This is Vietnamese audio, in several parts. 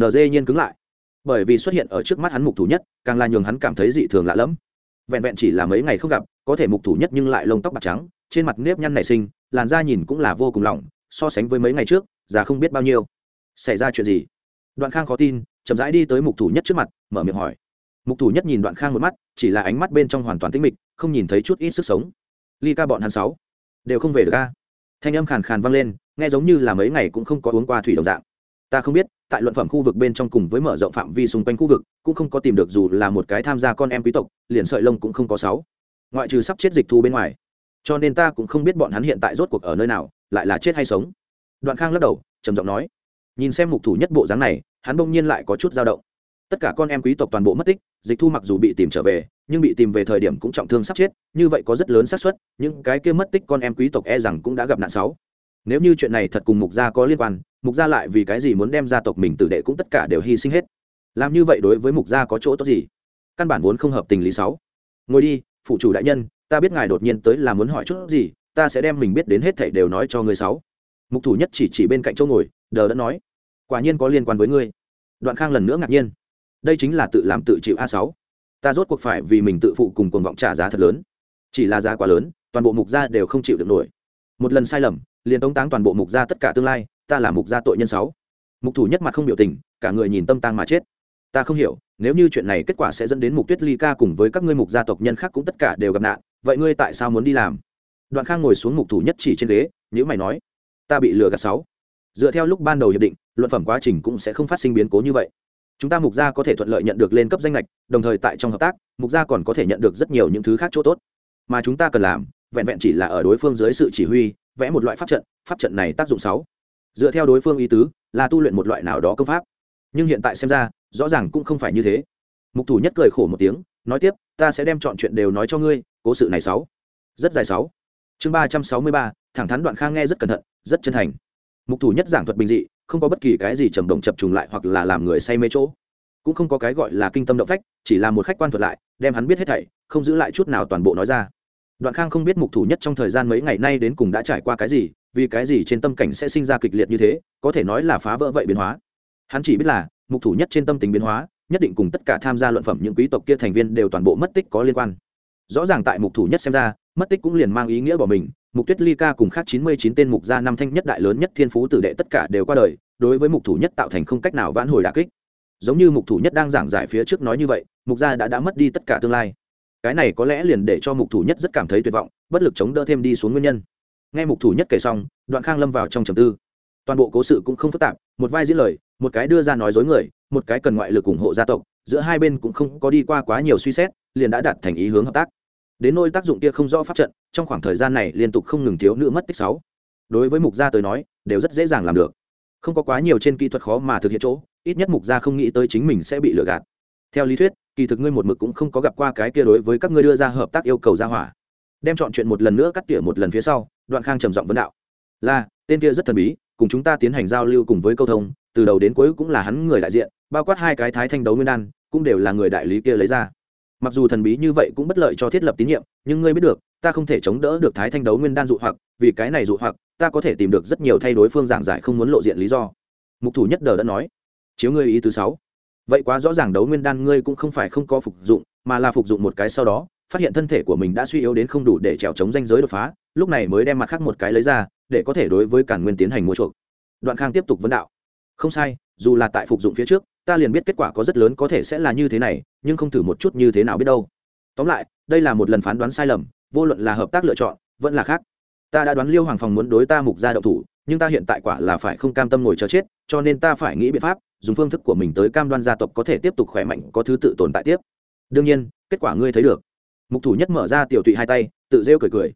nd nhiên cứng lại. Bởi vì xuất hiện ở trước mắt hắn mục thủ nhất, càng là nhường hắn cảm thấy dị thường lạ lẫm. Vẹn vẹn chỉ là mấy ngày không gặp, có thể mục thủ nhất nhưng lại lông tóc bạc trắng, trên mặt nếp nhăn nảy sinh, làn da nhìn cũng là vô cùng lỏng, so sánh với mấy ngày trước, già không biết bao nhiêu. Xảy ra chuyện gì? Đoạn khang khó tin, chậm rãi đi tới mục thủ nhất trước mặt, mở miệng hỏi. Mục thủ nhất nhìn đoạn khang một mắt, chỉ là ánh mắt bên trong hoàn toàn tĩnh mịch, không nhìn thấy chút ít sức sống. Ly ca bọn hắn sáu, đều không về được ca thanh âm khàn khàn vang lên, nghe giống như là mấy ngày cũng không có uống qua thủy đồng dạng ta không biết, tại luận phẩm khu vực bên trong cùng với mở rộng phạm vi xung quanh khu vực, cũng không có tìm được dù là một cái tham gia con em quý tộc, liền sợi lông cũng không có sáu. Ngoại trừ sắp chết dịch thu bên ngoài. Cho nên ta cũng không biết bọn hắn hiện tại rốt cuộc ở nơi nào, lại là chết hay sống. Đoạn khang lắc đầu, trầm giọng nói. Nhìn xem mục thủ nhất bộ dáng này, hắn bỗng nhiên lại có chút dao động. Tất cả con em quý tộc toàn bộ mất tích, dịch thu mặc dù bị tìm trở về, nhưng bị tìm về thời điểm cũng trọng thương sắp chết, như vậy có rất lớn xác suất, những cái kia mất tích con em quý tộc e rằng cũng đã gặp nạn sáu. Nếu như chuyện này thật cùng mục gia có liên quan mục gia lại vì cái gì muốn đem gia tộc mình tử đệ cũng tất cả đều hy sinh hết. Làm như vậy đối với mục gia có chỗ tốt gì? Căn bản vốn không hợp tình lý sáu. Ngồi đi, phụ chủ đại nhân, ta biết ngài đột nhiên tới là muốn hỏi chút gì, ta sẽ đem mình biết đến hết thảy đều nói cho ngươi sáu. Mục thủ nhất chỉ chỉ bên cạnh chỗ ngồi, đờ đã nói, quả nhiên có liên quan với ngươi. Đoạn khang lần nữa ngạc nhiên. Đây chính là tự làm tự chịu a sáu. Ta rốt cuộc phải vì mình tự phụ cùng cuồng vọng trả giá thật lớn. Chỉ là giá quá lớn, toàn bộ mục gia đều không chịu được nổi. Một lần sai lầm, liền tống táng toàn bộ mục gia tất cả tương lai ta là mục gia tội nhân sáu. Mục thủ nhất mặt không biểu tình, cả người nhìn tâm tang mà chết. Ta không hiểu, nếu như chuyện này kết quả sẽ dẫn đến mục tuyết ly ca cùng với các ngươi mục gia tộc nhân khác cũng tất cả đều gặp nạn, vậy ngươi tại sao muốn đi làm? Đoạn khang ngồi xuống mục thủ nhất chỉ trên ghế nhữ mày nói, ta bị lừa gạt sáu. Dựa theo lúc ban đầu hiệp định, luận phẩm quá trình cũng sẽ không phát sinh biến cố như vậy. Chúng ta mục gia có thể thuận lợi nhận được lên cấp danh lệch đồng thời tại trong hợp tác, mục gia còn có thể nhận được rất nhiều những thứ khác chỗ tốt. Mà chúng ta cần làm, vẹn vẹn chỉ là ở đối phương dưới sự chỉ huy, vẽ một loại pháp trận pháp trận này tác dụng sáu dựa theo đối phương ý tứ, là tu luyện một loại nào đó công pháp. Nhưng hiện tại xem ra, rõ ràng cũng không phải như thế. Mục thủ nhất cười khổ một tiếng, nói tiếp, ta sẽ đem chọn chuyện đều nói cho ngươi, cố sự này sáu. Rất dài sáu. Chương ba trăm sáu mươi ba, thẳng thắn đoạn khang nghe rất cẩn thận, rất chân thành. Mục thủ nhất giảng thuật bình dị, không có bất kỳ cái gì trầm động chập trùng lại hoặc là làm người say mê chỗ. Cũng không có cái gọi là kinh tâm động phách, chỉ là một khách quan thuật lại, đem hắn biết hết thảy, không giữ lại chút nào toàn bộ nói ra. Đoạn khang không biết mục thủ nhất trong thời gian mấy ngày nay đến cùng đã trải qua cái gì vì cái gì trên tâm cảnh sẽ sinh ra kịch liệt như thế, có thể nói là phá vỡ vậy biến hóa. Hắn chỉ biết là, mục thủ nhất trên tâm tính biến hóa, nhất định cùng tất cả tham gia luận phẩm những quý tộc kia thành viên đều toàn bộ mất tích có liên quan. Rõ ràng tại mục thủ nhất xem ra, mất tích cũng liền mang ý nghĩa bỏ mình, mục tuyết ly ca cùng khác chín mươi chín tên mục gia năm thanh nhất đại lớn nhất thiên phú tử đệ tất cả đều qua đời, đối với mục thủ nhất tạo thành không cách nào vãn hồi đà kích. Giống như mục thủ nhất đang giảng giải phía trước nói như vậy, mục gia đã đã mất đi tất cả tương lai. Cái này có lẽ liền để cho mục thủ nhất rất cảm thấy tuyệt vọng, bất lực chống đỡ thêm đi xuống nguyên nhân nghe mục thủ nhất kể xong, đoạn khang lâm vào trong trầm tư. Toàn bộ cố sự cũng không phức tạp, một vai diễn lời, một cái đưa ra nói dối người, một cái cần ngoại lực ủng hộ gia tộc, giữa hai bên cũng không có đi qua quá nhiều suy xét, liền đã đạt thành ý hướng hợp tác. Đến nôi tác dụng kia không rõ pháp trận, trong khoảng thời gian này liên tục không ngừng thiếu nữ mất tích sáu. Đối với mục gia tới nói, đều rất dễ dàng làm được. Không có quá nhiều trên kỹ thuật khó mà thực hiện chỗ, ít nhất mục gia không nghĩ tới chính mình sẽ bị lừa gạt. Theo lý thuyết, kỳ thực ngươi một mực cũng không có gặp qua cái kia đối với các ngươi đưa ra hợp tác yêu cầu ra hỏa đem chọn chuyện một lần nữa cắt tỉa một lần phía sau, đoạn khang trầm giọng vấn đạo. Là, tên kia rất thần bí, cùng chúng ta tiến hành giao lưu cùng với câu thông, từ đầu đến cuối cũng là hắn người đại diện, bao quát hai cái thái thanh đấu nguyên đan, cũng đều là người đại lý kia lấy ra. Mặc dù thần bí như vậy cũng bất lợi cho thiết lập tín nhiệm, nhưng ngươi biết được, ta không thể chống đỡ được thái thanh đấu nguyên đan dụ hoặc, vì cái này dụ hoặc, ta có thể tìm được rất nhiều thay đối phương giảng giải không muốn lộ diện lý do. Mục thủ nhất đờ đã nói. Chiếu ngươi ý thứ sáu. Vậy quá rõ ràng đấu nguyên đan ngươi cũng không phải không có phục dụng, mà là phục dụng một cái sau đó phát hiện thân thể của mình đã suy yếu đến không đủ để trèo chống danh giới đột phá, lúc này mới đem mặt khác một cái lấy ra, để có thể đối với cản nguyên tiến hành mua chuộc. Đoạn khang tiếp tục vấn đạo. Không sai, dù là tại phục dụng phía trước, ta liền biết kết quả có rất lớn có thể sẽ là như thế này, nhưng không thử một chút như thế nào biết đâu. Tóm lại, đây là một lần phán đoán sai lầm, vô luận là hợp tác lựa chọn, vẫn là khác. Ta đã đoán liêu hoàng phòng muốn đối ta mục ra đậu thủ, nhưng ta hiện tại quả là phải không cam tâm ngồi chờ chết, cho nên ta phải nghĩ biện pháp, dùng phương thức của mình tới cam đoan gia tộc có thể tiếp tục khỏe mạnh, có thứ tự tồn tại tiếp. Đương nhiên, kết quả ngươi thấy được mục thủ nhất mở ra tiểu tụy hai tay, tự rêu cười cười.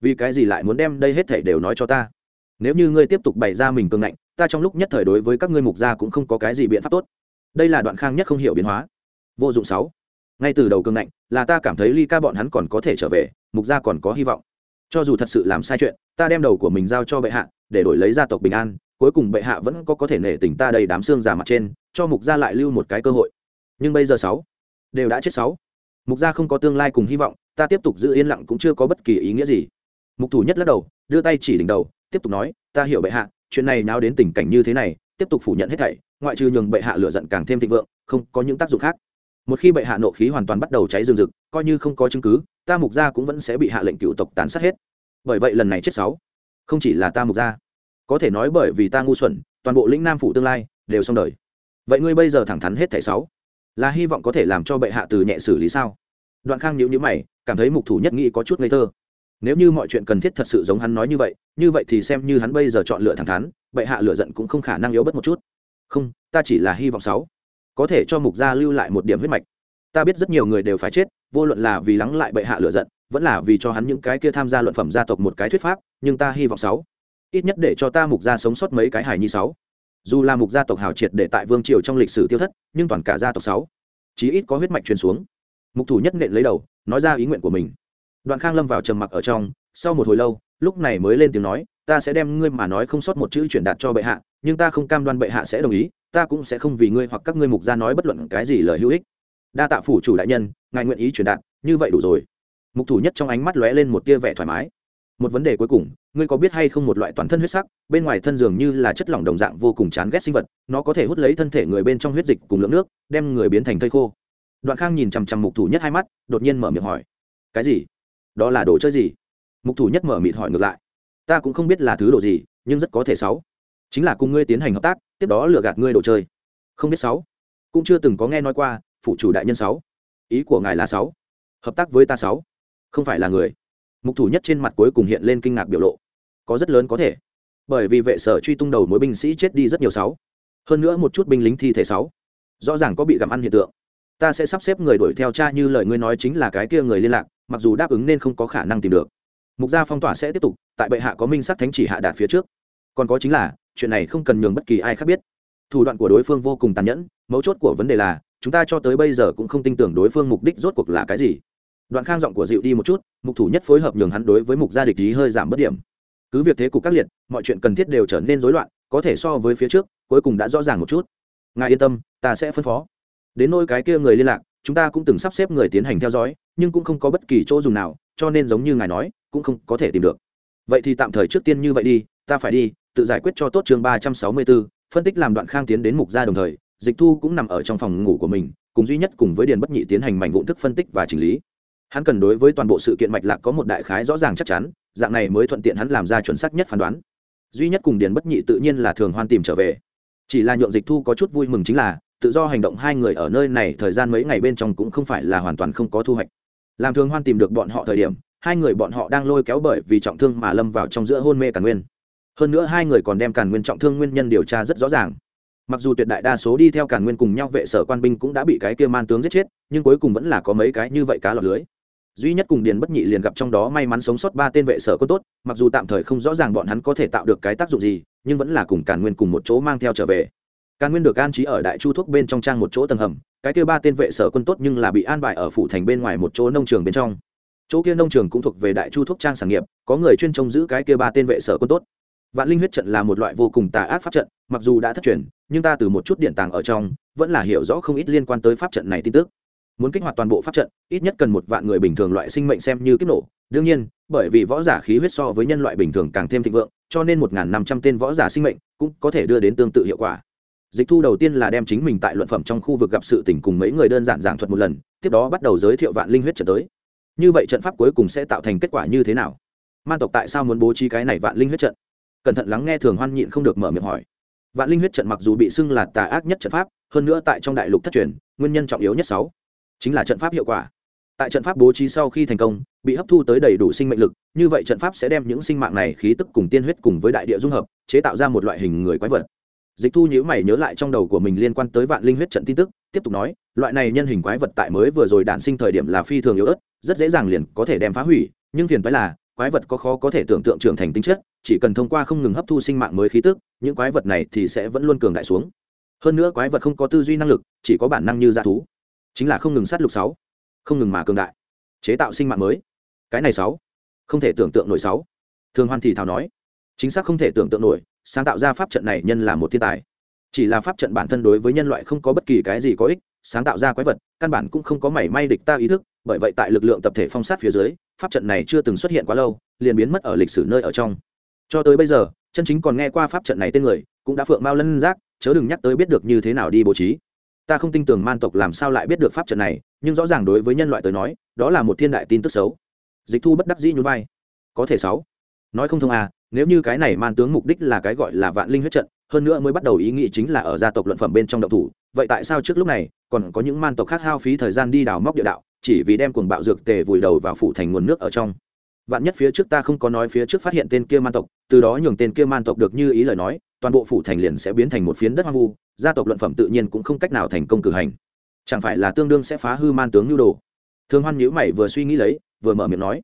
Vì cái gì lại muốn đem đây hết thể đều nói cho ta? Nếu như ngươi tiếp tục bày ra mình cường ngạnh, ta trong lúc nhất thời đối với các ngươi mục gia cũng không có cái gì biện pháp tốt. Đây là đoạn khang nhất không hiểu biến hóa. Vô dụng sáu. Ngay từ đầu cường ngạnh, là ta cảm thấy ly ca bọn hắn còn có thể trở về, mục gia còn có hy vọng. Cho dù thật sự làm sai chuyện, ta đem đầu của mình giao cho bệ hạ, để đổi lấy gia tộc bình an, cuối cùng bệ hạ vẫn có có thể nể tình ta đầy đám xương già mặt trên, cho mục gia lại lưu một cái cơ hội. Nhưng bây giờ sáu, đều đã chết sáu mục gia không có tương lai cùng hy vọng, ta tiếp tục giữ yên lặng cũng chưa có bất kỳ ý nghĩa gì. Mục thủ nhất lắc đầu, đưa tay chỉ đỉnh đầu, tiếp tục nói, ta hiểu bệ hạ, chuyện này nào đến tình cảnh như thế này, tiếp tục phủ nhận hết thảy, ngoại trừ nhường bệ hạ lửa giận càng thêm thịnh vượng, không có những tác dụng khác. Một khi bệ hạ nộ khí hoàn toàn bắt đầu cháy rừng rực, coi như không có chứng cứ, ta mục gia cũng vẫn sẽ bị hạ lệnh cựu tộc tàn sát hết. Bởi vậy lần này chết sáu. Không chỉ là ta mục gia, có thể nói bởi vì ta ngu xuẩn, toàn bộ lĩnh nam phủ tương lai đều xong đời. Vậy ngươi bây giờ thẳng thắn hết thảy sáu là hy vọng có thể làm cho bệ hạ từ nhẹ xử lý sao? Đoạn khang nhữ nhữ mày, cảm thấy mục thủ nhất nghĩ có chút ngây thơ. Nếu như mọi chuyện cần thiết thật sự giống hắn nói như vậy như vậy thì xem như hắn bây giờ chọn lựa thẳng thắn, bệ hạ lựa giận cũng không khả năng yếu bất một chút. Không, ta chỉ là hy vọng sáu. Có thể cho mục gia lưu lại một điểm huyết mạch. Ta biết rất nhiều người đều phải chết, vô luận là vì lắng lại bệ hạ lựa giận, vẫn là vì cho hắn những cái kia tham gia luận phẩm gia tộc một cái thuyết pháp, nhưng ta hy vọng sáu. Ít nhất để cho ta mục gia sống sót mấy cái hài nhi sáu dù là mục gia tộc hào triệt để tại vương triều trong lịch sử tiêu thất, nhưng toàn cả gia tộc sáu, chí ít có huyết mạch truyền xuống. Mục thủ nhất nện lấy đầu, nói ra ý nguyện của mình. Đoạn khang lâm vào trầm mặc ở trong, sau một hồi lâu, lúc này mới lên tiếng nói, ta sẽ đem ngươi mà nói không sót một chữ truyền đạt cho bệ hạ, nhưng ta không cam đoan bệ hạ sẽ đồng ý, ta cũng sẽ không vì ngươi hoặc các ngươi mục gia nói bất luận cái gì lời hữu ích. Đa tạ phủ chủ đại nhân, ngài nguyện ý truyền đạt, như vậy đủ rồi. Mục thủ nhất trong ánh mắt lóe lên một tia vẻ thoải mái. Một vấn đề cuối cùng ngươi có biết hay không một loại toàn thân huyết sắc, bên ngoài thân dường như là chất lỏng đồng dạng vô cùng chán ghét sinh vật, nó có thể hút lấy thân thể người bên trong huyết dịch cùng lượng nước, đem người biến thành thây khô. Đoạn khang nhìn chằm chằm mục thủ nhất hai mắt, đột nhiên mở miệng hỏi, cái gì? Đó là đồ chơi gì? Mục thủ nhất mở mịt hỏi ngược lại, ta cũng không biết là thứ đồ gì, nhưng rất có thể sáu. Chính là cùng ngươi tiến hành hợp tác, tiếp đó lừa gạt ngươi đồ chơi. Không biết sáu. Cũng chưa từng có nghe nói qua, phụ chủ đại nhân sáu. Ý của ngài là sáu. Hợp tác với ta sáu. Không phải là người. Mục thủ nhất trên mặt cuối cùng hiện lên kinh ngạc biểu lộ có rất lớn có thể. Bởi vì vệ sở truy tung đầu mối binh sĩ chết đi rất nhiều sáu. Hơn nữa một chút binh lính thi thể sáu. Rõ ràng có bị gặm ăn hiện tượng. Ta sẽ sắp xếp người đuổi theo cha như lời ngươi nói chính là cái kia người liên lạc, mặc dù đáp ứng nên không có khả năng tìm được. Mục gia phong tỏa sẽ tiếp tục, tại bệ hạ có minh sắc thánh chỉ hạ đạt phía trước. Còn có chính là, chuyện này không cần nhường bất kỳ ai khác biết. Thủ đoạn của đối phương vô cùng tàn nhẫn, mấu chốt của vấn đề là, chúng ta cho tới bây giờ cũng không tin tưởng đối phương mục đích rốt cuộc là cái gì. Đoạn khang giọng của dịu đi một chút, mục thủ nhất phối hợp nhường hắn đối với mục gia địch ý hơi giảm bất điểm cứ việc thế cục các liệt, mọi chuyện cần thiết đều trở nên rối loạn, có thể so với phía trước, cuối cùng đã rõ ràng một chút. Ngài yên tâm, ta sẽ phân phó. Đến nôi cái kia người liên lạc, chúng ta cũng từng sắp xếp người tiến hành theo dõi, nhưng cũng không có bất kỳ chỗ dùng nào, cho nên giống như ngài nói, cũng không có thể tìm được. Vậy thì tạm thời trước tiên như vậy đi, ta phải đi, tự giải quyết cho tốt chương ba trăm sáu mươi bốn phân tích làm đoạn khang tiến đến mục gia đồng thời, dịch thu cũng nằm ở trong phòng ngủ của mình, cùng duy nhất cùng với điền bất nhị tiến hành mảnh vụn thức phân tích và chỉnh lý hắn cần đối với toàn bộ sự kiện mạch lạc có một đại khái rõ ràng chắc chắn, dạng này mới thuận tiện hắn làm ra chuẩn xác nhất phán đoán. Duy nhất cùng điền bất nhị tự nhiên là thường hoan tìm trở về. Chỉ là nhượng dịch thu có chút vui mừng chính là, tự do hành động hai người ở nơi này thời gian mấy ngày bên trong cũng không phải là hoàn toàn không có thu hoạch. Làm thường hoan tìm được bọn họ thời điểm, hai người bọn họ đang lôi kéo bởi vì trọng thương mà lâm vào trong giữa hôn mê càn nguyên. Hơn nữa hai người còn đem càn nguyên trọng thương nguyên nhân điều tra rất rõ ràng. Mặc dù tuyệt đại đa số đi theo càn nguyên cùng nhau vệ sở quan binh cũng đã bị cái kia man tướng giết chết, nhưng cuối cùng vẫn là có mấy cái như vậy cá lọt lưới duy nhất cùng điền bất nhị liền gặp trong đó may mắn sống sót ba tên vệ sở quân tốt, mặc dù tạm thời không rõ ràng bọn hắn có thể tạo được cái tác dụng gì, nhưng vẫn là cùng càn nguyên cùng một chỗ mang theo trở về. Càn nguyên được an trí ở đại chu thuốc bên trong trang một chỗ tầng hầm, cái kia ba tên vệ sở quân tốt nhưng là bị an bài ở phủ thành bên ngoài một chỗ nông trường bên trong. Chỗ kia nông trường cũng thuộc về đại chu thuốc trang sản nghiệp, có người chuyên trông giữ cái kia ba tên vệ sở quân tốt. Vạn linh huyết trận là một loại vô cùng tà ác pháp trận, mặc dù đã thất truyền, nhưng ta từ một chút điện tàng ở trong, vẫn là hiểu rõ không ít liên quan tới pháp trận này tin tức muốn kích hoạt toàn bộ pháp trận, ít nhất cần một vạn người bình thường loại sinh mệnh xem như kích nổ. Đương nhiên, bởi vì võ giả khí huyết so với nhân loại bình thường càng thêm thịnh vượng, cho nên một năm trăm tên võ giả sinh mệnh cũng có thể đưa đến tương tự hiệu quả. Dịch thu đầu tiên là đem chính mình tại luận phẩm trong khu vực gặp sự tình cùng mấy người đơn giản giảng thuật một lần, tiếp đó bắt đầu giới thiệu vạn linh huyết trận tới. Như vậy trận pháp cuối cùng sẽ tạo thành kết quả như thế nào? Man tộc tại sao muốn bố trí cái này vạn linh huyết trận? Cẩn thận lắng nghe thường hoan nhịn không được mở miệng hỏi. Vạn linh huyết trận mặc dù bị xưng là tà ác nhất trận pháp, hơn nữa tại trong đại lục thất truyền, nguyên nhân trọng yếu nhất sáu chính là trận pháp hiệu quả. Tại trận pháp bố trí sau khi thành công, bị hấp thu tới đầy đủ sinh mệnh lực, như vậy trận pháp sẽ đem những sinh mạng này khí tức cùng tiên huyết cùng với đại địa dung hợp, chế tạo ra một loại hình người quái vật. Dịch thu nhữ mày nhớ lại trong đầu của mình liên quan tới vạn linh huyết trận tin tức, tiếp tục nói, loại này nhân hình quái vật tại mới vừa rồi đản sinh thời điểm là phi thường yếu ớt, rất dễ dàng liền có thể đem phá hủy, nhưng phiền phái là, quái vật có khó có thể tưởng tượng trưởng thành tính chất, chỉ cần thông qua không ngừng hấp thu sinh mạng mới khí tức, những quái vật này thì sẽ vẫn luôn cường đại xuống. Hơn nữa quái vật không có tư duy năng lực, chỉ có bản năng như dã thú chính là không ngừng sát lục sáu, không ngừng mà cường đại, chế tạo sinh mạng mới. Cái này sáu, không thể tưởng tượng nổi sáu. Thường hoan thì thào nói, chính xác không thể tưởng tượng nổi, sáng tạo ra pháp trận này nhân là một thiên tài. Chỉ là pháp trận bản thân đối với nhân loại không có bất kỳ cái gì có ích, sáng tạo ra quái vật, căn bản cũng không có mảy may địch ta ý thức, bởi vậy tại lực lượng tập thể phong sát phía dưới, pháp trận này chưa từng xuất hiện quá lâu, liền biến mất ở lịch sử nơi ở trong. Cho tới bây giờ, chân chính còn nghe qua pháp trận này tên người, cũng đã phượng mao lân giác, chớ đừng nhắc tới biết được như thế nào đi bố trí ta không tin tưởng man tộc làm sao lại biết được pháp trận này, nhưng rõ ràng đối với nhân loại tới nói, đó là một thiên đại tin tức xấu. Dịch thu bất đắc dĩ nhún vai. Có thể sáu. Nói không thông à nếu như cái này man tướng mục đích là cái gọi là vạn linh huyết trận, hơn nữa mới bắt đầu ý nghĩ chính là ở gia tộc luận phẩm bên trong động thủ, vậy tại sao trước lúc này, còn có những man tộc khác hao phí thời gian đi đào móc địa đạo, chỉ vì đem cuồng bạo dược tề vùi đầu vào phủ thành nguồn nước ở trong? Vạn nhất phía trước ta không có nói phía trước phát hiện tên kia man tộc, từ đó nhường tên kia man tộc được như ý lời nói toàn bộ phủ thành liền sẽ biến thành một phiến đất hoang vu, gia tộc luận phẩm tự nhiên cũng không cách nào thành công cử hành. Chẳng phải là tương đương sẽ phá hư man tướng nhu đồ? Thương hoan nhữ mày vừa suy nghĩ lấy, vừa mở miệng nói,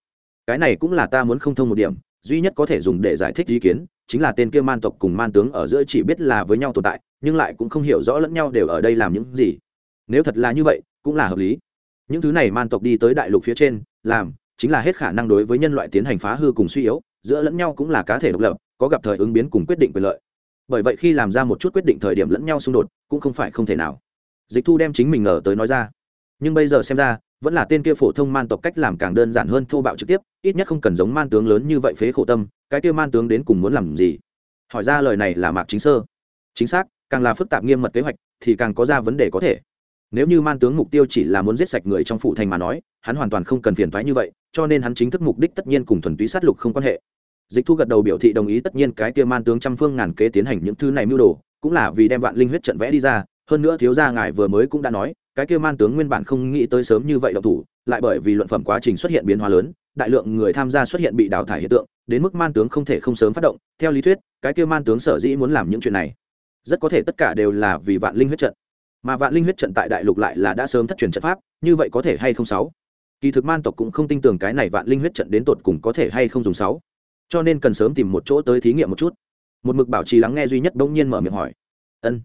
cái này cũng là ta muốn không thông một điểm, duy nhất có thể dùng để giải thích ý kiến, chính là tên kia man tộc cùng man tướng ở giữa chỉ biết là với nhau tồn tại, nhưng lại cũng không hiểu rõ lẫn nhau đều ở đây làm những gì. Nếu thật là như vậy, cũng là hợp lý. Những thứ này man tộc đi tới đại lục phía trên, làm, chính là hết khả năng đối với nhân loại tiến hành phá hư cùng suy yếu, giữa lẫn nhau cũng là cá thể độc lập, có gặp thời ứng biến cùng quyết định quyền lợi bởi vậy khi làm ra một chút quyết định thời điểm lẫn nhau xung đột, cũng không phải không thể nào. Dịch thu đem chính mình ngờ tới nói ra. Nhưng bây giờ xem ra, vẫn là tên kia phổ thông man tộc cách làm càng đơn giản hơn thô bạo trực tiếp, ít nhất không cần giống man tướng lớn như vậy phế khổ tâm, cái kia man tướng đến cùng muốn làm gì? Hỏi ra lời này là mạc chính sơ. Chính xác, càng là phức tạp nghiêm mật kế hoạch, thì càng có ra vấn đề có thể. Nếu như man tướng mục tiêu chỉ là muốn giết sạch người trong phủ thành mà nói, hắn hoàn toàn không cần phiền thoái như vậy, cho nên hắn chính thức mục đích tất nhiên cùng thuần túy sát lục không quan hệ dịch thu gật đầu biểu thị đồng ý, tất nhiên cái kia man tướng trăm phương ngàn kế tiến hành những thứ này mưu đồ, cũng là vì đem vạn linh huyết trận vẽ đi ra, hơn nữa thiếu gia ngài vừa mới cũng đã nói, cái kia man tướng nguyên bản không nghĩ tới sớm như vậy động thủ, lại bởi vì luận phẩm quá trình xuất hiện biến hóa lớn, đại lượng người tham gia xuất hiện bị đào thải hiện tượng, đến mức man tướng không thể không sớm phát động. Theo lý thuyết, cái kia man tướng sở dĩ muốn làm những chuyện này, rất có thể tất cả đều là vì vạn linh huyết trận. Mà vạn linh huyết trận tại đại lục lại là đã sớm thất truyền trận pháp, như vậy có thể hay không sáu? Kỳ thực man tộc cũng không tin tưởng cái này vạn linh huyết trận đến tột cùng có thể hay không dùng sáu cho nên cần sớm tìm một chỗ tới thí nghiệm một chút. Một mực bảo trì lắng nghe duy nhất đông nhiên mở miệng hỏi. Ân.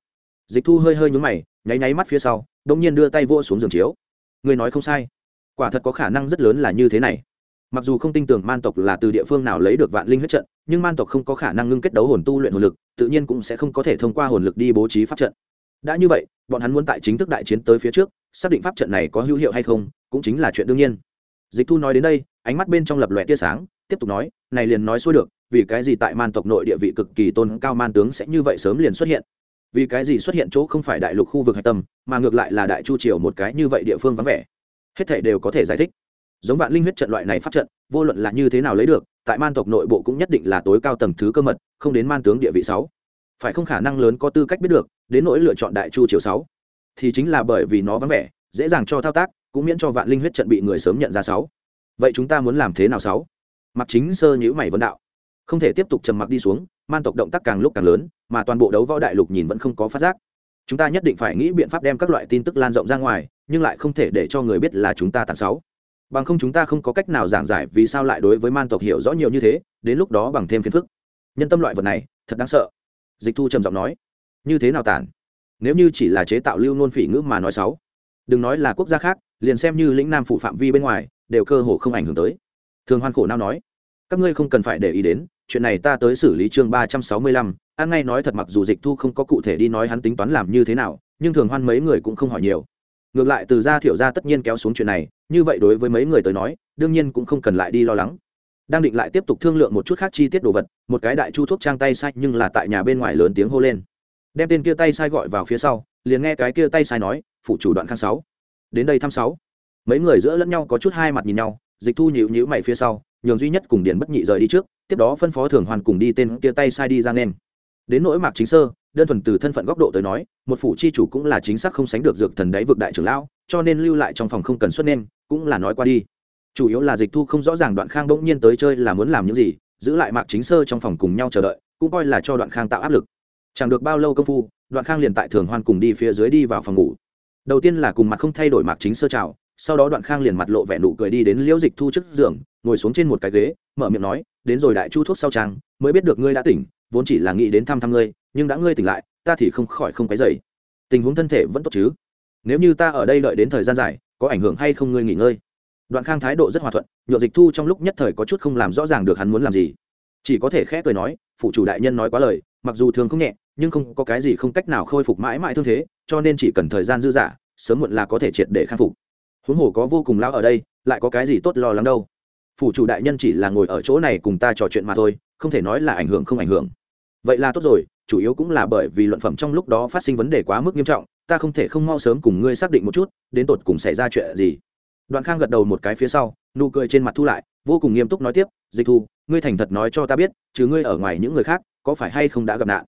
Dịch thu hơi hơi nhúng mày, nháy nháy mắt phía sau đông nhiên đưa tay vô xuống giường chiếu. Người nói không sai. Quả thật có khả năng rất lớn là như thế này. Mặc dù không tin tưởng man tộc là từ địa phương nào lấy được vạn linh huyết trận, nhưng man tộc không có khả năng ngưng kết đấu hồn tu luyện hồn lực, tự nhiên cũng sẽ không có thể thông qua hồn lực đi bố trí pháp trận. Đã như vậy, bọn hắn muốn tại chính thức đại chiến tới phía trước, xác định pháp trận này có hữu hiệu hay không, cũng chính là chuyện đương nhiên dịch thu nói đến đây, ánh mắt bên trong lập lòe tia sáng, tiếp tục nói, này liền nói xuôi được, vì cái gì tại man tộc nội địa vị cực kỳ tôn cao man tướng sẽ như vậy sớm liền xuất hiện? Vì cái gì xuất hiện chỗ không phải đại lục khu vực hạch tâm, mà ngược lại là đại chu triều một cái như vậy địa phương vắng vẻ? Hết thể đều có thể giải thích. Giống vạn linh huyết trận loại này phát trận, vô luận là như thế nào lấy được, tại man tộc nội bộ cũng nhất định là tối cao tầng thứ cơ mật, không đến man tướng địa vị sáu. Phải không khả năng lớn có tư cách biết được, đến nỗi lựa chọn đại chu triều sáu? Thì chính là bởi vì nó vắng vẻ, dễ dàng cho thao tác cũng miễn cho vạn linh huyết trận bị người sớm nhận ra sáu. Vậy chúng ta muốn làm thế nào sáu? Mặc chính sơ nhữ mày vấn đạo. Không thể tiếp tục trầm mặc đi xuống, man tộc động tác càng lúc càng lớn, mà toàn bộ đấu võ đại lục nhìn vẫn không có phát giác. Chúng ta nhất định phải nghĩ biện pháp đem các loại tin tức lan rộng ra ngoài, nhưng lại không thể để cho người biết là chúng ta tàn sáu. Bằng không chúng ta không có cách nào giảng giải vì sao lại đối với man tộc hiểu rõ nhiều như thế, đến lúc đó bằng thêm phiền phức. Nhân tâm loại vật này, thật đáng sợ. Dịch thu trầm giọng nói. Như thế nào tản nếu như chỉ là chế tạo lưu nôn phỉ ngữ mà nói sáu. Đừng nói là quốc gia khác liền xem như lĩnh nam phủ phạm vi bên ngoài, đều cơ hồ không ảnh hưởng tới. Thường hoan khổ nao nói, các ngươi không cần phải để ý đến, chuyện này ta tới xử lý chương ba trăm sáu mươi lăm an ngay nói thật mặc dù dịch thu không có cụ thể đi nói hắn tính toán làm như thế nào, nhưng thường hoan mấy người cũng không hỏi nhiều. Ngược lại từ gia thiểu gia tất nhiên kéo xuống chuyện này, như vậy đối với mấy người tới nói, đương nhiên cũng không cần lại đi lo lắng. Đang định lại tiếp tục thương lượng một chút khác chi tiết đồ vật, một cái đại chu thuốc trang tay sai nhưng là tại nhà bên ngoài lớn tiếng hô lên. Đem tên kia tay sai gọi vào phía sau, liền nghe cái kia tay sai nói phụ chủ đoạn khang sáu đến đây thăm sáu. Mấy người giữa lẫn nhau có chút hai mặt nhìn nhau, dịch thu nhịu nhữ mày phía sau, nhường duy nhất cùng điền bất nhị rời đi trước, tiếp đó phân phó thường hoàn cùng đi tên kia tay sai đi ra nên. Đến nỗi mạc chính sơ, đơn thuần từ thân phận góc độ tới nói, một phủ chi chủ cũng là chính xác không sánh được dược thần đáy vực đại trưởng lão, cho nên lưu lại trong phòng không cần xuất nên, cũng là nói qua đi. Chủ yếu là dịch thu không rõ ràng đoạn khang bỗng nhiên tới chơi là muốn làm những gì, giữ lại mạc chính sơ trong phòng cùng nhau chờ đợi, cũng coi là cho đoạn khang tạo áp lực. Chẳng được bao lâu công phu, đoạn khang liền tại thường hoan cùng đi phía dưới đi vào phòng ngủ đầu tiên là cùng mặt không thay đổi mạc chính sơ trào sau đó đoạn khang liền mặt lộ vẻ nụ cười đi đến liễu dịch thu trước giường, ngồi xuống trên một cái ghế, mở miệng nói, đến rồi đại chu thuốc sau trang, mới biết được ngươi đã tỉnh, vốn chỉ là nghĩ đến thăm thăm ngươi, nhưng đã ngươi tỉnh lại, ta thì không khỏi không cái dày tình huống thân thể vẫn tốt chứ? Nếu như ta ở đây đợi đến thời gian dài, có ảnh hưởng hay không ngươi nghỉ ngơi? Đoạn khang thái độ rất hòa thuận nhựa dịch thu trong lúc nhất thời có chút không làm rõ ràng được hắn muốn làm gì. Chỉ có thể khẽ cười nói, phụ chủ đại nhân nói quá lời, mặc dù thường không nhẹ, nhưng không có cái gì không cách nào khôi phục mãi mãi thương thế cho nên chỉ cần thời gian dư dả, sớm muộn là có thể triệt để khắc phục. Huống hồ có vô cùng lão ở đây, lại có cái gì tốt lo lắng đâu. Phủ chủ đại nhân chỉ là ngồi ở chỗ này cùng ta trò chuyện mà thôi, không thể nói là ảnh hưởng không ảnh hưởng. Vậy là tốt rồi, chủ yếu cũng là bởi vì luận phẩm trong lúc đó phát sinh vấn đề quá mức nghiêm trọng, ta không thể không mau sớm cùng ngươi xác định một chút, đến tột cùng xảy ra chuyện gì. Đoạn khang gật đầu một cái phía sau, nụ cười trên mặt thu lại, vô cùng nghiêm túc nói tiếp, dịch thu, ngươi thành thật nói cho ta biết chứ ngươi ở ngoài những người khác, có phải hay không đã gặp nạn?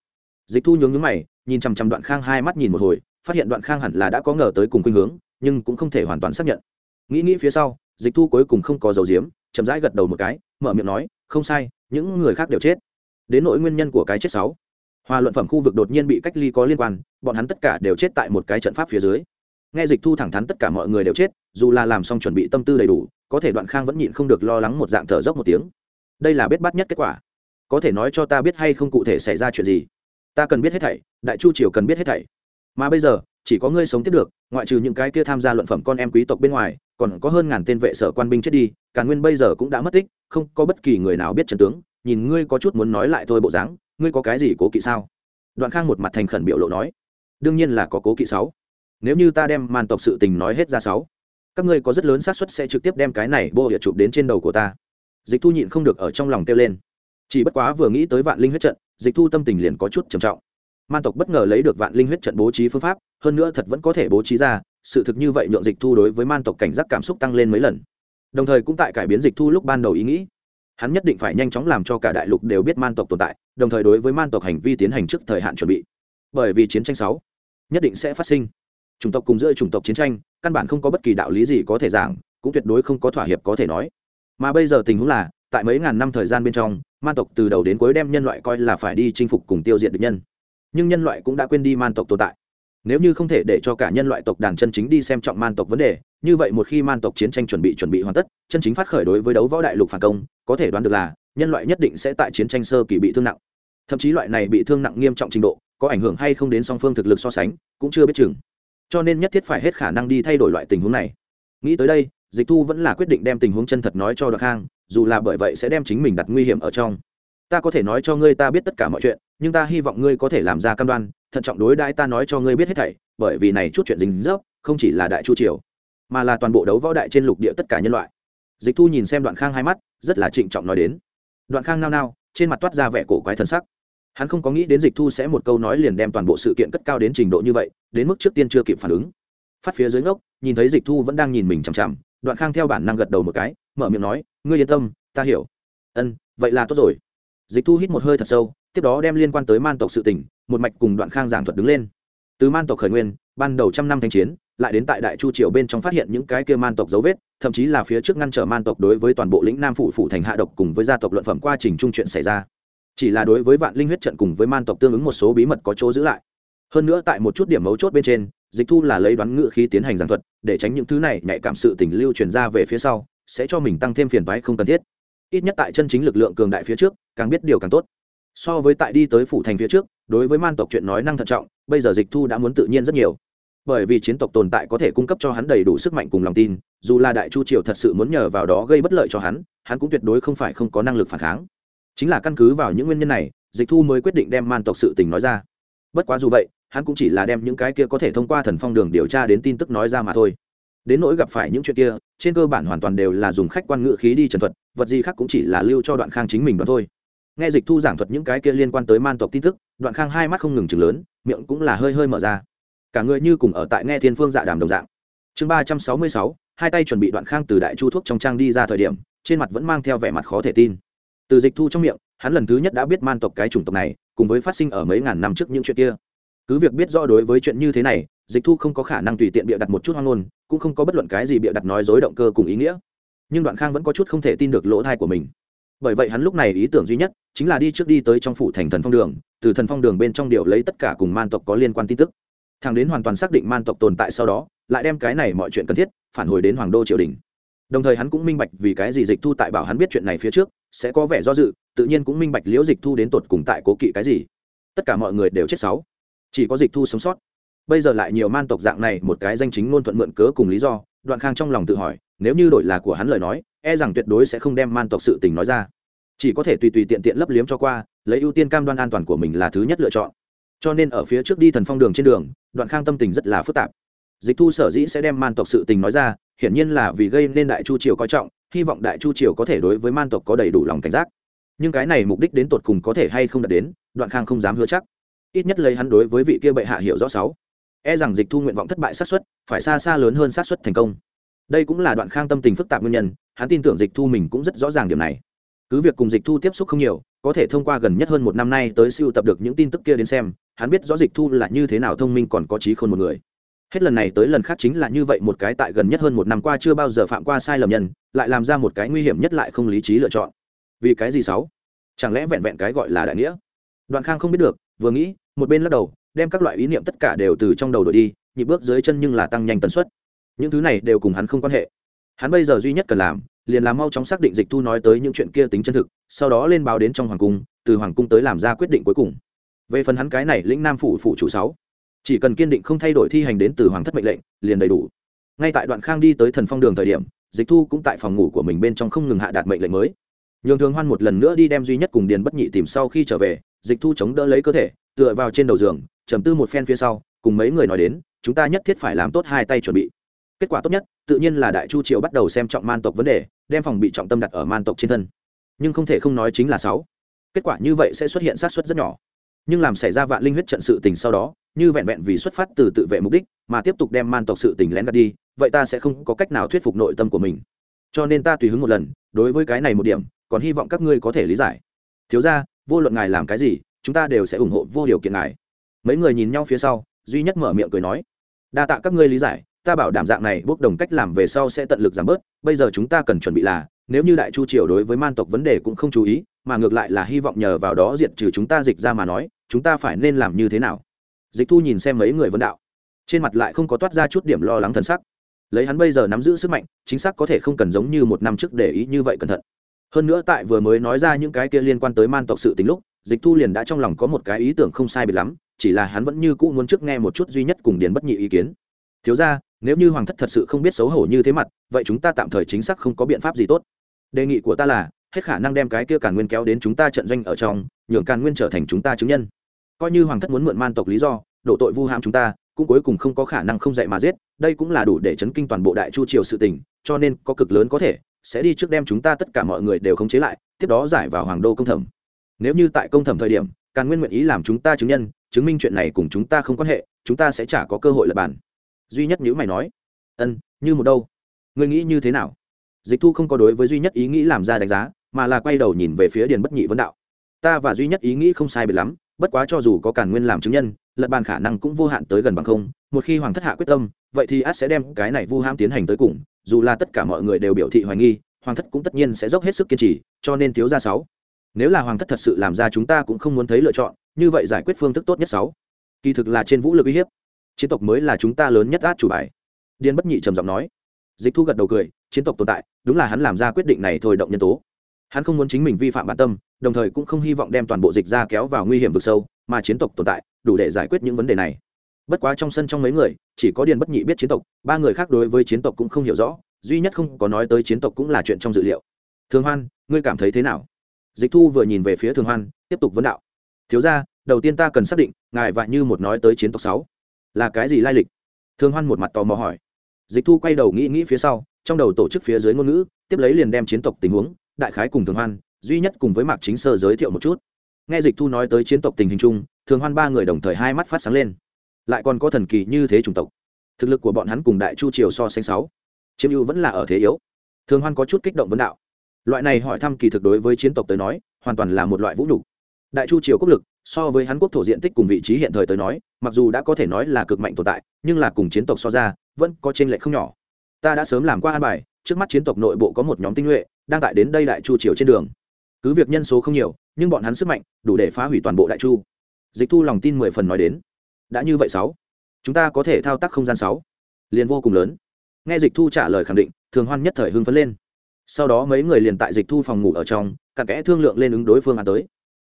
Dịch thu nhướng nhướng mày, nhìn chằm chằm đoạn khang hai mắt nhìn một hồi phát hiện đoạn khang hẳn là đã có ngờ tới cùng khuynh hướng, nhưng cũng không thể hoàn toàn xác nhận. Nghĩ nghĩ phía sau, dịch thu cuối cùng không có dầu diếm chậm rãi gật đầu một cái, mở miệng nói, không sai, những người khác đều chết. Đến nỗi nguyên nhân của cái chết sáu. Hòa luận phẩm khu vực đột nhiên bị cách ly có liên quan, bọn hắn tất cả đều chết tại một cái trận pháp phía dưới. Nghe dịch thu thẳng thắn, tất cả mọi người đều chết, dù là làm xong chuẩn bị tâm tư đầy đủ, có thể đoạn khang vẫn nhịn không được lo lắng một dạng thở dốc một tiếng. Đây là biết bắt nhất kết quả. Có thể nói cho ta biết hay không cụ thể xảy ra chuyện gì? Ta cần biết hết thảy, đại chu triều cần biết hết thảy mà bây giờ, chỉ có ngươi sống tiếp được, ngoại trừ những cái kia tham gia luận phẩm con em quý tộc bên ngoài, còn có hơn ngàn tên vệ sở quan binh chết đi cả nguyên bây giờ cũng đã mất tích, không có bất kỳ người nào biết trần tướng, nhìn ngươi có chút muốn nói lại thôi bộ dáng, ngươi có cái gì cố kỵ sao? Đoạn khang một mặt thành khẩn biểu lộ nói. Đương nhiên là có cố kỵ sáu. Nếu như ta đem màn tộc sự tình nói hết ra sáu, các ngươi có rất lớn xác suất sẽ trực tiếp đem cái này bô địa chụp đến trên đầu của ta. Dịch thu nhịn không được ở trong lòng kêu lên. Chỉ bất quá vừa nghĩ tới vạn linh huyết trận, dịch thu tâm tình liền có chút trầm trọng man tộc bất ngờ lấy được vạn linh huyết trận bố trí phương pháp, hơn nữa thật vẫn có thể bố trí ra, sự thực như vậy nhượng dịch thu đối với man tộc cảnh giác cảm xúc tăng lên mấy lần. Đồng thời cũng tại cải biến dịch thu lúc ban đầu ý nghĩ. Hắn nhất định phải nhanh chóng làm cho cả đại lục đều biết man tộc tồn tại, đồng thời đối với man tộc hành vi tiến hành trước thời hạn chuẩn bị. Bởi vì chiến tranh sáu nhất định sẽ phát sinh. Chủng tộc cùng giữa chủng tộc chiến tranh, căn bản không có bất kỳ đạo lý gì có thể giảng, cũng tuyệt đối không có thỏa hiệp có thể nói. Mà bây giờ tình huống là, tại mấy ngàn năm thời gian bên trong, man tộc từ đầu đến cuối đem nhân loại coi là phải đi chinh phục cùng tiêu diệt được nhân nhưng nhân loại cũng đã quên đi man tộc tồn tại. Nếu như không thể để cho cả nhân loại tộc đàn chân chính đi xem trọng man tộc vấn đề, như vậy một khi man tộc chiến tranh chuẩn bị chuẩn bị hoàn tất, chân chính phát khởi đối với đấu võ đại lục phản công, có thể đoán được là, nhân loại nhất định sẽ tại chiến tranh sơ kỳ bị thương nặng. Thậm chí loại này bị thương nặng nghiêm trọng trình độ, có ảnh hưởng hay không đến song phương thực lực so sánh, cũng chưa biết chừng. Cho nên nhất thiết phải hết khả năng đi thay đổi loại tình huống này. Nghĩ tới đây, dịch thu vẫn là quyết định đem tình huống chân thật nói cho đoạn khang, dù là bởi vậy sẽ đem chính mình đặt nguy hiểm ở trong ta có thể nói cho ngươi ta biết tất cả mọi chuyện, nhưng ta hy vọng ngươi có thể làm ra cam đoan, thận trọng đối đãi ta nói cho ngươi biết hết thảy, bởi vì này chút chuyện dính dấp, không chỉ là đại chu triều, mà là toàn bộ đấu võ đại trên lục địa tất cả nhân loại. Dịch thu nhìn xem đoạn khang hai mắt, rất là trịnh trọng nói đến. Đoạn khang nao nao, trên mặt toát ra vẻ cổ quái thân sắc. Hắn không có nghĩ đến dịch thu sẽ một câu nói liền đem toàn bộ sự kiện cất cao đến trình độ như vậy, đến mức trước tiên chưa kịp phản ứng. Phát phía dưới ngốc, nhìn thấy dịch thu vẫn đang nhìn mình chằm chằm, đoạn khang theo bản năng gật đầu một cái, mở miệng nói, ngươi yên tâm, ta hiểu. Ân, vậy là tốt rồi dịch thu hít một hơi thật sâu, tiếp đó đem liên quan tới man tộc sự tỉnh một mạch cùng đoạn khang giảng thuật đứng lên. Từ man tộc khởi nguyên, ban đầu trăm năm thanh chiến, lại đến tại đại chu triều bên trong phát hiện những cái kia man tộc dấu vết, thậm chí là phía trước ngăn trở man tộc đối với toàn bộ lĩnh nam phủ phủ thành hạ độc cùng với gia tộc luận phẩm quá trình trung chuyện xảy ra. Chỉ là đối với vạn linh huyết trận cùng với man tộc tương ứng một số bí mật có chỗ giữ lại. Hơn nữa tại một chút điểm mấu chốt bên trên, dịch thu là lấy đoán ngự khí tiến hành giảng thuật, để tránh những thứ này nhạy cảm sự tình lưu truyền ra về phía sau, sẽ cho mình tăng thêm phiền toái không cần thiết ít nhất tại chân chính lực lượng cường đại phía trước, càng biết điều càng tốt. So với tại đi tới phủ thành phía trước, đối với man tộc chuyện nói năng thận trọng, bây giờ dịch thu đã muốn tự nhiên rất nhiều. Bởi vì chiến tộc tồn tại có thể cung cấp cho hắn đầy đủ sức mạnh cùng lòng tin, dù là đại chu triều thật sự muốn nhờ vào đó gây bất lợi cho hắn hắn cũng tuyệt đối không phải không có năng lực phản kháng. Chính là căn cứ vào những nguyên nhân này, dịch thu mới quyết định đem man tộc sự tình nói ra. Bất quá dù vậy, hắn cũng chỉ là đem những cái kia có thể thông qua thần phong đường điều tra đến tin tức nói ra mà thôi đến nỗi gặp phải những chuyện kia, trên cơ bản hoàn toàn đều là dùng khách quan ngữ khí đi trần thuật, vật gì khác cũng chỉ là lưu cho đoạn khang chính mình đó thôi. Nghe dịch thu giảng thuật những cái kia liên quan tới man tộc tin tức, đoạn khang hai mắt không ngừng chừng lớn, miệng cũng là hơi hơi mở ra. Cả người như cùng ở tại nghe thiên phương dạ đàm đồng dạng. Chương ba trăm sáu mươi sáu, hai tay chuẩn bị đoạn khang từ đại chu thuốc trong trang đi ra thời điểm, trên mặt vẫn mang theo vẻ mặt khó thể tin. Từ dịch thu trong miệng, hắn lần thứ nhất đã biết man tộc cái chủng tộc này, cùng với phát sinh ở mấy ngàn năm trước những chuyện kia. Cứ việc biết rõ đối với chuyện như thế này dịch thu không có khả năng tùy tiện bịa đặt một chút hoang ngôn, cũng không có bất luận cái gì bịa đặt nói dối động cơ cùng ý nghĩa. Nhưng đoạn khang vẫn có chút không thể tin được lỗ thai của mình. Bởi vậy hắn lúc này ý tưởng duy nhất chính là đi trước đi tới trong phủ thành thần phong đường, từ thần phong đường bên trong điều lấy tất cả cùng man tộc có liên quan tin tức. Thằng đến hoàn toàn xác định man tộc tồn tại sau đó, lại đem cái này mọi chuyện cần thiết phản hồi đến hoàng đô triều đình. Đồng thời hắn cũng minh bạch vì cái gì dịch thu tại bảo hắn biết chuyện này phía trước, sẽ có vẻ do dự, tự nhiên cũng minh bạch liễu dịch thu đến tột cùng tại cố kỵ cái gì. Tất cả mọi người đều chết sáu. Chỉ có dịch thu sống sót bây giờ lại nhiều man tộc dạng này một cái danh chính ngôn thuận mượn cớ cùng lý do, đoạn khang trong lòng tự hỏi, nếu như đổi là của hắn lời nói e rằng tuyệt đối sẽ không đem man tộc sự tình nói ra. Chỉ có thể tùy tùy tiện tiện lấp liếm cho qua, lấy ưu tiên cam đoan an toàn của mình là thứ nhất lựa chọn. Cho nên ở phía trước đi thần phong đường trên đường, đoạn khang tâm tình rất là phức tạp. Dịch thu sở dĩ sẽ đem man tộc sự tình nói ra, hiển nhiên là vì gây nên đại chu triều coi trọng, hy vọng đại chu triều có thể đối với man tộc có đầy đủ lòng cảnh giác. Nhưng cái này mục đích đến tột cùng có thể hay không đạt đến, đoạn khang không dám hứa chắc. Ít nhất lấy hắn đối với vị kia bệ hạ hiểu rõ sáu e rằng dịch thu nguyện vọng thất bại xác suất phải xa xa lớn hơn xác suất thành công. Đây cũng là đoạn khang tâm tình phức tạp nguyên nhân, hắn tin tưởng dịch thu mình cũng rất rõ ràng điểm này. Cứ việc cùng dịch thu tiếp xúc không nhiều, có thể thông qua gần nhất hơn một năm nay tới siêu tập được những tin tức kia đến xem, hắn biết rõ dịch thu là như thế nào thông minh còn có trí khôn một người. Hết lần này tới lần khác chính là như vậy một cái tại gần nhất hơn một năm qua chưa bao giờ phạm qua sai lầm nhân, lại làm ra một cái nguy hiểm nhất lại không lý trí lựa chọn. Vì cái gì sáu? Chẳng lẽ vẹn vẹn cái gọi là đại nghĩa? Đoạn khang không biết được, vừa nghĩ, một bên lắc đầu đem các loại ý niệm tất cả đều từ trong đầu đổi đi, nhịp bước dưới chân nhưng là tăng nhanh tần suất. Những thứ này đều cùng hắn không quan hệ. Hắn bây giờ duy nhất cần làm, liền làm mau chóng xác định dịch thu nói tới những chuyện kia tính chân thực, sau đó lên báo đến trong hoàng cung, từ hoàng cung tới làm ra quyết định cuối cùng. Về phần hắn cái này lĩnh nam phủ phụ chủ sáu, chỉ cần kiên định không thay đổi thi hành đến từ hoàng thất mệnh lệnh, liền đầy đủ. Ngay tại đoạn khang đi tới thần phong đường thời điểm, dịch thu cũng tại phòng ngủ của mình bên trong không ngừng hạ đạt mệnh lệnh mới. Nhường thường hoan một lần nữa đi đem duy nhất cùng điền bất nhị tìm sau khi trở về, dịch thu chống đỡ lấy cơ thể, tựa vào trên đầu giường trầm tư một phen phía sau, cùng mấy người nói đến, chúng ta nhất thiết phải làm tốt hai tay chuẩn bị. Kết quả tốt nhất, tự nhiên là đại chu triều bắt đầu xem trọng man tộc vấn đề, đem phòng bị trọng tâm đặt ở man tộc trên thân. Nhưng không thể không nói chính là sáu. Kết quả như vậy sẽ xuất hiện sát xuất rất nhỏ. Nhưng làm xảy ra vạn linh huyết trận sự tình sau đó, như vẹn vẹn vì xuất phát từ tự vệ mục đích, mà tiếp tục đem man tộc sự tình lén gạt đi, vậy ta sẽ không có cách nào thuyết phục nội tâm của mình. Cho nên ta tùy hứng một lần, đối với cái này một điểm, còn hy vọng các ngươi có thể lý giải. Thiếu ra vô luận ngài làm cái gì, chúng ta đều sẽ ủng hộ vô điều kiện ngài mấy người nhìn nhau phía sau, duy nhất mở miệng cười nói, đa tạ các ngươi lý giải, ta bảo đảm dạng này bốc đồng cách làm về sau sẽ tận lực giảm bớt, bây giờ chúng ta cần chuẩn bị là, nếu như đại chu triều đối với man tộc vấn đề cũng không chú ý, mà ngược lại là hy vọng nhờ vào đó diệt trừ chúng ta dịch ra mà nói, chúng ta phải nên làm như thế nào? Dịch thu nhìn xem mấy người vấn đạo. Trên mặt lại không có toát ra chút điểm lo lắng thần sắc. Lấy hắn bây giờ nắm giữ sức mạnh, chính xác có thể không cần giống như một năm trước để ý như vậy cẩn thận. Hơn nữa tại vừa mới nói ra những cái kia liên quan tới man tộc sự tính lúc, dịch thu liền đã trong lòng có một cái ý tưởng không sai biệt lắm chỉ là hắn vẫn như cũ muốn trước nghe một chút duy nhất cùng điền bất nhị ý kiến. Thiếu ra nếu như hoàng thất thật sự không biết xấu hổ như thế mặt, vậy chúng ta tạm thời chính xác không có biện pháp gì tốt. Đề nghị của ta là, hết khả năng đem cái kia càn nguyên kéo đến chúng ta trận doanh ở trong, nhường càn nguyên trở thành chúng ta chứng nhân. Coi như hoàng thất muốn mượn man tộc lý do, đổ tội vu hãm chúng ta, cũng cuối cùng không có khả năng không dạy mà giết, đây cũng là đủ để chấn kinh toàn bộ đại chu triều sự tình, cho nên có cực lớn có thể, sẽ đi trước đem chúng ta tất cả mọi người đều khống chế lại, tiếp đó giải vào hoàng đô công thẩm. Nếu như tại công thẩm thời điểm, càn nguyên nguyện ý làm chúng ta chứng nhân chứng minh chuyện này cùng chúng ta không quan hệ, chúng ta sẽ chả có cơ hội lập bản duy nhất nhữ mày nói, ân, như một đâu? Ngươi nghĩ như thế nào? Dịch thu không có đối với duy nhất ý nghĩ làm ra đánh giá, mà là quay đầu nhìn về phía điền bất nhị vấn đạo. Ta và duy nhất ý nghĩ không sai biệt lắm, bất quá cho dù có càn nguyên làm chứng nhân lật bàn khả năng cũng vô hạn tới gần bằng không. Một khi hoàng thất hạ quyết tâm, vậy thì át sẽ đem cái này vu ham tiến hành tới cùng, dù là tất cả mọi người đều biểu thị hoài nghi, hoàng thất cũng tất nhiên sẽ dốc hết sức kiên trì, cho nên thiếu ra sáu. Nếu là hoàng thất thật sự làm ra chúng ta cũng không muốn thấy lựa chọn như vậy giải quyết phương thức tốt nhất sáu. Kỳ thực là trên vũ lực uy hiếp. Chiến tộc mới là chúng ta lớn nhất át chủ bài. Điên bất nhị trầm giọng nói. Dịch thu gật đầu cười, chiến tộc tồn tại, đúng là hắn làm ra quyết định này thôi động nhân tố. Hắn không muốn chính mình vi phạm bản tâm, đồng thời cũng không hy vọng đem toàn bộ dịch ra kéo vào nguy hiểm vực sâu, mà chiến tộc tồn tại, đủ để giải quyết những vấn đề này. Bất quá trong sân trong mấy người, chỉ có điền bất nhị biết chiến tộc, ba người khác đối với chiến tộc cũng không hiểu rõ, duy nhất không có nói tới chiến tộc cũng là chuyện trong dự liệu. Thường hoan, ngươi cảm thấy thế nào? Dịch thu vừa nhìn về phía thường hoan, tiếp tục vấn đạo thiếu ra đầu tiên ta cần xác định, ngài và như một nói tới chiến tộc sáu là cái gì lai lịch? Thường hoan một mặt tò mò hỏi. Dịch thu quay đầu nghĩ nghĩ phía sau, trong đầu tổ chức phía dưới ngôn ngữ, tiếp lấy liền đem chiến tộc tình huống, đại khái cùng thường hoan, duy nhất cùng với mạc chính sơ giới thiệu một chút. Nghe dịch thu nói tới chiến tộc tình hình chung thường hoan ba người đồng thời hai mắt phát sáng lên. Lại còn có thần kỳ như thế chủng tộc. Thực lực của bọn hắn cùng đại chu triều so sánh sáu, chiếm ưu vẫn là ở thế yếu. Thường hoan có chút kích động vấn đạo. Loại này hỏi thăm kỳ thực đối với chiến tộc tới nói, hoàn toàn là một loại vũ nhục đại chu triều quốc lực, so với hắn quốc thổ diện tích cùng vị trí hiện thời tới nói, mặc dù đã có thể nói là cực mạnh tồn tại, nhưng là cùng chiến tộc so ra, vẫn có t r ê n lệch không nhỏ. Ta đã sớm làm qua an bài, trước mắt chiến tộc nội bộ có một nhóm tinh nhuệ, đang tại đến đây đại chu triều trên đường. Cứ việc nhân số không nhiều, nhưng bọn hắn sức mạnh, đủ để phá hủy toàn bộ đại chu. Dịch thu lòng tin mười phần nói đến. Đã như vậy sáu, chúng ta có thể thao tác không gian sáu. Liền vô cùng lớn. Nghe dịch thu trả lời khẳng định, thường hoan nhất thời hưng phấn lên. Sau đó mấy người liền tại dịch thu phòng ngủ ở trong, cặn kẽ thương lượng lên ứng đối phương án tới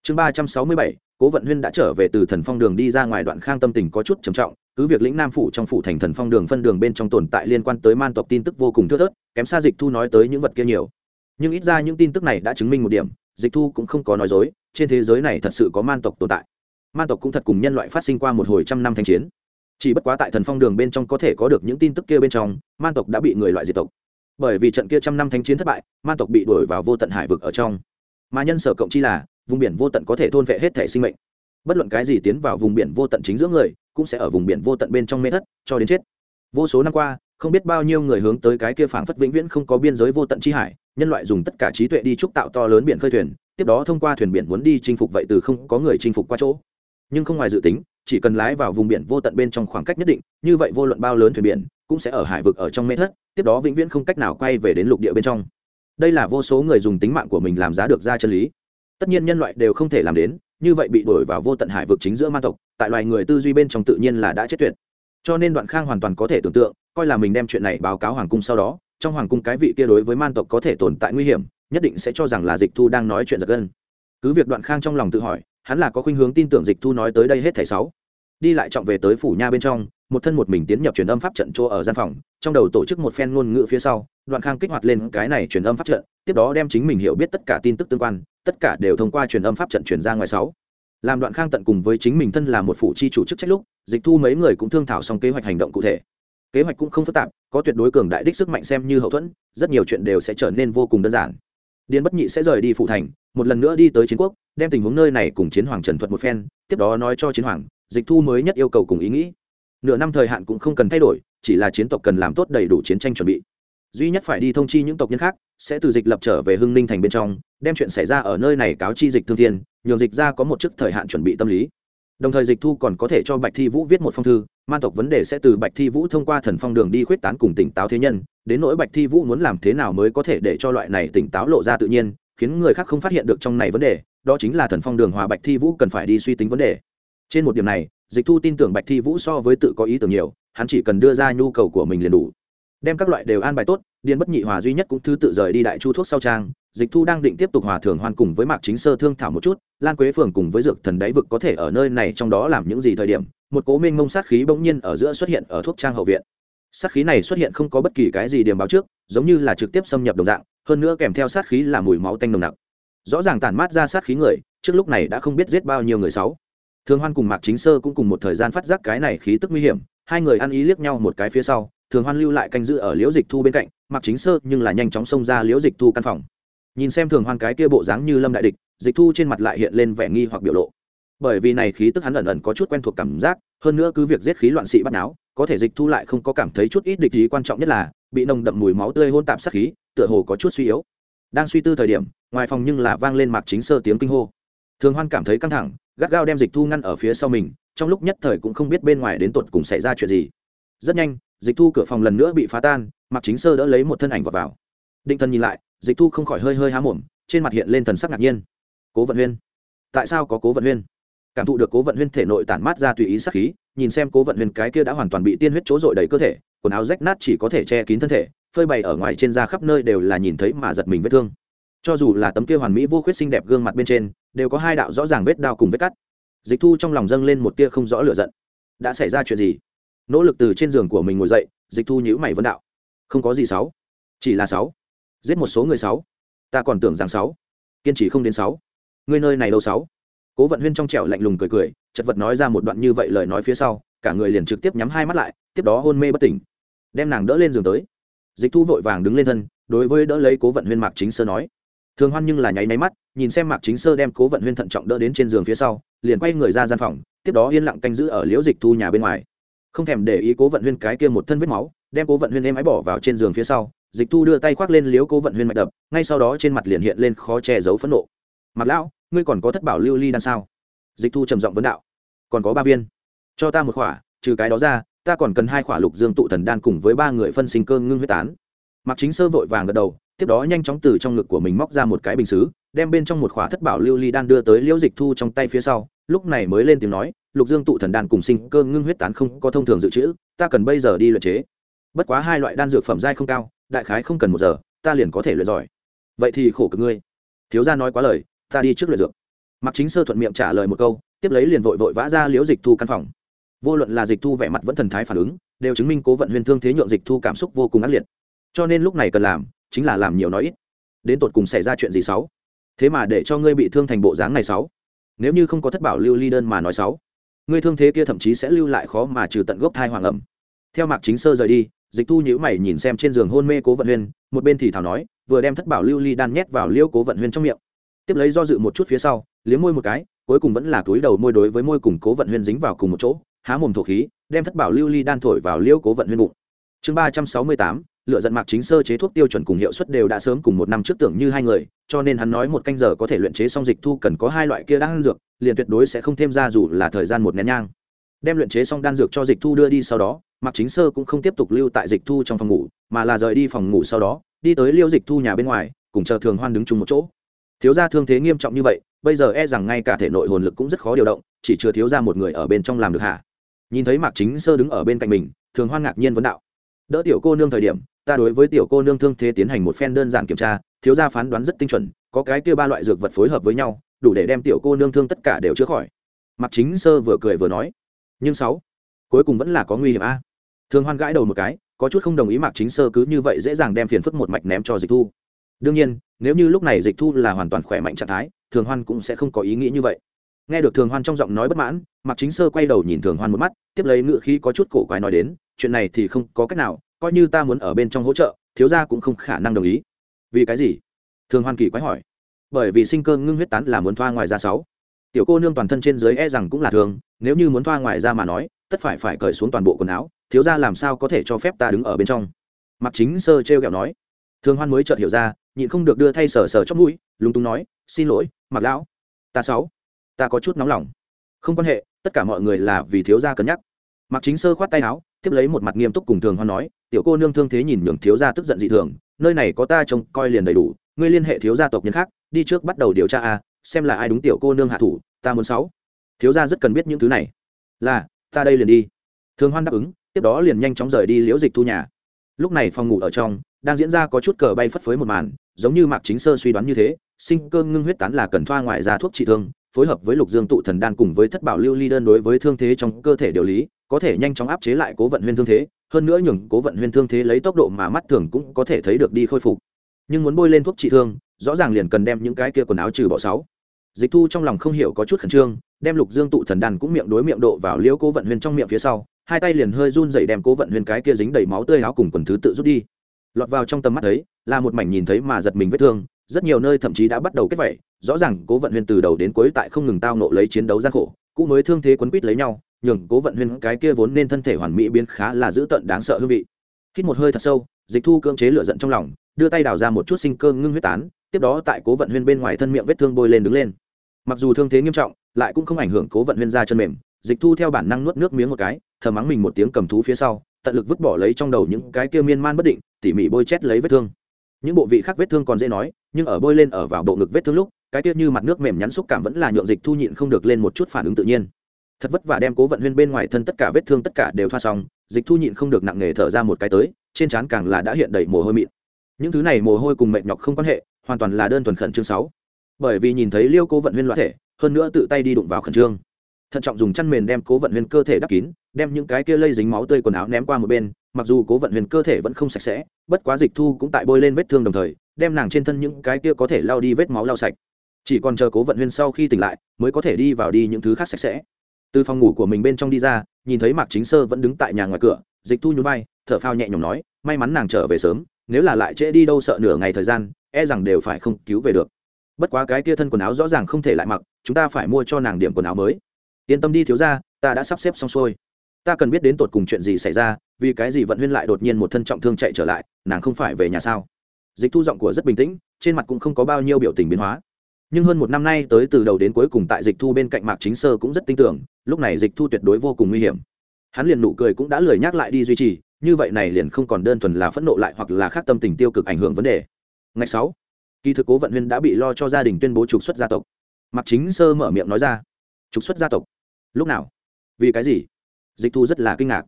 chương ba trăm sáu mươi bảy, cố vận huyên đã trở về từ thần phong đường đi ra ngoài đoạn khang tâm tình có chút trầm trọng, cứ việc lĩnh nam phủ trong phủ thành thần phong đường phân đường bên trong tồn tại liên quan tới man tộc tin tức vô cùng thưa thớt, kém xa dịch thu nói tới những vật kia nhiều. Nhưng ít ra những tin tức này đã chứng minh một điểm, dịch thu cũng không có nói dối, trên thế giới này thật sự có man tộc tồn tại. Man tộc cũng thật cùng nhân loại phát sinh qua một hồi trăm năm thanh chiến. Chỉ bất quá tại thần phong đường bên trong có thể có được những tin tức kia bên trong, man tộc đã bị người loại diệt tộc. Bởi vì trận kia trăm năm thanh chiến thất bại, man tộc bị đuổi vào vô tận hải vực ở trong. Mà nhân sở cộng chi là vùng biển vô tận có thể thôn vệ hết thể sinh mệnh. Bất luận cái gì tiến vào vùng biển vô tận chính giữa người, cũng sẽ ở vùng biển vô tận bên trong mê thất, cho đến chết. Vô số năm qua, không biết bao nhiêu người hướng tới cái kia phảng phất vĩnh viễn không có biên giới vô tận chi hải, nhân loại dùng tất cả trí tuệ đi trúc tạo to lớn biển khơi thuyền, tiếp đó thông qua thuyền biển muốn đi chinh phục vậy từ không có người chinh phục qua chỗ. Nhưng không ngoài dự tính, chỉ cần lái vào vùng biển vô tận bên trong khoảng cách nhất định, như vậy vô luận bao lớn thuyền biển, cũng sẽ ở hải vực ở trong mê thất, tiếp đó vĩnh viễn không cách nào quay về đến lục địa bên trong. Đây là vô số người dùng tính mạng của mình làm giá được ra chân lý tất nhiên nhân loại đều không thể làm đến, như vậy bị đổi vào vô tận hải vực chính giữa ma tộc, tại loài người tư duy bên trong tự nhiên là đã chết tuyệt. Cho nên đoạn khang hoàn toàn có thể tưởng tượng, coi là mình đem chuyện này báo cáo hoàng cung sau đó, trong hoàng cung cái vị kia đối với man tộc có thể tồn tại nguy hiểm, nhất định sẽ cho rằng là dịch thu đang nói chuyện giật gân. Cứ việc đoạn khang trong lòng tự hỏi, hắn là có khuynh hướng tin tưởng dịch thu nói tới đây hết thảy sáu. Đi lại trọng về tới phủ nha bên trong, một thân một mình tiến nhập truyền âm pháp trận chỗ ở gian phòng, trong đầu tổ chức một phen ngôn ngữ phía sau, đoạn khang kích hoạt lên cái này truyền âm pháp trận, tiếp đó đem chính mình hiểu biết tất cả tin tức tương quan tất cả đều thông qua truyền âm pháp trận truyền ra ngoài sáu. Làm đoạn khang tận cùng với chính mình thân là một phụ chi chủ chức trách lúc, dịch thu mấy người cũng thương thảo xong kế hoạch hành động cụ thể. Kế hoạch cũng không phức tạp, có tuyệt đối cường đại đích sức mạnh xem như hậu thuẫn, rất nhiều chuyện đều sẽ trở nên vô cùng đơn giản. Điền bất nhị sẽ rời đi phụ thành, một lần nữa đi tới chiến quốc, đem tình huống nơi này cùng chiến hoàng trần thuật một phen, tiếp đó nói cho chiến hoàng, dịch thu mới nhất yêu cầu cùng ý nghĩ. Nửa năm thời hạn cũng không cần thay đổi, chỉ là chiến tộc cần làm tốt đầy đủ chiến tranh chuẩn bị duy nhất phải đi thông chi những tộc nhân khác, sẽ từ dịch lập trở về hưng ninh thành bên trong, đem chuyện xảy ra ở nơi này cáo chi dịch thương thiên, nhường dịch ra có một chức thời hạn chuẩn bị tâm lý. Đồng thời dịch thu còn có thể cho bạch thi vũ viết một phong thư, man tộc vấn đề sẽ từ bạch thi vũ thông qua thần phong đường đi khuyết tán cùng tỉnh táo thế nhân, đến nỗi bạch thi vũ muốn làm thế nào mới có thể để cho loại này tỉnh táo lộ ra tự nhiên, khiến người khác không phát hiện được trong này vấn đề, đó chính là thần phong đường hòa bạch thi vũ cần phải đi suy tính vấn đề. Trên một điểm này, dịch thu tin tưởng bạch thi vũ so với tự có ý tưởng nhiều, hắn chỉ cần đưa ra nhu cầu của mình liền đủ đem các loại đều an bài tốt, điền bất nhị hòa duy nhất cũng thứ tự rời đi đại chu thuốc sau trang, dịch thu đang định tiếp tục hòa thường hoan cùng với mạc chính sơ thương thảo một chút, lan quế phường cùng với dược thần đáy vực có thể ở nơi này trong đó làm những gì thời điểm, một cố minh mông sát khí bỗng nhiên ở giữa xuất hiện ở thuốc trang hậu viện. Sát khí này xuất hiện không có bất kỳ cái gì điểm báo trước, giống như là trực tiếp xâm nhập đồng dạng, hơn nữa kèm theo sát khí là mùi máu tanh nồng nặc. Rõ ràng tản mát ra sát khí người, trước lúc này đã không biết giết bao nhiêu người sáu. Thường hoan cùng mạc chính sơ cũng cùng một thời gian phát giác cái này khí tức nguy hiểm, hai người ăn ý liếc nhau một cái phía sau thường hoan lưu lại canh giữ ở liễu dịch thu bên cạnh, Mặc chính sơ nhưng là nhanh chóng xông ra liễu dịch thu căn phòng. Nhìn xem thường hoan cái kia bộ dáng như lâm đại địch, dịch thu trên mặt lại hiện lên vẻ nghi hoặc biểu lộ. Bởi vì này khí tức hắn ẩn ẩn có chút quen thuộc cảm giác, hơn nữa cứ việc giết khí loạn sĩ bắt náo, có thể dịch thu lại không có cảm thấy chút ít địch ý quan trọng nhất là, bị nồng đậm mùi máu tươi hôn tạp sát khí, tựa hồ có chút suy yếu. Đang suy tư thời điểm, ngoài phòng nhưng là vang lên mạc chính sơ tiếng kinh hô. Thường hoan cảm thấy căng thẳng, gắt gao đem dịch thu ngăn ở phía sau mình, trong lúc nhất thời cũng không biết bên ngoài đến tột cùng xảy ra chuyện gì. Rất nhanh dịch thu cửa phòng lần nữa bị phá tan mặc chính sơ đỡ lấy một thân ảnh vào, vào. định thần nhìn lại dịch thu không khỏi hơi hơi há mồm trên mặt hiện lên thần sắc ngạc nhiên. Cố vận huyên tại sao có cố vận huyên? Cảm thụ được cố vận huyên thể nội tản mát ra tùy ý sắc khí nhìn xem cố vận huyên cái kia đã hoàn toàn bị tiên huyết chỗ dội đầy cơ thể quần áo rách nát chỉ có thể che kín thân thể phơi bày ở ngoài trên da khắp nơi đều là nhìn thấy mà giật mình vết thương. Cho dù là tấm kia hoàn mỹ vô khuyết xinh đẹp gương mặt bên trên đều có hai đạo rõ ràng vết đao cùng vết cắt. Dịch thu trong lòng dâng lên một tia không rõ lửa giận. Đã xảy ra chuyện gì? Nỗ lực từ trên giường của mình ngồi dậy, dịch thu nhữ mày vấn đạo. Không có gì sáu. Chỉ là sáu. Giết một số người sáu. Ta còn tưởng rằng sáu. Kiên trì không đến sáu. Người nơi này đâu sáu? Cố vận huyên trong trẻo lạnh lùng cười cười, chật vật nói ra một đoạn như vậy lời nói phía sau, cả người liền trực tiếp nhắm hai mắt lại, tiếp đó hôn mê bất tỉnh. Đem nàng đỡ lên giường tới. Dịch thu vội vàng đứng lên thân, đối với đỡ lấy cố vận huyên mạc chính sơ nói. Thường hoan nhưng là nháy máy mắt, nhìn xem mạc chính sơ đem cố vận huyên thận trọng đỡ đến trên giường phía sau, liền quay người ra gian phòng, tiếp đó yên lặng canh giữ ở liễu dịch thu nhà bên ngoài không thèm để ý cố vận huyên cái kia một thân vết máu, đem cố vận huyên êm ái bỏ vào trên giường phía sau, dịch thu đưa tay khoác lên liếu cố vận huyên mạch đập, ngay sau đó trên mặt liền hiện lên khó che giấu phẫn nộ. Mặt lão, ngươi còn có thất bảo lưu ly đan sao? Dịch thu trầm giọng vấn đạo. Còn có ba viên. Cho ta một khỏa, trừ cái đó ra, ta còn cần hai khỏa lục dương tụ thần đan cùng với ba người phân sinh cơ ngưng huyết tán. Mặc chính sơ vội vàng gật đầu, tiếp đó nhanh chóng từ trong ngực của mình móc ra một cái bình xứ, đem bên trong một khỏa thất bảo lưu ly đan đưa tới liễu dịch thu trong tay phía sau, lúc này mới lên tiếng nói lục dương tụ thần đan cùng sinh cơ ngưng huyết tán không có thông thường dự trữ, ta cần bây giờ đi luyện chế. Bất quá hai loại đan dược phẩm giai không cao, đại khái không cần một giờ, ta liền có thể luyện giỏi. Vậy thì khổ cực ngươi. Thiếu gia nói quá lời, ta đi trước luyện dược. Mặc chính sơ thuận miệng trả lời một câu, tiếp lấy liền vội vội vã ra liễu dịch thu căn phòng. Vô luận là dịch thu vẻ mặt vẫn thần thái phản ứng, đều chứng minh cố vận huyền thương thế nhượng dịch thu cảm xúc vô cùng ác liệt. Cho nên lúc này cần làm, chính là làm nhiều nói ít. Đến tột cùng xảy ra chuyện gì xấu? Thế mà để cho ngươi bị thương thành bộ dáng này xấu. Nếu như không có thất bảo lưu ly đơn mà nói xấu ngươi thương thế kia thậm chí sẽ lưu lại khó mà trừ tận gốc thai hoàng ẩm. Theo mạc chính sơ rời đi, dịch thu nhữ mày nhìn xem trên giường hôn mê cố vận huyên, một bên thì thảo nói, vừa đem thất bảo lưu ly đan nhét vào liêu cố vận huyên trong miệng. Tiếp lấy do dự một chút phía sau, liếm môi một cái, cuối cùng vẫn là túi đầu môi đối với môi cùng cố vận huyên dính vào cùng một chỗ, há mồm thổ khí, đem thất bảo lưu ly đan thổi vào liêu cố vận huyên bụng. Chương ba trăm sáu mươi tám lựa giận mạc chính sơ chế thuốc tiêu chuẩn cùng hiệu suất đều đã sớm cùng một năm trước tưởng như hai người, cho nên hắn nói một canh giờ có thể luyện chế xong dịch thu cần có hai loại kia đan dược, liền tuyệt đối sẽ không thêm ra dù là thời gian một nén nhang. Đem luyện chế xong đan dược cho dịch thu đưa đi sau đó, mạc chính sơ cũng không tiếp tục lưu tại dịch thu trong phòng ngủ, mà là rời đi phòng ngủ sau đó, đi tới liêu dịch thu nhà bên ngoài, cùng chờ thường hoan đứng chung một chỗ. Thiếu gia thương thế nghiêm trọng như vậy, bây giờ e rằng ngay cả thể nội hồn lực cũng rất khó điều động, chỉ chưa thiếu ra một người ở bên trong làm được hả? Nhìn thấy mạc chính sơ đứng ở bên cạnh mình, thường hoan ngạc nhiên vấn đạo. Đỡ tiểu cô nương thời điểm ta đối với tiểu cô nương thương thế tiến hành một phen đơn giản kiểm tra, thiếu gia phán đoán rất tinh chuẩn, có cái kia ba loại dược vật phối hợp với nhau, đủ để đem tiểu cô nương thương tất cả đều chữa khỏi. Mặc chính sơ vừa cười vừa nói. Nhưng sáu, cuối cùng vẫn là có nguy hiểm a. Thường hoan gãi đầu một cái, có chút không đồng ý mạc chính sơ cứ như vậy dễ dàng đem phiền phức một mạch ném cho dịch thu. Đương nhiên, nếu như lúc này dịch thu là hoàn toàn khỏe mạnh trạng thái, thường hoan cũng sẽ không có ý nghĩ như vậy. Nghe được thường hoan trong giọng nói bất mãn, mạc chính sơ quay đầu nhìn thường hoan một mắt, tiếp lấy ngựa khí có chút cổ quái nói đến, chuyện này thì không có cách nào coi như ta muốn ở bên trong hỗ trợ, thiếu gia cũng không khả năng đồng ý. Vì cái gì? Thường hoan kỳ quái hỏi. Bởi vì sinh cơ ngưng huyết tán là muốn thoa ngoài ra sáu. Tiểu cô nương toàn thân trên dưới e rằng cũng là thường, nếu như muốn thoa ngoài ra mà nói, tất phải phải cởi xuống toàn bộ quần áo, thiếu gia làm sao có thể cho phép ta đứng ở bên trong? Mặc chính sơ treo r kẹo nói. Thường hoan mới chợt hiểu ra, nhịn không được đưa thay sờ sờ chót mũi, lúng túng nói, xin lỗi mặc lão. Ta sáu, ta có chút nóng lòng. Không quan hệ, tất cả mọi người là vì thiếu gia cân nhắc. Mặc chính sơ khoát tay áo, tiếp lấy một mặt nghiêm túc cùng thường hoan nói tiểu cô nương thương thế nhìn nhường thiếu gia tức giận dị thường, nơi này có ta trông coi liền đầy đủ, ngươi liên hệ thiếu gia tộc nhân khác, đi trước bắt đầu điều tra a, xem là ai đúng tiểu cô nương hạ thủ, ta muốn sáu. Thiếu gia rất cần biết những thứ này. Là, ta đây liền đi. Thường hoan đáp ứng, tiếp đó liền nhanh chóng rời đi liễu dịch thu nhà. Lúc này phòng ngủ ở trong, đang diễn ra có chút cờ bay phất phới một màn, giống như mạc chính sơ suy đoán như thế, sinh cơ ngưng huyết tán là cần thoa ngoại ra thuốc trị thương, phối hợp với lục dương tụ thần đan cùng với thất bảo lưu ly đơn đối với thương thế trong cơ thể điều lý, có thể nhanh chóng áp chế lại cố vận huyên thương thế hơn nữa nhường cố vận huyên thương thế lấy tốc độ mà mắt thường cũng có thể thấy được đi khôi phục. Nhưng muốn bôi lên thuốc trị thương, rõ ràng liền cần đem những cái kia quần áo trừ bỏ sáu. Dịch thu trong lòng không hiểu có chút khẩn trương, đem lục dương tụ thần đàn cũng miệng đối miệng độ vào liễu cố vận huyên trong miệng phía sau, hai tay liền hơi run dậy đem cố vận huyên cái kia dính đầy máu tươi áo cùng quần thứ tự rút đi. Lọt vào trong tầm mắt thấy, là một mảnh nhìn thấy mà giật mình vết thương, rất nhiều nơi thậm chí đã bắt đầu kết vẩy rõ ràng cố vận huyên từ đầu đến cuối tại không ngừng tao nộ lấy chiến đấu gian khổ, cũ mới thương thế quấn quýt lấy nhau nhường cố vận huyên cái kia vốn nên thân thể hoàn mỹ biến khá là dữ tợn đáng sợ hương vị. Hít một hơi thật sâu, dịch thu cưỡng chế lửa giận trong lòng, đưa tay đào ra một chút sinh cơ ngưng huyết tán, tiếp đó tại cố vận huyên bên ngoài thân miệng vết thương bôi lên đứng lên. Mặc dù thương thế nghiêm trọng, lại cũng không ảnh hưởng cố vận huyên ra chân mềm, dịch thu theo bản năng nuốt nước miếng một cái thờ mắng mình một tiếng cầm thú phía sau, tận lực vứt bỏ lấy trong đầu những cái kia miên man bất định, tỉ mỉ bôi chét lấy vết thương. Những bộ vị khác vết thương còn dễ nói, nhưng ở bôi lên ở vào bộ ngực vết thương lúc, cái kia như mặt nước mềm nhắn xúc cảm vẫn là nhượng dịch thu nhịn không được lên một chút phản ứng tự nhiên thật vất vả đem cố vận huyên bên ngoài thân tất cả vết thương tất cả đều thoa xong, dịch thu nhịn không được nặng nề thở ra một cái tới, trên trán càng là đã hiện đầy mồ hôi mịn. Những thứ này mồ hôi cùng mệt nhọc không quan hệ, hoàn toàn là đơn thuần khẩn trương sáu. Bởi vì nhìn thấy liêu cố vận huyên loã thể, hơn nữa tự tay đi đụng vào khẩn trương. Thận trọng dùng chăn mền đem cố vận huyên cơ thể đắp kín, đem những cái kia lây dính máu tươi quần áo ném qua một bên, mặc dù cố vận huyền cơ thể vẫn không sạch sẽ, bất quá dịch thu cũng tại bôi lên vết thương đồng thời, đem nàng trên thân những cái kia có thể lao đi vết máu lao sạch. Chỉ còn chờ cố vận huyên sau khi tỉnh lại, mới có thể đi vào đi những thứ khác sạch sẽ từ phòng ngủ của mình bên trong đi ra, nhìn thấy mạc chính sơ vẫn đứng tại nhà ngoài cửa, dịch thu nhún vai, thở phao nhẹ nhõm nói, may mắn nàng trở về sớm, nếu là lại trễ đi đâu sợ nửa ngày thời gian e rằng đều phải không cứu về được. Bất quá cái kia thân quần áo rõ ràng không thể lại mặc, chúng ta phải mua cho nàng điểm quần áo mới. Yên tâm đi thiếu ra ta đã sắp xếp xong xuôi. Ta cần biết đến tột cùng chuyện gì xảy ra, vì cái gì vận huyên lại đột nhiên một thân trọng thương chạy trở lại, nàng không phải về nhà sao? Dịch thu giọng của rất bình tĩnh, trên mặt cũng không có bao nhiêu biểu tình biến hóa nhưng hơn một năm nay tới từ đầu đến cuối cùng tại dịch thu bên cạnh mạc chính sơ cũng rất tin tưởng, lúc này dịch thu tuyệt đối vô cùng nguy hiểm. Hắn liền nụ cười cũng đã lười nhắc lại đi duy trì, như vậy này liền không còn đơn thuần là phẫn nộ lại hoặc là khác tâm tình tiêu cực ảnh hưởng vấn đề. Ngày sáu, kỳ thực cố vận huyên đã bị lo cho gia đình tuyên bố trục xuất gia tộc. Mạc chính sơ mở miệng nói ra, trục xuất gia tộc? Lúc nào? Vì cái gì? Dịch thu rất là kinh ngạc.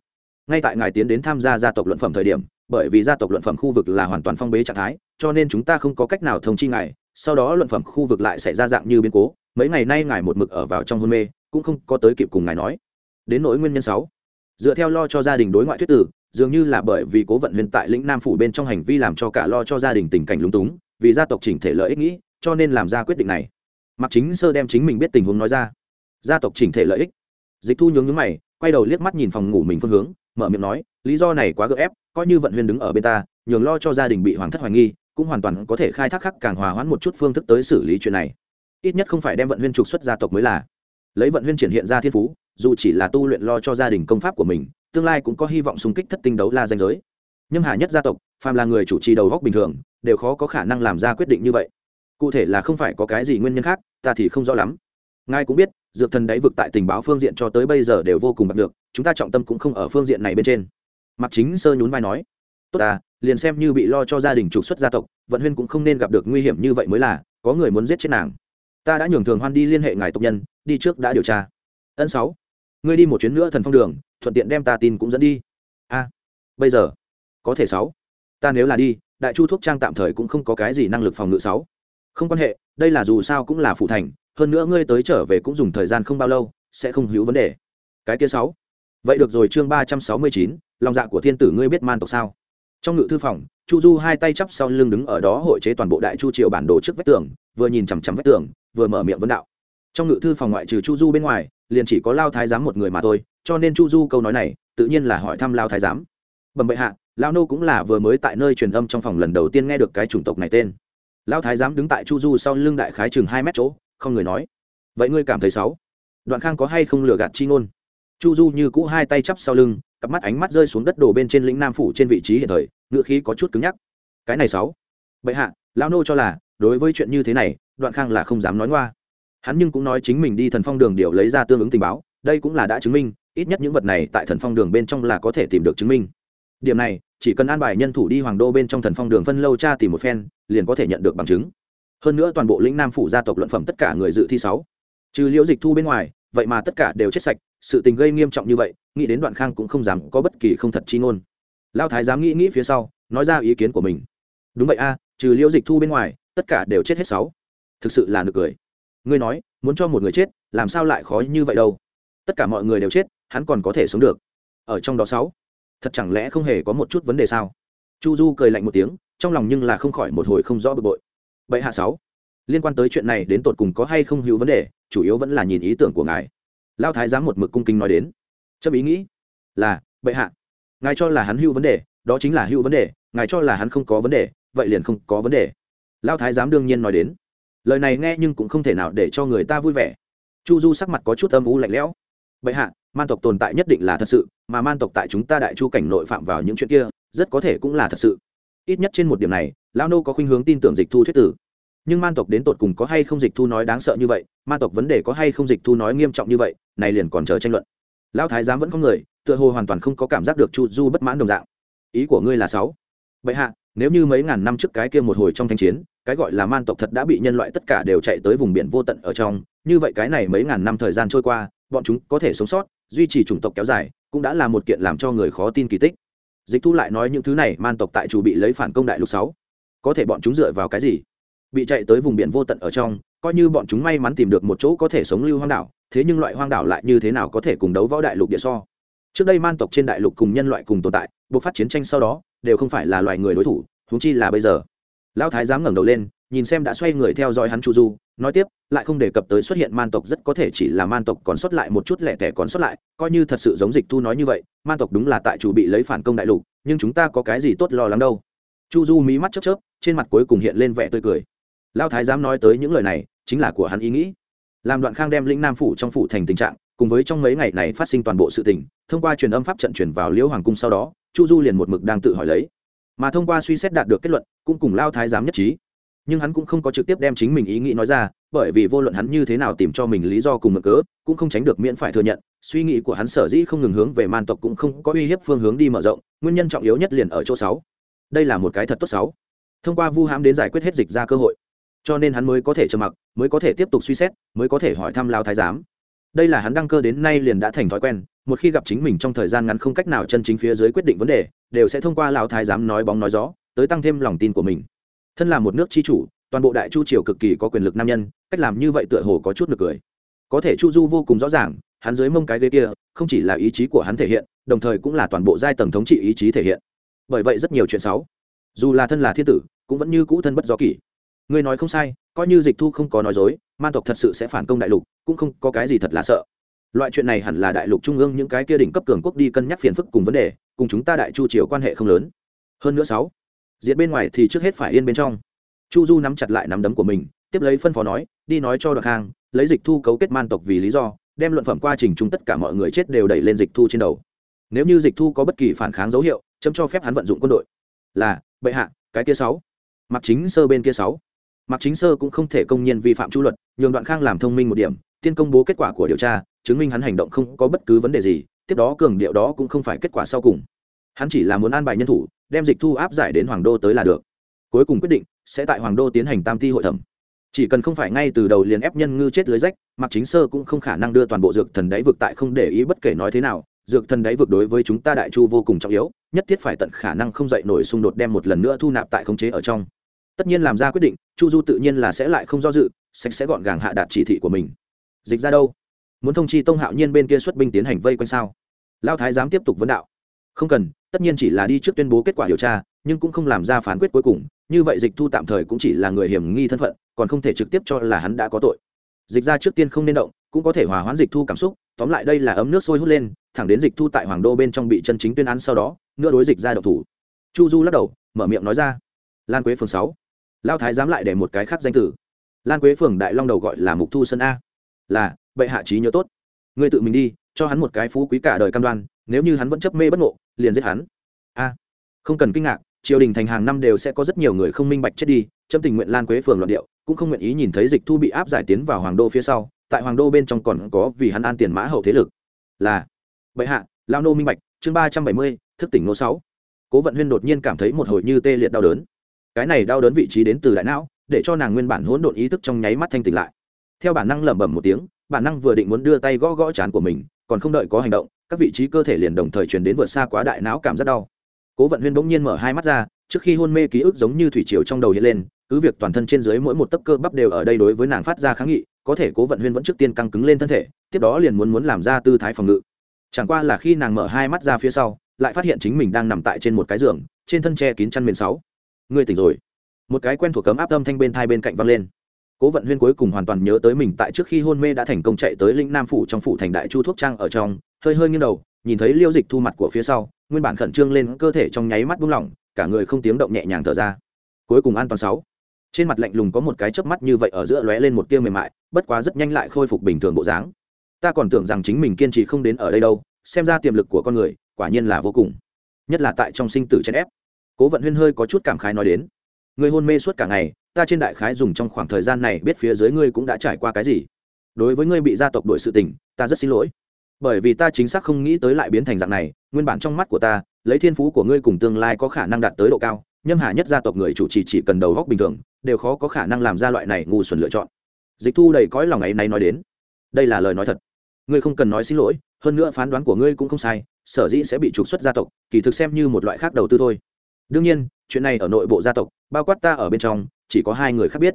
Ngay tại ngài tiến đến tham gia gia tộc luận phẩm thời điểm, bởi vì gia tộc luận phẩm khu vực là hoàn toàn phong bế trạng thái cho nên chúng ta không có cách nào thông chi ngài, sau đó luận phẩm khu vực lại xảy ra dạng như biến cố, mấy ngày nay ngài một mực ở vào trong hôn mê, cũng không có tới kịp cùng ngài nói. Đến nỗi nguyên nhân sáu. Dựa theo lo cho gia đình đối ngoại thuyết tử, dường như là bởi vì cố vận huyền tại lĩnh nam phủ bên trong hành vi làm cho cả lo cho gia đình tình cảnh lúng túng, vì gia tộc chỉnh thể lợi ích nghĩ, cho nên làm ra quyết định này. Mặc chính sơ đem chính mình biết tình huống nói ra. Gia tộc chỉnh thể lợi ích. Dịch thu nhướng nhướng mày, quay đầu liếc mắt nhìn phòng ngủ mình phương hướng, mở miệng nói, lý do này quá gợ ép, coi như vận huyền đứng ở bên ta, nhường lo cho gia đình bị hoàng thất hoài nghi cũng hoàn toàn có thể khai thác khắc càng hòa hoãn một chút phương thức tới xử lý chuyện này. Ít nhất không phải đem vận huyên trục xuất gia tộc mới là. Lấy vận huyên triển hiện ra thiên phú, dù chỉ là tu luyện lo cho gia đình công pháp của mình, tương lai cũng có hy vọng xung kích thất tinh đấu la danh giới. Nhưng hà nhất gia tộc, phàm là người chủ trì đầu góc bình thường, đều khó có khả năng làm ra quyết định như vậy. Cụ thể là không phải có cái gì nguyên nhân khác, ta thì không rõ lắm. Ngài cũng biết, dược thần đáy vực tại tình báo phương diện cho tới bây giờ đều vô cùng bật được, chúng ta trọng tâm cũng không ở phương diện này bên trên. Mặc chính sơ nhún vai nói tốt à liền xem như bị lo cho gia đình trục xuất gia tộc, vận huyên cũng không nên gặp được nguy hiểm như vậy mới là, có người muốn giết chết nàng. Ta đã nhường thường hoan đi liên hệ ngài tộc nhân, đi trước đã điều tra. Ân sáu, ngươi đi một chuyến nữa thần phong đường, thuận tiện đem ta tin cũng dẫn đi. A, bây giờ, có thể sáu. Ta nếu là đi, đại chu thuốc trang tạm thời cũng không có cái gì năng lực phòng ngự sáu. Không quan hệ, đây là dù sao cũng là phụ thành, hơn nữa ngươi tới trở về cũng dùng thời gian không bao lâu, sẽ không hữu vấn đề. Cái kia sáu. Vậy được rồi, chương ba trăm sáu mươi chín, lòng dạ của thiên tử ngươi biết man tộc sao? Trong ngự thư phòng, chu du hai tay chắp sau lưng đứng ở đó hội chế toàn bộ đại chu triều bản đồ trước vách tường, vừa nhìn chằm chằm vách tường, vừa mở miệng vấn đạo. Trong ngự thư phòng ngoại trừ chu du bên ngoài, liền chỉ có lao thái giám một người mà thôi, cho nên chu du câu nói này, tự nhiên là hỏi thăm lao thái giám. Bẩm bệ hạ, lao nô cũng là vừa mới tại nơi truyền âm trong phòng lần đầu tiên nghe được cái chủng tộc này tên. Lao thái giám đứng tại chu du sau lưng đại khái chừng hai mét chỗ, không người nói. Vậy ngươi cảm thấy sáu đoạn khang có hay không lừa gạt chi ngôn? Chu du như cũ hai tay chắp sau lưng cặp mắt ánh mắt rơi xuống đất đổ bên trên lĩnh nam phủ trên vị trí hiện thời, ngựa khí có chút cứng nhắc. Cái này sáu. Bệ hạ, lão nô cho là, đối với chuyện như thế này, đoạn khang là không dám nói ngoa. Hắn nhưng cũng nói chính mình đi thần phong đường điều lấy ra tương ứng tình báo, đây cũng là đã chứng minh, ít nhất những vật này tại thần phong đường bên trong là có thể tìm được chứng minh. Điểm này, chỉ cần an bài nhân thủ đi hoàng đô bên trong thần phong đường phân lâu cha tìm một phen, liền có thể nhận được bằng chứng. Hơn nữa toàn bộ lĩnh nam phủ gia tộc luận phẩm tất cả người dự thi sáu. Trừ liễu dịch thu bên ngoài, vậy mà tất cả đều chết sạch sự tình gây nghiêm trọng như vậy, nghĩ đến đoạn khang cũng không dám có bất kỳ không thật chi ngôn. Lao thái dám nghĩ nghĩ phía sau, nói ra ý kiến của mình. Đúng vậy a, trừ liễu dịch thu bên ngoài, tất cả đều chết hết sáu. Thực sự là nực cười. Ngươi nói, muốn cho một người chết, làm sao lại khó như vậy đâu? Tất cả mọi người đều chết, hắn còn có thể sống được. Ở trong đó sáu, thật chẳng lẽ không hề có một chút vấn đề sao? Chu du cười lạnh một tiếng, trong lòng nhưng là không khỏi một hồi không rõ bực bội. Vậy hạ sáu, liên quan tới chuyện này đến tột cùng có hay không hữu vấn đề, chủ yếu vẫn là nhìn ý tưởng của ngài lao thái giám một mực cung kính nói đến. Chấp ý nghĩ là, bệ hạ, ngài cho là hắn hưu vấn đề, đó chính là hưu vấn đề, ngài cho là hắn không có vấn đề, vậy liền không có vấn đề. Lao thái giám đương nhiên nói đến. Lời này nghe nhưng cũng không thể nào để cho người ta vui vẻ. Chu du sắc mặt có chút âm u lạnh lẽo. Bệ hạ, man tộc tồn tại nhất định là thật sự, mà man tộc tại chúng ta đại chu cảnh nội phạm vào những chuyện kia, rất có thể cũng là thật sự. Ít nhất trên một điểm này, lao nô có khuynh hướng tin tưởng dịch thu thuyết tử nhưng man tộc đến tột cùng có hay không dịch thu nói đáng sợ như vậy, man tộc vấn đề có hay không dịch thu nói nghiêm trọng như vậy, này liền còn chờ tranh luận. Lão thái giám vẫn không người, tựa hồ hoàn toàn không có cảm giác được chu du bất mãn đồng dạng. Ý của ngươi là sáu. Vậy hạ, nếu như mấy ngàn năm trước cái kia một hồi trong thanh chiến, cái gọi là man tộc thật đã bị nhân loại tất cả đều chạy tới vùng biển vô tận ở trong, như vậy cái này mấy ngàn năm thời gian trôi qua, bọn chúng có thể sống sót, duy trì chủng tộc kéo dài, cũng đã là một kiện làm cho người khó tin kỳ tích. Dịch thu lại nói những thứ này, man tộc tại chủ bị lấy phản công đại lục sáu. Có thể bọn chúng dựa vào cái gì? Bị chạy tới vùng biển vô tận ở trong, coi như bọn chúng may mắn tìm được một chỗ có thể sống lưu hoang đảo, thế nhưng loại hoang đảo lại như thế nào có thể cùng đấu võ đại lục địa so? Trước đây man tộc trên đại lục cùng nhân loại cùng tồn tại, buộc phát chiến tranh sau đó, đều không phải là loài người đối thủ thúng chi là bây giờ. Lão thái dám ngẩng đầu lên, nhìn xem đã xoay người theo dõi hắn chu du, nói tiếp, lại không đề cập tới xuất hiện man tộc rất có thể chỉ là man tộc còn sót lại một chút lẻ tẻ còn sót lại, coi như thật sự giống dịch thu nói như vậy, man tộc đúng là tại chủ bị lấy phản công đại lục, nhưng chúng ta có cái gì tốt lo lắng đâu? Chu du mí mắt chớp chớp, trên mặt cuối cùng hiện lên vẻ tươi cười lao thái giám nói tới những lời này, chính là của hắn ý nghĩ. Làm đoạn khang đem lĩnh nam phủ trong phủ thành tình trạng, cùng với trong mấy ngày này phát sinh toàn bộ sự tình, thông qua truyền âm pháp trận truyền vào liễu hoàng cung sau đó, chu du liền một mực đang tự hỏi lấy. Mà thông qua suy xét đạt được kết luận, cũng cùng lao thái giám nhất trí. Nhưng hắn cũng không có trực tiếp đem chính mình ý nghĩ nói ra, bởi vì vô luận hắn như thế nào tìm cho mình lý do cùng mực cớ, cũng không tránh được miễn phải thừa nhận, suy nghĩ của hắn sở dĩ không ngừng hướng về man tộc cũng không có uy hiếp phương hướng đi mở rộng, nguyên nhân trọng yếu nhất liền ở chỗ sáu. Đây là một cái thật tốt sáu. Thông qua vu hãm đến giải quyết hết dịch ra cơ hội cho nên hắn mới có thể trầm mặc, mới có thể tiếp tục suy xét, mới có thể hỏi thăm lao thái giám. Đây là hắn đăng cơ đến nay liền đã thành thói quen, một khi gặp chính mình trong thời gian ngắn không cách nào chân chính phía dưới quyết định vấn đề, đều sẽ thông qua lao thái giám nói bóng nói gió, tới tăng thêm lòng tin của mình. Thân là một nước tri chủ, toàn bộ đại chu triều cực kỳ có quyền lực nam nhân, cách làm như vậy tựa hồ có chút nực cười. Có thể chu du vô cùng rõ ràng, hắn dưới mông cái ghế kia, không chỉ là ý chí của hắn thể hiện, đồng thời cũng là toàn bộ giai tầng thống trị ý chí thể hiện. Bởi vậy rất nhiều chuyện xấu, dù là thân là thiên tử, cũng vẫn như cũ thân bất do kỷ ngươi nói không sai, coi như dịch thu không có nói dối man tộc thật sự sẽ phản công đại lục, cũng không có cái gì thật là sợ. Loại chuyện này hẳn là đại lục trung ương những cái kia đỉnh cấp cường quốc đi cân nhắc phiền phức cùng vấn đề, cùng chúng ta đại chu triều quan hệ không lớn. Hơn nữa sáu, diệt bên ngoài thì trước hết phải yên bên trong. Chu du nắm chặt lại nắm đấm của mình, tiếp lấy phân phó nói, đi nói cho đoạn khang, lấy dịch thu cấu kết man tộc vì lý do, đem luận phẩm qua trình chung tất cả mọi người chết đều đẩy lên dịch thu trên đầu. Nếu như dịch thu có bất kỳ phản kháng dấu hiệu, chấm cho phép hắn vận dụng quân đội. Là, bệ hạ, cái kia sáu. Mặc chính sơ bên kia sáu. Mạc chính sơ cũng không thể công nhiên vi phạm chu luật, nhường đoạn khang làm thông minh một điểm, tiên công bố kết quả của điều tra, chứng minh hắn hành động không có bất cứ vấn đề gì, tiếp đó cường điệu đó cũng không phải kết quả sau cùng. Hắn chỉ là muốn an bài nhân thủ, đem dịch thu áp giải đến hoàng đô tới là được. Cuối cùng quyết định, sẽ tại hoàng đô tiến hành tam ti hội thẩm. Chỉ cần không phải ngay từ đầu liền ép nhân ngư chết lưới rách, Mạc chính sơ cũng không khả năng đưa toàn bộ dược thần đáy vực tại không để ý bất kể nói thế nào. Dược thần đáy vực đối với chúng ta đại chu vô cùng trọng yếu, nhất thiết phải tận khả năng không dậy nổi xung đột đem một lần nữa thu nạp tại khống chế ở trong tất nhiên làm ra quyết định, chu du tự nhiên là sẽ lại không do dự, sạch sẽ gọn gàng hạ đạt chỉ thị của mình. Dịch ra đâu? Muốn thông chi tông hạo nhiên bên kia xuất binh tiến hành vây quanh sao? Lao thái giám tiếp tục vấn đạo. Không cần, tất nhiên chỉ là đi trước tuyên bố kết quả điều tra, nhưng cũng không làm ra phán quyết cuối cùng, như vậy dịch thu tạm thời cũng chỉ là người hiểm nghi thân phận, còn không thể trực tiếp cho là hắn đã có tội. Dịch ra trước tiên không nên động, cũng có thể hòa hoãn dịch thu cảm xúc, tóm lại đây là ấm nước sôi hút lên, thẳng đến dịch thu tại hoàng đô bên trong bị chân chính tuyên án sau đó, nữa đối dịch ra độc thủ. Chu du lắc đầu, mở miệng nói ra. Lan quế phường sáu lao thái dám lại để một cái khác danh tử. Lan quế phường đại long đầu gọi là mục thu sân a. Là, bệ hạ trí nhớ tốt. Ngươi tự mình đi, cho hắn một cái phú quý cả đời cam đoan, nếu như hắn vẫn chấp mê bất ngộ, liền giết hắn. A. Không cần kinh ngạc, triều đình thành hàng năm đều sẽ có rất nhiều người không minh bạch chết đi châm tình nguyện lan quế phường luận điệu, cũng không nguyện ý nhìn thấy dịch thu bị áp giải tiến vào hoàng đô phía sau, tại hoàng đô bên trong còn có vì hắn an tiền mã hậu thế lực. Là, bệ hạ, lao nô minh bạch, chương ba trăm bảy mươi, thức tỉnh nô sáu. Cố vận huyên đột nhiên cảm thấy một hồi như tê liệt đau đớn cái này đau đớn vị trí đến từ đại não, để cho nàng nguyên bản hỗn độn ý thức trong nháy mắt thanh tỉnh lại. Theo bản năng lẩm bẩm một tiếng, bản năng vừa định muốn đưa tay gõ gõ chán của mình, còn không đợi có hành động, các vị trí cơ thể liền đồng thời truyền đến vượt xa quá đại não cảm giác đau. Cố vận huyên bỗng nhiên mở hai mắt ra, trước khi hôn mê ký ức giống như thủy triều trong đầu hiện lên, cứ việc toàn thân trên dưới mỗi một tấc cơ bắp đều ở đây đối với nàng phát ra kháng nghị, có thể cố vận huyên vẫn trước tiên căng cứng lên thân thể, tiếp đó liền muốn muốn làm ra tư thái phòng ngự. Chẳng qua là khi nàng mở hai mắt ra phía sau, lại phát hiện chính mình đang nằm tại trên một cái giường, trên thân tre kín chăn miền sáu ngươi tỉnh rồi. Một cái quen thuộc cấm áp âm thanh bên thai bên cạnh văng lên. Cố vận huyên cuối cùng hoàn toàn nhớ tới mình tại trước khi hôn mê đã thành công chạy tới linh nam phủ trong phủ thành đại chu thuốc trang ở trong, hơi hơi nghiêng đầu, nhìn thấy liêu dịch thu mặt của phía sau, nguyên bản khẩn trương lên cơ thể trong nháy mắt buông lỏng, cả người không tiếng động nhẹ nhàng thở ra. Cuối cùng an toàn sáu. Trên mặt lạnh lùng có một cái chớp mắt như vậy ở giữa lóe lên một tia mềm mại, bất quá rất nhanh lại khôi phục bình thường bộ dáng. Ta còn tưởng rằng chính mình kiên trì không đến ở đây đâu, xem ra tiềm lực của con người quả nhiên là vô cùng, nhất là tại trong sinh tử chèn ép cố vận huyên hơi có chút cảm khái nói đến người hôn mê suốt cả ngày, ta trên đại khái dùng trong khoảng thời gian này biết phía dưới ngươi cũng đã trải qua cái gì. Đối với ngươi bị gia tộc đội sự tình, ta rất xin lỗi. Bởi vì ta chính xác không nghĩ tới lại biến thành dạng này, nguyên bản trong mắt của ta, lấy thiên phú của ngươi cùng tương lai có khả năng đạt tới độ cao, nhâm hà nhất gia tộc người chủ trì chỉ cần đầu góc bình thường, đều khó có khả năng làm ra loại này ngu xuẩn lựa chọn. Dịch thu đầy cõi lòng ấy nay nói đến, đây là lời nói thật. Ngươi không cần nói xin lỗi, hơn nữa phán đoán của ngươi cũng không sai, sở dĩ sẽ bị trục xuất gia tộc, kỳ thực xem như một loại khác đầu tư thôi đương nhiên, chuyện này ở nội bộ gia tộc, bao quát ta ở bên trong, chỉ có hai người khác biết.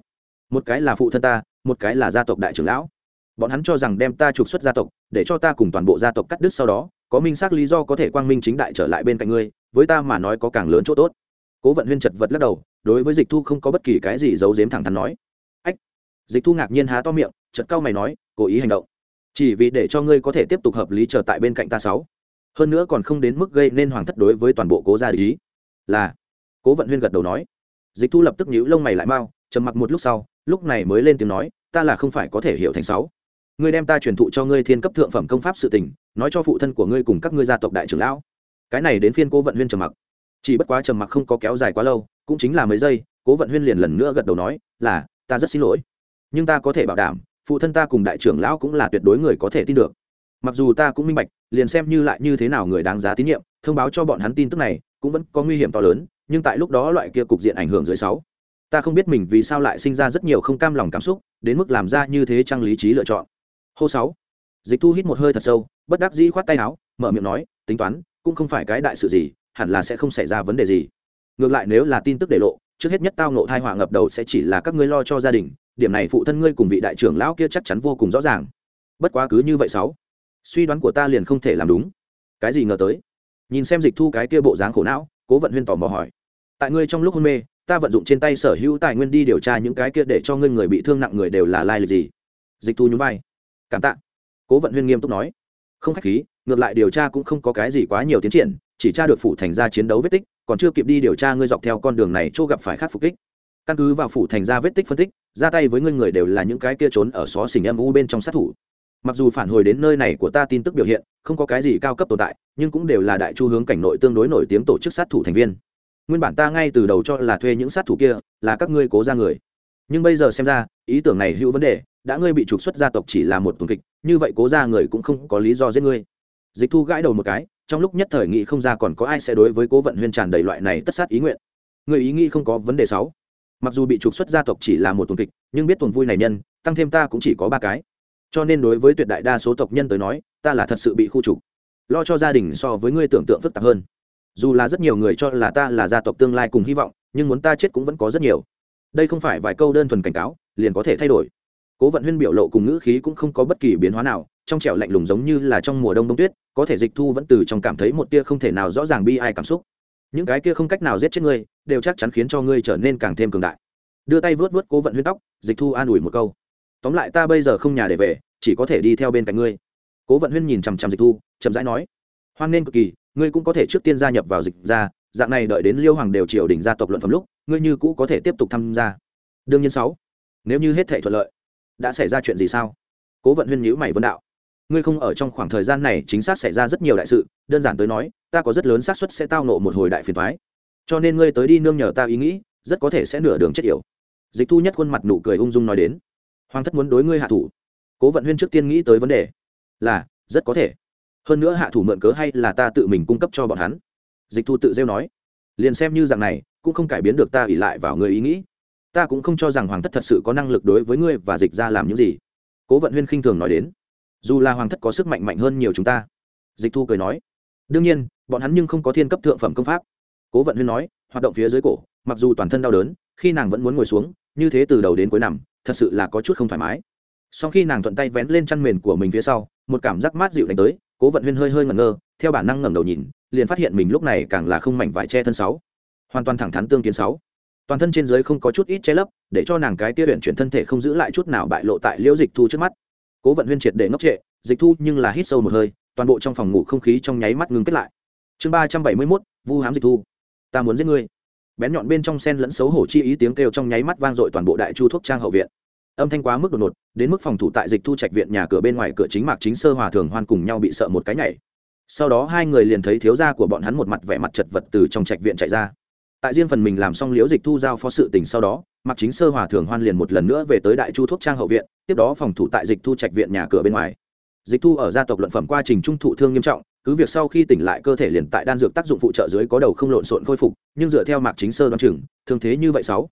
Một cái là phụ thân ta, một cái là gia tộc đại trưởng lão. Bọn hắn cho rằng đem ta trục xuất gia tộc, để cho ta cùng toàn bộ gia tộc cắt đứt sau đó, có minh xác lý do có thể quang minh chính đại trở lại bên cạnh ngươi, với ta mà nói có càng lớn chỗ tốt. Cố vận huyên chật vật lắc đầu, đối với dịch thu không có bất kỳ cái gì giấu giếm thẳng thắn nói. Ách! Dịch thu ngạc nhiên há to miệng chật cau mày nói, cố ý hành động. Chỉ vì để cho ngươi có thể tiếp tục hợp lý trở tại bên cạnh ta sáu. Hơn nữa còn không đến mức gây nên hoàng thất đối với toàn bộ cố gia lý là cố vận huyên gật đầu nói dịch thu lập tức nhíu lông mày lại mau trầm mặc một lúc sau lúc này mới lên tiếng nói ta là không phải có thể hiểu thành sáu ngươi đem ta truyền thụ cho ngươi thiên cấp thượng phẩm công pháp sự tình nói cho phụ thân của ngươi cùng các ngươi gia tộc đại trưởng lão cái này đến phiên cố vận huyên trầm mặc chỉ bất quá trầm mặc không có kéo dài quá lâu cũng chính là mấy giây cố vận huyên liền lần nữa gật đầu nói là ta rất xin lỗi nhưng ta có thể bảo đảm phụ thân ta cùng đại trưởng lão cũng là tuyệt đối người có thể tin được mặc dù ta cũng minh bạch liền xem như lại như thế nào người đáng giá tín nhiệm thông báo cho bọn hắn tin tức này cũng vẫn có nguy hiểm to lớn, nhưng tại lúc đó loại kia cục diện ảnh hưởng dưới sáu, ta không biết mình vì sao lại sinh ra rất nhiều không cam lòng cảm xúc, đến mức làm ra như thế trang lý trí lựa chọn. Hô sáu, dịch thu hít một hơi thật sâu, bất đắc dĩ khoát tay áo, mở miệng nói, tính toán, cũng không phải cái đại sự gì, hẳn là sẽ không xảy ra vấn đề gì. Ngược lại nếu là tin tức để lộ, trước hết nhất tao nộ thai họa ngập đầu sẽ chỉ là các ngươi lo cho gia đình, điểm này phụ thân ngươi cùng vị đại trưởng lão kia chắc chắn vô cùng rõ ràng. Bất quá cứ như vậy sáu, suy đoán của ta liền không thể làm đúng. Cái gì ngờ tới? Nhìn xem dịch thu cái kia bộ dáng khổ não, cố vận huyên tỏ mò hỏi, tại ngươi trong lúc hôn mê, ta vận dụng trên tay sở hữu tài nguyên đi điều tra những cái kia để cho ngươi người bị thương nặng người đều là lai lịch gì? Dịch thu nhún vai, cảm tạ. Cố vận huyên nghiêm túc nói, không khách khí, ngược lại điều tra cũng không có cái gì quá nhiều tiến triển, chỉ tra được phủ thành ra chiến đấu vết tích, còn chưa kịp đi điều tra ngươi dọc theo con đường này chỗ gặp phải khắc phục kích. Căn cứ vào phủ thành ra vết tích phân tích, ra tay với ngươi người đều là những cái kia trốn ở xó xỉnh âm u bên trong sát thủ mặc dù phản hồi đến nơi này của ta tin tức biểu hiện, không có cái gì cao cấp tồn tại, nhưng cũng đều là đại chu hướng cảnh nội tương đối nổi tiếng tổ chức sát thủ thành viên. Nguyên bản ta ngay từ đầu cho là thuê những sát thủ kia, là các ngươi cố ra người. Nhưng bây giờ xem ra, ý tưởng này hữu vấn đề, đã ngươi bị trục xuất gia tộc chỉ là một tuần kịch, như vậy cố ra người cũng không có lý do giết ngươi. Dịch thu gãi đầu một cái, trong lúc nhất thời nghị không ra còn có ai sẽ đối với cố vận huyên tràn đầy loại này tất sát ý nguyện. Người ý nghĩ không có vấn đề sáu. Mặc dù bị trục xuất gia tộc chỉ là một tuần kịch, nhưng biết tuần vui này nhân, tăng thêm ta cũng chỉ có ba cái cho nên đối với tuyệt đại đa số tộc nhân tới nói, ta là thật sự bị khu trục. Lo cho gia đình so với ngươi tưởng tượng phức tạp hơn. Dù là rất nhiều người cho là ta là gia tộc tương lai cùng hy vọng, nhưng muốn ta chết cũng vẫn có rất nhiều. Đây không phải vài câu đơn thuần cảnh cáo, liền có thể thay đổi. Cố vận huyên biểu lộ cùng ngữ khí cũng không có bất kỳ biến hóa nào, trong trẻo lạnh lùng giống như là trong mùa đông đông tuyết, có thể dịch thu vẫn từ trong cảm thấy một tia không thể nào rõ ràng bi ai cảm xúc. Những cái kia không cách nào giết chết ngươi, đều chắc chắn khiến cho ngươi trở nên càng thêm cường đại. Đưa tay vớt vớt cố vận huyên tóc, dịch thu an ủi một câu tóm lại ta bây giờ không nhà để về, chỉ có thể đi theo bên cạnh ngươi. Cố vận huyên nhìn chằm chằm dịch thu, chậm rãi nói, hoan nên cực kỳ, ngươi cũng có thể trước tiên gia nhập vào dịch ra dạng này đợi đến liêu hoàng đều triều đình gia tộc luận phẩm lúc, ngươi như cũ có thể tiếp tục tham gia. Đương nhiên sáu, nếu như hết thể thuận lợi, đã xảy ra chuyện gì sao? Cố vận huyên nhữ mày vân đạo, ngươi không ở trong khoảng thời gian này chính xác xảy ra rất nhiều đại sự, đơn giản tới nói, ta có rất lớn xác suất sẽ tao nộ một hồi đại phiền thoái cho nên ngươi tới đi nương nhờ ta ý nghĩ, rất có thể sẽ nửa đường chết yểu. Dịch thu nhất khuôn mặt nụ cười ung dung nói đến hoàng thất muốn đối ngươi hạ thủ. Cố vận huyên trước tiên nghĩ tới vấn đề là, rất có thể. Hơn nữa hạ thủ mượn cớ hay là ta tự mình cung cấp cho bọn hắn? Dịch thu tự rêu nói. Liền xem như dạng này, cũng không cải biến được ta ỉ lại vào người ý nghĩ. Ta cũng không cho rằng hoàng thất thật sự có năng lực đối với ngươi và dịch ra làm những gì. Cố vận huyên khinh thường nói đến. Dù là hoàng thất có sức mạnh mạnh hơn nhiều chúng ta. Dịch thu cười nói. Đương nhiên, bọn hắn nhưng không có thiên cấp thượng phẩm công pháp. Cố vận huyên nói, hoạt động phía dưới cổ, mặc dù toàn thân đau đớn, khi nàng vẫn muốn ngồi xuống, như thế từ đầu đến cuối nằm thật sự là có chút không thoải mái. Sau khi nàng thuận tay vén lên chăn mền của mình phía sau, một cảm giác mát dịu đánh tới, cố vận huyên hơi hơi ngẩn ngơ, theo bản năng ngẩng đầu nhìn, liền phát hiện mình lúc này càng là không mảnh vải che thân sáu. Hoàn toàn thẳng thắn tương kiến sáu. Toàn thân trên dưới không có chút ít che lấp, để cho nàng cái tia luyện chuyển thân thể không giữ lại chút nào bại lộ tại liễu dịch thu trước mắt. Cố vận huyên triệt để ngốc trệ, dịch thu nhưng là hít sâu một hơi, toàn bộ trong phòng ngủ không khí trong nháy mắt ngưng kết lại. Chương ba trăm bảy mươi mốt, vu hám dịch thu. Ta muốn giết ngươi bén nhọn bên trong sen lẫn xấu hổ chi ý tiếng kêu trong nháy mắt vang dội toàn bộ đại chu thuốc trang hậu viện. Âm thanh quá mức đột ngột, đến mức phòng thủ tại dịch thu trạch viện nhà cửa bên ngoài cửa chính mạc chính sơ hòa thường hoan cùng nhau bị sợ một cái nhảy. Sau đó hai người liền thấy thiếu gia của bọn hắn một mặt vẻ mặt chật vật từ trong trạch viện chạy ra. Tại riêng phần mình làm xong liễu dịch thu giao phó sự tình sau đó, mạc chính sơ hòa thường hoan liền một lần nữa về tới đại chu thuốc trang hậu viện, tiếp đó phòng thủ tại dịch thu trạch viện nhà cửa bên ngoài. Dịch thu ở gia tộc luận phẩm quá trình trung thụ thương nghiêm trọng cứ việc sau khi tỉnh lại cơ thể liền tại đan dược tác dụng phụ trợ dưới có đầu không lộn xộn khôi phục, nhưng dựa theo mạc chính sơ đoán chừng thường thế như vậy sáu.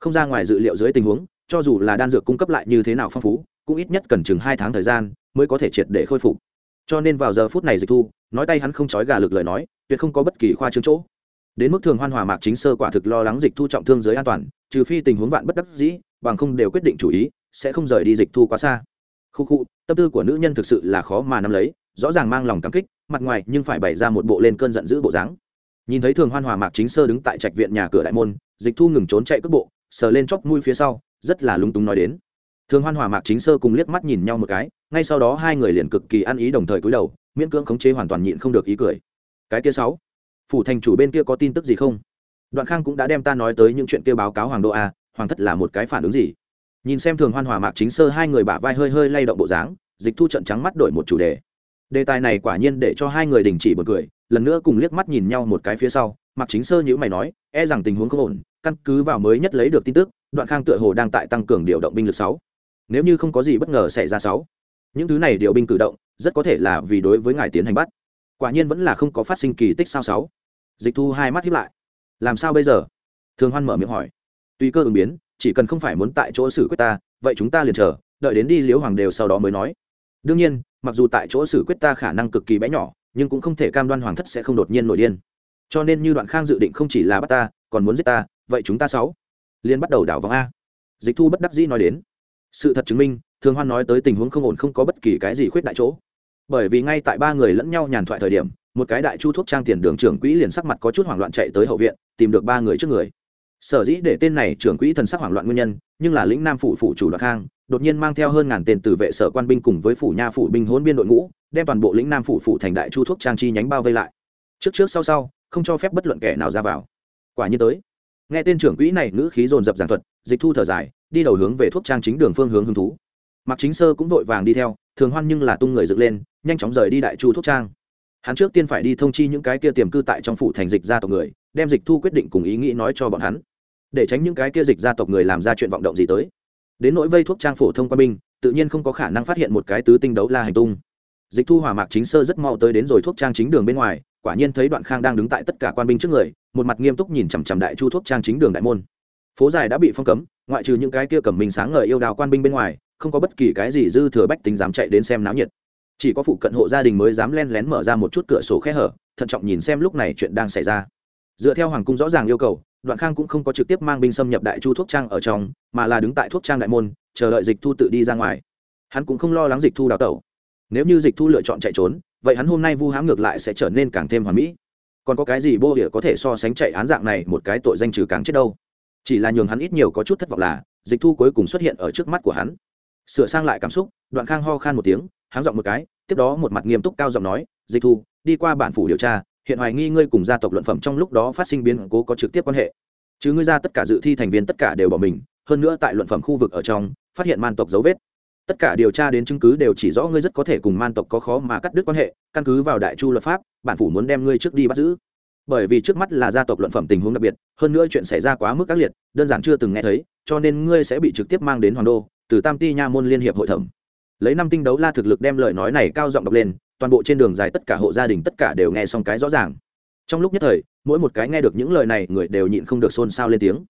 Không ra ngoài dự liệu dưới tình huống, cho dù là đan dược cung cấp lại như thế nào phong phú, cũng ít nhất cần chừng hai tháng thời gian mới có thể triệt để khôi phục. Cho nên vào giờ phút này dịch thu, nói tay hắn không trói gà lực lời nói, tuyệt không có bất kỳ khoa trương chỗ. Đến mức thường hoan hòa mạc chính sơ quả thực lo lắng dịch thu trọng thương giới an toàn, trừ phi tình huống vạn bất đắc dĩ, bằng không đều quyết định chủ ý, sẽ không rời đi dịch thu quá xa. Khu khu, tâm tư của nữ nhân thực sự là khó mà nắm lấy, rõ ràng mang lòng cảm kích mặt ngoài nhưng phải bày ra một bộ lên cơn giận dữ bộ dáng. Nhìn thấy thường hoan hòa mạc chính sơ đứng tại trạch viện nhà cửa đại môn, dịch thu ngừng trốn chạy cước bộ, sờ lên chóp mũi phía sau, rất là lúng túng nói đến. Thường hoan hòa mạc chính sơ cùng liếc mắt nhìn nhau một cái, ngay sau đó hai người liền cực kỳ ăn ý đồng thời cúi đầu, miễn cưỡng khống chế hoàn toàn nhịn không được ý cười. Cái kia sáu, phủ thành chủ bên kia có tin tức gì không? Đoạn khang cũng đã đem ta nói tới những chuyện kia báo cáo hoàng đô a, hoàng thất là một cái phản ứng gì? Nhìn xem thường hoan hòa mạc chính sơ hai người bả vai hơi hơi lay động bộ dáng, dịch thu trận trắng mắt đổi một chủ đề đề tài này quả nhiên để cho hai người đình chỉ bật cười, lần nữa cùng liếc mắt nhìn nhau một cái phía sau mặc chính sơ nhữ mày nói e rằng tình huống không ổn, căn cứ vào mới nhất lấy được tin tức, đoạn khang tựa hồ đang tại tăng cường điều động binh lực sáu. Nếu như không có gì bất ngờ xảy ra sáu, những thứ này điều binh cử động, rất có thể là vì đối với ngài tiến hành bắt. Quả nhiên vẫn là không có phát sinh kỳ tích sao sáu. Dịch thu hai mắt hiếp lại. Làm sao bây giờ? Thường hoan mở miệng hỏi. Tùy cơ ứng biến, chỉ cần không phải muốn tại chỗ xử quyết ta, vậy chúng ta liền chờ, đợi đến đi liễu hoàng đều sau đó mới nói. Đương nhiên mặc dù tại chỗ xử quyết ta khả năng cực kỳ bé nhỏ, nhưng cũng không thể cam đoan hoàng thất sẽ không đột nhiên nổi điên. Cho nên như đoạn khang dự định không chỉ là bắt ta, còn muốn giết ta, vậy chúng ta sáu liên bắt đầu đảo vòng a. Dịch thu bất đắc dĩ nói đến. Sự thật chứng minh thường hoan nói tới tình huống không ổn không có bất kỳ cái gì khuyết đại chỗ. Bởi vì ngay tại ba người lẫn nhau nhàn thoại thời điểm, một cái đại chu thuốc trang tiền đường trưởng quỹ liền sắc mặt có chút hoảng loạn chạy tới hậu viện, tìm được ba người trước người. Sở dĩ để tên này trưởng quỹ thần sắc hoảng loạn nguyên nhân, nhưng là lĩnh nam phủ phủ chủ Đoạn khang đột nhiên mang theo hơn ngàn tên từ vệ sở quan binh cùng với phủ nha phủ binh hỗn biên đội ngũ, đem toàn bộ lĩnh nam phủ phủ thành đại chu thuốc trang chi nhánh bao vây lại. Trước trước sau sau, không cho phép bất luận kẻ nào ra vào. Quả nhiên tới. Nghe tên trưởng quỹ này ngữ khí dồn dập giảng thuật, dịch thu thở dài, đi đầu hướng về thuốc trang chính đường phương hướng hứng thú. Mặc chính sơ cũng vội vàng đi theo, thường hoan nhưng là tung người dựng lên, nhanh chóng rời đi đại chu thuốc trang. Hắn trước tiên phải đi thông chi những cái kia tiềm cư tại trong phủ thành dịch gia tộc người, đem dịch thu quyết định cùng ý nghĩ nói cho bọn hắn. Để tránh những cái kia dịch gia tộc người làm ra chuyện vọng động gì tới đến nỗi vây thuốc trang phổ thông qua binh, tự nhiên không có khả năng phát hiện một cái tứ tinh đấu la hành tung. Dịch thu hỏa mạc chính sơ rất mau tới đến rồi thuốc trang chính đường bên ngoài, quả nhiên thấy đoạn khang đang đứng tại tất cả quan binh trước người, một mặt nghiêm túc nhìn chằm chằm đại chu thuốc trang chính đường đại môn. Phố dài đã bị phong cấm, ngoại trừ những cái kia cầm mình sáng ngời yêu đào quan binh bên ngoài, không có bất kỳ cái gì dư thừa bách tính dám chạy đến xem náo nhiệt. Chỉ có phụ cận hộ gia đình mới dám len lén mở ra một chút cửa sổ khe hở, thận trọng nhìn xem lúc này chuyện đang xảy ra. Dựa theo hoàng cung rõ ràng yêu cầu đoạn khang cũng không có trực tiếp mang binh xâm nhập đại chu thuốc trang ở trong, mà là đứng tại thuốc trang đại môn, chờ đợi dịch thu tự đi ra ngoài. Hắn cũng không lo lắng dịch thu đào tẩu. Nếu như dịch thu lựa chọn chạy trốn, vậy hắn hôm nay vu hãm ngược lại sẽ trở nên càng thêm hoàn mỹ. Còn có cái gì bô địa có thể so sánh chạy án dạng này một cái tội danh trừ càng chết đâu? Chỉ là nhường hắn ít nhiều có chút thất vọng là, dịch thu cuối cùng xuất hiện ở trước mắt của hắn. Sửa sang lại cảm xúc, đoạn khang ho khan một tiếng, háng giọng một cái, tiếp đó một mặt nghiêm túc cao giọng nói, dịch thu, đi qua bản phủ điều tra hiện hoài nghi ngươi cùng gia tộc luận phẩm trong lúc đó phát sinh biến cố có trực tiếp quan hệ. Chứ ngươi ra tất cả dự thi thành viên tất cả đều bỏ mình, hơn nữa tại luận phẩm khu vực ở trong, phát hiện man tộc dấu vết. Tất cả điều tra đến chứng cứ đều chỉ rõ ngươi rất có thể cùng man tộc có khó mà cắt đứt quan hệ, căn cứ vào đại chu luật pháp, bản phủ muốn đem ngươi trước đi bắt giữ. Bởi vì trước mắt là gia tộc luận phẩm tình huống đặc biệt, hơn nữa chuyện xảy ra quá mức ác liệt, đơn giản chưa từng nghe thấy, cho nên ngươi sẽ bị trực tiếp mang đến hoàng đô, từ tam ti nha môn liên hiệp hội thẩm. Lấy năm tinh đấu la thực lực đem lời nói này cao giọng đọc lên toàn bộ trên đường dài tất cả hộ gia đình tất cả đều nghe xong cái rõ ràng. Trong lúc nhất thời, mỗi một cái nghe được những lời này, người đều nhịn không được xôn xao lên tiếng.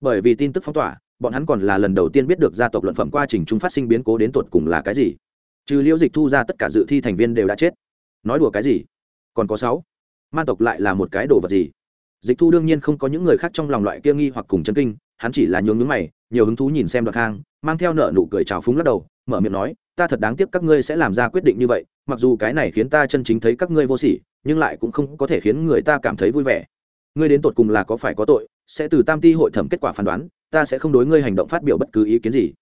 Bởi vì tin tức phong tỏa, bọn hắn còn là lần đầu tiên biết được gia tộc luận phẩm quá trình chúng phát sinh biến cố đến tột cùng là cái gì. Trừ liễu dịch thu ra tất cả dự thi thành viên đều đã chết. Nói đùa cái gì? Còn có sáu. Man tộc lại là một cái đồ vật gì? Dịch thu đương nhiên không có những người khác trong lòng loại kia nghi hoặc cùng chân kinh, hắn chỉ là nhướng nhướng mày, nhiều hứng thú nhìn xem đoạn khang, mang theo nợ nụ cười trào phúng lắc đầu, mở miệng nói ta thật đáng tiếc các ngươi sẽ làm ra quyết định như vậy, mặc dù cái này khiến ta chân chính thấy các ngươi vô sỉ, nhưng lại cũng không có thể khiến người ta cảm thấy vui vẻ. Ngươi đến tột cùng là có phải có tội, sẽ từ tam ti hội thẩm kết quả phán đoán, ta sẽ không đối ngươi hành động phát biểu bất cứ ý kiến gì.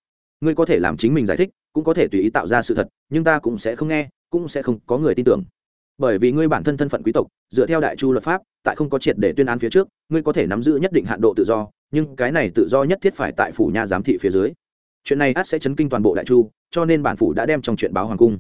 Ngươi có thể làm chính mình giải thích, cũng có thể tùy ý tạo ra sự thật, nhưng ta cũng sẽ không nghe, cũng sẽ không có người tin tưởng. Bởi vì ngươi bản thân thân phận quý tộc, dựa theo đại chu luật pháp, tại không có triệt để tuyên án phía trước, ngươi có thể nắm giữ nhất định hạn độ tự do, nhưng cái này tự do nhất thiết phải tại phủ nhà giám thị phía dưới chuyện này át sẽ chấn kinh toàn bộ đại chu, cho nên bản phủ đã đem trong chuyện báo hoàng cung.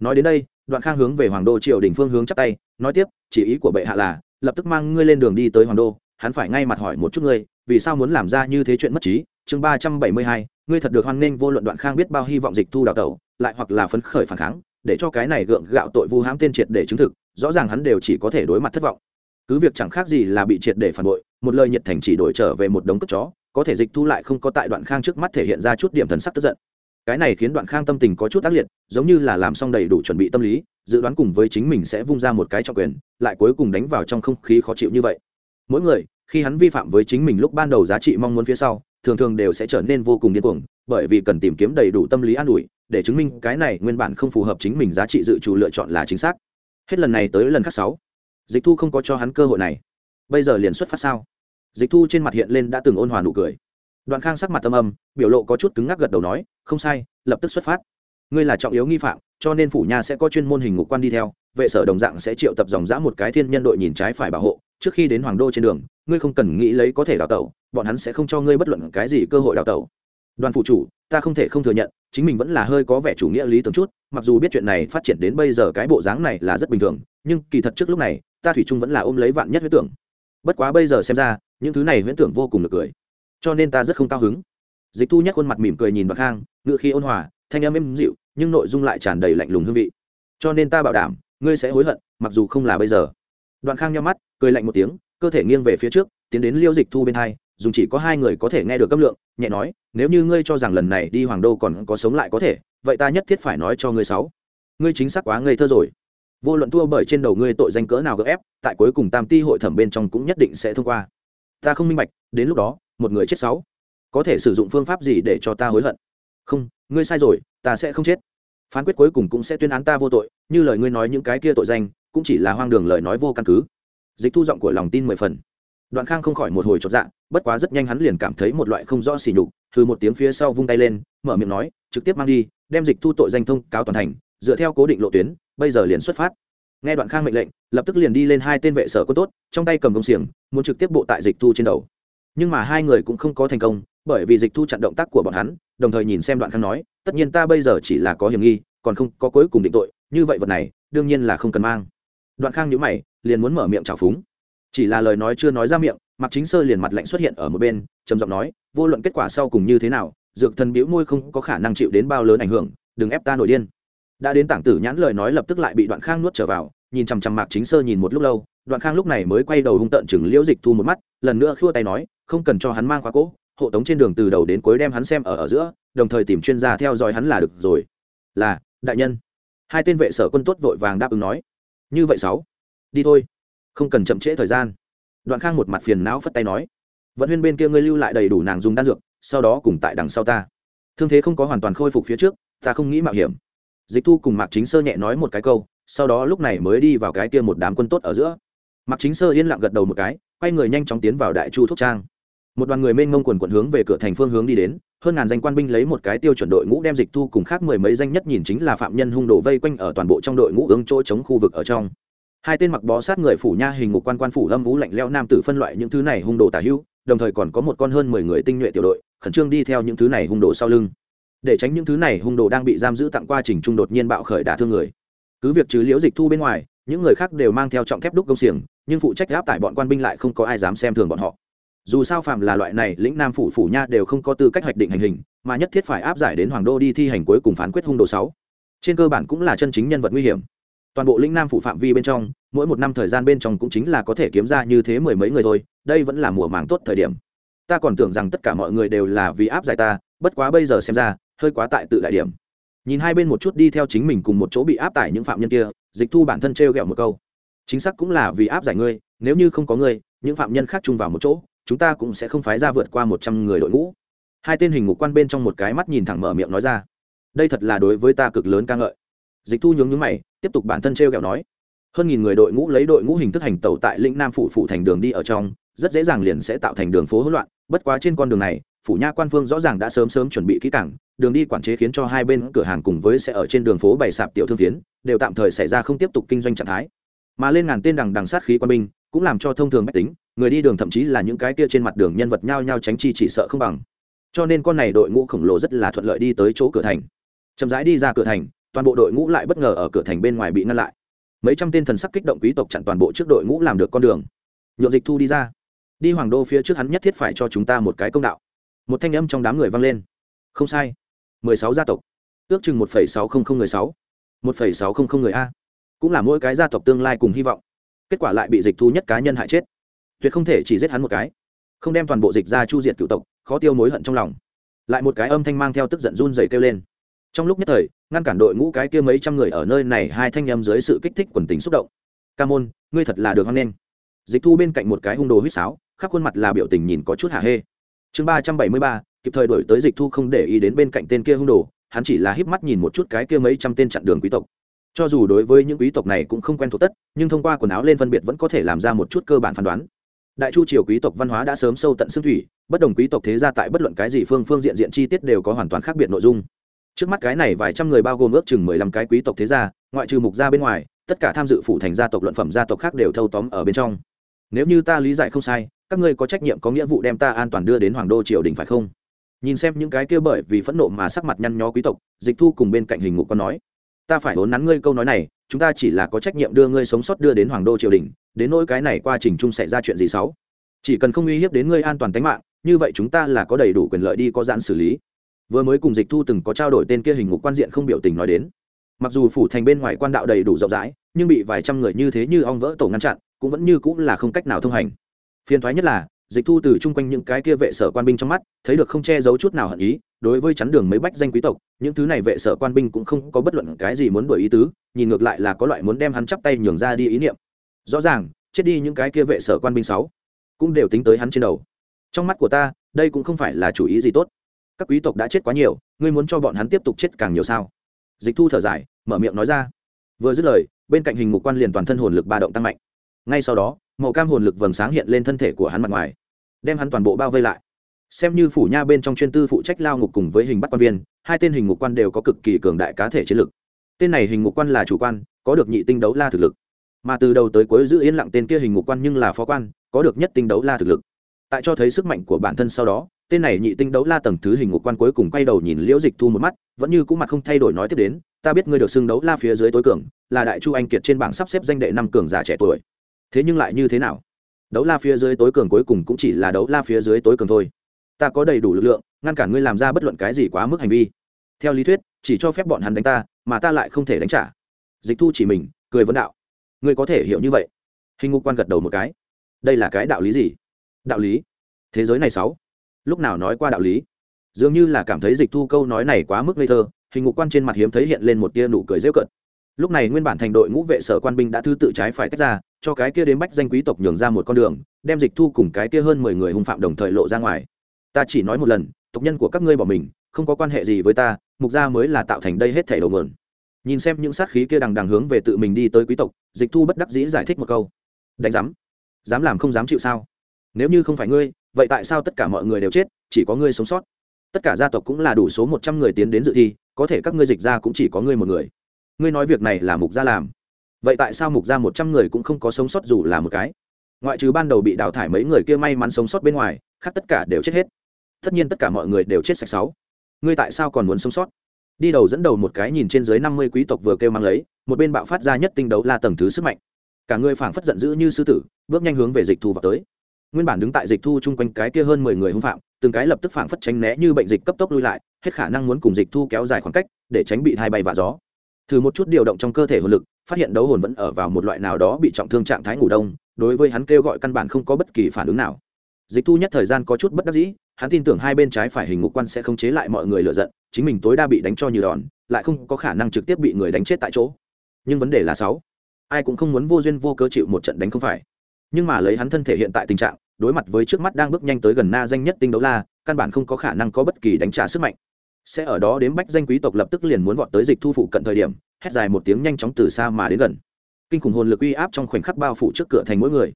Nói đến đây, đoạn khang hướng về hoàng đô triều đình phương hướng chắp tay, nói tiếp, chỉ ý của bệ hạ là, lập tức mang ngươi lên đường đi tới hoàng đô, hắn phải ngay mặt hỏi một chút ngươi, vì sao muốn làm ra như thế chuyện mất trí? Chương ba trăm bảy mươi hai, ngươi thật được hoan nghênh vô luận đoạn khang biết bao hy vọng dịch thu đào tẩu, lại hoặc là phấn khởi phản kháng, để cho cái này gượng gạo tội vu hãm tên triệt để chứng thực, rõ ràng hắn đều chỉ có thể đối mặt thất vọng. Cứ việc chẳng khác gì là bị triệt để phản bội, một lời nhiệt thành chỉ đổi trở về một đống cất chó có thể dịch thu lại không có tại đoạn khang trước mắt thể hiện ra chút điểm thần sắc tức giận. Cái này khiến đoạn khang tâm tình có chút tác liệt, giống như là làm xong đầy đủ chuẩn bị tâm lý, dự đoán cùng với chính mình sẽ vung ra một cái trọng quyền, lại cuối cùng đánh vào trong không khí khó chịu như vậy. Mỗi người, khi hắn vi phạm với chính mình lúc ban đầu giá trị mong muốn phía sau, thường thường đều sẽ trở nên vô cùng điên cuồng, bởi vì cần tìm kiếm đầy đủ tâm lý an ủi, để chứng minh cái này nguyên bản không phù hợp chính mình giá trị dự trù lựa chọn là chính xác. Hết lần này tới lần khác sáu, dịch thu không có cho hắn cơ hội này. Bây giờ liền xuất phát sao? Dịch thu trên mặt hiện lên đã từng ôn hòa nụ cười. Đoạn khang sắc mặt tâm âm, biểu lộ có chút cứng ngắc gật đầu nói, không sai, lập tức xuất phát. Ngươi là trọng yếu nghi phạm, cho nên phủ nhà sẽ có chuyên môn hình ngục quan đi theo, vệ sở đồng dạng sẽ triệu tập dòng dã một cái thiên nhân đội nhìn trái phải bảo hộ, trước khi đến hoàng đô trên đường, ngươi không cần nghĩ lấy có thể đào tẩu, bọn hắn sẽ không cho ngươi bất luận cái gì cơ hội đào tẩu. Đoàn phụ chủ, ta không thể không thừa nhận, chính mình vẫn là hơi có vẻ chủ nghĩa lý tưởng chút, mặc dù biết chuyện này phát triển đến bây giờ cái bộ dáng này là rất bình thường, nhưng kỳ thật trước lúc này, ta thủy chung vẫn là ôm lấy vạn nhất huyết tưởng. Bất quá bây giờ xem ra những thứ này huyễn tưởng vô cùng được cười. Cho nên ta rất không cao hứng. Dịch thu nhắc khuôn mặt mỉm cười nhìn bạc khang ngự khi ôn hòa, thanh âm êm dịu, nhưng nội dung lại tràn đầy lạnh lùng hương vị. Cho nên ta bảo đảm, ngươi sẽ hối hận, mặc dù không là bây giờ. Đoạn khang nhau mắt, cười lạnh một tiếng, cơ thể nghiêng về phía trước, tiến đến liêu dịch thu bên hai, dùng chỉ có hai người có thể nghe được cấp lượng, nhẹ nói, nếu như ngươi cho rằng lần này đi hoàng đô còn có sống lại có thể, vậy ta nhất thiết phải nói cho ngươi sáu. Ngươi chính xác quá ngây thơ rồi. Vô luận thua bởi trên đầu ngươi tội danh cỡ nào gấp ép, tại cuối cùng tam ti hội thẩm bên trong cũng nhất định sẽ thông qua ta không minh bạch, đến lúc đó, một người chết sáu, có thể sử dụng phương pháp gì để cho ta hối hận? Không, ngươi sai rồi, ta sẽ không chết. Phán quyết cuối cùng cũng sẽ tuyên án ta vô tội, như lời ngươi nói những cái kia tội danh, cũng chỉ là hoang đường lời nói vô căn cứ. Dịch thu giọng của lòng tin mười phần. Đoạn khang không khỏi một hồi chột dạ bất quá rất nhanh hắn liền cảm thấy một loại không rõ xỉ nhục từ một tiếng phía sau vung tay lên, mở miệng nói, trực tiếp mang đi, đem dịch thu tội danh thông cáo toàn thành, dựa theo cố định lộ tuyến, bây giờ liền xuất phát nghe đoạn khang mệnh lệnh, lập tức liền đi lên hai tên vệ sở quân tốt, trong tay cầm công xiềng, muốn trực tiếp bộ tại dịch thu trên đầu. Nhưng mà hai người cũng không có thành công, bởi vì dịch thu chặn động tác của bọn hắn, đồng thời nhìn xem đoạn khang nói, tất nhiên ta bây giờ chỉ là có hiểm nghi, còn không có cuối cùng định tội, như vậy vật này, đương nhiên là không cần mang. Đoạn khang nhữ mày, liền muốn mở miệng trào phúng. Chỉ là lời nói chưa nói ra miệng mặc chính sơ liền mặt lạnh xuất hiện ở một bên, trầm giọng nói, vô luận kết quả sau cùng như thế nào, dược thần biểu môi không có khả năng chịu đến bao lớn ảnh hưởng, đừng ép ta nổi điên đã đến tảng tử nhãn lời nói lập tức lại bị đoạn khang nuốt trở vào, nhìn chằm chằm mạc chính sơ nhìn một lúc lâu, đoạn khang lúc này mới quay đầu hung tợn chừng liễu dịch thu một mắt, lần nữa khua tay nói, không cần cho hắn mang khóa cỗ, hộ tống trên đường từ đầu đến cuối đem hắn xem ở ở giữa, đồng thời tìm chuyên gia theo dõi hắn là được rồi. Là, đại nhân. Hai tên vệ sở quân tốt vội vàng đáp ứng nói. Như vậy sáu, đi thôi, không cần chậm trễ thời gian. Đoạn khang một mặt phiền não phất tay nói. Vận huyên bên kia ngươi lưu lại đầy đủ nàng dùng đan dược, sau đó cùng tại đằng sau ta. Thương thế không có hoàn toàn khôi phục phía trước, ta không nghĩ mạo hiểm dịch thu cùng mạc chính sơ nhẹ nói một cái câu, sau đó lúc này mới đi vào cái kia một đám quân tốt ở giữa. Mạc chính sơ yên lặng gật đầu một cái, quay người nhanh chóng tiến vào đại chu thúc trang. Một đoàn người mênh mông quần quận hướng về cửa thành phương hướng đi đến, hơn ngàn danh quan binh lấy một cái tiêu chuẩn đội ngũ đem dịch thu cùng khác mười mấy danh nhất nhìn chính là phạm nhân hung đồ vây quanh ở toàn bộ trong đội ngũ ứng chỗ chống khu vực ở trong. Hai tên mặc bó sát người phủ nha hình ngục quan quan phủ âm vũ lạnh leo nam tử phân loại những thứ này hung đồ tả hữu đồng thời còn có một con hơn mười người tinh nhuệ tiểu đội, khẩn trương đi theo những thứ này hung đồ sau lưng để tránh những thứ này hung đồ đang bị giam giữ tặng qua trình trung đột nhiên bạo khởi đả thương người. Cứ việc trừ liễu dịch thu bên ngoài, những người khác đều mang theo trọng thép đúc công xiềng, nhưng phụ trách gáp tại bọn quan binh lại không có ai dám xem thường bọn họ. Dù sao phạm là loại này, lĩnh nam phủ phủ nha đều không có tư cách hoạch định hành hình, mà nhất thiết phải áp giải đến hoàng đô đi thi hành cuối cùng phán quyết hung đồ sáu. Trên cơ bản cũng là chân chính nhân vật nguy hiểm. Toàn bộ lĩnh nam phủ phạm vi bên trong, mỗi một năm thời gian bên trong cũng chính là có thể kiếm ra như thế mười mấy người thôi, đây vẫn là mùa màng tốt thời điểm. Ta còn tưởng rằng tất cả mọi người đều là vì áp giải ta, bất quá bây giờ xem ra hơi quá tại tự đại điểm. Nhìn hai bên một chút đi theo chính mình cùng một chỗ bị áp tải những phạm nhân kia, dịch thu bản thân t r ghẹo một câu. Chính xác cũng là vì áp giải ngươi, nếu như không có ngươi, những phạm nhân khác chung vào một chỗ, chúng ta cũng sẽ không phái ra vượt qua một trăm người đội ngũ. Hai tên hình ngục quan bên trong một cái mắt nhìn thẳng mở miệng nói ra, đây thật là đối với ta cực lớn ca ngợi. Dịch thu nhướng nhướng mày, tiếp tục bản thân t r kẹo nói, hơn nghìn người đội ngũ lấy đội ngũ hình thức hành tàu tại lĩnh nam phủ phụ thành đường đi ở trong, rất dễ dàng liền sẽ tạo thành đường phố hỗn loạn, bất quá trên con đường này phủ nha quan phương rõ ràng đã sớm sớm chuẩn bị kỹ cảng đường đi quản chế khiến cho hai bên cửa hàng cùng với sẽ ở trên đường phố bày sạp tiểu thương phiến, đều tạm thời xảy ra không tiếp tục kinh doanh trạng thái. Mà lên ngàn tên đằng đằng sát khí quan binh, cũng làm cho thông thường mách tính, người đi đường thậm chí là những cái kia trên mặt đường nhân vật nhao nhao tránh chi chỉ sợ không bằng. Cho nên con này đội ngũ khổng lồ rất là thuận lợi đi tới chỗ cửa thành. Chậm rãi đi ra cửa thành, toàn bộ đội ngũ lại bất ngờ ở cửa thành bên ngoài bị ngăn lại. Mấy trăm tên thần sắc kích động quý tộc chặn toàn bộ trước đội ngũ làm được con đường. Nhộn dịch thu đi ra. Đi hoàng đô phía trước hắn nhất thiết phải cho chúng ta một cái công đạo một thanh âm trong đám người vang lên. Không sai. mười sáu gia tộc. Ước chừng một phẩy sáu không không người sáu. một phẩy sáu không không người a. Cũng là mỗi cái gia tộc tương lai cùng hy vọng. Kết quả lại bị dịch thu nhất cá nhân hại chết. Tuyệt không thể chỉ giết hắn một cái. Không đem toàn bộ dịch ra chu diệt cựu tộc, khó tiêu mối hận trong lòng. Lại một cái âm thanh mang theo tức giận run dày kêu lên. Trong lúc nhất thời, ngăn cản đội ngũ cái kia mấy trăm người ở nơi này hai thanh em dưới sự kích thích quần tính xúc động. Ca môn, ngươi thật là được hoan nghênh. Dịch thu bên cạnh một cái hung đồ huýt sáo, khắp khuôn mặt là biểu tình nhìn có chút hả hê chương ba trăm bảy mươi ba, kịp thời đổi tới dịch thu không để ý đến bên cạnh tên kia hung đồ, hắn chỉ là híp mắt nhìn một chút cái kia mấy trăm tên chặn đường quý tộc. Cho dù đối với những quý tộc này cũng không quen thuộc tất, nhưng thông qua quần áo lên phân biệt vẫn có thể làm ra một chút cơ bản phán đoán. Đại chu triều quý tộc văn hóa đã sớm sâu tận xương thủy, bất đồng quý tộc thế gia tại bất luận cái gì phương phương diện diện chi tiết đều có hoàn toàn khác biệt nội dung. Trước mắt cái này vài trăm người bao gồm ước chừng mười lăm cái quý tộc thế gia, ngoại trừ mục gia bên ngoài, tất cả tham dự phủ thành gia tộc, luận phẩm gia tộc khác đều thâu tóm ở bên trong. Nếu như ta lý giải không sai các ngươi có trách nhiệm có nghĩa vụ đem ta an toàn đưa đến hoàng đô triều đình phải không? Nhìn xem những cái kia bởi vì phẫn nộ mà sắc mặt nhăn nhó quý tộc, dịch thu cùng bên cạnh hình ngục con nói, ta phải hốn nắn ngươi câu nói này, chúng ta chỉ là có trách nhiệm đưa ngươi sống sót đưa đến hoàng đô triều đình, đến nỗi cái này qua trình chung xảy ra chuyện gì xấu chỉ cần không uy hiếp đến ngươi an toàn tính mạng, như vậy chúng ta là có đầy đủ quyền lợi đi có giãn xử lý. Vừa mới cùng dịch thu từng có trao đổi tên kia hình ngục quan diện không biểu tình nói đến. Mặc dù phủ thành bên ngoài quan đạo đầy đủ rộng rãi, nhưng bị vài trăm người như thế như ong vỡ tổ ngăn chặn, cũng vẫn như cũng là không cách nào thông hành phiền thoái nhất là, dịch thu từ chung quanh những cái kia vệ sở quan binh trong mắt, thấy được không che giấu chút nào hận ý, đối với chắn đường mấy bách danh quý tộc, những thứ này vệ sở quan binh cũng không có bất luận cái gì muốn đổi ý tứ, nhìn ngược lại là có loại muốn đem hắn chắp tay nhường ra đi ý niệm. Rõ ràng, chết đi những cái kia vệ sở quan binh sáu, cũng đều tính tới hắn trên đầu. Trong mắt của ta, đây cũng không phải là chủ ý gì tốt. Các quý tộc đã chết quá nhiều, ngươi muốn cho bọn hắn tiếp tục chết càng nhiều sao? Dịch thu thở dài, mở miệng nói ra. Vừa dứt lời, bên cạnh hình ngục quan liền toàn thân hồn lực ba động tăng mạnh. Ngay sau đó màu cam hồn lực vầng sáng hiện lên thân thể của hắn mặt ngoài, đem hắn toàn bộ bao vây lại. Xem như phủ nha bên trong chuyên tư phụ trách lao ngục cùng với hình bắt quan viên, hai tên hình ngục quan đều có cực kỳ cường đại cá thể chiến lực. Tên này hình ngục quan là chủ quan, có được nhị tinh đấu la thực lực. Mà từ đầu tới cuối giữ yên lặng tên kia hình ngục quan nhưng là phó quan, có được nhất tinh đấu la thực lực. Tại cho thấy sức mạnh của bản thân sau đó, tên này nhị tinh đấu la tầng thứ hình ngục quan cuối cùng quay đầu nhìn liễu dịch thu một mắt, vẫn như cũng mặt không thay đổi nói tiếp đến, ta biết ngươi được xưng đấu la phía dưới tối cường, là đại chu anh kiệt trên bảng sắp xếp danh đệ năm cường giả trẻ tuổi thế nhưng lại như thế nào? Đấu la phía dưới tối cường cuối cùng cũng chỉ là đấu la phía dưới tối cường thôi. Ta có đầy đủ lực lượng, ngăn cản ngươi làm ra bất luận cái gì quá mức hành vi. Theo lý thuyết, chỉ cho phép bọn hắn đánh ta, mà ta lại không thể đánh trả. Dịch thu chỉ mình, cười vấn đạo. Ngươi có thể hiểu như vậy? Hình ngục quan gật đầu một cái. Đây là cái đạo lý gì? Đạo lý? Thế giới này sáu. Lúc nào nói qua đạo lý? Dường như là cảm thấy dịch thu câu nói này quá mức ngây thơ, hình ngục quan trên mặt hiếm thấy hiện lên một tia nụ cười rêu cận lúc này nguyên bản thành đội ngũ vệ sở quan binh đã thư tự trái phải tách ra, cho cái kia đến bách danh quý tộc nhường ra một con đường, đem dịch thu cùng cái kia hơn mười người hung phạm đồng thời lộ ra ngoài. Ta chỉ nói một lần, tộc nhân của các ngươi bỏ mình, không có quan hệ gì với ta, mục gia mới là tạo thành đây hết thảy đầu mượn nhìn xem những sát khí kia đằng đằng hướng về tự mình đi tới quý tộc, dịch thu bất đắc dĩ giải thích một câu. Đánh giám, dám làm không dám chịu sao? Nếu như không phải ngươi, vậy tại sao tất cả mọi người đều chết, chỉ có ngươi sống sót? Tất cả gia tộc cũng là đủ số một trăm người tiến đến dự thi, có thể các ngươi dịch ra cũng chỉ có ngươi một người ngươi nói việc này là mục gia làm. Vậy tại sao mục gia một trăm người cũng không có sống sót dù là một cái? Ngoại trừ ban đầu bị đào thải mấy người kia may mắn sống sót bên ngoài, khác tất cả đều chết hết. Tất nhiên tất cả mọi người đều chết sạch sáu. Ngươi tại sao còn muốn sống sót? Đi đầu dẫn đầu một cái nhìn trên dưới năm mươi quý tộc vừa kêu mang lấy, một bên bạo phát ra nhất tinh đấu la tầng thứ sức mạnh. Cả người phảng phất giận dữ như sư tử, bước nhanh hướng về dịch thu vào tới. Nguyên bản đứng tại dịch thu chung quanh cái kia hơn mười người hung phạm, từng cái lập tức phảng phất tránh né như bệnh dịch cấp tốc lui lại, hết khả năng muốn cùng dịch thu kéo dài khoảng cách, để tránh bị thai bay và gió thử một chút điều động trong cơ thể hồn lực, phát hiện đấu hồn vẫn ở vào một loại nào đó bị trọng thương trạng thái ngủ đông, đối với hắn kêu gọi căn bản không có bất kỳ phản ứng nào. Dịch thu nhất thời gian có chút bất đắc dĩ, hắn tin tưởng hai bên trái phải hình ngục quan sẽ không chế lại mọi người lựa giận, chính mình tối đa bị đánh cho như đòn, lại không có khả năng trực tiếp bị người đánh chết tại chỗ. Nhưng vấn đề là sáu. Ai cũng không muốn vô duyên vô cớ chịu một trận đánh không phải. Nhưng mà lấy hắn thân thể hiện tại tình trạng, đối mặt với trước mắt đang bước nhanh tới gần na danh nhất tinh đấu la, căn bản không có khả năng có bất kỳ đánh trả sức mạnh sẽ ở đó đến bách danh quý tộc lập tức liền muốn vọt tới dịch thu phụ cận thời điểm, hét dài một tiếng nhanh chóng từ xa mà đến gần. Kinh khủng hồn lực uy áp trong khoảnh khắc bao phủ trước cửa thành mỗi người.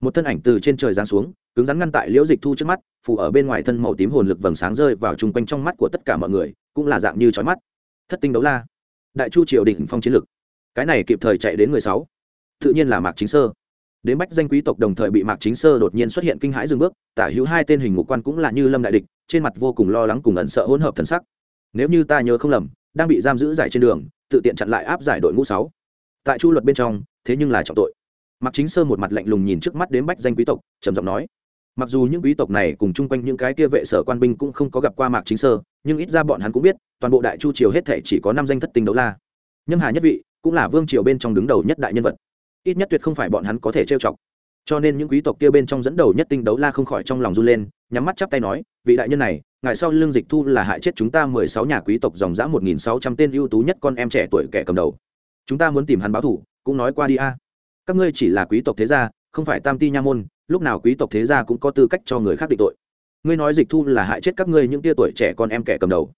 Một thân ảnh từ trên trời giáng xuống, cứng rắn ngăn tại liễu dịch thu trước mắt phủ ở bên ngoài thân màu tím hồn lực vầng sáng rơi vào chung quanh trong mắt của tất cả mọi người, cũng là dạng như trói mắt. Thất tinh đấu la. Đại chu triều đỉnh phong chiến lực. Cái này kịp thời chạy đến người sáu. Tự nhiên là mạc chính sơ. Đến bách danh quý tộc đồng thời bị mạc chính sơ đột nhiên xuất hiện kinh hãi dừng bước, tả hữu hai tên hình ngục quan cũng là như lâm đại địch, trên mặt vô cùng lo lắng cùng ẩn sợ hỗn hợp thần sắc nếu như ta nhớ không lầm, đang bị giam giữ giải trên đường, tự tiện chặn lại áp giải đội ngũ sáu. Tại chu luật bên trong, thế nhưng là trọng tội. Mạc chính sơ một mặt lạnh lùng nhìn trước mắt đến bách danh quý tộc, trầm giọng nói. Mặc dù những quý tộc này cùng chung quanh những cái kia vệ sở quan binh cũng không có gặp qua mạc chính sơ, nhưng ít ra bọn hắn cũng biết, toàn bộ đại chu triều hết thể chỉ có năm danh thất tinh đấu la. Nhâm hà nhất vị, cũng là vương triều bên trong đứng đầu nhất đại nhân vật. Ít nhất tuyệt không phải bọn hắn có thể trêu chọc. Cho nên những quý tộc kia bên trong dẫn đầu nhất tinh đấu la không khỏi trong lòng run lên nhắm mắt chắp tay nói, vị đại nhân này, ngài sau lương dịch thu là hại chết chúng ta mười sáu nhà quý tộc dòng dã một nghìn sáu trăm tên ưu tú nhất con em trẻ tuổi kẻ cầm đầu. Chúng ta muốn tìm hắn báo thủ cũng nói qua đi a. Các ngươi chỉ là quý tộc thế gia, không phải tam ti nha môn, lúc nào quý tộc thế gia cũng có tư cách cho người khác định tội. Ngươi nói dịch thu là hại chết các ngươi những tia tuổi trẻ con em kẻ cầm đầu.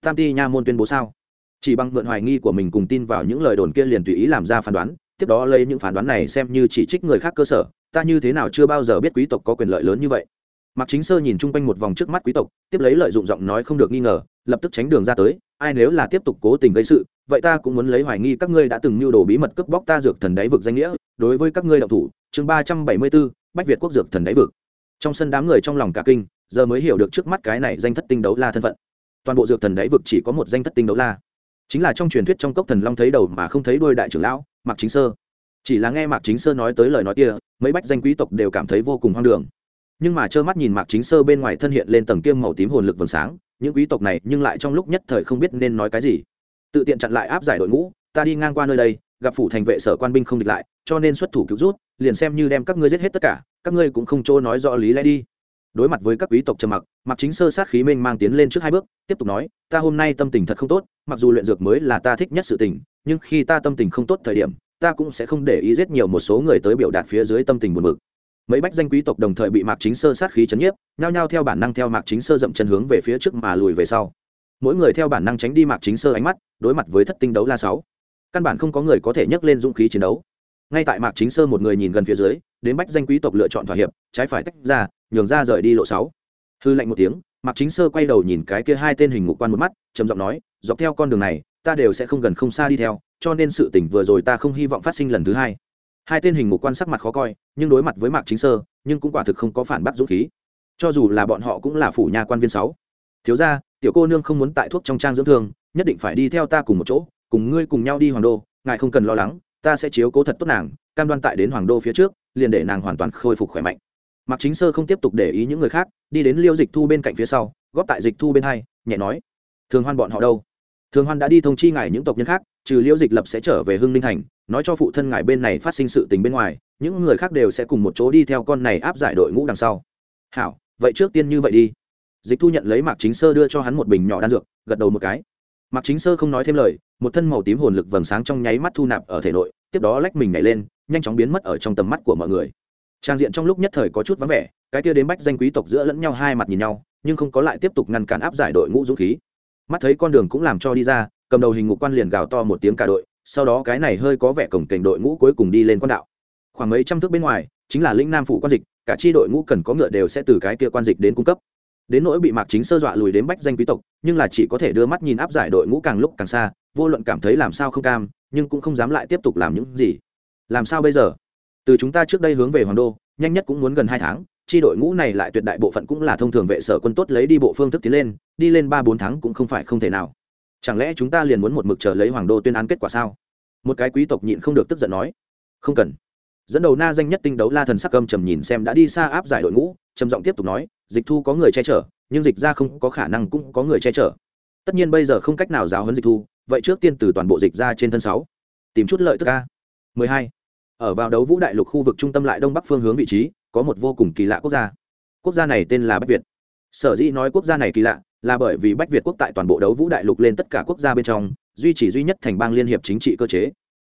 Tam ti nha môn tuyên bố sao? Chỉ bằng mượn hoài nghi của mình cùng tin vào những lời đồn kia liền tùy ý làm ra phán đoán, tiếp đó lấy những phán đoán này xem như chỉ trích người khác cơ sở, ta như thế nào chưa bao giờ biết quý tộc có quyền lợi lớn như vậy. Mạc Chính Sơ nhìn chung quanh một vòng trước mắt quý tộc, tiếp lấy lợi dụng giọng nói không được nghi ngờ, lập tức tránh đường ra tới, ai nếu là tiếp tục cố tình gây sự, vậy ta cũng muốn lấy hoài nghi các ngươi đã từng mưu đồ bí mật cướp bóc ta dược thần đáy vực danh nghĩa, đối với các ngươi đạo thủ, chương ba trăm bảy mươi 374, Bách Việt quốc dược thần đáy vực. Trong sân đám người trong lòng cả kinh, giờ mới hiểu được trước mắt cái này danh thất tinh đấu la thân phận. Toàn bộ dược thần đáy vực chỉ có một danh thất tinh đấu la, chính là trong truyền thuyết trong cốc thần long thấy đầu mà không thấy đuôi đại trưởng lão, Mạc Chính Sơ. Chỉ là nghe Mạc Chính Sơ nói tới lời nói kia, mấy bách danh quý tộc đều cảm thấy vô cùng hoang đường nhưng mà trơ mắt nhìn mạc chính sơ bên ngoài thân hiện lên tầng kiêm màu tím hồn lực vầng sáng, những quý tộc này nhưng lại trong lúc nhất thời không biết nên nói cái gì. Tự tiện chặn lại áp giải đội ngũ, ta đi ngang qua nơi đây, gặp phủ thành vệ sở quan binh không địch lại, cho nên xuất thủ cứu rút, liền xem như đem các ngươi giết hết tất cả, các ngươi cũng không chỗ nói rõ lý lẽ đi. Đối mặt với các quý tộc trầm mặc mặc chính sơ sát khí mênh mang tiến lên trước hai bước, tiếp tục nói, ta hôm nay tâm tình thật không tốt, mặc dù luyện dược mới là ta thích nhất sự tình, nhưng khi ta tâm tình không tốt thời điểm, ta cũng sẽ không để ý rất nhiều một số người tới biểu đạt phía dưới tâm tình buồn bực mấy bách danh quý tộc đồng thời bị mạc chính sơ sát khí chấn nhiếp, nhao nhao theo bản năng theo mạc chính sơ dậm chân hướng về phía trước mà lùi về sau. Mỗi người theo bản năng tránh đi mạc chính sơ ánh mắt, đối mặt với thất tinh đấu la sáu. Căn bản không có người có thể nhấc lên dũng khí chiến đấu. Ngay tại mạc chính sơ một người nhìn gần phía dưới, đến bách danh quý tộc lựa chọn thỏa hiệp, trái phải tách ra, nhường ra rời đi lộ sáu. Hư lạnh một tiếng, mạc chính sơ quay đầu nhìn cái kia hai tên hình ngục quan một mắt, trầm giọng nói, dọc theo con đường này, ta đều sẽ không gần không xa đi theo, cho nên sự tỉnh vừa rồi ta không hy vọng phát sinh lần thứ hai hai tên hình ngục quan sắc mặt khó coi, nhưng đối mặt với mạc chính sơ, nhưng cũng quả thực không có phản bác dũng khí. Cho dù là bọn họ cũng là phủ nhà quan viên sáu. Thiếu gia, tiểu cô nương không muốn tại thuốc trong trang dưỡng thương, nhất định phải đi theo ta cùng một chỗ, cùng ngươi cùng nhau đi hoàng đô, ngài không cần lo lắng, ta sẽ chiếu cố thật tốt nàng, cam đoan tại đến hoàng đô phía trước, liền để nàng hoàn toàn khôi phục khỏe mạnh. Mạc chính sơ không tiếp tục để ý những người khác, đi đến liêu dịch thu bên cạnh phía sau, góp tại dịch thu bên hai, nhẹ nói, thường hoan bọn họ đâu? Thường hoan đã đi thông chi ngài những tộc nhân khác, trừ liêu dịch lập sẽ trở về hưng ninh thành nói cho phụ thân ngài bên này phát sinh sự tình bên ngoài, những người khác đều sẽ cùng một chỗ đi theo con này áp giải đội ngũ đằng sau. Hảo, vậy trước tiên như vậy đi. Dịch thu nhận lấy mạc chính sơ đưa cho hắn một bình nhỏ đan dược, gật đầu một cái. Mạc chính sơ không nói thêm lời, một thân màu tím hồn lực vầng sáng trong nháy mắt thu nạp ở thể nội, tiếp đó lách mình nhảy lên, nhanh chóng biến mất ở trong tầm mắt của mọi người. Trang diện trong lúc nhất thời có chút vắng vẻ, cái kia đến bách danh quý tộc giữa lẫn nhau hai mặt nhìn nhau, nhưng không có lại tiếp tục ngăn cản áp giải đội ngũ dũng khí. Mắt thấy con đường cũng làm cho đi ra, cầm đầu hình ngục quan liền gào to một tiếng cả đội sau đó cái này hơi có vẻ cổng kềnh đội ngũ cuối cùng đi lên quan đạo. Khoảng mấy trăm thước bên ngoài, chính là lĩnh nam phủ quan dịch, cả chi đội ngũ cần có ngựa đều sẽ từ cái kia quan dịch đến cung cấp. Đến nỗi bị mạc chính sơ dọa lùi đến bách danh quý tộc, nhưng là chỉ có thể đưa mắt nhìn áp giải đội ngũ càng lúc càng xa, vô luận cảm thấy làm sao không cam, nhưng cũng không dám lại tiếp tục làm những gì. Làm sao bây giờ? Từ chúng ta trước đây hướng về hoàng đô, nhanh nhất cũng muốn gần hai tháng, chi đội ngũ này lại tuyệt đại bộ phận cũng là thông thường vệ sở quân tốt lấy đi bộ phương thức tiến lên, đi lên ba bốn tháng cũng không phải không thể nào chẳng lẽ chúng ta liền muốn một mực chờ lấy hoàng đô tuyên án kết quả sao? Một cái quý tộc nhịn không được tức giận nói. Không cần. Dẫn đầu na danh nhất tinh đấu la thần sắc âm trầm nhìn xem đã đi xa áp giải đội ngũ, trầm giọng tiếp tục nói, dịch thu có người che chở, nhưng dịch ra không có khả năng cũng có người che chở. Tất nhiên bây giờ không cách nào giáo hấn dịch thu, vậy trước tiên từ toàn bộ dịch ra trên thân sáu. Tìm chút lợi tức ca 12. ở vào đấu vũ đại lục khu vực trung tâm lại đông bắc phương hướng vị trí, có một vô cùng kỳ lạ quốc gia. Quốc gia này tên là bách việt. Sở dĩ nói quốc gia này kỳ lạ là bởi vì bách việt quốc tại toàn bộ đấu vũ đại lục lên tất cả quốc gia bên trong, duy trì duy nhất thành bang liên hiệp chính trị cơ chế.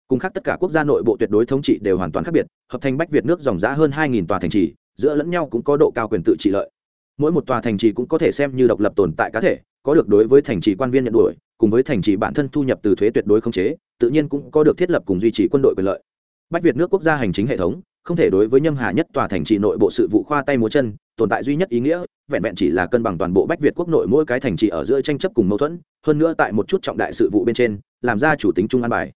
Cùng khác tất cả quốc gia nội bộ tuyệt đối thống trị đều hoàn toàn khác biệt, hợp thành bách việt nước dòng giã hơn hai tòa thành trì, giữa lẫn nhau cũng có độ cao quyền tự trị lợi. Mỗi một tòa thành trì cũng có thể xem như độc lập tồn tại cá thể, có được đối với thành trì quan viên nhận đuổi, cùng với thành trì bản thân thu nhập từ thuế tuyệt đối không chế, tự nhiên cũng có được thiết lập cùng duy trì quân đội quyền lợi. Bách việt nước quốc gia hành chính hệ thống không thể đối với nhâm hà nhất tòa thành trì nội bộ sự vụ khoa tay múa chân, tồn tại duy nhất ý nghĩa, vẹn vẹn chỉ là cân bằng toàn bộ bách việt quốc nội mỗi cái thành trì ở giữa tranh chấp cùng mâu thuẫn, hơn nữa tại một chút trọng đại sự vụ bên trên, làm ra chủ tính trung an bài.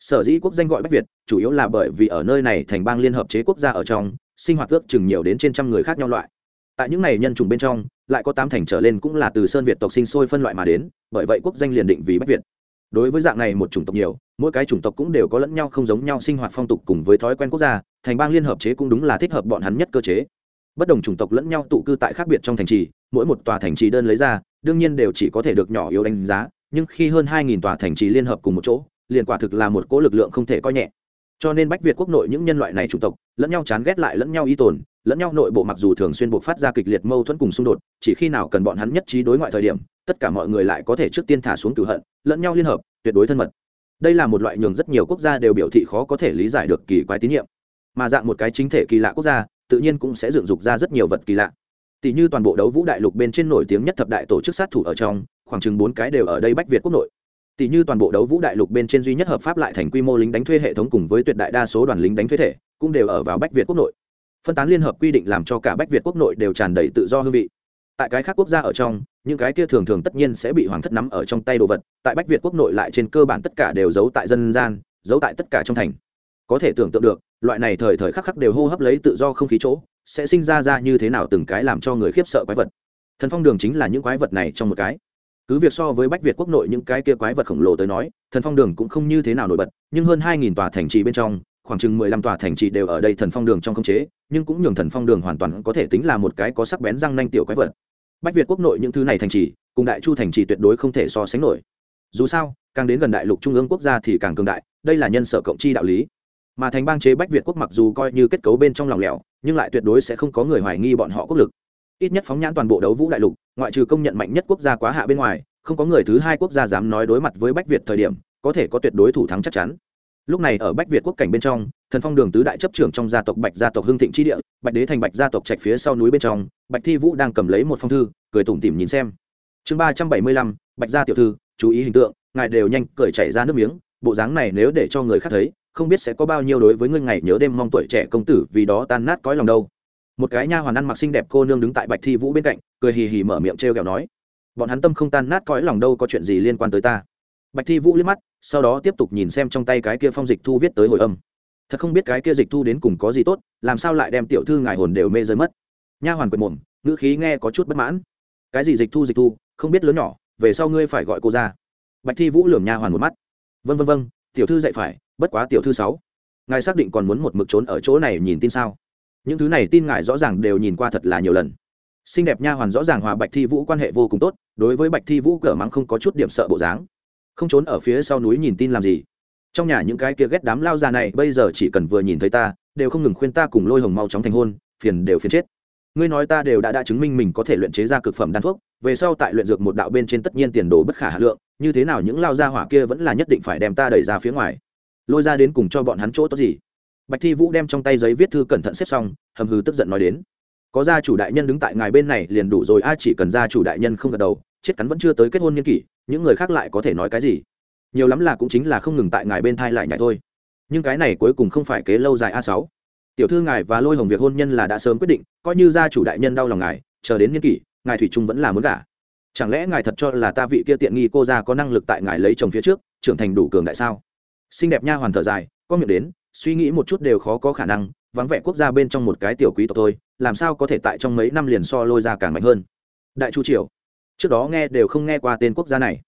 Sở dĩ quốc danh gọi bách việt, chủ yếu là bởi vì ở nơi này thành bang liên hợp chế quốc gia ở trong, sinh hoạt ước chừng nhiều đến trên trăm người khác nhau loại. Tại những này nhân chủng bên trong, lại có tám thành trở lên cũng là từ sơn việt tộc sinh sôi phân loại mà đến, bởi vậy quốc danh liền định vì bách việt đối với dạng này một chủng tộc nhiều, mỗi cái chủng tộc cũng đều có lẫn nhau không giống nhau sinh hoạt phong tục cùng với thói quen quốc gia, thành bang liên hợp chế cũng đúng là thích hợp bọn hắn nhất cơ chế. Bất đồng chủng tộc lẫn nhau tụ cư tại khác biệt trong thành trì, mỗi một tòa thành trì đơn lấy ra, đương nhiên đều chỉ có thể được nhỏ yếu đánh giá, nhưng khi hơn hai nghìn tòa thành trì liên hợp cùng một chỗ, liền quả thực là một cỗ lực lượng không thể coi nhẹ. Cho nên bách việt quốc nội những nhân loại này chủng tộc, lẫn nhau chán ghét lại lẫn nhau y tồn lẫn nhau nội bộ mặc dù thường xuyên buộc phát ra kịch liệt mâu thuẫn cùng xung đột, chỉ khi nào cần bọn hắn nhất trí đối ngoại thời điểm, tất cả mọi người lại có thể trước tiên thả xuống cửu hận, lẫn nhau liên hợp, tuyệt đối thân mật. Đây là một loại nhường rất nhiều quốc gia đều biểu thị khó có thể lý giải được kỳ quái tín nhiệm. Mà dạng một cái chính thể kỳ lạ quốc gia, tự nhiên cũng sẽ dựng dục ra rất nhiều vật kỳ lạ. Tỷ như toàn bộ đấu vũ đại lục bên trên nổi tiếng nhất thập đại tổ chức sát thủ ở trong, khoảng chừng bốn cái đều ở đây bách việt quốc nội. Tỷ như toàn bộ đấu vũ đại lục bên trên duy nhất hợp pháp lại thành quy mô lính đánh thuê hệ thống cùng với tuyệt đại đa số đoàn lính đánh thuê thể, cũng đều ở vào bách việt quốc nội phân tán liên hợp quy định làm cho cả bách việt quốc nội đều tràn đầy tự do hương vị. Tại cái khác quốc gia ở trong, những cái kia thường thường tất nhiên sẽ bị hoàng thất nắm ở trong tay đồ vật, tại bách việt quốc nội lại trên cơ bản tất cả đều giấu tại dân gian, giấu tại tất cả trong thành. Có thể tưởng tượng được, loại này thời thời khắc khắc đều hô hấp lấy tự do không khí chỗ, sẽ sinh ra ra như thế nào từng cái làm cho người khiếp sợ quái vật. Thần phong đường chính là những quái vật này trong một cái. Cứ việc so với bách việt quốc nội những cái kia quái vật khổng lồ tới nói, thần phong đường cũng không như thế nào nổi bật, nhưng hơn hai nghìn tòa thành trì bên trong khoảng chừng mười lăm tòa thành trì đều ở đây thần phong đường trong khống chế, nhưng cũng nhường thần phong đường hoàn toàn có thể tính là một cái có sắc bén răng nanh tiểu quái vật. Bách việt quốc nội những thứ này thành trì, cùng đại chu thành trì tuyệt đối không thể so sánh nổi. Dù sao, càng đến gần đại lục trung ương quốc gia thì càng cường đại, đây là nhân sở cộng chi đạo lý. Mà thành bang chế bách việt quốc mặc dù coi như kết cấu bên trong lòng lẻo, nhưng lại tuyệt đối sẽ không có người hoài nghi bọn họ quốc lực. Ít nhất phóng nhãn toàn bộ đấu vũ đại lục, ngoại trừ công nhận mạnh nhất quốc gia quá hạ bên ngoài, không có người thứ hai quốc gia dám nói đối mặt với bách việt thời điểm, có thể có tuyệt đối thủ thắng chắc chắn lúc này ở bách việt quốc cảnh bên trong, thần phong đường tứ đại chấp trưởng trong gia tộc bạch gia tộc hưng thịnh tri địa, bạch đế thành bạch gia tộc trạch phía sau núi bên trong, bạch thi vũ đang cầm lấy một phong thư, cười tủm tỉm nhìn xem. Chương ba trăm bảy mươi lăm, bạch gia tiểu thư, chú ý hình tượng, ngài đều nhanh cười chảy ra nước miếng, bộ dáng này nếu để cho người khác thấy, không biết sẽ có bao nhiêu đối với ngươi ngày nhớ đêm mong tuổi trẻ công tử vì đó tan nát cõi lòng đâu. Một cái nha hoàn ăn mặc xinh đẹp cô nương đứng tại bạch thi vũ bên cạnh, cười hì hì mở miệng t r e o kẹo nói, bọn hắn tâm không tan nát cõi lòng đâu có chuyện gì liên quan tới ta. Bạch thi vũ liếc mắt sau đó tiếp tục nhìn xem trong tay cái kia phong dịch thu viết tới hồi âm. Thật không biết cái kia dịch thu đến cùng có gì tốt, làm sao lại đem tiểu thư ngài hồn đều mê rơi mất. Nha hoàn quệt mồm, ngữ khí nghe có chút bất mãn. Cái gì dịch thu dịch thu, không biết lớn nhỏ, về sau ngươi phải gọi cô ra. Bạch thi vũ lườm nha hoàn một mắt. Vân vân vân tiểu thư dạy phải, bất quá tiểu thư sáu. Ngài xác định còn muốn một mực trốn ở chỗ này nhìn tin sao? Những thứ này tin ngài rõ ràng đều nhìn qua thật là nhiều lần. Xinh đẹp nha hoàn rõ ràng hòa bạch thi vũ quan hệ vô cùng tốt, đối với bạch thi vũ cở mắng không có chút điểm sợ bộ dáng không trốn ở phía sau núi nhìn tin làm gì? Trong nhà những cái kia ghét đám lao già này bây giờ chỉ cần vừa nhìn thấy ta, đều không ngừng khuyên ta cùng lôi hồng mau chóng thành hôn, phiền đều phiền chết. Ngươi nói ta đều đã đã chứng minh mình có thể luyện chế ra cực phẩm đan thuốc, về sau tại luyện dược một đạo bên trên tất nhiên tiền đồ bất khả hà lượng, như thế nào những lao gia hỏa kia vẫn là nhất định phải đem ta đẩy ra phía ngoài. Lôi ra đến cùng cho bọn hắn chỗ tốt gì? Bạch thi vũ đem trong tay giấy viết thư cẩn thận xếp xong, hầm hừ tức giận nói đến. Có gia chủ đại nhân đứng tại ngài bên này liền đủ rồi ai chỉ cần gia chủ đại nhân không gật đầu, chết cắn vẫn chưa tới kết hôn niên kỷ những người khác lại có thể nói cái gì? Nhiều lắm là cũng chính là không ngừng tại ngài bên thai lại nhảy thôi. Nhưng cái này cuối cùng không phải kế lâu dài a sáu. Tiểu thư ngài và lôi hồng việc hôn nhân là đã sớm quyết định, coi như gia chủ đại nhân đau lòng ngài, chờ đến niên kỷ, ngài thủy trung vẫn là muốn gả. Chẳng lẽ ngài thật cho là ta vị kia tiện nghi cô ra có năng lực tại ngài lấy chồng phía trước, trưởng thành đủ cường đại sao? Xinh đẹp nha hoàn thở dài, có miệng đến, suy nghĩ một chút đều khó có khả năng, vắng vẻ quốc gia bên trong một cái tiểu quý tộc thôi, làm sao có thể tại trong mấy năm liền so lôi ra càng mạnh hơn? Đại chu triều trước đó nghe đều không nghe qua tên quốc gia này.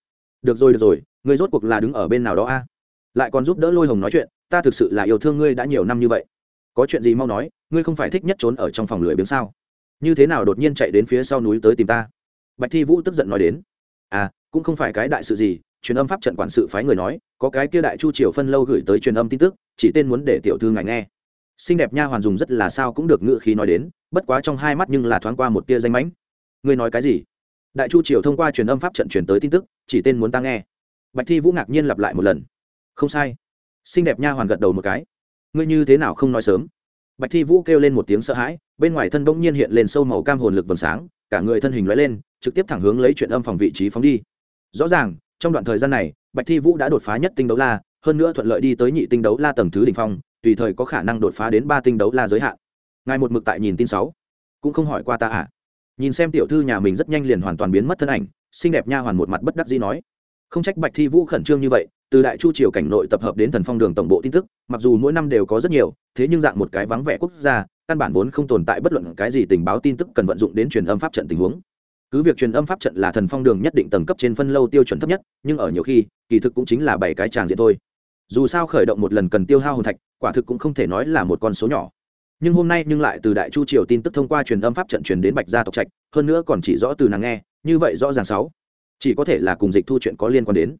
Được rồi được rồi, ngươi rốt cuộc là đứng ở bên nào đó a? Lại còn giúp đỡ lôi hồng nói chuyện, ta thực sự là yêu thương ngươi đã nhiều năm như vậy. Có chuyện gì mau nói, ngươi không phải thích nhất trốn ở trong phòng lưỡi biếng sao? Như thế nào đột nhiên chạy đến phía sau núi tới tìm ta? Bạch thi vũ tức giận nói đến. À cũng không phải cái đại sự gì, truyền âm pháp trận quản sự phái người nói, có cái kia đại chu triều phân lâu gửi tới truyền âm tin tức, chỉ tên muốn để tiểu thư ngài nghe. Xinh đẹp nha hoàn dùng rất là sao cũng được ngự khí nói đến, bất quá trong hai mắt nhưng là thoáng qua một tia danh mãnh. Ngươi nói cái gì? Đại chu triều thông qua truyền âm pháp trận truyền tới tin tức, chỉ tên muốn ta nghe. Bạch thi vũ ngạc nhiên lặp lại một lần. Không sai. Xinh đẹp nha hoàn gật đầu một cái. Ngươi như thế nào không nói sớm? Bạch thi vũ kêu lên một tiếng sợ hãi, bên ngoài thân bỗng nhiên hiện lên sâu màu cam hồn lực vầng sáng, cả người thân hình lóe lên, trực tiếp thẳng hướng lấy chuyện âm phòng vị trí phóng đi. Rõ ràng, trong đoạn thời gian này, bạch thi vũ đã đột phá nhất tinh đấu la, hơn nữa thuận lợi đi tới nhị tinh đấu la tầng thứ đ ỉ n h phong, tùy thời có khả năng đột phá đến ba tinh đấu la giới hạn. Ngài một mực tại nhìn tin sáu, cũng không hỏi qua ta à? Nhìn xem tiểu thư nhà mình rất nhanh liền hoàn toàn biến mất thân ảnh, xinh đẹp nha hoàn một mặt bất đắc dĩ nói. Không trách bạch thi vũ khẩn trương như vậy, từ đại chu triều cảnh nội tập hợp đến thần phong đường tổng bộ tin tức, mặc dù mỗi năm đều có rất nhiều, thế nhưng dạng một cái vắng vẻ quốc gia, căn bản vốn không tồn tại bất luận cái gì tình báo tin tức cần vận dụng đến truyền âm pháp trận tình huống. Cứ việc truyền âm pháp trận là thần phong đường nhất định tầng cấp trên phân lâu tiêu chuẩn thấp nhất, nhưng ở nhiều khi, kỳ thực cũng chính là bảy cái tràng diện thôi. Dù sao khởi động một lần cần tiêu hao hồn thạch, quả thực cũng không thể nói là một con số nhỏ nhưng hôm nay nhưng lại từ đại chu triều tin tức thông qua truyền âm pháp trận truyền đến bạch gia tộc trạch, hơn nữa còn chỉ rõ từ nàng nghe, như vậy rõ ràng sáu. Chỉ có thể là cùng dịch thu chuyện có liên quan đến.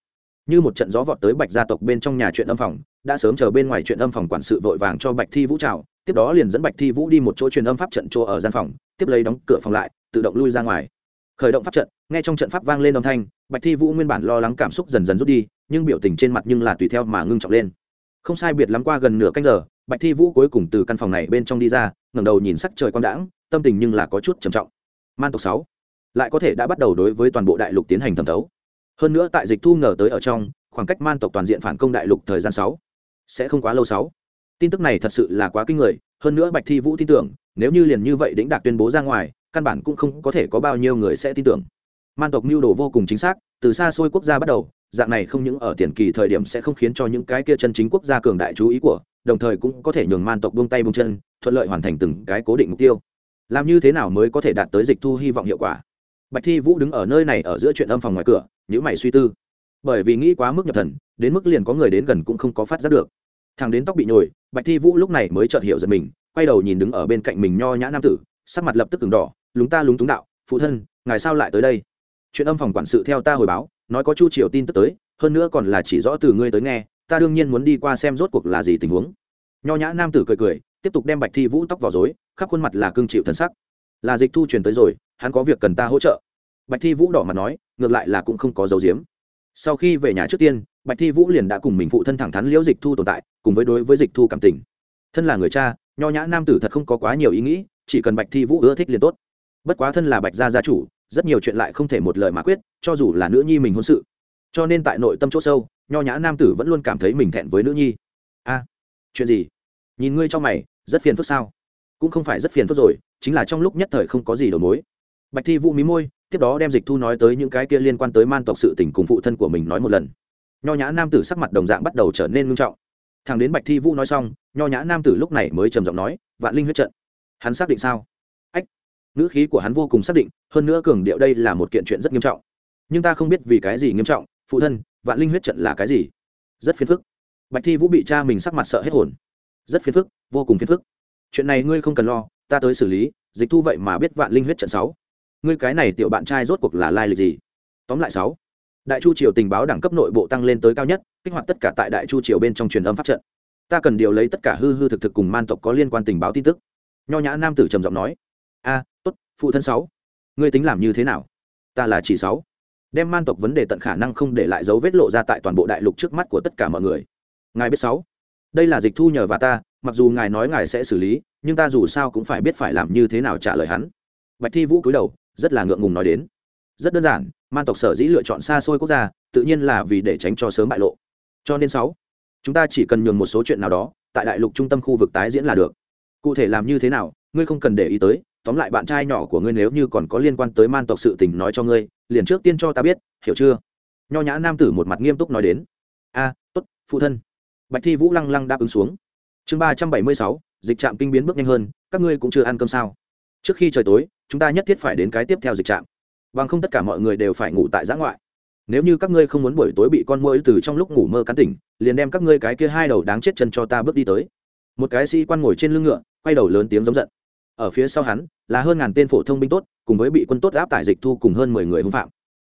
Như một trận gió vọt tới bạch gia tộc bên trong nhà chuyện âm phòng, đã sớm chờ bên ngoài chuyện âm phòng quản sự vội vàng cho bạch thi vũ trào tiếp đó liền dẫn bạch thi vũ đi một chỗ truyền âm pháp trận chỗ ở gian phòng, tiếp lấy đóng cửa phòng lại, tự động lui ra ngoài. Khởi động pháp trận, nghe trong trận pháp vang lên âm thanh, bạch thi vũ nguyên bản lo lắng cảm xúc dần dần rút đi, nhưng biểu tình trên mặt nhưng là tùy theo mà ngưng trọng lên. Không sai biệt lắm qua gần nửa canh giờ bạch thi vũ cuối cùng từ căn phòng này bên trong đi ra, ngẩng đầu nhìn sắc trời quang đãng, tâm tình nhưng là có chút trầm trọng. Man tộc sáu, lại có thể đã bắt đầu đối với toàn bộ đại lục tiến hành thẩm thấu. Hơn nữa tại dịch thu ngờ tới ở trong, khoảng cách man tộc toàn diện phản công đại lục thời gian sáu, sẽ không quá lâu sáu. Tin tức này thật sự là quá kinh người, hơn nữa bạch thi vũ tin tưởng, nếu như liền như vậy đĩnh đạc tuyên bố ra ngoài, căn bản cũng không có thể có bao nhiêu người sẽ tin tưởng. Man tộc mưu đồ vô cùng chính xác, từ xa xôi quốc gia bắt đầu, dạng này không những ở tiền kỳ thời điểm sẽ không khiến cho những cái kia chân chính quốc gia cường đại chú ý của đồng thời cũng có thể nhường man tộc buông tay buông chân, thuận lợi hoàn thành từng cái cố định mục tiêu. Làm như thế nào mới có thể đạt tới dịch thu hy vọng hiệu quả? Bạch thi vũ đứng ở nơi này ở giữa chuyện âm phòng ngoài cửa nhữ mày suy tư. Bởi vì nghĩ quá mức nhập thần, đến mức liền có người đến gần cũng không có phát giác được. Thằng đến tóc bị nhồi, bạch thi vũ lúc này mới chợt hiểu giật mình, quay đầu nhìn đứng ở bên cạnh mình nho nhã nam tử, sắc mặt lập tức từng đỏ, lúng ta lúng túng đạo, phụ thân, ngài sao lại tới đây? Chuyện âm phòng quản sự theo ta hồi báo, nói có chu triều tin tức tới, hơn nữa còn là chỉ rõ từ ngươi tới nghe ta đương nhiên muốn đi qua xem rốt cuộc là gì tình huống. Nho nhã nam tử cười cười, tiếp tục đem bạch thi vũ tóc vào dối khắp khuôn mặt là cương chịu thần sắc. Là dịch thu truyền tới rồi, hắn có việc cần ta hỗ trợ. Bạch thi vũ đỏ mặt nói, ngược lại là cũng không có dấu diếm. Sau khi về nhà trước tiên, bạch thi vũ liền đã cùng mình phụ thân thẳng thắn liễu dịch thu tồn tại, cùng với đối với dịch thu cảm tình. Thân là người cha, nho nhã nam tử thật không có quá nhiều ý nghĩ, chỉ cần bạch thi vũ ưa thích liền tốt. Bất quá thân là bạch gia gia chủ, rất nhiều chuyện lại không thể một lời mà quyết, cho dù là nữ nhi mình hôn sự cho nên tại nội tâm chỗ sâu, nho nhã nam tử vẫn luôn cảm thấy mình thẹn với nữ nhi. A, chuyện gì? Nhìn ngươi trong mày, rất phiền phức sao? Cũng không phải rất phiền phức rồi, chính là trong lúc nhất thời không có gì đầu mối. Bạch thi vũ mí môi, tiếp đó đem dịch thu nói tới những cái kia liên quan tới man tộc sự tình cùng phụ thân của mình nói một lần. Nho nhã nam tử sắc mặt đồng dạng bắt đầu trở nên ngưng trọng. Thằng đến bạch thi vũ nói xong, nho nhã nam tử lúc này mới trầm giọng nói, vạn linh huyết trận, hắn xác định sao? Ách, ngữ khí của hắn vô cùng xác định, hơn nữa cường điệu đây là một kiện chuyện rất nghiêm trọng. Nhưng ta không biết vì cái gì nghiêm trọng phụ thân, vạn linh huyết trận là cái gì? Rất phiền phức. Bạch thi vũ bị cha mình sắc mặt sợ hết hồn. Rất phiền phức, vô cùng phiền phức. Chuyện này ngươi không cần lo, ta tới xử lý, dịch thu vậy mà biết vạn linh huyết trận sáu. Ngươi cái này tiểu bạn trai rốt cuộc là lai lịch gì? Tóm lại sáu. Đại chu triều tình báo đẳng cấp nội bộ tăng lên tới cao nhất, kích hoạt tất cả tại đại chu triều bên trong truyền âm pháp trận. Ta cần điều lấy tất cả hư hư thực thực cùng man tộc có liên quan tình báo tin tức. Nho nhã nam tử trầm giọng nói. A, tốt, phụ thân sáu. Ngươi tính làm như thế nào? Ta là chỉ sáu đem man tộc vấn đề tận khả năng không để lại dấu vết lộ ra tại toàn bộ đại lục trước mắt của tất cả mọi người. Ngài biết sáu. Đây là dịch thu nhờ và ta, mặc dù ngài nói ngài sẽ xử lý, nhưng ta dù sao cũng phải biết phải làm như thế nào trả lời hắn. Bạch thi vũ cúi đầu, rất là ngượng ngùng nói đến. Rất đơn giản, man tộc sở dĩ lựa chọn xa xôi quốc gia, tự nhiên là vì để tránh cho sớm bại lộ. Cho nên sáu, chúng ta chỉ cần nhường một số chuyện nào đó, tại đại lục trung tâm khu vực tái diễn là được. Cụ thể làm như thế nào, ngươi không cần để ý tới tóm lại bạn trai nhỏ của ngươi nếu như còn có liên quan tới man tộc sự tình nói cho ngươi, liền trước tiên cho ta biết, hiểu chưa? Nho nhã nam tử một mặt nghiêm túc nói đến. A, tốt, phụ thân. Bạch thi vũ lăng lăng đáp ứng xuống. Chương ba trăm bảy mươi sáu, dịch trạm kinh biến bước nhanh hơn, các ngươi cũng chưa ăn cơm sao? Trước khi trời tối, chúng ta nhất thiết phải đến cái tiếp theo dịch trạm. Bằng không tất cả mọi người đều phải ngủ tại giã ngoại. Nếu như các ngươi không muốn buổi tối bị con mũi từ trong lúc ngủ mơ cắn tỉnh, liền đem các ngươi cái kia hai đầu đáng chết chân cho ta bước đi tới. Một cái sĩ quan ngồi trên lưng ngựa, quay đầu lớn tiếng giống giận ở phía sau hắn, là hơn ngàn tên phổ thông binh tốt, cùng với bị quân tốt áp tải dịch thu cùng hơn mười người hung phạm.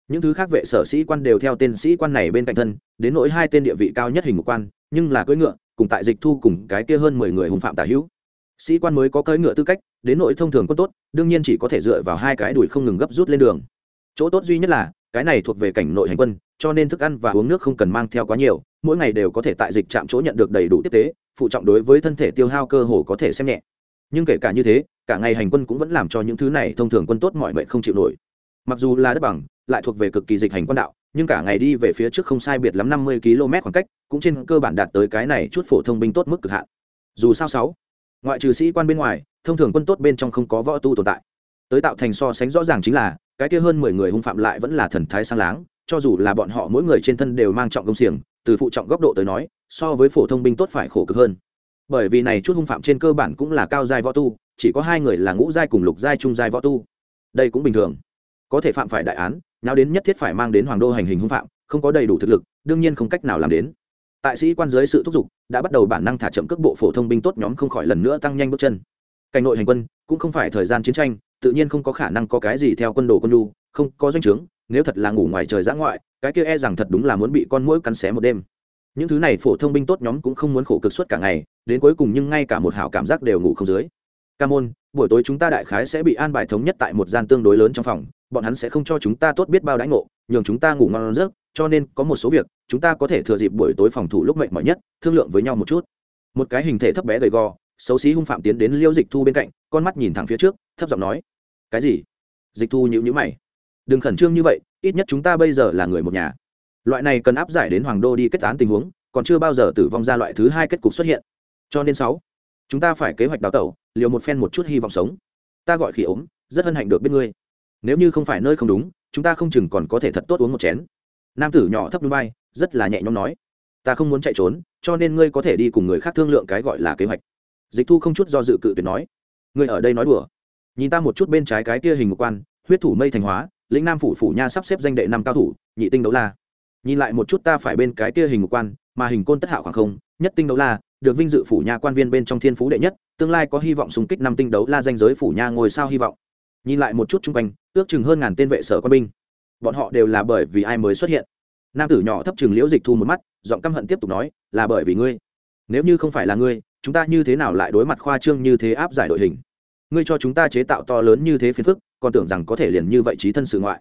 Những thứ khác vệ sở sĩ quan đều theo tên sĩ quan này bên cạnh thân, đến nỗi hai tên địa vị cao nhất hình một quan, nhưng là cưỡi ngựa, cùng tại dịch thu cùng cái kia hơn mười người hung phạm tả hữu. Sĩ quan mới có cưỡi ngựa tư cách, đến nỗi thông thường quân tốt, đương nhiên chỉ có thể dựa vào hai cái đùi không ngừng gấp rút lên đường. Chỗ tốt duy nhất là, cái này thuộc về cảnh nội hành quân, cho nên thức ăn và uống nước không cần mang theo quá nhiều, mỗi ngày đều có thể tại dịch trạm chỗ nhận được đầy đủ tiếp tế, phụ trọng đối với thân thể tiêu hao cơ hồ có thể xem nhẹ. Nhưng kể cả như thế cả ngày hành quân cũng vẫn làm cho những thứ này thông thường quân tốt mọi mệnh không chịu nổi. Mặc dù là đất bằng, lại thuộc về cực kỳ dịch hành quân đạo, nhưng cả ngày đi về phía trước không sai biệt lắm năm mươi km khoảng cách, cũng trên cơ bản đạt tới cái này chút phổ thông binh tốt mức cực hạn. Dù sao sáu, ngoại trừ sĩ quan bên ngoài, thông thường quân tốt bên trong không có võ tu tồn tại. Tới tạo thành so sánh rõ ràng chính là, cái kia hơn mười người hung phạm lại vẫn là thần thái sang láng, cho dù là bọn họ mỗi người trên thân đều mang trọng công xiềng, từ phụ trọng góc độ tới nói, so với phổ thông binh tốt phải khổ cực hơn. Bởi vì này chút hung phạm trên cơ bản cũng là cao giai võ tu chỉ có hai người là ngũ giai cùng lục giai trung giai võ tu. Đây cũng bình thường. Có thể phạm phải đại án, nháo đến nhất thiết phải mang đến hoàng đô hành hình hung phạm, không có đầy đủ thực lực, đương nhiên không cách nào làm đến. Tại sĩ quan dưới sự thúc giục, đã bắt đầu bản năng thả chậm cước bộ phổ thông binh tốt nhóm không khỏi lần nữa tăng nhanh bước chân. Cảnh nội hành quân, cũng không phải thời gian chiến tranh, tự nhiên không có khả năng có cái gì theo quân đồ quân lu không có doanh trướng, nếu thật là ngủ ngoài trời giã ngoại, cái kia e rằng thật đúng là muốn bị con mũi cắn xé một đêm. Những thứ này phổ thông binh tốt nhóm cũng không muốn khổ cực suốt cả ngày, đến cuối cùng nhưng ngay cả một hảo cảm giác đều ngủ không dưới ca môn, buổi tối chúng ta đại khái sẽ bị an bài thống nhất tại một gian tương đối lớn trong phòng, bọn hắn sẽ không cho chúng ta tốt biết bao đãi ngộ, nhường chúng ta ngủ ngon giấc, cho nên có một số việc, chúng ta có thể thừa dịp buổi tối phòng thủ lúc mệnh mỏi nhất, thương lượng với nhau một chút. Một cái hình thể thấp bé gầy gò, xấu xí hung phạm tiến đến liêu dịch thu bên cạnh, con mắt nhìn thẳng phía trước, thấp giọng nói, cái gì? Dịch thu nhữ nhữ mày. Đừng khẩn trương như vậy, ít nhất chúng ta bây giờ là người một nhà. Loại này cần áp giải đến hoàng đô đi kết án tình huống, còn chưa bao giờ tử vong ra loại thứ hai kết cục xuất hiện. Cho nên sáu chúng ta phải kế hoạch đào tẩu, liều một phen một chút hy vọng sống. Ta gọi khỉ ốm, rất hân hạnh được biết ngươi. Nếu như không phải nơi không đúng, chúng ta không chừng còn có thể thật tốt uống một chén. Nam tử nhỏ thấp núi bay rất là nhẹ nhõm nói. Ta không muốn chạy trốn, cho nên ngươi có thể đi cùng người khác thương lượng cái gọi là kế hoạch. Dịch thu không chút do dự cự tuyệt nói. Ngươi ở đây nói đùa. Nhìn ta một chút bên trái cái kia hình một quan, huyết thủ mây thành hóa, lĩnh nam phủ phủ nha sắp xếp danh đệ năm cao thủ, nhị tinh đấu la. Nhìn lại một chút ta phải bên cái kia hình một quan, mà hình côn tất hạo khoảng không, nhất tinh đấu la được vinh dự phủ nha quan viên bên trong thiên phú đệ nhất, tương lai có hy vọng xung kích năm tinh đấu la danh giới phủ nha ngồi sao hy vọng. Nhìn lại một chút chung quanh, ước chừng hơn ngàn tên vệ sở quân binh. Bọn họ đều là bởi vì ai mới xuất hiện. Nam tử nhỏ thấp chừng liễu dịch thu một mắt, giọng căm hận tiếp tục nói, là bởi vì ngươi. Nếu như không phải là ngươi, chúng ta như thế nào lại đối mặt khoa trương như thế áp giải đội hình? Ngươi cho chúng ta chế tạo to lớn như thế phiền phức, còn tưởng rằng có thể liền như vậy trí thân sự ngoại.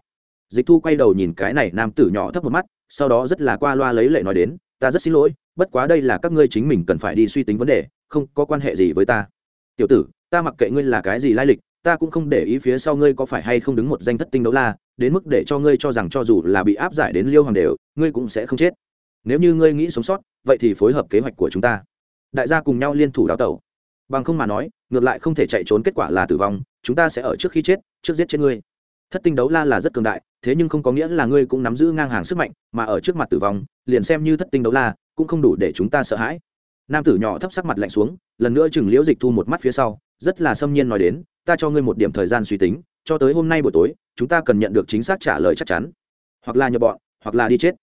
Dịch thu quay đầu nhìn cái này nam tử nhỏ thấp một mắt, sau đó rất là qua loa lấy lệ nói đến ta rất xin lỗi, bất quá đây là các ngươi chính mình cần phải đi suy tính vấn đề, không có quan hệ gì với ta. Tiểu tử, ta mặc kệ ngươi là cái gì lai lịch, ta cũng không để ý phía sau ngươi có phải hay không đứng một danh thất tinh đấu la, đến mức để cho ngươi cho rằng cho dù là bị áp giải đến liêu hoàng đều, ngươi cũng sẽ không chết. Nếu như ngươi nghĩ sống sót, vậy thì phối hợp kế hoạch của chúng ta. Đại gia cùng nhau liên thủ đào tẩu. Bằng không mà nói, ngược lại không thể chạy trốn kết quả là tử vong, chúng ta sẽ ở trước khi chết, trước giết chết ngươi. Thất tinh đấu la là rất cường đại, thế nhưng không có nghĩa là ngươi cũng nắm giữ ngang hàng sức mạnh, mà ở trước mặt tử vong liền xem như thất tinh đấu la, cũng không đủ để chúng ta sợ hãi. Nam tử nhỏ thấp sắc mặt lạnh xuống, lần nữa chừng liễu dịch thu một mắt phía sau, rất là xâm nhiên nói đến, ta cho ngươi một điểm thời gian suy tính, cho tới hôm nay buổi tối, chúng ta cần nhận được chính xác trả lời chắc chắn. Hoặc là nhờ bọn, hoặc là đi chết.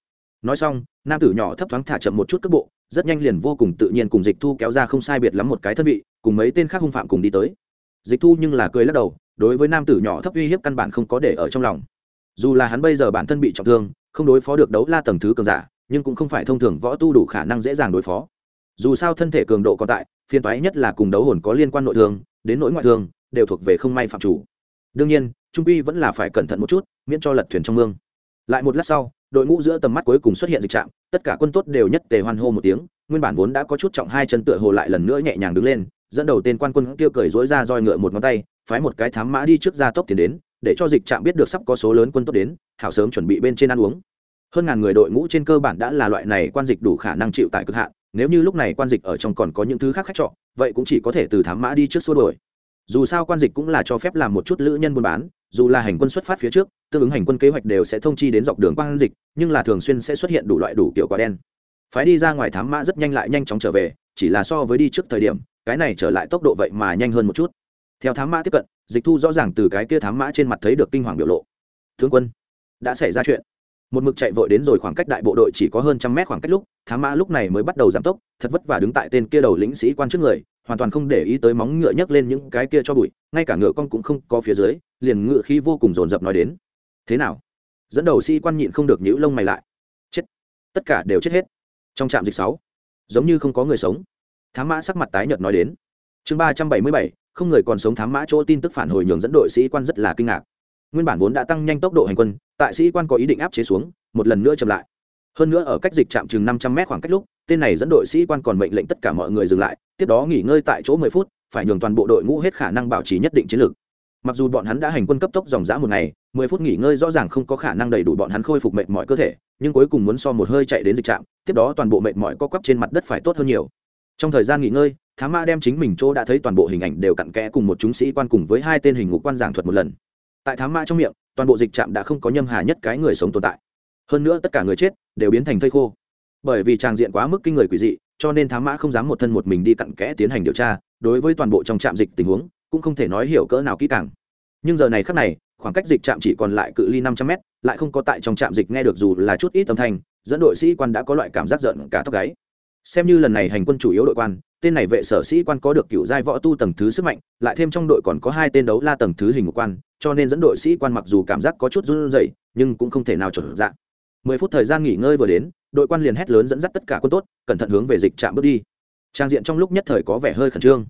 Nói xong, nam tử nhỏ thấp thoáng thả chậm một chút cước bộ, rất nhanh liền vô cùng tự nhiên cùng dịch thu kéo ra không sai biệt lắm một cái thân vị, cùng mấy tên khác hung phạm cùng đi tới. Dịch thu nhưng là cười lắc đầu, đối với nam tử nhỏ thấp uy hiếp căn bản không có để ở trong lòng. Dù là hắn bây giờ bản thân bị trọng thương, không đối phó được đấu la tầng thứ cường giả nhưng cũng không phải thông thường võ tu đủ khả năng dễ dàng đối phó. Dù sao thân thể cường độ còn tại phiên toái nhất là cùng đấu hồn có liên quan nội thương, đến nỗi ngoại thương, đều thuộc về không may phạm chủ. Đương nhiên, trung quy vẫn là phải cẩn thận một chút, miễn cho lật thuyền trong mương. Lại một lát sau, đội ngũ giữa tầm mắt cuối cùng xuất hiện dịch trạm tất cả quân tốt đều nhất tề hoan hô một tiếng, nguyên bản vốn đã có chút trọng hai chân tựa hồ lại lần nữa nhẹ nhàng đứng lên, dẫn đầu tên quan quân kia cười dối ra roi ngựa một ngón tay, phái một cái thám mã đi trước ra tốc tiến đến, để cho dịch trạm biết được sắp có số lớn quân tốt đến, hảo sớm chuẩn bị bên trên ăn uống hơn ngàn người đội ngũ trên cơ bản đã là loại này quan dịch đủ khả năng chịu tại cực hạn, nếu như lúc này quan dịch ở trong còn có những thứ khác khách trọ, vậy cũng chỉ có thể từ thám mã đi trước xua đổi dù sao quan dịch cũng là cho phép làm một chút lữ nhân buôn bán, dù là hành quân xuất phát phía trước, tương ứng hành quân kế hoạch đều sẽ thông chi đến dọc đường quan dịch, nhưng là thường xuyên sẽ xuất hiện đủ loại đủ kiểu quả đen. Phái đi ra ngoài thám mã rất nhanh lại nhanh chóng trở về, chỉ là so với đi trước thời điểm, cái này trở lại tốc độ vậy mà nhanh hơn một chút. Theo thám mã tiếp cận, dịch thu rõ ràng từ cái kia thám mã trên mặt thấy được kinh hoàng biểu lộ. Thương quân, đã xảy ra chuyện một mực chạy vội đến rồi khoảng cách đại bộ đội chỉ có hơn trăm mét khoảng cách lúc, thám mã lúc này mới bắt đầu giảm tốc, thật vất vả đứng tại tên kia đầu lĩnh sĩ quan trước người, hoàn toàn không để ý tới móng ngựa nhấc lên những cái kia cho bụi, ngay cả ngựa con cũng không có phía dưới, liền ngựa khí vô cùng dồn dập nói đến. Thế nào? Dẫn đầu sĩ quan nhịn không được nhíu lông mày lại. Chết. Tất cả đều chết hết. Trong trạm dịch sáu, giống như không có người sống. Thám mã sắc mặt tái nhợt nói đến. Chương ba trăm bảy mươi bảy, không người còn sống thám mã chỗ tin tức phản hồi nhường dẫn đội sĩ quan rất là kinh ngạc. Nguyên bản vốn đã tăng nhanh tốc độ hành quân tại sĩ quan có ý định áp chế xuống, một lần nữa chậm lại. Hơn nữa ở cách dịch trạm chừng năm trăm mét khoảng cách lúc, tên này dẫn đội sĩ quan còn mệnh lệnh tất cả mọi người dừng lại, tiếp đó nghỉ ngơi tại chỗ mười phút, phải nhường toàn bộ đội ngũ hết khả năng bảo trì nhất định chiến lược. Mặc dù bọn hắn đã hành quân cấp tốc dòng dã một ngày, mười phút nghỉ ngơi rõ ràng không có khả năng đầy đủ bọn hắn khôi phục mệt mỏi cơ thể, nhưng cuối cùng muốn so một hơi chạy đến dịch trạm, tiếp đó toàn bộ mệt mỏi co quắp trên mặt đất phải tốt hơn nhiều. Trong thời gian nghỉ ngơi, thám ma đem chính mình chỗ đã thấy toàn bộ hình ảnh đều cặn kẽ cùng một chúng sĩ quan cùng với hai tên hình ngũ quan giảng thuật một lần tại thám ma trong miệng, toàn bộ dịch trạm đã không có nhâm hà nhất cái người sống tồn tại. Hơn nữa tất cả người chết đều biến thành thây khô. Bởi vì tràng diện quá mức kinh người quỷ dị, cho nên thám mã không dám một thân một mình đi cặn kẽ tiến hành điều tra, đối với toàn bộ trong trạm dịch tình huống, cũng không thể nói hiểu cỡ nào kỹ càng. Nhưng giờ này khắc này, khoảng cách dịch trạm chỉ còn lại cự ly năm trăm mét, lại không có tại trong trạm dịch nghe được dù là chút ít âm thanh, dẫn đội sĩ quan đã có loại cảm giác giận cả tóc gáy. Xem như lần này hành quân chủ yếu đội quan tên này vệ sở sĩ quan có được cựu giai võ tu tầng thứ sức mạnh, lại thêm trong đội còn có hai tên đấu la tầng thứ hình ngục quan, cho nên dẫn đội sĩ quan mặc dù cảm giác có chút run rẩy, nhưng cũng không thể nào chuẩn dạng mười phút thời gian nghỉ ngơi vừa đến, đội quan liền hét lớn dẫn dắt tất cả quân tốt, cẩn thận hướng về dịch trạm bước đi. Trang diện trong lúc nhất thời có vẻ hơi khẩn trương.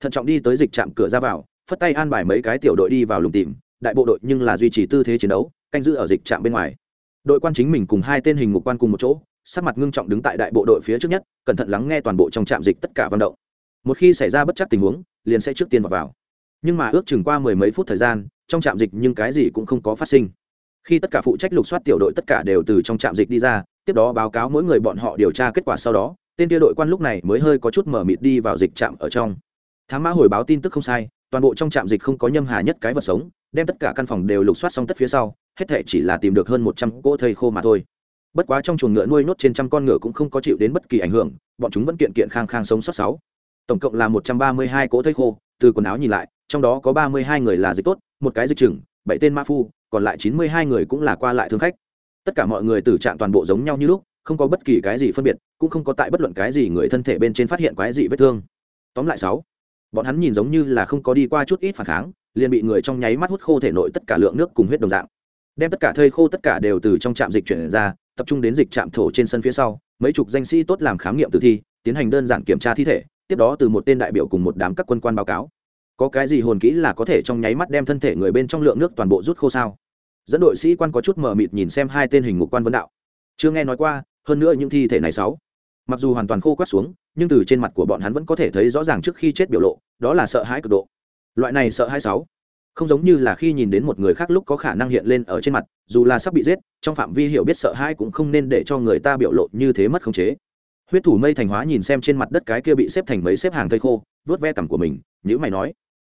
Thận trọng đi tới dịch trạm cửa ra vào, phất tay an bài mấy cái tiểu đội đi vào lùng tìm, đại bộ đội nhưng là duy trì tư thế chiến đấu, canh giữ ở dịch trạm bên ngoài. Đội quan chính mình cùng hai tên hình ngục quan cùng một chỗ sắc mặt ngưng trọng đứng tại đại bộ đội phía trước nhất cẩn thận lắng nghe toàn bộ trong trạm dịch tất cả vận động. Một khi xảy ra bất chắc tình huống liền sẽ trước tiên vào, vào. nhưng mà ước chừng qua mười mấy phút thời gian trong trạm dịch nhưng cái gì cũng không có phát sinh. Khi tất cả phụ trách lục soát tiểu đội tất cả đều từ trong trạm dịch đi ra tiếp đó báo cáo mỗi người bọn họ điều tra kết quả sau đó tên tiêu đội quan lúc này mới hơi có chút mở mịt đi vào dịch trạm ở trong. Thám mã hồi báo tin tức không sai toàn bộ trong trạm dịch không có nhâm hà nhất cái vật sống đem tất cả căn phòng đều lục soát xong tất phía sau hết thể chỉ là tìm được hơn một trăm cỗ thây khô mà thôi bất quá trong chuồng ngựa nuôi nhốt trên trăm con ngựa cũng không có chịu đến bất kỳ ảnh hưởng, bọn chúng vẫn kiện kiện khang khang sống sót sáu. Tổng cộng là một trăm ba mươi hai cỗ thây khô, từ quần áo nhìn lại, trong đó có ba mươi hai người là dịch tốt, một cái dịch chừng bảy tên ma phu, còn lại chín mươi hai người cũng là qua lại thương khách. Tất cả mọi người tử trạng toàn bộ giống nhau như lúc, không có bất kỳ cái gì phân biệt, cũng không có tại bất luận cái gì người thân thể bên trên phát hiện quái dị vết thương. Tóm lại sáu, bọn hắn nhìn giống như là không có đi qua chút ít phản kháng, liền bị người trong nháy mắt hút khô thể nội tất cả lượng nước cùng huyết đồng dạng. Đem tất cả thây khô tất cả đều từ trong trạm dịch chuyển ra tập trung đến dịch trạm thổ trên sân phía sau, mấy chục danh sĩ tốt làm khám nghiệm tử thi, tiến hành đơn giản kiểm tra thi thể, tiếp đó từ một tên đại biểu cùng một đám các quân quan báo cáo. Có cái gì hồn kỹ là có thể trong nháy mắt đem thân thể người bên trong lượng nước toàn bộ rút khô sao? Dẫn đội sĩ quan có chút mờ mịt nhìn xem hai tên hình ngục quan vấn đạo. Chưa nghe nói qua, hơn nữa những thi thể này sáu. Mặc dù hoàn toàn khô quát xuống, nhưng từ trên mặt của bọn hắn vẫn có thể thấy rõ ràng trước khi chết biểu lộ, đó là sợ hãi cực độ. Loại này sợ hãi sáu không giống như là khi nhìn đến một người khác lúc có khả năng hiện lên ở trên mặt, dù là sắp bị giết, trong phạm vi hiểu biết sợ hãi cũng không nên để cho người ta biểu lộ như thế mất khống chế. Huyết thủ mây thành hóa nhìn xem trên mặt đất cái kia bị xếp thành mấy xếp hàng thây khô vớt ve cằm của mình nhữ mày nói,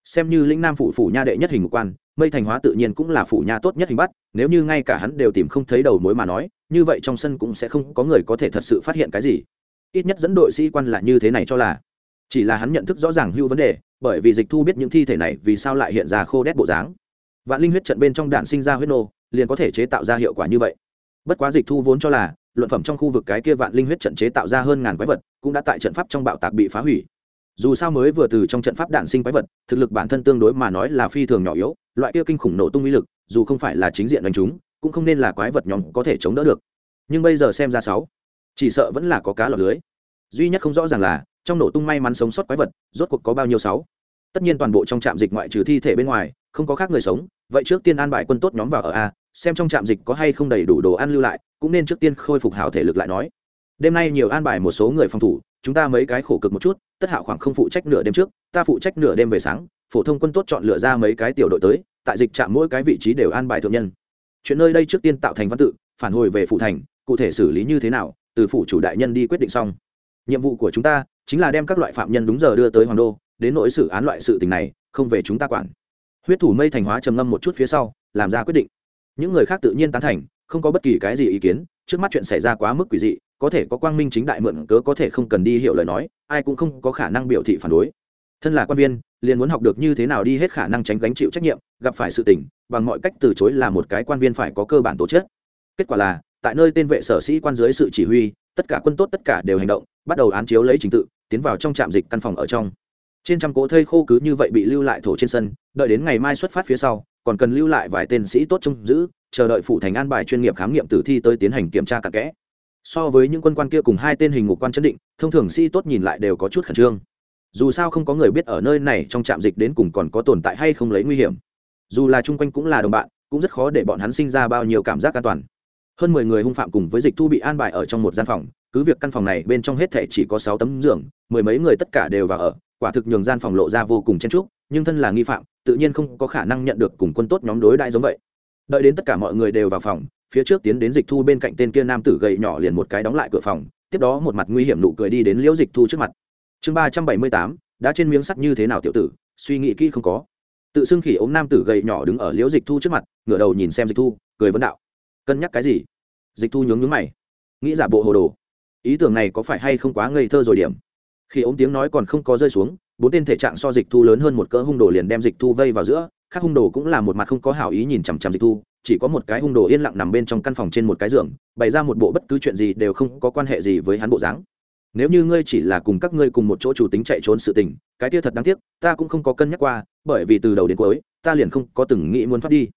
xem như lĩnh nam phủ phủ nha đệ nhất hình quan, mây thành hóa tự nhiên cũng là phủ nha tốt nhất hình bắt, nếu như ngay cả hắn đều tìm không thấy đầu mối mà nói, như vậy trong sân cũng sẽ không có người có thể thật sự phát hiện cái gì. Ít nhất dẫn đội sĩ quan là như thế này cho là, chỉ là hắn nhận thức rõ ràng hưu vấn đề bởi vì dịch thu biết những thi thể này vì sao lại hiện ra khô đét bộ dáng. Vạn linh huyết trận bên trong đạn sinh ra huyết nô, liền có thể chế tạo ra hiệu quả như vậy. Bất quá dịch thu vốn cho là, luận phẩm trong khu vực cái kia vạn linh huyết trận chế tạo ra hơn ngàn quái vật, cũng đã tại trận pháp trong bạo tạc bị phá hủy. Dù sao mới vừa từ trong trận pháp đạn sinh quái vật, thực lực bản thân tương đối mà nói là phi thường nhỏ yếu, loại kia kinh khủng nổ tung uy lực, dù không phải là chính diện đánh chúng, cũng không nên là quái vật nhóm có thể chống đỡ được. Nhưng bây giờ xem ra sáu, chỉ sợ vẫn là có cá lọc lưới duy nhất không rõ ràng là, trong nổ tung may mắn sống sót quái vật, rốt cuộc có bao nhiêu sáu? Tất nhiên toàn bộ trong trạm dịch ngoại trừ thi thể bên ngoài, không có khác người sống, vậy trước tiên an bài quân tốt nhóm vào ở a, xem trong trạm dịch có hay không đầy đủ đồ ăn lưu lại, cũng nên trước tiên khôi phục hảo thể lực lại nói. Đêm nay nhiều an bài một số người phòng thủ, chúng ta mấy cái khổ cực một chút, tất hạo khoảng không phụ trách nửa đêm trước, ta phụ trách nửa đêm về sáng, phổ thông quân tốt chọn lựa ra mấy cái tiểu đội tới, tại dịch trạm mỗi cái vị trí đều an bài thượng nhân. Chuyện nơi đây trước tiên tạo thành văn tự, phản hồi về phủ thành, cụ thể xử lý như thế nào, từ phủ chủ đại nhân đi quyết định xong nhiệm vụ của chúng ta chính là đem các loại phạm nhân đúng giờ đưa tới hoàng đô, đến nỗi xử án loại sự tình này, không về chúng ta quản. Huyết thủ mây thành hóa trầm ngâm một chút phía sau, làm ra quyết định. Những người khác tự nhiên tán thành, không có bất kỳ cái gì ý kiến, trước mắt chuyện xảy ra quá mức quỷ dị, có thể có quang minh chính đại mượn cớ có thể không cần đi hiểu lời nói, ai cũng không có khả năng biểu thị phản đối. Thân là quan viên, liền muốn học được như thế nào đi hết khả năng tránh gánh chịu trách nhiệm, gặp phải sự tình, bằng mọi cách từ chối là một cái quan viên phải có cơ bản tổ chức kết quả là, tại nơi tên vệ sở sĩ quan dưới sự chỉ huy, tất cả quân tốt tất cả đều hành động bắt đầu án chiếu lấy trình tự, tiến vào trong trạm dịch căn phòng ở trong. Trên trăm cỗ thây khô cứ như vậy bị lưu lại thổ trên sân, đợi đến ngày mai xuất phát phía sau, còn cần lưu lại vài tên sĩ tốt trông giữ, chờ đợi phủ thành an bài chuyên nghiệp khám nghiệm tử thi tới tiến hành kiểm tra cặn kẽ. So với những quân quan kia cùng hai tên hình ngục quan chấn định, thông thường sĩ tốt nhìn lại đều có chút khẩn trương. Dù sao không có người biết ở nơi này trong trạm dịch đến cùng còn có tồn tại hay không lấy nguy hiểm. Dù là chung quanh cũng là đồng bạn, cũng rất khó để bọn hắn sinh ra bao nhiêu cảm giác an toàn. Hơn mười người hung phạm cùng với dịch thu bị an bài ở trong một gian phòng cứ việc căn phòng này bên trong hết thể chỉ có sáu tấm giường, mười mấy người tất cả đều vào ở, quả thực nhường gian phòng lộ ra vô cùng chen trúc nhưng thân là nghi phạm, tự nhiên không có khả năng nhận được cùng quân tốt nhóm đối đại giống vậy. Đợi đến tất cả mọi người đều vào phòng, phía trước tiến đến dịch thu bên cạnh tên kia nam tử gầy nhỏ liền một cái đóng lại cửa phòng, tiếp đó một mặt nguy hiểm nụ cười đi đến liễu dịch thu trước mặt. Chương ba trăm bảy mươi tám, đã trên miếng sắt như thế nào tiểu tử, suy nghĩ kỹ không có. Tự xưng khỉ ống nam tử gầy nhỏ đứng ở liễu dịch thu trước mặt, ngửa đầu nhìn xem dịch thu, cười vấn đạo. Cân nhắc cái gì? Dịch thu nhướng nhướng mày. Nghĩ giả bộ hồ đồ ý tưởng này có phải hay không quá ngây thơ rồi điểm? Khi ống tiếng nói còn không có rơi xuống, bốn tên thể trạng so dịch thu lớn hơn một cỡ hung đồ liền đem dịch thu vây vào giữa, khác hung đồ cũng là một mặt không có hảo ý nhìn chằm chằm dịch thu, chỉ có một cái hung đồ yên lặng nằm bên trong căn phòng trên một cái giường, bày ra một bộ bất cứ chuyện gì đều không có quan hệ gì với hắn bộ dáng. Nếu như ngươi chỉ là cùng các ngươi cùng một chỗ chủ tính chạy trốn sự tình, cái kia thật đáng tiếc, ta cũng không có cân nhắc qua, bởi vì từ đầu đến cuối, ta liền không có từng nghĩ muốn thoát đi.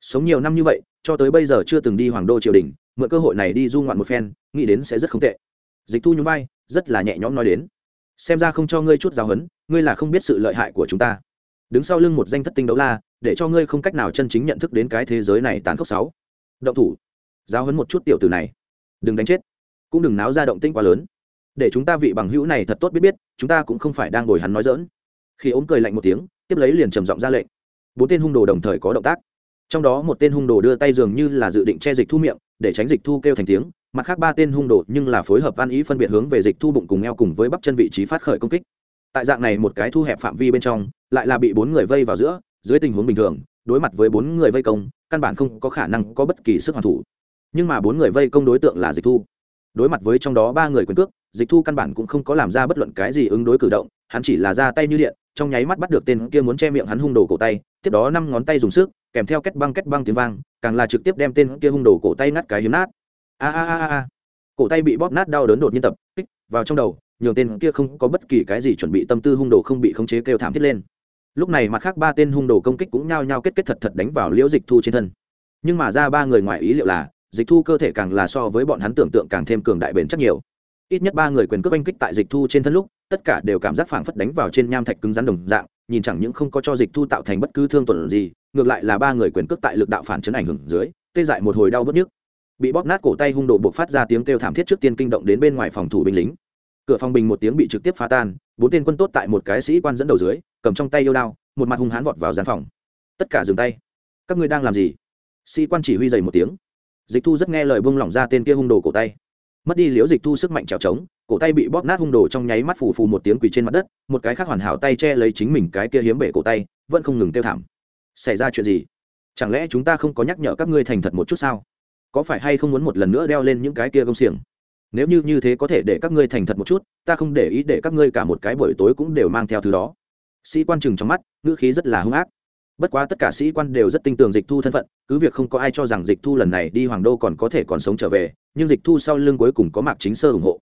Sống nhiều năm như vậy, cho tới bây giờ chưa từng đi hoàng đô triều đình, mượn cơ hội này đi du ngoạn một phen, nghĩ đến sẽ rất không tệ dịch thu nhún vai, rất là nhẹ nhõm nói đến. Xem ra không cho ngươi chút giáo huấn, ngươi là không biết sự lợi hại của chúng ta. Đứng sau lưng một danh thất tinh đấu la, để cho ngươi không cách nào chân chính nhận thức đến cái thế giới này tàn khốc sáu. Động thủ. Giáo huấn một chút tiểu tử này. Đừng đánh chết. Cũng đừng náo ra động tinh quá lớn. Để chúng ta vị bằng hữu này thật tốt biết biết, chúng ta cũng không phải đang ngồi hắn nói dỡn khi ốm cười lạnh một tiếng, tiếp lấy liền trầm giọng ra lệnh. Bốn tên hung đồ đồng thời có động tác. Trong đó một tên hung đồ đưa tay dường như là dự định che dịch thu miệng, để tránh dịch thu kêu thành tiếng mặt khác ba tên hung đồ nhưng là phối hợp ăn ý phân biệt hướng về dịch thu bụng cùng eo cùng với bắp chân vị trí phát khởi công kích. Tại dạng này một cái thu hẹp phạm vi bên trong, lại là bị bốn người vây vào giữa, dưới tình huống bình thường, đối mặt với bốn người vây công, căn bản không có khả năng có bất kỳ sức hoàn thủ. Nhưng mà bốn người vây công đối tượng là dịch thu. Đối mặt với trong đó ba người quyền cước, dịch thu căn bản cũng không có làm ra bất luận cái gì ứng đối cử động, hắn chỉ là ra tay như điện, trong nháy mắt bắt được tên kia muốn che miệng hắn hung đồ cổ tay, tiếp đó năm ngón tay dùng sức, kèm theo kết băng kết băng tiếng vang, càng là trực tiếp đem tên kia hung đồ cổ tay ngắt cái hiếm nát a a a a cổ tay bị bóp nát đau đớn đột nhiên tập, kích vào trong đầu, nhường tên kia không có bất kỳ cái gì chuẩn bị tâm tư hung đồ không bị khống chế kêu thảm thiết lên. Lúc này mặt khác ba tên hung đồ công kích cũng nhao nhao kết kết thật thật đánh vào liễu dịch thu trên thân. Nhưng mà ra ba người ngoài ý liệu là, dịch thu cơ thể càng là so với bọn hắn tưởng tượng càng thêm cường đại bền chắc nhiều. Ít nhất ba người quyền cướp anh kích tại dịch thu trên thân lúc, tất cả đều cảm giác phảng phất đánh vào trên nham thạch cứng rắn đồng dạng, nhìn chẳng những không có cho dịch thu tạo thành bất cứ thương tuần gì, ngược lại là ba người quyền cước tại lực đạo phản chấn ảnh hưởng dưới, tê dại một hồi đau bớt nhức bị bóp nát cổ tay hung đồ buộc phát ra tiếng kêu thảm thiết trước tiên kinh động đến bên ngoài phòng thủ binh lính. Cửa phòng bình một tiếng bị trực tiếp phá tan, bốn tên quân tốt tại một cái sĩ quan dẫn đầu dưới, cầm trong tay yêu đao, một mặt hung hãn vọt vào gian phòng. Tất cả dừng tay. Các ngươi đang làm gì? Sĩ quan chỉ huy dày một tiếng. Dịch thu rất nghe lời buông lỏng ra tên kia hung đồ cổ tay. Mất đi liễu dịch thu sức mạnh trèo trống, cổ tay bị bóp nát hung đồ trong nháy mắt phù phù một tiếng quỳ trên mặt đất, một cái khác hoàn hảo tay che lấy chính mình cái kia hiếm bể cổ tay, vẫn không ngừng tiêu thảm. Xảy ra chuyện gì? Chẳng lẽ chúng ta không có nhắc nhở các ngươi thành thật một chút sao? Có phải hay không muốn một lần nữa đeo lên những cái kia công xiềng? Nếu như như thế có thể để các ngươi thành thật một chút, ta không để ý để các ngươi cả một cái buổi tối cũng đều mang theo thứ đó. Sĩ quan chừng trong mắt, ngữ khí rất là hung ác. Bất quá tất cả sĩ quan đều rất tin tưởng dịch thu thân phận, cứ việc không có ai cho rằng dịch thu lần này đi hoàng đô còn có thể còn sống trở về, nhưng dịch thu sau lưng cuối cùng có mạc chính sơ ủng hộ.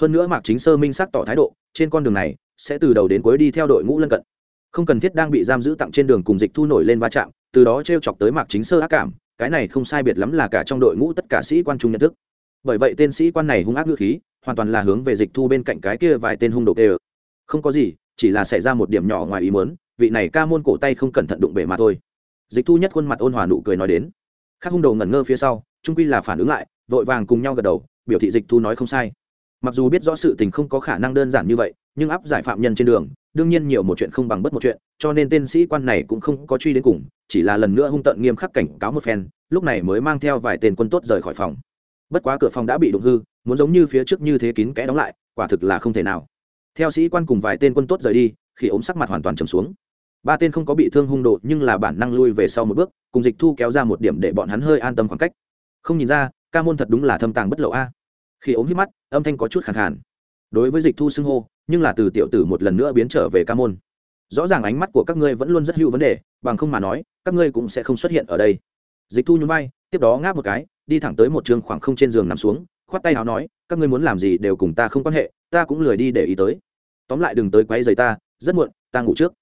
Hơn nữa mạc chính sơ minh xác tỏ thái độ, trên con đường này, sẽ từ đầu đến cuối đi theo đội ngũ lân cận. Không cần thiết đang bị giam giữ tặng trên đường cùng dịch thu nổi lên va chạm, từ đó t r e o chọc tới mạc chính sơ ác cảm cái này không sai biệt lắm là cả trong đội ngũ tất cả sĩ quan trung nhận thức. Bởi vậy tên sĩ quan này hung ác ngữ khí hoàn toàn là hướng về dịch thu bên cạnh cái kia vài tên hung đồ đều. không có gì chỉ là xảy ra một điểm nhỏ ngoài ý muốn, vị này ca môn cổ tay không cẩn thận đụng bể mà thôi. Dịch thu nhất khuôn mặt ôn hòa nụ cười nói đến. Các hung đồ ngẩn ngơ phía sau trung quy là phản ứng lại vội vàng cùng nhau gật đầu biểu thị dịch thu nói không sai. Mặc dù biết rõ sự tình không có khả năng đơn giản như vậy nhưng áp giải phạm nhân trên đường đương nhiên nhiều một chuyện không bằng bất một chuyện, cho nên tên sĩ quan này cũng không có truy đến cùng, chỉ là lần nữa hung tận nghiêm khắc cảnh cáo một phen, lúc này mới mang theo vài tên quân tốt rời khỏi phòng. Bất quá cửa phòng đã bị đụng hư, muốn giống như phía trước như thế kín kẽ đóng lại, quả thực là không thể nào. Theo sĩ quan cùng vài tên quân tốt rời đi, khi ốm sắc mặt hoàn toàn trầm xuống. Ba tên không có bị thương hung độ, nhưng là bản năng lui về sau một bước, cùng dịch thu kéo ra một điểm để bọn hắn hơi an tâm khoảng cách. Không nhìn ra, ca môn thật đúng là thâm tàng bất lộ a. Khi ốm hít mắt, âm thanh có chút khẳng khàn đối với dịch thu xưng hô, nhưng là từ tiểu tử một lần nữa biến trở về ca môn. Rõ ràng ánh mắt của các ngươi vẫn luôn rất hữu vấn đề, bằng không mà nói, các ngươi cũng sẽ không xuất hiện ở đây. Dịch thu nhún vai, tiếp đó ngáp một cái, đi thẳng tới một trường khoảng không trên giường nằm xuống, khoát tay áo nói, các ngươi muốn làm gì đều cùng ta không quan hệ, ta cũng lười đi để ý tới. Tóm lại đừng tới quấy rầy ta, rất muộn, ta ngủ trước.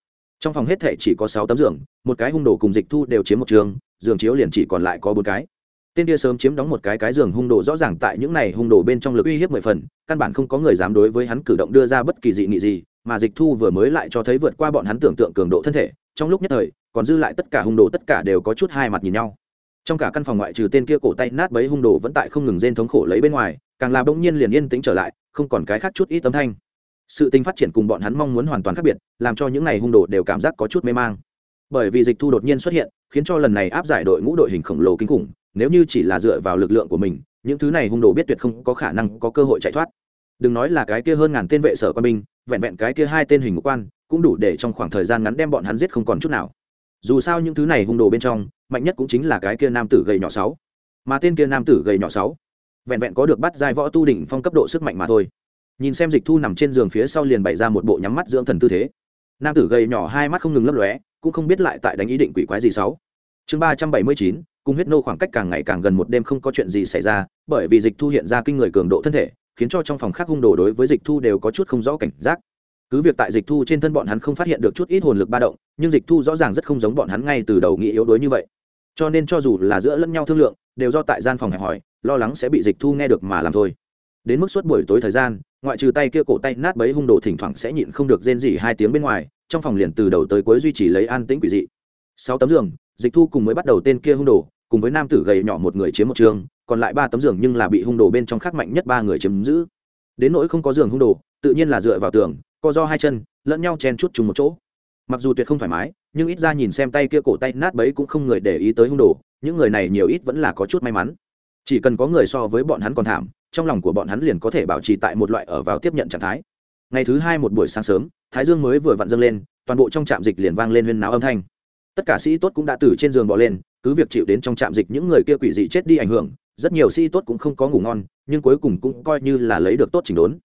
Trong phòng hết thể chỉ có sáu tấm giường, một cái hung đồ cùng dịch thu đều chiếm một trường, giường chiếu liền chỉ còn lại có bốn cái tên kia sớm chiếm đóng một cái cái giường hung đồ rõ ràng tại những này hung đồ bên trong lực uy hiếp mười phần, căn bản không có người dám đối với hắn cử động đưa ra bất kỳ dị nghị gì, mà dịch thu vừa mới lại cho thấy vượt qua bọn hắn tưởng tượng cường độ thân thể, trong lúc nhất thời, còn dư lại tất cả hung đồ tất cả đều có chút hai mặt nhìn nhau. Trong cả căn phòng ngoại trừ tên kia cổ tay nát bấy hung đồ vẫn tại không ngừng rên thống khổ lấy bên ngoài, càng là bỗng nhiên liền yên tĩnh trở lại, không còn cái khác chút ít tấm thanh. Sự tình phát triển cùng bọn hắn mong muốn hoàn toàn khác biệt, làm cho những này hung đồ đều cảm giác có chút mê mang. Bởi vì dịch thu đột nhiên xuất hiện, khiến cho lần này áp giải đội ngũ đội hình khổng lồ kinh khủng nếu như chỉ là dựa vào lực lượng của mình, những thứ này hung đồ biết tuyệt không có khả năng có cơ hội chạy thoát. Đừng nói là cái kia hơn ngàn tên vệ sở quan binh, vẹn vẹn cái kia hai tên hình ngũ quan, cũng đủ để trong khoảng thời gian ngắn đem bọn hắn giết không còn chút nào. Dù sao những thứ này hung đồ bên trong, mạnh nhất cũng chính là cái kia nam tử gầy nhỏ sáu. Mà tên kia nam tử gầy nhỏ sáu, vẹn vẹn có được bắt giai võ tu đỉnh phong cấp độ sức mạnh mà thôi. Nhìn xem dịch thu nằm trên giường phía sau liền bày ra một bộ nhắm mắt dưỡng thần tư thế. Nam tử gầy nhỏ hai mắt không ngừng lấp lóe, cũng không biết lại tại đánh ý định quỷ quái gì sáu. Chương ba trăm bảy mươi chín cùng huyết nô khoảng cách càng ngày càng gần một đêm không có chuyện gì xảy ra, bởi vì dịch thu hiện ra kinh người cường độ thân thể, khiến cho trong phòng khác hung đồ đối với dịch thu đều có chút không rõ cảnh giác. Cứ việc tại dịch thu trên thân bọn hắn không phát hiện được chút ít hồn lực ba động, nhưng dịch thu rõ ràng rất không giống bọn hắn ngay từ đầu nghĩ yếu đuối như vậy. Cho nên cho dù là giữa lẫn nhau thương lượng, đều do tại gian phòng hẹp hỏi lo lắng sẽ bị dịch thu nghe được mà làm thôi. Đến mức suốt buổi tối thời gian, ngoại trừ tay kia cổ tay nát bấy hung đồ thỉnh thoảng sẽ nhịn không được rên rỉ hai tiếng bên ngoài, trong phòng liền từ đầu tới cuối duy trì lấy an tĩnh quỷ dị. Sáu tấm giường dịch thu cùng mới bắt đầu tên kia hung đồ, cùng với nam tử gầy nhỏ một người chiếm một trường, còn lại ba tấm giường nhưng là bị hung đồ bên trong khác mạnh nhất ba người chiếm giữ. Đến nỗi không có giường hung đồ, tự nhiên là dựa vào tường, co do hai chân, lẫn nhau chen chút chung một chỗ. Mặc dù tuyệt không thoải mái, nhưng ít ra nhìn xem tay kia cổ tay nát bấy cũng không người để ý tới hung đồ, những người này nhiều ít vẫn là có chút may mắn. Chỉ cần có người so với bọn hắn còn thảm, trong lòng của bọn hắn liền có thể bảo trì tại một loại ở vào tiếp nhận trạng thái. Ngày thứ hai một buổi sáng sớm, thái dương mới vừa vặn dâng lên, toàn bộ trong trạm dịch liền vang lên huyên náo âm thanh tất cả sĩ tốt cũng đã từ trên giường bỏ lên, cứ việc chịu đến trong trạm dịch những người kia quỷ dị chết đi ảnh hưởng, rất nhiều sĩ tốt cũng không có ngủ ngon, nhưng cuối cùng cũng coi như là lấy được tốt chỉnh đốn.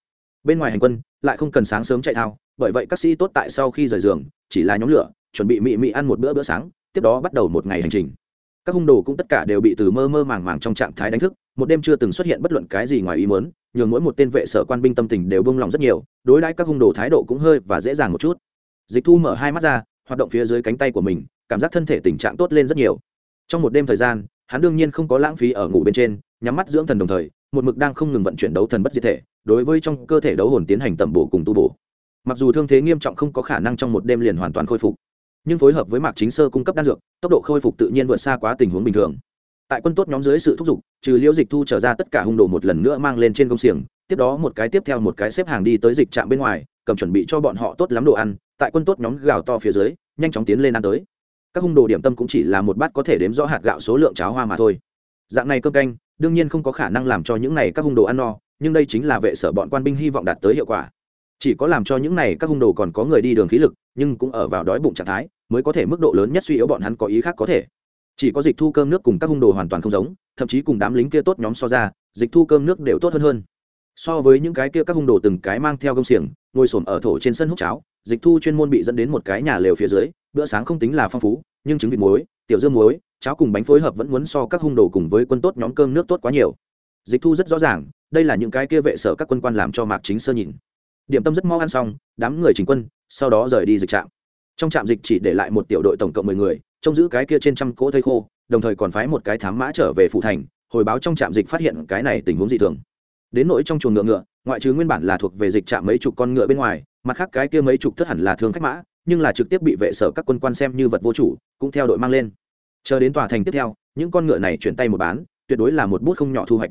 Bên ngoài hành quân, lại không cần sáng sớm chạy thao, bởi vậy các sĩ tốt tại sau khi rời giường, chỉ là nhóm lửa, chuẩn bị mị mị ăn một bữa bữa sáng, tiếp đó bắt đầu một ngày hành trình. Các hung đồ cũng tất cả đều bị từ mơ mơ màng màng trong trạng thái đánh thức, một đêm chưa từng xuất hiện bất luận cái gì ngoài ý muốn, nhường mỗi một tên vệ sở quan binh tâm tình đều bông lòng rất nhiều, đối đãi các hung đồ thái độ cũng hơi và dễ dàng một chút. Dịch thu mở hai mắt ra, hoạt động phía dưới cánh tay của mình cảm giác thân thể tình trạng tốt lên rất nhiều. Trong một đêm thời gian, hắn đương nhiên không có lãng phí ở ngủ bên trên, nhắm mắt dưỡng thần đồng thời, một mực đang không ngừng vận chuyển đấu thần bất diệt thể, đối với trong cơ thể đấu hồn tiến hành tẩm bổ cùng tu bổ. Mặc dù thương thế nghiêm trọng không có khả năng trong một đêm liền hoàn toàn khôi phục, nhưng phối hợp với mạc chính sơ cung cấp đan dược, tốc độ khôi phục tự nhiên vượt xa quá tình huống bình thường. Tại quân tốt nhóm dưới sự thúc giục, trừ liễu dịch thu trở ra tất cả hung đồ một lần nữa mang lên trên công xiềng, tiếp đó một cái tiếp theo một cái xếp hàng đi tới dịch trạm bên ngoài, cầm chuẩn bị cho bọn họ tốt lắm đồ ăn, tại quân tốt nhóm gào to phía dưới, nhanh chóng tiến lên ăn tới các hung đồ điểm tâm cũng chỉ là một bát có thể đếm rõ hạt gạo số lượng cháo hoa mà thôi. Dạng này cơm canh, đương nhiên không có khả năng làm cho những này các hung đồ ăn no, nhưng đây chính là vệ sở bọn quan binh hy vọng đạt tới hiệu quả. Chỉ có làm cho những này các hung đồ còn có người đi đường khí lực, nhưng cũng ở vào đói bụng trạng thái, mới có thể mức độ lớn nhất suy yếu bọn hắn có ý khác có thể. Chỉ có dịch thu cơm nước cùng các hung đồ hoàn toàn không giống, thậm chí cùng đám lính kia tốt nhóm so ra, dịch thu cơm nước đều tốt hơn hơn. So với những cái kia các hung đồ từng cái mang theo công xiềng, ngồi xổm ở thổ trên sân hút cháo, dịch thu chuyên môn bị dẫn đến một cái nhà lều phía dưới bữa sáng không tính là phong phú, nhưng trứng vịt muối, tiểu dương muối, cháo cùng bánh phối hợp vẫn muốn so các hung đồ cùng với quân tốt nhóm cơm nước tốt quá nhiều. Dịch thu rất rõ ràng, đây là những cái kia vệ sở các quân quan làm cho mạc chính sơ nhìn. Điểm tâm rất mau ăn xong, đám người chỉnh quân, sau đó rời đi dịch trạm. Trong trạm dịch chỉ để lại một tiểu đội tổng cộng mười người, trông giữ cái kia trên trăm cỗ thây khô, đồng thời còn phái một cái thám mã trở về phủ thành, hồi báo trong trạm dịch phát hiện cái này tình huống dị thường. Đến nỗi trong chuồng ngựa ngựa, ngoại trừ nguyên bản là thuộc về dịch trạm mấy chục con ngựa bên ngoài, mặt khác cái kia mấy chục thất hẳn là thương khách mã nhưng là trực tiếp bị vệ sở các quân quan xem như vật vô chủ, cũng theo đội mang lên. Chờ đến tòa thành tiếp theo, những con ngựa này chuyển tay một bán, tuyệt đối là một bút không nhỏ thu hoạch.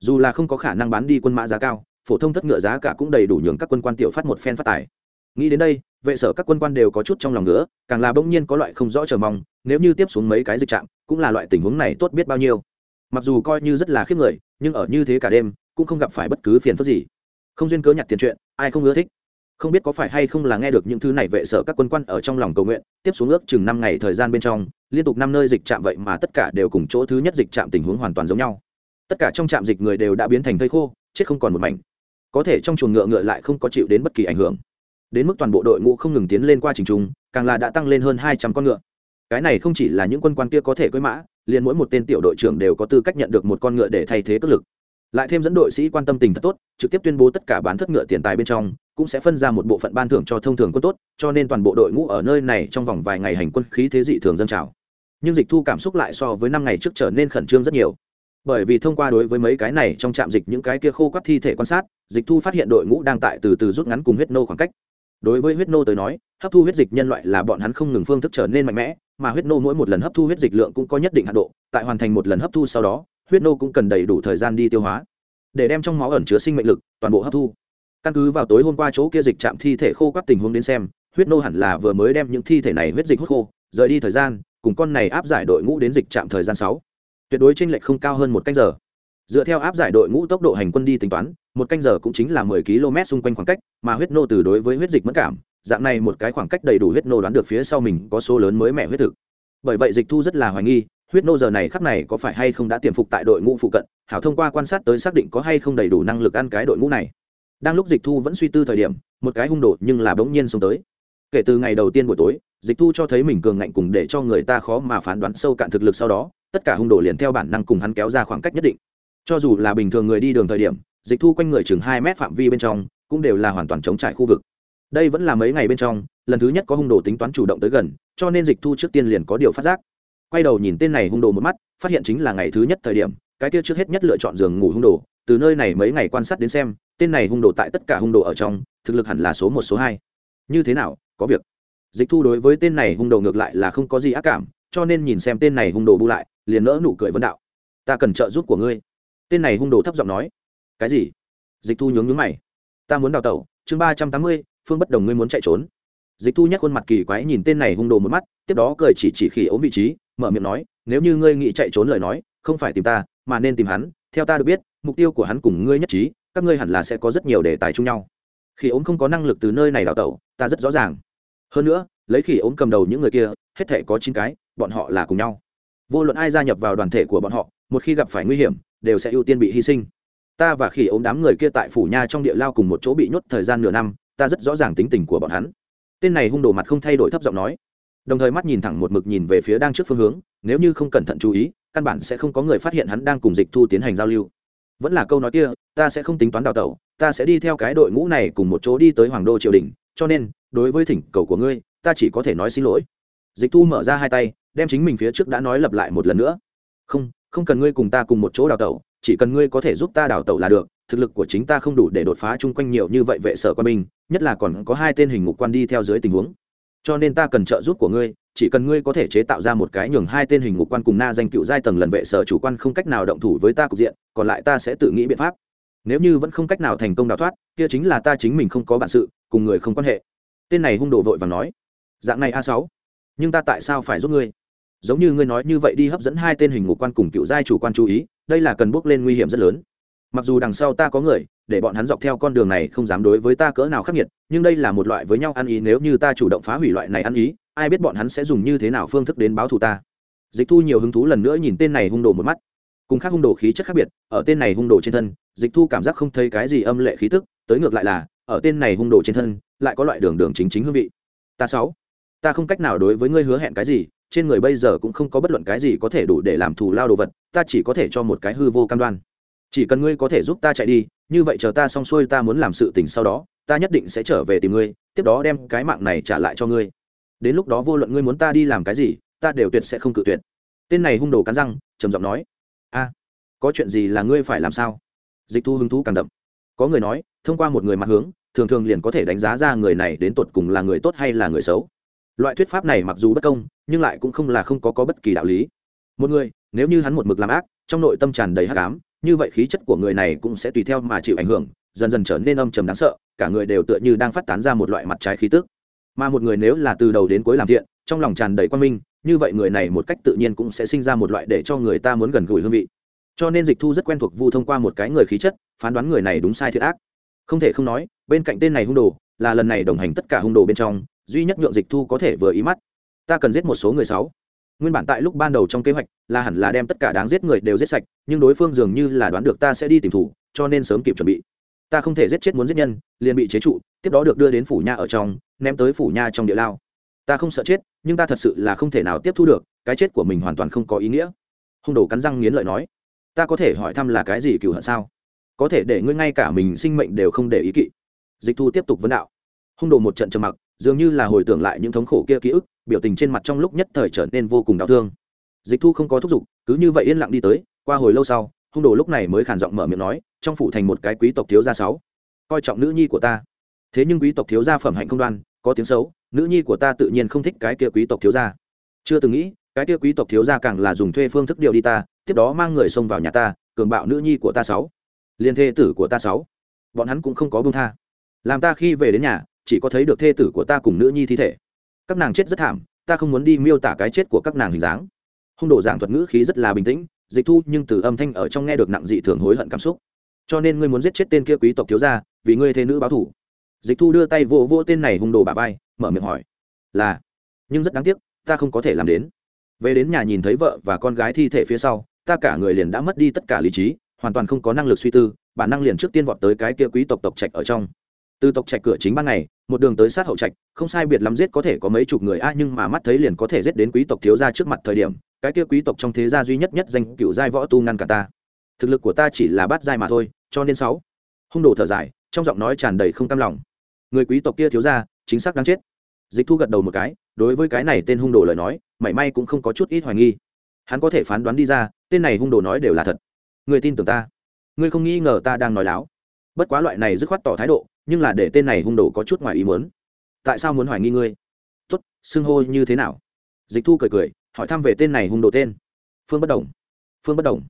Dù là không có khả năng bán đi quân mã giá cao, phổ thông thất ngựa giá cả cũng đầy đủ nhường các quân quan tiểu phát một phen phát tài. Nghĩ đến đây, vệ sở các quân quan đều có chút trong lòng nữa càng là bỗng nhiên có loại không rõ chờ mong, nếu như tiếp xuống mấy cái dịch trạm, cũng là loại tình huống này tốt biết bao nhiêu. Mặc dù coi như rất là khiếp người, nhưng ở như thế cả đêm, cũng không gặp phải bất cứ phiền phức gì. Không duyên cớ nhặt tiền chuyện, ai không ưa thích không biết có phải hay không là nghe được những thứ này vệ sở các quân quan ở trong lòng cầu nguyện, tiếp xuống ước chừng năm ngày thời gian bên trong, liên tục năm nơi dịch trạm vậy mà tất cả đều cùng chỗ thứ nhất dịch trạm tình huống hoàn toàn giống nhau. Tất cả trong trạm dịch người đều đã biến thành thây khô, chết không còn một mảnh. Có thể trong chuồng ngựa ngựa lại không có chịu đến bất kỳ ảnh hưởng. Đến mức toàn bộ đội ngũ không ngừng tiến lên qua trình trung, càng là đã tăng lên hơn hai trăm con ngựa. Cái này không chỉ là những quân quan kia có thể cưỡi mã, liền mỗi một tên tiểu đội trưởng đều có tư cách nhận được một con ngựa để thay thế cất lực. Lại thêm dẫn đội sĩ quan tâm tình thật tốt, trực tiếp tuyên bố tất cả bán thất ngựa tiền tài bên trong cũng sẽ phân ra một bộ phận ban thưởng cho thông thường quân tốt, cho nên toàn bộ đội ngũ ở nơi này trong vòng vài ngày hành quân khí thế dị thường dân trào. Nhưng dịch thu cảm xúc lại so với năm ngày trước trở nên khẩn trương rất nhiều. Bởi vì thông qua đối với mấy cái này trong trạm dịch những cái kia khô quắt thi thể quan sát, dịch thu phát hiện đội ngũ đang tại từ từ rút ngắn cùng huyết nô khoảng cách. Đối với huyết nô tới nói, hấp thu huyết dịch nhân loại là bọn hắn không ngừng phương thức trở nên mạnh mẽ, mà huyết nô mỗi một lần hấp thu huyết dịch lượng cũng có nhất định hạn độ, tại hoàn thành một lần hấp thu sau đó, huyết nô cũng cần đầy đủ thời gian đi tiêu hóa. Để đem trong máu ẩn chứa sinh mệnh lực toàn bộ hấp thu căn cứ vào tối hôm qua chỗ kia dịch chạm thi thể khô các tình huống đến xem, huyết nô hẳn là vừa mới đem những thi thể này huyết dịch hút khô, rời đi thời gian, cùng con này áp giải đội ngũ đến dịch trạm thời gian sáu. Tuyệt đối tranh lệch không cao hơn một canh giờ. Dựa theo áp giải đội ngũ tốc độ hành quân đi tính toán, một canh giờ cũng chính là mười km xung quanh khoảng cách, mà huyết nô từ đối với huyết dịch mất cảm, dạng này một cái khoảng cách đầy đủ huyết nô đoán được phía sau mình có số lớn mới mẻ huyết thực. Bởi vậy dịch thu rất là hoài nghi, huyết nô giờ này khắc này có phải hay không đã tiềm phục tại đội ngũ phụ cận, hảo thông qua quan sát tới xác định có hay không đầy đủ năng lực ăn cái đội ngũ này đang lúc dịch thu vẫn suy tư thời điểm, một cái hung đồ nhưng là bỗng nhiên xông tới. Kể từ ngày đầu tiên buổi tối, dịch thu cho thấy mình cường ngạnh cùng để cho người ta khó mà phán đoán sâu cạn thực lực sau đó, tất cả hung đồ liền theo bản năng cùng hắn kéo ra khoảng cách nhất định. Cho dù là bình thường người đi đường thời điểm, dịch thu quanh người chừng hai mét phạm vi bên trong, cũng đều là hoàn toàn chống trải khu vực. Đây vẫn là mấy ngày bên trong, lần thứ nhất có hung đồ tính toán chủ động tới gần, cho nên dịch thu trước tiên liền có điều phát giác. Quay đầu nhìn tên này hung đồ một mắt, phát hiện chính là ngày thứ nhất thời điểm, cái kia trước hết nhất lựa chọn giường ngủ hung đồ, từ nơi này mấy ngày quan sát đến xem tên này hung đồ tại tất cả hung đồ ở trong, thực lực hẳn là số một, số hai. Như thế nào, có việc. Dịch thu đối với tên này hung đồ ngược lại là không có gì ác cảm, cho nên nhìn xem tên này hung đồ bu lại, liền nỡ nụ cười vấn đạo. Ta cần trợ giúp của ngươi. Tên này hung đồ thấp giọng nói. Cái gì? Dịch thu nhướng nhướng mày. Ta muốn đào tẩu, chương ba trăm tám mươi, phương bất đồng ngươi muốn chạy trốn. Dịch thu nhắc khuôn mặt kỳ quái nhìn tên này hung đồ một mắt, tiếp đó cười chỉ chỉ khỉ ốm vị trí, mở miệng nói, nếu như ngươi nghĩ chạy trốn lời nói, không phải tìm ta, mà nên tìm hắn, theo ta được biết, mục tiêu của hắn cùng ngươi nhất trí các ngươi hẳn là sẽ có rất nhiều đề tài chung nhau. Khi ốm không có năng lực từ nơi này đào tẩu, ta rất rõ ràng. Hơn nữa, lấy khi ốm cầm đầu những người kia, hết thể có chín cái, bọn họ là cùng nhau. Vô luận ai gia nhập vào đoàn thể của bọn họ, một khi gặp phải nguy hiểm, đều sẽ ưu tiên bị hy sinh. Ta và khi ốm đám người kia tại phủ nha trong địa lao cùng một chỗ bị nhốt thời gian nửa năm, ta rất rõ ràng tính tình của bọn hắn. Tên này hung đồ mặt không thay đổi thấp giọng nói. Đồng thời mắt nhìn thẳng một mực nhìn về phía đang trước phương hướng, nếu như không cẩn thận chú ý, căn bản sẽ không có người phát hiện hắn đang cùng dịch thu tiến hành giao lưu. Vẫn là câu nói kia ta sẽ không tính toán đào tẩu, ta sẽ đi theo cái đội ngũ này cùng một chỗ đi tới hoàng đô triều đình, cho nên, đối với thỉnh cầu của ngươi, ta chỉ có thể nói xin lỗi. Dịch thu mở ra hai tay, đem chính mình phía trước đã nói lặp lại một lần nữa. Không không cần ngươi cùng ta cùng một chỗ đào tẩu, chỉ cần ngươi có thể giúp ta đào tẩu là được, thực lực của chính ta không đủ để đột phá chung quanh nhiều như vậy vệ sở quan binh, nhất là còn có hai tên hình ngục quan đi theo dưới tình huống. Cho nên ta cần trợ giúp của ngươi, chỉ cần ngươi có thể chế tạo ra một cái nhường hai tên hình ngục quan cùng na danh cựu giai tầng lần vệ sở chủ quan không cách nào động thủ với ta cục diện, còn lại ta sẽ tự nghĩ biện pháp nếu như vẫn không cách nào thành công đào thoát, kia chính là ta chính mình không có bản sự, cùng người không quan hệ. Tên này hung đồ vội và nói, dạng này a sáu, nhưng ta tại sao phải giúp ngươi? Giống như ngươi nói như vậy đi hấp dẫn hai tên hình ngục quan cùng cựu giai chủ quan chú ý, đây là cần bước lên nguy hiểm rất lớn. Mặc dù đằng sau ta có người, để bọn hắn dọc theo con đường này không dám đối với ta cỡ nào khắc nghiệt, nhưng đây là một loại với nhau ăn ý, nếu như ta chủ động phá hủy loại này ăn ý, ai biết bọn hắn sẽ dùng như thế nào phương thức đến báo thù ta. Dịch thu nhiều hứng thú lần nữa nhìn tên này hung đồ một mắt cùng khác hung đồ khí chất khác biệt, ở tên này hung đồ trên thân, dịch thu cảm giác không thấy cái gì âm lệ khí tức, tới ngược lại là, ở tên này hung đồ trên thân, lại có loại đường đường chính chính hương vị. Ta sáu, ta không cách nào đối với ngươi hứa hẹn cái gì, trên người bây giờ cũng không có bất luận cái gì có thể đủ để làm thù lao đồ vật, ta chỉ có thể cho một cái hư vô cam đoan. Chỉ cần ngươi có thể giúp ta chạy đi, như vậy chờ ta xong xuôi ta muốn làm sự tình sau đó, ta nhất định sẽ trở về tìm ngươi, tiếp đó đem cái mạng này trả lại cho ngươi. Đến lúc đó vô luận ngươi muốn ta đi làm cái gì, ta đều tuyệt sẽ không cự tuyệt. Tên này hung đồ cắn răng, trầm giọng nói có chuyện gì là ngươi phải làm sao? Dịch thu hứng thú càng đậm. Có người nói thông qua một người mặt hướng thường thường liền có thể đánh giá ra người này đến tột cùng là người tốt hay là người xấu. Loại thuyết pháp này mặc dù bất công nhưng lại cũng không là không có, có bất kỳ đạo lý. Một người nếu như hắn một mực làm ác trong nội tâm tràn đầy hắc ám như vậy khí chất của người này cũng sẽ tùy theo mà chịu ảnh hưởng dần dần trở nên âm trầm đáng sợ cả người đều tựa như đang phát tán ra một loại mặt trái khí tức. Mà một người nếu là từ đầu đến cuối làm thiện trong lòng tràn đầy quan minh như vậy người này một cách tự nhiên cũng sẽ sinh ra một loại để cho người ta muốn gần gũi hương vị cho nên dịch thu rất quen thuộc vu thông qua một cái người khí chất, phán đoán người này đúng sai thiệt ác. Không thể không nói, bên cạnh tên này hung đồ, là lần này đồng hành tất cả hung đồ bên trong, duy nhất nhượng dịch thu có thể vừa ý mắt. Ta cần giết một số người sáu. Nguyên bản tại lúc ban đầu trong kế hoạch, là hẳn là đem tất cả đáng giết người đều giết sạch, nhưng đối phương dường như là đoán được ta sẽ đi tìm thủ, cho nên sớm kịp chuẩn bị. Ta không thể giết chết muốn giết nhân, liền bị chế trụ, tiếp đó được đưa đến phủ nha ở trong, ném tới phủ nha trong địa lao. Ta không sợ chết, nhưng ta thật sự là không thể nào tiếp thu được, cái chết của mình hoàn toàn không có ý nghĩa. Hung đồ cắn răng nghiến lợi nói ta có thể hỏi thăm là cái gì cựu hận sao? Có thể để ngươi ngay cả mình sinh mệnh đều không để ý kỵ. Dịch thu tiếp tục vấn đạo. Hung đồ một trận trầm mặc, dường như là hồi tưởng lại những thống khổ kia ký ức, biểu tình trên mặt trong lúc nhất thời trở nên vô cùng đau thương. Dịch thu không có thúc giục, cứ như vậy yên lặng đi tới, qua hồi lâu sau, hung đồ lúc này mới khản giọng mở miệng nói, trong phủ thành một cái quý tộc thiếu gia sáu. Coi trọng nữ nhi của ta. Thế nhưng quý tộc thiếu gia phẩm hạnh không đoan, có tiếng xấu, nữ nhi của ta tự nhiên không thích cái kia quý tộc thiếu gia. Chưa từng nghĩ cái kia quý tộc thiếu gia càng là dùng thuê phương thức điều đi ta, tiếp đó mang người xông vào nhà ta, cường bạo nữ nhi của ta sáu. Liên thê tử của ta sáu. Bọn hắn cũng không có buông tha. Làm ta khi về đến nhà, chỉ có thấy được thê tử của ta cùng nữ nhi thi thể. Các nàng chết rất thảm, ta không muốn đi miêu tả cái chết của các nàng hình dáng. Hung đồ giảng thuật ngữ khí rất là bình tĩnh, dịch thu nhưng từ âm thanh ở trong nghe được nặng dị thường hối hận cảm xúc. Cho nên ngươi muốn giết chết tên kia quý tộc thiếu gia, vì ngươi thê nữ báo thủ dịch thu đưa tay vỗ vỗ tên này hung đồ bà vai, mở miệng hỏi. Là, nhưng rất đáng tiếc, ta không có thể làm đến về đến nhà nhìn thấy vợ và con gái thi thể phía sau, ta cả người liền đã mất đi tất cả lý trí, hoàn toàn không có năng lực suy tư, bản năng liền trước tiên vọt tới cái kia quý tộc tộc trạch ở trong. Từ tộc trạch cửa chính ban ngày, một đường tới sát hậu trạch, không sai biệt lắm giết có thể có mấy chục người a, nhưng mà mắt thấy liền có thể giết đến quý tộc thiếu gia trước mặt thời điểm, cái kia quý tộc trong thế gia duy nhất nhất danh cựu giai võ tu ngăn cả ta. Thực lực của ta chỉ là bát giai mà thôi, cho nên sáu. Hung đồ thở dài, trong giọng nói tràn đầy không cam lòng. Người quý tộc kia thiếu gia, chính xác đáng chết dịch thu gật đầu một cái, đối với cái này tên hung đồ lời nói, mảy may cũng không có chút ít hoài nghi. Hắn có thể phán đoán đi ra, tên này hung đồ nói đều là thật. Người tin tưởng ta. Người không nghi ngờ ta đang nói láo. Bất quá loại này dứt khoát tỏ thái độ, nhưng là để tên này hung đồ có chút ngoài ý muốn. Tại sao muốn hoài nghi ngươi? Tốt, xưng hô như thế nào? Dịch thu cười cười, hỏi thăm về tên này hung đồ tên. Phương bất đồng. Phương bất đồng.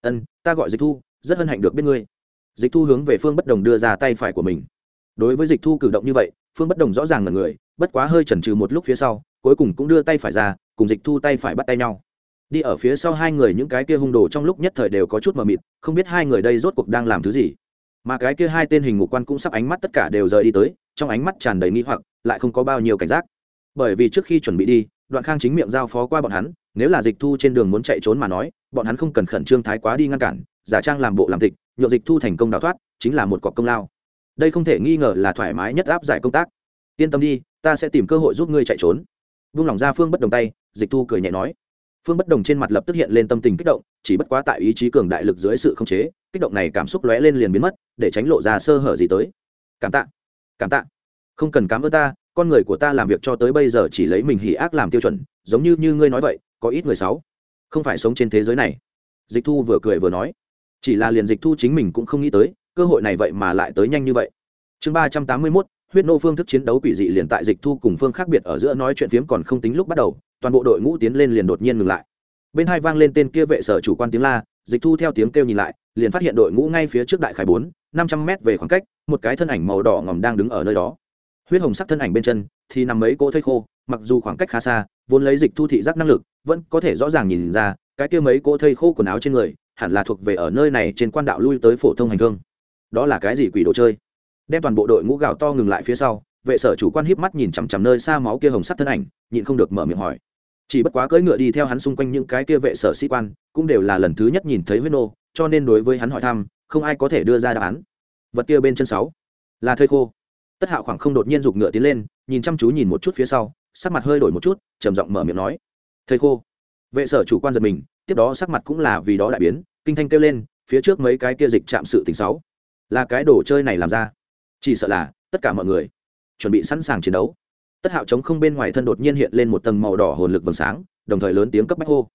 Ân, ta gọi dịch thu, rất hân hạnh được biết ngươi. Dịch thu hướng về phương bất đồng đưa ra tay phải của mình. Đối với dịch thu cử động như vậy phương bất đồng rõ ràng là người, bất quá hơi chần chừ một lúc phía sau, cuối cùng cũng đưa tay phải ra, cùng dịch thu tay phải bắt tay nhau. Đi ở phía sau hai người những cái kia hung đồ trong lúc nhất thời đều có chút mờ mịt, không biết hai người đây rốt cuộc đang làm thứ gì. Mà cái kia hai tên hình ngục quan cũng sắp ánh mắt tất cả đều rời đi tới, trong ánh mắt tràn đầy nghi hoặc, lại không có bao nhiêu cảnh giác. Bởi vì trước khi chuẩn bị đi, đoạn khang chính miệng giao phó qua bọn hắn, nếu là dịch thu trên đường muốn chạy trốn mà nói, bọn hắn không cần khẩn trương thái quá đi ngăn cản, giả trang làm bộ làm tịch nhựa dịch thu thành công đào thoát, chính là một cọc công lao đây không thể nghi ngờ là thoải mái nhất áp giải công tác. Yên tâm đi, ta sẽ tìm cơ hội giúp ngươi chạy trốn. Vung lòng ra phương bất đồng tay, dịch thu cười nhẹ nói. Phương bất đồng trên mặt lập tức hiện lên tâm tình kích động, chỉ bất quá tại ý chí cường đại lực dưới sự khống chế, kích động này cảm xúc lóe lên liền biến mất, để tránh lộ ra sơ hở gì tới. Cảm tạ cảm tạ. Không cần cảm ơn ta, con người của ta làm việc cho tới bây giờ chỉ lấy mình hỉ ác làm tiêu chuẩn, giống như như ngươi nói vậy, có ít người xấu. Không phải sống trên thế giới này. Dịch thu vừa cười vừa nói. Chỉ là liền dịch thu chính mình cũng không nghĩ tới cơ hội này vậy mà lại tới nhanh như vậy. Chương ba trăm tám mươi mốt, huyết nô phương thức chiến đấu quỷ dị liền tại dịch thu cùng phương khác biệt ở giữa nói chuyện phiếm còn không tính lúc bắt đầu, toàn bộ đội ngũ tiến lên liền đột nhiên ngừng lại. Bên hai vang lên tên kia vệ sở chủ quan tiếng la, dịch thu theo tiếng kêu nhìn lại, liền phát hiện đội ngũ ngay phía trước đại khải bốn, năm trăm mét về khoảng cách, một cái thân ảnh màu đỏ ngòm đang đứng ở nơi đó. Huyết hồng sắc thân ảnh bên chân, thì nằm mấy cỗ thây khô, mặc dù khoảng cách khá xa, vốn lấy dịch thu thị giác năng lực, vẫn có thể rõ ràng nhìn ra, cái kia mấy cỗ thây khô quần áo trên người, hẳn là thuộc về ở nơi này trên quan đạo lui tới phổ thông hành thương đó là cái gì quỷ đồ chơi? Đem toàn bộ đội ngũ gạo to ngừng lại phía sau, vệ sở chủ quan híp mắt nhìn chằm chằm nơi xa máu kia hồng sắc thân ảnh, nhịn không được mở miệng hỏi. Chỉ bất quá cưỡi ngựa đi theo hắn xung quanh những cái kia vệ sở sĩ quan, cũng đều là lần thứ nhất nhìn thấy huyết nô, cho nên đối với hắn hỏi thăm, không ai có thể đưa ra đáp án. Vật kia bên chân sáu, là thây khô. Tất hạo khoảng không đột nhiên giục ngựa tiến lên, nhìn chăm chú nhìn một chút phía sau, sắc mặt hơi đổi một chút, trầm giọng mở miệng nói. Thây khô. Vệ sở chủ quan giật mình, tiếp đó sắc mặt cũng là vì đó đại biến, kinh thanh kêu lên, phía trước mấy cái kia dịch chạm sự tình sáu là cái đồ chơi này làm ra. Chỉ sợ là, tất cả mọi người chuẩn bị sẵn sàng chiến đấu. Tất hạo chống không bên ngoài thân đột nhiên hiện lên một tầng màu đỏ hồn lực vầng sáng, đồng thời lớn tiếng cấp bách hô.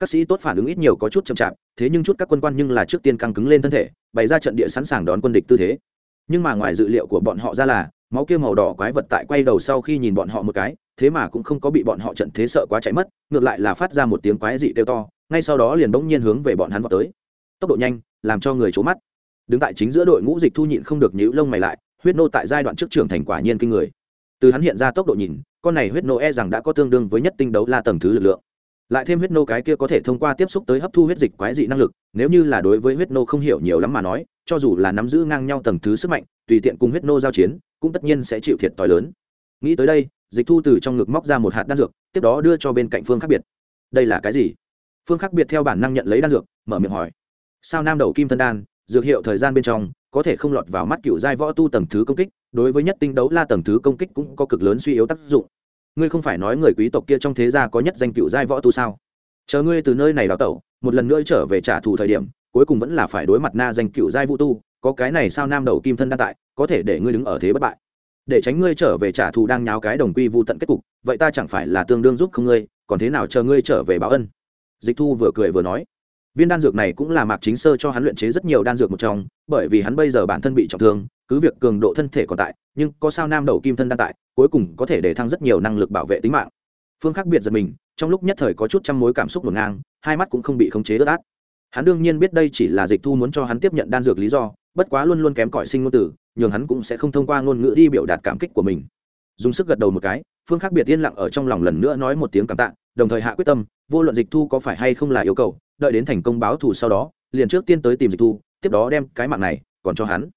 Các sĩ tốt phản ứng ít nhiều có chút chậm chạp, thế nhưng chút các quân quan nhưng là trước tiên căng cứng lên thân thể, bày ra trận địa sẵn sàng đón quân địch tư thế. Nhưng mà ngoài dự liệu của bọn họ ra là, máu kia màu đỏ quái vật tại quay đầu sau khi nhìn bọn họ một cái, thế mà cũng không có bị bọn họ trận thế sợ quá chạy mất, ngược lại là phát ra một tiếng quái dị kêu to, ngay sau đó liền bỗng nhiên hướng về bọn hắn vào tới. Tốc độ nhanh, làm cho người trố mắt đứng tại chính giữa đội ngũ dịch thu nhịn không được nhíu lông mày lại, huyết nô tại giai đoạn trước trưởng thành quả nhiên kinh người. Từ hắn hiện ra tốc độ nhìn, con này huyết nô e rằng đã có tương đương với nhất tinh đấu la tầng thứ lực lượng. Lại thêm huyết nô cái kia có thể thông qua tiếp xúc tới hấp thu huyết dịch quái dị năng lực, nếu như là đối với huyết nô không hiểu nhiều lắm mà nói, cho dù là nắm giữ ngang nhau tầng thứ sức mạnh, tùy tiện cùng huyết nô giao chiến, cũng tất nhiên sẽ chịu thiệt t h i lớn. Nghĩ tới đây, dịch thu từ trong ngực móc ra một hạt đan dược, tiếp đó đưa cho bên cạnh phương khác biệt. Đây là cái gì? Phương khác biệt theo bản năng nhận lấy đan dược, mở miệng hỏi. Sao nam đầu kim thân đan dược hiệu thời gian bên trong, có thể không lọt vào mắt cựu giai võ tu tầng thứ công kích, đối với nhất tinh đấu la tầng thứ công kích cũng có cực lớn suy yếu tác dụng. Ngươi không phải nói người quý tộc kia trong thế gia có nhất danh cựu giai võ tu sao? Chờ ngươi từ nơi này đào tẩu, một lần nữa trở về trả thù thời điểm, cuối cùng vẫn là phải đối mặt na danh cựu giai vũ tu, có cái này sao nam đầu kim thân đa tại, có thể để ngươi đứng ở thế bất bại. Để tránh ngươi trở về trả thù đang nháo cái đồng quy vu tận kết cục, vậy ta chẳng phải là tương đương giúp không ngươi, còn thế nào chờ ngươi trở về báo ân? Dịch thu vừa cười vừa nói viên đan dược này cũng là mạc chính sơ cho hắn luyện chế rất nhiều đan dược một trong, bởi vì hắn bây giờ bản thân bị trọng thương, cứ việc cường độ thân thể còn tại, nhưng có sao nam đầu kim thân đan tại, cuối cùng có thể để thăng rất nhiều năng lực bảo vệ tính mạng. Phương khác biệt giật mình, trong lúc nhất thời có chút trăm mối cảm xúc ngổn ngang, hai mắt cũng không bị khống chế ướt át. Hắn đương nhiên biết đây chỉ là dịch thu muốn cho hắn tiếp nhận đan dược lý do, bất quá luôn luôn kém cỏi sinh ngôn tử nhường hắn cũng sẽ không thông qua ngôn ngữ đi biểu đạt cảm kích của mình. Dùng sức gật đầu một cái, phương khác biệt yên lặng ở trong lòng lần nữa nói một tiếng cảm tạ, đồng thời hạ quyết tâm vô luận dịch thu có phải hay không là yêu cầu, đợi đến thành công báo thù sau đó, liền trước tiên tới tìm dịch thu, tiếp đó đem cái mạng này còn cho hắn.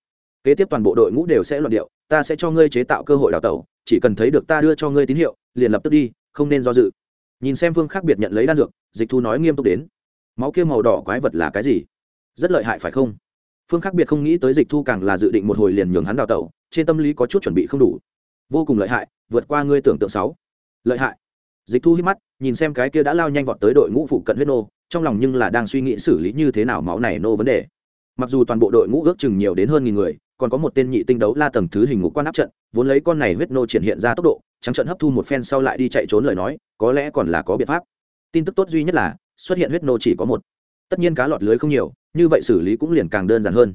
Kế tiếp toàn bộ đội ngũ đều sẽ luận điệu, ta sẽ cho ngươi chế tạo cơ hội đào tẩu, chỉ cần thấy được ta đưa cho ngươi tín hiệu, liền lập tức đi, không nên do dự. Nhìn xem phương khác biệt nhận lấy đan dược, dịch thu nói nghiêm túc đến. Máu kia màu đỏ quái vật là cái gì? Rất lợi hại phải không? Phương khác biệt không nghĩ tới dịch thu càng là dự định một hồi liền nhường hắn đào tẩu, trên tâm lý có chút chuẩn bị không đủ. Vô cùng lợi hại, vượt qua ngươi tưởng tượng sáu. Lợi hại dịch thu hít mắt, nhìn xem cái kia đã lao nhanh vọt tới đội ngũ phụ cận huyết nô, trong lòng nhưng là đang suy nghĩ xử lý như thế nào máu này nô vấn đề. Mặc dù toàn bộ đội ngũ ước chừng nhiều đến hơn nghìn người, còn có một tên nhị tinh đấu la tầng thứ hình ngũ quan áp trận, vốn lấy con này huyết nô triển hiện ra tốc độ, trắng trận hấp thu một phen sau lại đi chạy trốn lời nói, có lẽ còn là có biện pháp. Tin tức tốt duy nhất là, xuất hiện huyết nô chỉ có một. Tất nhiên cá lọt lưới không nhiều, như vậy xử lý cũng liền càng đơn giản hơn.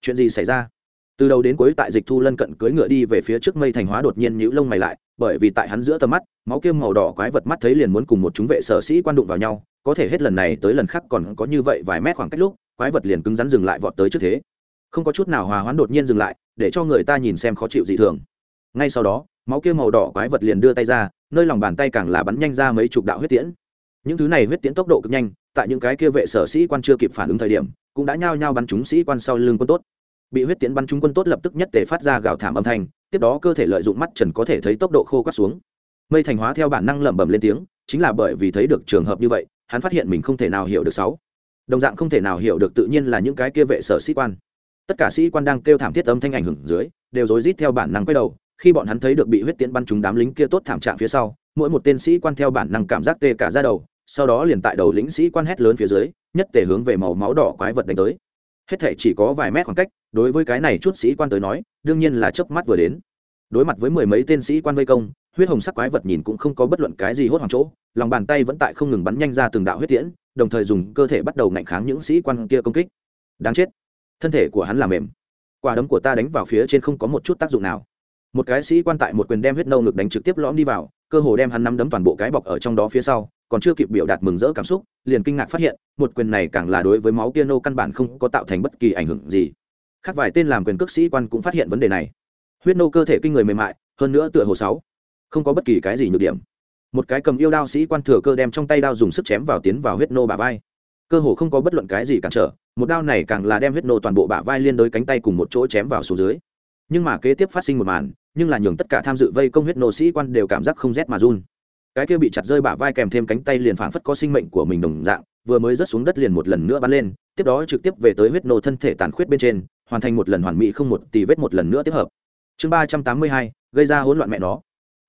Chuyện gì xảy ra? Từ đầu đến cuối tại dịch thu lân cận cưỡi ngựa đi về phía trước mây thành hóa đột nhiên nhũ lông mày lại, bởi vì tại hắn giữa tầm mắt, máu kiêm màu đỏ quái vật mắt thấy liền muốn cùng một chúng vệ sở sĩ quan đụng vào nhau, có thể hết lần này tới lần khác còn có như vậy vài mét khoảng cách lúc, quái vật liền cứng rắn dừng lại vọt tới trước thế. Không có chút nào hòa hoãn đột nhiên dừng lại, để cho người ta nhìn xem khó chịu dị thường. Ngay sau đó, máu kia màu đỏ quái vật liền đưa tay ra, nơi lòng bàn tay càng là bắn nhanh ra mấy chục đạo huyết tiễn. Những thứ này huyết tiễn tốc độ cực nhanh, tại những cái kia vệ sở sĩ quan chưa kịp phản ứng thời điểm, cũng đã nhao nhao bắn chúng sĩ quan sau lưng quân tốt bị huyết tiễn bắn trúng quân tốt lập tức nhất tề phát ra gào thảm âm thanh, tiếp đó cơ thể lợi dụng mắt trần có thể thấy tốc độ khô quát xuống. Mây thành hóa theo bản năng lẩm bẩm lên tiếng, chính là bởi vì thấy được trường hợp như vậy, hắn phát hiện mình không thể nào hiểu được sáu. Đồng dạng không thể nào hiểu được tự nhiên là những cái kia vệ sở sĩ quan. Tất cả sĩ quan đang kêu thảm thiết âm thanh ảnh hưởng dưới, đều rối rít theo bản năng quay đầu, khi bọn hắn thấy được bị huyết tiễn bắn trúng đám lính kia tốt thảm trạng phía sau, mỗi một tên sĩ quan theo bản năng cảm giác tê cả ra đầu, sau đó liền tại đầu lính sĩ quan hét lớn phía dưới, nhất tề hướng về màu máu đỏ quái vật đánh tới hết thể chỉ có vài mét khoảng cách, đối với cái này chút sĩ quan tới nói, đương nhiên là chớp mắt vừa đến. Đối mặt với mười mấy tên sĩ quan vây công, huyết hồng sắc quái vật nhìn cũng không có bất luận cái gì hốt hoảng chỗ, lòng bàn tay vẫn tại không ngừng bắn nhanh ra từng đạo huyết tiễn, đồng thời dùng cơ thể bắt đầu ngạnh kháng những sĩ quan kia công kích. Đáng chết. Thân thể của hắn là mềm. Quả đấm của ta đánh vào phía trên không có một chút tác dụng nào. Một cái sĩ quan tại một quyền đem huyết nâu ngực đánh trực tiếp lõm đi vào, cơ hồ đem hắn nắm đấm toàn bộ cái bọc ở trong đó phía sau còn chưa kịp biểu đạt mừng rỡ cảm xúc, liền kinh ngạc phát hiện, một quyền này càng là đối với máu kia nô căn bản không có tạo thành bất kỳ ảnh hưởng gì. Khác vài tên làm quyền cước sĩ quan cũng phát hiện vấn đề này. Huyết nô cơ thể kinh người mềm mại, hơn nữa tựa hồ sáu, không có bất kỳ cái gì nhược điểm. Một cái cầm yêu đao sĩ quan thừa cơ đem trong tay đao dùng sức chém vào tiến vào huyết nô bả vai. Cơ hồ không có bất luận cái gì cản trở, một đao này càng là đem huyết nô toàn bộ bả vai liên đối cánh tay cùng một chỗ chém vào xuống dưới. Nhưng mà kế tiếp phát sinh một màn, nhưng là nhường tất cả tham dự vây công huyết nô sĩ quan đều cảm giác không rét mà run cái kia bị chặt rơi bả vai kèm thêm cánh tay liền phảng phất có sinh mệnh của mình đồng dạng, vừa mới rớt xuống đất liền một lần nữa bắn lên, tiếp đó trực tiếp về tới huyết nô thân thể tàn khuyết bên trên, hoàn thành một lần hoàn mỹ không một tì vết một lần nữa tiếp hợp. Chương ba trăm tám mươi hai, gây ra hỗn loạn mẹ nó.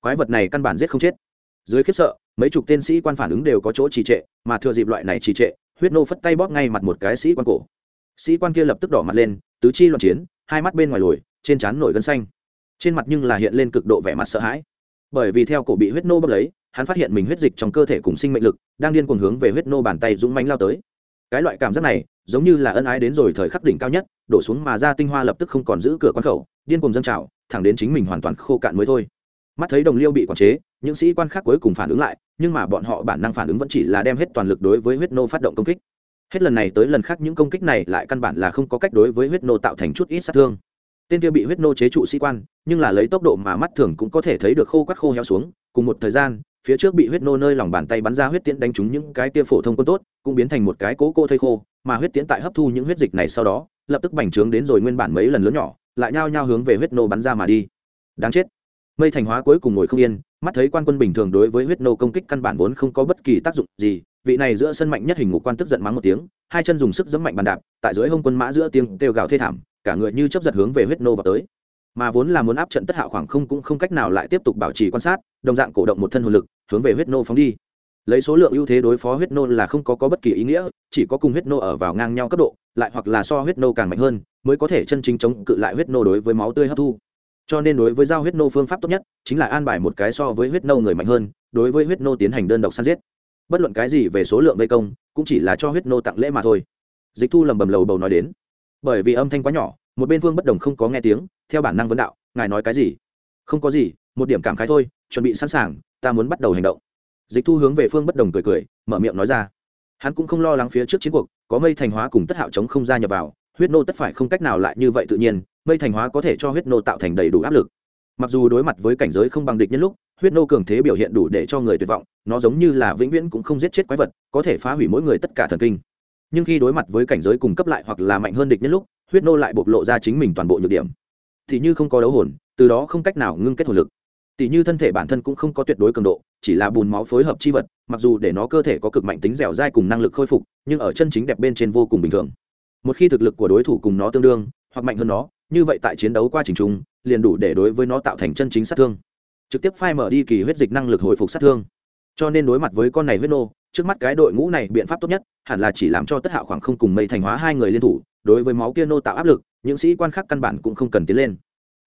Quái vật này căn bản giết không chết. Dưới khiếp sợ, mấy chục tên sĩ quan phản ứng đều có chỗ trì trệ, mà thừa dịp loại này trì trệ, huyết nô phất tay bóp ngay mặt một cái sĩ quan cổ. Sĩ quan kia lập tức đỏ mặt lên, tứ chi loạn chiến, hai mắt bên ngoài lồi, trên trán nổi gân xanh. Trên mặt nhưng là hiện lên cực độ vẻ mặt sợ hãi bởi vì theo cổ bị huyết nô bốc lấy, hắn phát hiện mình huyết dịch trong cơ thể cùng sinh mệnh lực đang điên cuồng hướng về huyết nô bàn tay dũng mánh lao tới. Cái loại cảm giác này, giống như là ân ái đến rồi thời khắc đỉnh cao nhất, đổ xuống mà ra tinh hoa lập tức không còn giữ cửa quán khẩu, điên cuồng dâng trào, thẳng đến chính mình hoàn toàn khô cạn mới thôi. Mắt thấy đồng liêu bị quản chế, những sĩ quan khác cuối cùng phản ứng lại, nhưng mà bọn họ bản năng phản ứng vẫn chỉ là đem hết toàn lực đối với huyết nô phát động công kích. Hết lần này tới lần khác những công kích này lại căn bản là không có cách đối với huyết nô tạo thành chút ít sát thương tên kia bị huyết nô chế trụ sĩ quan, nhưng là lấy tốc độ mà mắt thường cũng có thể thấy được khô quắt khô heo xuống. Cùng một thời gian, phía trước bị huyết nô nơi lòng bàn tay bắn ra huyết tiễn đánh trúng những cái kia phổ thông quân tốt, cũng biến thành một cái cố cô thây khô, mà huyết tiễn tại hấp thu những huyết dịch này sau đó, lập tức bành trướng đến rồi nguyên bản mấy lần lớn nhỏ, lại nhao nhao hướng về huyết nô bắn ra mà đi. Đáng chết. Mây thành hóa cuối cùng ngồi không yên, mắt thấy quan quân bình thường đối với huyết nô công kích căn bản vốn không có bất kỳ tác dụng gì, vị này giữa sân mạnh nhất hình ngục quan tức giận mắng một tiếng, hai chân dùng sức giẫm mạnh bàn đạp, tại dưới hông quân mã giữa tiếng kêu gào thê thảm cả người như chấp giật hướng về huyết nô vào tới mà vốn là muốn áp trận tất hạo khoảng không cũng không cách nào lại tiếp tục bảo trì quan sát đồng dạng cổ động một thân hồn lực hướng về huyết nô phóng đi lấy số lượng ưu thế đối phó huyết nô là không có, có bất kỳ ý nghĩa chỉ có cùng huyết nô ở vào ngang nhau cấp độ lại hoặc là so huyết nô càng mạnh hơn mới có thể chân chính chống cự lại huyết nô đối với máu tươi hấp thu cho nên đối với giao huyết nô phương pháp tốt nhất chính là an bài một cái so với huyết nô người mạnh hơn đối với huyết nô tiến hành đơn độc săn giết bất luận cái gì về số lượng vây công cũng chỉ là cho huyết nô tặng lễ mà thôi dịch thu lầm bầm lầu bầu nói đến bởi vì âm thanh quá nhỏ, một bên vương bất đồng không có nghe tiếng, theo bản năng vấn đạo, ngài nói cái gì? Không có gì, một điểm cảm khái thôi, chuẩn bị sẵn sàng, ta muốn bắt đầu hành động. Dịch thu hướng về phương bất đồng cười cười, mở miệng nói ra. Hắn cũng không lo lắng phía trước chiến cuộc, có mây thành hóa cùng tất hạo chống không ra nhập vào, huyết nô tất phải không cách nào lại như vậy tự nhiên, mây thành hóa có thể cho huyết nô tạo thành đầy đủ áp lực. Mặc dù đối mặt với cảnh giới không bằng địch nhân lúc, huyết nô cường thế biểu hiện đủ để cho người tuyệt vọng, nó giống như là vĩnh viễn cũng không giết chết quái vật, có thể phá hủy mỗi người tất cả thần kinh nhưng khi đối mặt với cảnh giới cùng cấp lại hoặc là mạnh hơn địch nhân lúc, huyết nô lại bộc lộ ra chính mình toàn bộ nhược điểm. Thì như không có đấu hồn, từ đó không cách nào ngưng kết hồn lực. Tỷ như thân thể bản thân cũng không có tuyệt đối cường độ, chỉ là bùn máu phối hợp chi vật, mặc dù để nó cơ thể có cực mạnh tính dẻo dai cùng năng lực khôi phục, nhưng ở chân chính đẹp bên trên vô cùng bình thường. Một khi thực lực của đối thủ cùng nó tương đương, hoặc mạnh hơn nó, như vậy tại chiến đấu qua trình trung liền đủ để đối với nó tạo thành chân chính sát thương. Trực tiếp phai mở đi kỳ huyết dịch năng lực hồi phục sát thương. Cho nên đối mặt với con này huyết nô trước mắt cái đội ngũ này biện pháp tốt nhất, hẳn là chỉ làm cho tất hạ khoảng không cùng mây thành hóa hai người liên thủ, đối với máu kia nô tạo áp lực, những sĩ quan khác căn bản cũng không cần tiến lên.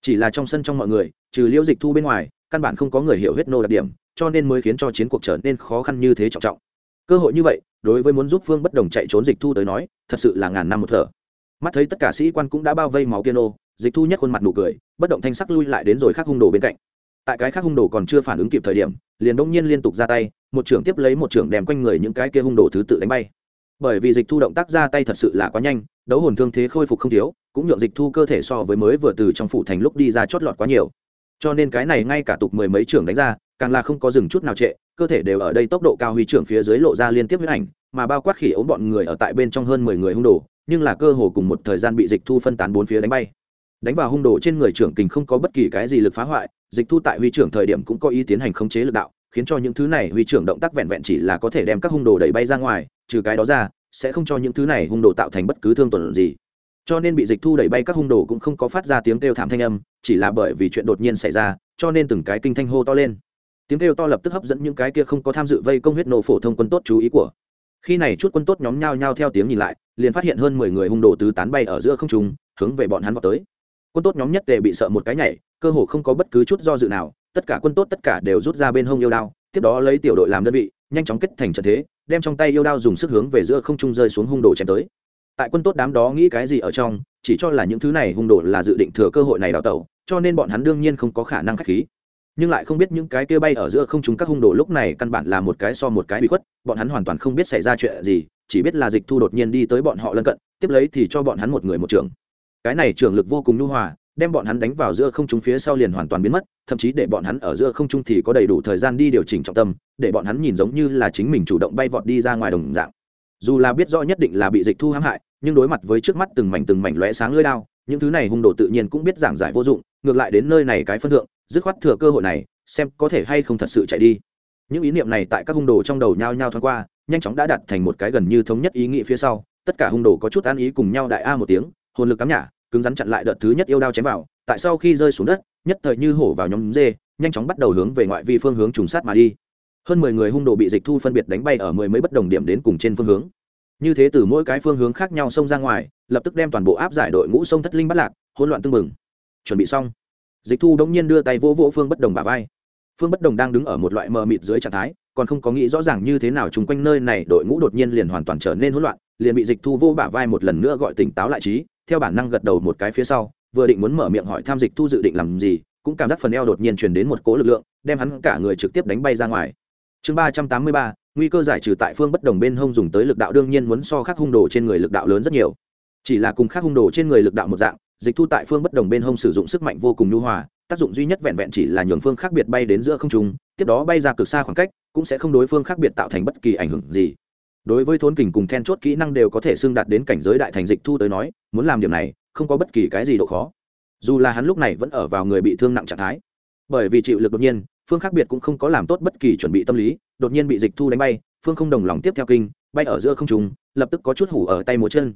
Chỉ là trong sân trong mọi người, trừ liễu dịch thu bên ngoài, căn bản không có người hiểu huyết nô đặc điểm, cho nên mới khiến cho chiến cuộc trở nên khó khăn như thế trọng trọng. Cơ hội như vậy, đối với muốn giúp phương bất đồng chạy trốn dịch thu tới nói, thật sự là ngàn năm một thở. Mắt thấy tất cả sĩ quan cũng đã bao vây máu kia nô, dịch thu nhất khuôn mặt nụ cười, bất động thanh sắc lui lại đến rồi khác hung đồ bên cạnh. Tại cái khác hung đồ còn chưa phản ứng kịp thời điểm liền đông nhiên liên tục ra tay, một trưởng tiếp lấy một trưởng đem quanh người những cái kia hung đồ thứ tự đánh bay. Bởi vì dịch thu động tác ra tay thật sự là quá nhanh, đấu hồn thương thế khôi phục không thiếu, cũng nhượng dịch thu cơ thể so với mới vừa từ trong phủ thành lúc đi ra chót lọt quá nhiều. Cho nên cái này ngay cả tục mười mấy trưởng đánh ra, càng là không có dừng chút nào trệ, cơ thể đều ở đây tốc độ cao huy trưởng phía dưới lộ ra liên tiếp huyết ảnh, mà bao quát khỉ ốm bọn người ở tại bên trong hơn mười người hung đồ, nhưng là cơ hồ cùng một thời gian bị dịch thu phân tán bốn phía đánh bay. Đánh vào hung đồ trên người trưởng kình không có bất kỳ cái gì lực phá hoại dịch thu tại huy trưởng thời điểm cũng có ý tiến hành khống chế lực đạo, khiến cho những thứ này huy trưởng động tác vẹn vẹn chỉ là có thể đem các hung đồ đẩy bay ra ngoài, trừ cái đó ra, sẽ không cho những thứ này hung đồ tạo thành bất cứ thương tuần gì. Cho nên bị dịch thu đẩy bay các hung đồ cũng không có phát ra tiếng kêu thảm thanh âm, chỉ là bởi vì chuyện đột nhiên xảy ra, cho nên từng cái kinh thanh hô to lên. Tiếng kêu to lập tức hấp dẫn những cái kia không có tham dự vây công huyết nổ phổ thông quân tốt chú ý của. Khi này chút quân tốt nhóm nhao nhao theo tiếng nhìn lại, liền phát hiện hơn mười người hung đồ tứ tán bay ở giữa không trung, hướng về bọn hắn vào tới. Quân tốt nhóm nhất tề bị sợ một cái nhảy cơ hồ không có bất cứ chút do dự nào, tất cả quân tốt tất cả đều rút ra bên hông yêu đao, tiếp đó lấy tiểu đội làm đơn vị, nhanh chóng kết thành trận thế, đem trong tay yêu đao dùng sức hướng về giữa không trung rơi xuống hung đồ chém tới. Tại quân tốt đám đó nghĩ cái gì ở trong, chỉ cho là những thứ này hung đồ là dự định thừa cơ hội này đào tẩu, cho nên bọn hắn đương nhiên không có khả năng khách khí. Nhưng lại không biết những cái kia bay ở giữa không trung các hung đồ lúc này căn bản là một cái so một cái bị khuất, bọn hắn hoàn toàn không biết xảy ra chuyện gì, chỉ biết là dịch thu đột nhiên đi tới bọn họ lân cận, tiếp lấy thì cho bọn hắn một người một trường cái này trường lực vô cùng nhu hòa đem bọn hắn đánh vào giữa không trung phía sau liền hoàn toàn biến mất, thậm chí để bọn hắn ở giữa không trung thì có đầy đủ thời gian đi điều chỉnh trọng tâm, để bọn hắn nhìn giống như là chính mình chủ động bay vọt đi ra ngoài đồng dạng. Dù là biết rõ nhất định là bị dịch thu hãm hại, nhưng đối mặt với trước mắt từng mảnh từng mảnh lóe sáng lưỡi đao, những thứ này hung đồ tự nhiên cũng biết giảng giải vô dụng, ngược lại đến nơi này cái phân thượng, dứt khoát thừa cơ hội này, xem có thể hay không thật sự chạy đi. Những ý niệm này tại các hung đồ trong đầu nhao nhao thoáng qua, nhanh chóng đã đặt thành một cái gần như thống nhất ý nghĩ phía sau, tất cả hung đồ có chút an ý cùng nhau đại a một tiếng, hồn lực cắm nhả cứng rắn chặn lại đợt thứ nhất yêu đao chém vào, tại sau khi rơi xuống đất, nhất thời như hổ vào nhóm dê, nhanh chóng bắt đầu hướng về ngoại vi phương hướng trùng sát mà đi. Hơn mười người hung đồ bị dịch thu phân biệt đánh bay ở mười mấy bất đồng điểm đến cùng trên phương hướng. Như thế từ mỗi cái phương hướng khác nhau xông ra ngoài, lập tức đem toàn bộ áp giải đội ngũ sông thất linh bắt lạc, hỗn loạn tưng bừng. Chuẩn bị xong, dịch thu đống nhiên đưa tay vỗ vỗ phương bất đồng bà vai. Phương bất đồng đang đứng ở một loại mờ mịt dưới trạng thái, còn không có nghĩ rõ ràng như thế nào chung quanh nơi này đội ngũ đột nhiên liền hoàn toàn trở nên hỗn loạn, liền bị dịch thu vô bả vai một lần nữa gọi tỉnh táo lại trí theo bản năng gật đầu một cái phía sau, vừa định muốn mở miệng hỏi tham dịch thu dự định làm gì, cũng cảm giác phần eo đột nhiên truyền đến một cỗ lực lượng, đem hắn cả người trực tiếp đánh bay ra ngoài. Chương ba trăm tám mươi ba, nguy cơ giải trừ tại phương bất đồng bên hông dùng tới lực đạo đương nhiên muốn so khác hung đồ trên người lực đạo lớn rất nhiều. Chỉ là cùng khác hung đồ trên người lực đạo một dạng, dịch thu tại phương bất đồng bên hông sử dụng sức mạnh vô cùng nhu hòa, tác dụng duy nhất vẹn vẹn chỉ là nhường phương khác biệt bay đến giữa không trung, tiếp đó bay ra cực xa khoảng cách, cũng sẽ không đối phương khác biệt tạo thành bất kỳ ảnh hưởng gì đối với thốn kình cùng then chốt kỹ năng đều có thể xưng đạt đến cảnh giới đại thành dịch thu tới nói, muốn làm điểm này, không có bất kỳ cái gì độ khó. Dù là hắn lúc này vẫn ở vào người bị thương nặng trạng thái. Bởi vì chịu lực đột nhiên, phương khác biệt cũng không có làm tốt bất kỳ chuẩn bị tâm lý, đột nhiên bị dịch thu đánh bay, phương không đồng lòng tiếp theo kinh, bay ở giữa không trùng lập tức có chút hủ ở tay múa chân.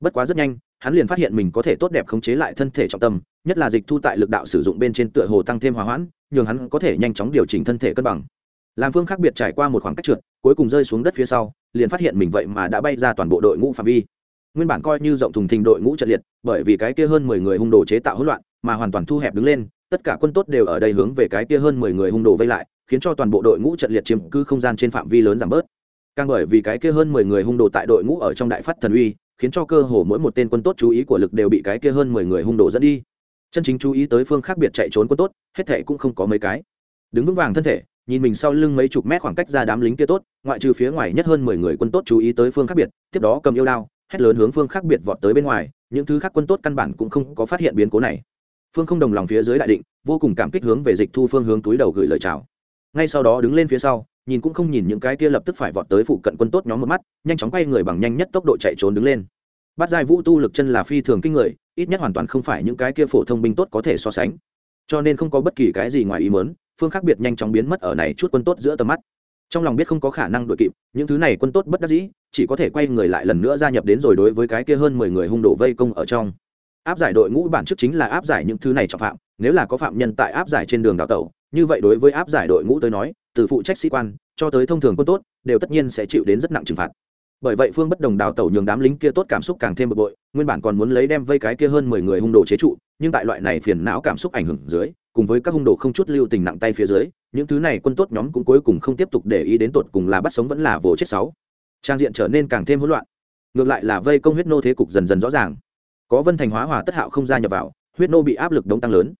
Bất quá rất nhanh, hắn liền phát hiện mình có thể tốt đẹp khống chế lại thân thể trọng tâm, nhất là dịch thu tại lực đạo sử dụng bên trên tựa hồ tăng thêm hòa hoãn, nhường hắn có thể nhanh chóng điều chỉnh thân thể cân bằng. Làm phương khác biệt trải qua một khoảng cách trượt cuối cùng rơi xuống đất phía sau, liền phát hiện mình vậy mà đã bay ra toàn bộ đội ngũ phạm vi. Nguyên bản coi như rộng thùng thình đội ngũ trận liệt, bởi vì cái kia hơn mười người hung đồ chế tạo hỗn loạn, mà hoàn toàn thu hẹp đứng lên, tất cả quân tốt đều ở đây hướng về cái kia hơn mười người hung đồ vây lại, khiến cho toàn bộ đội ngũ trận liệt chiếm cứ không gian trên phạm vi lớn giảm bớt. Càng bởi vì cái kia hơn mười người hung đồ tại đội ngũ ở trong đại phát thần uy, khiến cho cơ hồ mỗi một tên quân tốt chú ý của lực đều bị cái kia hơn mười người hung đồ dẫn đi. Chân chính chú ý tới phương khác biệt chạy trốn quân tốt, hết thệ cũng không có mấy cái. Đứng vững vàng thân thể nhìn mình sau lưng mấy chục mét khoảng cách ra đám lính kia tốt, ngoại trừ phía ngoài nhất hơn mười người quân tốt chú ý tới phương khác biệt, tiếp đó cầm yêu đao, hét lớn hướng phương khác biệt vọt tới bên ngoài, những thứ khác quân tốt căn bản cũng không có phát hiện biến cố này. Phương không đồng lòng phía dưới đại định, vô cùng cảm kích hướng về dịch thu phương hướng túi đầu gửi lời chào. Ngay sau đó đứng lên phía sau, nhìn cũng không nhìn những cái kia lập tức phải vọt tới phụ cận quân tốt nhóm một mắt, nhanh chóng quay người bằng nhanh nhất tốc độ chạy trốn đứng lên. Bắt giai vũ tu lực chân là phi thường kinh người, ít nhất hoàn toàn không phải những cái kia phổ thông binh tốt có thể so sánh. Cho nên không có bất kỳ cái gì ngoài ý mớn phương khác biệt nhanh chóng biến mất ở này chút quân tốt giữa tầm mắt. Trong lòng biết không có khả năng đội kịp, những thứ này quân tốt bất đắc dĩ, chỉ có thể quay người lại lần nữa gia nhập đến rồi đối với cái kia hơn mười người hung đổ vây công ở trong. Áp giải đội ngũ bản chức chính là áp giải những thứ này trọng phạm, nếu là có phạm nhân tại áp giải trên đường đào tẩu, như vậy đối với áp giải đội ngũ tới nói, từ phụ trách sĩ quan cho tới thông thường quân tốt, đều tất nhiên sẽ chịu đến rất nặng trừng phạt. Bởi vậy phương bất đồng đào tẩu nhường đám lính kia tốt cảm xúc càng thêm bực bội, nguyên bản còn muốn lấy đem vây cái kia hơn mười người hung đồ chế trụ, nhưng tại loại này phiền não cảm xúc ảnh hưởng dưới cùng với các hung đồ không chút lưu tình nặng tay phía dưới, những thứ này quân tốt nhóm cũng cuối cùng không tiếp tục để ý đến tột cùng là bắt sống vẫn là vồ chết sáu. Trang diện trở nên càng thêm hỗn loạn. Ngược lại là vây công huyết nô thế cục dần dần rõ ràng. Có vân thành hóa hòa tất hạo không gia nhập vào, huyết nô bị áp lực đống tăng lớn.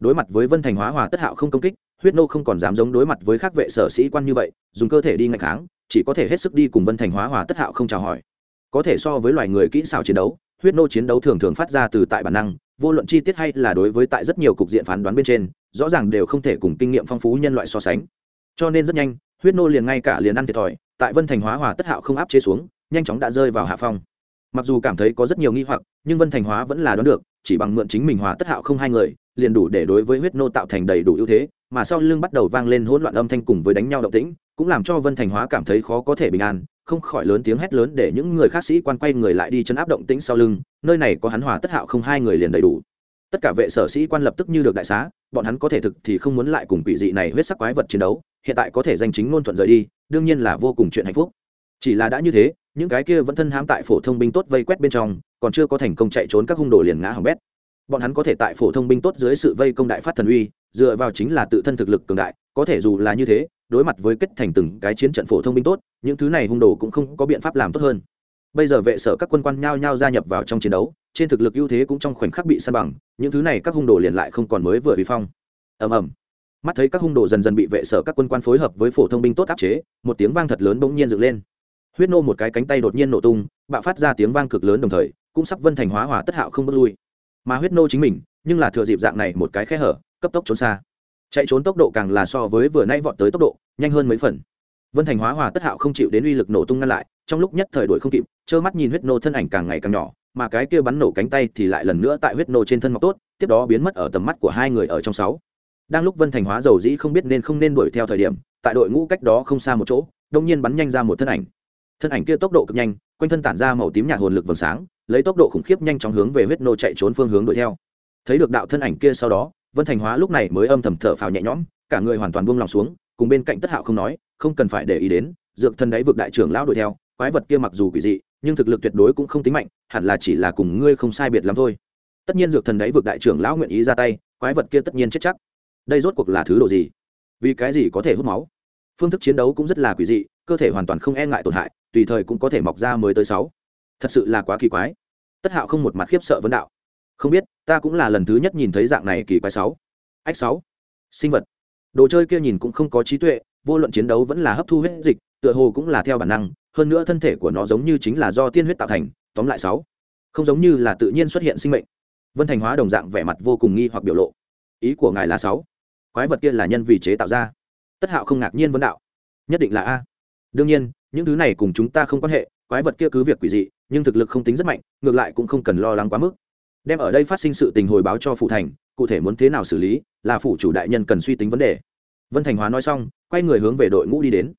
Đối mặt với vân thành hóa hòa tất hạo không công kích, huyết nô không còn dám giống đối mặt với các vệ sở sĩ quan như vậy, dùng cơ thể đi ngày kháng, chỉ có thể hết sức đi cùng vân thành hóa hòa tất hạo không chào hỏi. Có thể so với loài người kỹ xảo chiến đấu, huyết nô chiến đấu thường thường phát ra từ tại bản năng vô luận chi tiết hay là đối với tại rất nhiều cục diện phán đoán bên trên, rõ ràng đều không thể cùng kinh nghiệm phong phú nhân loại so sánh. Cho nên rất nhanh, huyết nô liền ngay cả liền ăn thiệt thòi, tại vân thành hóa hòa tất hạo không áp chế xuống, nhanh chóng đã rơi vào hạ phong. Mặc dù cảm thấy có rất nhiều nghi hoặc, nhưng vân thành hóa vẫn là đoán được, chỉ bằng mượn chính mình hòa tất hạo không hai người, liền đủ để đối với huyết nô tạo thành đầy đủ ưu thế, mà sau lưng bắt đầu vang lên hỗn loạn âm thanh cùng với đánh nhau động tĩnh, cũng làm cho vân thành hóa cảm thấy khó có thể bình an không khỏi lớn tiếng hét lớn để những người khác sĩ quan quay người lại đi chấn áp động tĩnh sau lưng, nơi này có hắn hòa tất hạo không hai người liền đầy đủ. Tất cả vệ sở sĩ quan lập tức như được đại xá, bọn hắn có thể thực thì không muốn lại cùng quỷ dị này huyết sắc quái vật chiến đấu, hiện tại có thể danh chính ngôn thuận rời đi, đương nhiên là vô cùng chuyện hạnh phúc. Chỉ là đã như thế, những cái kia vẫn thân hãm tại phổ thông binh tốt vây quét bên trong, còn chưa có thành công chạy trốn các hung đồ liền ngã hỏng bét. Bọn hắn có thể tại phổ thông binh tốt dưới sự vây công đại phát thần uy, dựa vào chính là tự thân thực lực cường đại, có thể dù là như thế đối mặt với kết thành từng cái chiến trận phổ thông binh tốt, những thứ này hung đồ cũng không có biện pháp làm tốt hơn. Bây giờ vệ sở các quân quan nhao nhao gia nhập vào trong chiến đấu, trên thực lực ưu thế cũng trong khoảnh khắc bị san bằng, những thứ này các hung đồ liền lại không còn mới vừa bị phong. Ầm ầm. Mắt thấy các hung đồ dần dần bị vệ sở các quân quan phối hợp với phổ thông binh tốt áp chế, một tiếng vang thật lớn bỗng nhiên dựng lên. Huyết nô một cái cánh tay đột nhiên nổ tung, bạo phát ra tiếng vang cực lớn đồng thời, cũng sắp vân thành hóa hỏa tất hạo không bước lui. Mà huyết nô chính mình, nhưng là thừa dịp dạng này một cái khe hở, cấp tốc trốn xa chạy trốn tốc độ càng là so với vừa nay vọt tới tốc độ, nhanh hơn mấy phần. Vân thành hóa hòa tất hạo không chịu đến uy lực nổ tung ngăn lại, trong lúc nhất thời đuổi không kịp, trơ mắt nhìn huyết nô thân ảnh càng ngày càng nhỏ, mà cái kia bắn nổ cánh tay thì lại lần nữa tại huyết nô trên thân mọc tốt, tiếp đó biến mất ở tầm mắt của hai người ở trong sáu. Đang lúc vân thành hóa dầu dĩ không biết nên không nên đuổi theo thời điểm, tại đội ngũ cách đó không xa một chỗ đông nhiên bắn nhanh ra một thân ảnh. Thân ảnh kia tốc độ cực nhanh, quanh thân tản ra màu tím nhạt hồn lực vầng sáng, lấy tốc độ khủng khiếp nhanh chóng hướng về huyết nô chạy trốn phương hướng đuổi theo. Thấy được đạo thân ảnh kia sau đó vân thành hóa lúc này mới âm thầm thở phào nhẹ nhõm, cả người hoàn toàn buông lòng xuống, cùng bên cạnh tất hạo không nói, không cần phải để ý đến, dược thân đáy vực đại trưởng lão đuổi theo, quái vật kia mặc dù quỷ dị, nhưng thực lực tuyệt đối cũng không tính mạnh, hẳn là chỉ là cùng ngươi không sai biệt lắm thôi. Tất nhiên dược thần đáy vực đại trưởng lão nguyện ý ra tay, quái vật kia tất nhiên chết chắc. Đây rốt cuộc là thứ đồ gì? Vì cái gì có thể hút máu? Phương thức chiến đấu cũng rất là quỷ dị, cơ thể hoàn toàn không e ngại tổn hại, tùy thời cũng có thể mọc ra mới tới sáu. Thật sự là quá kỳ quái. Tất hạo không một mặt khiếp sợ vấn đạo. Không biết ta cũng là lần thứ nhất nhìn thấy dạng này kỳ quái sáu. Ách sáu. Sinh vật. Đồ chơi kia nhìn cũng không có trí tuệ, vô luận chiến đấu vẫn là hấp thu huyết dịch, tựa hồ cũng là theo bản năng, hơn nữa thân thể của nó giống như chính là do tiên huyết tạo thành, tóm lại sáu. Không giống như là tự nhiên xuất hiện sinh mệnh. Vân thành hóa đồng dạng vẻ mặt vô cùng nghi hoặc biểu lộ. Ý của ngài là sáu. Quái vật kia là nhân vì chế tạo ra. Tất hạo không ngạc nhiên vấn đạo. Nhất định là a. Đương nhiên, những thứ này cùng chúng ta không quan hệ, quái vật kia cứ việc quỷ dị, nhưng thực lực không tính rất mạnh, ngược lại cũng không cần lo lắng quá mức đem ở đây phát sinh sự tình hồi báo cho phủ thành, cụ thể muốn thế nào xử lý, là phủ chủ đại nhân cần suy tính vấn đề. Vân thành hóa nói xong, quay người hướng về đội ngũ đi đến.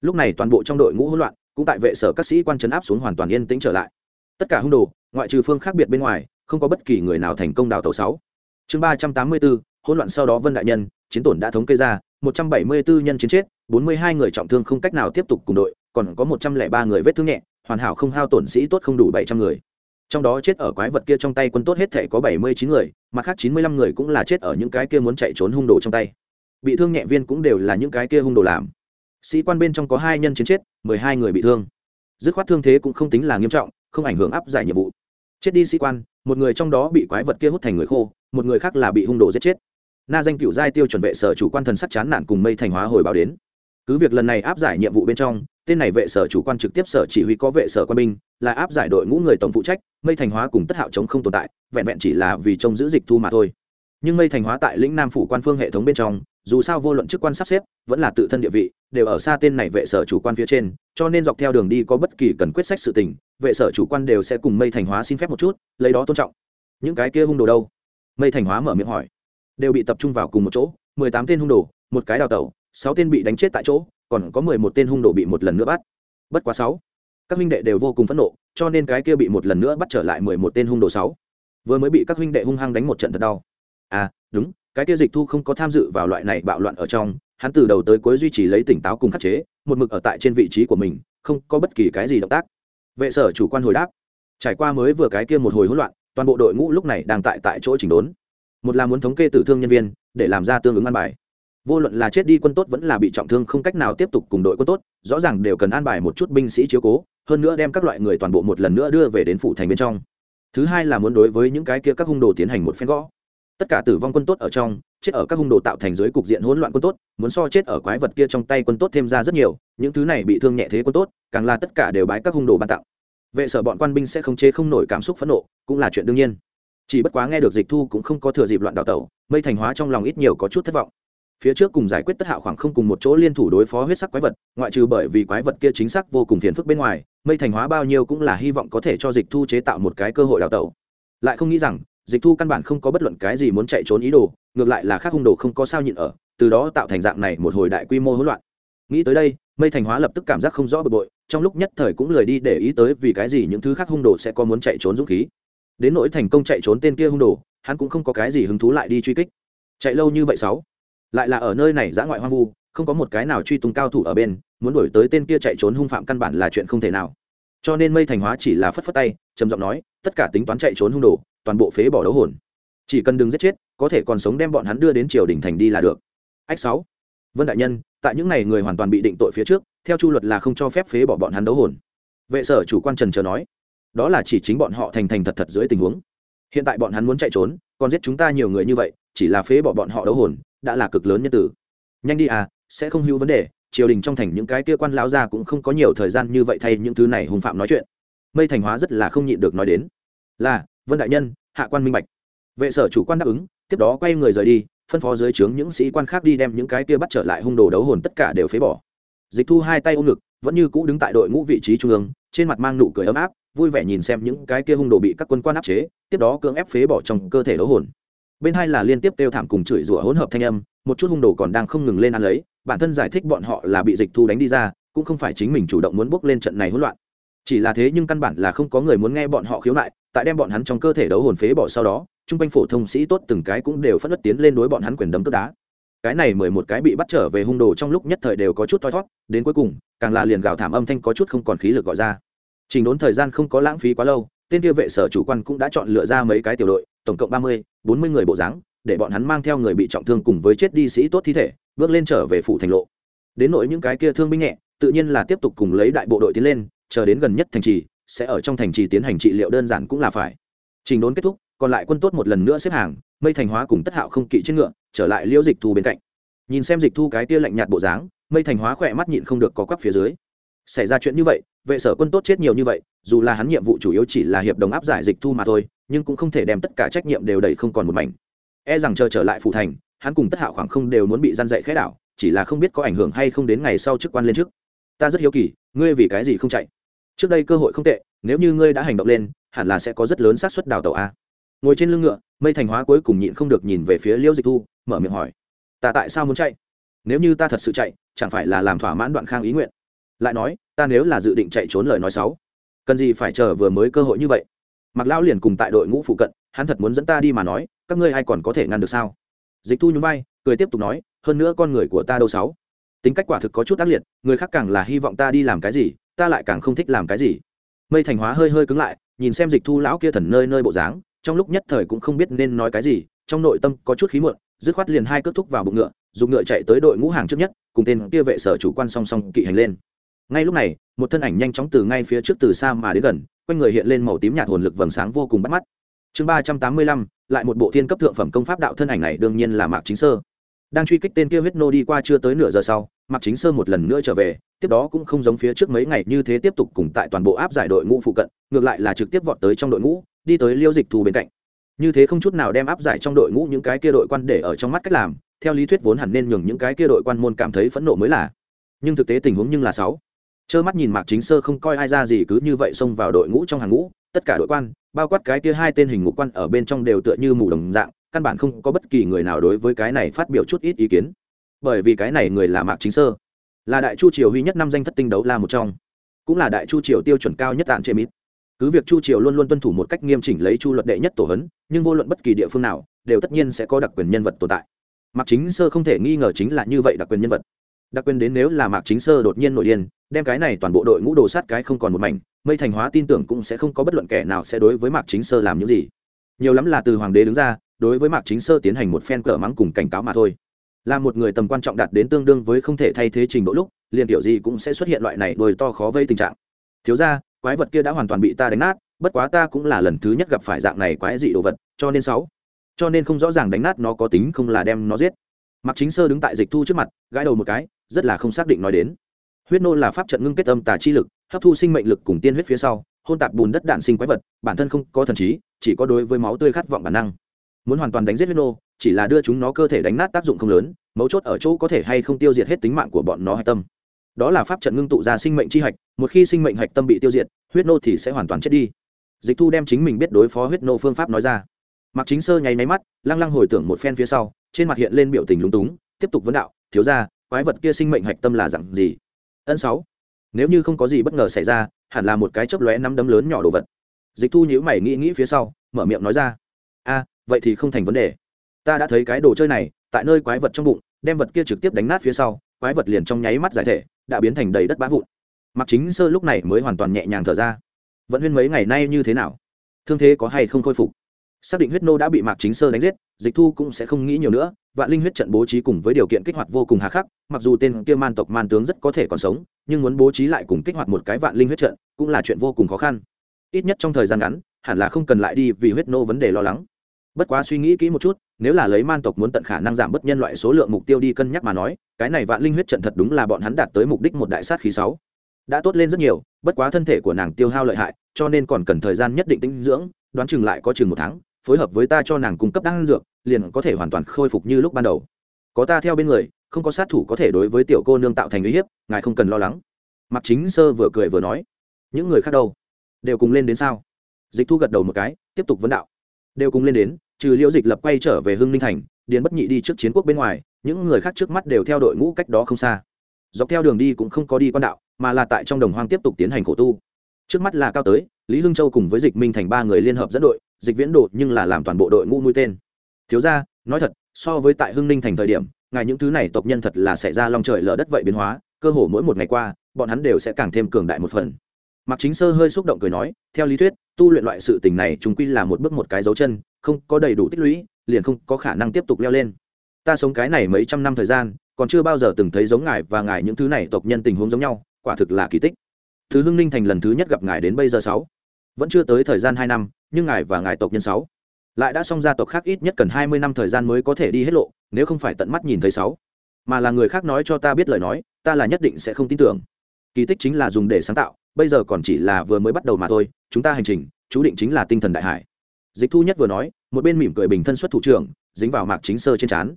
Lúc này toàn bộ trong đội ngũ hỗn loạn, cũng tại vệ sở các sĩ quan chấn áp xuống hoàn toàn yên tĩnh trở lại. Tất cả hung đồ, ngoại trừ phương khác biệt bên ngoài, không có bất kỳ người nào thành công đào tàu sáu. Chương ba trăm tám mươi bốn, hỗn loạn sau đó vân đại nhân, chiến tổn đã thống kê ra, một trăm bảy mươi 174 nhân chiến chết, bốn mươi hai người trọng thương không cách nào tiếp tục cùng đội, còn có một trăm lẻ ba người vết thương nhẹ, hoàn hảo không hao tổn sĩ tốt không đủ bảy trăm người trong đó chết ở quái vật kia trong tay quân tốt hết thể có bảy mươi chín người mặt khác chín mươi lăm người cũng là chết ở những cái kia muốn chạy trốn hung đồ trong tay. Bị thương nhẹ viên cũng đều là những cái kia hung đồ làm. Sĩ quan bên trong có hai nhân chiến chết, mười hai người bị thương. Dứt khoát thương thế cũng không tính là nghiêm trọng, không ảnh hưởng áp giải nhiệm vụ. Chết đi sĩ quan, một người trong đó bị quái vật kia hút thành người khô, một người khác là bị hung đồ giết chết. Na danh cựu giai tiêu chuẩn vệ sở chủ quan thần sắc chán nản cùng mây thành hóa hồi báo đến. Cứ việc lần này áp giải nhiệm vụ bên trong tên này vệ sở chủ quan trực tiếp sở chỉ huy có vệ sở quan binh, là áp giải đội ngũ người tổng phụ trách, mây thành hóa cùng tất hạo chống không tồn tại, vẹn vẹn chỉ là vì trông giữ dịch thu mà thôi. Nhưng mây thành hóa tại lĩnh nam phủ quan phương hệ thống bên trong, dù sao vô luận chức quan sắp xếp, vẫn là tự thân địa vị, đều ở xa tên này vệ sở chủ quan phía trên, cho nên dọc theo đường đi có bất kỳ cần quyết sách sự tình, vệ sở chủ quan đều sẽ cùng mây thành hóa xin phép một chút, lấy đó tôn trọng. Những cái kia hung đồ đâu? Mây thành hóa mở miệng hỏi. Đều bị tập trung vào cùng một chỗ, mười tám tên hung đồ, một cái đào tẩu, sáu tên bị đánh chết tại chỗ còn có mười một tên hung đồ bị một lần nữa bắt. Bất quá sáu. Các huynh đệ đều vô cùng phẫn nộ, cho nên cái kia bị một lần nữa bắt trở lại mười một tên hung đồ sáu. Vừa mới bị các huynh đệ hung hăng đánh một trận thật đau. À đúng, cái kia dịch thu không có tham dự vào loại này bạo loạn ở trong, hắn từ đầu tới cuối duy trì lấy tỉnh táo cùng khắc chế, một mực ở tại trên vị trí của mình, không có bất kỳ cái gì động tác. Vệ sở chủ quan hồi đáp. Trải qua mới vừa cái kia một hồi hỗn loạn, toàn bộ đội ngũ lúc này đang tại tại chỗ chỉnh đốn. Một là muốn thống kê tử thương nhân viên, để làm ra tương ứng an bài vô luận là chết đi quân tốt vẫn là bị trọng thương không cách nào tiếp tục cùng đội quân tốt, rõ ràng đều cần an bài một chút binh sĩ chiếu cố, hơn nữa đem các loại người toàn bộ một lần nữa đưa về đến phủ thành bên trong. Thứ hai là muốn đối với những cái kia các hung đồ tiến hành một phen gõ. Tất cả tử vong quân tốt ở trong, chết ở các hung đồ tạo thành dưới cục diện hỗn loạn quân tốt, muốn so chết ở quái vật kia trong tay quân tốt thêm ra rất nhiều, những thứ này bị thương nhẹ thế quân tốt, càng là tất cả đều bái các hung đồ ban tặng. Vệ sở bọn quan binh sẽ không chế không nổi cảm xúc phẫn nộ, cũng là chuyện đương nhiên. Chỉ bất quá nghe được dịch thu cũng không có thừa dịp loạn đào tẩu, mây thành hóa trong lòng ít nhiều có chút thất vọng phía trước cùng giải quyết tất hạo khoảng không cùng một chỗ liên thủ đối phó huyết sắc quái vật, ngoại trừ bởi vì quái vật kia chính xác vô cùng phiền phức bên ngoài, mây thành hóa bao nhiêu cũng là hy vọng có thể cho dịch thu chế tạo một cái cơ hội đào tẩu. Lại không nghĩ rằng, dịch thu căn bản không có bất luận cái gì muốn chạy trốn ý đồ, ngược lại là khác hung đồ không có sao nhịn ở, từ đó tạo thành dạng này một hồi đại quy mô hỗn loạn. Nghĩ tới đây, mây thành hóa lập tức cảm giác không rõ bực bội, trong lúc nhất thời cũng lười đi để ý tới vì cái gì những thứ khác hung đồ sẽ có muốn chạy trốn dũng khí. Đến nỗi thành công chạy trốn tên kia hung đồ, hắn cũng không có cái gì hứng thú lại đi truy kích. Chạy lâu như vậy sáu lại là ở nơi này giã ngoại hoang vu, không có một cái nào truy tung cao thủ ở bên, muốn đuổi tới tên kia chạy trốn hung phạm căn bản là chuyện không thể nào. Cho nên mây thành hóa chỉ là phất phất tay, trầm giọng nói, tất cả tính toán chạy trốn hung đồ, toàn bộ phế bỏ đấu hồn. Chỉ cần đừng giết chết, có thể còn sống đem bọn hắn đưa đến triều đình thành đi là được. Ách sáu. Vân đại nhân, tại những này người hoàn toàn bị định tội phía trước, theo chu luật là không cho phép phế bỏ bọn hắn đấu hồn. Vệ sở chủ quan trần chờ nói, đó là chỉ chính bọn họ thành thành thật thật dưới tình huống. Hiện tại bọn hắn muốn chạy trốn, còn giết chúng ta nhiều người như vậy, chỉ là phế bỏ bọn họ đấu hồn đã là cực lớn nhân tử. Nhanh đi à sẽ không hữu vấn đề, triều đình trong thành những cái kia quan lão gia cũng không có nhiều thời gian như vậy thay những thứ này hùng phạm nói chuyện. Mây thành hóa rất là không nhịn được nói đến. Là, vân đại nhân, hạ quan minh bạch. Vệ sở chủ quan đáp ứng, tiếp đó quay người rời đi, phân phó dưới trướng những sĩ quan khác đi đem những cái kia bắt trở lại hung đồ đấu hồn tất cả đều phế bỏ. Dịch thu hai tay ôm ngực, vẫn như cũ đứng tại đội ngũ vị trí trung ương, trên mặt mang nụ cười ấm áp, vui vẻ nhìn xem những cái kia hung đồ bị các quân quan áp chế, tiếp đó cưỡng ép phế bỏ trong cơ thể đấu hồn bên hai là liên tiếp kêu thảm cùng chửi rủa hỗn hợp thanh âm, một chút hung đồ còn đang không ngừng lên ăn lấy, bản thân giải thích bọn họ là bị dịch thu đánh đi ra, cũng không phải chính mình chủ động muốn bước lên trận này hỗn loạn. Chỉ là thế nhưng căn bản là không có người muốn nghe bọn họ khiếu nại, tại đem bọn hắn trong cơ thể đấu hồn phế bỏ sau đó chung quanh phổ thông sĩ tốt từng cái cũng đều phất đất tiến lên đối bọn hắn quyền đấm tức đá. Cái này mười một cái bị bắt trở về hung đồ trong lúc nhất thời đều có chút thoi thót, đến cuối cùng, càng là liền gào thảm âm thanh có chút không còn khí lực gọi ra. Trình đốn thời gian không có lãng phí quá lâu tên kia vệ sở chủ quan cũng đã chọn lựa ra mấy cái tiểu đội, tổng cộng ba mươi, bốn mươi người bộ dáng, để bọn hắn mang theo người bị trọng thương cùng với chết đi sĩ tốt thi thể, bước lên trở về phủ thành lộ. Đến nỗi những cái kia thương binh nhẹ, tự nhiên là tiếp tục cùng lấy đại bộ đội tiến lên, chờ đến gần nhất thành trì, sẽ ở trong thành trì tiến hành trị liệu đơn giản cũng là phải. Trình đốn kết thúc, còn lại quân tốt một lần nữa xếp hàng, mây thành hóa cùng tất hạo không kỵ trên ngựa, trở lại liễu dịch thu bên cạnh. Nhìn xem dịch thu cái tia lạnh nhạt bộ dáng, mây thành hóa khỏe mắt nhịn không được có quắp phía dưới xảy ra chuyện như vậy, vệ sở quân tốt chết nhiều như vậy, dù là hắn nhiệm vụ chủ yếu chỉ là hiệp đồng áp giải dịch thu mà thôi, nhưng cũng không thể đem tất cả trách nhiệm đều đẩy không còn một mảnh. E rằng chờ trở lại phụ thành, hắn cùng tất hạo khoảng không đều muốn bị gian dạy khẽ đảo, chỉ là không biết có ảnh hưởng hay không đến ngày sau chức quan lên trước. Ta rất hiếu kỳ, ngươi vì cái gì không chạy? Trước đây cơ hội không tệ, nếu như ngươi đã hành động lên, hẳn là sẽ có rất lớn xác suất đào tàu a. Ngồi trên lưng ngựa, mây thành hóa cuối cùng nhịn không được nhìn về phía liễu dịch thu, mở miệng hỏi. Ta tại sao muốn chạy? Nếu như ta thật sự chạy, chẳng phải là làm thỏa mãn đoạn khang ý nguyện? Lại nói, ta nếu là dự định chạy trốn lời nói xấu, cần gì phải chờ vừa mới cơ hội như vậy? Mặc lão liền cùng tại đội ngũ phụ cận, hắn thật muốn dẫn ta đi mà nói, các ngươi ai còn có thể ngăn được sao? Dịch thu nhún vai, cười tiếp tục nói, hơn nữa con người của ta đâu sáu tính cách quả thực có chút ác liệt, người khác càng là hy vọng ta đi làm cái gì, ta lại càng không thích làm cái gì. Mây thành hóa hơi hơi cứng lại, nhìn xem dịch thu lão kia thần nơi nơi bộ dáng, trong lúc nhất thời cũng không biết nên nói cái gì, trong nội tâm có chút khí muộn, dứt khoát liền hai cước thúc vào bụng ngựa, dùng ngựa chạy tới đội ngũ hàng trước nhất, cùng tên kia vệ sở chủ quan song song kỵ hành lên ngay lúc này, một thân ảnh nhanh chóng từ ngay phía trước từ xa mà đến gần, quanh người hiện lên màu tím nhạt hồn lực vầng sáng vô cùng bắt mắt. Chương ba trăm tám mươi lăm, lại một bộ thiên cấp thượng phẩm công pháp đạo thân ảnh này đương nhiên là mạc chính sơ. Đang truy kích tên kia huyết nô đi qua chưa tới nửa giờ sau, mạc chính sơ một lần nữa trở về, tiếp đó cũng không giống phía trước mấy ngày như thế tiếp tục cùng tại toàn bộ áp giải đội ngũ phụ cận, ngược lại là trực tiếp vọt tới trong đội ngũ, đi tới liêu dịch thù bên cạnh. Như thế không chút nào đem áp giải trong đội ngũ những cái kia đội quan để ở trong mắt cách làm, theo lý thuyết vốn hẳn nên nhường những cái kia đội quan môn cảm thấy phẫn nộ mới là. Nhưng thực tế tình huống nhưng là sáu trơ mắt nhìn mạc chính sơ không coi ai ra gì, cứ như vậy xông vào đội ngũ trong hàng ngũ, tất cả đội quan, bao quát cái kia hai tên hình ngục quan ở bên trong đều tựa như mù đồng dạng, căn bản không có bất kỳ người nào đối với cái này phát biểu chút ít ý kiến. Bởi vì cái này người là mạc chính sơ, là đại chu triều huy nhất năm danh thất tinh đấu la một trong, cũng là đại chu triều tiêu chuẩn cao nhất tạng chế mít. Cứ việc chu triều luôn luôn tuân thủ một cách nghiêm chỉnh lấy chu luật đệ nhất tổ hấn, nhưng vô luận bất kỳ địa phương nào, đều tất nhiên sẽ có đặc quyền nhân vật tồn tại. Mạc chính sơ không thể nghi ngờ chính là như vậy đặc quyền nhân vật đặc quyền đến nếu là mạc chính sơ đột nhiên nổi điên, đem cái này toàn bộ đội ngũ đồ sát cái không còn một mảnh, mây thành hóa tin tưởng cũng sẽ không có bất luận kẻ nào sẽ đối với mạc chính sơ làm những gì. Nhiều lắm là từ hoàng đế đứng ra, đối với mạc chính sơ tiến hành một phen cờ mắng cùng cảnh cáo mà thôi. Là một người tầm quan trọng đạt đến tương đương với không thể thay thế trình độ lúc, liền kiểu gì cũng sẽ xuất hiện loại này đôi to khó vây tình trạng. Thiếu ra quái vật kia đã hoàn toàn bị ta đánh nát, bất quá ta cũng là lần thứ nhất gặp phải dạng này quái dị đồ vật, cho nên sáu. Cho nên không rõ ràng đánh nát nó có tính không là đem nó giết. Mặc chính sơ đứng tại dịch thu trước mặt, gãi đầu một cái rất là không xác định nói đến. Huyết nô là pháp trận ngưng kết âm tà chi lực, hấp thu sinh mệnh lực cùng tiên huyết phía sau, hôn tạp bùn đất đạn sinh quái vật, bản thân không có thần trí, chỉ có đối với máu tươi khát vọng bản năng. Muốn hoàn toàn đánh giết huyết nô, chỉ là đưa chúng nó cơ thể đánh nát tác dụng không lớn, mấu chốt ở chỗ có thể hay không tiêu diệt hết tính mạng của bọn nó hạch tâm. Đó là pháp trận ngưng tụ ra sinh mệnh chi hạch, một khi sinh mệnh hạch tâm bị tiêu diệt, huyết nô thì sẽ hoàn toàn chết đi. Dịch thu đem chính mình biết đối phó huyết nô phương pháp nói ra. Mặc chính sơ nháy máy mắt, lăng lăng hồi tưởng một phen phía sau, trên mặt hiện lên biểu tình lúng túng, tiếp tục vấn đạo, thiếu ra quái vật kia sinh mệnh hạch tâm là dạng gì? Ân sáu. Nếu như không có gì bất ngờ xảy ra, hẳn là một cái chớp lóe năm đấm lớn nhỏ đồ vật. Dịch thu nhíu mày nghĩ nghĩ phía sau, mở miệng nói ra. A, vậy thì không thành vấn đề. Ta đã thấy cái đồ chơi này, tại nơi quái vật trong bụng, đem vật kia trực tiếp đánh nát phía sau, quái vật liền trong nháy mắt giải thể, đã biến thành đầy đất bã vụn. Mặc chính sơ lúc này mới hoàn toàn nhẹ nhàng thở ra. Vận huyên mấy ngày nay như thế nào? Thương thế có hay không khôi phục? Xác định huyết nô đã bị mạc chính sơ đánh giết, dịch thu cũng sẽ không nghĩ nhiều nữa vạn linh huyết trận bố trí cùng với điều kiện kích hoạt vô cùng hà khắc, mặc dù tên kia man tộc man tướng rất có thể còn sống, nhưng muốn bố trí lại cùng kích hoạt một cái vạn linh huyết trận cũng là chuyện vô cùng khó khăn. Ít nhất trong thời gian ngắn, hẳn là không cần lại đi vì huyết nô vấn đề lo lắng. Bất quá suy nghĩ kỹ một chút, nếu là lấy man tộc muốn tận khả năng giảm bớt nhân loại số lượng mục tiêu đi cân nhắc mà nói, cái này vạn linh huyết trận thật đúng là bọn hắn đạt tới mục đích một đại sát khí sáu. Đã tốt lên rất nhiều, bất quá thân thể của nàng tiêu hao lợi hại, cho nên còn cần thời gian nhất định tinh dưỡng, đoán chừng lại có chừng một tháng phối hợp với ta cho nàng cung cấp đan dược, liền có thể hoàn toàn khôi phục như lúc ban đầu. Có ta theo bên người, không có sát thủ có thể đối với tiểu cô nương tạo thành uy hiếp, ngài không cần lo lắng. Mặc chính sơ vừa cười vừa nói, những người khác đâu? Đều cùng lên đến sao? Dịch thu gật đầu một cái, tiếp tục vấn đạo, đều cùng lên đến, trừ liễu dịch lập quay trở về hưng ninh thành, điền bất nhị đi trước chiến quốc bên ngoài, những người khác trước mắt đều theo đội ngũ cách đó không xa. Dọc theo đường đi cũng không có đi quan đạo, mà là tại trong đồng hoang tiếp tục tiến hành khổ tu. Trước mắt là cao tới, lý hưng châu cùng với dịch minh thành ba người liên hợp dẫn đội dịch viễn đồ nhưng là làm toàn bộ đội ngũ mũi tên thiếu ra nói thật so với tại hưng ninh thành thời điểm ngài những thứ này tộc nhân thật là xảy ra long trời lở đất vậy biến hóa cơ hồ mỗi một ngày qua bọn hắn đều sẽ càng thêm cường đại một phần Mạc Chính Sơ hơi xúc động cười nói, theo lý thuyết, tu luyện loại sự tình này chúng quy là một bước một cái dấu chân, không có đầy đủ tích lũy, liền không có khả năng tiếp tục leo lên. Ta sống cái này mấy trăm năm thời gian, còn chưa bao giờ từng thấy giống ngài và ngài những thứ này tộc nhân tình huống giống nhau, quả thực là kỳ tích. Thứ Hưng Ninh thành lần thứ nhất gặp ngài đến bây giờ sáu, vẫn chưa tới thời gian hai năm, nhưng ngài và ngài tộc nhân sáu, lại đã xong gia tộc khác ít nhất cần hai mươi năm thời gian mới có thể đi hết lộ, nếu không phải tận mắt nhìn thấy sáu, mà là người khác nói cho ta biết lời nói, ta là nhất định sẽ không tin tưởng. Kỳ tích chính là dùng để sáng tạo, bây giờ còn chỉ là vừa mới bắt đầu mà thôi chúng ta hành trình chú định chính là tinh thần đại hải. Dịch thu nhất vừa nói một bên mỉm cười bình thân xuất thủ trưởng dính vào mạc chính sơ trên trán.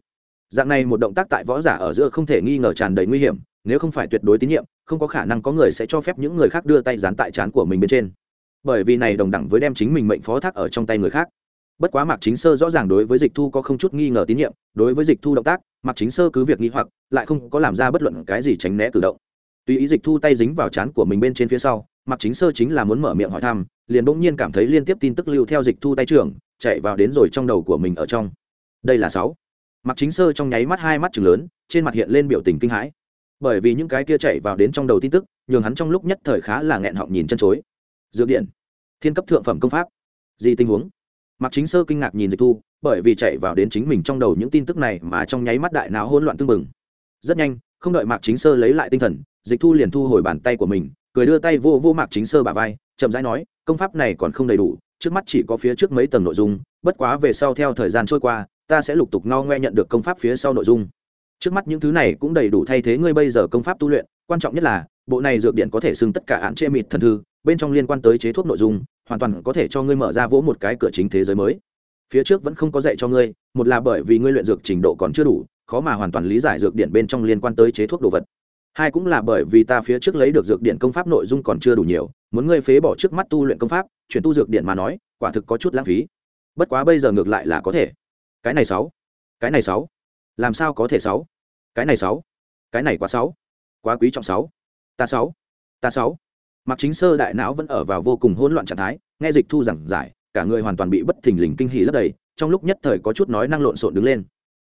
Dạng này một động tác tại võ giả ở giữa không thể nghi ngờ tràn đầy nguy hiểm nếu không phải tuyệt đối tín nhiệm không có khả năng có người sẽ cho phép những người khác đưa tay dán tại trán của mình bên trên bởi vì này đồng đẳng với đem chính mình mệnh phó thác ở trong tay người khác. Bất quá mạc chính sơ rõ ràng đối với dịch thu có không chút nghi ngờ tín nhiệm, đối với dịch thu động tác, mạc chính sơ cứ việc nghi hoặc, lại không có làm ra bất luận cái gì tránh né cử động. Tùy ý dịch thu tay dính vào chán của mình bên trên phía sau mặc chính sơ chính là muốn mở miệng hỏi thăm, liền bỗng nhiên cảm thấy liên tiếp tin tức lưu theo dịch thu tay trưởng, chạy vào đến rồi trong đầu của mình ở trong. Đây là sáu. Mặc chính sơ trong nháy mắt hai mắt chừng lớn, trên mặt hiện lên biểu tình kinh hãi. Bởi vì những cái kia chạy vào đến trong đầu tin tức, nhường hắn trong lúc nhất thời khá là nghẹn họng nhìn chân chối dược điện. Thiên cấp thượng phẩm công pháp. Gì tình huống? Mặc chính sơ kinh ngạc nhìn dịch thu, bởi vì chạy vào đến chính mình trong đầu những tin tức này mà trong nháy mắt đại não hỗn loạn tương bừng. Rất nhanh, không đợi mạc chính sơ lấy lại tinh thần, dịch thu liền thu hồi bàn tay của mình, cười đưa tay vô vô mạc chính sơ bà vai, chậm rãi nói, công pháp này còn không đầy đủ, trước mắt chỉ có phía trước mấy tầng nội dung, bất quá về sau theo thời gian trôi qua, ta sẽ lục tục ngao ngoe nhận được công pháp phía sau nội dung. Trước mắt những thứ này cũng đầy đủ thay thế ngươi bây giờ công pháp tu luyện, quan trọng nhất là, bộ này dược điện có thể xưng tất cả án chê mịt thần thư bên trong liên quan tới chế thuốc nội dung, hoàn toàn có thể cho ngươi mở ra vỗ một cái cửa chính thế giới mới. Phía trước vẫn không có dạy cho ngươi, một là bởi vì ngươi luyện dược trình độ còn chưa đủ, khó mà hoàn toàn lý giải dược điện bên trong liên quan tới chế thuốc đồ vật. Hai cũng là bởi vì ta phía trước lấy được dược điện công pháp nội dung còn chưa đủ nhiều, muốn ngươi phế bỏ trước mắt tu luyện công pháp, chuyển tu dược điện mà nói, quả thực có chút lãng phí. Bất quá bây giờ ngược lại là có thể. Cái này sáu. Cái này sáu. Làm sao có thể sáu? Cái này sáu. Cái này quá sáu. Quá quý trọng sáu. Ta sáu. Ta sáu mặc chính sơ đại não vẫn ở vào vô cùng hỗn loạn trạng thái, nghe dịch thu giảng giải, cả người hoàn toàn bị bất thình lình kinh hỉ lấp đầy, trong lúc nhất thời có chút nói năng lộn xộn đứng lên.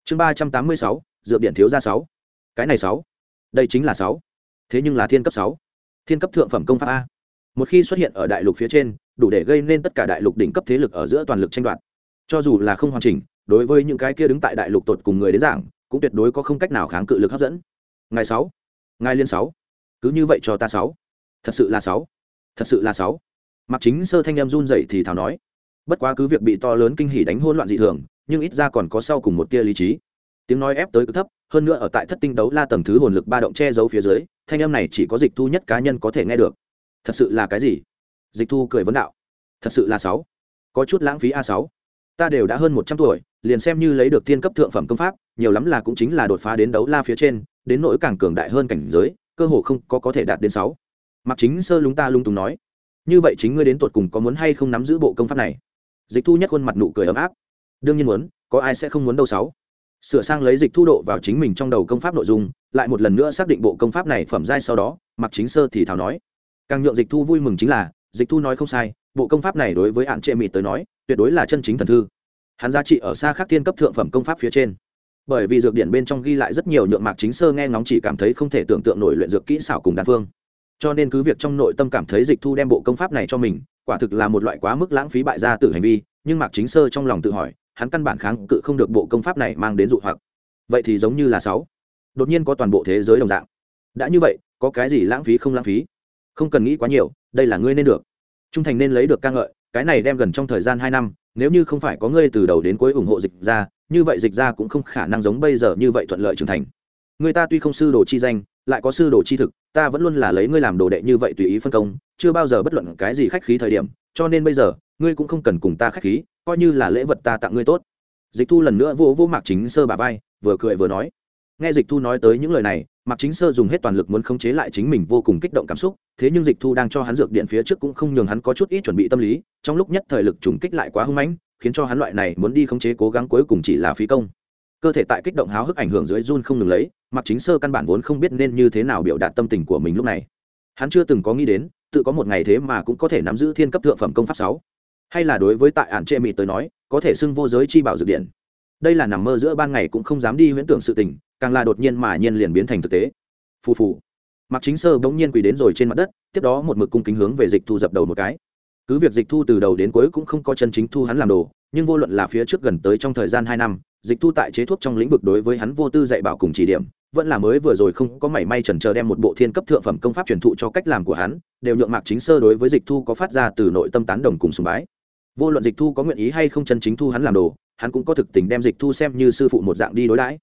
Chương ba trăm tám mươi sáu, dược điện thiếu ra sáu. Cái này sáu. Đây chính là sáu. Thế nhưng là thiên cấp sáu. Thiên cấp thượng phẩm công pháp a. Một khi xuất hiện ở đại lục phía trên, đủ để gây nên tất cả đại lục đỉnh cấp thế lực ở giữa toàn lực tranh đoạt. Cho dù là không hoàn chỉnh, đối với những cái kia đứng tại đại lục tột cùng người đến giảng, cũng tuyệt đối có không cách nào kháng cự lực hấp dẫn. Ngày sáu. Ngày liên sáu. Cứ như vậy cho ta sáu thật sự là sáu. Thật sự là sáu. Mặc chính sơ thanh em run dậy thì thảo nói. Bất quá cứ việc bị to lớn kinh hỉ đánh hỗn loạn dị thường, nhưng ít ra còn có sau cùng một tia lý trí. Tiếng nói ép tới cực thấp, hơn nữa ở tại thất tinh đấu la tầng thứ hồn lực ba động che giấu phía dưới, thanh em này chỉ có dịch thu nhất cá nhân có thể nghe được. Thật sự là cái gì? Dịch thu cười vấn đạo. Thật sự là sáu. Có chút lãng phí a sáu. Ta đều đã hơn một trăm tuổi, liền xem như lấy được tiên cấp thượng phẩm công pháp, nhiều lắm là cũng chính là đột phá đến đấu la phía trên, đến nỗi càng cường đại hơn cảnh giới, cơ hồ không có có thể đạt đến sáu mặc chính sơ lúng ta lung túng nói, như vậy chính ngươi đến tột cùng có muốn hay không nắm giữ bộ công pháp này? Dịch thu nhất khuôn mặt nụ cười ấm áp, đương nhiên muốn, có ai sẽ không muốn đâu sáu. Sửa sang lấy dịch thu độ vào chính mình trong đầu công pháp nội dung, lại một lần nữa xác định bộ công pháp này phẩm giai sau đó mặc chính sơ thì thảo nói, càng nhượng dịch thu vui mừng chính là, dịch thu nói không sai, bộ công pháp này đối với hạn trệ mịt tới nói, tuyệt đối là chân chính thần thư. Hắn giá trị ở xa khác thiên cấp thượng phẩm công pháp phía trên. Bởi vì dược điển bên trong ghi lại rất nhiều nhượng mạc chính sơ nghe ngóng chỉ cảm thấy không thể tưởng tượng nổi luyện dược kỹ xảo cùng đan phương cho nên cứ việc trong nội tâm cảm thấy dịch thu đem bộ công pháp này cho mình, quả thực là một loại quá mức lãng phí bại gia tử hành vi, nhưng mạc chính sơ trong lòng tự hỏi, hắn căn bản kháng cự không được bộ công pháp này mang đến dụ hoặc. Vậy thì giống như là sáu. Đột nhiên có toàn bộ thế giới đồng dạng. Đã như vậy, có cái gì lãng phí không lãng phí? Không cần nghĩ quá nhiều, đây là ngươi nên được. Trung thành nên lấy được ca ngợi, cái này đem gần trong thời gian hai năm, nếu như không phải có ngươi từ đầu đến cuối ủng hộ dịch ra như vậy dịch ra cũng không khả năng giống bây giờ như vậy thuận lợi trưởng thành. Người ta tuy không sư đồ chi danh lại có sư đồ chi thực, ta vẫn luôn là lấy ngươi làm đồ đệ như vậy tùy ý phân công, chưa bao giờ bất luận cái gì khách khí thời điểm, cho nên bây giờ, ngươi cũng không cần cùng ta khách khí, coi như là lễ vật ta tặng ngươi tốt. Dịch thu lần nữa vô vô mạc chính sơ bà vai, vừa cười vừa nói. Nghe dịch thu nói tới những lời này, mạc chính sơ dùng hết toàn lực muốn khống chế lại chính mình vô cùng kích động cảm xúc, thế nhưng dịch thu đang cho hắn dược điện phía trước cũng không nhường hắn có chút ít chuẩn bị tâm lý, trong lúc nhất thời lực trùng kích lại quá hưng mãnh, khiến cho hắn loại này muốn đi khống chế cố gắng cuối cùng chỉ là phí công. Cơ thể tại kích động háo hức ảnh hưởng dưới run không ngừng lấy mạc chính sơ căn bản vốn không biết nên như thế nào biểu đạt tâm tình của mình lúc này. Hắn chưa từng có nghĩ đến, tự có một ngày thế mà cũng có thể nắm giữ thiên cấp thượng phẩm công pháp sáu. Hay là đối với tại ản trệ mị tới nói, có thể xưng vô giới chi bảo dược điện. Đây là nằm mơ giữa ban ngày cũng không dám đi huyễn tưởng sự tình, càng là đột nhiên mà nhiên liền biến thành thực tế. Phù phù. Mặc chính sơ bỗng nhiên quỳ đến rồi trên mặt đất, tiếp đó một mực cung kính hướng về dịch thu dập đầu một cái. Cứ việc dịch thu từ đầu đến cuối cũng không có chân chính thu hắn làm đồ, nhưng vô luận là phía trước gần tới trong thời gian hai năm, dịch thu tại chế thuốc trong lĩnh vực đối với hắn vô tư dạy bảo cùng chỉ điểm vẫn là mới vừa rồi không có mảy may chần chờ đem một bộ thiên cấp thượng phẩm công pháp truyền thụ cho cách làm của hắn, đều nhượng mạc chính sơ đối với dịch thu có phát ra từ nội tâm tán đồng cùng sùng bái. Vô luận dịch thu có nguyện ý hay không chân chính thu hắn làm đồ, hắn cũng có thực tình đem dịch thu xem như sư phụ một dạng đi đối đãi.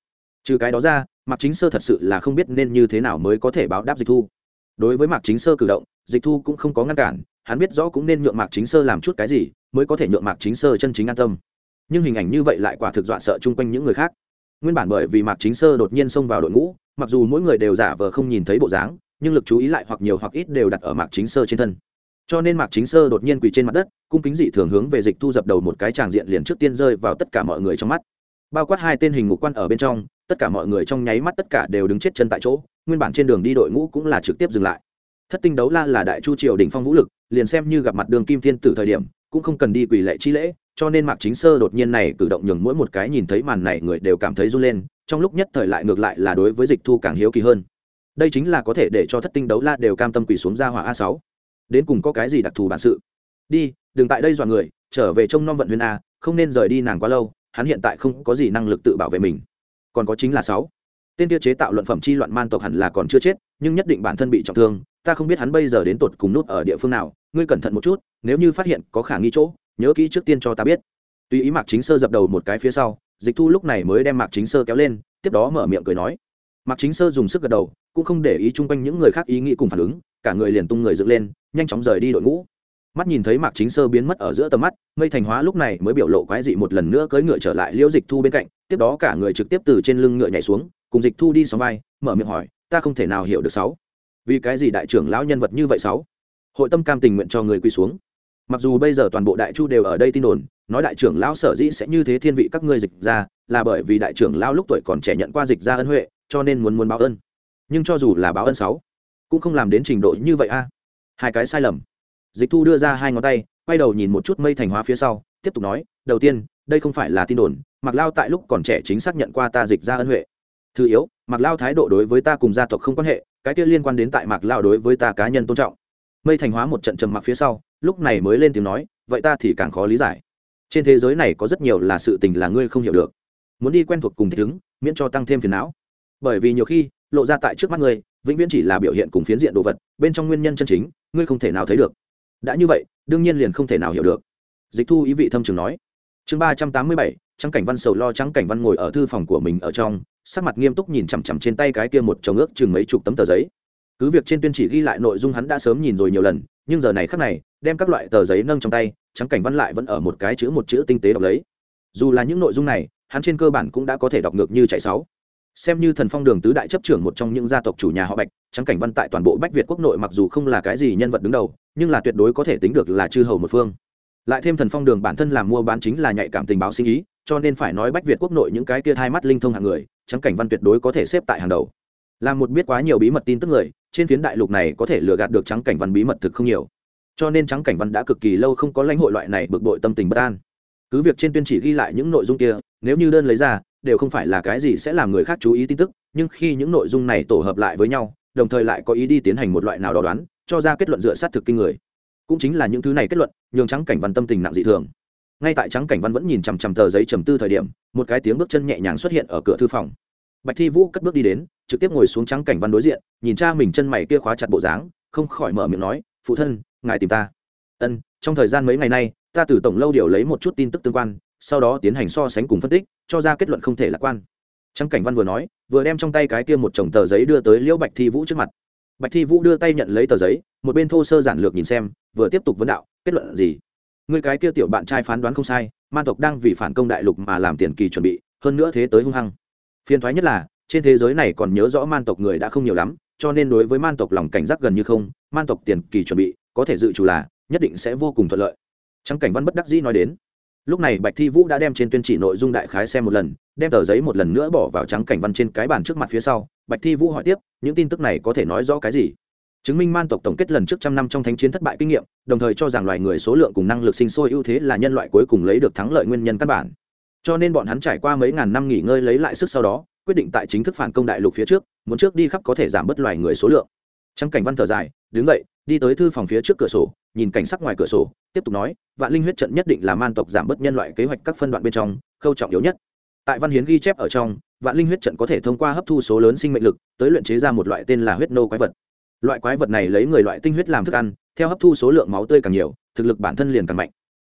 Trừ cái đó ra, mạc chính sơ thật sự là không biết nên như thế nào mới có thể báo đáp dịch thu. Đối với mạc chính sơ cử động, dịch thu cũng không có ngăn cản, hắn biết rõ cũng nên nhượng mạc chính sơ làm chút cái gì, mới có thể nhượng mạc chính sơ chân chính an tâm. Nhưng hình ảnh như vậy lại quả thực dọa sợ chung quanh những người khác nguyên bản bởi vì mạc chính sơ đột nhiên xông vào đội ngũ, mặc dù mỗi người đều giả vờ không nhìn thấy bộ dáng, nhưng lực chú ý lại hoặc nhiều hoặc ít đều đặt ở mạc chính sơ trên thân. Cho nên mạc chính sơ đột nhiên quỳ trên mặt đất, cung kính dị thường hướng về dịch thu dập đầu một cái tràng diện liền trước tiên rơi vào tất cả mọi người trong mắt. Bao quát hai tên hình ngục quan ở bên trong, tất cả mọi người trong nháy mắt tất cả đều đứng chết chân tại chỗ, nguyên bản trên đường đi đội ngũ cũng là trực tiếp dừng lại. Thất tinh đấu la là đại chu triều đỉnh phong vũ lực, liền xem như gặp mặt đường kim thiên tử thời điểm, cũng không cần đi quỳ lệ chi lễ cho nên mạc chính sơ đột nhiên này cử động nhường mỗi một cái nhìn thấy màn này người đều cảm thấy run lên, trong lúc nhất thời lại ngược lại là đối với dịch thu càng hiếu kỳ hơn. Đây chính là có thể để cho thất tinh đấu la đều cam tâm quỳ xuống ra hỏa a sáu. Đến cùng có cái gì đặc thù bản sự? Đi, đừng tại đây dọa người, trở về trông nom vận huyền a, không nên rời đi nàng quá lâu, hắn hiện tại không có gì năng lực tự bảo vệ mình. Còn có chính là sáu. Tên tiêu chế tạo luận phẩm chi loạn man tộc hẳn là còn chưa chết, nhưng nhất định bản thân bị trọng thương, ta không biết hắn bây giờ đến tột cùng nút ở địa phương nào, ngươi cẩn thận một chút, nếu như phát hiện có khả nghi chỗ nhớ kỹ trước tiên cho ta biết. Tuy ý mạc chính sơ dập đầu một cái phía sau, dịch thu lúc này mới đem mạc chính sơ kéo lên, tiếp đó mở miệng cười nói. Mạc chính sơ dùng sức gật đầu, cũng không để ý chung quanh những người khác ý nghĩ cùng phản ứng, cả người liền tung người dựng lên, nhanh chóng rời đi đội ngũ. Mắt nhìn thấy mạc chính sơ biến mất ở giữa tầm mắt, mây thành hóa lúc này mới biểu lộ quái dị một lần nữa cưỡi ngựa trở lại liễu dịch thu bên cạnh, tiếp đó cả người trực tiếp từ trên lưng ngựa nhảy xuống, cùng dịch thu đi xóm vai, mở miệng hỏi, ta không thể nào hiểu được sáu. Vì cái gì đại trưởng lão nhân vật như vậy sáu? Hội tâm cam tình nguyện cho người quy xuống mặc dù bây giờ toàn bộ đại chu đều ở đây tin đồn, nói đại trưởng lão sở dĩ sẽ như thế thiên vị các ngươi dịch ra, là bởi vì đại trưởng lão lúc tuổi còn trẻ nhận qua dịch ra ân huệ, cho nên muốn muốn báo ơn. nhưng cho dù là báo ân sáu, cũng không làm đến trình độ như vậy a. Hai cái sai lầm. Dịch thu đưa ra hai ngón tay, quay đầu nhìn một chút mây thành hóa phía sau, tiếp tục nói, đầu tiên, đây không phải là tin đồn mặc lao tại lúc còn trẻ chính xác nhận qua ta dịch ra ân huệ. Thứ yếu mặc lao thái độ đối với ta cùng gia tộc không quan hệ, cái kia liên quan đến tại mạc lao đối với ta cá nhân tôn trọng. Mây thành hóa một trận trầm mặc phía sau lúc này mới lên tiếng nói, vậy ta thì càng khó lý giải. Trên thế giới này có rất nhiều là sự tình là ngươi không hiểu được. Muốn đi quen thuộc cùng thích ứng, miễn cho tăng thêm phiền não. Bởi vì nhiều khi, lộ ra tại trước mắt ngươi, vĩnh viễn chỉ là biểu hiện cùng phiến diện đồ vật, bên trong nguyên nhân chân chính, ngươi không thể nào thấy được. Đã như vậy, đương nhiên liền không thể nào hiểu được. Dịch thu ý vị thâm trường nói. Chương ba trăm tám mươi bảy, trắng cảnh văn sầu lo trắng cảnh văn ngồi ở thư phòng của mình ở trong, sắc mặt nghiêm túc nhìn chằm chằm trên tay cái kia một chồng ước chừng mấy chục tấm tờ giấy. Cứ việc trên tuyên chỉ ghi lại nội dung hắn đã sớm nhìn rồi nhiều lần, nhưng giờ này khắc này đem các loại tờ giấy nâng trong tay, trắng cảnh văn lại vẫn ở một cái chữ một chữ tinh tế đọc lấy. Dù là những nội dung này, hắn trên cơ bản cũng đã có thể đọc ngược như chạy sáu. Xem như thần phong đường tứ đại chấp trưởng một trong những gia tộc chủ nhà họ bạch, trắng cảnh văn tại toàn bộ bách việt quốc nội mặc dù không là cái gì nhân vật đứng đầu, nhưng là tuyệt đối có thể tính được là chư hầu một phương. Lại thêm thần phong đường bản thân làm mua bán chính là nhạy cảm tình báo sinh ý, cho nên phải nói bách việt quốc nội những cái kia hai mắt linh thông hàng người, trắng cảnh văn tuyệt đối có thể xếp tại hàng đầu. Là một biết quá nhiều bí mật tin tức người, trên phiến đại lục này có thể lừa gạt được trắng cảnh văn bí mật thực không nhiều cho nên trắng cảnh văn đã cực kỳ lâu không có lãnh hội loại này bực bội tâm tình bất an. Cứ việc trên tuyên chỉ ghi lại những nội dung kia, nếu như đơn lấy ra, đều không phải là cái gì sẽ làm người khác chú ý tin tức, nhưng khi những nội dung này tổ hợp lại với nhau, đồng thời lại có ý đi tiến hành một loại nào đó đoán, cho ra kết luận dựa sát thực kinh người. Cũng chính là những thứ này kết luận, nhường trắng cảnh văn tâm tình nặng dị thường. Ngay tại trắng cảnh văn vẫn nhìn chằm chằm tờ giấy trầm tư thời điểm, một cái tiếng bước chân nhẹ nhàng xuất hiện ở cửa thư phòng. Bạch thi vũ cất bước đi đến, trực tiếp ngồi xuống trắng cảnh văn đối diện, nhìn cha mình chân mày kia khóa chặt bộ dáng, không khỏi mở miệng nói, phụ thân ngài tìm ta. Ân, trong thời gian mấy ngày nay, ta từ tổng lâu điều lấy một chút tin tức tương quan, sau đó tiến hành so sánh cùng phân tích, cho ra kết luận không thể lạc quan. Trắng cảnh văn vừa nói, vừa đem trong tay cái kia một chồng tờ giấy đưa tới liễu bạch thi vũ trước mặt. Bạch thi vũ đưa tay nhận lấy tờ giấy, một bên thô sơ giản lược nhìn xem, vừa tiếp tục vấn đạo, kết luận gì? Người cái kia tiểu bạn trai phán đoán không sai man tộc đang vì phản công đại lục mà làm tiền kỳ chuẩn bị, hơn nữa thế tới hung hăng. Phiền thoái nhất là, trên thế giới này còn nhớ rõ man tộc người đã không nhiều lắm, cho nên đối với man tộc lòng cảnh giác gần như không, man tộc tiền kỳ chuẩn bị có thể dự chủ là nhất định sẽ vô cùng thuận lợi. Trắng cảnh văn bất đắc dĩ nói đến. Lúc này bạch thi vũ đã đem trên tuyên chỉ nội dung đại khái xem một lần, đem tờ giấy một lần nữa bỏ vào trắng cảnh văn trên cái bàn trước mặt phía sau. Bạch thi vũ hỏi tiếp, những tin tức này có thể nói rõ cái gì? Chứng minh man tộc tổng kết lần trước trăm năm trong thánh chiến thất bại kinh nghiệm, đồng thời cho rằng loài người số lượng cùng năng lực sinh sôi ưu thế là nhân loại cuối cùng lấy được thắng lợi nguyên nhân căn bản. Cho nên bọn hắn trải qua mấy ngàn năm nghỉ ngơi lấy lại sức sau đó, quyết định tại chính thức phản công đại lục phía trước, muốn trước đi khắp có thể giảm bớt loài người số lượng. Trắng cảnh văn thở dài, đứng dậy đi tới thư phòng phía trước cửa sổ, nhìn cảnh sắc ngoài cửa sổ, tiếp tục nói, vạn linh huyết trận nhất định là man tộc giảm bớt nhân loại kế hoạch các phân đoạn bên trong, khâu trọng yếu nhất. Tại văn hiến ghi chép ở trong, vạn linh huyết trận có thể thông qua hấp thu số lớn sinh mệnh lực, tới luyện chế ra một loại tên là huyết nô quái vật. Loại quái vật này lấy người loại tinh huyết làm thức ăn, theo hấp thu số lượng máu tươi càng nhiều, thực lực bản thân liền càng mạnh.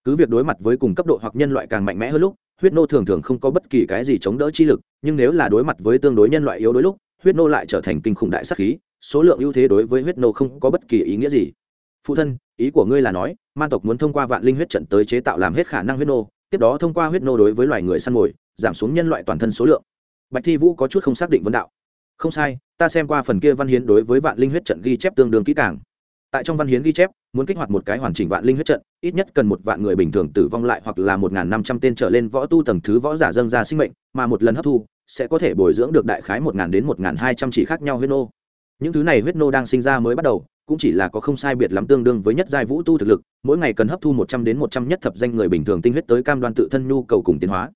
Cứ việc đối mặt với cùng cấp độ hoặc nhân loại càng mạnh mẽ hơn lúc, huyết nô thường thường không có bất kỳ cái gì chống đỡ chi lực, nhưng nếu là đối mặt với tương đối nhân loại yếu đối lúc, huyết nô lại trở thành kinh khủng đại sắc khí số lượng ưu thế đối với huyết nô không có bất kỳ ý nghĩa gì. Phụ thân, ý của ngươi là nói, man tộc muốn thông qua vạn linh huyết trận tới chế tạo làm hết khả năng huyết nô, tiếp đó thông qua huyết nô đối với loài người săn mồi, giảm xuống nhân loại toàn thân số lượng. Bạch thi vũ có chút không xác định vấn đạo. Không sai, ta xem qua phần kia văn hiến đối với vạn linh huyết trận ghi chép tương đương kỹ càng. Tại trong văn hiến ghi chép, muốn kích hoạt một cái hoàn chỉnh vạn linh huyết trận, ít nhất cần một vạn người bình thường tử vong lại hoặc là một năm trăm tên trở lên võ tu tầng thứ võ giả dâng ra sinh mệnh, mà một lần hấp thu, sẽ có thể bồi dưỡng được đại khái một đến một hai trăm chỉ khác nhau huyết nô những thứ này huyết nô đang sinh ra mới bắt đầu, cũng chỉ là có không sai biệt lắm tương đương với nhất giai vũ tu thực lực, mỗi ngày cần hấp thu một trăm đến một trăm nhất thập danh người bình thường tinh huyết tới cam đoan tự thân nhu cầu cùng tiến hóa.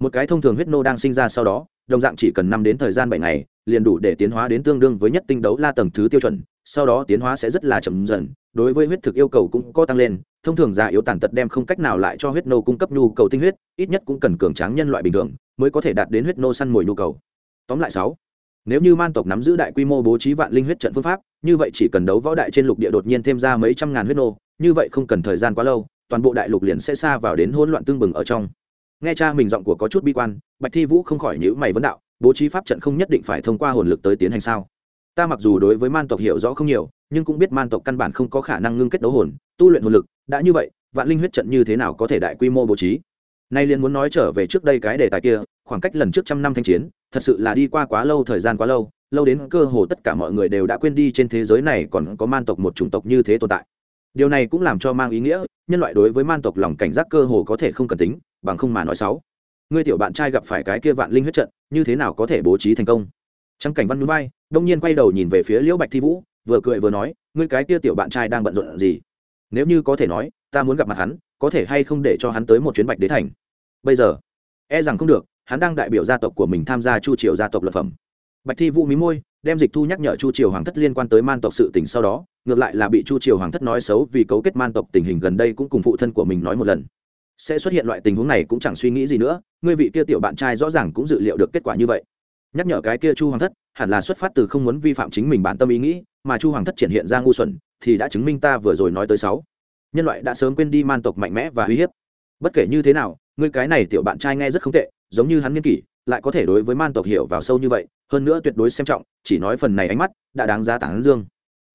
Một cái thông thường huyết nô đang sinh ra sau đó, đồng dạng chỉ cần năm đến thời gian bảy ngày, liền đủ để tiến hóa đến tương đương với nhất tinh đấu la tầng thứ tiêu chuẩn, sau đó tiến hóa sẽ rất là chậm dần, đối với huyết thực yêu cầu cũng có tăng lên, thông thường già yếu tàn tật đem không cách nào lại cho huyết nô cung cấp nhu cầu tinh huyết, ít nhất cũng cần cường tráng nhân loại bình thường mới có thể đạt đến huyết nô săn mồi nhu cầu. Tóm lại sáu nếu như man tộc nắm giữ đại quy mô bố trí vạn linh huyết trận phương pháp, như vậy chỉ cần đấu võ đại trên lục địa đột nhiên thêm ra mấy trăm ngàn huyết nô, như vậy không cần thời gian quá lâu, toàn bộ đại lục liền sẽ xa vào đến hỗn loạn tương bừng ở trong. Nghe cha mình giọng của có chút bi quan, bạch thi vũ không khỏi nhữ mày vấn đạo, bố trí pháp trận không nhất định phải thông qua hồn lực tới tiến hành sao? Ta mặc dù đối với man tộc hiểu rõ không nhiều, nhưng cũng biết man tộc căn bản không có khả năng ngưng kết đấu hồn, tu luyện hồn lực, đã như vậy, vạn linh huyết trận như thế nào có thể đại quy mô bố trí? Nay liền muốn nói trở về trước đây cái đề tài kia, khoảng cách lần trước trăm năm thanh chiến, thật sự là đi qua quá lâu thời gian quá lâu lâu đến cơ hồ tất cả mọi người đều đã quên đi trên thế giới này còn có man tộc một chủng tộc như thế tồn tại. Điều này cũng làm cho mang ý nghĩa, nhân loại đối với man tộc lòng cảnh giác cơ hồ có thể không cần tính, bằng không mà nói xấu. Ngươi tiểu bạn trai gặp phải cái kia vạn linh huyết trận, như thế nào có thể bố trí thành công? Trắng cảnh văn núi bay, đông nhiên quay đầu nhìn về phía liễu bạch thi vũ, vừa cười vừa nói, ngươi cái kia tiểu bạn trai đang bận rộn gì? Nếu như có thể nói, ta muốn gặp mặt hắn, có thể hay không để cho hắn tới một chuyến bạch đế thành? Bây giờ? E rằng không được, hắn đang đại biểu gia tộc của mình tham gia chu triều gia tộc luật phẩm. Bạch thi vũ mí môi, đem dịch thu nhắc nhở chu triều hoàng thất liên quan tới man tộc sự tình sau đó, ngược lại là bị chu triều hoàng thất nói xấu vì cấu kết man tộc tình hình gần đây cũng cùng phụ thân của mình nói một lần. Sẽ xuất hiện loại tình huống này cũng chẳng suy nghĩ gì nữa, ngươi vị kia tiểu bạn trai rõ ràng cũng dự liệu được kết quả như vậy. Nhắc nhở cái kia chu hoàng thất, hẳn là xuất phát từ không muốn vi phạm chính mình bản tâm ý nghĩ, mà chu hoàng thất triển hiện ra ngu xuẩn, thì đã chứng minh ta vừa rồi nói tới sáu. Nhân loại đã sớm quên đi man tộc mạnh mẽ và uy hiếp. Bất kể như thế nào ngươi cái này tiểu bạn trai nghe rất không tệ, giống như hắn nghiên kỷ, lại có thể đối với man tộc hiểu vào sâu như vậy, hơn nữa tuyệt đối xem trọng, chỉ nói phần này ánh mắt, đã đáng giá tản dương.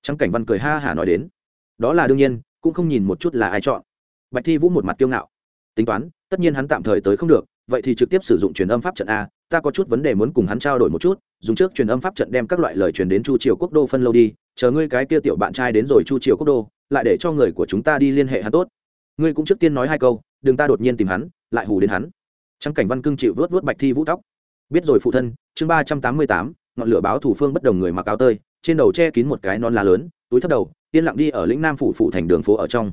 Trắng cảnh văn cười ha hả nói đến. Đó là đương nhiên, cũng không nhìn một chút là ai chọn. Bạch thi vũ một mặt kiêu ngạo. Tính toán, tất nhiên hắn tạm thời tới không được, vậy thì trực tiếp sử dụng truyền âm pháp trận a, ta có chút vấn đề muốn cùng hắn trao đổi một chút, dùng trước truyền âm pháp trận đem các loại lời truyền đến chu triều quốc đô phân lâu đi, chờ ngươi cái kia tiểu bạn trai đến rồi chu triều quốc đô, lại để cho người của chúng ta đi liên hệ hắn tốt ngươi cũng trước tiên nói hai câu, đừng ta đột nhiên tìm hắn, lại hù đến hắn. Trắng cảnh văn cưng chịu vớt vớt bạch thi vũ tóc. Biết rồi phụ thân, chương ba trăm tám mươi tám, ngọn lửa báo thủ phương bất đồng người mặc áo tơi, trên đầu che kín một cái non lá lớn, túi thấp đầu, yên lặng đi ở lĩnh nam phủ phụ thành đường phố ở trong.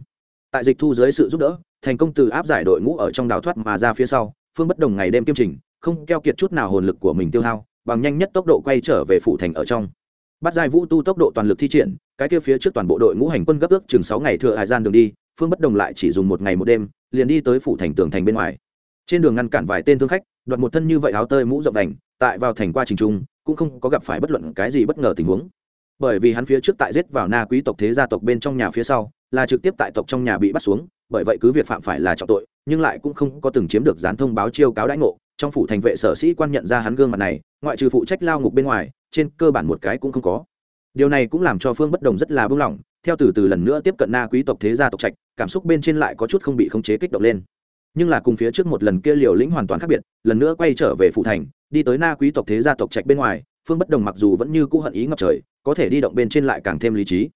Tại dịch thu dưới sự giúp đỡ, thành công từ áp giải đội ngũ ở trong đào thoát mà ra phía sau, phương bất đồng ngày đêm kiêm trình, không keo kiệt chút nào hồn lực của mình tiêu hao, bằng nhanh nhất tốc độ quay trở về phủ thành ở trong. Bắt giai vũ tu tốc độ toàn lực thi triển, cái kia phía trước toàn bộ đội ngũ hành quân gấp ước chừng sáu ngày thừa hải gian đường đi phương bất đồng lại chỉ dùng một ngày một đêm, liền đi tới phủ thành tường thành bên ngoài. Trên đường ngăn cản vài tên thương khách, đoạt một thân như vậy áo tơi mũ rộng đành, tại vào thành qua trình trung, cũng không có gặp phải bất luận cái gì bất ngờ tình huống. Bởi vì hắn phía trước tại giết vào na quý tộc thế gia tộc bên trong nhà phía sau, là trực tiếp tại tộc trong nhà bị bắt xuống, bởi vậy cứ việc phạm phải là trọng tội, nhưng lại cũng không có từng chiếm được gián thông báo chiêu cáo đãi ngộ. Trong phủ thành vệ sở sĩ quan nhận ra hắn gương mặt này, ngoại trừ phụ trách lao ngục bên ngoài, trên cơ bản một cái cũng không có. Điều này cũng làm cho phương bất đồng rất là bưng lỏng theo từ từ lần nữa tiếp cận na quý tộc thế gia tộc trạch, cảm xúc bên trên lại có chút không bị khống chế kích động lên. Nhưng là cùng phía trước một lần kia liều lĩnh hoàn toàn khác biệt, lần nữa quay trở về phụ thành, đi tới na quý tộc thế gia tộc trạch bên ngoài, phương bất đồng mặc dù vẫn như cũ hận ý ngập trời, có thể đi động bên trên lại càng thêm lý trí.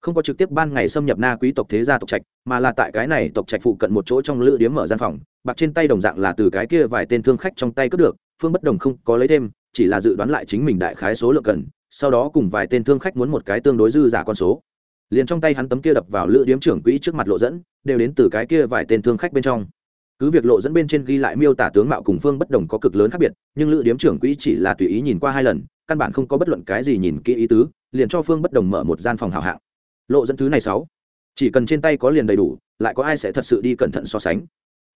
Không có trực tiếp ban ngày xâm nhập na quý tộc thế gia tộc trạch, mà là tại cái này tộc trạch phụ cận một chỗ trong lữ điếm mở gian phòng, bạc trên tay đồng dạng là từ cái kia vài tên thương khách trong tay cướp được, phương bất đồng không có lấy thêm, chỉ là dự đoán lại chính mình đại khái số lượng cần, sau đó cùng vài tên thương khách muốn một cái tương đối dư giả con số liền trong tay hắn tấm kia đập vào lữ điếm trưởng quỹ trước mặt lộ dẫn, đều đến từ cái kia vài tên thương khách bên trong. Cứ việc lộ dẫn bên trên ghi lại miêu tả tướng mạo cùng phương bất đồng có cực lớn khác biệt, nhưng lữ điếm trưởng quỹ chỉ là tùy ý nhìn qua hai lần, căn bản không có bất luận cái gì nhìn kỹ ý tứ, liền cho phương bất đồng mở một gian phòng hào hạng. Lộ dẫn thứ này sáu, chỉ cần trên tay có liền đầy đủ, lại có ai sẽ thật sự đi cẩn thận so sánh.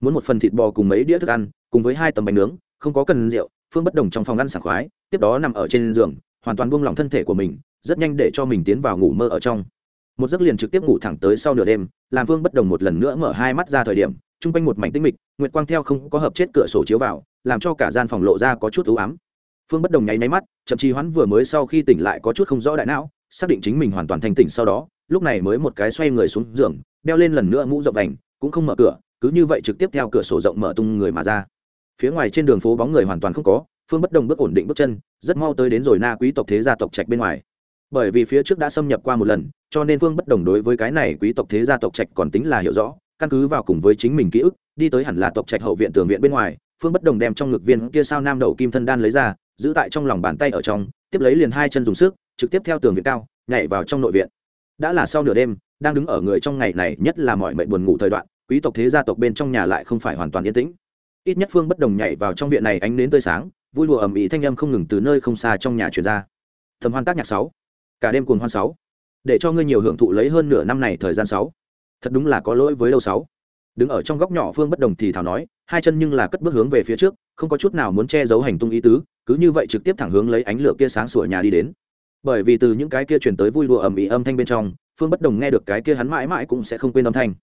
Muốn một phần thịt bò cùng mấy đĩa thức ăn, cùng với hai tấm bánh nướng, không có cần rượu, phương bất đồng trong phòng ăn sảng khoái, tiếp đó nằm ở trên giường, hoàn toàn buông lỏng thân thể của mình, rất nhanh để cho mình tiến vào ngủ mơ ở trong một giấc liền trực tiếp ngủ thẳng tới sau nửa đêm, làm phương bất đồng một lần nữa mở hai mắt ra thời điểm, chung quanh một mảnh tinh mịch, nguyệt quang theo không có hợp chết cửa sổ chiếu vào, làm cho cả gian phòng lộ ra có chút ưu ám. Phương bất đồng nháy máy mắt, chậm trì hoãn vừa mới sau khi tỉnh lại có chút không rõ đại não, xác định chính mình hoàn toàn thành tỉnh sau đó, lúc này mới một cái xoay người xuống giường, đeo lên lần nữa mũ rộng vành, cũng không mở cửa, cứ như vậy trực tiếp theo cửa sổ rộng mở tung người mà ra. Phía ngoài trên đường phố bóng người hoàn toàn không có phương bất đồng bước ổn định bước chân, rất mau tới đến rồi na quý tộc thế gia tộc trạch bên ngoài bởi vì phía trước đã xâm nhập qua một lần, cho nên phương bất đồng đối với cái này quý tộc thế gia tộc trạch còn tính là hiểu rõ, căn cứ vào cùng với chính mình ký ức, đi tới hẳn là tộc trạch hậu viện tường viện bên ngoài phương bất đồng đem trong ngực viên kia sao nam đầu kim thân đan lấy ra, giữ tại trong lòng bàn tay ở trong, tiếp lấy liền hai chân dùng sức, trực tiếp theo tường viện cao, nhảy vào trong nội viện. Đã là sau nửa đêm, đang đứng ở người trong ngày này nhất là mọi mệnh buồn ngủ thời đoạn, quý tộc thế gia tộc bên trong nhà lại không phải hoàn toàn yên tĩnh. Ít nhất phương bất đồng nhảy vào trong viện này ánh nến tươi sáng, vui lụa ầm ĩ thanh âm không ngừng từ nơi không xa trong nhà truyền ra. Thầm hoan tác nhạc sáu cả đêm cuồng hoan sáu. Để cho ngươi nhiều hưởng thụ lấy hơn nửa năm này thời gian sáu. Thật đúng là có lỗi với đâu sáu. Đứng ở trong góc nhỏ phương bất đồng thì thảo nói, hai chân nhưng là cất bước hướng về phía trước, không có chút nào muốn che giấu hành tung ý tứ, cứ như vậy trực tiếp thẳng hướng lấy ánh lửa kia sáng sủa nhà đi đến. Bởi vì từ những cái kia truyền tới vui đùa ầm ĩ âm thanh bên trong, phương bất đồng nghe được cái kia hắn mãi mãi cũng sẽ không quên âm thanh.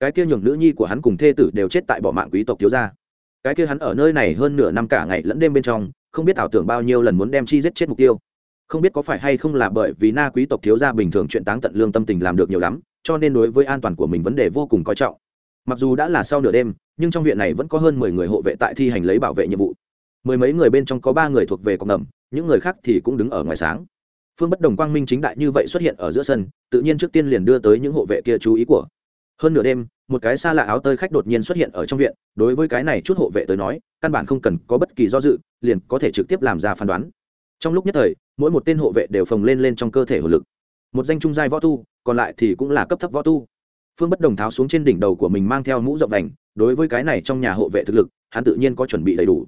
Cái kia nhường nữ nhi của hắn cùng thê tử đều chết tại bỏ mạng quý tộc thiếu gia. Cái kia hắn ở nơi này hơn nửa năm cả ngày lẫn đêm bên trong, không biết ảo tưởng bao nhiêu lần muốn đem chi giết chết mục tiêu không biết có phải hay không là bởi vì na quý tộc thiếu gia bình thường chuyện táng tận lương tâm tình làm được nhiều lắm, cho nên đối với an toàn của mình vấn đề vô cùng coi trọng. Mặc dù đã là sau nửa đêm, nhưng trong viện này vẫn có hơn mười người hộ vệ tại thi hành lấy bảo vệ nhiệm vụ. Mười mấy người bên trong có ba người thuộc về cộng đồng, những người khác thì cũng đứng ở ngoài sáng. Phương bất đồng quang minh chính đại như vậy xuất hiện ở giữa sân, tự nhiên trước tiên liền đưa tới những hộ vệ kia chú ý của. Hơn nửa đêm, một cái xa lạ áo tơi khách đột nhiên xuất hiện ở trong viện, đối với cái này chút hộ vệ tới nói, căn bản không cần có bất kỳ do dự, liền có thể trực tiếp làm ra phán đoán trong lúc nhất thời, mỗi một tên hộ vệ đều phồng lên lên trong cơ thể hồn lực. Một danh trung giai võ tu, còn lại thì cũng là cấp thấp võ tu. Phương bất đồng tháo xuống trên đỉnh đầu của mình mang theo mũ rộng đành đối với cái này trong nhà hộ vệ thực lực, hắn tự nhiên có chuẩn bị đầy đủ.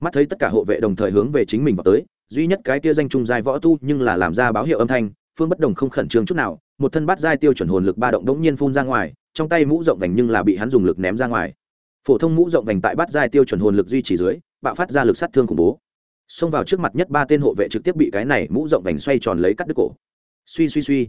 Mắt thấy tất cả hộ vệ đồng thời hướng về chính mình vào tới, duy nhất cái kia danh trung giai võ tu nhưng là làm ra báo hiệu âm thanh, phương bất đồng không khẩn trương chút nào, một thân bát giai tiêu chuẩn hồn lực ba động đống nhiên phun ra ngoài, trong tay mũ rộng vành nhưng là bị hắn dùng lực ném ra ngoài. Phổ thông mũ rộng vành tại bát giai tiêu chuẩn hồn lực duy trì dưới, bạo phát ra lực sát thương khủng bố xông vào trước mặt nhất ba tên hộ vệ trực tiếp bị cái này mũ rộng vành xoay tròn lấy cắt đứt cổ. Suy suy suy.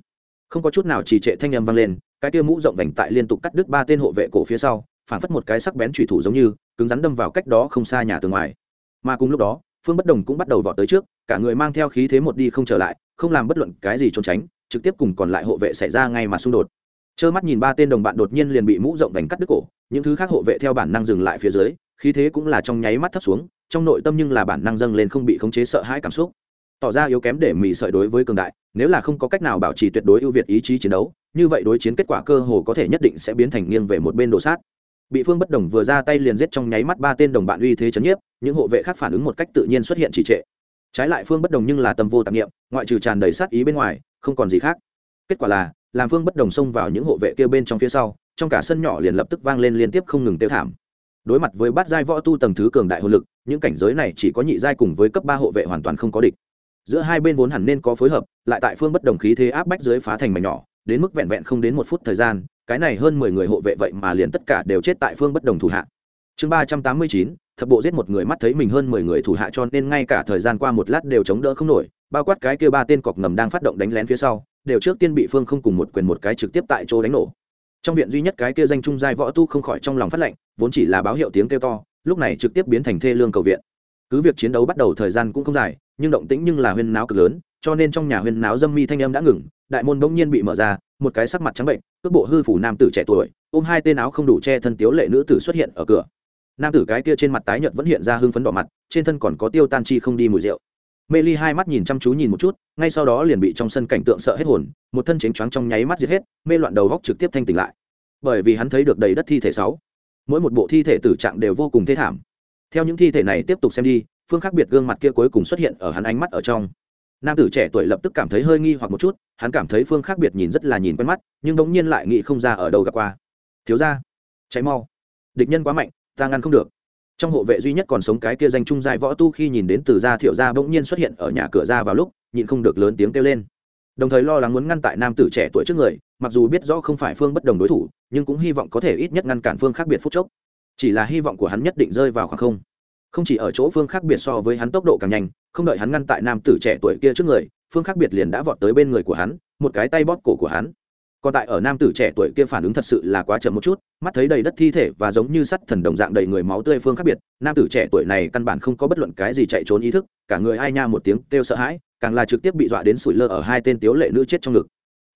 Không có chút nào trì trệ thanh âm vang lên, cái kia mũ rộng vành tại liên tục cắt đứt ba tên hộ vệ cổ phía sau, phản phất một cái sắc bén trùy thủ giống như, cứng rắn đâm vào cách đó không xa nhà tường ngoài. Mà cùng lúc đó, phương bất đồng cũng bắt đầu vọt tới trước, cả người mang theo khí thế một đi không trở lại, không làm bất luận cái gì trốn tránh, trực tiếp cùng còn lại hộ vệ xảy ra ngay mà xung đột. Trơ mắt nhìn ba tên đồng bạn đột nhiên liền bị mũ rộng vành cắt đứt cổ, những thứ khác hộ vệ theo bản năng dừng lại phía dưới, khí thế cũng là trong nháy mắt thấp xuống trong nội tâm nhưng là bản năng dâng lên không bị khống chế sợ hãi cảm xúc. Tỏ ra yếu kém để mì sợi đối với cường đại, nếu là không có cách nào bảo trì tuyệt đối ưu việt ý chí chiến đấu, như vậy đối chiến kết quả cơ hồ có thể nhất định sẽ biến thành nghiêng về một bên đồ sát. Bị phương bất đồng vừa ra tay liền giết trong nháy mắt ba tên đồng bạn uy thế chấn nhiếp, những hộ vệ khác phản ứng một cách tự nhiên xuất hiện trì trệ. Trái lại phương bất đồng nhưng là tâm vô tạp nghiệm ngoại trừ tràn đầy sát ý bên ngoài, không còn gì khác. Kết quả là, làm phương bất đồng xông vào những hộ vệ kia bên trong phía sau, trong cả sân nhỏ liền lập tức vang lên liên tiếp không ngừng tiêu thảm đối mặt với bát giai võ tu tầng thứ cường đại hồn lực, những cảnh giới này chỉ có nhị giai cùng với cấp ba hộ vệ hoàn toàn không có địch. Giữa hai bên vốn hẳn nên có phối hợp, lại tại phương bất đồng khí thế áp bách dưới phá thành mảnh nhỏ, đến mức vẹn vẹn không đến một phút thời gian, cái này hơn mười người hộ vệ vậy mà liền tất cả đều chết tại phương bất đồng thủ hạ. Chương ba trăm tám mươi chín, thập bộ giết một người mắt thấy mình hơn mười người thủ hạ cho nên ngay cả thời gian qua một lát đều chống đỡ không nổi, bao quát cái kia ba tên cọc ngầm đang phát động đánh lén phía sau, đều trước tiên bị phương không cùng một quyền một cái trực tiếp tại chỗ đánh nổ trong viện duy nhất cái kia danh trung giai võ tu không khỏi trong lòng phát lệnh vốn chỉ là báo hiệu tiếng kêu to, lúc này trực tiếp biến thành thê lương cầu viện. Cứ việc chiến đấu bắt đầu thời gian cũng không dài, nhưng động tĩnh nhưng là huyên náo cực lớn, cho nên trong nhà huyên náo dâm mi thanh âm đã ngừng, đại môn bỗng nhiên bị mở ra, một cái sắc mặt trắng bệnh, cước bộ hư phủ nam tử trẻ tuổi, ôm hai tên áo không đủ che thân tiếu lệ nữ tử xuất hiện ở cửa. Nam tử cái kia trên mặt tái nhợt vẫn hiện ra hưng phấn đỏ mặt, trên thân còn có tiêu tan chi không đi mùi rượu mê ly hai mắt nhìn chăm chú nhìn một chút, ngay sau đó liền bị trong sân cảnh tượng sợ hết hồn, một thân chánh choáng trong nháy mắt giết hết, mê loạn đầu góc trực tiếp thanh tỉnh lại. Bởi vì hắn thấy được đầy đất thi thể sáu. Mỗi một bộ thi thể tử trạng đều vô cùng thê thảm. Theo những thi thể này tiếp tục xem đi, phương khác biệt gương mặt kia cuối cùng xuất hiện ở hắn ánh mắt ở trong. Nam tử trẻ tuổi lập tức cảm thấy hơi nghi hoặc một chút, hắn cảm thấy phương khác biệt nhìn rất là nhìn quen mắt, nhưng bỗng nhiên lại nghĩ không ra ở đâu gặp qua. Thiếu ra cháy mau. Địch nhân quá mạnh, ta ngăn không được trong hộ vệ duy nhất còn sống cái kia danh trung giai võ tu khi nhìn đến từ gia thiệu gia bỗng nhiên xuất hiện ở nhà cửa ra vào lúc, nhịn không được lớn tiếng kêu lên. Đồng thời lo lắng muốn ngăn tại nam tử trẻ tuổi trước người, mặc dù biết rõ không phải phương bất đồng đối thủ, nhưng cũng hy vọng có thể ít nhất ngăn cản phương khác biệt phút chốc. Chỉ là hy vọng của hắn nhất định rơi vào khoảng không. Không chỉ ở chỗ phương khác biệt so với hắn tốc độ càng nhanh, không đợi hắn ngăn tại nam tử trẻ tuổi kia trước người, phương khác biệt liền đã vọt tới bên người của hắn, một cái tay bóp cổ của hắn còn tại ở nam tử trẻ tuổi kia phản ứng thật sự là quá chậm một chút, mắt thấy đầy đất thi thể và giống như sắt thần đồng dạng đầy người máu tươi phương khác biệt, nam tử trẻ tuổi này căn bản không có bất luận cái gì chạy trốn ý thức, cả người ai nha một tiếng kêu sợ hãi, càng là trực tiếp bị dọa đến sủi lơ ở hai tên tiếu lệ nữ chết trong ngực.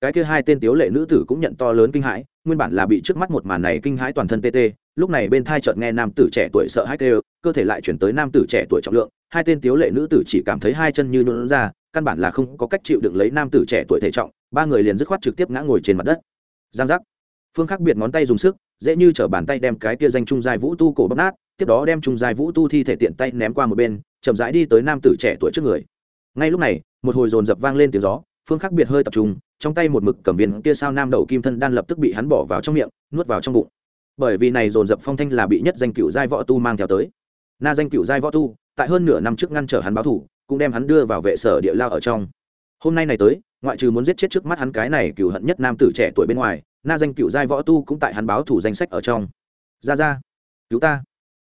Cái kia hai tên tiếu lệ nữ tử cũng nhận to lớn kinh hãi, nguyên bản là bị trước mắt một màn này kinh hãi toàn thân tê tê, lúc này bên thai chợt nghe nam tử trẻ tuổi sợ hãi kêu, cơ thể lại chuyển tới nam tử trẻ tuổi trọng lượng, hai tên tiếu lệ nữ tử chỉ cảm thấy hai chân như nhuộn ra, căn bản là không có cách chịu đựng lấy nam tử trẻ tuổi thể trọng ba người liền dứt khoát trực tiếp ngã ngồi trên mặt đất. Giang giác. Phương khác biệt ngón tay dùng sức, dễ như chở bàn tay đem cái kia danh trung giai vũ tu cổ bóp nát, tiếp đó đem trung giai vũ tu thi thể tiện tay ném qua một bên, chậm rãi đi tới nam tử trẻ tuổi trước người. Ngay lúc này, một hồi dồn dập vang lên tiếng gió, phương khác biệt hơi tập trung, trong tay một mực cầm viên kia sao nam đầu kim thân đan lập tức bị hắn bỏ vào trong miệng, nuốt vào trong bụng. Bởi vì này dồn dập phong thanh là bị nhất danh cựu giai võ tu mang theo tới. Na danh cựu giai võ tu, tại hơn nửa năm trước ngăn trở hắn báo thủ, cũng đem hắn đưa vào vệ sở địa lao ở trong hôm nay này tới, ngoại trừ muốn giết chết trước mắt hắn cái này cựu hận nhất nam tử trẻ tuổi bên ngoài, na danh cựu giai võ tu cũng tại hắn báo thủ danh sách ở trong. Ra ra, cứu ta.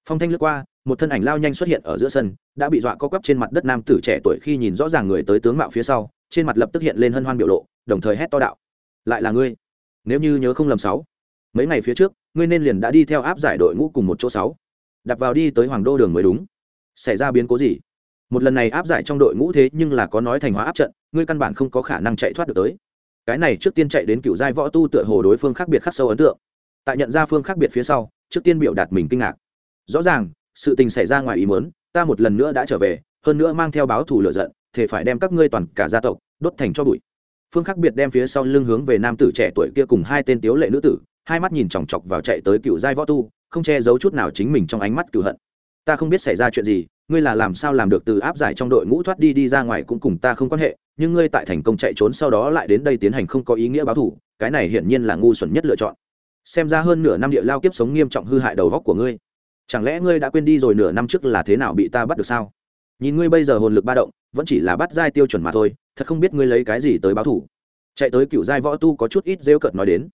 Phong thanh lướt qua, một thân ảnh lao nhanh xuất hiện ở giữa sân, đã bị dọa co quắp trên mặt đất nam tử trẻ tuổi khi nhìn rõ ràng người tới tướng mạo phía sau, trên mặt lập tức hiện lên hân hoan biểu lộ, đồng thời hét to đạo. Lại là ngươi. Nếu như nhớ không lầm sáu, mấy ngày phía trước, ngươi nên liền đã đi theo áp giải đội ngũ cùng một chỗ sáu. Đặt vào đi tới hoàng đô đường mới đúng. Xảy ra biến cố gì? Một lần này áp giải trong đội ngũ thế nhưng là có nói thành hóa áp trận, ngươi căn bản không có khả năng chạy thoát được tới. Cái này trước tiên chạy đến cựu giai võ tu tựa hồ đối phương khác biệt khắc sâu ấn tượng. Tại nhận ra phương khác biệt phía sau, trước tiên biểu đạt mình kinh ngạc. Rõ ràng, sự tình xảy ra ngoài ý muốn, ta một lần nữa đã trở về, hơn nữa mang theo báo thù lửa giận thể phải đem các ngươi toàn cả gia tộc đốt thành cho bụi. Phương khác biệt đem phía sau lưng hướng về nam tử trẻ tuổi kia cùng hai tên tiếu lệ nữ tử, hai mắt nhìn chòng chọc vào chạy tới cựu giai võ tu, không che giấu chút nào chính mình trong ánh mắt cựu hận. Ta không biết xảy ra chuyện gì ngươi là làm sao làm được từ áp giải trong đội ngũ thoát đi đi ra ngoài cũng cùng ta không quan hệ, nhưng ngươi tại thành công chạy trốn sau đó lại đến đây tiến hành không có ý nghĩa báo thủ, cái này hiển nhiên là ngu xuẩn nhất lựa chọn. Xem ra hơn nửa năm địa lao kiếp sống nghiêm trọng hư hại đầu góc của ngươi. Chẳng lẽ ngươi đã quên đi rồi nửa năm trước là thế nào bị ta bắt được sao? Nhìn ngươi bây giờ hồn lực ba động, vẫn chỉ là bắt giai tiêu chuẩn mà thôi, thật không biết ngươi lấy cái gì tới báo thủ. Chạy tới cựu giai võ tu có chút ít rêu cợt nói đến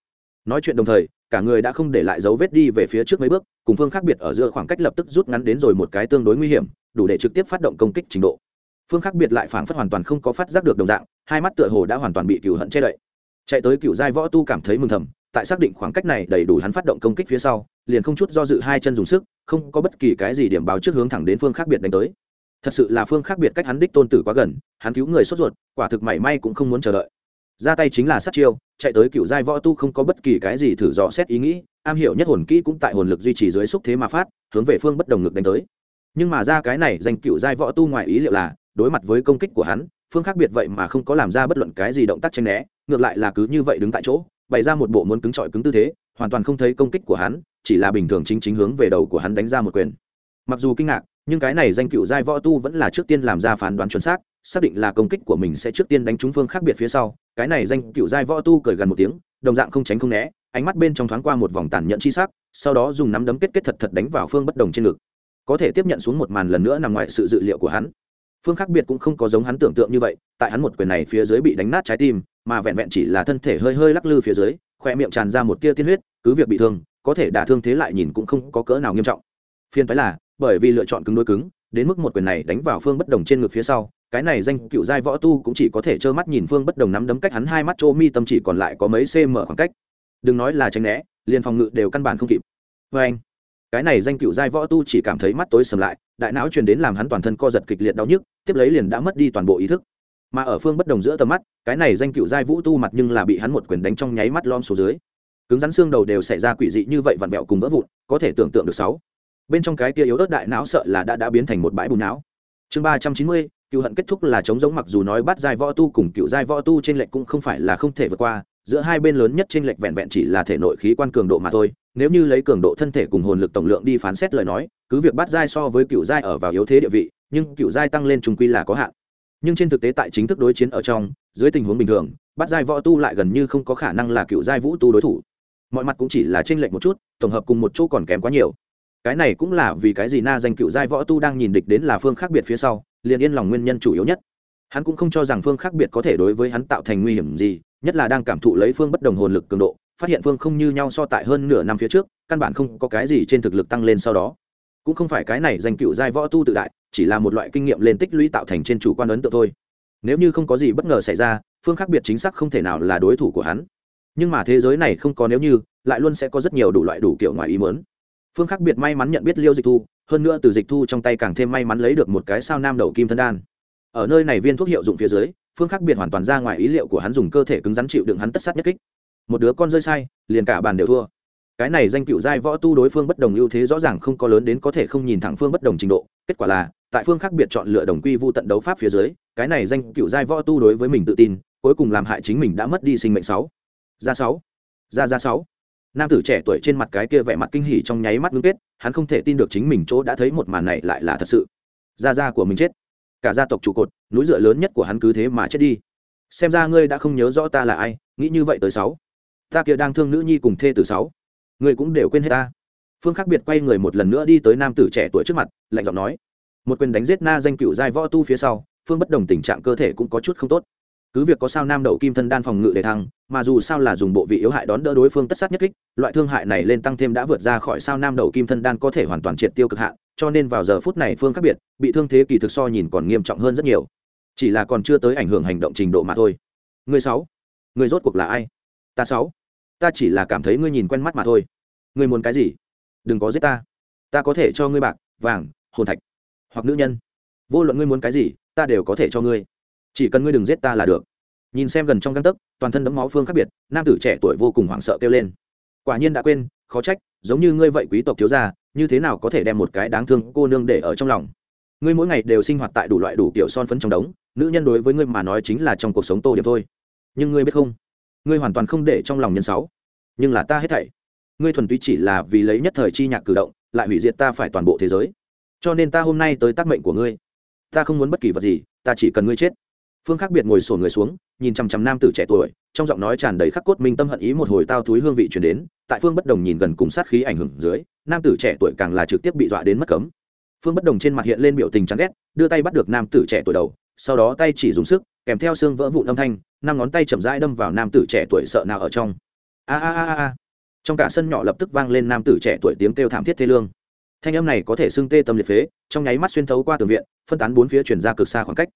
nói chuyện đồng thời, cả người đã không để lại dấu vết đi về phía trước mấy bước, cùng phương khác biệt ở giữa khoảng cách lập tức rút ngắn đến rồi một cái tương đối nguy hiểm, đủ để trực tiếp phát động công kích trình độ. Phương khác biệt lại phảng phất hoàn toàn không có phát giác được đồng dạng, hai mắt tựa hồ đã hoàn toàn bị cựu hận che đậy. Chạy tới cựu giai võ tu cảm thấy mừng thầm, tại xác định khoảng cách này đầy đủ hắn phát động công kích phía sau, liền không chút do dự hai chân dùng sức, không có bất kỳ cái gì điểm báo trước hướng thẳng đến phương khác biệt đánh tới. Thật sự là phương khác biệt cách hắn đích tôn tử quá gần, hắn cứu người sốt ruột, quả thực mảy may cũng không muốn chờ đợi ra tay chính là sát chiêu, chạy tới cựu giai võ tu không có bất kỳ cái gì thử dò xét ý nghĩ, am hiểu nhất hồn kỹ cũng tại hồn lực duy trì dưới xúc thế mà phát, hướng về phương bất đồng ngực đánh tới. Nhưng mà ra cái này danh cựu giai võ tu ngoài ý liệu là, đối mặt với công kích của hắn, phương khác biệt vậy mà không có làm ra bất luận cái gì động tác tranh né, ngược lại là cứ như vậy đứng tại chỗ, bày ra một bộ muốn cứng trọi cứng tư thế, hoàn toàn không thấy công kích của hắn, chỉ là bình thường chính chính hướng về đầu của hắn đánh ra một quyền. Mặc dù kinh ngạc, nhưng cái này danh cựu giai võ tu vẫn là trước tiên làm ra phán đoán chuẩn xác xác định là công kích của mình sẽ trước tiên đánh trúng phương khác biệt phía sau. Cái này danh cựu giai võ tu cười gần một tiếng, đồng dạng không tránh không né, ánh mắt bên trong thoáng qua một vòng tàn nhẫn chi sắc, sau đó dùng nắm đấm kết kết thật thật đánh vào phương bất đồng trên ngực. Có thể tiếp nhận xuống một màn lần nữa nằm ngoài sự dự liệu của hắn. Phương khác biệt cũng không có giống hắn tưởng tượng như vậy, tại hắn một quyền này phía dưới bị đánh nát trái tim, mà vẹn vẹn chỉ là thân thể hơi hơi lắc lư phía dưới khoe miệng tràn ra một tia tiên huyết, cứ việc bị thương, có thể đả thương thế lại nhìn cũng không có cỡ nào nghiêm trọng. Phiên phái là, bởi vì lựa chọn cứng đối cứng, đến mức một quyền này đánh vào phương bất đồng trên ngực phía sau cái này danh cựu giai võ tu cũng chỉ có thể trơ mắt nhìn phương bất đồng nắm đấm cách hắn hai mắt chỗ mi tâm chỉ còn lại có mấy cm khoảng cách. Đừng nói là tránh né, liền phòng ngự đều căn bản không kịp. Vê anh, cái này danh cựu giai võ tu chỉ cảm thấy mắt tối sầm lại, đại não truyền đến làm hắn toàn thân co giật kịch liệt đau nhức, tiếp lấy liền đã mất đi toàn bộ ý thức. Mà ở phương bất đồng giữa tầm mắt, cái này danh cựu giai vũ tu mặt nhưng là bị hắn một quyền đánh trong nháy mắt lom xuống dưới. Cứng rắn xương đầu đều xảy ra quỷ dị như vậy vặn vẹo cùng vỡ vụn, có thể tưởng tượng được sáu. Bên trong cái kia yếu ớt đại não sợ là đã đã biến thành một bãi bùn não. Chương ba trăm chín mươi cựu hận kết thúc là chống giống mặc dù nói bắt giai võ tu cùng cựu giai võ tu trên lệnh cũng không phải là không thể vượt qua, giữa hai bên lớn nhất trên lệnh vẹn vẹn chỉ là thể nội khí quan cường độ mà thôi. Nếu như lấy cường độ thân thể cùng hồn lực tổng lượng đi phán xét lời nói, cứ việc bắt giai so với cựu giai ở vào yếu thế địa vị, nhưng cựu giai tăng lên trung quy là có hạn. Nhưng trên thực tế tại chính thức đối chiến ở trong, dưới tình huống bình thường, bắt giai võ tu lại gần như không có khả năng là cựu giai vũ tu đối thủ. Mọi mặt cũng chỉ là trên lệch một chút, tổng hợp cùng một chỗ còn kém quá nhiều. Cái này cũng là vì cái gì na danh cựu giai võ tu đang nhìn địch đến là phương khác biệt phía sau liền yên lòng nguyên nhân chủ yếu nhất. Hắn cũng không cho rằng phương khác biệt có thể đối với hắn tạo thành nguy hiểm gì, nhất là đang cảm thụ lấy phương bất đồng hồn lực cường độ, phát hiện phương không như nhau so tại hơn nửa năm phía trước, căn bản không có cái gì trên thực lực tăng lên sau đó. Cũng không phải cái này danh cựu giai võ tu tự đại, chỉ là một loại kinh nghiệm lên tích lũy tạo thành trên chủ quan ấn tượng thôi. Nếu như không có gì bất ngờ xảy ra, phương khác biệt chính xác không thể nào là đối thủ của hắn. Nhưng mà thế giới này không có nếu như, lại luôn sẽ có rất nhiều đủ loại đủ kiểu ngoài ý mớn phương khác biệt may mắn nhận biết liêu dịch thu, hơn nữa từ dịch thu trong tay càng thêm may mắn lấy được một cái sao nam đầu kim thân đan. Ở nơi này viên thuốc hiệu dụng phía dưới, phương khác biệt hoàn toàn ra ngoài ý liệu của hắn dùng cơ thể cứng rắn chịu đựng hắn tất sát nhất kích. Một đứa con rơi sai, liền cả bàn đều thua. Cái này danh cựu giai võ tu đối phương bất đồng ưu thế rõ ràng không có lớn đến có thể không nhìn thẳng phương bất đồng trình độ. Kết quả là, tại phương khác biệt chọn lựa đồng quy vu tận đấu pháp phía dưới, cái này danh cựu giai võ tu đối với mình tự tin, cuối cùng làm hại chính mình đã mất đi sinh mệnh sáu. Ra sáu. Ra ra sáu nam tử trẻ tuổi trên mặt cái kia vẻ mặt kinh hỉ trong nháy mắt ngưng kết, hắn không thể tin được chính mình chỗ đã thấy một màn này lại là thật sự. Gia gia của mình chết. Cả gia tộc trụ cột, núi dựa lớn nhất của hắn cứ thế mà chết đi. Xem ra ngươi đã không nhớ rõ ta là ai, nghĩ như vậy tới sáu. Ta kia đang thương nữ nhi cùng thê từ sáu. Ngươi cũng đều quên hết ta. Phương khác biệt quay người một lần nữa đi tới nam tử trẻ tuổi trước mặt, lạnh giọng nói. Một quyền đánh giết na danh cựu giai võ tu phía sau, phương bất đồng tình trạng cơ thể cũng có chút không tốt cứ việc có sao nam đậu kim thân đan phòng ngự để thăng, mà dù sao là dùng bộ vị yếu hại đón đỡ đối phương tất sát nhất kích, loại thương hại này lên tăng thêm đã vượt ra khỏi sao nam đậu kim thân đan có thể hoàn toàn triệt tiêu cực hạn, cho nên vào giờ phút này phương khác biệt, bị thương thế kỳ thực so nhìn còn nghiêm trọng hơn rất nhiều. Chỉ là còn chưa tới ảnh hưởng hành động trình độ mà thôi. Người sáu, người rốt cuộc là ai? Ta sáu, ta chỉ là cảm thấy ngươi nhìn quen mắt mà thôi. Ngươi muốn cái gì? Đừng có giết ta. Ta có thể cho ngươi bạc, vàng, hồn thạch hoặc nữ nhân. Vô luận ngươi muốn cái gì, ta đều có thể cho ngươi chỉ cần ngươi đừng giết ta là được. Nhìn xem gần trong găng tấc, toàn thân đấm máu phương khác biệt, nam tử trẻ tuổi vô cùng hoảng sợ kêu lên. Quả nhiên đã quên, khó trách, giống như ngươi vậy quý tộc thiếu gia, như thế nào có thể đem một cái đáng thương cô nương để ở trong lòng. Ngươi mỗi ngày đều sinh hoạt tại đủ loại đủ kiểu son phấn trong đống, nữ nhân đối với ngươi mà nói chính là trong cuộc sống tô điểm thôi. Nhưng ngươi biết không? Ngươi hoàn toàn không để trong lòng nhân sáu. Nhưng là ta hết thảy. Ngươi thuần túy chỉ là vì lấy nhất thời chi nhạc cử động, lại hủy diệt ta phải toàn bộ thế giới. Cho nên ta hôm nay tới tác mệnh của ngươi. Ta không muốn bất kỳ vật gì, ta chỉ cần ngươi chết phương khác biệt ngồi sổ người xuống, nhìn chằm chằm nam tử trẻ tuổi, trong giọng nói tràn đầy khắc cốt minh tâm hận ý một hồi tao túi hương vị chuyển đến, tại phương bất đồng nhìn gần cùng sát khí ảnh hưởng dưới, nam tử trẻ tuổi càng là trực tiếp bị dọa đến mất cấm. Phương bất đồng trên mặt hiện lên biểu tình chán ghét, đưa tay bắt được nam tử trẻ tuổi đầu, sau đó tay chỉ dùng sức, kèm theo xương vỡ vụn âm thanh, năm ngón tay chậm rãi đâm vào nam tử trẻ tuổi sợ nào ở trong. A a a a trong cả sân nhỏ lập tức vang lên nam tử trẻ tuổi tiếng kêu thảm thiết thê lương. Thanh âm này có thể xưng tê tâm liệt phế, trong nháy mắt xuyên thấu qua tường viện, phân tán bốn phía chuyển ra cực xa khoảng cách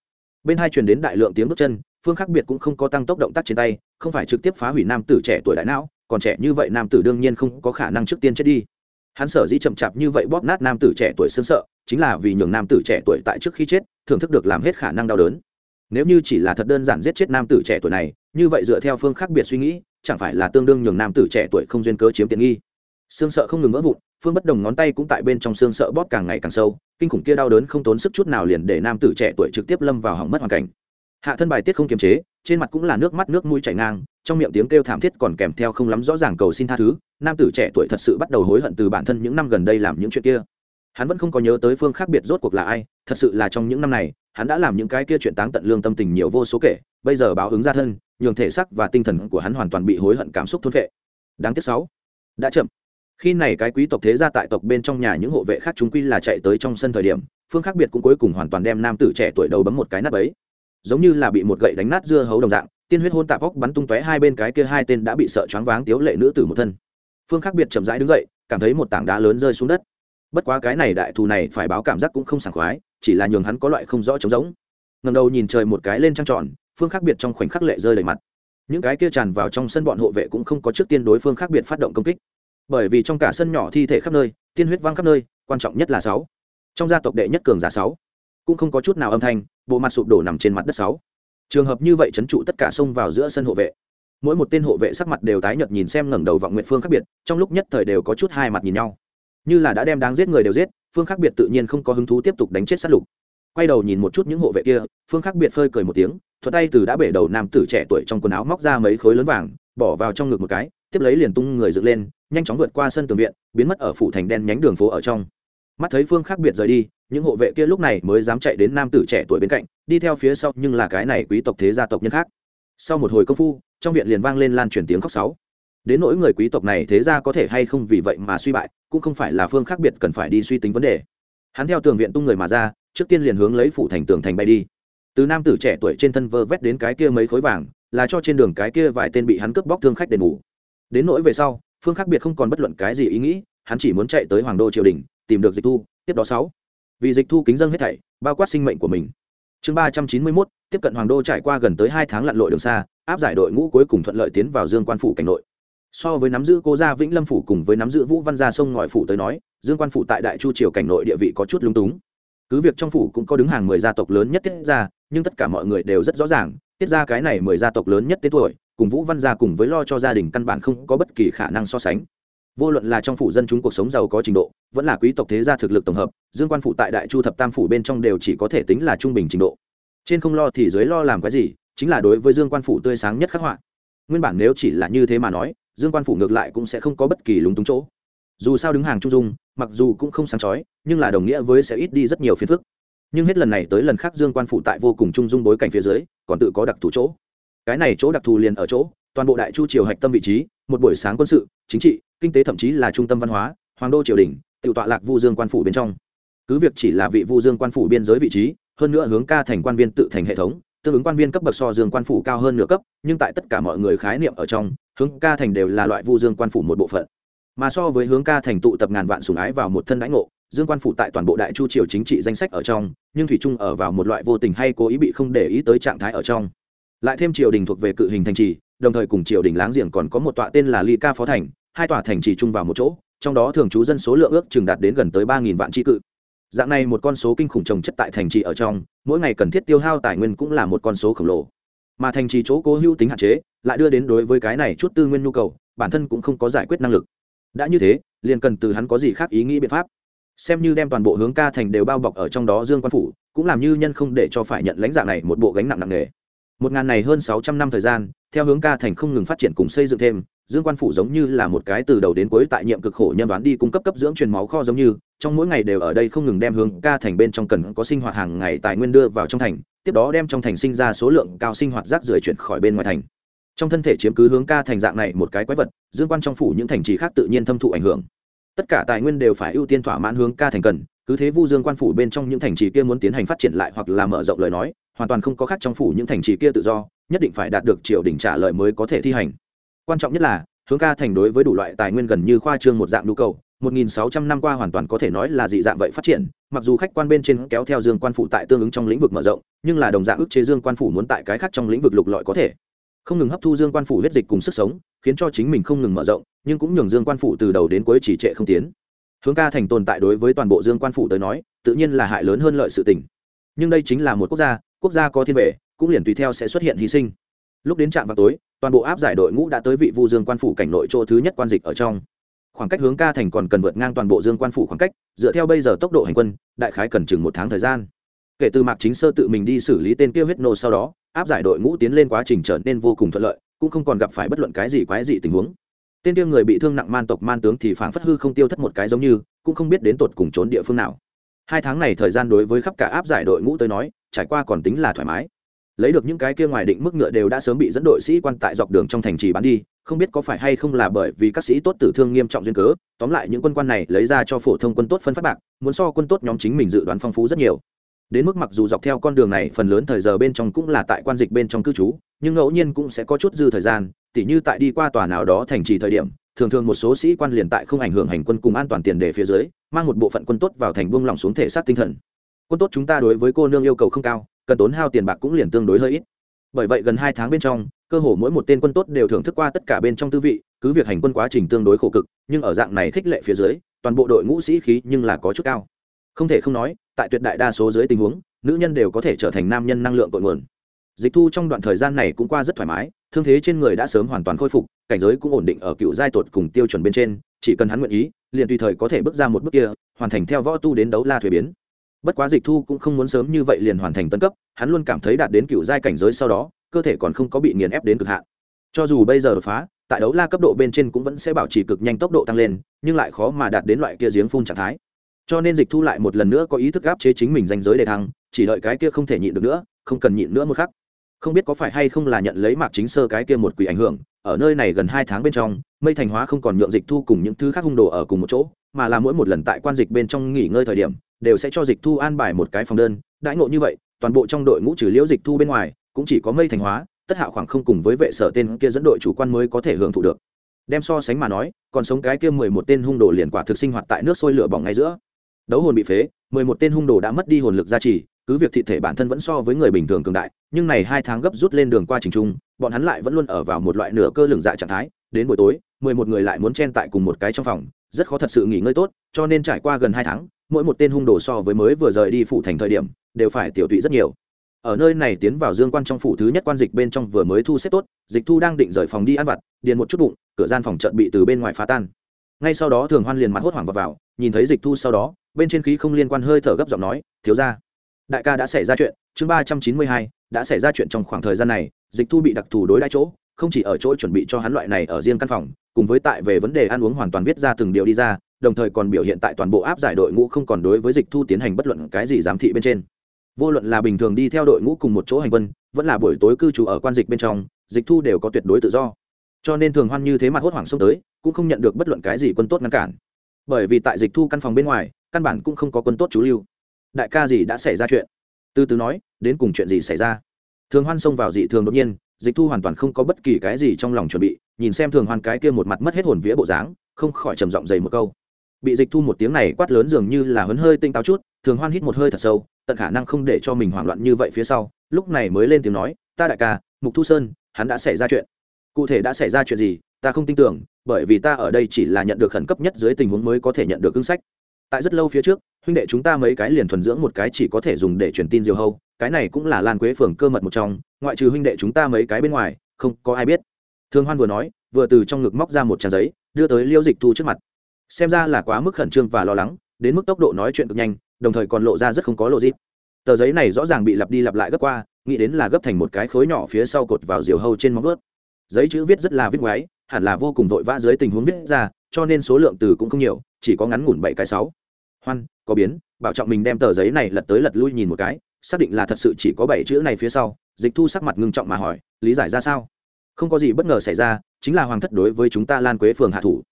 bên hai truyền đến đại lượng tiếng bước chân, phương khác biệt cũng không có tăng tốc động tác trên tay, không phải trực tiếp phá hủy nam tử trẻ tuổi đại não, còn trẻ như vậy nam tử đương nhiên không có khả năng trước tiên chết đi. Hắn sở dĩ chậm chạp như vậy bóp nát nam tử trẻ tuổi xương sợ, chính là vì nhường nam tử trẻ tuổi tại trước khi chết, thưởng thức được làm hết khả năng đau đớn. Nếu như chỉ là thật đơn giản giết chết nam tử trẻ tuổi này, như vậy dựa theo phương khác biệt suy nghĩ, chẳng phải là tương đương nhường nam tử trẻ tuổi không duyên cớ chiếm tiện nghi. Xương sợ không ngừng vỡ vụn, phương bất đồng ngón tay cũng tại bên trong xương sợ bóp càng ngày càng sâu kinh khủng kia đau đớn không tốn sức chút nào liền để nam tử trẻ tuổi trực tiếp lâm vào hỏng mất hoàn cảnh. Hạ thân bài tiết không kiềm chế, trên mặt cũng là nước mắt nước mũi chảy ngang, trong miệng tiếng kêu thảm thiết còn kèm theo không lắm rõ ràng cầu xin tha thứ, nam tử trẻ tuổi thật sự bắt đầu hối hận từ bản thân những năm gần đây làm những chuyện kia. Hắn vẫn không có nhớ tới phương khác biệt rốt cuộc là ai, thật sự là trong những năm này, hắn đã làm những cái kia chuyện táng tận lương tâm tình nhiều vô số kể, bây giờ báo ứng ra thân, nhường thể xác và tinh thần của hắn hoàn toàn bị hối hận cảm xúc thôn vệ đáng tiếc sáu. Đã chậm khi này cái quý tộc thế gia tại tộc bên trong nhà những hộ vệ khác chúng quy là chạy tới trong sân thời điểm, phương khác biệt cũng cuối cùng hoàn toàn đem nam tử trẻ tuổi đầu bấm một cái nắp ấy giống như là bị một gậy đánh nát dưa hấu đồng dạng, tiên huyết hôn tạp vóc bắn tung tóe hai bên cái kia hai tên đã bị sợ choáng váng tiếu lệ nữ tử một thân. Phương khác biệt chậm rãi đứng dậy, cảm thấy một tảng đá lớn rơi xuống đất. Bất quá cái này đại thù này phải báo cảm giác cũng không sảng khoái, chỉ là nhường hắn có loại không rõ trống rỗng. Ngầm đầu nhìn trời một cái lên trăng tròn, phương khác biệt trong khoảnh khắc lệ rơi đầy mặt. Những cái kia tràn vào trong sân bọn hộ vệ cũng không có trước tiên đối phương khác biệt phát động công kích bởi vì trong cả sân nhỏ thi thể khắp nơi, tiên huyết văng khắp nơi, quan trọng nhất là sáu. Trong gia tộc đệ nhất cường giả sáu, cũng không có chút nào âm thanh, bộ mặt sụp đổ nằm trên mặt đất sáu. Trường hợp như vậy chấn trụ tất cả xông vào giữa sân hộ vệ. Mỗi một tên hộ vệ sắc mặt đều tái nhợt nhìn xem ngẩng đầu vọng nguyện phương khác biệt, trong lúc nhất thời đều có chút hai mặt nhìn nhau. Như là đã đem đáng giết người đều giết, phương khác biệt tự nhiên không có hứng thú tiếp tục đánh chết sát lục. Quay đầu nhìn một chút những hộ vệ kia, phương khác biệt phơi cười một tiếng thuật tay từ đã bể đầu nam tử trẻ tuổi trong quần áo móc ra mấy khối lớn vàng, bỏ vào trong ngực một cái, tiếp lấy liền tung người dựng lên nhanh chóng vượt qua sân tường viện, biến mất ở phủ thành đen nhánh đường phố ở trong. Mắt thấy phương khác biệt rời đi, những hộ vệ kia lúc này mới dám chạy đến nam tử trẻ tuổi bên cạnh, đi theo phía sau, nhưng là cái này quý tộc thế gia tộc nhân khác. Sau một hồi công phu, trong viện liền vang lên lan truyền tiếng khóc sáu đến nỗi người quý tộc này thế ra có thể hay không vì vậy mà suy bại, cũng không phải là phương khác biệt cần phải đi suy tính vấn đề. Hắn theo tường viện tung người mà ra, trước tiên liền hướng lấy phủ thành tường thành bay đi. Từ nam tử trẻ tuổi trên thân vơ vét đến cái kia mấy khối vàng, là cho trên đường cái kia vài tên bị hắn cướp bóc thương khách đền bù. Đến nỗi về sau phương khác biệt không còn bất luận cái gì ý nghĩ, hắn chỉ muốn chạy tới hoàng đô triều đình, tìm được dịch thu, tiếp đó sáu. Vì dịch thu kính dân hết thảy, bao quát sinh mệnh của mình. Chương ba trăm chín mươi mốt, tiếp cận hoàng đô trải qua gần tới hai tháng lặn lội đường xa, áp giải đội ngũ cuối cùng thuận lợi tiến vào dương quan phủ cảnh nội. So với nắm giữ cố gia vĩnh lâm phủ cùng với nắm giữ vũ văn gia sông ngòi phủ tới nói, dương quan phủ tại đại chu triều cảnh nội địa vị có chút lúng túng. Cứ việc trong phủ cũng có đứng hàng mười gia tộc lớn nhất tiết gia nhưng tất cả mọi người đều rất rõ ràng, tiết gia cái này mười gia tộc lớn nhất tên tuổi cùng vũ văn gia cùng với lo cho gia đình căn bản không có bất kỳ khả năng so sánh. Vô luận là trong phủ dân chúng cuộc sống giàu có trình độ, vẫn là quý tộc thế gia thực lực tổng hợp, dương quan phủ tại đại chu thập tam phủ bên trong đều chỉ có thể tính là trung bình trình độ. Trên không lo thì dưới lo làm cái gì, chính là đối với dương quan phủ tươi sáng nhất khắc họa. Nguyên bản nếu chỉ là như thế mà nói, dương quan phủ ngược lại cũng sẽ không có bất kỳ lúng túng chỗ. Dù sao đứng hàng trung dung, mặc dù cũng không sáng chói, nhưng là đồng nghĩa với sẽ ít đi rất nhiều phiền phức. Nhưng hết lần này tới lần khác dương quan phủ tại vô cùng trung dung bối cảnh phía dưới, còn tự có đặc thù chỗ cái này chỗ đặc thù liền ở chỗ, toàn bộ đại chu triều hạch tâm vị trí, một buổi sáng quân sự, chính trị, kinh tế thậm chí là trung tâm văn hóa, hoàng đô triều đình tự tọa lạc vu dương quan phủ bên trong. Cứ việc chỉ là vị vu dương quan phủ biên giới vị trí, hơn nữa hướng ca thành quan viên tự thành hệ thống, tương ứng quan viên cấp bậc so dương quan phủ cao hơn nửa cấp, nhưng tại tất cả mọi người khái niệm ở trong, hướng ca thành đều là loại vu dương quan phủ một bộ phận. Mà so với hướng ca thành tụ tập ngàn vạn sùng ái vào một thân đãi ngộ, dương quan phủ tại toàn bộ đại chu triều chính trị danh sách ở trong, nhưng thủy trung ở vào một loại vô tình hay cố ý bị không để ý tới trạng thái ở trong lại thêm triều đình thuộc về cự hình thành trì, đồng thời cùng triều đình láng giềng còn có một tọa tên là ly ca phó thành, hai tòa thành trì chung vào một chỗ, trong đó thường trú dân số lượng ước chừng đạt đến gần tới ba vạn tri cự. Dạng này một con số kinh khủng trồng chất tại thành trì ở trong, mỗi ngày cần thiết tiêu hao tài nguyên cũng là một con số khổng lồ. Mà thành trì chỗ cố hữu tính hạn chế, lại đưa đến đối với cái này chút tư nguyên nhu cầu, bản thân cũng không có giải quyết năng lực. Đã như thế, liền cần từ hắn có gì khác ý nghĩ biện pháp. Xem như đem toàn bộ hướng ca thành đều bao bọc ở trong đó dương quan phủ, cũng làm như nhân không để cho phải nhận lãnh dạng này một bộ gánh nặng nặng nề một ngàn này hơn sáu trăm năm thời gian, theo hướng ca thành không ngừng phát triển cùng xây dựng thêm, dương quan phủ giống như là một cái từ đầu đến cuối tại nhiệm cực khổ nhân đoán đi cung cấp cấp dưỡng truyền máu kho giống như, trong mỗi ngày đều ở đây không ngừng đem hướng ca thành bên trong cần có sinh hoạt hàng ngày tài nguyên đưa vào trong thành, tiếp đó đem trong thành sinh ra số lượng cao sinh hoạt rác rưởi chuyển khỏi bên ngoài thành. Trong thân thể chiếm cứ hướng ca thành dạng này một cái quái vật, dương quan trong phủ những thành trì khác tự nhiên thâm thụ ảnh hưởng. Tất cả tài nguyên đều phải ưu tiên thỏa mãn hướng ca thành cần cứ thế vu dương quan phủ bên trong những thành trì kia muốn tiến hành phát triển lại hoặc là mở rộng lời nói, hoàn toàn không có khác trong phủ những thành trì kia tự do, nhất định phải đạt được triều đình trả lời mới có thể thi hành. Quan trọng nhất là, hướng ca thành đối với đủ loại tài nguyên gần như khoa trương một dạng nhu cầu 1.600 năm qua hoàn toàn có thể nói là dị dạng vậy phát triển, mặc dù khách quan bên trên kéo theo dương quan phủ tại tương ứng trong lĩnh vực mở rộng, nhưng là đồng dạng ức chế dương quan phủ muốn tại cái khác trong lĩnh vực lục lọi có thể. Không ngừng hấp thu dương quan phủ huyết dịch cùng sức sống, khiến cho chính mình không ngừng mở rộng, nhưng cũng nhường dương quan phủ từ đầu đến cuối chỉ trệ không tiến hướng ca thành tồn tại đối với toàn bộ dương quan phủ tới nói, tự nhiên là hại lớn hơn lợi sự tình. Nhưng đây chính là một quốc gia quốc gia có thiên vệ, cũng liền tùy theo sẽ xuất hiện hy sinh. Lúc đến trạm vào tối, toàn bộ áp giải đội ngũ đã tới vị vu dương quan phủ cảnh nội chỗ thứ nhất quan dịch ở trong. Khoảng cách hướng ca thành còn cần vượt ngang toàn bộ dương quan phủ khoảng cách, dựa theo bây giờ tốc độ hành quân, đại khái cần chừng một tháng thời gian. Kể từ mạc chính sơ tự mình đi xử lý tên kia huyết nô sau đó, áp giải đội ngũ tiến lên quá trình trở nên vô cùng thuận lợi, cũng không còn gặp phải bất luận cái gì quái dị tình huống tên tiêu người bị thương nặng man tộc man tướng thì phảng phất hư không tiêu thất một cái giống như, cũng không biết đến tột cùng trốn địa phương nào. Hai tháng này thời gian đối với khắp cả áp giải đội ngũ tới nói, trải qua còn tính là thoải mái. Lấy được những cái kia ngoài định mức ngựa đều đã sớm bị dẫn đội sĩ quan tại dọc đường trong thành trì bán đi, không biết có phải hay không là bởi vì các sĩ tốt tử thương nghiêm trọng duyên cớ, tóm lại những quân quan này lấy ra cho phổ thông quân tốt phân phát bạc, muốn so quân tốt nhóm chính mình dự đoán phong phú rất nhiều. Đến mức mặc dù dọc theo con đường này phần lớn thời giờ bên trong cũng là tại quan dịch bên trong cư trú, nhưng ngẫu nhiên cũng sẽ có chút dư thời gian tỉ như tại đi qua tòa nào đó thành trì thời điểm, thường thường một số sĩ quan liền tại không ảnh hưởng hành quân cùng an toàn tiền đề phía dưới, mang một bộ phận quân tốt vào thành buông lỏng xuống thể xác tinh thần. Quân tốt chúng ta đối với cô nương yêu cầu không cao, cần tốn hao tiền bạc cũng liền tương đối hơi ít. Bởi vậy gần hai tháng bên trong, cơ hồ mỗi một tên quân tốt đều thưởng thức qua tất cả bên trong tư vị, cứ việc hành quân quá trình tương đối khổ cực, nhưng ở dạng này khích lệ phía dưới, toàn bộ đội ngũ sĩ khí nhưng là có chút cao. Không thể không nói, tại tuyệt đại đa số dưới tình huống, nữ nhân đều có thể trở thành nam nhân năng lượng cội nguồn. Dịch thu trong đoạn thời gian này cũng qua rất thoải mái thương thế trên người đã sớm hoàn toàn khôi phục, cảnh giới cũng ổn định ở cựu giai tột cùng tiêu chuẩn bên trên, chỉ cần hắn nguyện ý, liền tùy thời có thể bước ra một bước kia, hoàn thành theo võ tu đến đấu la thuế biến. Bất quá dịch thu cũng không muốn sớm như vậy liền hoàn thành tân cấp, hắn luôn cảm thấy đạt đến cựu giai cảnh giới sau đó, cơ thể còn không có bị nghiền ép đến cực hạn. Cho dù bây giờ đột phá, tại đấu la cấp độ bên trên cũng vẫn sẽ bảo trì cực nhanh tốc độ tăng lên, nhưng lại khó mà đạt đến loại kia giếng phun trạng thái. Cho nên dịch thu lại một lần nữa có ý thức áp chế chính mình danh giới đề thăng, chỉ đợi cái kia không thể nhịn được nữa, không cần nhịn nữa một khắc không biết có phải hay không là nhận lấy mạc chính sơ cái kia một quỷ ảnh hưởng, ở nơi này gần hai tháng bên trong, mây thành hóa không còn nhượng dịch thu cùng những thứ khác hung đồ ở cùng một chỗ, mà là mỗi một lần tại quan dịch bên trong nghỉ ngơi thời điểm, đều sẽ cho dịch thu an bài một cái phòng đơn. Đãi ngộ như vậy, toàn bộ trong đội ngũ trừ liễu dịch thu bên ngoài, cũng chỉ có mây thành hóa, tất hạ khoảng không cùng với vệ sở tên kia dẫn đội chủ quan mới có thể hưởng thụ được. Đem so sánh mà nói, còn sống cái kia mười một tên hung đồ liền quả thực sinh hoạt tại nước sôi lửa bỏng ngay giữa. Đấu hồn bị phế, mười một tên hung đồ đã mất đi hồn lực gia trì cứ việc thị thể bản thân vẫn so với người bình thường cường đại nhưng này hai tháng gấp rút lên đường qua trình trung bọn hắn lại vẫn luôn ở vào một loại nửa cơ lường dạ trạng thái đến buổi tối mười một người lại muốn chen tại cùng một cái trong phòng rất khó thật sự nghỉ ngơi tốt cho nên trải qua gần hai tháng mỗi một tên hung đồ so với mới vừa rời đi phủ thành thời điểm đều phải tiểu tụy rất nhiều. Ở nơi này tiến vào dương quan trong phủ thứ nhất quan dịch bên trong vừa mới thu xếp tốt dịch thu đang định rời phòng đi ăn vặt điền một chút bụng cửa gian phòng trận bị từ bên ngoài phá tan. Ngay sau đó thường hoan liền mặt hốt hoảng vào, vào nhìn thấy dịch thu sau đó bên trên khí không liên quan hơi thở gấp giọng nói thiếu ra đại ca đã xảy ra chuyện, chương ba trăm chín mươi hai, đã xảy ra chuyện trong khoảng thời gian này, dịch thu bị đặc thù đối đãi chỗ, không chỉ ở chỗ chuẩn bị cho hắn loại này ở riêng căn phòng, cùng với tại về vấn đề ăn uống hoàn toàn viết ra từng điều đi ra, đồng thời còn biểu hiện tại toàn bộ áp giải đội ngũ không còn đối với dịch thu tiến hành bất luận cái gì giám thị bên trên. Vô luận là bình thường đi theo đội ngũ cùng một chỗ hành quân, vẫn là buổi tối cư trú ở quan dịch bên trong, dịch thu đều có tuyệt đối tự do. Cho nên thường hoan như thế mặt hốt hoảng xông tới, cũng không nhận được bất luận cái gì quân tốt ngăn cản. Bởi vì tại dịch thu căn phòng bên ngoài, căn bản cũng không có quân tốt chú lưu đại ca gì đã xảy ra chuyện? Từ từ nói, đến cùng chuyện gì xảy ra? Thường hoan xông vào dị thường đột nhiên, dịch thu hoàn toàn không có bất kỳ cái gì trong lòng chuẩn bị, nhìn xem thường hoan cái kia một mặt mất hết hồn vía bộ dáng, không khỏi trầm giọng dày một câu. Bị dịch thu một tiếng này quát lớn dường như là hấn hơi tinh táo chút, thường hoan hít một hơi thật sâu, tận khả năng không để cho mình hoảng loạn như vậy phía sau, lúc này mới lên tiếng nói, ta đại ca, mục thu sơn, hắn đã xảy ra chuyện. Cụ thể đã xảy ra chuyện gì, ta không tin tưởng, bởi vì ta ở đây chỉ là nhận được khẩn cấp nhất dưới tình huống mới có thể nhận được cưng sách. Tại rất lâu phía trước huynh đệ chúng ta mấy cái liền thuần dưỡng một cái chỉ có thể dùng để truyền tin diều hâu, cái này cũng là lan quế phường cơ mật một trong, ngoại trừ huynh đệ chúng ta mấy cái bên ngoài, không có ai biết. Thương hoan vừa nói, vừa từ trong ngực móc ra một trang giấy, đưa tới liêu dịch thu trước mặt. Xem ra là quá mức khẩn trương và lo lắng, đến mức tốc độ nói chuyện cực nhanh, đồng thời còn lộ ra rất không có lộ dịp tờ giấy này rõ ràng bị lặp đi lặp lại gấp qua, nghĩ đến là gấp thành một cái khối nhỏ phía sau cột vào diều hâu trên móng vớt giấy chữ viết rất là viết ngoáy, hẳn là vô cùng vội vã dưới tình huống viết ra, cho nên số lượng từ cũng không nhiều, chỉ có ngắn ngủn bảy cái sáu hoan, có biến, bảo trọng mình đem tờ giấy này lật tới lật lui nhìn một cái, xác định là thật sự chỉ có bảy chữ này phía sau, dịch thu sắc mặt ngưng trọng mà hỏi, lý giải ra sao? Không có gì bất ngờ xảy ra, chính là hoàng thất đối với chúng ta lan quế phường hạ thủ.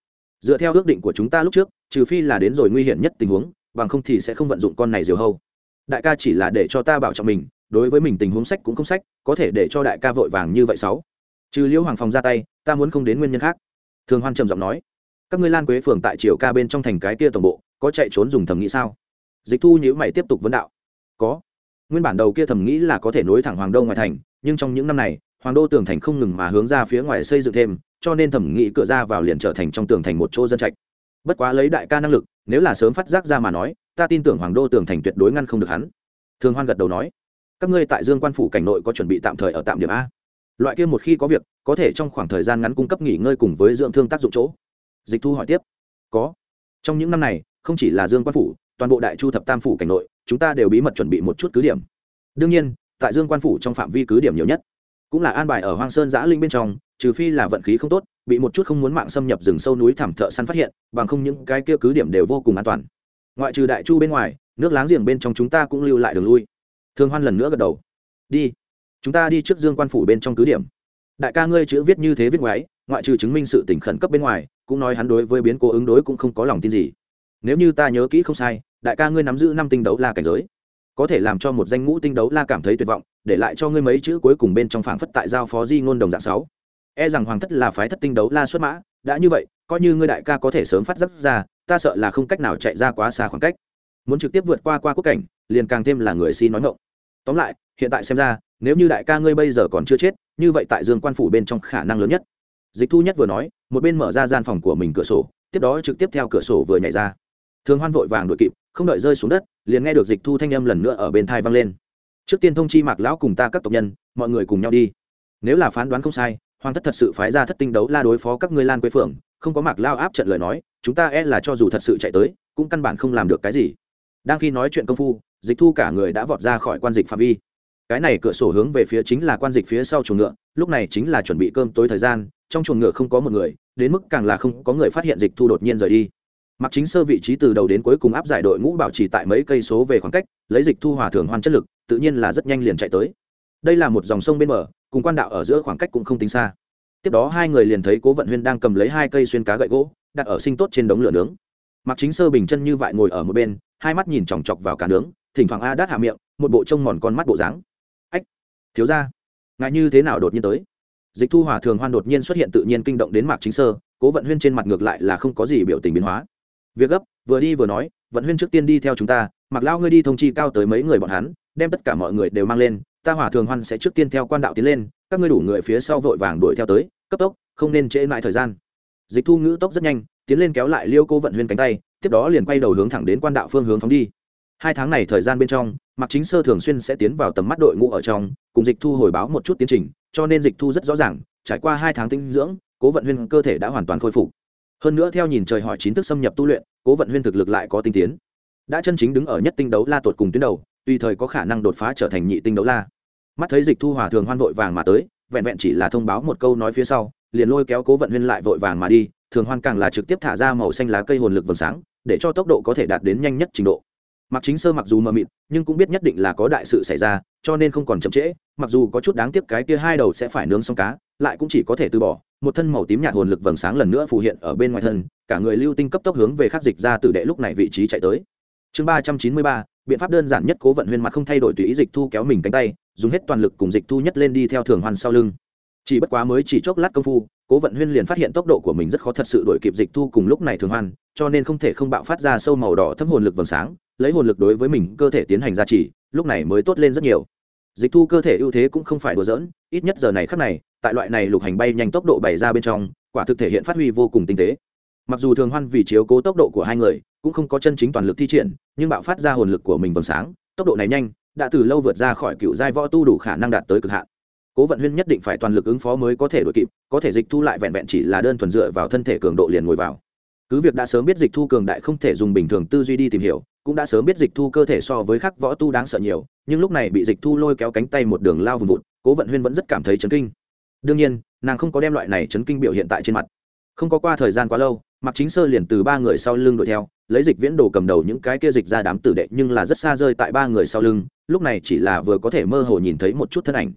Dựa theo ước định của chúng ta lúc trước, trừ phi là đến rồi nguy hiểm nhất tình huống, bằng không thì sẽ không vận dụng con này diều hâu. Đại ca chỉ là để cho ta bảo trọng mình, đối với mình tình huống sách cũng không sách, có thể để cho đại ca vội vàng như vậy sáu. Trừ liễu hoàng phòng ra tay, ta muốn không đến nguyên nhân khác. Thường hoan trầm giọng nói, các ngươi lan quế phường tại triều ca bên trong thành cái kia tổng bộ có chạy trốn dùng thầm nghĩ sao? Dịch thu nhữ mày tiếp tục vấn đạo. Có. Nguyên bản đầu kia thầm nghĩ là có thể nối thẳng hoàng đô ngoài thành, nhưng trong những năm này, hoàng đô tường thành không ngừng mà hướng ra phía ngoài xây dựng thêm, cho nên thẩm nghĩ cửa ra vào liền trở thành trong tường thành một chỗ dân trạch. Bất quá lấy đại ca năng lực, nếu là sớm phát giác ra mà nói, ta tin tưởng hoàng đô tường thành tuyệt đối ngăn không được hắn. Thường hoan gật đầu nói. Các ngươi tại dương quan phủ cảnh nội có chuẩn bị tạm thời ở tạm điểm a. Loại kia một khi có việc, có thể trong khoảng thời gian ngắn cung cấp nghỉ ngơi cùng với dưỡng thương tác dụng chỗ. Dịch thu hỏi tiếp. Có. Trong những năm này không chỉ là dương quan phủ, toàn bộ đại chu thập tam phủ cảnh nội, chúng ta đều bí mật chuẩn bị một chút cứ điểm. Đương nhiên, tại dương quan phủ trong phạm vi cứ điểm nhiều nhất, cũng là an bài ở hoang sơn giã linh bên trong, trừ phi là vận khí không tốt, bị một chút không muốn mạng xâm nhập rừng sâu núi thảm thợ săn phát hiện, bằng không những cái kia cứ điểm đều vô cùng an toàn. Ngoại trừ đại chu bên ngoài, nước láng giềng bên trong chúng ta cũng lưu lại đường lui. Thương hoan lần nữa gật đầu. Đi, chúng ta đi trước dương quan phủ bên trong cứ điểm. Đại ca ngươi chữ viết như thế viết ngoái ngoại trừ chứng minh sự tỉnh khẩn cấp bên ngoài, cũng nói hắn đối với biến cố ứng đối cũng không có lòng tin gì nếu như ta nhớ kỹ không sai, đại ca ngươi nắm giữ năm tinh đấu la cảnh giới. Có thể làm cho một danh ngũ tinh đấu la cảm thấy tuyệt vọng, để lại cho ngươi mấy chữ cuối cùng bên trong phảng phất tại giao phó di ngôn đồng dạng sáu. E rằng hoàng thất là phái thất tinh đấu la xuất mã, đã như vậy, coi như ngươi đại ca có thể sớm phát giác ra, ta sợ là không cách nào chạy ra quá xa khoảng cách. Muốn trực tiếp vượt qua qua quốc cảnh, liền càng thêm là người xin nói ngộng tóm lại, hiện tại xem ra, nếu như đại ca ngươi bây giờ còn chưa chết, như vậy tại dương quan phủ bên trong khả năng lớn nhất. Dịch thu nhất vừa nói, một bên mở ra gian phòng của mình cửa sổ, tiếp đó trực tiếp theo cửa sổ vừa nhảy ra thường hoan vội vàng đuổi kịp, không đợi rơi xuống đất, liền nghe được dịch thu thanh âm lần nữa ở bên thai vang lên. Trước tiên thông chi mạc lão cùng ta các tộc nhân, mọi người cùng nhau đi. Nếu là phán đoán không sai, hoàng thất thật sự phái ra thất tinh đấu la đối phó các ngươi lan quế phượng, không có mạc lao áp trận lời nói, chúng ta e là cho dù thật sự chạy tới, cũng căn bản không làm được cái gì. Đang khi nói chuyện công phu, dịch thu cả người đã vọt ra khỏi quan dịch phạm vi. Cái này cửa sổ hướng về phía chính là quan dịch phía sau chuồng ngựa, lúc này chính là chuẩn bị cơm tối thời gian, trong chuồng ngựa không có một người, đến mức càng là không có người phát hiện dịch thu đột nhiên rời đi mặc chính sơ vị trí từ đầu đến cuối cùng áp giải đội ngũ bảo trì tại mấy cây số về khoảng cách, lấy dịch thu hòa thường hoan chất lực, tự nhiên là rất nhanh liền chạy tới. Đây là một dòng sông bên bờ, cùng quan đạo ở giữa khoảng cách cũng không tính xa. Tiếp đó hai người liền thấy cố vận huyên đang cầm lấy hai cây xuyên cá gậy gỗ, đặt ở sinh tốt trên đống lửa nướng. Mặc chính sơ bình chân như vại ngồi ở một bên, hai mắt nhìn chòng chọc vào cá nướng, thỉnh thoảng a đát hạ miệng, một bộ trông mòn con mắt bộ dáng. Ách, thiếu ra ngại như thế nào đột nhiên tới? Dịch thu hòa thường hoan đột nhiên xuất hiện tự nhiên kinh động đến mạc chính sơ, cố vận huyên trên mặt ngược lại là không có gì biểu tình biến hóa việc gấp, vừa đi vừa nói, vận huyên trước tiên đi theo chúng ta mặc lao ngươi đi thông chi cao tới mấy người bọn hắn, đem tất cả mọi người đều mang lên, ta hòa thường hoan sẽ trước tiên theo quan đạo tiến lên, các ngươi đủ người phía sau vội vàng đuổi theo tới, cấp tốc, không nên trễ lại thời gian. Dịch thu ngữ tốc rất nhanh, tiến lên kéo lại liêu cô vận huyên cánh tay, tiếp đó liền quay đầu hướng thẳng đến quan đạo phương hướng phóng đi. Hai tháng này thời gian bên trong mặc chính sơ thường xuyên sẽ tiến vào tầm mắt đội ngũ ở trong, cùng dịch thu hồi báo một chút tiến trình, cho nên dịch thu rất rõ ràng, trải qua hai tháng tinh dưỡng, cố vận huyên cơ thể đã hoàn toàn khôi phục hơn nữa theo nhìn trời hỏi chín thức xâm nhập tu luyện, cố vận huyên thực lực lại có tinh tiến. Đã chân chính đứng ở nhất tinh đấu la tuột cùng tuyến đầu, tùy thời có khả năng đột phá trở thành nhị tinh đấu la. Mắt thấy dịch thu hòa thường hoan vội vàng mà tới, vẹn vẹn chỉ là thông báo một câu nói phía sau, liền lôi kéo cố vận huyên lại vội vàng mà đi, thường hoan càng là trực tiếp thả ra màu xanh lá cây hồn lực vầng sáng, để cho tốc độ có thể đạt đến nhanh nhất trình độ. Mặc chính sơ mặc dù mờ mịt, nhưng cũng biết nhất định là có đại sự xảy ra, cho nên không còn chậm trễ, mặc dù có chút đáng tiếc cái kia hai đầu sẽ phải nướng xong cá, lại cũng chỉ có thể từ bỏ một thân màu tím nhạt hồn lực vầng sáng lần nữa phù hiện ở bên ngoài thân, cả người lưu tinh cấp tốc hướng về khắc dịch ra từ đệ lúc này vị trí chạy tới. Chương ba trăm chín mươi ba, biện pháp đơn giản nhất cố vận huyên mặt không thay đổi tùy ý dịch thu kéo mình cánh tay, dùng hết toàn lực cùng dịch thu nhất lên đi theo thường hoan sau lưng. Chỉ bất quá mới chỉ chốc lát công phu, cố vận huyên liền phát hiện tốc độ của mình rất khó thật sự đổi kịp dịch thu cùng lúc này thường hoan cho nên không thể không bạo phát ra sâu màu đỏ thấm hồn lực vầng sáng, lấy hồn lực đối với mình cơ thể tiến hành gia trì, lúc này mới tốt lên rất nhiều. Dịch thu cơ thể ưu thế cũng không phải đùa dỡn ít nhất giờ này khắc này tại loại này lục hành bay nhanh tốc độ bày ra bên trong, quả thực thể hiện phát huy vô cùng tinh tế. Mặc dù thường hoan vì chiếu cố tốc độ của hai người, cũng không có chân chính toàn lực thi triển, nhưng bạo phát ra hồn lực của mình vầng sáng, tốc độ này nhanh, đã từ lâu vượt ra khỏi cựu giai võ tu đủ khả năng đạt tới cực hạn. Cố vận huyên nhất định phải toàn lực ứng phó mới có thể đội kịp, có thể dịch thu lại vẹn vẹn chỉ là đơn thuần dựa vào thân thể cường độ liền ngồi vào. Cứ việc đã sớm biết dịch thu cường đại không thể dùng bình thường tư duy đi tìm hiểu, cũng đã sớm biết dịch thu cơ thể so với khắc võ tu đáng sợ nhiều, nhưng lúc này bị dịch thu lôi kéo cánh tay một đường lao vùng vụt, cố vận huyên vẫn rất cảm thấy chấn kinh đương nhiên, nàng không có đem loại này chấn kinh biểu hiện tại trên mặt. Không có qua thời gian quá lâu mặc chính sơ liền từ ba người sau lưng đuổi theo, lấy dịch viễn đồ cầm đầu những cái kia dịch ra đám tử đệ nhưng là rất xa rơi tại ba người sau lưng, lúc này chỉ là vừa có thể mơ hồ nhìn thấy một chút thân ảnh.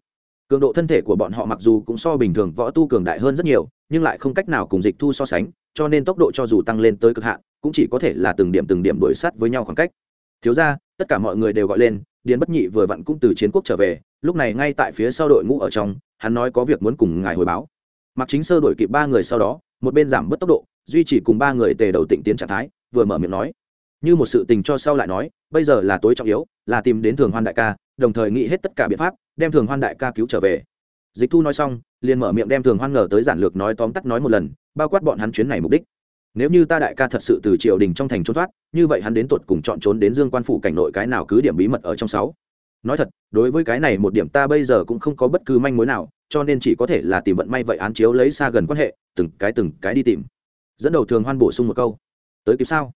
Cường độ thân thể của bọn họ mặc dù cũng so bình thường võ tu cường đại hơn rất nhiều, nhưng lại không cách nào cùng dịch thu so sánh, cho nên tốc độ cho dù tăng lên tới cực hạn, cũng chỉ có thể là từng điểm từng điểm đuổi sát với nhau khoảng cách thiếu ra tất cả mọi người đều gọi lên, điền bất nhị vừa vặn cũng từ chiến quốc trở về, lúc này ngay tại phía sau đội ngũ ở trong, hắn nói có việc muốn cùng ngài hồi báo. Mặc chính sơ đổi kịp ba người sau đó, một bên giảm bớt tốc độ, duy trì cùng ba người tề đầu tịnh tiến trạng thái, vừa mở miệng nói. Như một sự tình cho sau lại nói, bây giờ là tối trọng yếu, là tìm đến thường hoan đại ca, đồng thời nghĩ hết tất cả biện pháp, đem thường hoan đại ca cứu trở về. Dịch thu nói xong, liền mở miệng đem thường hoan ngờ tới giản lược nói tóm tắt nói một lần, bao quát bọn hắn chuyến này mục đích nếu như ta đại ca thật sự từ triều đình trong thành trốn thoát, như vậy hắn đến tột cùng chọn trốn đến dương quan phủ cảnh nội cái nào cứ điểm bí mật ở trong sáu. Nói thật, đối với cái này một điểm ta bây giờ cũng không có bất cứ manh mối nào, cho nên chỉ có thể là tìm vận may vậy án chiếu lấy xa gần quan hệ, từng cái từng cái đi tìm. Dẫn đầu thường hoan bổ sung một câu. Tới kịp sao?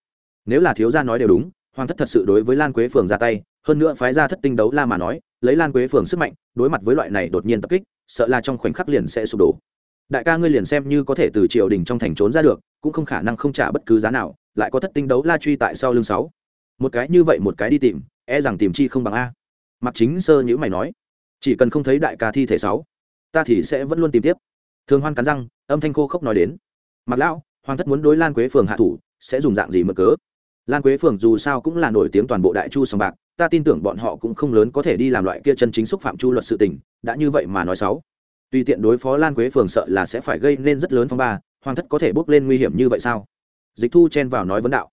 Nếu là thiếu gia nói đều đúng, hoàng thất thật sự đối với lan quế phường ra tay, hơn nữa phái ra thất tinh đấu la mà nói, lấy lan quế phường sức mạnh, đối mặt với loại này đột nhiên tập kích, sợ là trong khoảnh khắc liền sẽ sụp đổ đại ca ngươi liền xem như có thể từ triều đình trong thành trốn ra được, cũng không khả năng không trả bất cứ giá nào, lại có thất tinh đấu la truy tại sau lưng sáu. Một cái như vậy một cái đi tìm e rằng tìm chi không bằng a. Mặc chính sơ nhữ mày nói, chỉ cần không thấy đại ca thi thể sáu, ta thì sẽ vẫn luôn tìm tiếp. Thường hoan cắn răng, âm thanh khô khốc nói đến mặc lão, hoàng thất muốn đối lan quế phường hạ thủ, sẽ dùng dạng gì mở cớ? Lan quế phường dù sao cũng là nổi tiếng toàn bộ đại chu sòng bạc, ta tin tưởng bọn họ cũng không lớn có thể đi làm loại kia chân chính xúc phạm chu luật sự tình, đã như vậy mà nói sáu tùy tiện đối phó lan quế phường sợ là sẽ phải gây nên rất lớn phong ba, hoàng thất có thể bước lên nguy hiểm như vậy sao? Dịch thu chen vào nói vấn đạo.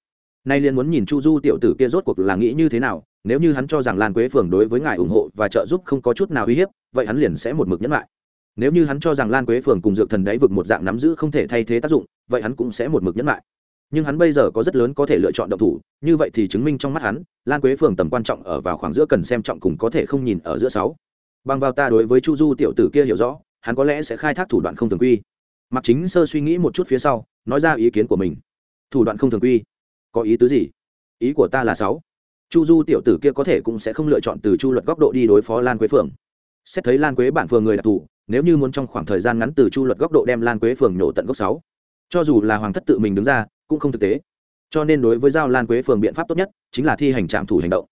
Nay liền muốn nhìn chu du tiểu tử kia rốt cuộc là nghĩ như thế nào, nếu như hắn cho rằng lan quế phường đối với ngài ủng hộ và trợ giúp không có chút nào uy hiếp, vậy hắn liền sẽ một mực nhẫn lại. Nếu như hắn cho rằng lan quế phường cùng dược thần đáy vực một dạng nắm giữ không thể thay thế tác dụng, vậy hắn cũng sẽ một mực nhẫn lại. Nhưng hắn bây giờ có rất lớn có thể lựa chọn động thủ, như vậy thì chứng minh trong mắt hắn, lan quế phường tầm quan trọng ở vào khoảng giữa cần xem trọng cùng có thể không nhìn ở giữa sáu. Bằng vào ta đối với chu du tiểu tử kia hiểu rõ hắn có lẽ sẽ khai thác thủ đoạn không thường quy. Mặc chính sơ suy nghĩ một chút phía sau, nói ra ý kiến của mình. Thủ đoạn không thường quy? Có ý tứ gì? Ý của ta là sáu. Chu du tiểu tử kia có thể cũng sẽ không lựa chọn từ chu luật góc độ đi đối phó lan quế phường xét thấy lan quế bản phường người đặc thù, nếu như muốn trong khoảng thời gian ngắn từ chu luật góc độ đem lan quế phường nhổ tận gốc sáu, cho dù là hoàng thất tự mình đứng ra, cũng không thực tế. Cho nên đối với giao lan quế phường biện pháp tốt nhất, chính là thi hành trạm thủ hành động.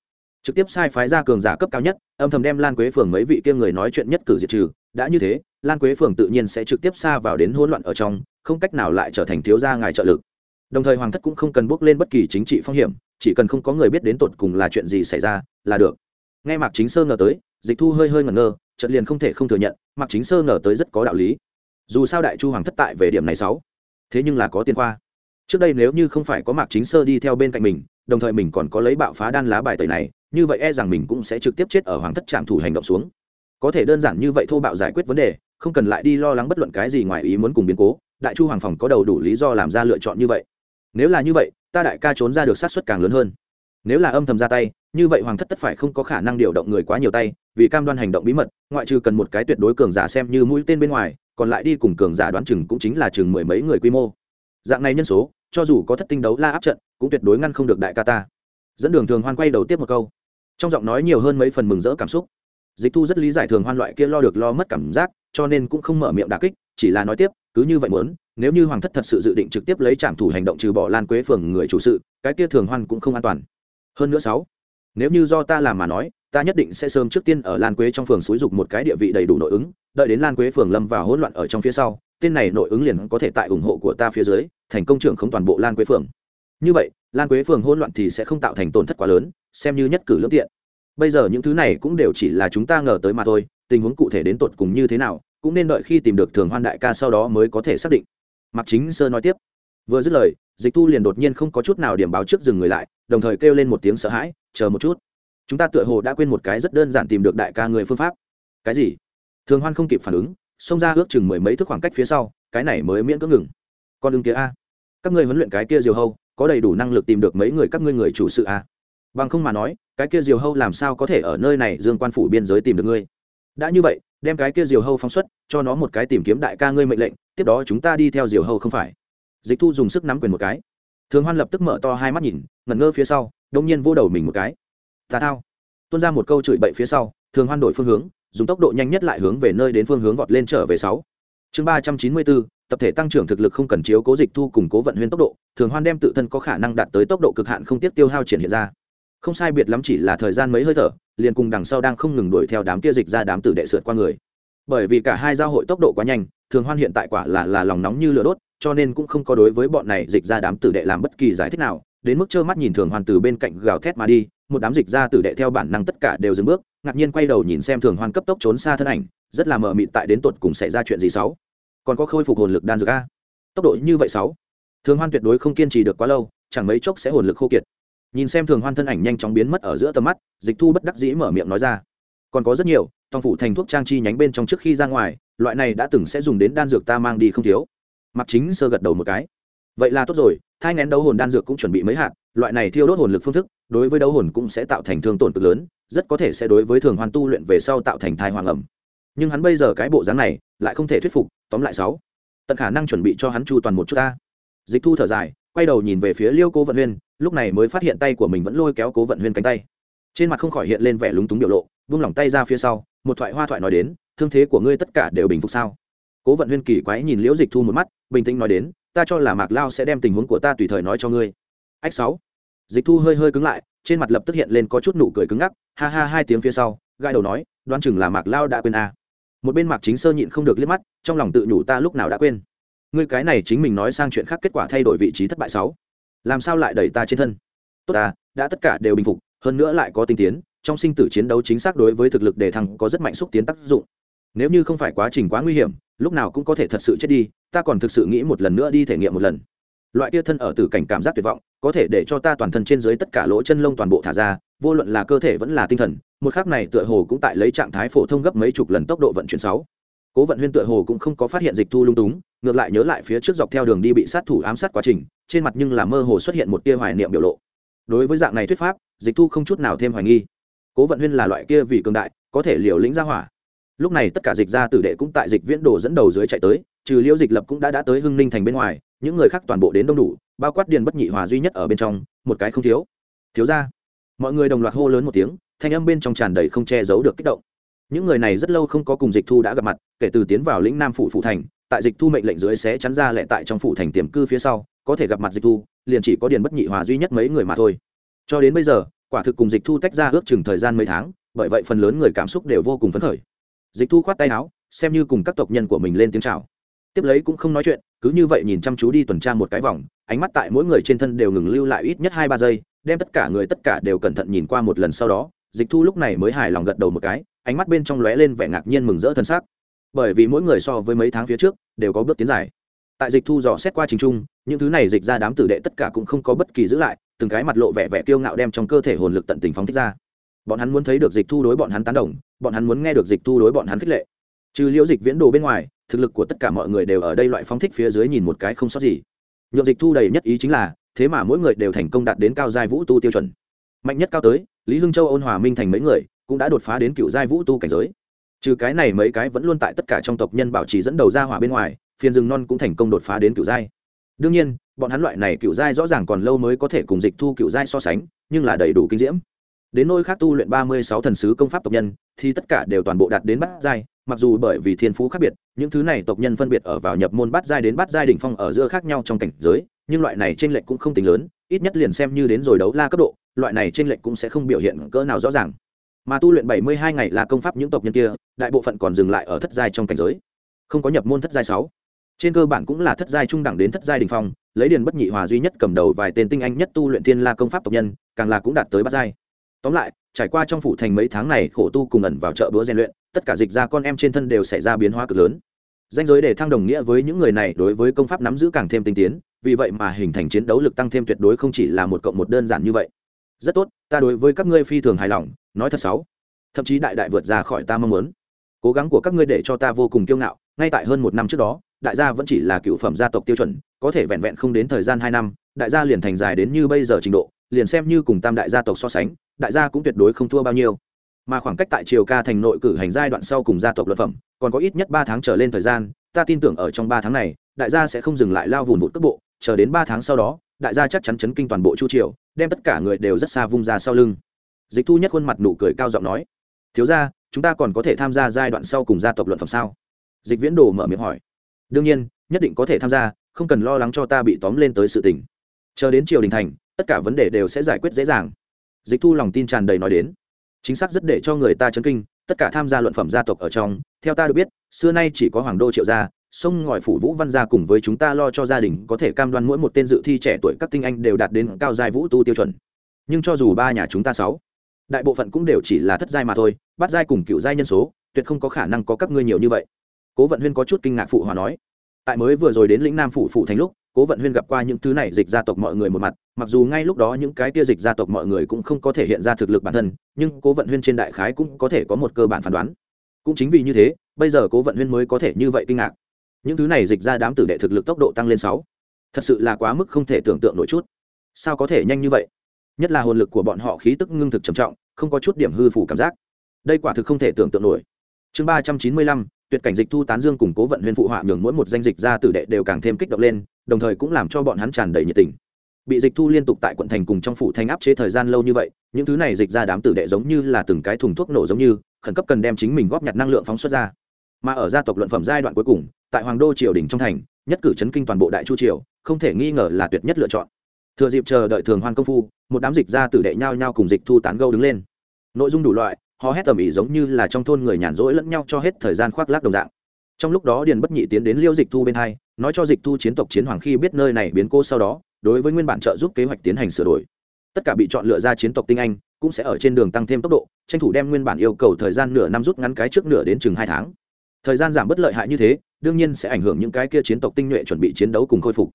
Trực tiếp sai phái ra cường giả cấp cao nhất, âm thầm đem lan quế phường mấy vị kia người nói chuyện nhất cử diệt trừ, đã như thế lan quế phường tự nhiên sẽ trực tiếp xa vào đến hỗn loạn ở trong, không cách nào lại trở thành thiếu gia ngài trợ lực. Đồng thời hoàng thất cũng không cần bước lên bất kỳ chính trị phong hiểm, chỉ cần không có người biết đến tột cùng là chuyện gì xảy ra là được. Nghe mạc chính sơ ngờ tới, dịch thu hơi hơi ngẩn ngơ trận liền không thể không thừa nhận, mạc chính sơ ngờ tới rất có đạo lý. Dù sao đại chu hoàng thất tại về điểm này sáu, thế nhưng là có tiền khoa trước đây nếu như không phải có mạc chính sơ đi theo bên cạnh mình, đồng thời mình còn có lấy bạo phá đan lá bài tẩy này, như vậy e rằng mình cũng sẽ trực tiếp chết ở hoàng thất trạm thủ hành động xuống. Có thể đơn giản như vậy thô bạo giải quyết vấn đề không cần lại đi lo lắng bất luận cái gì ngoài ý muốn cùng biến cố, đại chu hoàng phòng có đầu đủ lý do làm ra lựa chọn như vậy. Nếu là như vậy, ta đại ca trốn ra được sát xuất càng lớn hơn. Nếu là âm thầm ra tay, như vậy hoàng thất tất phải không có khả năng điều động người quá nhiều tay, vì cam đoan hành động bí mật, ngoại trừ cần một cái tuyệt đối cường giả xem như mũi tên bên ngoài, còn lại đi cùng cường giả đoán chừng cũng chính là chừng mười mấy người quy mô. Dạng này nhân số, cho dù có thất tinh đấu la áp trận, cũng tuyệt đối ngăn không được đại ca ta. Dẫn đường thường hoan quay đầu tiếp một câu. Trong giọng nói nhiều hơn mấy phần mừng rỡ cảm xúc. Dịch thu rất lý giải thường hoan loại kia lo được lo mất cảm giác cho nên cũng không mở miệng đà kích, chỉ là nói tiếp, cứ như vậy muốn, nếu như hoàng thất thật sự dự định trực tiếp lấy trạm thủ hành động trừ bỏ lan quế phường người chủ sự, cái kia thường hoan cũng không an toàn. Hơn nữa sáu, nếu như do ta làm mà nói, ta nhất định sẽ sớm trước tiên ở lan quế trong phường xúi dục một cái địa vị đầy đủ nội ứng, đợi đến lan quế phường lâm vào hỗn loạn ở trong phía sau, tên này nội ứng liền có thể tại ủng hộ của ta phía dưới, thành công trưởng không toàn bộ lan quế phường. Như vậy, lan quế phường hỗn loạn thì sẽ không tạo thành tổn thất quá lớn, xem như nhất cử lương tiện. Bây giờ những thứ này cũng đều chỉ là chúng ta ngờ tới mà thôi, tình huống cụ thể đến tột cùng như thế nào cũng nên đợi khi tìm được thường hoan đại ca sau đó mới có thể xác định. Mạc chính sơ nói tiếp. Vừa dứt lời, dịch thu liền đột nhiên không có chút nào điểm báo trước dừng người lại, đồng thời kêu lên một tiếng sợ hãi, chờ một chút. Chúng ta tựa hồ đã quên một cái rất đơn giản tìm được đại ca người phương pháp. Cái gì? Thường hoan không kịp phản ứng, xông ra ước chừng mười mấy thước khoảng cách phía sau, cái này mới miễn cưỡng ngừng. Con ứng kia a, các ngươi huấn luyện cái kia diều hâu, có đầy đủ năng lực tìm được mấy người các ngươi người chủ sự a? Bằng không mà nói, cái kia diều hâu làm sao có thể ở nơi này dương quan phủ biên giới tìm được ngươi? Đã như vậy đem cái kia diều hâu phóng xuất, cho nó một cái tìm kiếm đại ca ngươi mệnh lệnh, tiếp đó chúng ta đi theo diều hâu không phải. Dịch thu dùng sức nắm quyền một cái. Thường hoan lập tức mở to hai mắt nhìn, ngẩn ngơ phía sau đông nhiên vô đầu mình một cái. Tà thao. Tuôn ra một câu chửi bậy phía sau, thường hoan đổi phương hướng, dùng tốc độ nhanh nhất lại hướng về nơi đến phương hướng vọt lên trở về sáu. Chương ba trăm chín mươi bốn, tập thể tăng trưởng thực lực không cần chiếu cố dịch thu củng cố vận huyên tốc độ. Thường hoan đem tự thân có khả năng đạt tới tốc độ cực hạn không tiếp tiêu hao triển hiện ra không sai biệt lắm chỉ là thời gian mấy hơi thở, liền cùng đằng sau đang không ngừng đuổi theo đám kia dịch ra đám tử đệ sượt qua người. Bởi vì cả hai giao hội tốc độ quá nhanh, thường hoan hiện tại quả là là lòng nóng như lửa đốt, cho nên cũng không có đối với bọn này dịch ra đám tử đệ làm bất kỳ giải thích nào, đến mức trơ mắt nhìn thường hoan từ bên cạnh gào thét mà đi, một đám dịch ra tử đệ theo bản năng tất cả đều dừng bước, ngạc nhiên quay đầu nhìn xem thường hoan cấp tốc trốn xa thân ảnh, rất là mờ mịt tại đến tột cùng xảy ra chuyện gì sáu. Còn có khôi phục hồn lực đan dược a? Tốc độ như vậy sáu. Thường hoan tuyệt đối không kiên trì được quá lâu, chẳng mấy chốc sẽ hồn lực khô kiệt nhìn xem thường hoan thân ảnh nhanh chóng biến mất ở giữa tầm mắt, dịch thu bất đắc dĩ mở miệng nói ra. Còn có rất nhiều, tòng phủ thành thuốc trang chi nhánh bên trong trước khi ra ngoài, loại này đã từng sẽ dùng đến đan dược ta mang đi không thiếu. Mặc chính sơ gật đầu một cái. Vậy là tốt rồi, thai ngén đấu hồn đan dược cũng chuẩn bị mấy hạt, loại này thiêu đốt hồn lực phương thức, đối với đấu hồn cũng sẽ tạo thành thương tổn cực lớn, rất có thể sẽ đối với thường hoan tu luyện về sau tạo thành thai hoàng ẩm. Nhưng hắn bây giờ cái bộ dáng này, lại không thể thuyết phục, tóm lại sáu. Tận khả năng chuẩn bị cho hắn chu toàn một chút ta. Dịch thu thở dài, quay đầu nhìn về phía liêu cố vận huyên lúc này mới phát hiện tay của mình vẫn lôi kéo cố vận huyên cánh tay. Trên mặt không khỏi hiện lên vẻ lúng túng biểu lộ, vung lỏng tay ra phía sau, một thoại hoa thoại nói đến, thương thế của ngươi tất cả đều bình phục sao? Cố vận huyên kỳ quái nhìn liễu dịch thu một mắt, bình tĩnh nói đến, ta cho là mạc lao sẽ đem tình huống của ta tùy thời nói cho ngươi. Ách sáu. Dịch thu hơi hơi cứng lại, trên mặt lập tức hiện lên có chút nụ cười cứng ngắc, ha ha hai tiếng phía sau gai đầu nói, đoán chừng là mạc lao đã quên a. À. một bên mạc chính sơ nhịn không được liếc mắt, trong lòng tự nhủ ta lúc nào đã quên. Ngươi cái này chính mình nói sang chuyện khác kết quả thay đổi vị trí thất bại sáu làm sao lại đẩy ta trên thân? Tốt ta, đã tất cả đều bình phục, hơn nữa lại có tinh tiến, trong sinh tử chiến đấu chính xác đối với thực lực đề thăng có rất mạnh xúc tiến tác dụng. Nếu như không phải quá trình quá nguy hiểm, lúc nào cũng có thể thật sự chết đi, ta còn thực sự nghĩ một lần nữa đi thể nghiệm một lần. Loại kia thân ở tử cảnh cảm giác tuyệt vọng, có thể để cho ta toàn thân trên dưới tất cả lỗ chân lông toàn bộ thả ra, vô luận là cơ thể vẫn là tinh thần, một khác này tựa hồ cũng tại lấy trạng thái phổ thông gấp mấy chục lần tốc độ vận chuyển sáu cố vận huyên tựa hồ cũng không có phát hiện dịch thu lung túng, ngược lại nhớ lại phía trước dọc theo đường đi bị sát thủ ám sát quá trình, trên mặt nhưng là mơ hồ xuất hiện một tia hoài niệm biểu lộ. Đối với dạng này thuyết pháp, dịch thu không chút nào thêm hoài nghi. Cố vận huyên là loại kia vì cường đại, có thể liều lĩnh ra hỏa. Lúc này tất cả dịch gia tử đệ cũng tại dịch viễn đồ dẫn đầu dưới chạy tới, trừ liễu dịch lập cũng đã đã tới hưng ninh thành bên ngoài, những người khác toàn bộ đến đông đủ, bao quát điền bất nhị hòa duy nhất ở bên trong, một cái không thiếu. Thiếu ra mọi người đồng loạt hô lớn một tiếng, thanh âm bên trong tràn đầy không che giấu được kích động những người này rất lâu không có cùng dịch thu đã gặp mặt, kể từ tiến vào lĩnh nam phủ phụ thành, tại dịch thu mệnh lệnh dưới sẽ chắn ra lệ tại trong phủ thành tiềm cư phía sau, có thể gặp mặt dịch thu, liền chỉ có điền bất nhị hòa duy nhất mấy người mà thôi. Cho đến bây giờ, quả thực cùng dịch thu tách ra ước chừng thời gian mấy tháng, bởi vậy phần lớn người cảm xúc đều vô cùng phấn khởi. Dịch thu khoát tay áo, xem như cùng các tộc nhân của mình lên tiếng chào. Tiếp lấy cũng không nói chuyện, cứ như vậy nhìn chăm chú đi tuần tra một cái vòng, ánh mắt tại mỗi người trên thân đều ngừng lưu lại ít nhất hai ba giây, đem tất cả người tất cả đều cẩn thận nhìn qua một lần sau đó dịch thu lúc này mới hài lòng gật đầu một cái, ánh mắt bên trong lóe lên vẻ ngạc nhiên mừng rỡ thân xác. Bởi vì mỗi người so với mấy tháng phía trước, đều có bước tiến dài. Tại dịch thu dò xét qua trình trung, những thứ này dịch ra đám tử đệ tất cả cũng không có bất kỳ giữ lại, từng cái mặt lộ vẻ vẻ kiêu ngạo đem trong cơ thể hồn lực tận tình phóng thích ra. Bọn hắn muốn thấy được dịch thu đối bọn hắn tán đồng, bọn hắn muốn nghe được dịch thu đối bọn hắn khích lệ. Trừ liễu dịch viễn đồ bên ngoài, thực lực của tất cả mọi người đều ở đây loại phóng thích phía dưới nhìn một cái không sót gì. Nhược dịch thu đầy nhất ý chính là, thế mà mỗi người đều thành công đạt đến cao giai vũ tu tiêu chuẩn. Mạnh nhất cao tới lý hưng châu ôn hòa minh thành mấy người, cũng đã đột phá đến cựu giai vũ tu cảnh giới. Trừ cái này mấy cái vẫn luôn tại tất cả trong tộc nhân bảo trì dẫn đầu ra hỏa bên ngoài, phiền rừng non cũng thành công đột phá đến cựu giai. Đương nhiên, bọn hắn loại này cựu giai rõ ràng còn lâu mới có thể cùng dịch thu cựu giai so sánh, nhưng là đầy đủ kinh diễm. Đến nôi khác tu luyện ba mươi sáu thần sứ công pháp tộc nhân, thì tất cả đều toàn bộ đạt đến bát giai, mặc dù bởi vì thiên phú khác biệt, những thứ này tộc nhân phân biệt ở vào nhập môn bát giai đến bát giai đỉnh phong ở giữa khác nhau trong cảnh giới nhưng loại này trên lệnh cũng không tính lớn, ít nhất liền xem như đến rồi đấu la cấp độ, loại này trên lệnh cũng sẽ không biểu hiện cỡ nào rõ ràng. Mà tu luyện bảy mươi hai ngày là công pháp những tộc nhân kia, đại bộ phận còn dừng lại ở thất giai trong cảnh giới. Không có nhập môn thất giai sáu. Trên cơ bản cũng là thất giai trung đẳng đến thất giai đình phong, lấy điền bất nhị hòa duy nhất cầm đầu vài tên tinh anh nhất tu luyện thiên la công pháp tộc nhân, càng là cũng đạt tới bát giai. Tóm lại, trải qua trong phủ thành mấy tháng này khổ tu cùng ẩn vào chợ bữa rèn luyện, tất cả dịch ra con em trên thân đều xảy ra biến hóa cực lớn. Danh giới để thăng đồng nghĩa với những người này đối với công pháp nắm giữ càng thêm tinh tiến vì vậy mà hình thành chiến đấu lực tăng thêm tuyệt đối không chỉ là một cộng một đơn giản như vậy. Rất tốt, ta đối với các ngươi phi thường hài lòng, nói thật xấu. Thậm chí đại đại vượt ra khỏi ta mong muốn. Cố gắng của các ngươi để cho ta vô cùng kiêu ngạo, ngay tại hơn một năm trước đó, đại gia vẫn chỉ là cựu phẩm gia tộc tiêu chuẩn, có thể vẹn vẹn không đến thời gian hai năm, đại gia liền thành dài đến như bây giờ trình độ, liền xem như cùng tam đại gia tộc so sánh, đại gia cũng tuyệt đối không thua bao nhiêu. Mà khoảng cách tại triều ca thành nội cử hành giai đoạn sau cùng gia tộc luật phẩm, còn có ít nhất ba tháng trở lên thời gian, ta tin tưởng ở trong ba tháng này, đại gia sẽ không dừng lại lao vùn vụt cước bộ chờ đến ba tháng sau đó, đại gia chắc chắn chấn kinh toàn bộ chu triều, đem tất cả người đều rất xa vung ra sau lưng. Dịch thu nhất khuôn mặt nụ cười cao giọng nói, thiếu ra chúng ta còn có thể tham gia giai đoạn sau cùng gia tộc luận phẩm sao? Dịch viễn đồ mở miệng hỏi. Đương nhiên, nhất định có thể tham gia, không cần lo lắng cho ta bị tóm lên tới sự tình. Chờ đến triều đình thành, tất cả vấn đề đều sẽ giải quyết dễ dàng. Dịch thu lòng tin tràn đầy nói đến. Chính xác rất để cho người ta chấn kinh, tất cả tham gia luận phẩm gia tộc ở trong, theo ta được biết, xưa nay chỉ có hoàng đô triệu gia sông ngòi phủ vũ văn gia cùng với chúng ta lo cho gia đình có thể cam đoan mỗi một tên dự thi trẻ tuổi các tinh anh đều đạt đến cao giai vũ tu tiêu chuẩn. Nhưng cho dù ba nhà chúng ta sáu, đại bộ phận cũng đều chỉ là thất giai mà thôi bắt giai cùng cựu giai nhân số, tuyệt không có khả năng có các ngươi nhiều như vậy. Cố vận huyên có chút kinh ngạc phụ hòa nói, tại mới vừa rồi đến lĩnh nam phủ phụ thành lúc, cố vận huyên gặp qua những thứ này dịch gia tộc mọi người một mặt, mặc dù ngay lúc đó những cái tia dịch gia tộc mọi người cũng không có thể hiện ra thực lực bản thân, nhưng cố vận huyên trên đại khái cũng có thể có một cơ bản phán đoán. Cũng chính vì như thế, bây giờ cố vận huyên mới có thể như vậy kinh ngạc những thứ này dịch ra đám tử đệ thực lực tốc độ tăng lên sáu. Thật sự là quá mức không thể tưởng tượng nổi chút. Sao có thể nhanh như vậy? Nhất là hồn lực của bọn họ khí tức ngưng thực trầm trọng, không có chút điểm hư phủ cảm giác. Đây quả thực không thể tưởng tượng nổi. Chương ba trăm chín mươi lăm, tuyệt cảnh dịch thu tán dương củng cố vận huyên phụ họa nhường mỗi một danh dịch ra tử đệ đều càng thêm kích động lên, đồng thời cũng làm cho bọn hắn tràn đầy nhiệt tình. Bị dịch thu liên tục tại quận thành cùng trong phủ thanh áp chế thời gian lâu như vậy, những thứ này dịch ra đám tử đệ giống như là từng cái thùng thuốc nổ giống như, khẩn cấp cần đem chính mình góp nhặt năng lượng phóng xuất ra. Mà ở gia tộc luận phẩm giai đoạn cuối cùng tại hoàng đô triều đình trong thành, nhất cử chấn kinh toàn bộ đại chu triều, không thể nghi ngờ là tuyệt nhất lựa chọn. Thừa dịp chờ đợi thường hoan công phu, một đám dịch ra tử đệ nhau nhau cùng dịch thu tán gâu đứng lên. Nội dung đủ loại họ hét tầm ĩ giống như là trong thôn người nhàn rỗi lẫn nhau cho hết thời gian khoác lác đồng dạng. Trong lúc đó điền bất nhị tiến đến liêu dịch thu bên hai, nói cho dịch thu chiến tộc chiến hoàng khi biết nơi này biến cô sau đó, đối với nguyên bản trợ giúp kế hoạch tiến hành sửa đổi. Tất cả bị chọn lựa ra chiến tộc tinh anh, cũng sẽ ở trên đường tăng thêm tốc độ, tranh thủ đem nguyên bản yêu cầu thời gian nửa năm rút ngắn cái trước nửa đến chừng hai tháng. Thời gian giảm bất lợi hại như thế đương nhiên sẽ ảnh hưởng những cái kia chiến tộc tinh nhuệ chuẩn bị chiến đấu cùng khôi phục.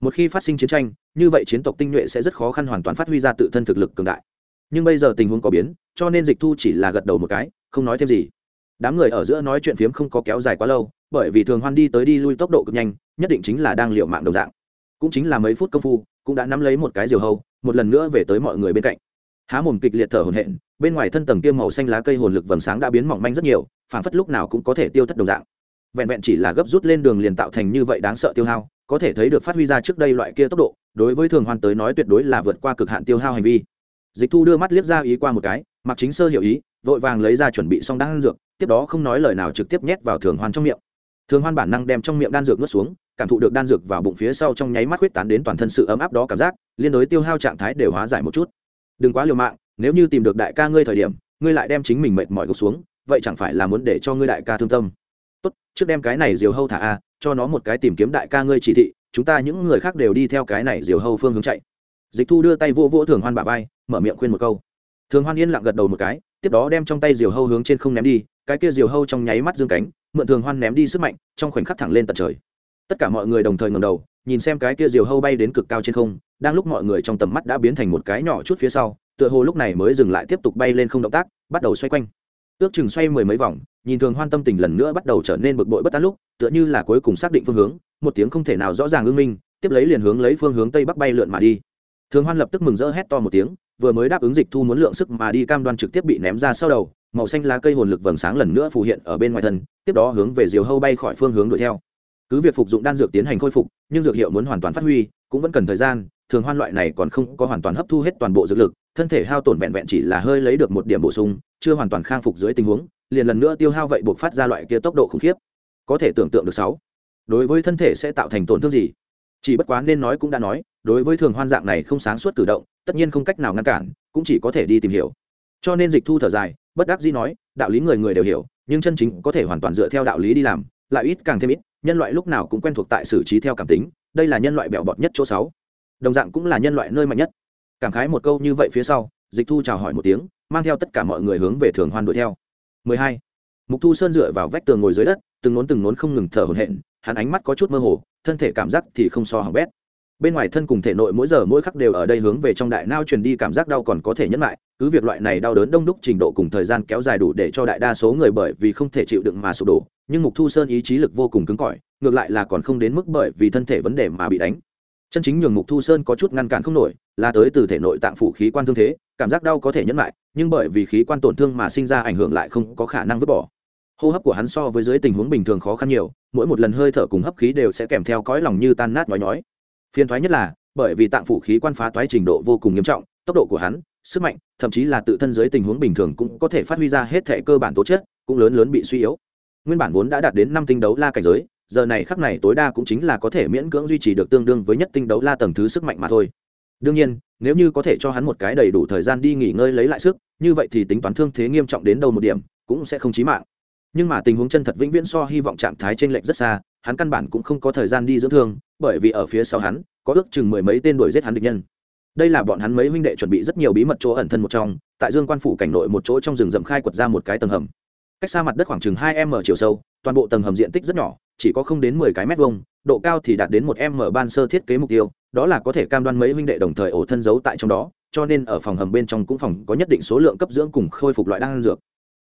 Một khi phát sinh chiến tranh, như vậy chiến tộc tinh nhuệ sẽ rất khó khăn hoàn toàn phát huy ra tự thân thực lực cường đại. Nhưng bây giờ tình huống có biến, cho nên dịch thu chỉ là gật đầu một cái, không nói thêm gì. Đám người ở giữa nói chuyện phiếm không có kéo dài quá lâu, bởi vì thường hoan đi tới đi lui tốc độ cực nhanh, nhất định chính là đang liệu mạng đồng dạng. Cũng chính là mấy phút công phu, cũng đã nắm lấy một cái diều hâu, một lần nữa về tới mọi người bên cạnh. Há mồm kịch liệt thở hồn hện bên ngoài thân tầng kia màu xanh lá cây hồn lực vầng sáng đã biến mỏng manh rất nhiều phản phất lúc nào cũng có thể tiêu thất đồng dạng vẹn vẹn chỉ là gấp rút lên đường liền tạo thành như vậy đáng sợ tiêu hao, có thể thấy được phát huy ra trước đây loại kia tốc độ, đối với thường hoan tới nói tuyệt đối là vượt qua cực hạn tiêu hao hành vi. Dịch thu đưa mắt liếc ra ý qua một cái, mặc chính sơ hiểu ý, vội vàng lấy ra chuẩn bị xong đan dược, tiếp đó không nói lời nào trực tiếp nhét vào thường hoan trong miệng. Thường hoan bản năng đem trong miệng đan dược nuốt xuống, cảm thụ được đan dược vào bụng phía sau trong nháy mắt huyết tán đến toàn thân sự ấm áp đó cảm giác, liên đối tiêu hao trạng thái đều hóa giải một chút. Đừng quá liều mạng, nếu như tìm được đại ca ngươi thời điểm, ngươi lại đem chính mình mệt mỏi gục xuống, vậy chẳng phải là muốn để cho ngươi đại ca thương tâm tốt, trước đem cái này diều hâu thả a, cho nó một cái tìm kiếm đại ca ngươi chỉ thị, chúng ta những người khác đều đi theo cái này diều hâu phương hướng chạy. Dịch thu đưa tay vô vỗ thường hoan bà vai, mở miệng khuyên một câu. Thường hoan yên lặng gật đầu một cái, tiếp đó đem trong tay diều hâu hướng trên không ném đi, cái kia diều hâu trong nháy mắt dương cánh, mượn thường hoan ném đi sức mạnh, trong khoảnh khắc thẳng lên tận trời. Tất cả mọi người đồng thời ngầm đầu, nhìn xem cái kia diều hâu bay đến cực cao trên không, đang lúc mọi người trong tầm mắt đã biến thành một cái nhỏ chút phía sau, tựa hồ lúc này mới dừng lại tiếp tục bay lên không động tác, bắt đầu xoay quanh ước chừng xoay mười mấy vòng, nhìn thường hoan tâm tình lần nữa bắt đầu trở nên bực bội bất tán lúc, tựa như là cuối cùng xác định phương hướng, một tiếng không thể nào rõ ràng ưng minh, tiếp lấy liền hướng lấy phương hướng tây bắc bay lượn mà đi. Thường hoan lập tức mừng rỡ hét to một tiếng, vừa mới đáp ứng dịch thu muốn lượng sức mà đi cam đoan trực tiếp bị ném ra sau đầu, màu xanh lá cây hồn lực vầng sáng lần nữa phù hiện ở bên ngoài thân, tiếp đó hướng về diều hâu bay khỏi phương hướng đuổi theo. Cứ việc phục dụng đan dược tiến hành khôi phục, nhưng dược hiệu muốn hoàn toàn phát huy, cũng vẫn cần thời gian, thường hoan loại này còn không có hoàn toàn hấp thu hết toàn bộ dược lực thân thể hao tổn vẹn vẹn chỉ là hơi lấy được một điểm bổ sung, chưa hoàn toàn khang phục dưới tình huống, liền lần nữa tiêu hao vậy buộc phát ra loại kia tốc độ khủng khiếp. Có thể tưởng tượng được sáu. Đối với thân thể sẽ tạo thành tổn thương gì? Chỉ bất quá nên nói cũng đã nói, đối với thường hoan dạng này không sáng suốt cử động, tất nhiên không cách nào ngăn cản, cũng chỉ có thể đi tìm hiểu. Cho nên dịch thu thở dài, bất đắc dĩ nói, đạo lý người người đều hiểu, nhưng chân chính có thể hoàn toàn dựa theo đạo lý đi làm, lại ít càng thêm ít, nhân loại lúc nào cũng quen thuộc tại xử trí theo cảm tính, đây là nhân loại bẹo bọt nhất chỗ sáu. Đồng dạng cũng là nhân loại nơi mạnh nhất cảm khái một câu như vậy phía sau, dịch thu chào hỏi một tiếng, mang theo tất cả mọi người hướng về thường hoan đuổi theo. 12. mục thu sơn dựa vào vách tường ngồi dưới đất, từng nốn từng nốn không ngừng thở hổn hển, hắn ánh mắt có chút mơ hồ, thân thể cảm giác thì không so hỏng bét. Bên ngoài thân cùng thể nội mỗi giờ mỗi khắc đều ở đây hướng về trong đại nao truyền đi cảm giác đau còn có thể nhẫn lại, cứ việc loại này đau đớn đông đúc trình độ cùng thời gian kéo dài đủ để cho đại đa số người bởi vì không thể chịu đựng mà sụp đổ, nhưng mục thu sơn ý chí lực vô cùng cứng cỏi, ngược lại là còn không đến mức bởi vì thân thể vấn đề mà bị đánh chân chính nhường mục thu sơn có chút ngăn cản không nổi, là tới từ thể nội tạng phủ khí quan thương thế, cảm giác đau có thể nhẫn lại, nhưng bởi vì khí quan tổn thương mà sinh ra ảnh hưởng lại không có khả năng vứt bỏ. Hô hấp của hắn so với dưới tình huống bình thường khó khăn nhiều, mỗi một lần hơi thở cùng hấp khí đều sẽ kèm theo cõi lòng như tan nát nói nhói. Phiền thoái nhất là, bởi vì tạng phủ khí quan phá toái trình độ vô cùng nghiêm trọng, tốc độ của hắn, sức mạnh, thậm chí là tự thân dưới tình huống bình thường cũng có thể phát huy ra hết thể cơ bản tố chất, cũng lớn lớn bị suy yếu. Nguyên bản vốn đã đạt đến năm tinh đấu la cảnh giới giờ này khắc này tối đa cũng chính là có thể miễn cưỡng duy trì được tương đương với nhất tinh đấu la tầng thứ sức mạnh mà thôi. Đương nhiên, nếu như có thể cho hắn một cái đầy đủ thời gian đi nghỉ ngơi lấy lại sức, như vậy thì tính toán thương thế nghiêm trọng đến đâu một điểm, cũng sẽ không chí mạng. Nhưng mà tình huống chân thật vĩnh viễn so hy vọng trạng thái trên lệnh rất xa, hắn căn bản cũng không có thời gian đi dưỡng thương, bởi vì ở phía sau hắn, có ước chừng mười mấy tên đuổi giết hắn địch nhân. Đây là bọn hắn mấy huynh đệ chuẩn bị rất nhiều bí mật chỗ ẩn thân một trong, tại dương quan phủ cảnh nội một chỗ trong rừng rậm khai quật ra một cái tầng hầm cách xa mặt đất khoảng chừng hai m chiều sâu, toàn bộ tầng hầm diện tích rất nhỏ, chỉ có không đến mười cái mét vuông, độ cao thì đạt đến một m ban sơ thiết kế mục tiêu, đó là có thể cam đoan mấy huynh đệ đồng thời ổ thân giấu tại trong đó, cho nên ở phòng hầm bên trong cũng phòng có nhất định số lượng cấp dưỡng cùng khôi phục loại đan dược.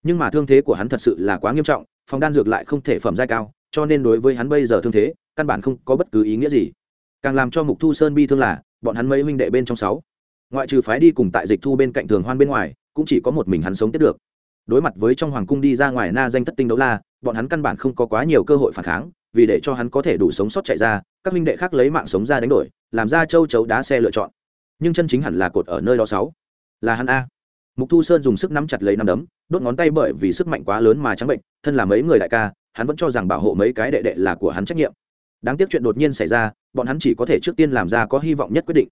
Nhưng mà thương thế của hắn thật sự là quá nghiêm trọng, phòng đan dược lại không thể phẩm giai cao, cho nên đối với hắn bây giờ thương thế, căn bản không có bất cứ ý nghĩa gì. Càng làm cho mục thu sơn bi thương là, bọn hắn mấy huynh đệ bên trong sáu, ngoại trừ phái đi cùng tại dịch thu bên cạnh thường hoan bên ngoài, cũng chỉ có một mình hắn sống tiếp được đối mặt với trong hoàng cung đi ra ngoài na danh thất tinh đấu la, bọn hắn căn bản không có quá nhiều cơ hội phản kháng, vì để cho hắn có thể đủ sống sót chạy ra, các minh đệ khác lấy mạng sống ra đánh đổi, làm ra châu chấu đá xe lựa chọn. Nhưng chân chính hẳn là cột ở nơi đó sáu. Là hắn a. Mục thu sơn dùng sức nắm chặt lấy nắm đấm, đốt ngón tay bởi vì sức mạnh quá lớn mà trắng bệnh, thân là mấy người đại ca, hắn vẫn cho rằng bảo hộ mấy cái đệ đệ là của hắn trách nhiệm. Đáng tiếc chuyện đột nhiên xảy ra, bọn hắn chỉ có thể trước tiên làm ra có hy vọng nhất quyết định.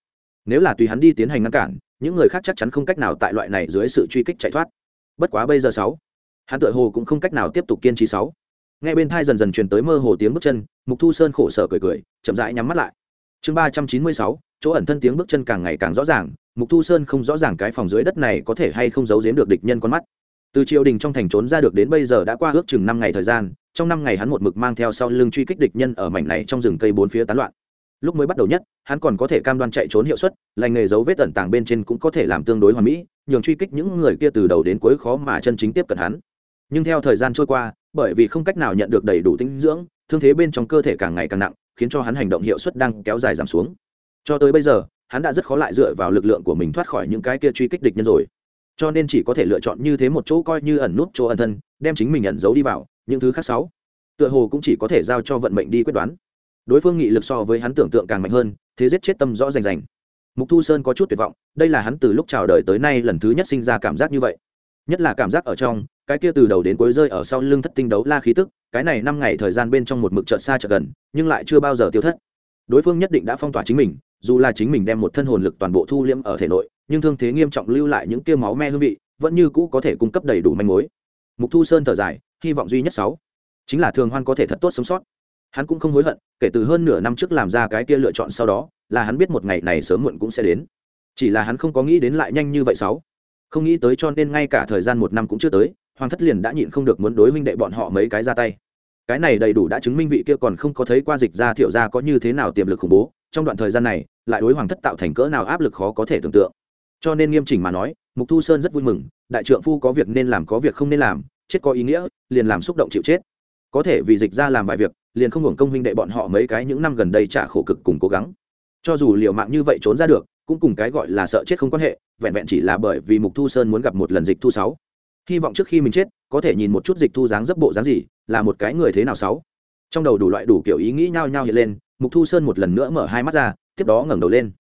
Nếu là tùy hắn đi tiến hành ngăn cản, những người khác chắc chắn không cách nào tại loại này dưới sự truy kích chạy thoát bất quá bây giờ sáu. Hắn tựa hồ cũng không cách nào tiếp tục kiên trì sáu. Nghe bên thai dần dần truyền tới mơ hồ tiếng bước chân, mục thu sơn khổ sở cười cười, chậm rãi nhắm mắt lại. Chương ba trăm chín mươi sáu, chỗ ẩn thân tiếng bước chân càng ngày càng rõ ràng, mục thu sơn không rõ ràng cái phòng dưới đất này có thể hay không giấu giếm được địch nhân con mắt. Từ triều đình trong thành trốn ra được đến bây giờ đã qua ước chừng năm ngày thời gian, trong năm ngày hắn một mực mang theo sau lưng truy kích địch nhân ở mảnh này trong rừng cây bốn phía tán loạn. Lúc mới bắt đầu nhất, hắn còn có thể cam đoan chạy trốn hiệu suất, lành nghề dấu vết tẩn tàng bên trên cũng có thể làm tương đối hoàn mỹ nhường truy kích những người kia từ đầu đến cuối khó mà chân chính tiếp cận hắn. Nhưng theo thời gian trôi qua, bởi vì không cách nào nhận được đầy đủ tinh dưỡng, thương thế bên trong cơ thể càng ngày càng nặng, khiến cho hắn hành động hiệu suất đang kéo dài giảm xuống. Cho tới bây giờ, hắn đã rất khó lại dựa vào lực lượng của mình thoát khỏi những cái kia truy kích địch nhân rồi. Cho nên chỉ có thể lựa chọn như thế một chỗ coi như ẩn nút chỗ ẩn thân, đem chính mình ẩn giấu đi vào, những thứ khác sáu. Tựa hồ cũng chỉ có thể giao cho vận mệnh đi quyết đoán. Đối phương nghị lực so với hắn tưởng tượng càng mạnh hơn, thế giết chết tâm rõ rành rành mục thu sơn có chút tuyệt vọng, đây là hắn từ lúc chào đời tới nay lần thứ nhất sinh ra cảm giác như vậy. Nhất là cảm giác ở trong, cái kia từ đầu đến cuối rơi ở sau lưng thất tinh đấu la khí tức, cái này năm ngày thời gian bên trong một mực trợt xa chợt gần, nhưng lại chưa bao giờ tiêu thất. Đối phương nhất định đã phong tỏa chính mình, dù là chính mình đem một thân hồn lực toàn bộ thu liễm ở thể nội, nhưng thương thế nghiêm trọng lưu lại những kia máu me hương vị, vẫn như cũ có thể cung cấp đầy đủ manh mối. Mục thu sơn thở dài, hy vọng duy nhất sáu. Chính là thường hoan có thể thật tốt sống sót hắn cũng không hối hận, kể từ hơn nửa năm trước làm ra cái kia lựa chọn sau đó, là hắn biết một ngày này sớm muộn cũng sẽ đến. Chỉ là hắn không có nghĩ đến lại nhanh như vậy sáu. Không nghĩ tới cho nên ngay cả thời gian một năm cũng chưa tới, hoàng thất liền đã nhịn không được muốn đối minh đệ bọn họ mấy cái ra tay. Cái này đầy đủ đã chứng minh vị kia còn không có thấy qua dịch ra thiểu ra có như thế nào tiềm lực khủng bố, trong đoạn thời gian này, lại đối hoàng thất tạo thành cỡ nào áp lực khó có thể tưởng tượng. Cho nên nghiêm chỉnh mà nói, mục thu sơn rất vui mừng, đại trượng phu có việc nên làm có việc không nên làm, chết có ý nghĩa, liền làm xúc động chịu chết. Có thể vì dịch ra làm vài việc liền không hưởng công huynh đệ bọn họ mấy cái những năm gần đây trả khổ cực cùng cố gắng. Cho dù liều mạng như vậy trốn ra được, cũng cùng cái gọi là sợ chết không quan hệ, vẹn vẹn chỉ là bởi vì mục thu sơn muốn gặp một lần dịch thu sáu. Hy vọng trước khi mình chết, có thể nhìn một chút dịch thu dáng dấp bộ dáng gì, là một cái người thế nào sáu. Trong đầu đủ loại đủ kiểu ý nghĩ nhao nhao hiện lên, mục thu sơn một lần nữa mở hai mắt ra, tiếp đó ngẩng đầu lên.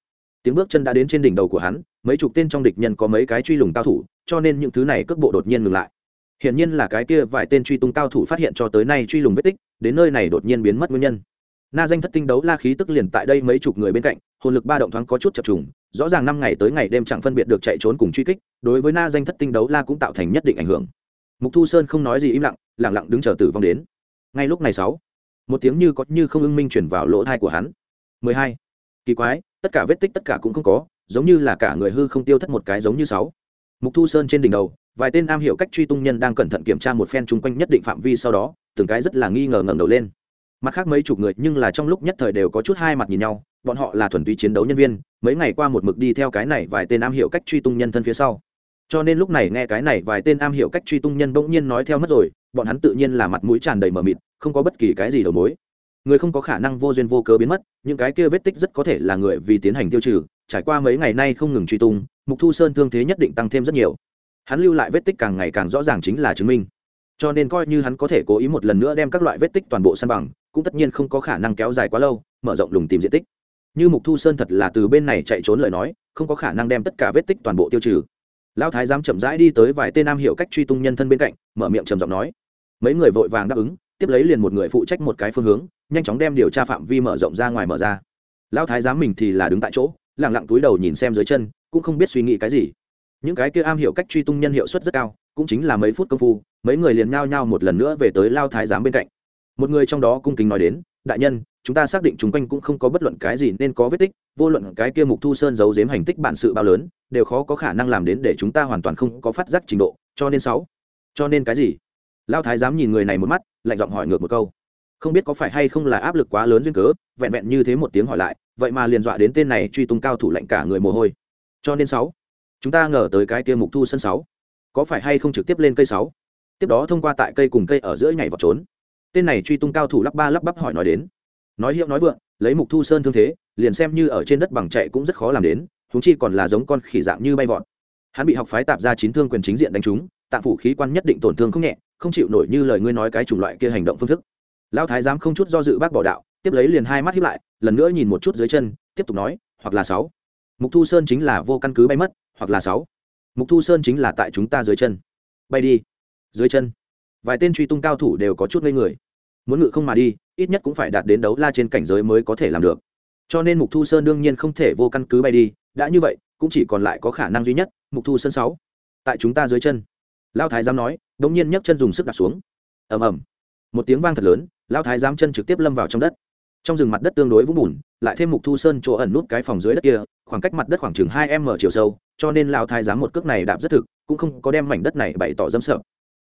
Tiếng bước chân đã đến trên đỉnh đầu của hắn, mấy chục tên trong địch nhân có mấy cái truy lùng cao thủ, cho nên những thứ này cước bộ đột nhiên ngừng lại hiển nhiên là cái kia vài tên truy tung cao thủ phát hiện cho tới nay truy lùng vết tích, đến nơi này đột nhiên biến mất nguyên nhân. Na danh thất tinh đấu la khí tức liền tại đây mấy chục người bên cạnh, hồn lực ba động thoáng có chút chập trùng, rõ ràng năm ngày tới ngày đêm chẳng phân biệt được chạy trốn cùng truy kích, đối với na danh thất tinh đấu la cũng tạo thành nhất định ảnh hưởng. Mục thu sơn không nói gì im lặng lẳng lặng đứng chờ tử vong đến. Ngay lúc này sáu, một tiếng như có như không ưng minh chuyển vào lỗ thai của hắn. 12. kỳ quái, tất cả vết tích tất cả cũng không có, giống như là cả người hư không tiêu thất một cái giống như sáu. Mục thu sơn trên đỉnh đầu vài tên am hiểu cách truy tung nhân đang cẩn thận kiểm tra một phen chung quanh nhất định phạm vi sau đó, từng cái rất là nghi ngờ ngẩng đầu lên. Mặt khác mấy chục người, nhưng là trong lúc nhất thời đều có chút hai mặt nhìn nhau, bọn họ là thuần túy chiến đấu nhân viên, mấy ngày qua một mực đi theo cái này vài tên am hiểu cách truy tung nhân thân phía sau. Cho nên lúc này nghe cái này vài tên am hiểu cách truy tung nhân bỗng nhiên nói theo mất rồi, bọn hắn tự nhiên là mặt mũi tràn đầy mờ mịt, không có bất kỳ cái gì đầu mối. Người không có khả năng vô duyên vô cớ biến mất, những cái kia vết tích rất có thể là người vì tiến hành tiêu trừ, trải qua mấy ngày nay không ngừng truy tung, mục thu sơn thương thế nhất định tăng thêm rất nhiều hắn lưu lại vết tích càng ngày càng rõ ràng chính là chứng minh. Cho nên coi như hắn có thể cố ý một lần nữa đem các loại vết tích toàn bộ săn bằng, cũng tất nhiên không có khả năng kéo dài quá lâu, mở rộng lùng tìm diện tích. Như mục thu sơn thật là từ bên này chạy trốn lời nói, không có khả năng đem tất cả vết tích toàn bộ tiêu trừ. Lão thái giám chậm rãi đi tới vài tên nam hiệu cách truy tung nhân thân bên cạnh, mở miệng trầm giọng nói. Mấy người vội vàng đáp ứng, tiếp lấy liền một người phụ trách một cái phương hướng, nhanh chóng đem điều tra phạm vi mở rộng ra ngoài mở ra. Lão thái giám mình thì là đứng tại chỗ lẳng lặng túi đầu nhìn xem dưới chân, cũng không biết suy nghĩ cái gì những cái kia am hiểu cách truy tung nhân hiệu suất rất cao, cũng chính là mấy phút công phu, mấy người liền nhao nhao một lần nữa về tới lao thái giám bên cạnh. Một người trong đó cung kính nói đến, đại nhân, chúng ta xác định chúng quanh cũng không có bất luận cái gì nên có vết tích, vô luận cái kia mục thu sơn giấu giếm hành tích bản sự bao lớn, đều khó có khả năng làm đến để chúng ta hoàn toàn không có phát giác trình độ, cho nên sáu. Cho nên cái gì? Lao thái giám nhìn người này một mắt, lạnh giọng hỏi ngược một câu. Không biết có phải hay không là áp lực quá lớn duyên cớ, vẹn vẹn như thế một tiếng hỏi lại, vậy mà liền dọa đến tên này truy tung cao thủ lạnh cả người mồ hôi. Cho nên sáu chúng ta ngờ tới cái kia mục thu sân sáu. Có phải hay không trực tiếp lên cây sáu? Tiếp đó thông qua tại cây cùng cây ở giữa nhảy vào trốn. Tên này truy tung cao thủ lắp ba lắp bắp hỏi nói đến. Nói hiệu nói vượng, lấy mục thu sơn thương thế, liền xem như ở trên đất bằng chạy cũng rất khó làm đến chúng chi còn là giống con khỉ dạng như bay vọt. Hắn bị học phái tạp ra chín thương quyền chính diện đánh trúng, tạng phủ khí quan nhất định tổn thương không nhẹ, không chịu nổi như lời ngươi nói cái chủng loại kia hành động phương thức. Lão thái giám không chút do dự bác bỏ đạo, tiếp lấy liền hai mắt hiếp lại, lần nữa nhìn một chút dưới chân, tiếp tục nói, hoặc là sáu. Mục thu sơn chính là vô căn cứ bay mất hoặc là sáu. Mục thu sơn chính là tại chúng ta dưới chân. Bay đi. Dưới chân. Vài tên truy tung cao thủ đều có chút ngây người. Muốn ngự không mà đi, ít nhất cũng phải đạt đến đấu la trên cảnh giới mới có thể làm được. Cho nên mục thu sơn đương nhiên không thể vô căn cứ bay đi, đã như vậy, cũng chỉ còn lại có khả năng duy nhất, mục thu sơn sáu. Tại chúng ta dưới chân. Lao thái giám nói đ ỗ n g nhiên nhấc chân dùng sức đặt xuống. Ầm ầm. Một tiếng vang thật lớn lao thái giám chân trực tiếp lâm vào trong đất. Trong rừng mặt đất tương đối vũng bùn, lại thêm mục thu sơn chỗ ẩn nút cái phòng dưới đất kia, khoảng cách mặt đất khoảng chừng hai m chiều sâu cho nên lao thái giám một cước này đạp rất thực, cũng không có đem mảnh đất này bày tỏ dâm sợ.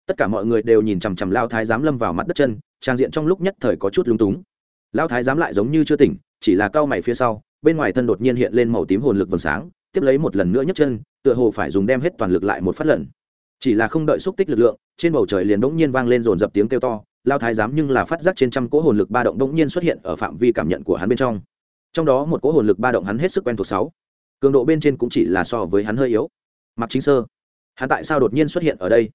Tất cả mọi người đều nhìn chằm chằm lao thái giám lâm vào mặt đất chân, trang diện trong lúc nhất thời có chút lung túng. Lao thái giám lại giống như chưa tỉnh, chỉ là cao mày phía sau, bên ngoài thân đột nhiên hiện lên màu tím hồn lực vầng sáng, tiếp lấy một lần nữa nhấc chân, tựa hồ phải dùng đem hết toàn lực lại một phát lần. Chỉ là không đợi xúc tích lực lượng, trên bầu trời liền đ nhiên vang lên dồn dập tiếng kêu to lao thái giám nhưng là phát giác trên trăm cỗ hồn lực ba động đ nhiên xuất hiện ở phạm vi cảm nhận của hắn bên trong. Trong đó một cỗ hồn lực ba động hắn hết sức quen thuộc sáu cường độ bên trên cũng chỉ là so với hắn hơi yếu. Mặc chính sơ, hắn tại sao đột nhiên xuất hiện ở đây?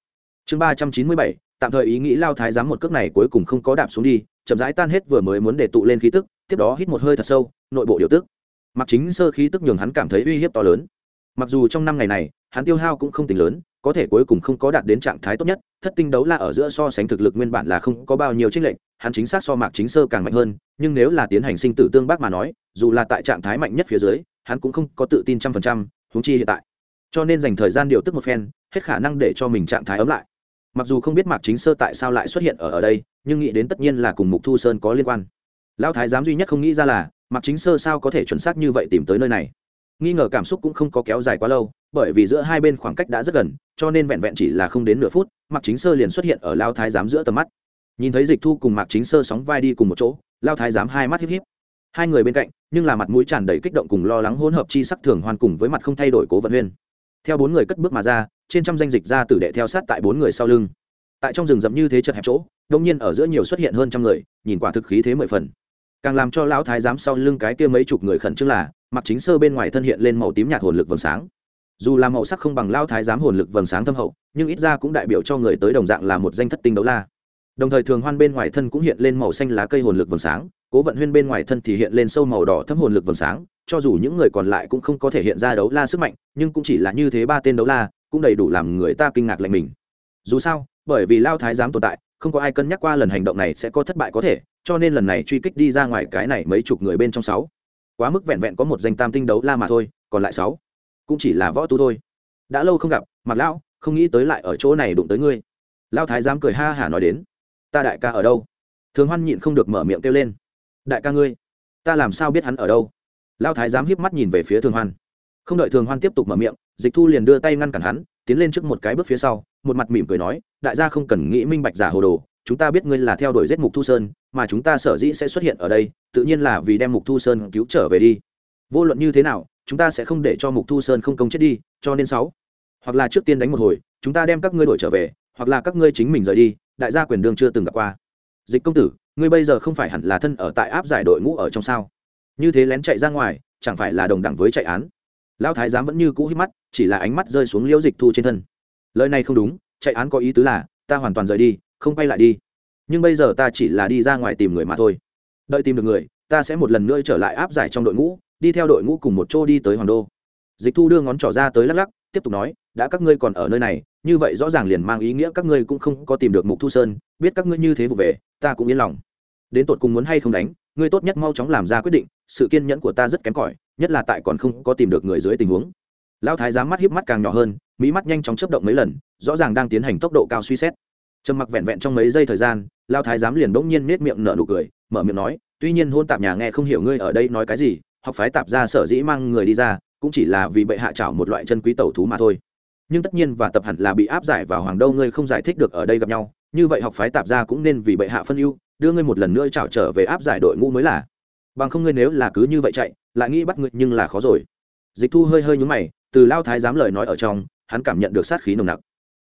Chương ba trăm chín mươi bảy, tạm thời ý nghĩ lao thái giám một cước này cuối cùng không có đạp xuống đi, chậm rãi tan hết vừa mới muốn để tụ lên khí tức, tiếp đó hít một hơi thật sâu, nội bộ điều tức. Mặc chính sơ khí tức nhường hắn cảm thấy uy hiếp to lớn. Mặc dù trong năm ngày này, hắn tiêu hao cũng không tính lớn có thể cuối cùng không có đạt đến trạng thái tốt nhất, thất tinh đấu la ở giữa so sánh thực lực nguyên bản là không có bao nhiêu tranh lệch, hắn chính xác so mạc chính sơ càng mạnh hơn, nhưng nếu là tiến hành sinh tử tương bác mà nói, dù là tại trạng thái mạnh nhất phía dưới, hắn cũng không có tự tin trăm phần trăm húng chi hiện tại. Cho nên dành thời gian điều tức một phen, hết khả năng để cho mình trạng thái ấm lại. Mặc dù không biết mạc chính sơ tại sao lại xuất hiện ở ở đây, nhưng nghĩ đến tất nhiên là cùng mục thu sơn có liên quan. Lão thái giám duy nhất không nghĩ ra là, mạc chính sơ sao có thể chuẩn xác như vậy tìm tới nơi này? Nghi ngờ cảm xúc cũng không có kéo dài quá lâu, bởi vì giữa hai bên khoảng cách đã rất gần, cho nên vẹn vẹn chỉ là không đến nửa phút, mạc chính sơ liền xuất hiện ở lao thái giám giữa tầm mắt. Nhìn thấy dịch thu cùng mạc chính sơ sóng vai đi cùng một chỗ, lao thái giám hai mắt híp híp. Hai người bên cạnh, nhưng là mặt mũi tràn đầy kích động cùng lo lắng hỗn hợp chi sắc thường hoàn cùng với mặt không thay đổi cố vận huyên. Theo bốn người cất bước mà ra, trên trăm danh dịch ra tử đệ theo sát tại bốn người sau lưng. Tại trong rừng rậm như thế chật hẹp chỗ đông nhiên ở giữa nhiều xuất hiện hơn trăm người, nhìn quả thực khí thế mười phần. Càng làm cho lão thái giám sau lưng cái kia mấy chục người khẩn trương là mặc chính sơ bên ngoài thân hiện lên màu tím nhạt hồn lực vầng sáng. Dù là màu sắc không bằng lao thái giám hồn lực vầng sáng thâm hậu, nhưng ít ra cũng đại biểu cho người tới đồng dạng là một danh thất tinh đấu la. Đồng thời thường hoan bên ngoài thân cũng hiện lên màu xanh lá cây hồn lực vầng sáng, cố vận huyên bên ngoài thân thì hiện lên sâu màu đỏ thâm hồn lực vầng sáng, cho dù những người còn lại cũng không có thể hiện ra đấu la sức mạnh, nhưng cũng chỉ là như thế ba tên đấu la, cũng đầy đủ làm người ta kinh ngạc lạnh mình. Dù sao, bởi vì lao thái giám tồn tại, không có ai cân nhắc qua lần hành động này sẽ có thất bại có thể, cho nên lần này truy kích đi ra ngoài cái này mấy chục người bên trong sáu quá mức vẹn vẹn có một danh tam tinh đấu la mà thôi, còn lại sáu cũng chỉ là võ tu thôi. Đã lâu không gặp mặc lão, không nghĩ tới lại ở chỗ này đụng tới ngươi. Lao thái giám cười ha hả nói đến, ta đại ca ở đâu? Thường hoan nhịn không được mở miệng kêu lên, đại ca ngươi, ta làm sao biết hắn ở đâu? Lao thái giám híp mắt nhìn về phía thường hoan. Không đợi thường hoan tiếp tục mở miệng, dịch thu liền đưa tay ngăn cản hắn, tiến lên trước một cái bước phía sau, một mặt mỉm cười nói, đại gia không cần nghĩ minh bạch giả hồ đồ chúng ta biết ngươi là theo đuổi giết mục thu sơn, mà chúng ta sở dĩ sẽ xuất hiện ở đây, tự nhiên là vì đem mục thu sơn cứu trở về đi. Vô luận như thế nào, chúng ta sẽ không để cho mục thu sơn không công chết đi, cho nên sáu. Hoặc là trước tiên đánh một hồi, chúng ta đem các ngươi đổi trở về, hoặc là các ngươi chính mình rời đi, đại gia quyền đương chưa từng gặp qua. Dịch công tử, ngươi bây giờ không phải hẳn là thân ở tại áp giải đội ngũ ở trong sao? Như thế lén chạy ra ngoài, chẳng phải là đồng đẳng với chạy án? Lão thái giám vẫn như cũ hít mắt, chỉ là ánh mắt rơi xuống liễu dịch thu trên thân. Lời này không đúng, chạy án có ý tứ là, ta hoàn toàn rời đi không quay lại đi. Nhưng bây giờ ta chỉ là đi ra ngoài tìm người mà thôi. Đợi tìm được người, ta sẽ một lần nữa trở lại áp giải trong đội ngũ, đi theo đội ngũ cùng một chỗ đi tới hoàng đô. Dịch thu đưa ngón trỏ ra tới lắc lắc, tiếp tục nói, đã các ngươi còn ở nơi này, như vậy rõ ràng liền mang ý nghĩa các ngươi cũng không có tìm được mục thu sơn, biết các ngươi như thế vụ về, ta cũng yên lòng. Đến tột cùng muốn hay không đánh, ngươi tốt nhất mau chóng làm ra quyết định, sự kiên nhẫn của ta rất kém cỏi, nhất là tại còn không có tìm được người dưới tình huống. Lão thái giám mắt hiếp mắt càng nhỏ hơn mỹ mắt nhanh chóng chấp động mấy lần, rõ ràng đang tiến hành tốc độ cao suy xét trầm mặc vẹn vẹn trong mấy giây thời gian, lao thái giám liền bỗng nhiên nết miệng nở nụ cười, mở miệng nói, tuy nhiên hôn tạp nhà nghe không hiểu ngươi ở đây nói cái gì, học phái tạp ra sở dĩ mang người đi ra, cũng chỉ là vì bệ hạ trảo một loại chân quý tẩu thú mà thôi. Nhưng tất nhiên và tập hẳn là bị áp giải vào hoàng đâu ngươi không giải thích được ở đây gặp nhau, như vậy học phái tạp ra cũng nên vì bệ hạ phân ưu, đưa ngươi một lần nữa trảo trở về áp giải đội ngũ mới là. Bằng không ngươi nếu là cứ như vậy chạy, lại nghĩ bắt ngươi nhưng là khó rồi. Dịch thu hơi hơi nhúng mày, từ lao thái giám lời nói ở trong, hắn cảm nhận được sát khí nồng nặc.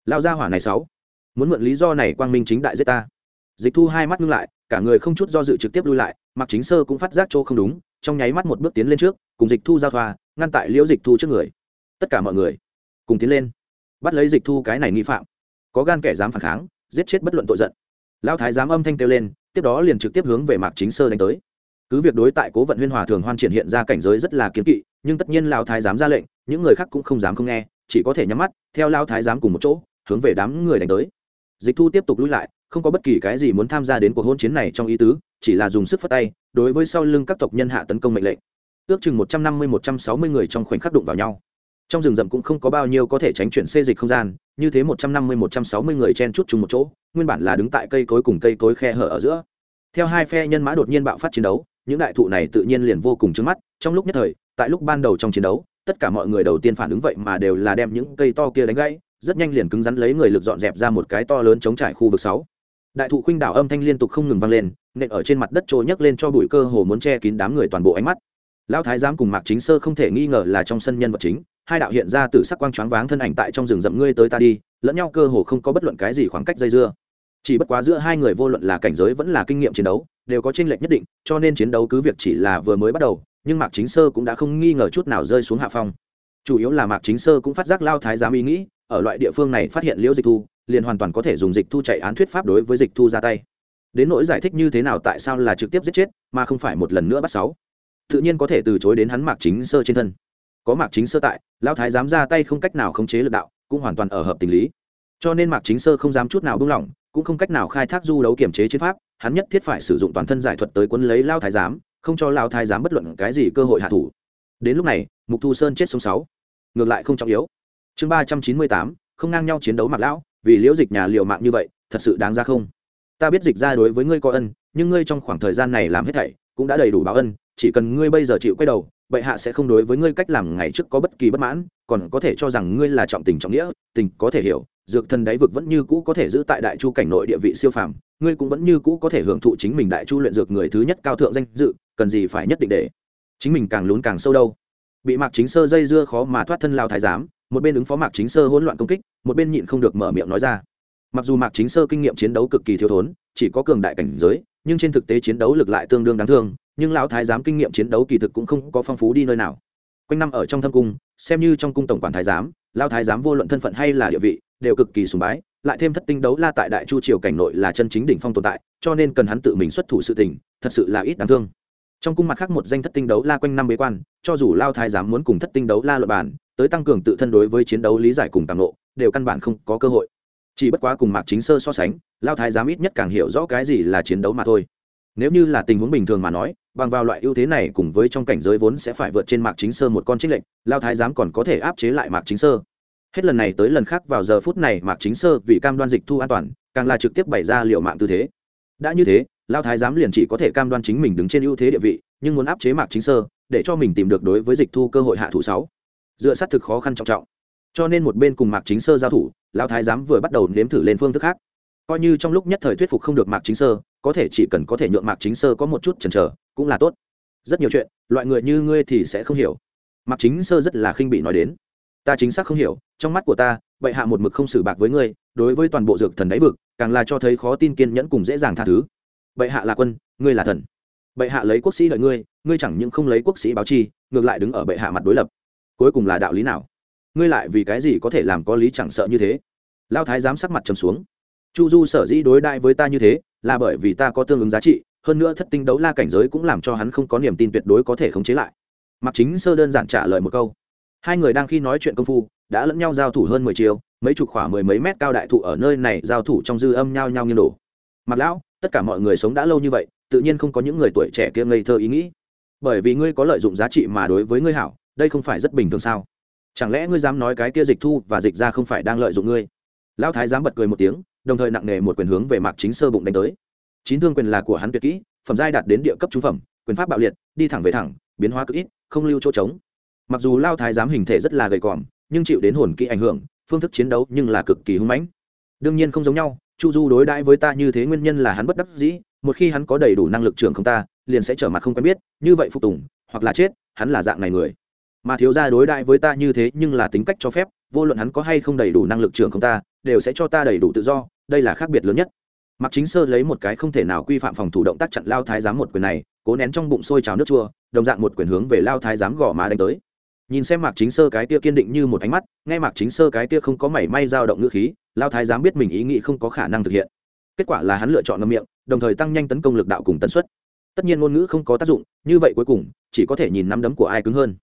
Lao gia hỏa này sáu muốn mượn lý do này quang minh chính đại giết ta. Dịch thu hai mắt ngưng lại, cả người không chút do dự trực tiếp lui lại mặc chính sơ cũng phát giác chỗ không đúng, trong nháy mắt một bước tiến lên trước, cùng dịch thu giao thoa, ngăn tại liễu dịch thu trước người. Tất cả mọi người cùng tiến lên, bắt lấy dịch thu cái này nghi phạm. Có gan kẻ dám phản kháng, giết chết bất luận tội giận. Lao thái dám âm thanh kêu lên, tiếp đó liền trực tiếp hướng về mạc chính sơ đánh tới. Cứ việc đối tại cố vận huyên hòa thường hoan triển hiện ra cảnh giới rất là kiến kỵ, nhưng tất nhiên lao thái dám ra lệnh, những người khác cũng không dám không nghe, chỉ có thể nhắm mắt, theo lao thái dám cùng một chỗ, hướng về đám người đánh tới dịch thu tiếp tục lui lại, không có bất kỳ cái gì muốn tham gia đến cuộc hôn chiến này trong ý tứ, chỉ là dùng sức phất tay, đối với sau lưng các tộc nhân hạ tấn công mệnh lệnh. Ước chừng một trăm năm mươi, một trăm sáu mươi người trong khoảnh khắc đụng vào nhau. Trong rừng rậm cũng không có bao nhiêu có thể tránh chuyển xê dịch không gian, như thế một trăm năm mươi, một trăm sáu mươi người chen chút chung một chỗ, nguyên bản là đứng tại cây cối cùng cây cối khe hở ở giữa. Theo hai phe nhân mã đột nhiên bạo phát chiến đấu, những đại thụ này tự nhiên liền vô cùng trứng mắt, trong lúc nhất thời, tại lúc ban đầu trong chiến đấu, tất cả mọi người đầu tiên phản ứng vậy mà đều là đem những cây to kia đánh gãy rất nhanh liền cứng rắn lấy người lực dọn dẹp ra một cái to lớn chống trải khu vực sáu. Đại thụ khuynh đảo âm thanh liên tục không ngừng vang lên, nện ở trên mặt đất trôi nhấc lên cho bụi cơ hồ muốn che kín đám người toàn bộ ánh mắt. Lão thái giám cùng mạc chính sơ không thể nghi ngờ là trong sân nhân vật chính, hai đạo hiện ra từ sắc quang choáng váng thân ảnh tại trong rừng rậm ngươi tới ta đi, lẫn nhau cơ hồ không có bất luận cái gì khoảng cách dây dưa. Chỉ bất quá giữa hai người vô luận là cảnh giới vẫn là kinh nghiệm chiến đấu, đều có chênh lệch nhất định, cho nên chiến đấu cứ việc chỉ là vừa mới bắt đầu, nhưng mạc chính sơ cũng đã không nghi ngờ chút nào rơi xuống hạ phong. Chủ yếu là mạc chính sơ cũng phát giác lao thái giám ý nghĩ ở loại địa phương này phát hiện liễu dịch thu, liền hoàn toàn có thể dùng dịch thu chạy án thuyết pháp đối với dịch thu ra tay. Đến nỗi giải thích như thế nào tại sao là trực tiếp giết chết, mà không phải một lần nữa bắt sáu. Tự nhiên có thể từ chối đến hắn mạc chính sơ trên thân. Có mạc chính sơ tại, lão thái dám ra tay không cách nào khống chế lực đạo, cũng hoàn toàn ở hợp tình lý. Cho nên mạc chính sơ không dám chút nào buông lỏng, cũng không cách nào khai thác du đấu kiểm chế chiến pháp, hắn nhất thiết phải sử dụng toàn thân giải thuật tới quân lấy lao thái giám, không cho lao thái giám bất luận cái gì cơ hội hạ thủ. Đến lúc này, mục thu sơn chết sống sáu. Ngược lại không trọng yếu chương ba trăm chín mươi tám, không ngang nhau chiến đấu mặc lão, vì liễu dịch nhà liều mạng như vậy, thật sự đáng ra không? Ta biết dịch ra đối với ngươi có ân, nhưng ngươi trong khoảng thời gian này làm hết thảy, cũng đã đầy đủ báo ân, chỉ cần ngươi bây giờ chịu quay đầu, bệ hạ sẽ không đối với ngươi cách làm ngày trước có bất kỳ bất mãn, còn có thể cho rằng ngươi là trọng tình trọng nghĩa, tình có thể hiểu, dược thần đáy vực vẫn như cũ có thể giữ tại đại chu cảnh nội địa vị siêu phàm, ngươi cũng vẫn như cũ có thể hưởng thụ chính mình đại chu luyện dược người thứ nhất cao thượng danh dự, cần gì phải nhất định để chính mình càng lún càng sâu đâu? Bị mạc chính sơ dây dưa khó mà thoát thân lao thái giám, một bên ứng phó mạc chính sơ hỗn loạn công kích, một bên nhịn không được mở miệng nói ra. Mặc dù mạc chính sơ kinh nghiệm chiến đấu cực kỳ thiếu thốn, chỉ có cường đại cảnh giới, nhưng trên thực tế chiến đấu lực lại tương đương đáng thương, nhưng lão thái giám kinh nghiệm chiến đấu kỳ thực cũng không có phong phú đi nơi nào. Quanh năm ở trong thâm cung, xem như trong cung tổng quản thái giám lao thái giám vô luận thân phận hay là địa vị, đều cực kỳ sùng bái, lại thêm thất tinh đấu la tại đại chu triều cảnh nội là chân chính đỉnh phong tồn tại, cho nên cần hắn tự mình xuất thủ sự tình, thật sự là ít đáng thương trong cung mặt khác một danh thất tinh đấu la quanh năm bế quan, cho dù lao thái giám muốn cùng thất tinh đấu la luật bản tới tăng cường tự thân đối với chiến đấu lý giải cùng tàng lộ đều căn bản không có cơ hội. Chỉ bất quá cùng mạc chính sơ so sánh, lao thái giám ít nhất càng hiểu rõ cái gì là chiến đấu mà thôi. Nếu như là tình huống bình thường mà nói, bằng vào loại ưu thế này cùng với trong cảnh giới vốn sẽ phải vượt trên mạc chính sơ một con trích lệnh lao thái giám còn có thể áp chế lại mạc chính sơ. Hết lần này tới lần khác vào giờ phút này mạc chính sơ vì cam đoan dịch thu an toàn, càng là trực tiếp bày ra liệu mạng tư thế. Đã như thế lao thái giám liền chỉ có thể cam đoan chính mình đứng trên ưu thế địa vị, nhưng muốn áp chế mạc chính sơ, để cho mình tìm được đối với dịch thu cơ hội hạ thủ sáu. Dựa sát thực khó khăn trọng trọng. Cho nên một bên cùng mạc chính sơ giao thủ, lao thái giám vừa bắt đầu nếm thử lên phương thức khác. Coi như trong lúc nhất thời thuyết phục không được mạc chính sơ, có thể chỉ cần có thể nhượng mạc chính sơ có một chút chần chờ, cũng là tốt. Rất nhiều chuyện, loại người như ngươi thì sẽ không hiểu. Mạc chính sơ rất là khinh bị nói đến. Ta chính xác không hiểu, trong mắt của ta, bệ hạ một mực không xử bạc với ngươi, đối với toàn bộ dược thần đáy vực, càng là cho thấy khó tin kiên nhẫn cùng dễ dàng tha thứ bệ hạ là quân, ngươi là thần. Bệ hạ lấy quốc sĩ đợi ngươi ngươi chẳng những không lấy quốc sĩ báo chi, ngược lại đứng ở bệ hạ mặt đối lập. Cuối cùng là đạo lý nào? Ngươi lại vì cái gì có thể làm có lý chẳng sợ như thế? Lao thái giám sắc mặt trầm xuống. Chu du sở dĩ đối đại với ta như thế, là bởi vì ta có tương ứng giá trị, hơn nữa thất tinh đấu la cảnh giới cũng làm cho hắn không có niềm tin tuyệt đối có thể khống chế lại. Mặc chính sơ đơn giản trả lời một câu. Hai người đang khi nói chuyện công phu, đã lẫn nhau giao thủ hơn mười chiều, mấy chục khoảng mười mấy mét cao đại thụ ở nơi này giao thủ trong dư âm nhau nhau như đổ. Mặt lão tất cả mọi người sống đã lâu như vậy, tự nhiên không có những người tuổi trẻ kia ngây thơ ý nghĩ. Bởi vì ngươi có lợi dụng giá trị mà đối với ngươi hảo, đây không phải rất bình thường sao? Chẳng lẽ ngươi dám nói cái kia dịch thu và dịch ra không phải đang lợi dụng ngươi? Lão thái dám bật cười một tiếng, đồng thời nặng nề một quyền hướng về mạc chính sơ bụng đánh tới. Chín thương quyền là của hắn tuyệt kỹ, phẩm giai đạt đến địa cấp trung phẩm, quyền pháp bạo liệt, đi thẳng về thẳng, biến hóa cực ít, không lưu chỗ trống. Mặc dù lao thái giám hình thể rất là gầy còm, nhưng chịu đến hồn kỹ ảnh hưởng, phương thức chiến đấu nhưng là cực kỳ hung mãnh. Đương nhiên không giống nhau chu du đối đãi với ta như thế nguyên nhân là hắn bất đắc dĩ, một khi hắn có đầy đủ năng lực trưởng không ta, liền sẽ trở mặt không quen biết, như vậy phục tùng, hoặc là chết, hắn là dạng này người. Mà thiếu gia đối đãi với ta như thế nhưng là tính cách cho phép, vô luận hắn có hay không đầy đủ năng lực trưởng không ta, đều sẽ cho ta đầy đủ tự do, đây là khác biệt lớn nhất. Mặc chính sơ lấy một cái không thể nào quy phạm phòng thủ động tác chặn lao thái giám một quyền này, cố nén trong bụng sôi trào nước chua, đồng dạng một quyền hướng về lao thái giám gõ má đánh tới nhìn xem mạc chính sơ cái kia kiên định như một ánh mắt, nghe mạc chính sơ cái kia không có mảy may dao động ngữ khí, lao thái dám biết mình ý nghĩ không có khả năng thực hiện. Kết quả là hắn lựa chọn ngâm miệng, đồng thời tăng nhanh tấn công lực đạo cùng tần suất. Tất nhiên ngôn ngữ không có tác dụng, như vậy cuối cùng, chỉ có thể nhìn nắm đấm của ai cứng hơn.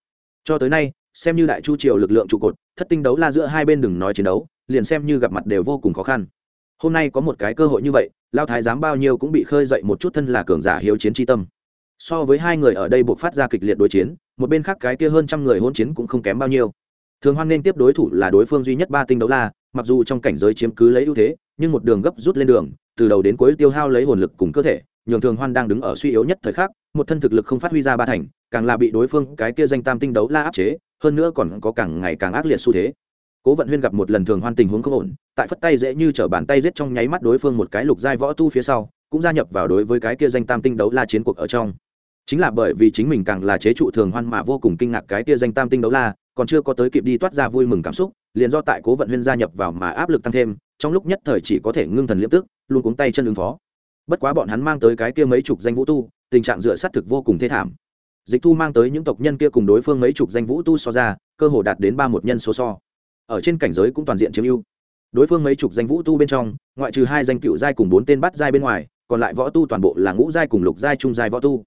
Cho tới nay, xem như đại chu triều lực lượng trụ cột, thất tinh đấu la giữa hai bên đừng nói chiến đấu, liền xem như gặp mặt đều vô cùng khó khăn. Hôm nay có một cái cơ hội như vậy, lao thái giám bao nhiêu cũng bị khơi dậy một chút thân là cường giả hiếu chiến tri tâm. So với hai người ở đây buộc phát ra kịch liệt đối chiến một bên khác cái kia hơn trăm người hôn chiến cũng không kém bao nhiêu. Thường hoan nên tiếp đối thủ là đối phương duy nhất ba tinh đấu la, mặc dù trong cảnh giới chiếm cứ lấy ưu thế, nhưng một đường gấp rút lên đường, từ đầu đến cuối tiêu hao lấy hồn lực cùng cơ thể, nhường thường hoan đang đứng ở suy yếu nhất thời khắc, một thân thực lực không phát huy ra ba thành, càng là bị đối phương cái kia danh tam tinh đấu la áp chế, hơn nữa còn có càng ngày càng ác liệt xu thế. Cố vận huyên gặp một lần thường hoan tình huống không ổn, tại phất tay dễ như t bàn tay giết trong nháy mắt đối phương một cái lục giai võ tu phía sau, cũng gia nhập vào đối với cái kia danh tam tinh đấu la chiến cuộc ở trong chính là bởi vì chính mình càng là chế trụ thường hoan mà vô cùng kinh ngạc cái kia danh tam tinh đấu la, còn chưa có tới kịp đi toát ra vui mừng cảm xúc, liền do tại cố vận huyên gia nhập vào mà áp lực tăng thêm, trong lúc nhất thời chỉ có thể ngưng thần liếp tức, luôn cuống tay chân ứng phó. Bất quá bọn hắn mang tới cái kia mấy chục danh vũ tu, tình trạng dựa sát thực vô cùng thê thảm. Dịch thu mang tới những tộc nhân kia cùng đối phương mấy chục danh vũ tu so ra, cơ hồ đạt đến ba một nhân số so. Ở trên cảnh giới cũng toàn diện chiếm ưu. Đối phương mấy chục danh vũ tu bên trong, ngoại trừ hai danh cựu giai cùng bốn tên bắt giai bên ngoài, còn lại võ tu toàn bộ là ngũ giai cùng lục giai trung giai võ tu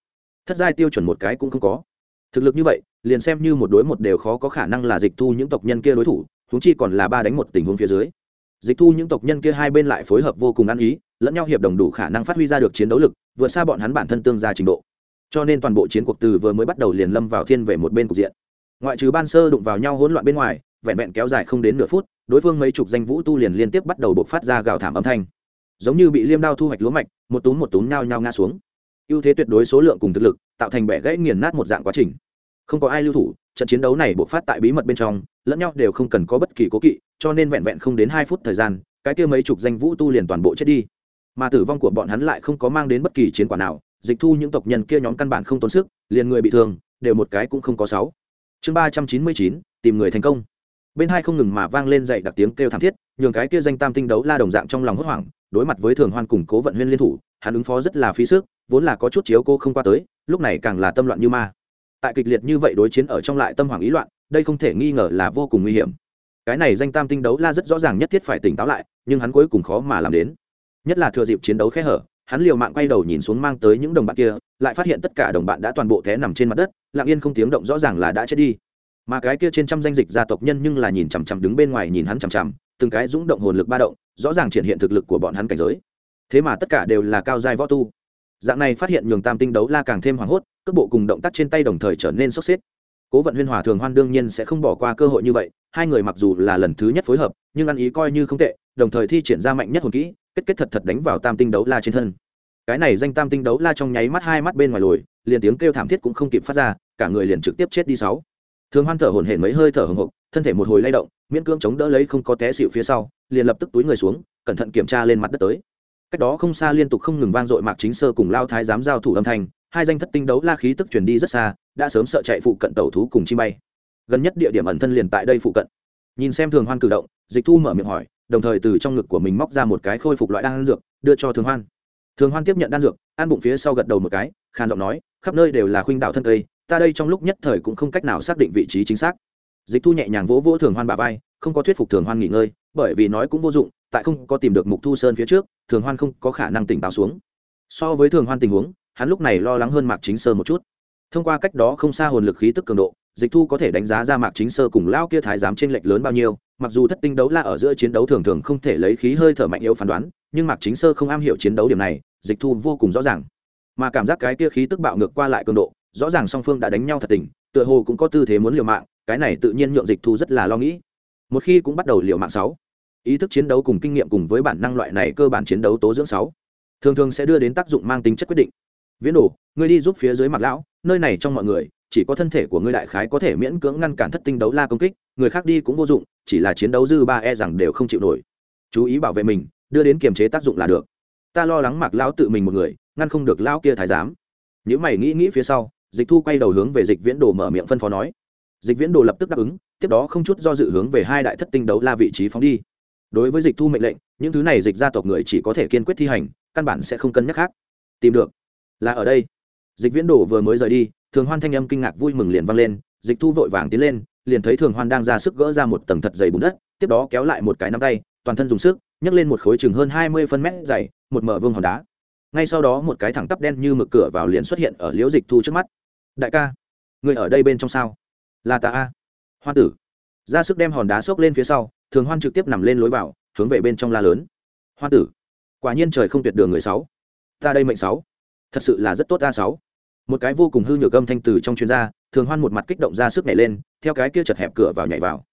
thất giai tiêu chuẩn một cái cũng không có. Thực lực như vậy, liền xem như một đối một đều khó có khả năng là dịch thu những tộc nhân kia đối thủ, huống chi còn là ba đánh một tình huống phía dưới. Dịch thu những tộc nhân kia hai bên lại phối hợp vô cùng ăn ý, lẫn nhau hiệp đồng đủ khả năng phát huy ra được chiến đấu lực, vượt xa bọn hắn bản thân tương gia trình độ. Cho nên toàn bộ chiến cuộc từ vừa mới bắt đầu liền lâm vào thiên về một bên cục diện. Ngoại trừ ban sơ đụng vào nhau hỗn loạn bên ngoài, vẹn vẹn kéo dài không đến nửa phút, đối phương mấy chục danh vũ tu liền liên tiếp bắt đầu bộc phát ra gào thảm âm thanh. Giống như bị liêm đao thu hoạch lúa mạch, một túm một túm nhao nhao ngã xuống ưu thế tuyệt đối số lượng cùng thực lực, tạo thành bẻ gãy nghiền nát một dạng quá trình. Không có ai lưu thủ, trận chiến đấu này bộc phát tại bí mật bên trong, lẫn nhau đều không cần có bất kỳ cố kỵ, cho nên vẹn vẹn không đến hai phút thời gian, cái kia mấy chục danh vũ tu liền toàn bộ chết đi. Mà tử vong của bọn hắn lại không có mang đến bất kỳ chiến quả nào, dịch thu những tộc nhân kia nhóm căn bản không tốn sức, liền người bị thương, đều một cái cũng không có sáu. Chương ba trăm chín mươi chín, tìm người thành công. Bên hai không ngừng mà vang lên dậy đặc tiếng kêu thảm thiết, nhường cái kia danh tam tinh đấu la đồng dạng trong lòng hốt hoảng, đối mặt với thường hoan cùng cố vận huyên liên thủ, hắn ứng phó rất là phí sức vốn là có chút chiếu cô không qua tới, lúc này càng là tâm loạn như ma. Tại kịch liệt như vậy đối chiến ở trong lại tâm hoàng ý loạn, đây không thể nghi ngờ là vô cùng nguy hiểm. Cái này danh tam tinh đấu la rất rõ ràng nhất thiết phải tỉnh táo lại, nhưng hắn cuối cùng khó mà làm đến. Nhất là thừa dịp chiến đấu khẽ hở, hắn liều mạng quay đầu nhìn xuống mang tới những đồng bạn kia, lại phát hiện tất cả đồng bạn đã toàn bộ té nằm trên mặt đất, lặng yên không tiếng động rõ ràng là đã chết đi. Mà cái kia trên trăm danh dịch gia tộc nhân nhưng là nhìn chằm chằm đứng bên ngoài nhìn hắn chằm chằm, từng cái rúng động hồn lực ba động, rõ ràng triển hiện thực lực của bọn hắn cảnh giới. Thế mà tất cả đều là cao giai võ tu dạng này phát hiện nhường tam tinh đấu la càng thêm hoảng hốt, cước bộ cùng động tác trên tay đồng thời trở nên sốc xếp. Cố vận huyên hòa thường hoan đương nhiên sẽ không bỏ qua cơ hội như vậy, hai người mặc dù là lần thứ nhất phối hợp, nhưng ăn ý coi như không tệ, đồng thời thi triển ra mạnh nhất hồn kỹ, kết kết thật thật đánh vào tam tinh đấu la trên thân. Cái này danh tam tinh đấu la trong nháy mắt hai mắt bên ngoài lồi, liền tiếng kêu thảm thiết cũng không kịp phát ra, cả người liền trực tiếp chết đi sáu. Thường hoan thở hổn hển mấy hơi thở hồng hộc thân thể một hồi lay động, miễn cưỡng chống đỡ lấy không có té xịu phía sau, liền lập tức túi người xuống, cẩn thận kiểm tra lên mặt đất tới cách đó không xa liên tục không ngừng vang dội mạc chính sơ cùng lao thái giám giao thủ âm thanh, hai danh thất tinh đấu la khí tức truyền đi rất xa, đã sớm sợ chạy phụ cận tàu thú cùng chi bay. Gần nhất địa điểm ẩn thân liền tại đây phụ cận. Nhìn xem thường hoan cử động, dịch thu mở miệng hỏi, đồng thời từ trong ngực của mình móc ra một cái khôi phục loại đan dược, đưa cho thường hoan. Thường hoan tiếp nhận đan dược, ăn bụng phía sau gật đầu một cái khan giọng nói, khắp nơi đều là khuynh đạo thân cây, ta đây trong lúc nhất thời cũng không cách nào xác định vị trí chính xác. Dịch thu nhẹ nhàng vỗ vỗ thường hoan bà vai, không có thuyết phục thường hoan nghỉ ngơi bởi vì nói cũng vô dụng, tại không có tìm được mục thu sơn phía trước, thường hoan không có khả năng tỉnh táo xuống. So với thường hoan tình huống, hắn lúc này lo lắng hơn mạc chính sơ một chút. Thông qua cách đó không xa hồn lực khí tức cường độ, dịch thu có thể đánh giá ra mạc chính sơ cùng lao kia thái giám t r ê n lệch lớn bao nhiêu, mặc dù thất tinh đấu la ở giữa chiến đấu thường thường không thể lấy khí hơi thở mạnh yếu phán đoán, nhưng mạc chính sơ không am hiểu chiến đấu điểm này, dịch thu vô cùng rõ ràng. Mà cảm giác cái kia khí tức bạo ngược qua lại cường độ, rõ ràng song phương đã đánh nhau thật tình, tựa hồ cũng có tư thế muốn liều mạng, cái này tự nhiên nhượng dịch thu rất là lo nghĩ một khi cũng bắt đầu liệu mạng sáu, ý thức chiến đấu cùng kinh nghiệm cùng với bản năng loại này cơ bản chiến đấu tố dưỡng sáu, thường thường sẽ đưa đến tác dụng mang tính chất quyết định. Viễn đồ, ngươi đi giúp phía dưới mặt lão, nơi này trong mọi người, chỉ có thân thể của ngươi đại khái có thể miễn cưỡng ngăn cản thất tinh đấu la công kích, người khác đi cũng vô dụng, chỉ là chiến đấu dư ba e rằng đều không chịu nổi. Chú ý bảo vệ mình, đưa đến kiềm chế tác dụng là được. Ta lo lắng mặc lão tự mình một người, ngăn không được lão kia thái giám. Nếu mày nghĩ nghĩ phía sau, dịch thu quay đầu hướng về dịch viễn đồ mở miệng phân phó nói dịch viễn đồ lập tức đáp ứng, tiếp đó không chút do dự hướng về hai đại thất tinh đấu la vị trí phóng đi. Đối với dịch thu mệnh lệnh, những thứ này dịch gia tộc người chỉ có thể kiên quyết thi hành, căn bản sẽ không cân nhắc khác. Tìm được. Là ở đây. Dịch viễn đồ vừa mới rời đi, thường hoan thanh âm kinh ngạc vui mừng liền vang lên, dịch thu vội vàng tiến lên, liền thấy thường hoan đang ra sức gỡ ra một tầng thật dày bùn đất, tiếp đó kéo lại một cái nắm tay, toàn thân dùng sức, nhấc lên một khối chừng hơn hai mươi phân mét dày, một mở vương hòn đá. Ngay sau đó một cái thẳng tắp đen như mực cửa vào liền xuất hiện ở liễu dịch thu trước mắt. Đại ca, người ở đây bên trong sao? Là ta a. Hoa tử. Ra sức đem hòn đá xốc lên phía sau, thường hoan trực tiếp nằm lên lối vào, hướng về bên trong la lớn. Hoa tử. Quả nhiên trời không tuyệt đường người sáu. Ta đây mệnh sáu. Thật sự là rất tốt ta sáu. Một cái vô cùng hư nhược âm thanh từ trong chuyên gia thường hoan một mặt kích động ra sức nhảy lên, theo cái kia chật hẹp cửa vào nhảy vào.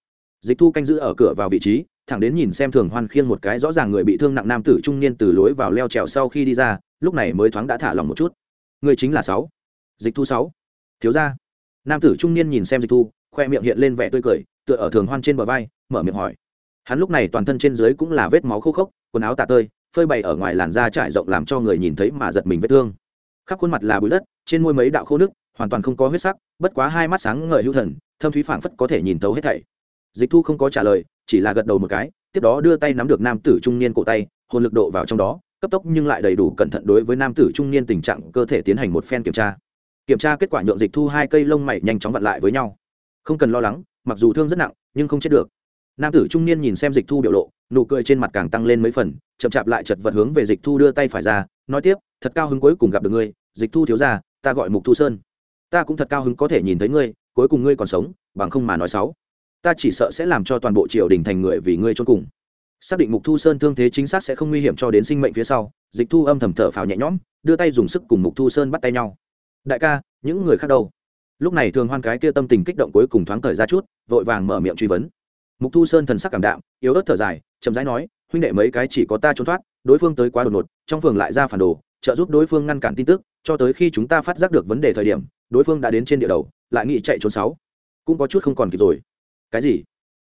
Dịch thu canh giữ ở cửa vào vị trí, thẳng đến nhìn xem thường hoan khiêng một cái rõ ràng người bị thương nặng nam tử trung niên từ lối vào leo trèo sau khi đi ra, lúc này mới thoáng đã thả lòng một chút. Người chính là sáu. Dịch thu sáu. Thiếu gia nam tử trung niên nhìn xem dịch thu, khoe miệng hiện lên vẻ tươi cười, tựa ở thường hoan trên bờ vai, mở miệng hỏi. Hắn lúc này toàn thân trên dưới cũng là vết máu khô khốc, quần áo tả tơi, phơi bày ở ngoài làn da trải rộng làm cho người nhìn thấy mà giật mình vết thương. Khắp khuôn mặt là bụi đất, trên môi mấy đạo khô nước, hoàn toàn không có huyết sắc, bất quá hai mắt sáng ngời hữu thần, thâm thúy phảng phất có thể nhìn thấu hết thảy. Dịch thu không có trả lời, chỉ là gật đầu một cái, tiếp đó đưa tay nắm được nam tử trung niên cổ tay, hồn lực độ vào trong đó, cấp tốc nhưng lại đầy đủ cẩn thận đối với nam tử trung niên tình trạng cơ thể tiến hành một phen kiểm tra kiểm tra kết quả nhượng dịch thu hai cây lông mày nhanh chóng vặn lại với nhau. Không cần lo lắng mặc dù thương rất nặng nhưng không chết được. Nam tử trung niên nhìn xem dịch thu biểu lộ nụ cười trên mặt càng tăng lên mấy phần chậm chạp lại chật vật hướng về dịch thu đưa tay phải ra nói tiếp thật cao hứng cuối cùng gặp được ngươi dịch thu thiếu ra ta gọi mục thu sơn. Ta cũng thật cao hứng có thể nhìn thấy ngươi cuối cùng ngươi còn sống bằng không mà nói xấu, ta chỉ sợ sẽ làm cho toàn bộ triều đình thành người vì ngươi trốn cùng. Xác định mục thu sơn thương thế chính xác sẽ không nguy hiểm cho đến sinh mệnh phía sau dịch thu âm thầm thở phào nhẹ nhõm đưa tay dùng sức cùng mục thu sơn bắt tay nhau đại ca, những người khác đâu? Lúc này thường hoan cái kia tâm tình kích động cuối cùng thoáng thời ra chút, vội vàng mở miệng truy vấn. Mục thu sơn thần sắc cảm đạm, yếu ớt thở dài, chậm rãi nói, huynh đệ mấy cái chỉ có ta trốn thoát, đối phương tới quá đột ngột, trong phường lại ra phản đồ, trợ giúp đối phương ngăn cản tin tức, cho tới khi chúng ta phát giác được vấn đề thời điểm, đối phương đã đến trên địa đầu, lại nghĩ chạy trốn sáu. Cũng có chút không còn kịp rồi. Cái gì?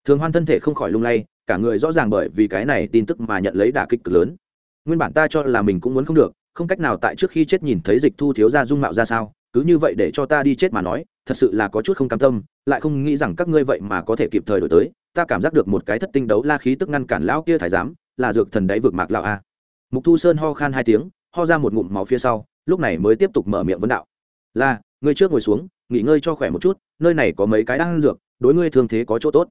Thường hoan thân thể không khỏi lung lay, cả người rõ ràng bởi vì cái này tin tức mà nhận lấy đả kích cực lớn. Nguyên bản ta cho là mình cũng muốn không được không cách nào tại trước khi chết nhìn thấy dịch thu thiếu ra dung mạo ra sao, cứ như vậy để cho ta đi chết mà nói, thật sự là có chút không cam tâm, lại không nghĩ rằng các ngươi vậy mà có thể kịp thời đổi tới, ta cảm giác được một cái thất tinh đấu la khí tức ngăn cản lão kia thái giám, là dược thần đáy vực mạc lão a. Mục thu sơn ho khan hai tiếng, ho ra một ngụm máu phía sau, lúc này mới tiếp tục mở miệng vấn đạo. Là ngươi trước ngồi xuống, nghỉ ngơi cho khỏe một chút, nơi này có mấy cái đang dược, đối ngươi thương thế có chỗ tốt.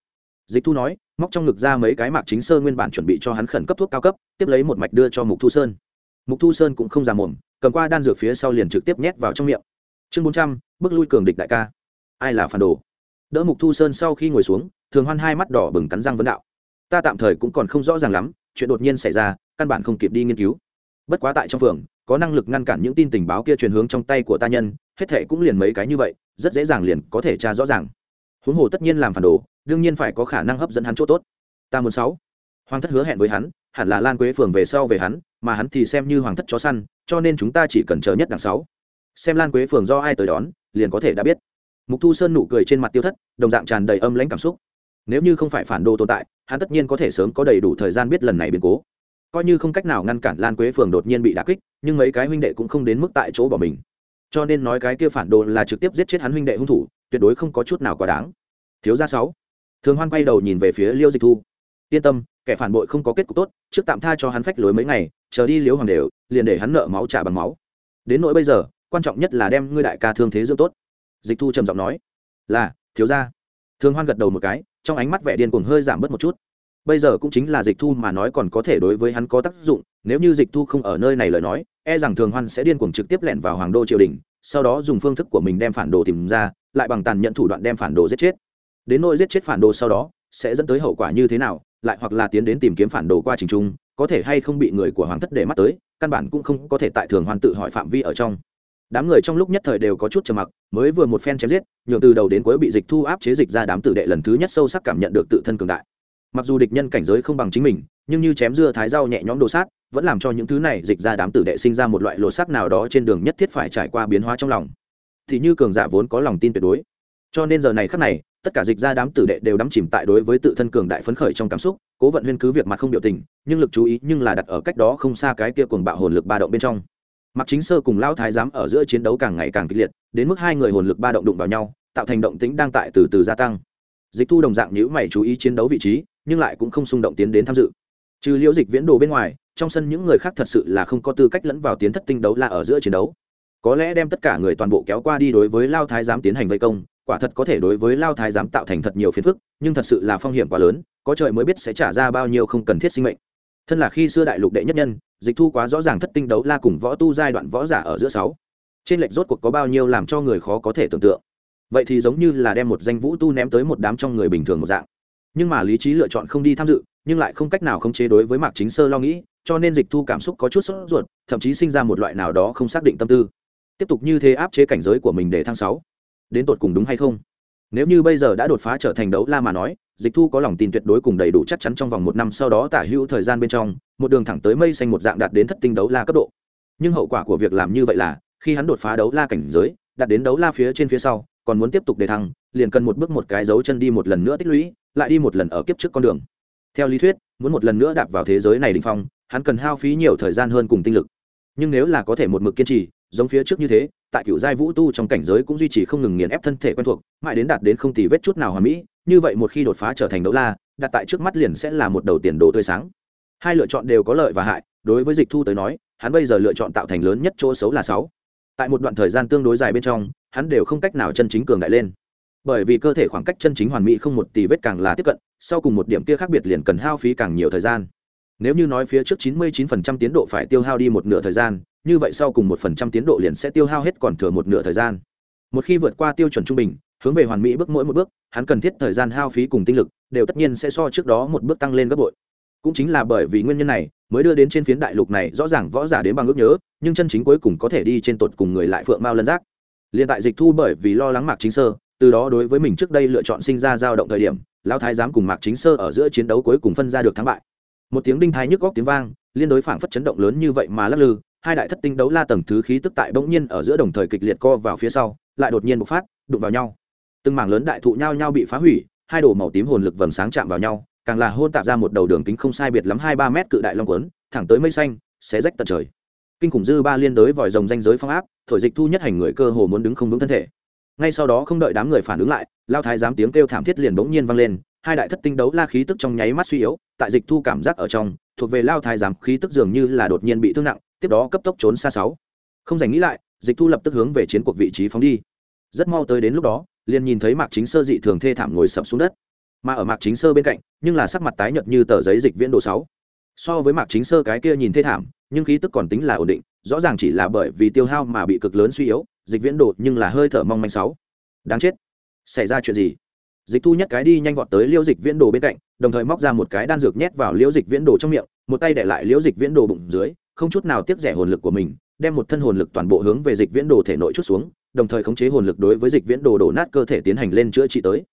Dịch thu nói, móc trong ngực ra mấy cái mạc chính sơ nguyên bản chuẩn bị cho hắn khẩn cấp thuốc cao cấp, tiếp lấy một mạch đưa cho mục thu sơn mục thu sơn cũng không già mồm, cầm qua đan dược phía sau liền trực tiếp nhét vào trong miệng. Chương bốn trăm, bước lui cường địch đại ca. Ai là phản đồ? Đỡ mục thu sơn sau khi ngồi xuống, thường hoan hai mắt đỏ bừng cắn răng vấn đạo. Ta tạm thời cũng còn không rõ ràng lắm, chuyện đột nhiên xảy ra, căn bản không kịp đi nghiên cứu. Bất quá tại trong phường, có năng lực ngăn cản những tin tình báo kia truyền hướng trong tay của ta nhân, hết thệ cũng liền mấy cái như vậy, rất dễ dàng liền có thể tra rõ ràng. Huống hồ tất nhiên làm phản đồ, đương nhiên phải có khả năng hấp dẫn hắn chỗ tốt. Ta muốn sáu. Hoàng thất hứa hẹn với hắn hẳn là lan quế phường về sau về hắn, mà hắn thì xem như hoàng thất chó săn, cho nên chúng ta chỉ cần chờ nhất đằng sáu xem lan quế phường do ai tới đón, liền có thể đã biết. Mục thu sơn nụ cười trên mặt tiêu thất, đồng dạng tràn đầy âm lãnh cảm xúc. Nếu như không phải phản đồ tồn tại, hắn tất nhiên có thể sớm có đầy đủ thời gian biết lần này biến cố. Coi như không cách nào ngăn cản lan quế phường đột nhiên bị đà kích, nhưng mấy cái huynh đệ cũng không đến mức tại chỗ bỏ mình. Cho nên nói cái kia phản đồ là trực tiếp giết chết hắn huynh đệ hung thủ, tuyệt đối không có chút nào quá đáng. Thiếu gia sáu. Thường hoan quay đầu nhìn về phía liêu dịch thu. Yên tâm kẻ phản bội không có kết cục tốt, trước tạm tha cho hắn phách lối mấy ngày, chờ đi liếu hoàng đều, liền để hắn nợ máu trả bằng máu. Đến nỗi bây giờ, quan trọng nhất là đem ngươi đại ca thương thế dưỡng tốt. Dịch thu trầm giọng nói, là, thiếu gia. Thương hoan gật đầu một cái, trong ánh mắt vẻ điên cuồng hơi giảm bớt một chút. Bây giờ cũng chính là dịch thu mà nói còn có thể đối với hắn có tác dụng, nếu như dịch thu không ở nơi này lời nói e rằng thường hoan sẽ điên cuồng trực tiếp lẻn vào hoàng đô triều đình, sau đó dùng phương thức của mình đem phản đồ tìm ra, lại bằng tàn nhận thủ đoạn đem phản đồ giết chết. Đến nỗi giết chết phản đồ sau đó, sẽ dẫn tới hậu quả như thế nào lại hoặc là tiến đến tìm kiếm phản đồ qua trình trung, có thể hay không bị người của hoàng thất để mắt tới, căn bản cũng không có thể tại thường hoàn tự hỏi phạm vi ở trong. Đám người trong lúc nhất thời đều có chút trầm mặc, mới vừa một phen chém giết, nhường từ đầu đến cuối bị dịch thu áp chế dịch ra đám tử đệ lần thứ nhất sâu sắc cảm nhận được tự thân cường đại. Mặc dù địch nhân cảnh giới không bằng chính mình, nhưng như chém dưa thái rau nhẹ nhõm đồ sát, vẫn làm cho những thứ này dịch ra đám tử đệ sinh ra một loại lột sắc nào đó trên đường nhất thiết phải trải qua biến hóa trong lòng. Thì như cường giả vốn có lòng tin tuyệt đối. Cho nên giờ này khắc này tất cả dịch ra đám tử đệ đều đắm chìm tại đối với tự thân cường đại phấn khởi trong cảm xúc, cố vận huyên cứ việc mặt không biểu tình, nhưng lực chú ý nhưng là đặt ở cách đó không xa cái kia cuồng bạo hồn lực ba động bên trong. Mặc chính sơ cùng lão thái giám ở giữa chiến đấu càng ngày càng kịch liệt, đến mức hai người hồn lực ba động đụng vào nhau, tạo thành động tĩnh đang tại từ từ gia tăng. Dịch thu đồng dạng nhữ mày chú ý chiến đấu vị trí, nhưng lại cũng không xung động tiến đến tham dự. Trừ liễu dịch viễn đồ bên ngoài, trong sân những người khác thật sự là không có tư cách lẫn vào tiến thất tinh đấu là ở giữa chiến đấu. Có lẽ đem tất cả người toàn bộ kéo qua đi đối với lao thái giám tiến hành vây công quả thật có thể đối với lao thái giám tạo thành thật nhiều phiền phức, nhưng thật sự là phong hiểm quá lớn, có trời mới biết sẽ trả ra bao nhiêu không cần thiết sinh mệnh. Thân là khi xưa đại lục đệ nhất nhân, dịch thu quá rõ ràng thất tinh đấu la cùng võ tu giai đoạn võ giả ở giữa sáu. Trên lệch rốt cuộc có bao nhiêu làm cho người khó có thể tưởng tượng. Vậy thì giống như là đem một danh vũ tu ném tới một đám trong người bình thường một dạng. Nhưng mà lý trí lựa chọn không đi tham dự, nhưng lại không cách nào không chế đối với mạc chính sơ lo nghĩ, cho nên dịch thu cảm xúc có chút sốt ruột, thậm chí sinh ra một loại nào đó không xác định tâm tư. Tiếp tục như thế áp chế cảnh giới của mình để thăng sáu đến tột cùng đúng hay không? Nếu như bây giờ đã đột phá trở thành đấu la mà nói, dịch thu có lòng tin tuyệt đối cùng đầy đủ chắc chắn trong vòng một năm sau đó tả hữu thời gian bên trong, một đường thẳng tới mây xanh một dạng đạt đến thất tinh đấu la cấp độ. Nhưng hậu quả của việc làm như vậy là, khi hắn đột phá đấu la cảnh giới, đạt đến đấu la phía trên phía sau, còn muốn tiếp tục đề thăng, liền cần một bước một cái dấu chân đi một lần nữa tích lũy, lại đi một lần ở kiếp trước con đường. Theo lý thuyết, muốn một lần nữa đạp vào thế giới này đình phong, hắn cần hao phí nhiều thời gian hơn cùng tinh lực. Nhưng nếu là có thể một mực kiên trì, giống phía trước như thế tại cựu giai vũ tu trong cảnh giới cũng duy trì không ngừng nghiền ép thân thể quen thuộc, mãi đến đạt đến không tì vết chút nào hoàn mỹ, như vậy một khi đột phá trở thành đấu la, đặt tại trước mắt liền sẽ là một đầu tiền đồ tươi sáng. Hai lựa chọn đều có lợi và hại, đối với dịch thu tới nói, hắn bây giờ lựa chọn tạo thành lớn nhất chỗ xấu là sáu. Tại một đoạn thời gian tương đối dài bên trong, hắn đều không cách nào chân chính cường đại lên. Bởi vì cơ thể khoảng cách chân chính hoàn mỹ không một tỷ vết càng là tiếp cận, sau cùng một điểm kia khác biệt liền cần hao phí càng nhiều thời gian. Nếu như nói phía trước 99% tiến độ phải tiêu hao đi một nửa thời gian như vậy sau cùng một phần trăm tiến độ liền sẽ tiêu hao hết còn thừa một nửa thời gian. Một khi vượt qua tiêu chuẩn trung bình, hướng về hoàn mỹ bước mỗi một bước, hắn cần thiết thời gian hao phí cùng tinh lực, đều tất nhiên sẽ so trước đó một bước tăng lên gấp bội. Cũng chính là bởi vì nguyên nhân này, mới đưa đến trên phiến đại lục này rõ ràng võ giả đến bằng ước nhớ, nhưng chân chính cuối cùng có thể đi trên tột cùng người lại phượng mao lân giác. Liên tại dịch thu bởi vì lo lắng mạc chính sơ, từ đó đối với mình trước đây lựa chọn sinh ra dao động thời điểm, lão thái giám cùng mạc chính sơ ở giữa chiến đấu cuối cùng phân ra được thắng bại. Một tiếng đinh thái nhức góc tiếng vang, liên đối phảng phất chấn động lớn như vậy mà lắc lư hai đại thất tinh đấu la tầng thứ khí tức tại bỗng nhiên ở giữa đồng thời kịch liệt co vào phía sau, lại đột nhiên bộc phát, đụng vào nhau. Từng mảng lớn đại thụ nhau nhau bị phá hủy, hai đồ màu tím hồn lực vầng sáng chạm vào nhau, càng là hôn tạp ra một đầu đường kính không sai biệt lắm hai ba mét cự đại long quấn, thẳng tới mây xanh, xé rách tận trời. Kinh khủng dư ba liên đối vòi rồng danh giới phong áp, thổi dịch thu nhất hành người cơ hồ muốn đứng không vững thân thể. Ngay sau đó không đợi đám người phản ứng lại, lao thái giám tiếng kêu thảm thiết liền bỗng nhiên vang lên, hai đại thất tinh đấu la khí tức trong nháy mắt suy yếu, tại dịch thu cảm giác ở trong, thuộc về lao thái giám khí tức dường như là đột nhiên bị thương nặng tiếp đó cấp tốc trốn xa sáu. Không dành nghĩ lại, dịch thu lập tức hướng về chiến cuộc vị trí phóng đi. Rất mau tới đến lúc đó, liền nhìn thấy mạc chính sơ dị thường thê thảm ngồi sập xuống đất. Mà ở mạc chính sơ bên cạnh, nhưng là sắc mặt tái nhợt như tờ giấy dịch viễn độ sáu. So với mạc chính sơ cái kia nhìn thê thảm, nhưng khí tức còn tính là ổn định, rõ ràng chỉ là bởi vì tiêu hao mà bị cực lớn suy yếu, dịch viễn độ nhưng là hơi thở mong manh sáu. Đáng chết. Xảy ra chuyện gì? Dịch thu nhất cái đi nhanh vọt tới liễu dịch viễn đồ bên cạnh, đồng thời móc ra một cái đan dược nhét vào liễu dịch viễn đồ trong miệng, một tay để lại liễu dịch viễn đồ bụng dưới không chút nào tiếc rẻ hồn lực của mình, đem một thân hồn lực toàn bộ hướng về dịch viễn đồ thể nội chút xuống, đồng thời khống chế hồn lực đối với dịch viễn đồ đổ nát cơ thể tiến hành lên chữa trị tới.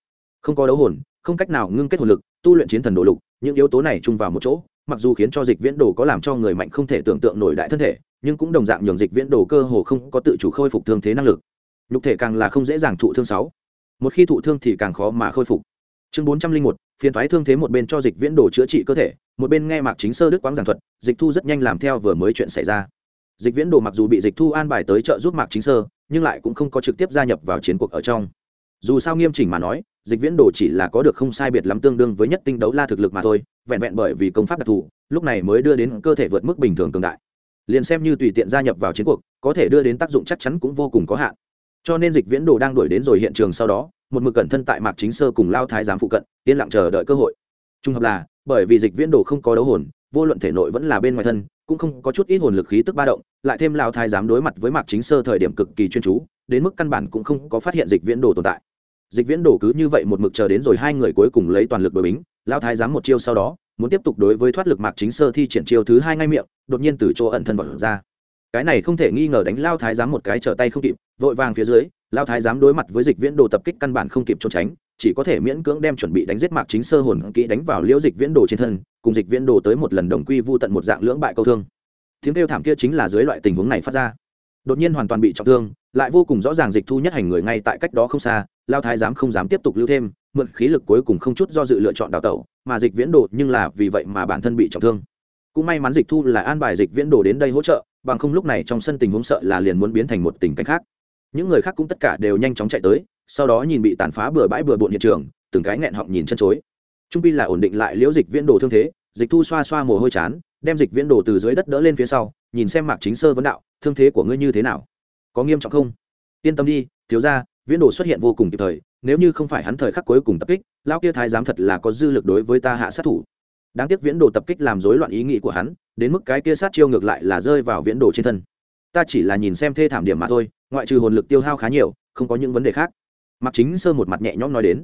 Không có đấu hồn, không cách nào ngưng kết hồn lực, tu luyện chiến thần đồ lục, những yếu tố này chung vào một chỗ, mặc dù khiến cho dịch viễn đồ có làm cho người mạnh không thể tưởng tượng nổi đại thân thể, nhưng cũng đồng dạng nhường dịch viễn đồ cơ hồ không có tự chủ khôi phục thương thế năng lực. Nhục thể càng là không dễ dàng thụ thương sáu. Một khi thụ thương thì càng khó mà khôi phục. Chương bốn trăm linh một phiền thoái thương thế một bên cho dịch viễn đồ chữa trị cơ thể, một bên nghe mạc chính sơ đức quáng giảng thuật, dịch thu rất nhanh làm theo vừa mới chuyện xảy ra. Dịch viễn đồ mặc dù bị dịch thu an bài tới trợ giúp mạc chính sơ, nhưng lại cũng không có trực tiếp gia nhập vào chiến cuộc ở trong. Dù sao nghiêm chỉnh mà nói, dịch viễn đồ chỉ là có được không sai biệt lắm tương đương với nhất tinh đấu la thực lực mà thôi, vẹn vẹn bởi vì công pháp đặc thù, lúc này mới đưa đến cơ thể vượt mức bình thường cường đại. Liền xem như tùy tiện gia nhập vào chiến cuộc, có thể đưa đến tác dụng chắc chắn cũng vô cùng có hạn. Cho nên dịch viễn đồ đang đuổi đến rồi hiện trường sau đó một mực cẩn thân tại mạc chính sơ cùng lao thái giám phụ cận, yên lặng chờ đợi cơ hội. Trung hợp là, bởi vì dịch viễn đồ không có đấu hồn, vô luận thể nội vẫn là bên ngoài thân, cũng không có chút ít hồn lực khí tức ba động, lại thêm lao thái giám đối mặt với mạc chính sơ thời điểm cực kỳ chuyên chú, đến mức căn bản cũng không có phát hiện dịch viễn đồ tồn tại. Dịch viễn đồ cứ như vậy một mực chờ đến rồi hai người cuối cùng lấy toàn lực đội bính, lao thái giám một chiêu sau đó, muốn tiếp tục đối với thoát lực mạc chính sơ thi triển chiêu thứ hai ngay miệng, đột nhiên từ chỗ ẩn thân vật ra cái này không thể nghi ngờ đánh lao thái giám một cái trở tay không kịp, vội vàng phía dưới, lao thái giám đối mặt với dịch viễn đồ tập kích căn bản không kịp trốn tránh, chỉ có thể miễn cưỡng đem chuẩn bị đánh giết mạc chính sơ hồn kỹ đánh vào liễu dịch viễn đồ trên thân, cùng dịch viễn đồ tới một lần đồng quy vu tận một dạng lưỡng bại câu thương. Tiếng kêu thảm kia chính là dưới loại tình huống này phát ra. Đột nhiên hoàn toàn bị trọng thương, lại vô cùng rõ ràng dịch thu nhất hành người ngay tại cách đó không xa, lao thái giám không dám tiếp tục lưu thêm, mượn khí lực cuối cùng không chút do dự lựa chọn đào tẩu, mà dịch viễn đồ nhưng là vì vậy mà bản thân bị trọng thương. Cũng may mắn dịch thu là an bài dịch viễn đồ đến đây hỗ trợ bằng không lúc này trong sân tình huống sợ là liền muốn biến thành một tình cảnh khác. Những người khác cũng tất cả đều nhanh chóng chạy tới, sau đó nhìn bị tàn phá bừa bãi bừa bộn hiện trường, từng cái nghẹn họng nhìn chân chối. Trung pi là ổn định lại liễu dịch viễn đồ thương thế, dịch thu xoa xoa mồ hôi chán, đem dịch viễn đồ từ dưới đất đỡ lên phía sau, nhìn xem mạc chính sơ vấn đạo, thương thế của ngươi như thế nào? Có nghiêm trọng không? Yên tâm đi, thiếu ra viễn đồ xuất hiện vô cùng kịp thời, nếu như không phải hắn thời khắc cuối cùng tập kích lao kia thái giám thật là có dư lực đối với ta hạ sát thủ đáng tiếc viễn đồ tập kích làm rối loạn ý nghĩ của hắn, đến mức cái kia sát chiêu ngược lại là rơi vào viễn đồ trên thân. Ta chỉ là nhìn xem thê thảm điểm mà thôi, ngoại trừ hồn lực tiêu hao khá nhiều, không có những vấn đề khác. Mạc chính sơ một mặt nhẹ nhõm nói đến.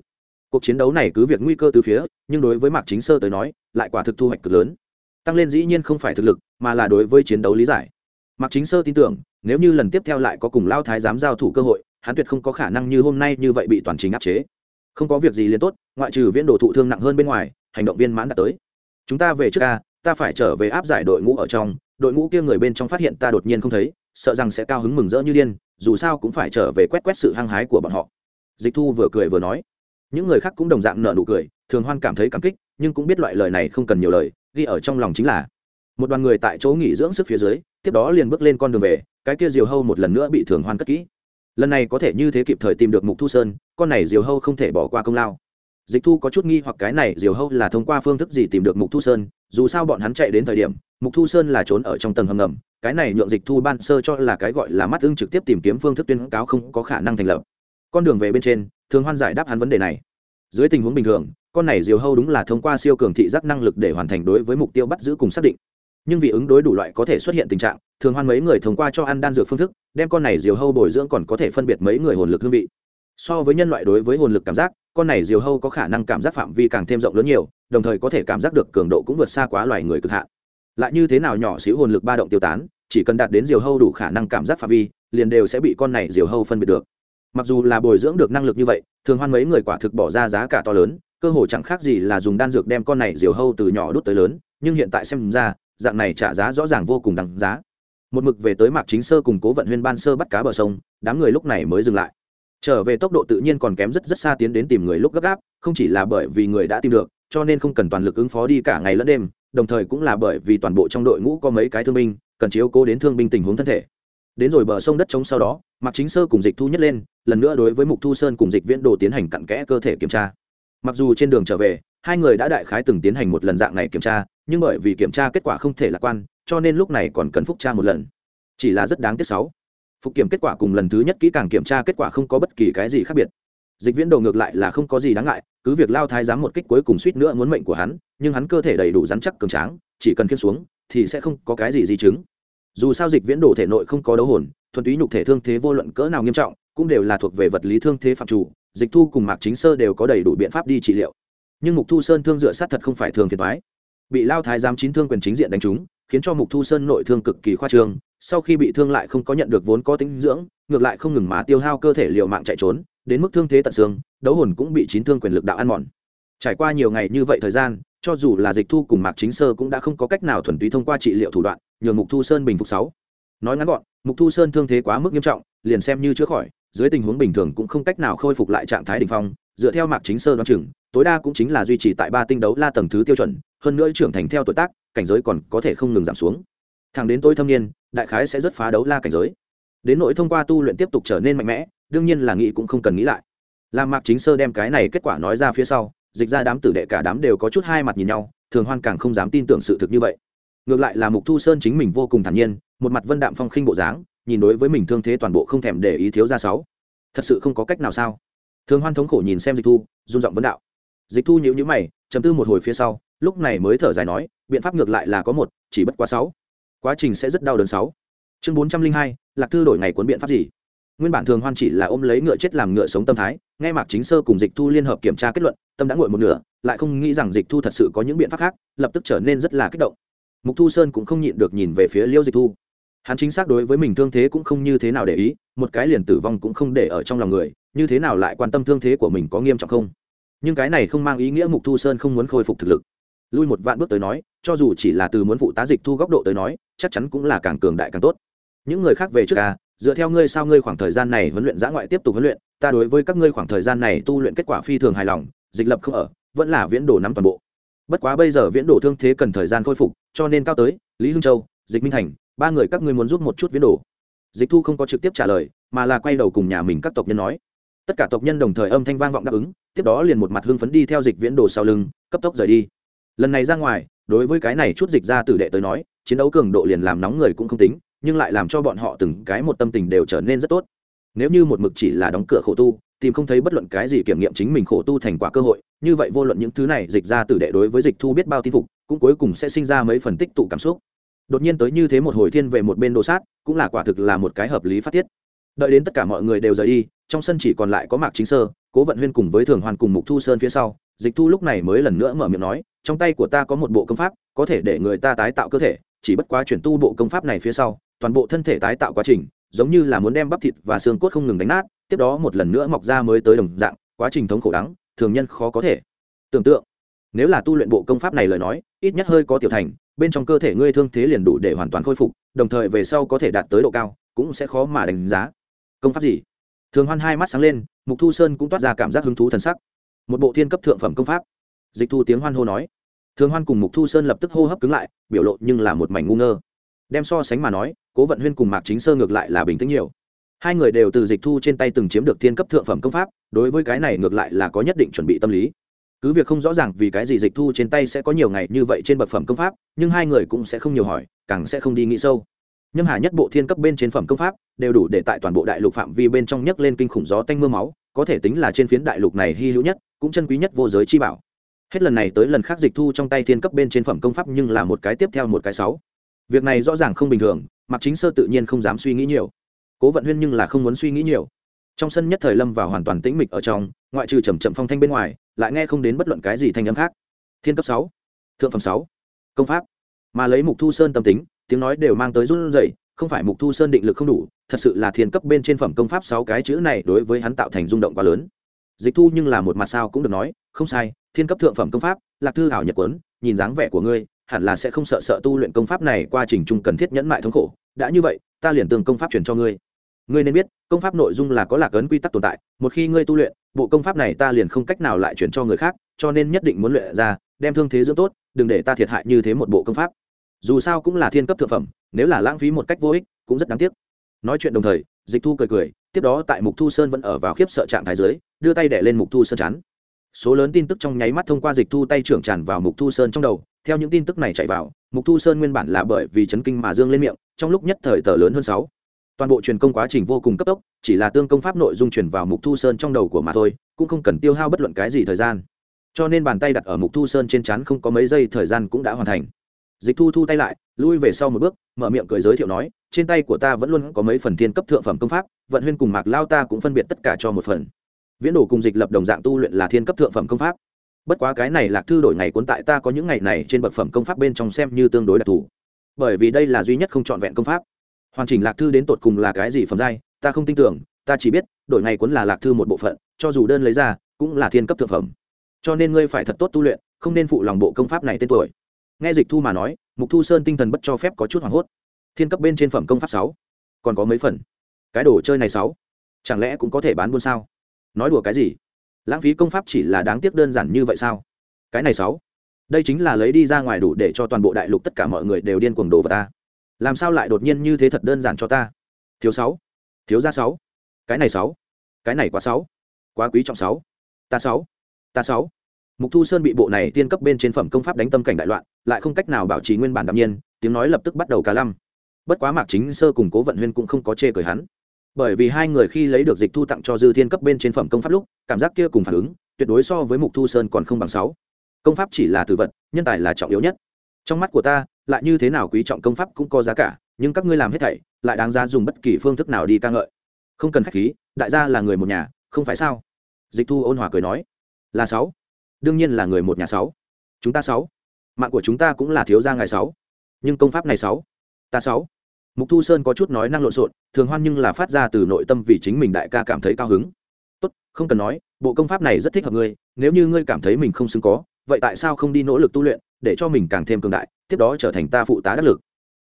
Cuộc chiến đấu này cứ việc nguy cơ từ phía, nhưng đối với mạc chính sơ tới nói, lại quả thực thu hoạch cực lớn. Tăng lên dĩ nhiên không phải thực lực, mà là đối với chiến đấu lý giải. Mạc chính sơ tin tưởng, nếu như lần tiếp theo lại có cùng lao thái giám giao thủ cơ hội, hắn tuyệt không có khả năng như hôm nay như vậy bị toàn trình áp chế. Không có việc gì liền tốt, ngoại trừ viễn đồ thụ thương nặng hơn bên ngoài, hành động viên mãn đã tới chúng ta về trước ca ta phải trở về áp giải đội ngũ ở trong. Đội ngũ kia người bên trong phát hiện ta đột nhiên không thấy, sợ rằng sẽ cao hứng mừng rỡ như điên, dù sao cũng phải trở về quét quét sự hăng hái của bọn họ. Dịch thu vừa cười vừa nói. Những người khác cũng đồng dạng nợ nụ cười, thường hoan cảm thấy cảm kích, nhưng cũng biết loại lời này không cần nhiều lời, ghi ở trong lòng chính là. Một đoàn người tại chỗ nghỉ dưỡng sức phía dưới, tiếp đó liền bước lên con đường về, cái kia diều hâu một lần nữa bị thường hoan cất kỹ. Lần này có thể như thế kịp thời tìm được mục thu sơn, con này diều hâu không thể bỏ qua công lao dịch thu có chút nghi hoặc cái này diều hâu là thông qua phương thức gì tìm được mục thu sơn, dù sao bọn hắn chạy đến thời điểm, mục thu sơn là trốn ở trong tầng hầm ngầm, cái này nhượng dịch thu ban sơ cho là cái gọi là mắt ưng trực tiếp tìm kiếm phương thức tuyên cáo không có khả năng thành lập. Con đường về bên trên, thường hoan giải đáp hắn vấn đề này. Dưới tình huống bình thường, con này diều hâu đúng là thông qua siêu cường thị giác năng lực để hoàn thành đối với mục tiêu bắt giữ cùng xác định. Nhưng vì ứng đối đủ loại có thể xuất hiện tình trạng, thường hoan mấy người thông qua cho ăn đan dược phương thức, đem con này diều hâu bồi dưỡng còn có thể phân biệt mấy người hồn lực hương vị. So với nhân loại đối với hồn lực cảm giác con này diều hâu có khả năng cảm giác phạm vi càng thêm rộng lớn nhiều, đồng thời có thể cảm giác được cường độ cũng vượt xa quá loài người cực hạn. Lại như thế nào nhỏ xíu hồn lực ba động tiêu tán, chỉ cần đạt đến diều hâu đủ khả năng cảm giác phạm vi, liền đều sẽ bị con này diều hâu phân biệt được. Mặc dù là bồi dưỡng được năng lực như vậy, thường hoan mấy người quả thực bỏ ra giá cả to lớn, cơ hội chẳng khác gì là dùng đan dược đem con này diều hâu từ nhỏ đút tới lớn, nhưng hiện tại xem ra, dạng này trả giá rõ ràng vô cùng đáng giá. Một mực về tới mạc chính sơ cùng cố vận huyên ban sơ bắt cá bờ sông, đám người lúc này mới dừng lại trở về tốc độ tự nhiên còn kém rất rất xa tiến đến tìm người lúc gấp gáp, không chỉ là bởi vì người đã tìm được, cho nên không cần toàn lực ứng phó đi cả ngày lẫn đêm, đồng thời cũng là bởi vì toàn bộ trong đội ngũ có mấy cái thương binh, cần chiếu cố đến thương binh tình huống thân thể. Đến rồi bờ sông đất trống sau đó, mạc chính sơ cùng dịch thu nhất lên, lần nữa đối với mục thu sơn cùng dịch viễn đồ tiến hành cặn kẽ cơ thể kiểm tra. Mặc dù trên đường trở về, hai người đã đại khái từng tiến hành một lần dạng này kiểm tra, nhưng bởi vì kiểm tra kết quả không thể lạc quan, cho nên lúc này còn cần phúc tra một lần. Chỉ là rất đáng tiếc sáu phục kiểm kết quả cùng lần thứ nhất kỹ càng kiểm tra kết quả không có bất kỳ cái gì khác biệt. Dịch viễn đồ ngược lại là không có gì đáng ngại, cứ việc lao thái giám một kích cuối cùng suýt nữa muốn mệnh của hắn, nhưng hắn cơ thể đầy đủ rắn chắc cường tráng, chỉ cần kiên xuống, thì sẽ không có cái gì di chứng. Dù sao dịch viễn đồ thể nội không có đấu hồn, thuần túy nhục thể thương thế vô luận cỡ nào nghiêm trọng, cũng đều là thuộc về vật lý thương thế phạm chủ, dịch thu cùng mạc chính sơ đều có đầy đủ biện pháp đi trị liệu. Nhưng mục thu sơn thương dựa sát thật không phải thường phiền thoái bị lao thái giám chín thương quyền chính diện đánh trúng, khiến cho mục thu sơn nội thương cực kỳ khoa trương sau khi bị thương lại không có nhận được vốn có tính dưỡng, ngược lại không ngừng mà tiêu hao cơ thể liều mạng chạy trốn, đến mức thương thế tận xương, đấu hồn cũng bị chín thương quyền lực đạo ăn mòn. Trải qua nhiều ngày như vậy thời gian, cho dù là dịch thu cùng mạc chính sơ cũng đã không có cách nào thuần túy thông qua trị liệu thủ đoạn nhường mục thu sơn bình phục sáu. Nói ngắn gọn, mục thu sơn thương thế quá mức nghiêm trọng, liền xem như chữa khỏi, dưới tình huống bình thường cũng không cách nào khôi phục lại trạng thái đ ỉ n h phong, dựa theo mạc chính sơ đoán chừng, tối đa cũng chính là duy trì tại ba tinh đấu la tầng thứ tiêu chuẩn, hơn nữa trưởng thành theo tuổi tác, cảnh giới còn có thể không ngừng giảm xuống thẳng đến tôi thâm niên, đại khái sẽ rất phá đấu la cảnh giới. Đến nỗi thông qua tu luyện tiếp tục trở nên mạnh mẽ, đương nhiên là nghĩ cũng không cần nghĩ lại. Làm mạc chính sơ đem cái này kết quả nói ra phía sau, dịch ra đám tử đệ cả đám đều có chút hai mặt nhìn nhau, thường hoan càng không dám tin tưởng sự thực như vậy. Ngược lại là mục thu sơn chính mình vô cùng thản nhiên, một mặt vân đạm phong khinh bộ dáng, nhìn đối với mình thương thế toàn bộ không thèm để ý thiếu ra sáu. Thật sự không có cách nào sao? Thường hoan thống khổ nhìn xem dịch thu, run giọng vấn đạo. Dịch thu nhíu nhíu mày chấm tư một hồi phía sau, lúc này mới thở dài nói, biện pháp ngược lại là có một, chỉ bất quá sáu quá trình sẽ rất đau đớn sáu. Chương bốn trăm linh hai, lạc thư đổi ngày cuốn biện pháp gì? Nguyên bản thường hoan chỉ là ôm lấy ngựa chết làm ngựa sống tâm thái, nghe mạc chính sơ cùng dịch thu liên hợp kiểm tra kết luận, tâm đã ngồi một nửa, lại không nghĩ rằng dịch thu thật sự có những biện pháp khác, lập tức trở nên rất là kích động. Mục thu sơn cũng không nhịn được nhìn về phía liêu dịch thu. Hắn chính xác đối với mình thương thế cũng không như thế nào để ý, một cái liền tử vong cũng không để ở trong lòng người, như thế nào lại quan tâm thương thế của mình có nghiêm trọng không? Nhưng cái này không mang ý nghĩa mục thu sơn không muốn khôi phục thực lực lui một vạn bước tới nói, cho dù chỉ là từ muốn phụ tá dịch thu góc độ tới nói, chắc chắn cũng là càng cường đại càng tốt. Những người khác về trước ca dựa theo ngươi sao ngươi khoảng thời gian này huấn luyện giã ngoại tiếp tục huấn luyện, ta đối với các ngươi khoảng thời gian này tu luyện kết quả phi thường hài lòng, dịch lập không ở, vẫn là viễn đồ nắm toàn bộ. Bất quá bây giờ viễn đồ thương thế cần thời gian khôi phục, cho nên cao tới, lý hưng châu, dịch minh thành, ba người các ngươi muốn giúp một chút viễn đồ. Dịch thu không có trực tiếp trả lời, mà là quay đầu cùng nhà mình các tộc nhân nói. Tất cả tộc nhân đồng thời âm thanh vang vọng đáp ứng, tiếp đó liền một mặt hưng phấn đi theo dịch viễn đồ sau lưng, cấp tốc rời đi lần này ra ngoài, đối với cái này chút dịch ra tử đệ tới nói, chiến đấu cường độ liền làm nóng người cũng không tính, nhưng lại làm cho bọn họ từng cái một tâm tình đều trở nên rất tốt. Nếu như một mực chỉ là đóng cửa khổ tu, tìm không thấy bất luận cái gì kiểm nghiệm chính mình khổ tu thành quả cơ hội, như vậy vô luận những thứ này dịch ra tử đệ đối với dịch thu biết bao tin phục, cũng cuối cùng sẽ sinh ra mấy phần tích tụ cảm xúc. Đột nhiên tới như thế một hồi thiên về một bên đồ sát, cũng là quả thực là một cái hợp lý phát tiết. Đợi đến tất cả mọi người đều rời đi, trong sân chỉ còn lại có mạc chính sơ, cố vận huyên cùng với thường hoàn cùng mục thu sơn phía sau dịch thu lúc này mới lần nữa mở miệng nói, trong tay của ta có một bộ công pháp, có thể để người ta tái tạo cơ thể, chỉ bất quá chuyển tu bộ công pháp này phía sau, toàn bộ thân thể tái tạo quá trình, giống như là muốn đem bắp thịt và xương cốt không ngừng đánh nát, tiếp đó một lần nữa mọc ra mới tới đồng dạng, quá trình thống khổ đắng, thường nhân khó có thể tưởng tượng. Nếu là tu luyện bộ công pháp này lời nói, ít nhất hơi có tiểu thành, bên trong cơ thể ngươi thương thế liền đủ để hoàn toàn khôi phục, đồng thời về sau có thể đạt tới độ cao, cũng sẽ khó mà đánh giá. Công pháp gì? Thường hoan hai mắt sáng lên, mục thu sơn cũng toát ra cảm giác hứng thú thần sắc một bộ thiên cấp thượng phẩm công pháp. Dịch thu tiếng hoan hô nói. Thường hoan cùng mục thu sơn lập tức hô hấp cứng lại, biểu lộ nhưng là một mảnh ngu ngơ. Đem so sánh mà nói, cố vận huyên cùng mạc chính sơ ngược lại là bình tĩnh nhiều. Hai người đều từ dịch thu trên tay từng chiếm được thiên cấp thượng phẩm công pháp, đối với cái này ngược lại là có nhất định chuẩn bị tâm lý. Cứ việc không rõ ràng vì cái gì dịch thu trên tay sẽ có nhiều ngày như vậy trên bậc phẩm công pháp, nhưng hai người cũng sẽ không nhiều hỏi, càng sẽ không đi nghĩ sâu. Nhâm hà nhất bộ thiên cấp bên trên phẩm công pháp, đều đủ để tại toàn bộ đại lục phạm vi bên trong nhấc lên kinh khủng gió tanh m ư a máu, có thể tính là trên phiến đại lục này hy hữu nhất cũng chân quý nhất vô giới chi bảo. Hết lần này tới lần khác dịch thu trong tay thiên cấp bên trên phẩm công pháp nhưng là một cái tiếp theo một cái sáu. Việc này rõ ràng không bình thường mặc chính sơ tự nhiên không dám suy nghĩ nhiều. Cố vận huyên nhưng là không muốn suy nghĩ nhiều. Trong sân nhất thời lâm vào hoàn toàn tĩnh mịch ở trong, ngoại trừ trầm trầm phong thanh bên ngoài, lại nghe không đến bất luận cái gì thanh âm khác. Thiên cấp sáu, thượng phẩm sáu, công pháp. Mà lấy mục thu sơn tâm tính, tiếng nói đều mang tới run rẩy, không phải mục thu sơn định lực không đủ, thật sự là thiên cấp bên trên phẩm công pháp sáu cái chữ này đối với hắn tạo thành rung động quá lớn dịch thu nhưng là một mặt sao cũng được nói, không sai, thiên cấp thượng phẩm công pháp, lạc thư ảo nhật quấn, nhìn dáng vẻ của ngươi, hẳn là sẽ không sợ sợ tu luyện công pháp này qua trình trung cần thiết nhẫn mại thống khổ. Đã như vậy, ta liền tương công pháp truyền cho ngươi. Ngươi nên biết, công pháp nội dung là có lạc ấn quy tắc tồn tại, một khi ngươi tu luyện, bộ công pháp này ta liền không cách nào lại chuyển cho người khác, cho nên nhất định muốn luyện ra, đem thương thế dưỡng tốt, đừng để ta thiệt hại như thế một bộ công pháp. Dù sao cũng là thiên cấp thượng phẩm, nếu là lãng phí một cách vô ích, cũng rất đáng tiếc. Nói chuyện đồng thời, dịch thu cười cười tiếp đó tại mục thu sơn vẫn ở vào khiếp sợ trạng thái dưới, đưa tay đẻ lên mục thu sơn chắn. Số lớn tin tức trong nháy mắt thông qua dịch thu tay trưởng tràn vào mục thu sơn trong đầu, theo những tin tức này chạy vào, mục thu sơn nguyên bản là bởi vì chấn kinh mà dương lên miệng, trong lúc nhất thời tờ lớn hơn sáu. Toàn bộ truyền công quá trình vô cùng cấp tốc, chỉ là tương công pháp nội dung truyền vào mục thu sơn trong đầu của mà thôi, cũng không cần tiêu hao bất luận cái gì thời gian. Cho nên bàn tay đặt ở mục thu sơn trên chắn không có mấy giây thời gian cũng đã hoàn thành. Dịch thu thu tay lại, lui về sau một bước, mở miệng cười giới thiệu nói trên tay của ta vẫn luôn có mấy phần thiên cấp thượng phẩm công pháp, vận huyên cùng mạc lao ta cũng phân biệt tất cả cho một phần. Viễn đồ cùng dịch lập đồng dạng tu luyện là thiên cấp thượng phẩm công pháp. Bất quá cái này lạc thư đổi ngày cuốn tại ta có những ngày này trên bậc phẩm công pháp bên trong xem như tương đối đặc thù. Bởi vì đây là duy nhất không trọn vẹn công pháp. Hoàn chỉnh lạc thư đến tột cùng là cái gì phẩm giai, ta không tin tưởng, ta chỉ biết, đổi ngày cuốn là lạc thư một bộ phận, cho dù đơn lấy ra, cũng là thiên cấp thượng phẩm. Cho nên ngươi phải thật tốt tu luyện, không nên phụ lòng bộ công pháp này tên tuổi. Nghe dịch thu mà nói, mục thu sơn tinh thần bất cho phép có chút hoảng hốt thiên cấp bên trên phẩm công pháp sáu. Còn có mấy phần? Cái đồ chơi này sáu. Chẳng lẽ cũng có thể bán buôn sao? Nói đùa cái gì? Lãng phí công pháp chỉ là đáng tiếc đơn giản như vậy sao? Cái này sáu. Đây chính là lấy đi ra ngoài đủ để cho toàn bộ đại lục tất cả mọi người đều điên cuồng đồ vào ta. Làm sao lại đột nhiên như thế thật đơn giản cho ta? Thiếu sáu. Thiếu ra sáu. Cái này sáu. Cái này quá sáu. Quá quý trọng sáu. Ta sáu. Ta sáu. Mục thu sơn bị bộ này tiên cấp bên trên phẩm công pháp đánh tâm cảnh đại loạn, lại không cách nào bảo trì nguyên bản đạm nhiên, tiếng nói lập tức bắt đầu cá lăm bất quá mạc chính sơ cùng cố vận huyên cũng không có chê cười hắn. Bởi vì hai người khi lấy được dịch thu tặng cho dư thiên cấp bên trên phẩm công pháp lúc, cảm giác kia cùng phản ứng, tuyệt đối so với mục thu sơn còn không bằng sáu. Công pháp chỉ là từ vật, nhân tài là trọng yếu nhất. Trong mắt của ta, lại như thế nào quý trọng công pháp cũng có giá cả, nhưng các ngươi làm hết thảy, lại đáng ra dùng bất kỳ phương thức nào đi ca ngợi. Không cần khách khí, đại gia là người một nhà, không phải sao? Dịch thu ôn hòa cười nói. Là sáu. Đương nhiên là người một nhà sáu. Chúng ta sáu. Mạng của chúng ta cũng là thiếu gia ngày sáu. Nhưng công pháp này sáu ta sáu. Mục thu sơn có chút nói năng lộn xộn, thường hoan nhưng là phát ra từ nội tâm vì chính mình đại ca cảm thấy cao hứng. Tốt, không cần nói, bộ công pháp này rất thích hợp ngươi, nếu như ngươi cảm thấy mình không xứng có, vậy tại sao không đi nỗ lực tu luyện, để cho mình càng thêm cường đại, tiếp đó trở thành ta phụ tá đắc lực?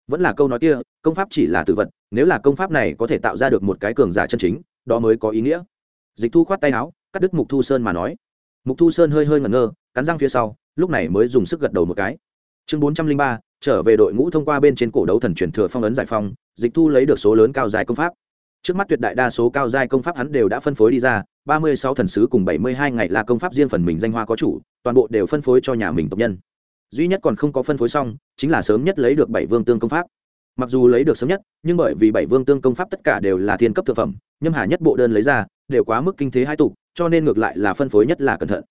Vẫn là câu nói kia, công pháp chỉ là tự vật, nếu là công pháp này có thể tạo ra được một cái cường giả chân chính, đó mới có ý nghĩa. Dịch thu khoát tay áo, cắt đứt mục thu sơn mà nói. Mục thu sơn hơi hơi ngẩn ngơ, cắn răng phía sau, lúc này mới dùng sức gật đầu một cái chương bốn trăm linh ba, trở về đội ngũ thông qua bên trên cổ đấu thần truyền thừa phong ấn giải phong dịch thu lấy được số lớn cao dài công pháp. Trước mắt tuyệt đại đa số cao giai công pháp hắn đều đã phân phối đi ra, ba mươi sáu thần sứ cùng bảy mươi hai ngày là công pháp riêng phần mình danh hoa có chủ, toàn bộ đều phân phối cho nhà mình tộc nhân. Duy nhất còn không có phân phối xong, chính là sớm nhất lấy được bảy vương tương công pháp. Mặc dù lấy được sớm nhất, nhưng bởi vì bảy vương tương công pháp tất cả đều là thiên cấp thực phẩm, nhâm hà nhất bộ đơn lấy ra, đều quá mức kinh thế hai tục cho nên ngược lại là phân phối nhất là cẩn thận.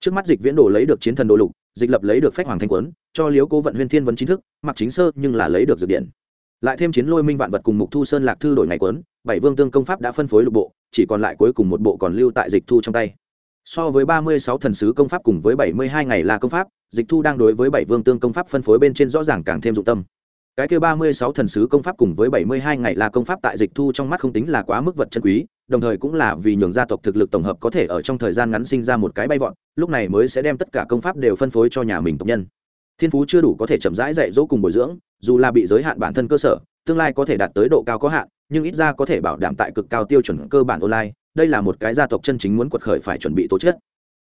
Trước mắt dịch viễn đồ lấy được chiến thần đồ lục dịch lập lấy được phách hoàng thanh quấn, cho liếu cố vận huyên thiên vấn chính thức, mặc chính sơ nhưng là lấy được dược điện. Lại thêm chiến lôi minh vạn vật cùng mục thu sơn lạc thư đổi ngày quấn, bảy vương tương công pháp đã phân phối lục bộ, chỉ còn lại cuối cùng một bộ còn lưu tại dịch thu trong tay. So với ba mươi sáu thần sứ công pháp cùng với bảy mươi hai ngày là công pháp, dịch thu đang đối với bảy vương tương công pháp phân phối bên trên rõ ràng càng thêm dụng tâm cái kia ba mươi sáu thần sứ công pháp cùng với bảy mươi hai ngày là công pháp tại dịch thu trong mắt không tính là quá mức vật chân quý, đồng thời cũng là vì nhường gia tộc thực lực tổng hợp có thể ở trong thời gian ngắn sinh ra một cái bay vọt, lúc này mới sẽ đem tất cả công pháp đều phân phối cho nhà mình tộc nhân. Thiên phú chưa đủ có thể chậm rãi dạy dỗ cùng bồi dưỡng, dù là bị giới hạn bản thân cơ sở, tương lai có thể đạt tới độ cao có hạn, nhưng ít ra có thể bảo đảm tại cực cao tiêu chuẩn cơ bản online, đây là một cái gia tộc chân chính muốn quật khởi phải chuẩn bị tố chất.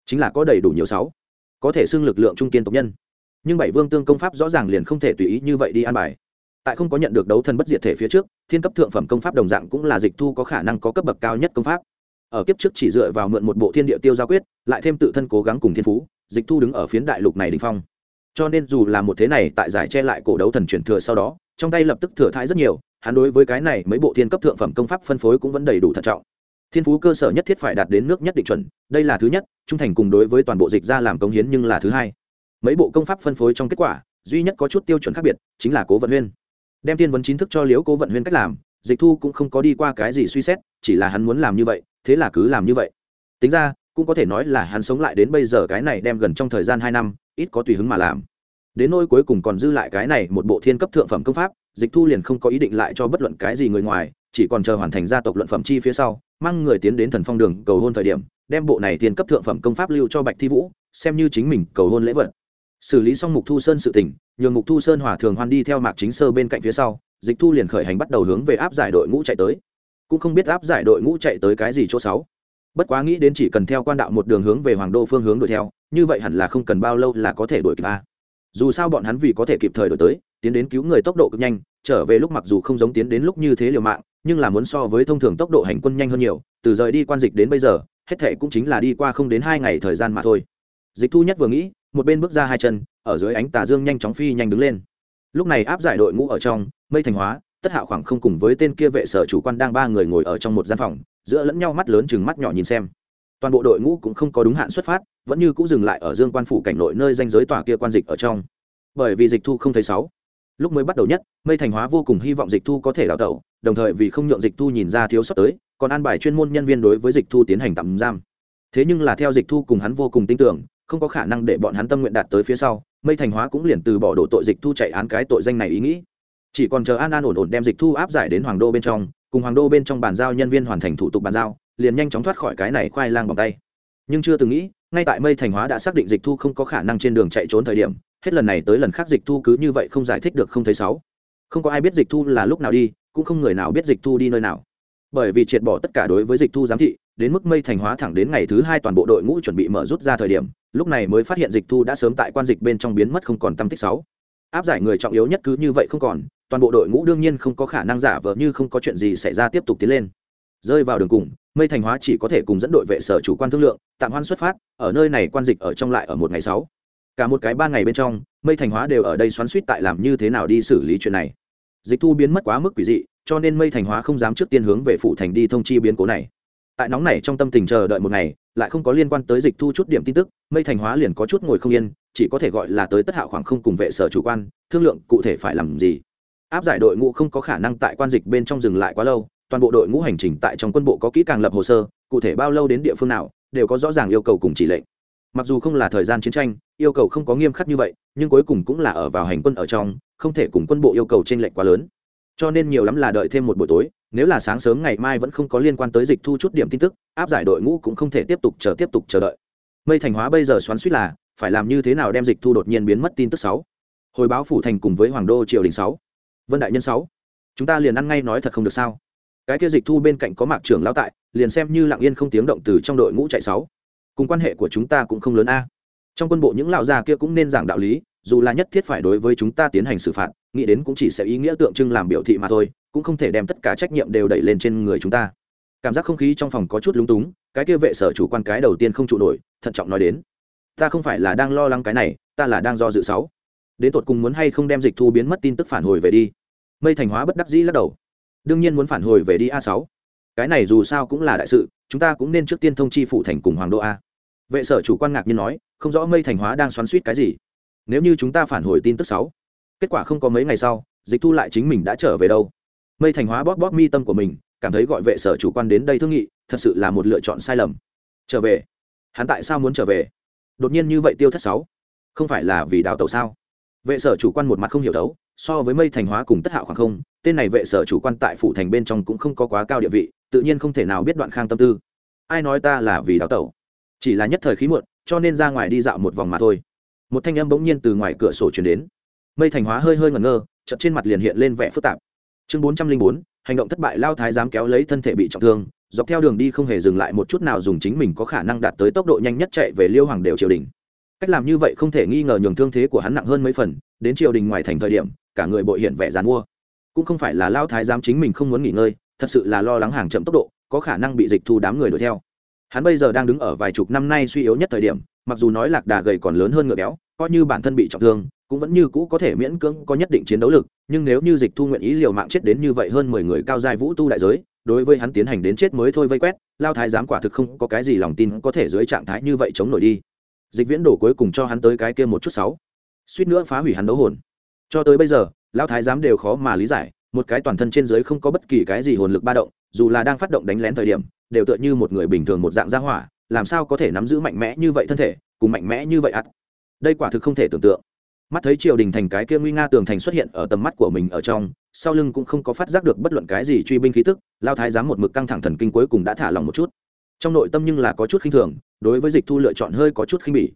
Chính là có đầy đủ nhiều sáu, có thể xưng lực lượng trung kiên tộc nhân. Nhưng bảy vương tương công pháp rõ ràng liền không thể tùy ý như vậy đi an bài tại không có nhận được đấu thần bất diệt thể phía trước, thiên cấp thượng phẩm công pháp đồng dạng cũng là dịch thu có khả năng có cấp bậc cao nhất công pháp. Ở kiếp trước chỉ dựa vào mượn một bộ thiên địa tiêu giao quyết, lại thêm tự thân cố gắng cùng thiên phú, dịch thu đứng ở phiến đại lục này đình phong. Cho nên dù là một thế này tại giải che lại cổ đấu thần truyền thừa sau đó, trong tay lập tức thừa thãi rất nhiều, hắn đối với cái này mấy bộ thiên cấp thượng phẩm công pháp phân phối cũng vẫn đầy đủ thận trọng. Thiên phú cơ sở nhất thiết phải đạt đến nước nhất định chuẩn, đây là thứ nhất, trung thành cùng đối với toàn bộ dịch ra làm công hiến nhưng là thứ hai. Mấy bộ công pháp phân phối trong kết quả, duy nhất có chút tiêu chuẩn khác biệt, chính là cố vận huyên đem tiên vấn chính thức cho liễu cố vận huyên cách làm, dịch thu cũng không có đi qua cái gì suy xét, chỉ là hắn muốn làm như vậy, thế là cứ làm như vậy. Tính ra, cũng có thể nói là hắn sống lại đến bây giờ cái này đem gần trong thời gian hai năm, ít có tùy hứng mà làm. Đến nỗi cuối cùng còn dư lại cái này một bộ thiên cấp thượng phẩm công pháp, dịch thu liền không có ý định lại cho bất luận cái gì người ngoài, chỉ còn chờ hoàn thành gia tộc luận phẩm chi phía sau, mang người tiến đến thần phong đường cầu hôn thời điểm, đem bộ này thiên cấp thượng phẩm công pháp lưu cho bạch thi vũ, xem như chính mình cầu hôn lễ vật xử lý xong mục thu sơn sự tỉnh nhường mục thu sơn hòa thường hoan đi theo mạc chính sơ bên cạnh phía sau, dịch thu liền khởi hành bắt đầu hướng về áp giải đội ngũ chạy tới. Cũng không biết áp giải đội ngũ chạy tới cái gì chỗ sáu bất quá nghĩ đến chỉ cần theo quan đạo một đường hướng về hoàng đô phương hướng đuổi theo, như vậy hẳn là không cần bao lâu là có thể đuổi kịp a. Dù sao bọn hắn vì có thể kịp thời đổi tới, tiến đến cứu người tốc độ cực nhanh, trở về lúc mặc dù không giống tiến đến lúc như thế liều mạng, nhưng là muốn so với thông thường tốc độ hành quân nhanh hơn nhiều, từ rời đi quan dịch đến bây giờ, hết thệ cũng chính là đi qua không đến hai ngày thời gian mà thôi. Dịch thu nhất vừa nghĩ một bên bước ra hai chân, ở dưới ánh tà dương nhanh chóng phi nhanh đứng lên. Lúc này áp giải đội ngũ ở trong, mây thành hóa, tất hạo khoảng không cùng với tên kia vệ sở chủ quan đang ba người ngồi ở trong một gian phòng, giữa lẫn nhau mắt lớn chừng mắt nhỏ nhìn xem. Toàn bộ đội ngũ cũng không có đúng hạn xuất phát, vẫn như cũng dừng lại ở dương quan phủ cảnh nội nơi danh giới tòa kia quan dịch ở trong. Bởi vì dịch thu không thấy sáu. Lúc mới bắt đầu nhất, mây thành hóa vô cùng hy vọng dịch thu có thể đào tẩu, đồng thời vì không nhượng dịch thu nhìn ra thiếu sót tới, còn an bài chuyên môn nhân viên đối với dịch thu tiến hành tạm giam. Thế nhưng là theo dịch thu cùng hắn vô cùng tin tưởng không có khả năng để bọn hắn tâm nguyện đạt tới phía sau, mây thành hóa cũng liền từ bỏ đổ tội dịch thu chạy án cái tội danh này ý nghĩ. Chỉ còn chờ an an ổn ổn đem dịch thu áp giải đến hoàng đô bên trong, cùng hoàng đô bên trong bàn giao nhân viên hoàn thành thủ tục bàn giao, liền nhanh chóng thoát khỏi cái này khoai lang bằng tay. Nhưng chưa từng nghĩ, ngay tại mây thành hóa đã xác định dịch thu không có khả năng trên đường chạy trốn thời điểm, hết lần này tới lần khác dịch thu cứ như vậy không giải thích được không thấy sáu không có ai biết dịch thu là lúc nào đi, cũng không người nào biết dịch thu đi nơi nào. Bởi vì triệt bỏ tất cả đối với dịch thu giám thị, đến mức mây thành hóa thẳng đến ngày thứ hai toàn bộ đội ngũ chuẩn bị mở rút ra thời điểm lúc này mới phát hiện dịch thu đã sớm tại quan dịch bên trong biến mất không còn tâm tích sáu. Áp giải người trọng yếu nhất cứ như vậy không còn, toàn bộ đội ngũ đương nhiên không có khả năng giả vờ như không có chuyện gì xảy ra tiếp tục tiến lên. Rơi vào đường cùng, mây thành hóa chỉ có thể cùng dẫn đội vệ sở chủ quan thương lượng, tạm hoan xuất phát, ở nơi này quan dịch ở trong lại ở một ngày sáu. Cả một cái ba ngày bên trong, mây thành hóa đều ở đây xoắn suýt tại làm như thế nào đi xử lý chuyện này. Dịch thu biến mất quá mức quỷ dị, cho nên mây thành hóa không dám trước tiên hướng về phủ thành đi thông chi biến cố này tại nóng này trong tâm tình chờ đợi một ngày, lại không có liên quan tới dịch thu chút điểm tin tức, mây thành hóa liền có chút ngồi không yên, chỉ có thể gọi là tới tất hạo khoảng không cùng vệ sở chủ quan, thương lượng cụ thể phải làm gì. Áp giải đội ngũ không có khả năng tại quan dịch bên trong dừng lại quá lâu, toàn bộ đội ngũ hành trình tại trong quân bộ có kỹ càng lập hồ sơ, cụ thể bao lâu đến địa phương nào, đều có rõ ràng yêu cầu cùng chỉ lệnh. Mặc dù không là thời gian chiến tranh, yêu cầu không có nghiêm khắc như vậy, nhưng cuối cùng cũng là ở vào hành quân ở trong, không thể cùng quân bộ yêu cầu t r ê n lệch quá lớn. Cho nên nhiều lắm là đợi thêm một buổi tối nếu là sáng sớm ngày mai vẫn không có liên quan tới dịch thu chút điểm tin tức, áp giải đội ngũ cũng không thể tiếp tục chờ tiếp tục chờ đợi. Mây thành hóa bây giờ xoắn suýt là, phải làm như thế nào đem dịch thu đột nhiên biến mất tin tức sáu? Hồi báo phủ thành cùng với hoàng đô triều đình sáu. Vân đại nhân sáu. Chúng ta liền ăn ngay nói thật không được sao? Cái kia dịch thu bên cạnh có mạc trưởng lão tại, liền xem như lặng yên không tiếng động từ trong đội ngũ chạy sáu. Cùng quan hệ của chúng ta cũng không lớn a. Trong quân bộ những lão già kia cũng nên giảng đạo lý, dù là nhất thiết phải đối với chúng ta tiến hành xử phạt nghĩ đến cũng chỉ sẽ ý nghĩa tượng trưng làm biểu thị mà thôi, cũng không thể đem tất cả trách nhiệm đều đẩy lên trên người chúng ta. Cảm giác không khí trong phòng có chút lúng túng, cái kia vệ sở chủ quan cái đầu tiên không trụ nổi, thận trọng nói đến, ta không phải là đang lo lắng cái này, ta là đang do dự sáu. Đến tột cùng muốn hay không đem dịch thu biến mất tin tức phản hồi về đi. Mây thành hóa bất đắc dĩ lắc đầu. Đương nhiên muốn phản hồi về đi a sáu. Cái này dù sao cũng là đại sự, chúng ta cũng nên trước tiên thông chi phụ thành cùng hoàng đô a. Vệ sở chủ quan ngạc nhiên nói, không rõ mây thành hóa đang xoắn suýt cái gì. Nếu như chúng ta phản hồi tin tức sáu kết quả không có mấy ngày sau, dịch thu lại chính mình đã trở về đâu. Mây thành hóa bóp bóp mi tâm của mình, cảm thấy gọi vệ sở chủ quan đến đây thương nghị, thật sự là một lựa chọn sai lầm. Trở về? Hắn tại sao muốn trở về? Đột nhiên như vậy tiêu thất sáu. Không phải là vì đào tẩu sao? Vệ sở chủ quan một mặt không hiểu đấu, so với mây thành hóa cùng tất hạo khoảng không, tên này vệ sở chủ quan tại phủ thành bên trong cũng không có quá cao địa vị, tự nhiên không thể nào biết đoạn khang tâm tư. Ai nói ta là vì đào tẩu? Chỉ là nhất thời khí muộn, cho nên ra ngoài đi dạo một vòng mà thôi. Một thanh âm bỗng nhiên từ ngoài cửa sổ chuyển đến mây thành hóa hơi hơi ngẩn ngơ chậm trên mặt liền hiện lên vẻ phức tạp. Chương bốn trăm linh bốn, hành động thất bại, lao thái dám kéo lấy thân thể bị trọng thương, dọc theo đường đi không hề dừng lại một chút nào dùng chính mình có khả năng đạt tới tốc độ nhanh nhất chạy về liêu hoàng đều triều đình. Cách làm như vậy không thể nghi ngờ nhường thương thế của hắn nặng hơn mấy phần, đến triều đình ngoài thành thời điểm, cả người bội hiện vẻ dàn mua. Cũng không phải là lao thái giám chính mình không muốn nghỉ ngơi, thật sự là lo lắng hàng chậm tốc độ, có khả năng bị dịch thu đám người đuổi theo. Hắn bây giờ đang đứng ở vài chục năm nay suy yếu nhất thời điểm, mặc dù nói lạc đà gầy còn lớn hơn ngựa béo, coi như bản thân bị trọng thương cũng vẫn như cũ có thể miễn cưỡng có nhất định chiến đấu lực, nhưng nếu như dịch thu nguyện ý liều mạng chết đến như vậy hơn mười người cao giai vũ tu đại giới, đối với hắn tiến hành đến chết mới thôi vây quét, lao thái giám quả thực không có cái gì lòng tin có thể dưới trạng thái như vậy chống nổi đi. Dịch viễn đổ cuối cùng cho hắn tới cái kia một chút sáu. Suýt nữa phá hủy hắn đấu hồn. Cho tới bây giờ, lao thái giám đều khó mà lý giải, một cái toàn thân trên dưới không có bất kỳ cái gì hồn lực ba động, dù là đang phát động đánh lén thời điểm, đều tựa như một người bình thường một dạng gia hỏa, làm sao có thể nắm giữ mạnh mẽ như vậy thân thể, cùng mạnh mẽ như vậy ắt đây quả thực không thể tưởng tượng mắt thấy triều đình thành cái kia nguy nga tường thành xuất hiện ở tầm mắt của mình ở trong, sau lưng cũng không có phát giác được bất luận cái gì truy binh khí tức, lao thái giám một mực căng thẳng thần kinh cuối cùng đã thả lòng một chút. Trong nội tâm nhưng là có chút khinh thường, đối với dịch thu lựa chọn hơi có chút khinh bỉ.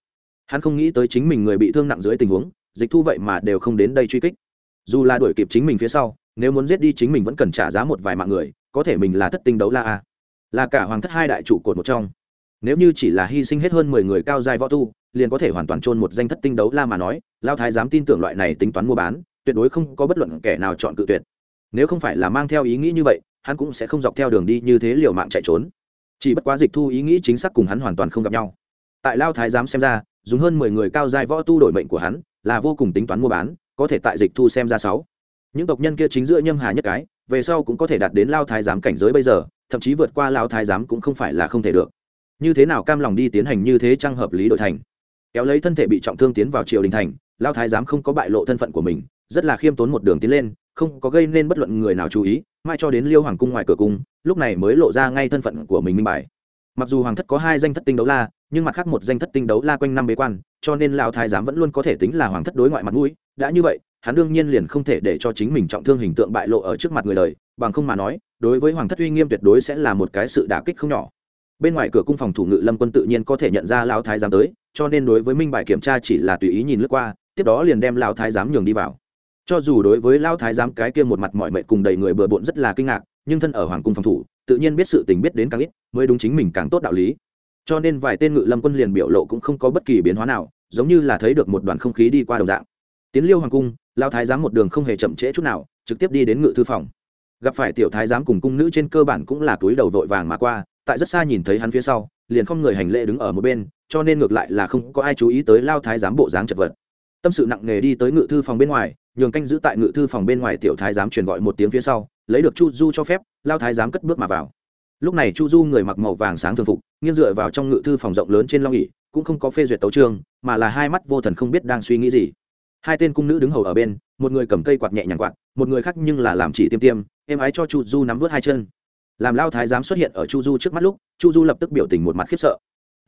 Hắn không nghĩ tới chính mình người bị thương nặng dưới tình huống, dịch thu vậy mà đều không đến đây truy kích. Dù là đuổi kịp chính mình phía sau, nếu muốn giết đi chính mình vẫn cần trả giá một vài mạng người, có thể mình là thất tinh đấu la a. Là cả hoàng thất hai đại trụ cột một trong. Nếu như chỉ là hy sinh hết hơn mười người cao dài võ tu liền có thể hoàn toàn chôn một danh thất tinh đấu la mà nói, lao thái dám tin tưởng loại này tính toán mua bán, tuyệt đối không có bất luận kẻ nào chọn cự tuyệt. Nếu không phải là mang theo ý nghĩ như vậy, hắn cũng sẽ không dọc theo đường đi như thế liều mạng chạy trốn. Chỉ bất quá dịch thu ý nghĩ chính xác cùng hắn hoàn toàn không gặp nhau. Tại lao thái giám xem ra, dùng hơn mười người cao giai võ tu đổi mệnh của hắn, là vô cùng tính toán mua bán, có thể tại dịch thu xem ra sáu. Những tộc nhân kia chính giữa nhâm hà nhất cái, về sau cũng có thể đạt đến lao thái giám cảnh giới bây giờ, thậm chí vượt qua lao thái giám cũng không phải là không thể được. Như thế nào cam lòng đi tiến hành như thế trang hợp lý đội thành? Kéo lấy thân thể bị trọng thương tiến vào triều đình thành, lao thái giám không có bại lộ thân phận của mình, rất là khiêm tốn một đường tiến lên, không có gây nên bất luận người nào chú ý mai cho đến liêu hoàng cung ngoài cửa cung, lúc này mới lộ ra ngay thân phận của mình minh bài. Mặc dù hoàng thất có hai danh thất tinh đấu la, nhưng mặt khác một danh thất tinh đấu la quanh năm bế quan, cho nên lao thái giám vẫn luôn có thể tính là hoàng thất đối ngoại mặt mũi, đã như vậy, hắn đương nhiên liền không thể để cho chính mình trọng thương hình tượng bại lộ ở trước mặt người đời, bằng không mà nói, đối với hoàng thất uy nghiêm tuyệt đối sẽ là một cái sự đả kích không nhỏ. Bên ngoài cửa cung phòng thủ ngự lâm quân tự nhiên có thể nhận ra lao thái giám tới cho nên đối với minh bài kiểm tra chỉ là tùy ý nhìn lướt qua, tiếp đó liền đem lao thái giám nhường đi vào. Cho dù đối với lao thái giám cái kia một mặt mọi mệnh cùng đầy người bừa bộn rất là kinh ngạc, nhưng thân ở hoàng cung phòng thủ, tự nhiên biết sự tình biết đến càng ít, mới đúng chính mình càng tốt đạo lý. Cho nên vài tên ngự lâm quân liền biểu lộ cũng không có bất kỳ biến hóa nào, giống như là thấy được một đoàn không khí đi qua đồng dạng. Tiến liêu hoàng cung lao thái giám một đường không hề chậm trễ chút nào, trực tiếp đi đến ngự thư phòng. Gặp phải tiểu thái giám cùng cung nữ trên cơ bản cũng là túi đầu vội vàng mà qua, tại rất xa nhìn thấy hắn phía sau, liền không người hành lễ đứng ở một bên cho nên ngược lại là không có ai chú ý tới lao thái giám bộ dáng chật vật. Tâm sự nặng nề đi tới ngự thư phòng bên ngoài, nhường canh giữ tại ngự thư phòng bên ngoài tiểu thái giám truyền gọi một tiếng phía sau, lấy được chu du cho phép, lao thái giám cất bước mà vào. Lúc này chu du người mặc màu vàng sáng thường phục, nghiêng dựa vào trong ngự thư phòng rộng lớn trên long ỉ cũng không có phê duyệt tấu trương mà là hai mắt vô thần không biết đang suy nghĩ gì. Hai tên cung nữ đứng hầu ở bên, một người cầm cây quạt nhẹ nhàng quạt, một người khác nhưng là làm chỉ tiêm tiêm em ái cho chu du nắm vớt hai chân. Làm lao thái giám xuất hiện ở chu du trước mắt lúc, chu du lập tức biểu tình một mặt khiếp sợ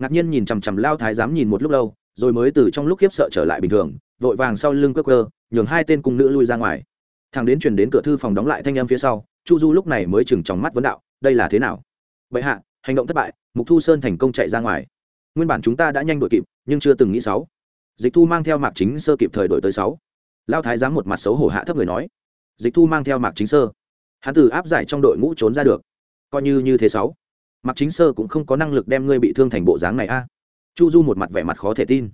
ngạc nhiên nhìn chằm chằm lao thái giám nhìn một lúc lâu, rồi mới từ trong lúc khiếp sợ trở lại bình thường, vội vàng sau lưng cơ cơ nhường hai tên cung nữ lui ra ngoài. Thằng đến chuyển đến cửa thư phòng đóng lại thanh âm phía sau, chu du lúc này mới chừng trong mắt vấn đạo, đây là thế nào? Bệ hạ, hành động thất bại, mục thu sơn thành công chạy ra ngoài. Nguyên bản chúng ta đã nhanh đội kịp, nhưng chưa từng nghĩ sáu. Dịch thu mang theo mạc chính sơ kịp thời đổi tới sáu. Lao thái giám một mặt xấu hổ hạ thấp người nói. Dịch thu mang theo mạc chính sơ. Hắn từ áp giải trong đội ngũ trốn ra được. Coi như như thế sáu mặc chính sơ cũng không có năng lực đem ngươi bị thương thành bộ dáng này a. Chu du một mặt vẻ mặt khó thể tin.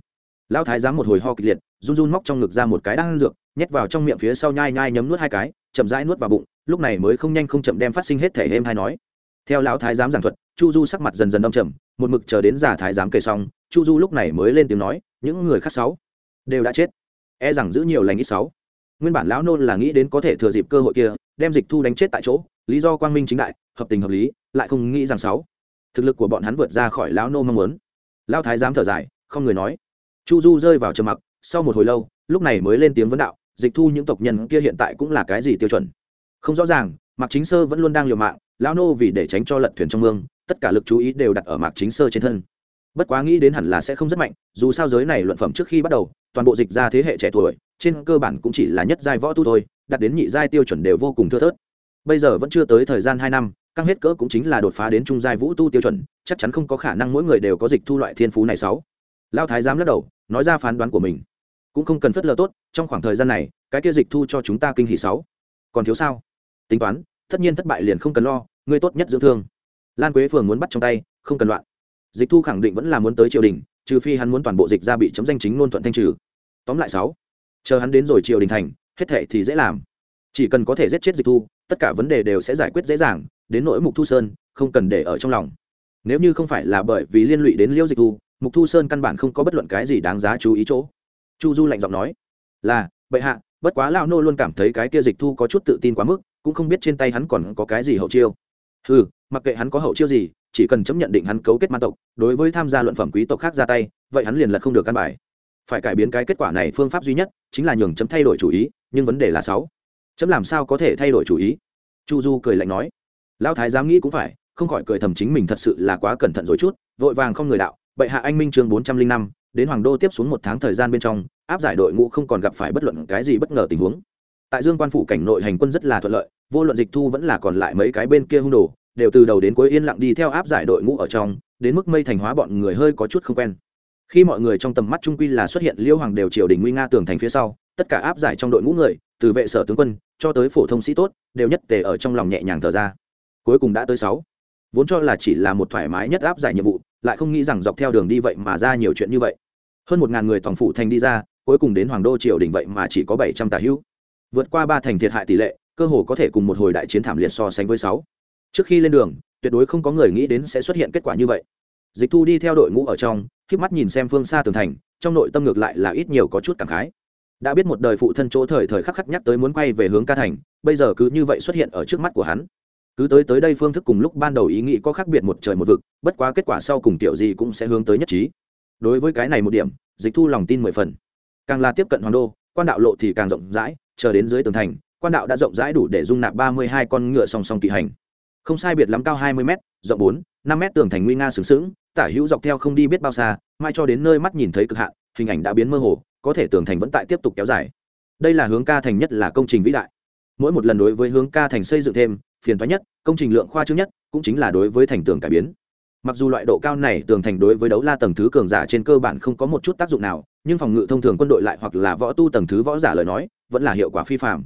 Lão thái giám một hồi ho kịch liệt, run run móc trong ngực ra một cái đang dược, nhét vào trong miệng phía sau nhai nhai nhấm nuốt hai cái, chậm rãi nuốt vào bụng, lúc này mới không nhanh không chậm đem phát sinh hết thể êm hay nói. Theo lão thái giám giảng thuật, chu du sắc mặt dần dần đông trầm, một mực chờ đến giả thái giám kể xong, chu du lúc này mới lên tiếng nói, những người khác sáu đều đã chết e rằng giữ nhiều lành ít sáu. Nguyên bản lão nôn là nghĩ đến có thể thừa dịp cơ hội kia, đem dịch thu đánh chết tại chỗ, lý do quang minh chính đại, hợp tình hợp lý lại không nghĩ rằng sáu. Thực lực của bọn hắn vượt ra khỏi lão nô mong muốn. Lão thái dám thở dài, không người nói. Chu du rơi vào trầm mặc, sau một hồi lâu, lúc này mới lên tiếng vấn đạo, dịch thu những tộc nhân kia hiện tại cũng là cái gì tiêu chuẩn? Không rõ ràng, mạc chính sơ vẫn luôn đang liều mạng, lão nô vì để tránh cho lật thuyền trong mương, tất cả lực chú ý đều đặt ở mạc chính sơ trên thân. Bất quá nghĩ đến hẳn là sẽ không rất mạnh, dù sao giới này luận phẩm trước khi bắt đầu, toàn bộ dịch ra thế hệ trẻ tuổi, trên cơ bản cũng chỉ là nhất giai võ tu thôi đặt đến nhị giai tiêu chuẩn đều vô cùng thưa thớt. Bây giờ vẫn chưa tới thời gian hai năm căng hết cỡ cũng chính là đột phá đến trung giai vũ tu tiêu chuẩn, chắc chắn không có khả năng mỗi người đều có dịch thu loại thiên phú này sáu. Lao thái giám lắc đầu, nói ra phán đoán của mình. Cũng không cần phất lờ tốt, trong khoảng thời gian này, cái kia dịch thu cho chúng ta kinh hỷ sáu. Còn thiếu sao? Tính toán, tất nhiên thất bại liền không cần lo, ngươi tốt nhất dưỡng thương. Lan quế phường muốn bắt trong tay, không cần loạn. Dịch thu khẳng định vẫn là muốn tới triều đình, trừ phi hắn muốn toàn bộ dịch ra bị chấm danh chính ngôn thuận thanh trừ. Tóm lại sáu, chờ hắn đến rồi triều đình thành, hết thệ thì dễ làm. Chỉ cần có thể giết chết dịch thu, tất cả vấn đề đều sẽ giải quyết dễ dàng đến nỗi mục thu sơn không cần để ở trong lòng. Nếu như không phải là bởi vì liên lụy đến liêu dịch thu, mục thu sơn căn bản không có bất luận cái gì đáng giá chú ý chỗ. Chu du lạnh giọng nói, là, bệ hạ, bất quá lao nô luôn cảm thấy cái kia dịch thu có chút tự tin quá mức, cũng không biết trên tay hắn còn có cái gì hậu chiêu. Ừ mặc kệ hắn có hậu chiêu gì, chỉ cần chấm nhận định hắn cấu kết man tộc, đối với tham gia luận phẩm quý tộc khác ra tay, vậy hắn liền lật không được căn bài. Phải cải biến cái kết quả này phương pháp duy nhất chính là nhường chấm thay đổi chủ ý, nhưng vấn đề là sáu, chấm làm sao có thể thay đổi chủ ý? Chu du cười lạnh nói lão thái dám nghĩ cũng phải, không khỏi cười thầm chính mình thật sự là quá cẩn thận rồi chút, vội vàng không người đạo, bệ hạ anh minh chương bốn trăm linh năm, đến hoàng đô tiếp xuống một tháng thời gian bên trong, áp giải đội ngũ không còn gặp phải bất luận cái gì bất ngờ tình huống. Tại dương quan phủ cảnh nội hành quân rất là thuận lợi, vô luận dịch thu vẫn là còn lại mấy cái bên kia hung đồ, đều từ đầu đến cuối yên lặng đi theo áp giải đội ngũ ở trong, đến mức mây thành hóa bọn người hơi có chút không quen. Khi mọi người trong tầm mắt trung quy là xuất hiện liêu hoàng đều triều đình nguy nga tường thành phía sau, tất cả áp giải trong đội ngũ người, từ vệ sở tướng quân cho tới phổ thông sĩ tốt, đều nhất tề ở trong lòng nhẹ nhàng thở ra cuối cùng đã tới sáu. Vốn cho là chỉ là một thoải mái nhất áp giải nhiệm vụ, lại không nghĩ rằng dọc theo đường đi vậy mà ra nhiều chuyện như vậy. Hơn một ngàn người toàn phủ thành đi ra, cuối cùng đến hoàng đô triều đình vậy mà chỉ có bảy trăm tà hữu. Vượt qua ba thành thiệt hại tỷ lệ, cơ hồ có thể cùng một hồi đại chiến thảm liệt so sánh với sáu. Trước khi lên đường, tuyệt đối không có người nghĩ đến sẽ xuất hiện kết quả như vậy. Dịch thu đi theo đội ngũ ở trong khép mắt nhìn xem phương xa tường thành, trong nội tâm ngược lại là ít nhiều có chút cảm khái. Đã biết một đời phụ thân chỗ thời thời khắc khắc nhắc tới muốn quay về hướng ca thành, bây giờ cứ như vậy xuất hiện ở trước mắt của hắn cứ tới tới đây phương thức cùng lúc ban đầu ý nghĩ có khác biệt một trời một vực, bất quá kết quả sau cùng tiểu gì cũng sẽ hướng tới nhất trí. Đối với cái này một điểm, dịch thu lòng tin mười phần. Càng là tiếp cận hoàng đô, quan đạo lộ thì càng rộng rãi, chờ đến dưới tường thành, quan đạo đã rộng rãi đủ để dung nạp ba mươi hai con ngựa song song kỵ hành. Không sai biệt lắm cao hai mươi m rộng bốn, năm m tường thành nguy nga sướng sướng tả hữu dọc theo không đi biết bao xa mai cho đến nơi mắt nhìn thấy cực hạn, hình ảnh đã biến mơ hồ, có thể tường thành vẫn tại tiếp tục kéo dài. Đây là hướng ca thành nhất là công trình vĩ đại. Mỗi một lần đối với hướng ca thành xây dựng thêm phiền toái nhất, công trình lượng khoa trương nhất, cũng chính là đối với thành tường cải biến. Mặc dù loại độ cao này tường thành đối với đấu la tầng thứ cường giả trên cơ bản không có một chút tác dụng nào, nhưng phòng ngự thông thường quân đội lại hoặc là võ tu tầng thứ võ giả lời nói, vẫn là hiệu quả phi phạm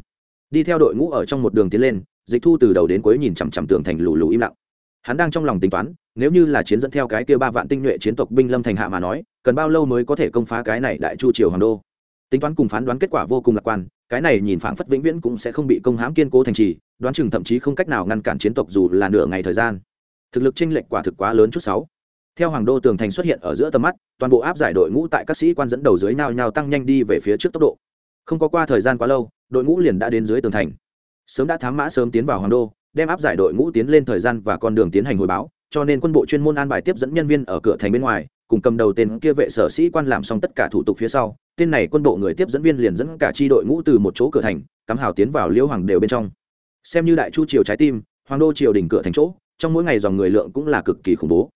đi theo đội ngũ ở trong một đường tiến lên, dịch thu từ đầu đến cuối nhìn chằm chằm tường thành lù lù im lặng. Hắn đang trong lòng tính toán, nếu như là chiến dẫn theo cái kia ba vạn tinh nhuệ chiến tộc binh lâm thành hạ mà nói, cần bao lâu mới có thể công phá cái này đại chu triều hoàng đô? Tính toán cùng phán đoán kết quả vô cùng lạc quan, cái này nhìn phảng phất vĩnh viễn cũng sẽ không bị công hãm kiên cố thành trì đoán chừng thậm chí không cách nào ngăn cản chiến tộc dù là nửa ngày thời gian. Thực lực chênh lệch quả thực quá lớn chút sáu. Theo hoàng đô tường thành xuất hiện ở giữa tầm mắt, toàn bộ áp giải đội ngũ tại các sĩ quan dẫn đầu dưới nào nhao tăng nhanh đi về phía trước tốc độ. Không có qua thời gian quá lâu, đội ngũ liền đã đến dưới tường thành. Sớm đã thám mã sớm tiến vào hoàng đô, đem áp giải đội ngũ tiến lên thời gian và con đường tiến hành hồi báo, cho nên quân bộ chuyên môn an bài tiếp dẫn nhân viên ở cửa thành bên ngoài, cùng cầm đầu tên kia vệ sở sĩ quan làm xong tất cả thủ tục phía sau. Tên này quân bộ người tiếp dẫn viên liền dẫn cả chi đội ngũ từ một chỗ cửa thành, cắm hào tiến vào liễu hoàng đều bên trong xem như đại chu triều trái tim, hoàng đô triều đỉnh cửa thành chỗ, trong mỗi ngày dòng người lượng cũng là cực kỳ khủng bố.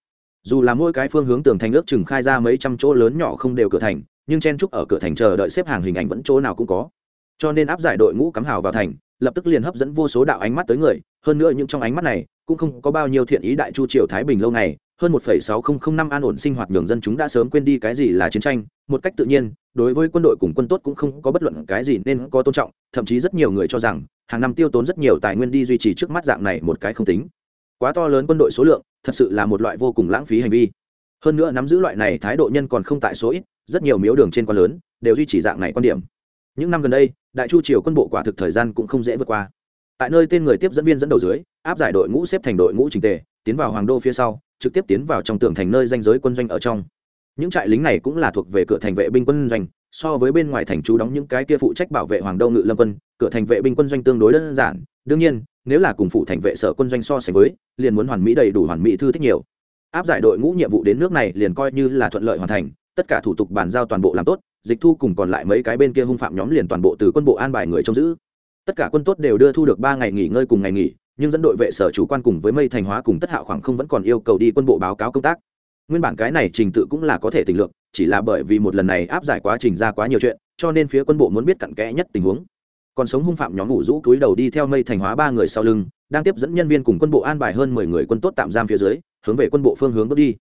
Dù là mỗi cái phương hướng tường thành ước chừng khai ra mấy trăm chỗ lớn nhỏ không đều cửa thành, nhưng chen trúc ở cửa thành chờ đợi xếp hàng hình ảnh vẫn chỗ nào cũng có. Cho nên áp giải đội ngũ cắm hào vào thành, lập tức liền hấp dẫn vô số đạo ánh mắt tới người, hơn nữa những trong ánh mắt này cũng không có bao nhiêu thiện ý đại chu triều thái bình lâu này hơn một sáu nghìn năm an ổn sinh hoạt nhường dân chúng đã sớm quên đi cái gì là chiến tranh. Một cách tự nhiên, đối với quân đội cùng quân tốt cũng không có bất luận cái gì nên có tôn trọng, thậm chí rất nhiều người cho rằng, hàng năm tiêu tốn rất nhiều tài nguyên đi duy trì trước mắt dạng này một cái không tính. Quá to lớn quân đội số lượng, thật sự là một loại vô cùng lãng phí hành vi. Hơn nữa nắm giữ loại này thái độ nhân còn không tại số ít, rất nhiều miếu đường trên quan lớn, đều duy trì dạng này quan điểm. Những năm gần đây, đại chu triều quân bộ quả thực thời gian cũng không dễ vượt qua. Tại nơi tên người tiếp dẫn viên dẫn đầu dưới, áp giải đội ngũ xếp thành đội ngũ trình tề, tiến vào hoàng đô phía sau trực tiếp tiến vào trong tường thành nơi danh giới quân doanh ở trong. Những trại lính này cũng là thuộc về cửa thành vệ binh quân doanh, so với bên ngoài thành chú đóng những cái kia phụ trách bảo vệ hoàng đô ngự lâm quân, cửa thành vệ binh quân doanh tương đối đơn giản. Đương nhiên, nếu là cùng phụ thành vệ sở quân doanh so sánh với, liền muốn hoàn mỹ đầy đủ hoàn mỹ thư thích nhiều. Áp giải đội ngũ nhiệm vụ đến nước này liền coi như là thuận lợi hoàn thành, tất cả thủ tục bàn giao toàn bộ làm tốt, dịch thu cùng còn lại mấy cái bên kia hung phạm nhóm liền toàn bộ từ quân bộ an bài người trông giữ. Tất cả quân tốt đều đưa thu được ba ngày nghỉ ngơi cùng ngày nghỉ nhưng dẫn đội vệ sở chủ quan cùng với mây thành hóa cùng tất hạo khoảng không vẫn còn yêu cầu đi quân bộ báo cáo công tác. Nguyên bản cái này trình tự cũng là có thể tình lượng chỉ là bởi vì một lần này áp giải quá trình ra quá nhiều chuyện, cho nên phía quân bộ muốn biết cặn kẽ nhất tình huống. Còn sống hung phạm nhóm ngủ rũ túi đầu đi theo mây thành hóa ba người sau lưng, đang tiếp dẫn nhân viên cùng quân bộ an bài hơn mười người quân tốt tạm giam phía dưới, hướng về quân bộ phương hướng bước đi.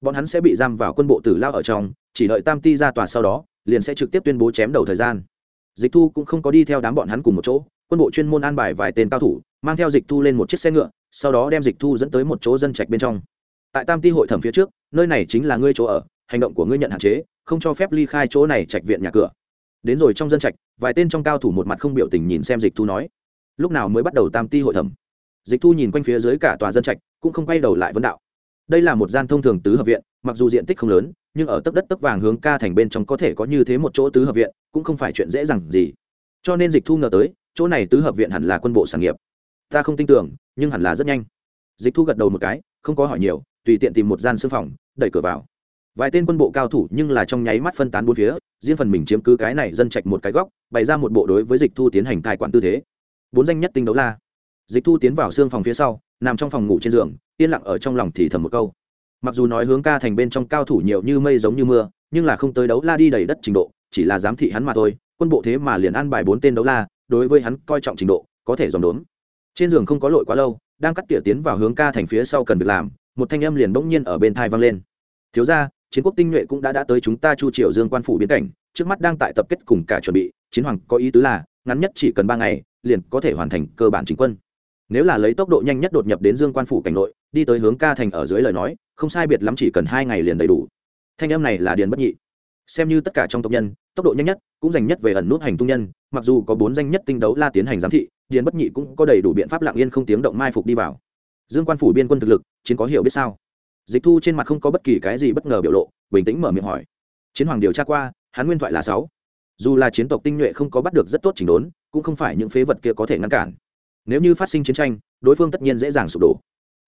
Bọn hắn sẽ bị giam vào quân bộ tử lao ở trong, chỉ đợi tam ti ra tòa sau đó, liền sẽ trực tiếp tuyên bố chém đầu thời gian. Dịch thu cũng không có đi theo đám bọn hắn cùng một chỗ, quân bộ chuyên môn an bài vài tên cao thủ mang theo dịch thu lên một chiếc xe ngựa, sau đó đem dịch thu dẫn tới một chỗ dân trạch bên trong. Tại tam ti hội thẩm phía trước, nơi này chính là ngươi chỗ ở, hành động của ngươi nhận hạn chế, không cho phép ly khai chỗ này trạch viện nhà cửa. Đến rồi trong dân trạch, vài tên trong cao thủ một mặt không biểu tình nhìn xem dịch thu nói, lúc nào mới bắt đầu tam ti hội thẩm? Dịch thu nhìn quanh phía dưới cả tòa dân trạch, cũng không quay đầu lại vấn đạo. Đây là một gian thông thường tứ hợp viện, mặc dù diện tích không lớn, nhưng ở tấc đất tấc vàng hướng ca thành bên trong có thể có như thế một chỗ tứ hợp viện, cũng không phải chuyện dễ dàng gì. Cho nên dịch thu ngờ tới, chỗ này tứ hợp viện hẳn là quân bộ sản nghiệp ta không tin tưởng, nhưng hẳn là rất nhanh. Dịch thu gật đầu một cái, không có hỏi nhiều, tùy tiện tìm một gian xương phòng, đẩy cửa vào. Vài tên quân bộ cao thủ nhưng là trong nháy mắt phân tán bốn phía, riêng phần mình chiếm cứ cái này dân chạch một cái góc, bày ra một bộ đối với dịch thu tiến hành tài quản tư thế. Bốn danh nhất tinh đấu la. Dịch thu tiến vào xương phòng phía sau, nằm trong phòng ngủ trên giường, yên lặng ở trong lòng thì thầm một câu. Mặc dù nói hướng ca thành bên trong cao thủ nhiều như mây giống như mưa, nhưng là không tới đấu la đi đầy đất trình độ, chỉ là giám thị hắn mà thôi, quân bộ thế mà liền ăn bài bốn tên đấu la, đối với hắn coi trọng trình độ, có thể dòm đốn trên giường không có lội quá lâu, đang cắt tỉa tiến vào hướng ca thành phía sau cần việc làm, một thanh âm liền bỗng nhiên ở bên thai vang lên. Thiếu ra chiến quốc tinh nhuệ cũng đã đã tới chúng ta chu triều dương quan phủ biến cảnh, trước mắt đang tại tập kết cùng cả chuẩn bị, chiến hoàng có ý tứ là, ngắn nhất chỉ cần ba ngày, liền có thể hoàn thành cơ bản chính quân. Nếu là lấy tốc độ nhanh nhất đột nhập đến dương quan phủ cảnh nội, đi tới hướng ca thành ở dưới lời nói, không sai biệt lắm chỉ cần hai ngày liền đầy đủ. Thanh âm này là điền bất nhị. Xem như tất cả trong tộc nhân, tốc độ nhanh nhất, cũng dành nhất về ẩn nút hành tung nhân, mặc dù có bốn danh nhất tinh đấu la tiến hành giám thị điền bất nhị cũng có đầy đủ biện pháp lặng yên không tiếng động mai phục đi vào. Dương quan phủ biên quân thực lực, chiến có hiểu biết sao? Dịch thu trên mặt không có bất kỳ cái gì bất ngờ biểu lộ, bình tĩnh mở miệng hỏi. Chiến hoàng điều tra qua, hắn nguyên thoại là sáu. Dù là chiến tộc tinh nhuệ không có bắt được rất tốt chỉnh đốn, cũng không phải những phế vật kia có thể ngăn cản. Nếu như phát sinh chiến tranh, đối phương tất nhiên dễ dàng sụp đổ.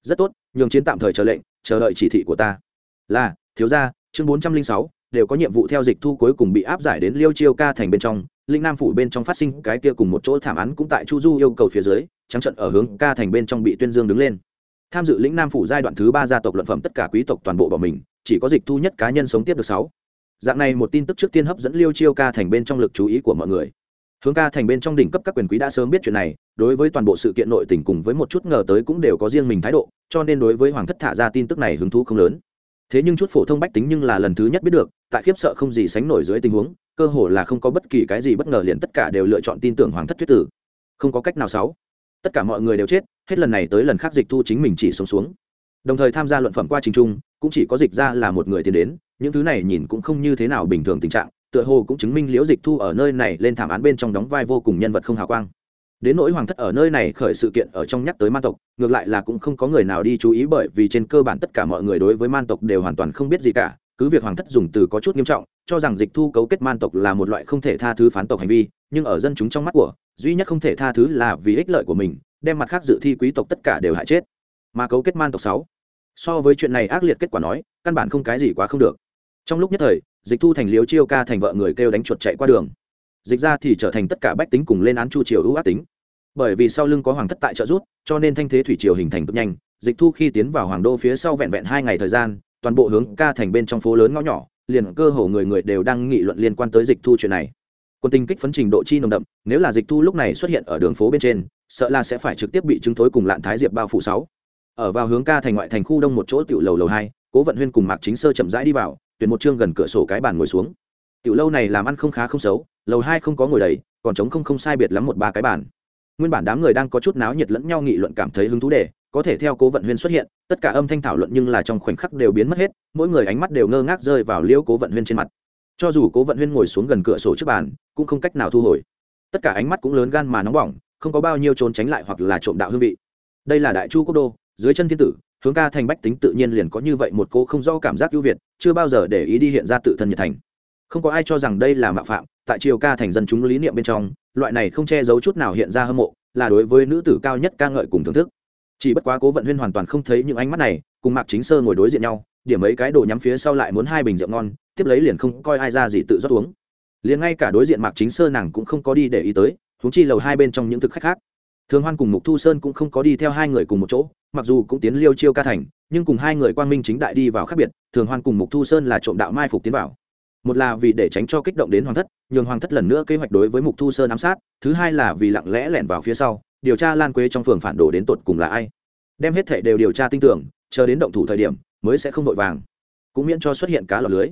Rất tốt, nhường chiến tạm thời chờ lệnh, chờ đợi chỉ thị của ta. Là, thiếu gia, chương bốn trăm linh sáu, đều có nhiệm vụ theo dịch thu cuối cùng bị áp giải đến liêu chiêu ca thành bên trong linh nam phủ bên trong phát sinh cái kia cùng một chỗ thảm án cũng tại chu du yêu cầu phía dưới, trắng trận ở hướng ca thành bên trong bị tuyên dương đứng lên. Tham dự lĩnh nam phủ giai đoạn thứ ba gia tộc luận phẩm tất cả quý tộc toàn bộ bỏ mình, chỉ có dịch thu nhất cá nhân sống tiếp được sáu. Dạng này một tin tức trước tiên hấp dẫn liêu chiêu ca thành bên trong lực chú ý của mọi người. Hướng ca thành bên trong đỉnh cấp các quyền quý đã sớm biết chuyện này, đối với toàn bộ sự kiện nội tình cùng với một chút ngờ tới cũng đều có riêng mình thái độ, cho nên đối với hoàng thất thả ra tin tức này hứng thú không lớn. Thế nhưng chút phổ thông bách tính nhưng là lần thứ nhất biết được tại khiếp sợ không gì sánh nổi dưới tình huống, cơ hồ là không có bất kỳ cái gì bất ngờ liền tất cả đều lựa chọn tin tưởng hoàng thất thuyết tử. Không có cách nào sáu. Tất cả mọi người đều chết, hết lần này tới lần khác dịch thu chính mình chỉ sống xuống. Đồng thời tham gia luận phẩm qua trình trung cũng chỉ có dịch ra là một người tiến đến, những thứ này nhìn cũng không như thế nào bình thường tình trạng, tựa hồ cũng chứng minh liễu dịch thu ở nơi này lên thảm án bên trong đóng vai vô cùng nhân vật không hào quang. Đến nỗi hoàng thất ở nơi này khởi sự kiện ở trong nhắc tới man tộc, ngược lại là cũng không có người nào đi chú ý bởi vì trên cơ bản tất cả mọi người đối với man tộc đều hoàn toàn không biết gì cả cứ việc hoàng thất dùng từ có chút nghiêm trọng, cho rằng dịch thu cấu kết man tộc là một loại không thể tha thứ phán tộc hành vi, nhưng ở dân chúng trong mắt của, duy nhất không thể tha thứ là vì ích lợi của mình, đem mặt khác dự thi quý tộc tất cả đều hại chết. Mà cấu kết man tộc sáu, so với chuyện này ác liệt kết quả nói, căn bản không cái gì quá không được. Trong lúc nhất thời, dịch thu thành liếu chiêu ca thành vợ người kêu đánh chuột chạy qua đường. Dịch ra thì trở thành tất cả bách tính cùng lên án chu triều ưu ác tính. Bởi vì sau lưng có hoàng thất tại trợ rút cho nên thanh thế thủy triều hình thành cực nhanh, dịch thu khi tiến vào hoàng đô phía sau vẹn vẹn hai ngày thời gian toàn bộ hướng ca thành bên trong phố lớn ngõ nhỏ, liền cơ hồ người người đều đang nghị luận liên quan tới dịch thu chuyện này. Quân tình kích phấn trình độ chi nồng đậm, nếu là dịch thu lúc này xuất hiện ở đường phố bên trên, sợ là sẽ phải trực tiếp bị chứng thối cùng lạn thái diệp bao phủ sáu. Ở vào hướng ca thành ngoại thành khu đông một chỗ tiểu lầu lầu hai, cố vận huyên cùng mạc chính sơ chậm rãi đi vào, tuyển một chương gần cửa sổ cái bàn ngồi xuống. Tiểu lâu này làm ăn không khá không xấu, lầu hai không có ngồi đầy, còn trống không không sai biệt lắm một ba cái bàn. Nguyên bản đám người đang có chút náo nhiệt lẫn nhau nghị luận cảm thấy hứng thú đề có thể theo cố vận huyên xuất hiện, tất cả âm thanh thảo luận nhưng là trong khoảnh khắc đều biến mất hết, mỗi người ánh mắt đều ngơ ngác rơi vào liễu cố vận huyên trên mặt. Cho dù cố vận huyên ngồi xuống gần cửa sổ trước bàn, cũng không cách nào thu hồi. Tất cả ánh mắt cũng lớn gan mà nóng bỏng, không có bao nhiêu trốn tránh lại hoặc là trộm đạo hương vị. Đây là đại chu quốc đô, dưới chân thiên tử, hướng ca thành bách tính tự nhiên liền có như vậy một cô không do cảm giác ưu việt, chưa bao giờ để ý đi hiện ra tự thân nhiệt thành. Không có ai cho rằng đây là mạo phạm, tại triều ca thành dân chúng lý niệm bên trong, loại này không che giấu chút nào hiện ra hâm mộ, là đối với nữ tử cao nhất ca ngợi cùng thưởng thức chỉ bất quá cố vận huyên hoàn toàn không thấy những ánh mắt này, cùng mạc chính sơ ngồi đối diện nhau, điểm ấy cái đồ nhắm phía sau lại muốn hai bình rượu ngon, tiếp lấy liền không coi ai ra gì tự rót uống. Liền ngay cả đối diện mạc chính sơ nàng cũng không có đi để ý tới húng chi lầu hai bên trong những thực khách khác. Thường hoan cùng mục thu sơn cũng không có đi theo hai người cùng một chỗ, mặc dù cũng tiến liêu chiêu ca thành, nhưng cùng hai người quang minh chính đại đi vào khác biệt, thường hoan cùng mục thu sơn là trộm đạo mai phục tiến vào. Một là vì để tránh cho kích động đến hoàng thất, nhường hoàng thất lần nữa kế hoạch đối với mục thu sơn ám sát, thứ hai là vì lặng lẽ lẻn vào phía sau điều tra lan quế trong phường phản đồ đến tột cùng là ai. Đem hết thệ đều điều tra tin tưởng, chờ đến động thủ thời điểm, mới sẽ không vội vàng. Cũng miễn cho xuất hiện cá lọt lưới.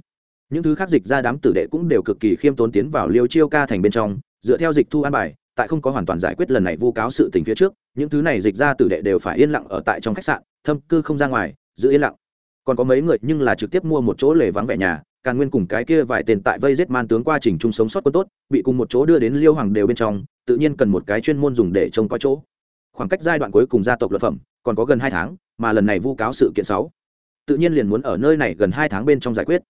Những thứ khác dịch ra đám tử đệ cũng đều cực kỳ khiêm tốn tiến vào liêu chiêu ca thành bên trong, dựa theo dịch thu an bài, tại không có hoàn toàn giải quyết lần này vu cáo sự tình phía trước, những thứ này dịch ra tử đệ đều phải yên lặng ở tại trong khách sạn, thâm cư không ra ngoài, giữ yên lặng. Còn có mấy người nhưng là trực tiếp mua một chỗ lề vắng vẻ nhà càng nguyên cùng cái kia vài tên tại vây giết man tướng qua trình chung sống sót quân tốt bị cùng một chỗ đưa đến liêu hoàng đều bên trong, tự nhiên cần một cái chuyên môn dùng để trông có chỗ. Khoảng cách giai đoạn cuối cùng gia tộc luật phẩm, còn có gần hai tháng, mà lần này vu cáo sự kiện sáu. Tự nhiên liền muốn ở nơi này gần hai tháng bên trong giải quyết.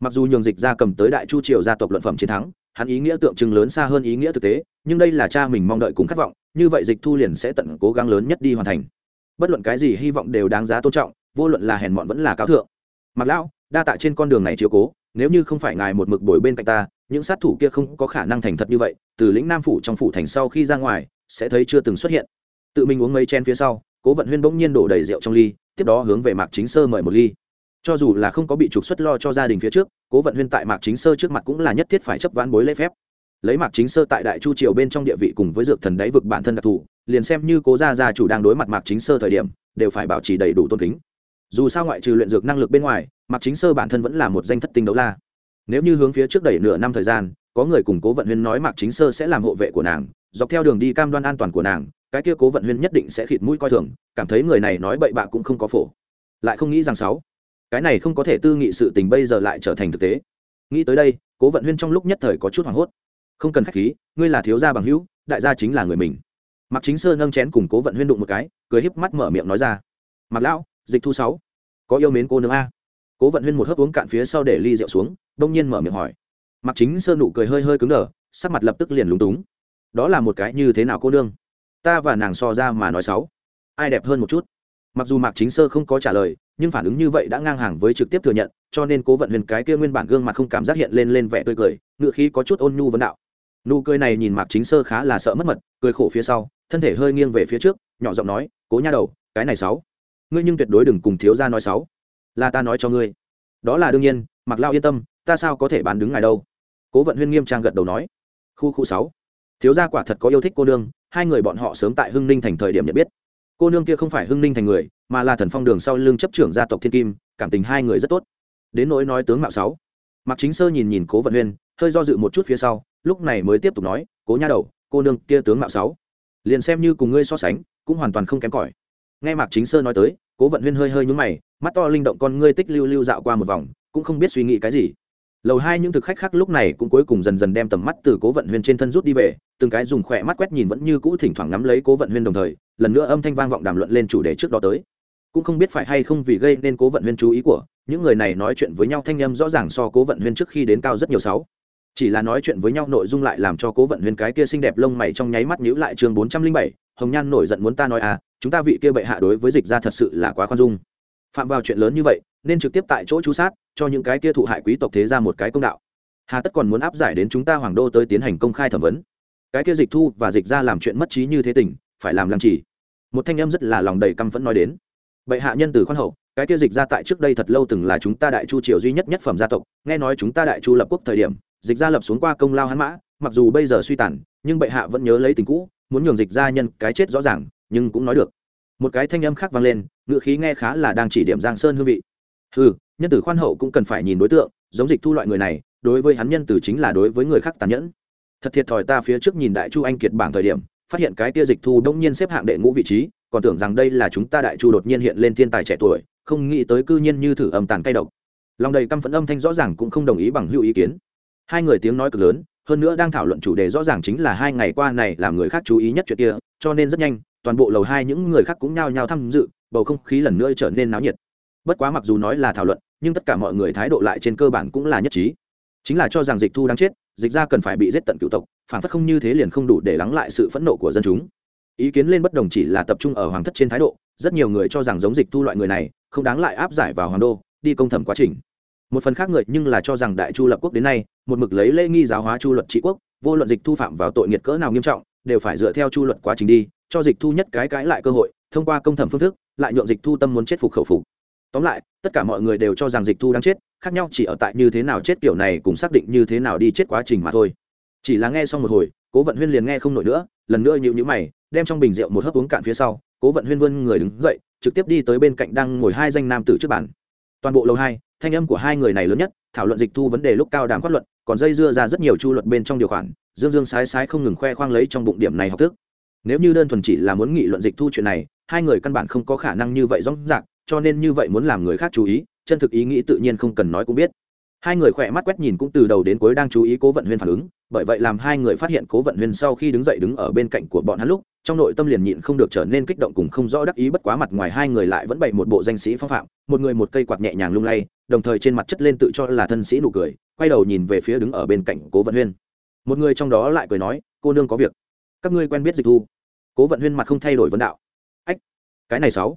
Mặc dù nhường dịch ra cầm tới đại chu triều gia tộc luận phẩm chiến thắng, hắn ý nghĩa tượng trưng lớn xa hơn ý nghĩa thực tế, nhưng đây là cha mình mong đợi cùng khát vọng, như vậy dịch thu liền sẽ tận cố gắng lớn nhất đi hoàn thành. Bất luận cái gì hy vọng đều đáng giá tôn trọng, vô luận là hèn mọn vẫn là cáo thượng. Mặc lão, đa tạ trên con đường này chiếu cố nếu như không phải ngài một mực bồi bên cạnh ta, những sát thủ kia không có khả năng thành thật như vậy, từ lĩnh nam phủ trong phủ thành sau khi ra ngoài, sẽ thấy chưa từng xuất hiện. Tự mình uống mấy chen phía sau, cố vận huyên bỗng nhiên đổ đầy rượu trong ly, tiếp đó hướng về mạc chính sơ mời một ly. Cho dù là không có bị trục xuất lo cho gia đình phía trước, cố vận huyên tại mạc chính sơ trước mặt cũng là nhất thiết phải chấp vãn bối lễ phép. Lấy mạc chính sơ tại đại chu triều bên trong địa vị cùng với dược thần đáy vực bản thân đặc thù, liền xem như cố gia gia chủ đang đối mặt mạc chính sơ thời điểm, đều phải bảo trì đầy đủ tôn kính. Dù sao ngoại trừ luyện dược năng lực bên ngoài mạc chính sơ bản thân vẫn là một danh thất tinh đấu la. Nếu như hướng phía trước đẩy nửa năm thời gian, có người cùng cố vận huyên nói mạc chính sơ sẽ làm hộ vệ của nàng, dọc theo đường đi cam đoan an toàn của nàng, cái kia cố vận huyên nhất định sẽ khịt mũi coi thường, cảm thấy người này nói bậy bạ cũng không có phổ. Lại không nghĩ rằng sáu, cái này không có thể tư nghị sự tình bây giờ lại trở thành thực tế. Nghĩ tới đây, cố vận huyên trong lúc nhất thời có chút hoảng hốt. Không cần khách khí, ngươi là thiếu gia bằng hữu, đại gia chính là người mình. Mặc chính sơ nâng chén cùng cố vận huyên đụng một cái, cười híp mắt mở miệng nói ra. Mặc lão, dịch thu sáu, có yêu mến cô nương a cố vận huyên một hớp uống cạn phía sau để ly rượu xuống, đông nhiên mở miệng hỏi. Mặc chính sơ nụ cười hơi hơi cứng đờ, sắc mặt lập tức liền lúng túng. Đó là một cái như thế nào cô nương? Ta và nàng so ra mà nói sáu. Ai đẹp hơn một chút? Mặc dù mạc chính sơ không có trả lời, nhưng phản ứng như vậy đã ngang hàng với trực tiếp thừa nhận, cho nên cố vận huyền cái kia nguyên bản gương mặt không cảm giác hiện lên lên vẻ tươi cười, ngựa khí có chút ôn nhu vấn đạo. Nụ cười này nhìn mạc chính sơ khá là sợ mất mật, cười khổ phía sau, thân thể hơi nghiêng về phía trước, nhỏ giọng nói, cố nha đầu, cái này sáu. Ngươi nhưng tuyệt đối đừng cùng thiếu gia nói sáu là ta nói cho ngươi. Đó là đương nhiên mặc lao yên tâm, ta sao có thể bán đứng ngài đâu? Cố vận huyên nghiêm trang gật đầu nói. Khu khu sáu. Thiếu gia quả thật có yêu thích cô nương, hai người bọn họ sớm tại hưng ninh thành thời điểm nhận biết. Cô nương kia không phải hưng ninh thành người, mà là thần phong đường sau lưng chấp trưởng gia tộc thiên kim, cảm tình hai người rất tốt. Đến nỗi nói tướng mạo sáu. Mặc chính sơ nhìn nhìn cố vận huyên, hơi do dự một chút phía sau, lúc này mới tiếp tục nói, cố nha đầu, cô nương kia tướng mạo sáu. Liền xem như cùng ngươi so sánh, cũng hoàn toàn không kém cỏi nghe mạc chính sơ nói tới, cố vận huyên hơi hơi nhúng mày, mắt to linh động con ngươi tích lưu lưu dạo qua một vòng, cũng không biết suy nghĩ cái gì. Lầu hai những thực khách khác lúc này cũng cuối cùng dần dần đem tầm mắt từ cố vận huyên trên thân rút đi về, từng cái dùng khỏe mắt quét nhìn vẫn như cũ thỉnh thoảng ngắm lấy cố vận huyên đồng thời, lần nữa âm thanh vang vọng đàm luận lên chủ đề trước đó tới. Cũng không biết phải hay không vì gây nên cố vận huyên chú ý của, những người này nói chuyện với nhau thanh âm rõ ràng so cố vận huyên trước khi đến cao rất nhiều sáu chỉ là nói chuyện với nhau nội dung lại làm cho cố vận huyên cái kia xinh đẹp lông mày trong nháy mắt nhíu lại chương bốn trăm linh bảy, hồng nhan nổi giận muốn ta nói à chúng ta vị kia bệ hạ đối với dịch ra thật sự là quá khoan dung. Phạm vào chuyện lớn như vậy, nên trực tiếp tại chỗ chú sát, cho những cái kia thụ hại quý tộc thế ra một cái công đạo. Hà tất còn muốn áp giải đến chúng ta hoàng đô tới tiến hành công khai thẩm vấn. Cái kia dịch thu và dịch ra làm chuyện mất trí như thế tình, phải làm làm chỉ một thanh em rất là lòng đầy căm phẫn nói đến. Bệ hạ nhân từ khoan hậu, cái kia dịch ra tại trước đây thật lâu từng là chúng ta đại chu triều duy nhất nhất phẩm gia tộc, nghe nói chúng ta đại chu lập quốc thời điểm dịch ra lập xuống qua công lao hắn mã, mặc dù bây giờ suy tàn, nhưng bệ hạ vẫn nhớ lấy tình cũ, muốn nhường dịch ra nhân cái chết rõ ràng, nhưng cũng nói được. Một cái thanh âm khác vang lên ngự khí nghe khá là đang chỉ điểm giang sơn hương vị. Ừ nhân tử khoan hậu cũng cần phải nhìn đối tượng, giống dịch thu loại người này, đối với hắn nhân tử chính là đối với người khác tàn nhẫn. Thật thiệt thòi ta phía trước nhìn đại chu anh kiệt bảng thời điểm, phát hiện cái tia dịch thu đông nhiên xếp hạng đệ ngũ vị trí, còn tưởng rằng đây là chúng ta đại chu đột nhiên hiện lên thiên tài trẻ tuổi, không nghĩ tới cư nhiên như thử âm tàn cay độc. Lòng đầy căm phẫn âm thanh rõ ràng cũng không đồng ý bằng hữu ý kiến hai người tiếng nói cực lớn, hơn nữa đang thảo luận chủ đề rõ ràng chính là hai ngày qua này làm người khác chú ý nhất chuyện kia, cho nên rất nhanh, toàn bộ lầu hai những người khác cũng nhao nhao tham dự, bầu không khí lần nữa trở nên náo nhiệt. Bất quá mặc dù nói là thảo luận, nhưng tất cả mọi người thái độ lại trên cơ bản cũng là nhất trí. Chính là cho rằng dịch thu đáng chết, dịch ra cần phải bị giết tận cựu tộc, phản phất không như thế liền không đủ để lắng lại sự phẫn nộ của dân chúng. Ý kiến lên bất đồng chỉ là tập trung ở hoàng thất trên thái độ, rất nhiều người cho rằng giống dịch thu loại người này, không đáng lại áp giải vào hoàng đô, đi công thẩm quá trình một phần khác người nhưng là cho rằng đại chu lập quốc đến nay, một mực lấy lễ nghi giáo hóa chu luật trị quốc, vô luận dịch thu phạm vào tội nghiệt cỡ nào nghiêm trọng, đều phải dựa theo chu luật quá trình đi, cho dịch thu nhất cái cãi lại cơ hội, thông qua công thẩm phương thức, lại nhượng dịch thu tâm muốn chết phục khẩu phục. Tóm lại, tất cả mọi người đều cho rằng dịch thu đang chết, khác nhau chỉ ở tại như thế nào chết kiểu này cùng xác định như thế nào đi chết quá trình mà thôi. Chỉ là nghe xong một hồi, cố vận huyên liền nghe không nổi nữa, lần nữa nhịu nhữ mày, đem trong bình rượu một hớp uống cạn phía sau, cố vận huyên vươn người đứng dậy, trực tiếp đi tới bên cạnh đang ngồi hai danh nam tử trước bàn. Toàn bộ lầu hai thanh âm của hai người này lớn nhất, thảo luận dịch thu vấn đề lúc cao đàm pháp luận, còn dây dưa ra rất nhiều chu luật bên trong điều khoản, dương dương sái sái không ngừng khoe khoang lấy trong bụng điểm này học thức. Nếu như đơn thuần chỉ là muốn nghị luận dịch thu chuyện này, hai người căn bản không có khả năng như vậy rõ ràng, cho nên như vậy muốn làm người khác chú ý, chân thực ý nghĩ tự nhiên không cần nói cũng biết. Hai người khỏe mắt quét nhìn cũng từ đầu đến cuối đang chú ý cố vận huyên phản ứng, bởi vậy làm hai người phát hiện cố vận huyên sau khi đứng dậy đứng ở bên cạnh của bọn hắn lúc, trong nội tâm liền nhịn không được trở nên kích động cùng không rõ đắc ý, bất quá mặt ngoài hai người lại vẫn bày một bộ danh sĩ phong phạm, một người một cây quạt nhẹ nhàng lung lay đồng thời trên mặt chất lên tự cho là thân sĩ nụ cười, quay đầu nhìn về phía đứng ở bên cạnh cố vận huyên. Một người trong đó lại cười nói, cô nương có việc. Các ngươi quen biết dịch thu. Cố vận huyên mặt không thay đổi vấn đạo. Ách, cái này sáu.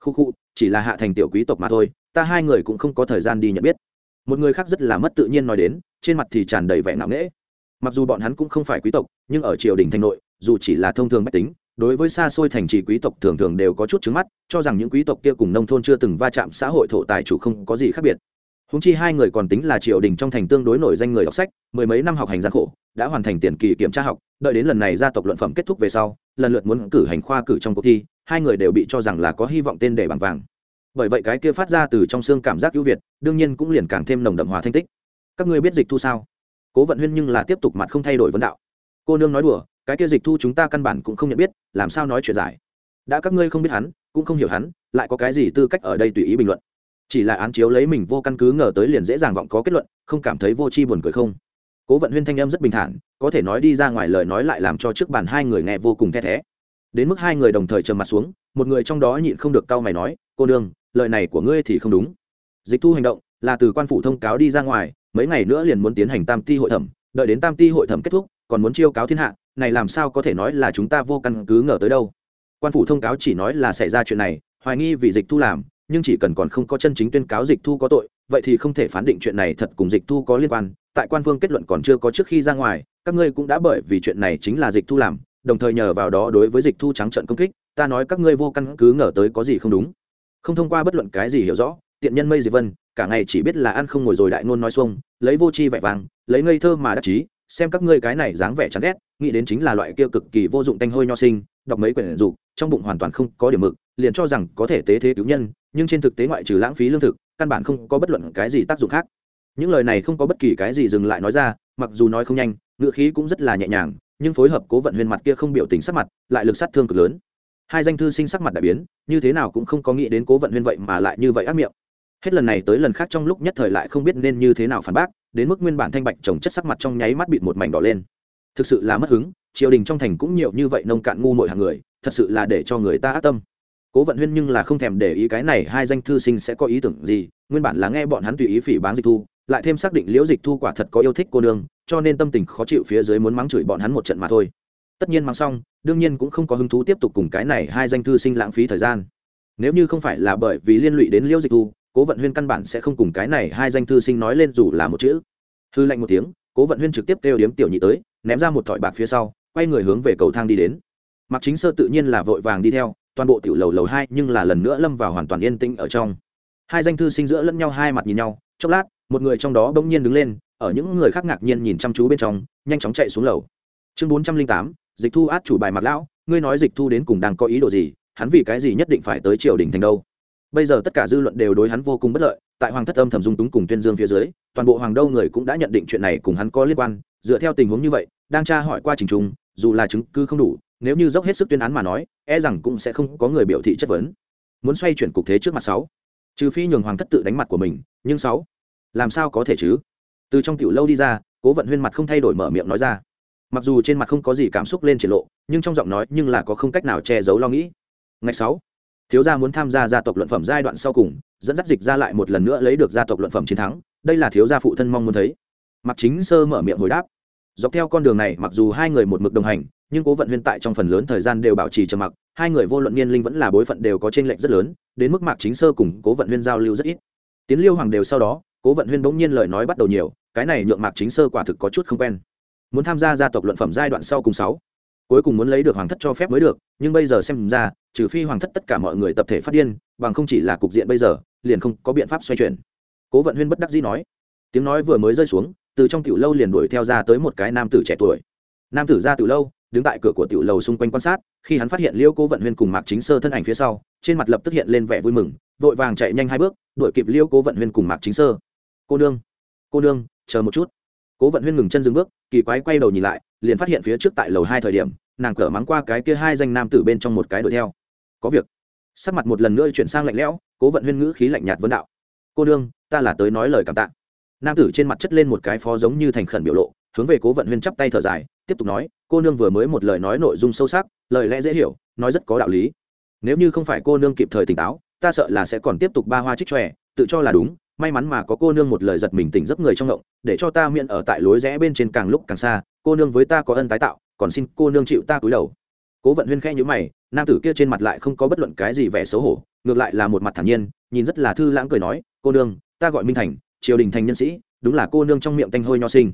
Khu khu, chỉ là hạ thành tiểu quý tộc mà thôi, ta hai người cũng không có thời gian đi nhận biết. Một người khác rất là mất tự nhiên nói đến, trên mặt thì tràn đầy vẻ nặng nễ mặc dù bọn hắn cũng không phải quý tộc, nhưng ở triều đình thành nội, dù chỉ là thông thường bách tính đối với xa xôi thành trì quý tộc thường thường đều có chút trứng mắt, cho rằng những quý tộc kia cùng nông thôn chưa từng va chạm xã hội thổ tài chủ không có gì khác biệt. Húng chi hai người còn tính là triều đình trong thành tương đối nổi danh người đọc sách, mười mấy năm học hành gian khổ, đã hoàn thành tiền kỳ kiểm tra học, đợi đến lần này gia tộc luận phẩm kết thúc về sau, lần lượt muốn cử hành khoa cử trong cuộc thi, hai người đều bị cho rằng là có hy vọng tên để bằng vàng. Bởi vậy cái kia phát ra từ trong xương cảm giác ưu việt, đương nhiên cũng liền càng thêm nồng đậm hòa thanh tích. Các ngươi biết dịch thu sao? Cố vận huyên nhưng là tiếp tục mặt không thay đổi vấn đạo. Cô nương nói đùa cái kia dịch thu chúng ta căn bản cũng không nhận biết, làm sao nói chuyện giải? Đã các ngươi không biết hắn, cũng không hiểu hắn, lại có cái gì tư cách ở đây tùy ý bình luận? Chỉ là án chiếu lấy mình vô căn cứ ngờ tới liền dễ dàng vọng có kết luận, không cảm thấy vô tri buồn cười không? Cố vận huyên thanh âm rất bình thản, có thể nói đi ra ngoài lời nói lại làm cho trước bàn hai người nghe vô cùng the thé. Đến mức hai người đồng thời trầm mặt xuống, một người trong đó nhịn không được cau mày nói, cô đương lời này của ngươi thì không đúng. Dịch thu hành động, là từ quan phủ thông cáo đi ra ngoài, mấy ngày nữa liền muốn tiến hành tam ti hội thẩm, đợi đến tam ti hội thẩm kết thúc, còn muốn chiêu cáo thiên hạ này làm sao có thể nói là chúng ta vô căn cứ ngờ tới đâu? Quan phủ thông cáo chỉ nói là xảy ra chuyện này, hoài nghi vì dịch thu làm, nhưng chỉ cần còn không có chân chính tuyên cáo dịch thu có tội, vậy thì không thể phán định chuyện này thật cùng dịch thu có liên quan. Tại quan phương kết luận còn chưa có trước khi ra ngoài, các ngươi cũng đã bởi vì chuyện này chính là dịch thu làm, đồng thời nhờ vào đó đối với dịch thu trắng trận công kích, ta nói các ngươi vô căn cứ ngờ tới có gì không đúng? Không thông qua bất luận cái gì hiểu rõ, tiện nhân mây diệp vân, cả ngày chỉ biết là ăn không ngồi rồi đại ngôn nói xuông, lấy vô chi vẻ vàng, lấy ngây thơ mà đắc chí xem các ngươi cái này dáng vẻ chán ghét, nghĩ đến chính là loại kia cực kỳ vô dụng tanh hôi nho sinh, đọc mấy quyển dục, trong bụng hoàn toàn không có điểm mực, liền cho rằng có thể tế thế cứu nhân, nhưng trên thực tế ngoại trừ lãng phí lương thực, căn bản không có bất luận cái gì tác dụng khác. Những lời này không có bất kỳ cái gì dừng lại nói ra, mặc dù nói không nhanh ngựa khí cũng rất là nhẹ nhàng, nhưng phối hợp cố vận huyền mặt kia không biểu tình sắc mặt, lại lực sát thương cực lớn. Hai danh thư sinh sắc mặt đại biến, như thế nào cũng không có nghĩ đến cố vận huyền vậy mà lại như vậy ác miệng. Hết lần này tới lần khác trong lúc nhất thời lại không biết nên như thế nào phản bác đến mức nguyên bản thanh bạch trồng chất sắc mặt trong nháy mắt bịt một mảnh đỏ lên. Thực sự là mất hứng, triều đình trong thành cũng nhiều như vậy nông cạn ngu mội hàng người, thật sự là để cho người ta ác tâm. Cố vận huyên nhưng là không thèm để ý cái này hai danh thư sinh sẽ có ý tưởng gì, nguyên bản là nghe bọn hắn tùy ý phỉ báng dịch thu, lại thêm xác định liễu dịch thu quả thật có yêu thích cô nương, cho nên tâm tình khó chịu phía dưới muốn mắng chửi bọn hắn một trận mà thôi. Tất nhiên mắng xong, đương nhiên cũng không có hứng thú tiếp tục cùng cái này hai danh thư sinh lãng phí thời gian. Nếu như không phải là bởi vì liên lụy đến liễu dịch thu cố vận huyên căn bản sẽ không cùng cái này hai danh thư sinh nói lên dù là một chữ. Hư lạnh một tiếng, cố vận huyên trực tiếp kêu điếm tiểu nhị tới, ném ra một thỏi bạc phía sau, quay người hướng về cầu thang đi đến. Mặc chính sơ tự nhiên là vội vàng đi theo, toàn bộ tiểu lầu lầu hai nhưng là lần nữa lâm vào hoàn toàn yên tĩnh ở trong. Hai danh thư sinh giữa lẫn nhau hai mặt nhìn nhau, chốc lát, một người trong đó bỗng nhiên đứng lên, ở những người khác ngạc nhiên nhìn chăm chú bên trong, nhanh chóng chạy xuống lầu. Chương bốn trăm linh tám, dịch thu át chủ bài mặt lão, ngươi nói dịch thu đến cùng đang có ý đồ gì, hắn vì cái gì nhất định phải tới triều đình thành đâu? Bây giờ tất cả dư luận đều đối hắn vô cùng bất lợi, tại hoàng thất âm thầm dung túng cùng tuyên dương phía dưới, toàn bộ hoàng đâu người cũng đã nhận định chuyện này cùng hắn có liên quan. Dựa theo tình huống như vậy, đang tra hỏi qua trình trung, dù là chứng cứ không đủ, nếu như dốc hết sức tuyên án mà nói e rằng cũng sẽ không có người biểu thị chất vấn. Muốn xoay chuyển cục thế trước mặt sáu. Trừ phi nhường hoàng thất tự đánh mặt của mình, nhưng sáu, làm sao có thể chứ? Từ trong tiểu lâu đi ra, cố vận huyên mặt không thay đổi mở miệng nói ra. Mặc dù trên mặt không có gì cảm xúc lên triển lộ, nhưng trong giọng nói nhưng là có không cách nào che giấu lo nghĩ. Ngày sáu thiếu gia muốn tham gia gia tộc luận phẩm giai đoạn sau cùng, dẫn dắt dịch ra lại một lần nữa lấy được gia tộc luận phẩm chiến thắng, đây là thiếu gia phụ thân mong muốn thấy. Mặc chính sơ mở miệng hồi đáp. Dọc theo con đường này, mặc dù hai người một mực đồng hành, nhưng cố vận huyên tại trong phần lớn thời gian đều bảo trì trầm mặc, hai người vô luận niên linh vẫn là bối phận đều có t r ê n lệch rất lớn, đến mức mạc chính sơ cùng cố vận huyên giao lưu rất ít. Tiến liêu hoàng đều sau đó, cố vận huyên bỗng nhiên lời nói bắt đầu nhiều, cái này nhượng mạc chính sơ quả thực có chút không quen. Muốn tham gia gia tộc luận phẩm giai đoạn sau cùng sáu, cuối cùng muốn lấy được hoàng thất cho phép mới được, nhưng bây giờ xem ra trừ phi hoàng thất tất cả mọi người tập thể phát điên, bằng không chỉ là cục diện bây giờ, liền không có biện pháp xoay chuyển. Cố vận huyên bất đắc dĩ nói. Tiếng nói vừa mới rơi xuống, từ trong tiểu lâu liền đuổi theo ra tới một cái nam tử trẻ tuổi. Nam tử ra tiểu lâu, đứng tại cửa của tiểu lầu xung quanh quan sát, khi hắn phát hiện liêu cố vận huyên cùng mạc chính sơ thân ảnh phía sau, trên mặt lập tức hiện lên vẻ vui mừng, vội vàng chạy nhanh hai bước, đuổi kịp liêu cố vận huyên cùng mạc chính sơ. Cô nương cô nương, chờ một chút. Cố vận huyên ngừng chân dừng bước, kỳ quái quay đầu nhìn lại, liền phát hiện phía trước tại lầu hai thời điểm, nàng cỡ mắng qua cái kia hai danh nam tử bên trong một cái đuổi theo có việc. Sắc mặt một lần nữa chuyển sang lạnh lẽo cố vận huyên ngữ khí lạnh nhạt vấn đạo. Cô đương, ta là tới nói lời cảm tạ. Nam tử trên mặt chất lên một cái phó giống như thành khẩn biểu lộ hướng về cố vận huyên chắp tay thở dài tiếp tục nói cô nương vừa mới một lời nói nội dung sâu sắc lời lẽ dễ hiểu nói rất có đạo lý. Nếu như không phải cô nương kịp thời tỉnh táo ta sợ là sẽ còn tiếp tục ba hoa trích tròe tự cho là đúng may mắn mà có cô nương một lời giật mình tỉnh giấc người trong động để cho ta miệng ở tại lối rẽ bên trên càng lúc càng xa cô nương với ta có ân tái tạo còn xin cô nương chịu ta cúi đầu. Cố vận huyên khẽ nhữ mày nam tử kia trên mặt lại không có bất luận cái gì vẻ xấu hổ ngược lại là một mặt thản nhiên nhìn rất là thư lãng cười nói cô nương ta gọi minh thành triều đình thành nhân sĩ đúng là cô nương trong miệng tanh hôi nho sinh.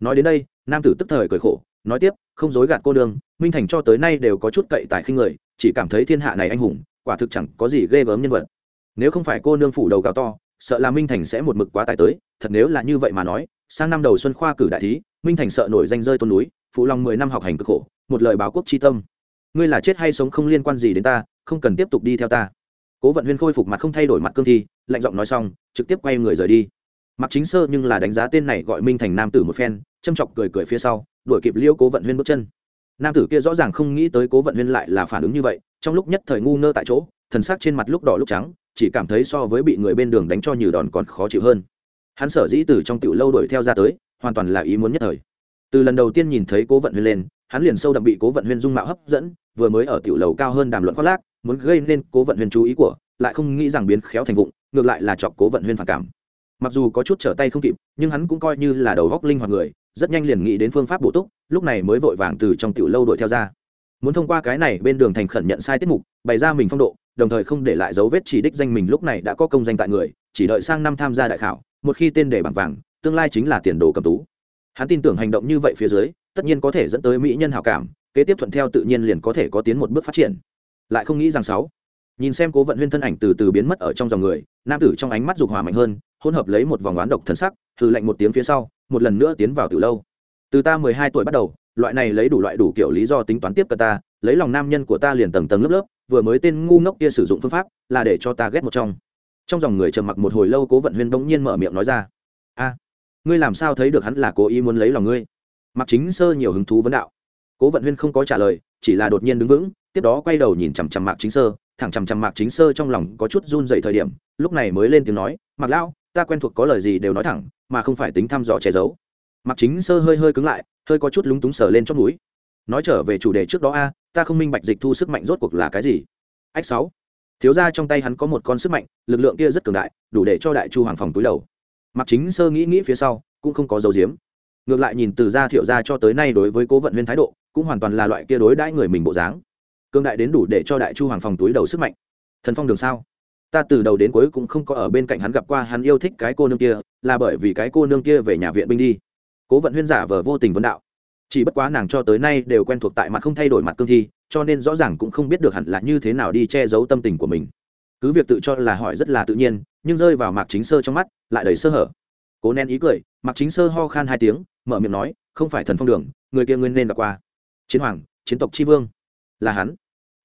Nói đến đây nam tử tức thời cười khổ nói tiếp không dối gạt cô Nương, minh thành cho tới nay đều có chút cậy tài khinh người chỉ cảm thấy thiên hạ này anh hùng quả thực chẳng có gì ghê gớm nhân vật. Nếu không phải cô nương phủ đầu gào to sợ là minh thành sẽ một mực quá tài tới thật nếu là như vậy mà nói sang năm đầu xuân khoa cử đại thí minh thành sợ nổi danh rơi tôn núi phụ lòng mười năm học hành cực khổ một lời báo quốc chi tâm ngươi là chết hay sống không liên quan gì đến ta, không cần tiếp tục đi theo ta. Cố vận huyên khôi phục mặt không thay đổi mặt cương thi, lạnh giọng nói xong, trực tiếp quay người rời đi. Mặc chính sơ nhưng là đánh giá tên này gọi minh thành nam tử một phen, châm chọc cười cười phía sau, đuổi kịp liêu cố vận huyên bước chân. Nam tử kia rõ ràng không nghĩ tới cố vận huyên lại là phản ứng như vậy, trong lúc nhất thời ngu ngơ tại chỗ, thần sắc trên mặt lúc đỏ lúc trắng, chỉ cảm thấy so với bị người bên đường đánh cho nhiều đòn còn khó chịu hơn. Hắn sở dĩ từ trong tiểu lâu đuổi theo ra tới, hoàn toàn là ý muốn nhất thời. Từ lần đầu tiên nhìn thấy cố vận huyên lên, hắn liền sâu đậm bị cố vận huyên dung mạo hấp dẫn vừa mới ở tiểu lầu cao hơn đàm luận khoác lác, muốn gây nên cố vận huyên chú ý của, lại không nghĩ rằng biến khéo thành vụng, ngược lại là chọc cố vận huyên phản cảm. Mặc dù có chút trở tay không kịp, nhưng hắn cũng coi như là đầu góc linh hoạt người, rất nhanh liền nghĩ đến phương pháp bổ túc, lúc này mới vội vàng từ trong tiểu lâu đuổi theo ra. Muốn thông qua cái này bên đường thành khẩn nhận sai tiết mục, bày ra mình phong độ, đồng thời không để lại dấu vết chỉ đích danh mình lúc này đã có công danh tại người, chỉ đợi sang năm tham gia đại khảo, một khi tên để bằng vàng, tương lai chính là tiền đồ cầm tú. Hắn tin tưởng hành động như vậy phía dưới, tất nhiên có thể dẫn tới mỹ nhân hảo cảm kế tiếp thuận theo tự nhiên liền có thể có tiến một bước phát triển. Lại không nghĩ rằng sáu, nhìn xem cố vận huyên thân ảnh từ từ biến mất ở trong dòng người, nam tử trong ánh mắt dục hòa mạnh hơn, hỗn hợp lấy một vòng oán độc thân sắc thử lạnh một tiếng phía sau, một lần nữa tiến vào từ lâu. Từ ta mười hai tuổi bắt đầu, loại này lấy đủ loại đủ kiểu lý do tính toán tiếp cận ta, lấy lòng nam nhân của ta liền tầng tầng lớp lớp, vừa mới tên ngu ngốc kia sử dụng phương pháp, là để cho ta ghét một trong. Trong dòng người trầm mặc một hồi lâu cố vận huyên bỗng nhiên mở miệng nói ra, a, ngươi làm sao thấy được hắn là cố ý muốn lấy lòng ngươi? Mặc chính sơ nhiều hứng thú vấn đạo cố vận huyên không có trả lời, chỉ là đột nhiên đứng vững, tiếp đó quay đầu nhìn chằm chằm mạc chính sơ. Thẳng chằm chằm mạc chính sơ trong lòng có chút run dậy thời điểm, lúc này mới lên tiếng nói, mạc lão, ta quen thuộc có lời gì đều nói thẳng, mà không phải tính thăm dò che giấu. Mạc chính sơ hơi hơi cứng lại, hơi có chút lúng túng sờ lên trong núi nói trở về chủ đề trước đó a, ta không minh bạch dịch thu sức mạnh rốt cuộc là cái gì. Ách sáu. Thiếu ra trong tay hắn có một con sức mạnh, lực lượng kia rất cường đại, đủ để cho đại chu hoàng phòng túi đầu. Mặc chính sơ nghĩ nghĩ phía sau, cũng không có dấu diếm ngược lại nhìn từ gia thiệu gia cho tới nay đối với cố vận huyên thái độ, cũng hoàn toàn là loại kia đối đãi người mình bộ dáng. Cương đại đến đủ để cho đại chu hoàng phòng túi đầu sức mạnh. Thần phong đường sao? Ta từ đầu đến cuối cũng không có ở bên cạnh hắn gặp qua, hắn yêu thích cái cô nương kia, là bởi vì cái cô nương kia về nhà viện binh đi. Cố vận huyên giả vờ vô tình vấn đạo. Chỉ bất quá nàng cho tới nay đều quen thuộc tại mặt không thay đổi mặt cương thi, cho nên rõ ràng cũng không biết được hẳn là như thế nào đi che giấu tâm tình của mình. Cứ việc tự cho là hỏi rất là tự nhiên, nhưng rơi vào mạc chính sơ trong mắt, lại đầy sơ hở. Cố nén ý cười, mạc chính sơ ho khan hai tiếng mở miệng nói, không phải thần phong đường, người kia nguyên nên gặp qua. Chiến hoàng, chiến tộc tri vương. Là hắn.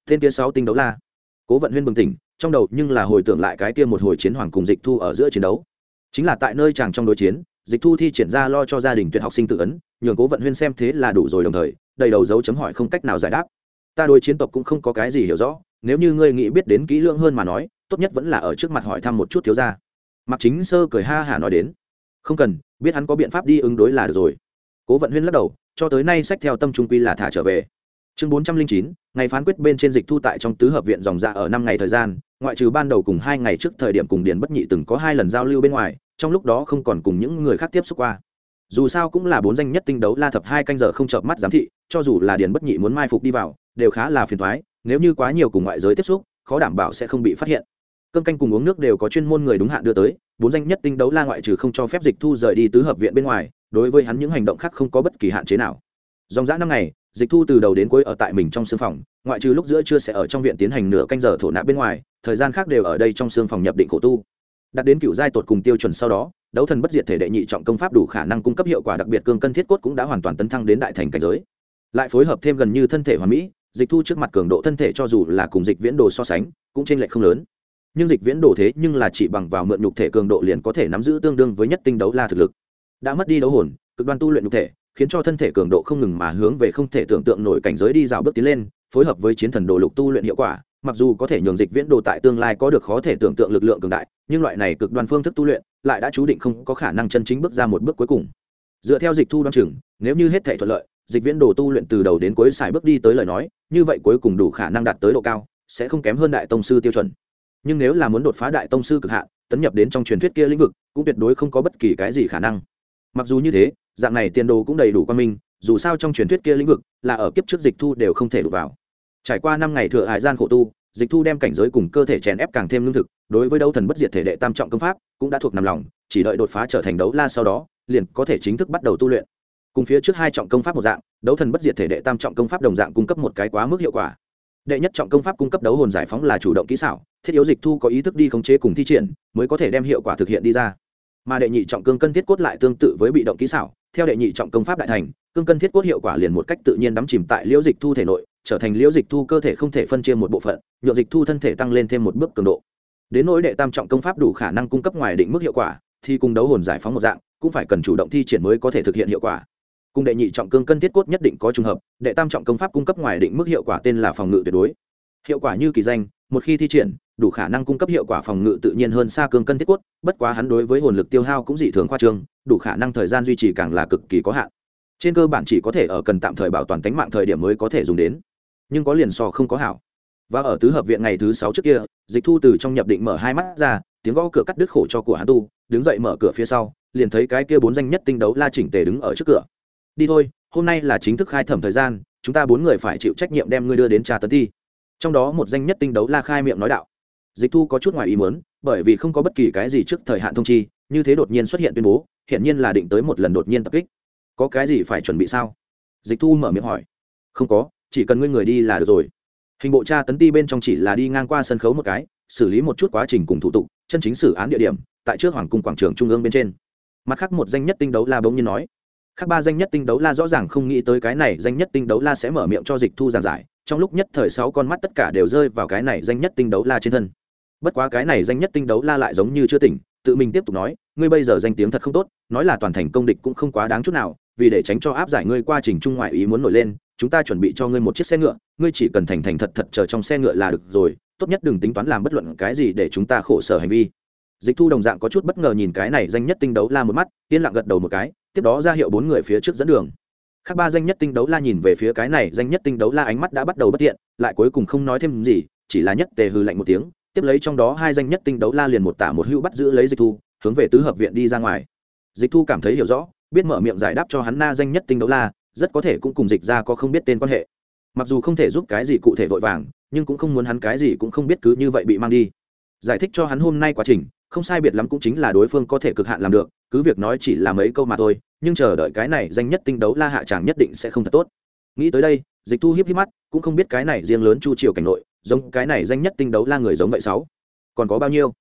Tên kia sáu tinh đấu la. Cố vận huyên bừng tỉnh, trong đầu nhưng là hồi tưởng lại cái kia một hồi chiến hoàng cùng dịch thu ở giữa chiến đấu. Chính là tại nơi chàng trong đối chiến, dịch thu thi triển ra lo cho gia đình tuyệt học sinh tự ấn, nhường cố vận huyên xem thế là đủ rồi đồng thời, đầy đầu dấu chấm hỏi không cách nào giải đáp. Ta đối chiến tộc cũng không có cái gì hiểu rõ, nếu như ngươi nghĩ biết đến kỹ lưỡng hơn mà nói, tốt nhất vẫn là ở trước mặt hỏi thăm một chút thiếu gia. mặc chính sơ cười ha hả nói đến, không cần biết hắn có biện pháp đi ứng đối là được rồi. Cố vận huyên lắc đầu, cho tới nay sách theo tâm trung quy là thả trở về. Chương bốn trăm linh chín, ngày phán quyết bên trên dịch thu tại trong tứ hợp viện dòng dạ ở năm ngày thời gian, ngoại trừ ban đầu cùng hai ngày trước thời điểm cùng điền bất nhị từng có hai lần giao lưu bên ngoài, trong lúc đó không còn cùng những người khác tiếp xúc qua. Dù sao cũng là bốn danh nhất tinh đấu la thập hai canh giờ không chợp mắt giám thị, cho dù là điền bất nhị muốn mai phục đi vào, đều khá là phiền thoái nếu như quá nhiều cùng ngoại giới tiếp xúc, khó đảm bảo sẽ không bị phát hiện cơm canh cùng uống nước đều có chuyên môn người đúng hạn đưa tới, bốn danh nhất tinh đấu la ngoại trừ không cho phép dịch thu rời đi tứ hợp viện bên ngoài, đối với hắn những hành động khác không có bất kỳ hạn chế nào. Dòng dã năm ngày, dịch thu từ đầu đến cuối ở tại mình trong sương phòng, ngoại trừ lúc giữa chưa sẽ ở trong viện tiến hành nửa canh giờ thổ nạp bên ngoài, thời gian khác đều ở đây trong sương phòng nhập định khổ tu. Đạt đến cựu giai tột cùng tiêu chuẩn sau đó, đấu thần bất diệt thể đệ nhị trọng công pháp đủ khả năng cung cấp hiệu quả đặc biệt cương cân thiết cốt cũng đã hoàn toàn tấn thăng đến đại thành cảnh giới. Lại phối hợp thêm gần như thân thể hoàn mỹ, dịch thu trước mặt cường độ thân thể cho dù là cùng dịch viễn đồ so sánh, cũng trên lệch không lớn nhưng dịch viễn đồ thế nhưng là chỉ bằng vào mượn nhục thể cường độ liền có thể nắm giữ tương đương với nhất tinh đấu la thực lực. Đã mất đi đấu hồn, cực đoan tu luyện nhục thể, khiến cho thân thể cường độ không ngừng mà hướng về không thể tưởng tượng nổi cảnh giới đi dạo bước tiến lên, phối hợp với chiến thần đồ lục tu luyện hiệu quả, mặc dù có thể nhường dịch viễn đồ tại tương lai có được khó thể tưởng tượng lực lượng cường đại, nhưng loại này cực đoan phương thức tu luyện lại đã chú định không có khả năng chân chính bước ra một bước cuối cùng. Dựa theo dịch thu đoan chừng, nếu như hết thể thuận lợi, dịch viễn đồ tu luyện từ đầu đến cuối xài bước đi tới lời nói, như vậy cuối cùng đủ khả năng đạt tới độ cao, sẽ không kém hơn đại tông sư tiêu chuẩn nhưng nếu là muốn đột phá đại tông sư cực hạn, tấn nhập đến trong truyền thuyết kia lĩnh vực, cũng tuyệt đối không có bất kỳ cái gì khả năng. Mặc dù như thế, dạng này tiền đồ cũng đầy đủ quan minh dù sao trong truyền thuyết kia lĩnh vực là ở kiếp trước dịch thu đều không thể đụng vào. Trải qua năm ngày thừa hải gian khổ tu, dịch thu đem cảnh giới cùng cơ thể chèn ép càng thêm lương thực, đối với đấu thần bất diệt thể đệ tam trọng công pháp cũng đã thuộc nằm lòng, chỉ đợi đột phá trở thành đấu la sau đó, liền có thể chính thức bắt đầu tu luyện. Cùng phía trước hai trọng công pháp một dạng, đấu thần bất diệt thể đệ tam trọng công pháp đồng dạng cung cấp một cái quá mức hiệu quả đệ nhất trọng công pháp cung cấp đấu hồn giải phóng là chủ động kỹ xảo, thiết yếu dịch thu có ý thức đi khống chế cùng thi triển, mới có thể đem hiệu quả thực hiện đi ra. Mà đệ nhị trọng cương cân thiết cốt lại tương tự với bị động kỹ xảo, theo đệ nhị trọng công pháp đại thành, cương cân thiết cốt hiệu quả liền một cách tự nhiên đắm chìm tại liễu dịch thu thể nội, trở thành liễu dịch thu cơ thể không thể phân chia một bộ phận nhựa dịch thu thân thể tăng lên thêm một bước cường độ. Đến nỗi đệ tam trọng công pháp đủ khả năng cung cấp ngoài định mức hiệu quả, thì cùng đấu hồn giải phóng một dạng, cũng phải cần chủ động thi triển mới có thể thực hiện hiệu quả cùng đệ nhị trọng cương cân thiết cốt nhất định có trùng hợp, đệ tam trọng công pháp cung cấp ngoài định mức hiệu quả tên là phòng ngự tuyệt đối. Hiệu quả như kỳ danh, một khi thi triển, đủ khả năng cung cấp hiệu quả phòng ngự tự nhiên hơn xa cương cân thiết cốt, bất quá hắn đối với hồn lực tiêu hao cũng dị thường khoa trương, đủ khả năng thời gian duy trì càng là cực kỳ có hạn. Trên cơ bản chỉ có thể ở cần tạm thời bảo toàn tính mạng thời điểm mới có thể dùng đến, nhưng có liền so không có hảo. Và ở tứ hợp viện ngày thứ sáu trước kia, dịch thu từ trong nhập định mở hai mắt ra, tiếng gõ cửa cắt đứt khổ cho của hắn tu, đứng dậy mở cửa phía sau, liền thấy cái kia bốn danh nhất tinh đấu la chỉnh tề đứng ở trước cửa đi thôi, hôm nay là chính thức khai thẩm thời gian, chúng ta bốn người phải chịu trách nhiệm đem ngươi đưa đến trà tấn thi. Trong đó một danh nhất tinh đấu la khai miệng nói đạo. Dịch thu có chút ngoài ý muốn, bởi vì không có bất kỳ cái gì trước thời hạn thông chi, như thế đột nhiên xuất hiện tuyên bố hiện nhiên là định tới một lần đột nhiên tập kích. Có cái gì phải chuẩn bị sao? Dịch thu mở miệng hỏi. Không có, chỉ cần ngươi người đi là được rồi. Hình bộ tra tấn ti bên trong chỉ là đi ngang qua sân khấu một cái, xử lý một chút quá trình cùng thủ tục, chân chính xử án địa điểm, tại trước hoàng cung quảng trường trung ương bên trên. Mặt khác một danh nhất tinh đấu la bỗng nhiên nói khác ba danh nhất tinh đấu la rõ ràng không nghĩ tới cái này danh nhất tinh đấu la sẽ mở miệng cho dịch thu giảng giải, trong lúc nhất thời sáu con mắt tất cả đều rơi vào cái này danh nhất tinh đấu la trên thân. Bất quá cái này danh nhất tinh đấu la lại giống như chưa tỉnh, tự mình tiếp tục nói, ngươi bây giờ danh tiếng thật không tốt, nói là toàn thành công địch cũng không quá đáng chút nào, vì để tránh cho áp giải ngươi qua trình trung ngoại ý muốn nổi lên, chúng ta chuẩn bị cho ngươi một chiếc xe ngựa, ngươi chỉ cần thành thành thật thật chờ trong xe ngựa là được rồi, tốt nhất đừng tính toán làm bất luận cái gì để chúng ta khổ sở hành vi. Dịch thu đồng dạng có chút bất ngờ nhìn cái này danh nhất tinh đấu la một mắt, yên lặng gật đầu một cái tiếp đó ra hiệu bốn người phía trước dẫn đường. Khác ba danh nhất tinh đấu la nhìn về phía cái này, danh nhất tinh đấu la ánh mắt đã bắt đầu bất tiện lại cuối cùng không nói thêm gì, chỉ là nhất tề hư lạnh một tiếng, tiếp lấy trong đó hai danh nhất tinh đấu la liền một tả một hưu bắt giữ lấy dịch thu, hướng về tứ hợp viện đi ra ngoài. Dịch thu cảm thấy hiểu rõ, biết mở miệng giải đáp cho hắn na danh nhất tinh đấu la, rất có thể cũng cùng dịch ra có không biết tên quan hệ. Mặc dù không thể giúp cái gì cụ thể vội vàng, nhưng cũng không muốn hắn cái gì cũng không biết cứ như vậy bị mang đi giải thích cho hắn hôm nay quá trình, không sai biệt lắm cũng chính là đối phương có thể cực hạn làm được, cứ việc nói chỉ là mấy câu mà thôi, nhưng chờ đợi cái này danh nhất tinh đấu la hạ tràng nhất định sẽ không thật tốt. Nghĩ tới đây, dịch thu hiếp hiếp mắt, cũng không biết cái này riêng lớn chu triều cảnh nội, giống cái này danh nhất tinh đấu la người giống vậy sáu. Còn có bao nhiêu?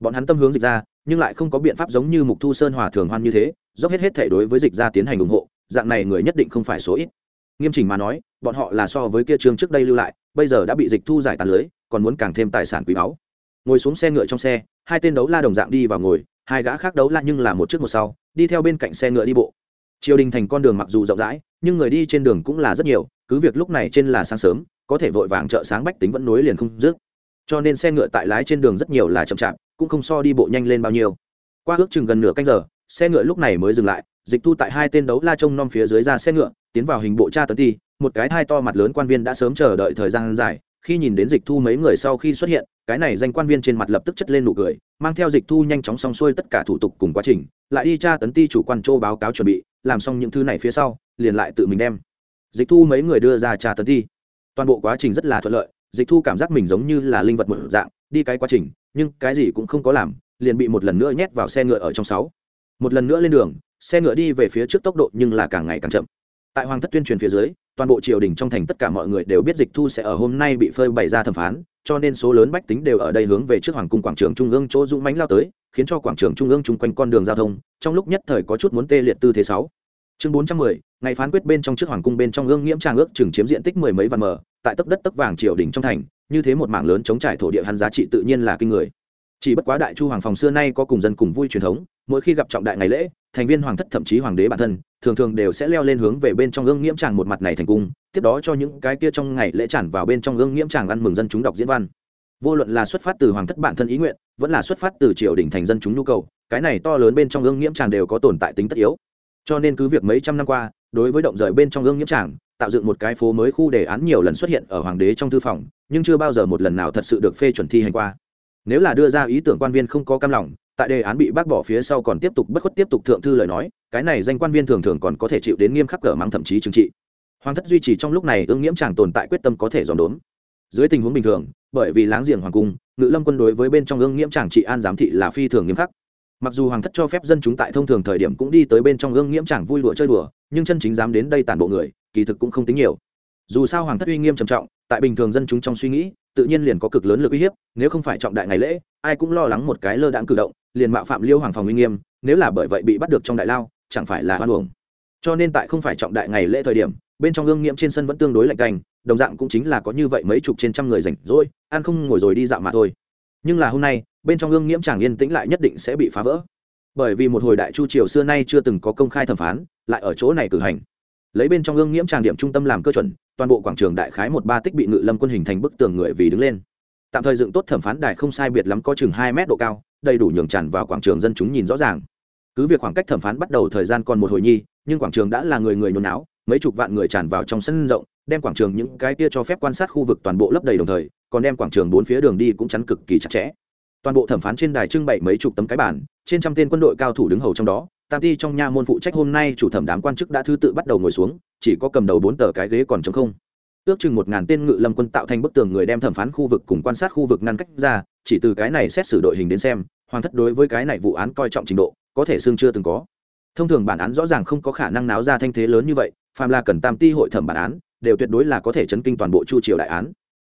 Bọn hắn tâm hướng dịch ra, nhưng lại không có biện pháp giống như mục thu sơn hòa thường hoan như thế, dốc hết hết thể đối với dịch ra tiến hành ủng hộ, dạng này người nhất định không phải số ít. Nghiêm chỉnh mà nói, bọn họ là so với kia trường trước đây lưu lại, bây giờ đã bị dịch thu giải tàn lưới, còn muốn càng thêm tài sản quý báu ngồi xuống xe ngựa trong xe, hai tên đấu la đồng dạng đi vào ngồi, hai gã khác đấu la nhưng là một trước một sau, đi theo bên cạnh xe ngựa đi bộ. Triều đình thành con đường mặc dù rộng rãi, nhưng người đi trên đường cũng là rất nhiều, cứ việc lúc này trên là sáng sớm, có thể vội vàng chợ sáng bách tính vẫn nối liền không dứt. Cho nên xe ngựa tại lái trên đường rất nhiều là chậm chạp, cũng không so đi bộ nhanh lên bao nhiêu. Qua ước chừng gần nửa canh giờ, xe ngựa lúc này mới dừng lại, dịch thu tại hai tên đấu la trông nom phía dưới ra xe ngựa, tiến vào hình bộ cha tấn ti một cái thai to mặt lớn quan viên đã sớm chờ đợi thời gian dài khi nhìn đến dịch thu mấy người sau khi xuất hiện, cái này danh quan viên trên mặt lập tức chất lên nụ cười, mang theo dịch thu nhanh chóng xong xuôi tất cả thủ tục cùng quá trình, lại đi tra tấn ti chủ quan châu báo cáo chuẩn bị, làm xong những thứ này phía sau, liền lại tự mình đem. Dịch thu mấy người đưa ra tra tấn ti. Toàn bộ quá trình rất là thuận lợi, dịch thu cảm giác mình giống như là linh vật một dạng, đi cái quá trình, nhưng cái gì cũng không có làm, liền bị một lần nữa nhét vào xe ngựa ở trong sáu. Một lần nữa lên đường, xe ngựa đi về phía trước tốc độ nhưng là càng ngày càng chậm tại hoàng thất tuyên truyền phía dưới, toàn bộ triều đình trong thành tất cả mọi người đều biết dịch thu sẽ ở hôm nay bị phơi bày ra thẩm phán, cho nên số lớn bách tính đều ở đây hướng về trước hoàng cung quảng trường trung ương chỗ dũng mánh lao tới, khiến cho quảng trường trung ương chung quanh con đường giao thông, trong lúc nhất thời có chút muốn tê liệt tư thế sáu. Chương bốn trăm mười, ngày phán quyết bên trong trước hoàng cung bên trong ương nghiễm trang ước chừng chiếm diện tích mười mấy vạn mờ tại tấc đất tấc vàng triều đình trong thành, như thế một mảng lớn chống trải thổ địa hắn giá trị tự nhiên là kinh người chỉ bất quá đại chu hoàng phòng xưa nay có cùng dân cùng vui truyền thống, mỗi khi gặp trọng đại ngày lễ, thành viên hoàng thất thậm chí hoàng đế bản thân, thường thường đều sẽ leo lên hướng về bên trong ương nghiễm tràng một mặt này thành cung, tiếp đó cho những cái kia trong ngày lễ tràn vào bên trong ương nghiễm tràng ăn mừng dân chúng đọc diễn văn. Vô luận là xuất phát từ hoàng thất bản thân ý nguyện, vẫn là xuất phát từ triều đình thành dân chúng nhu cầu, cái này to lớn bên trong ương nghiễm tràng đều có tồn tại tính tất yếu. Cho nên cứ việc mấy trăm năm qua, đối với động rời bên trong ương nghiễm tràng, tạo dựng một cái phố mới khu đề án nhiều lần xuất hiện ở hoàng đế trong thư phòng, nhưng chưa bao giờ một lần nào thật sự được phê chuẩn thi hành qua nếu là đưa ra ý tưởng quan viên không có cam lòng, tại đề án bị bác bỏ phía sau còn tiếp tục bất khuất tiếp tục thượng thư lời nói, cái này danh quan viên thường thường còn có thể chịu đến nghiêm khắc cờ mắng thậm chí trừng trị. Hoàng thất duy trì trong lúc này ương nghiễm chàng tồn tại quyết tâm có thể dòm đốn. Dưới tình huống bình thường, bởi vì láng giềng hoàng cung, ngự lâm quân đối với bên trong ương nghiễm chàng trị an giám thị là phi thường nghiêm khắc. Mặc dù hoàng thất cho phép dân chúng tại thông thường thời điểm cũng đi tới bên trong ương nghiễm chàng vui đùa chơi đùa, nhưng chân chính dám đến đây tản bộ người, kỳ thực cũng không tính nhiều. Dù sao hoàng thất uy nghiêm trầm trọng tại bình thường dân chúng trong suy nghĩ, tự nhiên liền có cực lớn lực uy hiếp, nếu không phải trọng đại ngày lễ, ai cũng lo lắng một cái lơ đãng cử động, liền mạo phạm liêu hoàng phòng uy nghiêm, nếu là bởi vậy bị bắt được trong đại lao, chẳng phải là hoan uổng. Cho nên tại không phải trọng đại ngày lễ thời điểm, bên trong ương nghiệm trên sân vẫn tương đối lạnh canh, đồng dạng cũng chính là có như vậy mấy chục trên trăm người rảnh rỗi, ăn không ngồi rồi đi dạo mà thôi. Nhưng là hôm nay, bên trong ương nghiễm chẳng yên tĩnh lại nhất định sẽ bị phá vỡ. Bởi vì một hồi đại chu triều xưa nay chưa từng có công khai thẩm phán, lại ở chỗ này cử hành. Lấy bên trong ương nghiễm tràng điểm trung tâm làm cơ chuẩn toàn bộ quảng trường đại khái một ba tích bị ngự lâm quân hình thành bức tường người vì đứng lên. Tạm thời dựng tốt thẩm phán đài không sai biệt lắm có chừng hai mét độ cao, đầy đủ nhường tràn vào quảng trường dân chúng nhìn rõ ràng. Cứ việc khoảng cách thẩm phán bắt đầu thời gian còn một hồi nhi, nhưng quảng trường đã là người người nhốn náo, mấy chục vạn người tràn vào trong sân rộng, đem quảng trường những cái kia cho phép quan sát khu vực toàn bộ lấp đầy đồng thời, còn đem quảng trường bốn phía đường đi cũng chắn cực kỳ chặt chẽ. Toàn bộ thẩm phán trên đài trưng bày mấy chục tấm cái bản trên trăm tên quân đội cao thủ đứng hầu trong đó, tam ti trong nha môn phụ trách hôm nay chủ thẩm đám quan chức đã thứ tự bắt đầu ngồi xuống chỉ có cầm đầu bốn tờ cái ghế còn trống không. Ước chừng một ngàn tên ngự lâm quân tạo thành bức tường người đem thẩm phán khu vực cùng quan sát khu vực ngăn cách ra, chỉ từ cái này xét xử đội hình đến xem, hoàng thất đối với cái này vụ án coi trọng trình độ, có thể xương chưa từng có. Thông thường bản án rõ ràng không có khả năng náo ra thanh thế lớn như vậy, phàm là cần tam ti hội thẩm bản án, đều tuyệt đối là có thể chấn kinh toàn bộ chu triều đại án.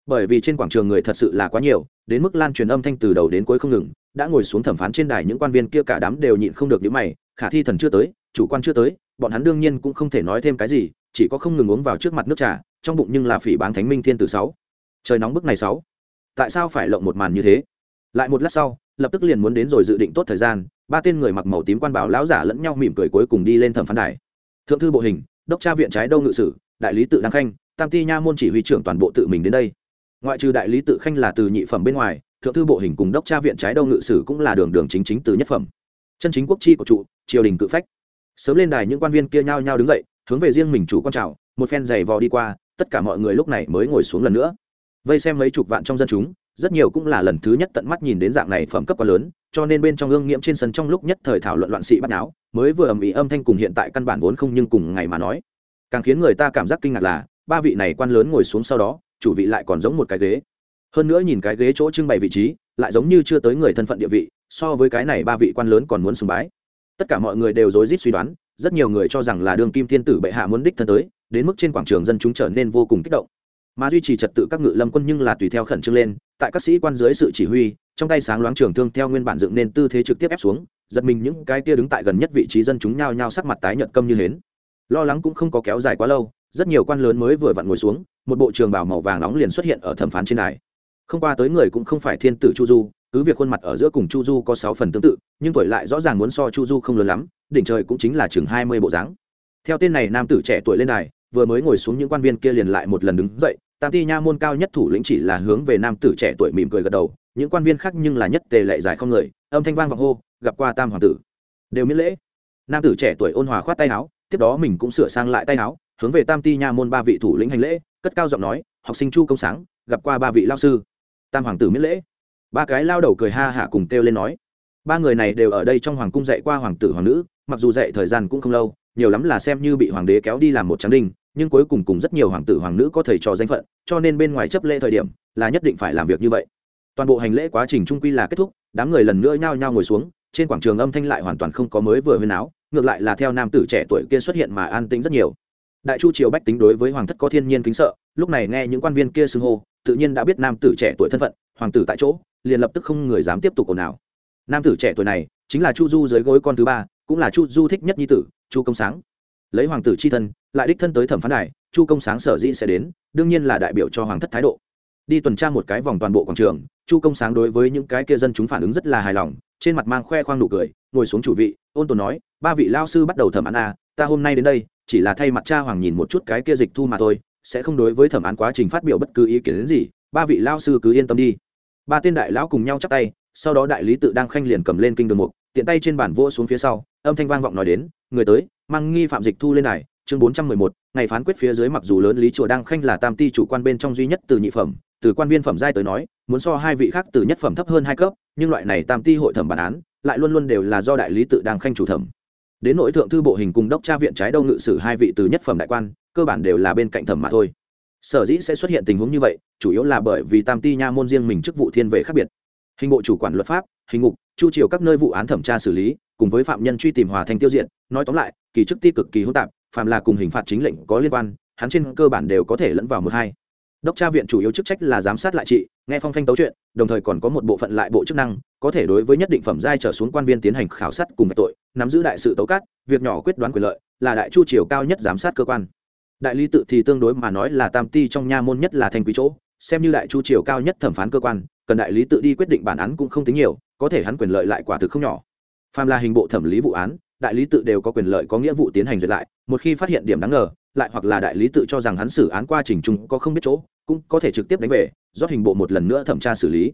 Bởi vì trên quảng trường người thật sự là quá nhiều, đến mức lan truyền âm thanh từ đầu đến cuối không ngừng, đã ngồi xuống thẩm phán trên đài những quan viên kia cả đám đều nhịn không được những mày, khả thi thần chưa tới, chủ quan chưa tới bọn hắn đương nhiên cũng không thể nói thêm cái gì, chỉ có không ngừng uống vào trước mặt nước trà, trong bụng nhưng là phỉ báng thánh minh thiên tử sáu. Trời nóng bức này sáu. Tại sao phải lộng một màn như thế? Lại một lát sau, lập tức liền muốn đến rồi dự định tốt thời gian, ba tên người mặc màu tím quan bảo lão giả lẫn nhau mỉm cười cuối cùng đi lên thẩm phán đài. Thượng thư bộ hình, đốc tra viện trái đâu ngự sử, đại lý tự đăng khanh, tam ti nha môn chỉ huy trưởng toàn bộ tự mình đến đây. Ngoại trừ đại lý tự khanh là từ nhị phẩm bên ngoài, thượng thư bộ hình cùng đốc tra viện trái đâu ngự sử cũng là đường đường chính chính từ nhất phẩm. Chân chính quốc chi của trụ, triều đình cự phách sớm lên đài những quan viên kia nhao nhao đứng dậy, hướng về riêng mình chủ quan trào một phen giày vò đi qua, tất cả mọi người lúc này mới ngồi xuống lần nữa. Vây xem mấy chục vạn trong dân chúng, rất nhiều cũng là lần thứ nhất tận mắt nhìn đến dạng này phẩm cấp quá lớn, cho nên bên trong ương nghiễm trên sân trong lúc nhất thời thảo luận loạn sĩ bắt náo, mới vừa ầm ĩ âm thanh cùng hiện tại căn bản vốn không nhưng cùng ngày mà nói. Càng khiến người ta cảm giác kinh ngạc là, ba vị này quan lớn ngồi xuống sau đó, chủ vị lại còn giống một cái ghế. Hơn nữa nhìn cái ghế chỗ trưng bày vị trí, lại giống như chưa tới người thân phận địa vị, so với cái này ba vị quan lớn còn muốn sùng bái tất cả mọi người đều rối rít suy đoán, rất nhiều người cho rằng là đường kim thiên tử bệ hạ muốn đích thân tới, đến mức trên quảng trường dân chúng trở nên vô cùng kích động. Mà duy trì trật tự các ngự lâm quân nhưng là tùy theo khẩn trương lên, tại các sĩ quan dưới sự chỉ huy, trong tay sáng loáng trường thương theo nguyên bản dựng nên tư thế trực tiếp ép xuống, giật mình những cái kia đứng tại gần nhất vị trí dân chúng nhao nhao sắc mặt tái nhợt câm như hến. Lo lắng cũng không có kéo dài quá lâu, rất nhiều quan lớn mới vừa vặn ngồi xuống, một bộ trường bào màu vàng nóng liền xuất hiện ở thẩm phán trên đài. Không qua tới người cũng không phải thiên tử chu du cứ việc khuôn mặt ở giữa cùng chu du có sáu phần tương tự, nhưng tuổi lại rõ ràng muốn so chu du không lớn lắm, đỉnh trời cũng chính là chừng hai mươi bộ dáng. Theo tên này, nam tử trẻ tuổi lên đài, vừa mới ngồi xuống những quan viên kia liền lại một lần đứng dậy, tam ti nha môn cao nhất thủ lĩnh chỉ là hướng về nam tử trẻ tuổi mỉm cười gật đầu, những quan viên khác nhưng là nhất tề lệ dài không người, âm thanh vang vọng hô, gặp qua tam hoàng tử. Đều miễn lễ. Nam tử trẻ tuổi ôn hòa khoát tay áo, tiếp đó mình cũng sửa sang lại tay áo, hướng về tam ti nha môn ba vị thủ lĩnh hành lễ, cất cao giọng nói, học sinh chu công sáng, gặp qua ba vị lao sư. Tam hoàng tử miễn lễ ba cái lao đầu cười ha hả cùng kêu lên nói. Ba người này đều ở đây trong hoàng cung dạy qua hoàng tử, hoàng nữ, mặc dù dạy thời gian cũng không lâu, nhiều lắm là xem như bị hoàng đế kéo đi làm một tráng đinh, nhưng cuối cùng cùng rất nhiều hoàng tử, hoàng nữ có thầy trò danh phận, cho nên bên ngoài chấp lễ thời điểm là nhất định phải làm việc như vậy. Toàn bộ hành lễ quá trình trung quy là kết thúc, đám người lần nữa nhao nhao ngồi xuống, trên quảng trường âm thanh lại hoàn toàn không có mới vừa huyên áo ngược lại là theo nam tử trẻ tuổi kia xuất hiện mà an tĩnh rất nhiều. Đại chu triều bách tính đối với hoàng thất có thiên nhiên kính sợ, lúc này nghe những quan viên kia xưng hô, tự nhiên đã biết nam tử trẻ tuổi thân phận, hoàng tử tại chỗ liền lập tức không người dám tiếp tục ồn ào. Nam tử trẻ tuổi này chính là chu du dưới gối con thứ ba, cũng là chu du thích nhất nhi tử, chu công sáng. Lấy hoàng tử c h i thân, lại đích thân tới thẩm phán đài, chu công sáng sở dĩ sẽ đến, đương nhiên là đại biểu cho hoàng thất thái độ. Đi tuần tra một cái vòng toàn bộ quảng trường, chu công sáng đối với những cái kia dân chúng phản ứng rất là hài lòng, trên mặt mang khoe khoang nụ cười, ngồi xuống chủ vị, ôn tồn nói, ba vị lao sư bắt đầu thẩm án a ta hôm nay đến đây, chỉ là thay mặt cha hoàng nhìn một chút cái kia dịch thu mà thôi, sẽ không đối với thẩm án quá trình phát biểu bất cứ ý kiến đến gì, ba vị lao sư cứ yên tâm đi ba tên đại lão cùng nhau chắp tay, sau đó đại lý tự đang khanh liền cầm lên kinh đường mục, tiện tay trên bản vô xuống phía sau, âm thanh vang vọng nói đến, người tới, mang nghi phạm dịch thu lên này, chương bốn trăm mười một, ngày phán quyết phía dưới mặc dù lớn lý chùa đang khanh là tam ti chủ quan bên trong duy nhất từ nhị phẩm, từ quan viên phẩm giai tới nói, muốn so hai vị khác từ nhất phẩm thấp hơn hai cấp, nhưng loại này tam ti hội thẩm bản án, lại luôn luôn đều là do đại lý tự đang khanh chủ thẩm. Đến nội thượng thư bộ hình cùng đốc tra viện trái đâu ngự sử hai vị từ nhất phẩm đại quan, cơ bản đều là bên cạnh thẩm mà thôi sở dĩ sẽ xuất hiện tình huống như vậy, chủ yếu là bởi vì tam ti nha môn riêng mình chức vụ thiên về khác biệt. Hình bộ chủ quản luật pháp, hình ngục, chu triều các nơi vụ án thẩm tra xử lý, cùng với phạm nhân truy tìm hòa thành tiêu diện nói tóm lại, kỳ chức ti cực kỳ hỗn tạp phạm là cùng hình phạt chính lệnh có liên quan, hắn trên cơ bản đều có thể lẫn vào một hai. Đốc tra viện chủ yếu chức trách là giám sát lại trị, nghe phong phanh tấu chuyện, đồng thời còn có một bộ phận lại bộ chức năng, có thể đối với nhất định phẩm giai trở xuống quan viên tiến hành khảo sát cùng về tội, nắm giữ đại sự tấu cát, việc nhỏ quyết đoán quyền lợi, là đại chu triều cao nhất giám sát cơ quan đại lý tự thì tương đối mà nói là tam ti trong nha môn nhất là thanh quý chỗ, xem như đại chu triều cao nhất thẩm phán cơ quan, cần đại lý tự đi quyết định bản án cũng không tính nhiều, có thể hắn quyền lợi lại quả thực không nhỏ. Phàm là hình bộ thẩm lý vụ án, đại lý tự đều có quyền lợi có nghĩa vụ tiến hành duyệt lại, một khi phát hiện điểm đáng ngờ, lại hoặc là đại lý tự cho rằng hắn xử án qua trình chung có không biết chỗ, cũng có thể trực tiếp đánh về, rót hình bộ một lần nữa thẩm tra xử lý.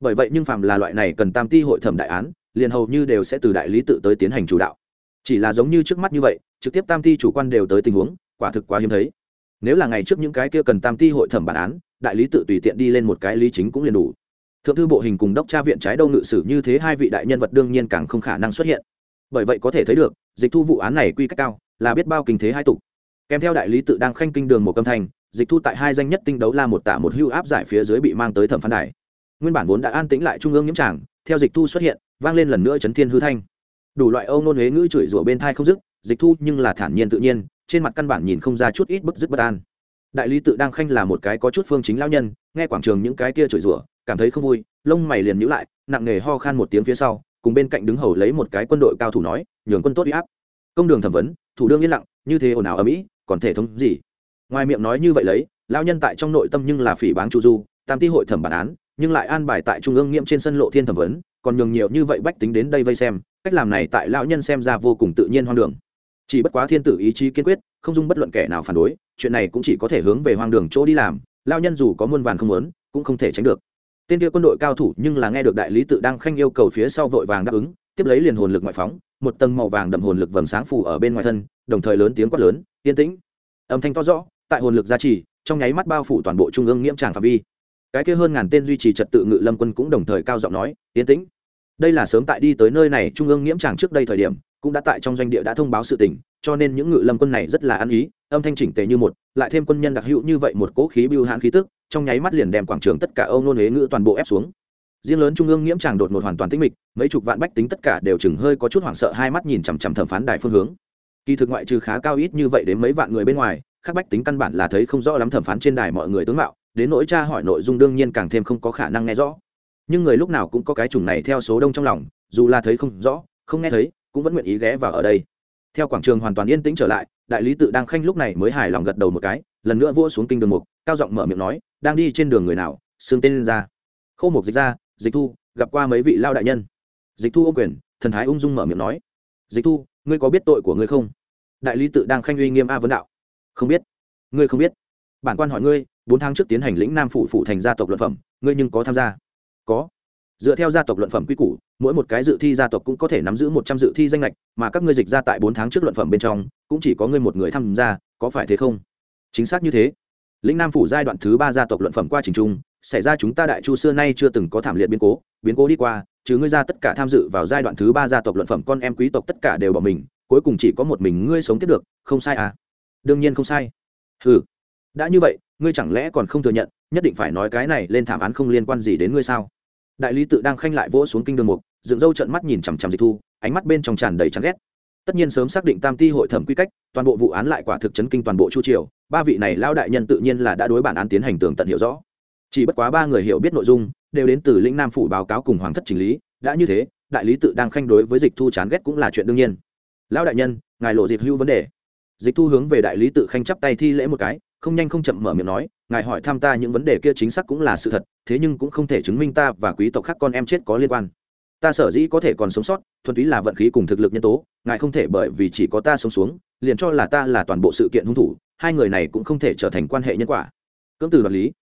Bởi vậy nhưng phàm là loại này cần tam ti hội thẩm đại án, liền hầu như đều sẽ từ đại lý tự tới tiến hành chủ đạo. Chỉ là giống như trước mắt như vậy, trực tiếp tam ti chủ quan đều tới tình huống quả thực quá hiếm thấy. Nếu là ngày trước những cái kia cần tam ti hội thẩm bản án, đại lý tự tùy tiện đi lên một cái lý chính cũng liền đủ. Thượng thư bộ hình cùng đốc tra viện trái đâu ngự sử như thế hai vị đại nhân vật đương nhiên càng không khả năng xuất hiện. Bởi vậy có thể thấy được, dịch thu vụ án này quy cách cao, là biết bao kinh thế hai tục. Kèm theo đại lý tự đang khanh kinh đường một âm thanh, dịch thu tại hai danh nhất tinh đấu la một tả một hưu áp giải phía dưới bị mang tới thẩm phán đài. Nguyên bản vốn đã an tĩnh lại trung ương nhiễm tràng, theo dịch thu xuất hiện, vang lên lần nữa chấn thiên hư thanh. Đủ loại âu nôn huế ngữ chửi rủa bên thai không dứt, dịch thu nhưng là thản nhiên tự nhiên trên mặt căn bản nhìn không ra chút ít bức dứt bất an. Đại lý tự đang khanh là một cái có chút phương chính lao nhân, nghe quảng trường những cái kia chửi rủa, cảm thấy không vui, lông mày liền nhữ lại, nặng nề ho khan một tiếng phía sau, cùng bên cạnh đứng hầu lấy một cái quân đội cao thủ nói, nhường quân tốt huy áp. Công đường thẩm vấn, thủ đương yên lặng, như thế ồn ào ở mỹ, còn thể thống gì? Ngoài miệng nói như vậy lấy lao nhân tại trong nội tâm nhưng là phỉ báng chu du, tam ti hội thẩm bản án, nhưng lại an bài tại trung ương nghiêm trên sân lộ thiên thẩm vấn, còn nhường nhiều như vậy bách tính đến đây vây xem, cách làm này tại lão nhân xem ra vô cùng tự nhiên hoang đường chỉ bất quá thiên tử ý chí kiên quyết, không dung bất luận kẻ nào phản đối, chuyện này cũng chỉ có thể hướng về hoang đường chỗ đi làm lao nhân dù có muôn vàn không muốn, cũng không thể tránh được. Tên kia quân đội cao thủ nhưng là nghe được đại lý tự đang khanh yêu cầu phía sau vội vàng đáp ứng, tiếp lấy liền hồn lực ngoại phóng, một tầng màu vàng đậm hồn lực vầng sáng phủ ở bên ngoài thân, đồng thời lớn tiếng quát lớn, yên tĩnh. Âm thanh to rõ, tại hồn lực gia trì, trong nháy mắt bao phủ toàn bộ trung ương nghiễm tràng phạm vi. Cái kia hơn ngàn tên duy trì trật tự ngự lâm quân cũng đồng thời cao giọng nói, yên tĩnh đây là sớm tại đi tới nơi này trung ương nghiễm tràng trước đây thời điểm, cũng đã tại trong doanh địa đã thông báo sự tình, cho nên những ngự lâm quân này rất là ăn ý, âm thanh chỉnh tề như một, lại thêm quân nhân đặc hữu như vậy một cỗ khí bưu hãn khí tức, trong nháy mắt liền đem quảng trường tất cả âu nôn huế ngữ toàn bộ ép xuống. Riêng lớn trung ương nghiễm tràng đột một hoàn toàn tĩnh mịch, mấy chục vạn bách tính tất cả đều chừng hơi có chút hoảng sợ hai mắt nhìn chằm chằm thẩm phán đài phương hướng. Kỳ thực ngoại trừ khá cao ít như vậy đến mấy vạn người bên ngoài các bách tính căn bản là thấy không rõ lắm thẩm phán trên đài mọi người tướng mạo, đến nỗi tra hỏi nội dung đương nhiên càng thêm không có khả năng nghe rõ nhưng người lúc nào cũng có cái chủng này theo số đông trong lòng, dù là thấy không rõ, không nghe thấy, cũng vẫn nguyện ý ghé vào ở đây. Theo quảng trường hoàn toàn yên tĩnh trở lại, đại lý tự đang khanh lúc này mới hài lòng gật đầu một cái, lần nữa vua xuống kinh đường mục, cao giọng mở miệng nói, đang đi trên đường người nào? Xương tên lên ra. Khâu mục dịch ra, dịch thu, gặp qua mấy vị lao đại nhân? Dịch thu ô quyền, thần thái ung dung mở miệng nói, dịch thu, ngươi có biết tội của ngươi không? Đại lý tự đang khanh uy nghiêm a vấn đạo, không biết. Ngươi không biết? Bản quan hỏi ngươi, bốn tháng trước tiến hành lĩnh nam phủ phủ thành gia tộc luận phẩm, ngươi nhưng có tham gia? Có. Dựa theo gia tộc luận phẩm quy củ, mỗi một cái dự thi gia tộc cũng có thể nắm giữ một trăm dự thi danh lệch mà các ngươi dịch ra tại bốn tháng trước luận phẩm bên trong, cũng chỉ có ngươi một người tham gia, có phải thế không? Chính xác như thế. Lĩnh nam phủ giai đoạn thứ ba gia tộc luận phẩm qua trình trung, xảy ra chúng ta đại chu xưa nay chưa từng có thảm liệt biến cố biến cố đi qua, chứ ngươi ra tất cả tham dự vào giai đoạn thứ ba gia tộc luận phẩm, con em quý tộc tất cả đều bỏ mình, cuối cùng chỉ có một mình ngươi sống tiếp được, không sai à? Đương nhiên không sai. Ừ đã như vậy, ngươi chẳng lẽ còn không thừa nhận nhất định phải nói cái này lên thảm án không liên quan gì đến ngươi sao? Đại lý tự đang khanh lại vỗ xuống kinh đường mục, dựng râu trận mắt nhìn chằm chằm dịch thu, ánh mắt bên trong tràn đầy chán ghét. Tất nhiên sớm xác định tam ti hội thẩm quy cách, toàn bộ vụ án lại quả thực chấn kinh toàn bộ chu triều, ba vị này lao đại nhân tự nhiên là đã đối bản án tiến hành tường tận hiểu rõ. Chỉ bất quá ba người hiểu biết nội dung, đều đến từ lĩnh nam phủ báo cáo cùng hoàng thất trình lý, đã như thế, đại lý tự đang khanh đối với dịch thu chán ghét cũng là chuyện đương nhiên. Lão đại nhân, ngài lộ dịp hưu vấn đề. Dịch thu hướng về đại lý tự khanh chắp tay thi lễ một cái, không nhanh không chậm mở miệng nói ngài hỏi thăm ta những vấn đề kia chính xác cũng là sự thật, thế nhưng cũng không thể chứng minh ta và quý tộc khác con em chết có liên quan. Ta sở dĩ có thể còn sống sót, thuần túy là vận khí cùng thực lực nhân tố, ngài không thể bởi vì chỉ có ta sống xuống, liền cho là ta là toàn bộ sự kiện hung thủ, hai người này cũng không thể trở thành quan hệ nhân quả. Cưỡng từ đoạt lý.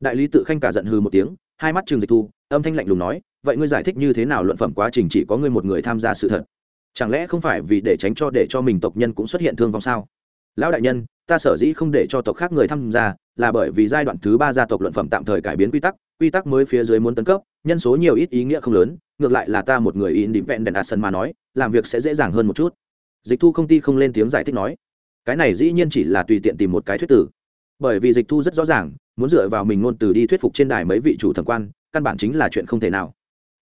Đại lý tự khanh cả giận hư một tiếng, hai mắt trường dịch thu, âm thanh lạnh lùng nói, vậy ngươi giải thích như thế nào luận phẩm quá trình chỉ có ngươi một người tham gia sự thật? Chẳng lẽ không phải vì để tránh cho để cho mình tộc nhân cũng xuất hiện thương vong sao? Lão đại nhân ta sở dĩ không để cho tộc khác người tham gia, là bởi vì giai đoạn thứ ba gia tộc luận phẩm tạm thời cải biến quy tắc quy tắc mới phía dưới muốn tấn cấp, nhân số nhiều ít ý nghĩa không lớn, ngược lại là ta một người in đi vẹn đèn đạt sân mà nói, làm việc sẽ dễ dàng hơn một chút. Dịch thu không ty không lên tiếng giải thích nói. Cái này dĩ nhiên chỉ là tùy tiện tìm một cái thuyết tử. Bởi vì dịch thu rất rõ ràng, muốn dựa vào mình ngôn từ đi thuyết phục trên đài mấy vị chủ thẩm quan, căn bản chính là chuyện không thể nào.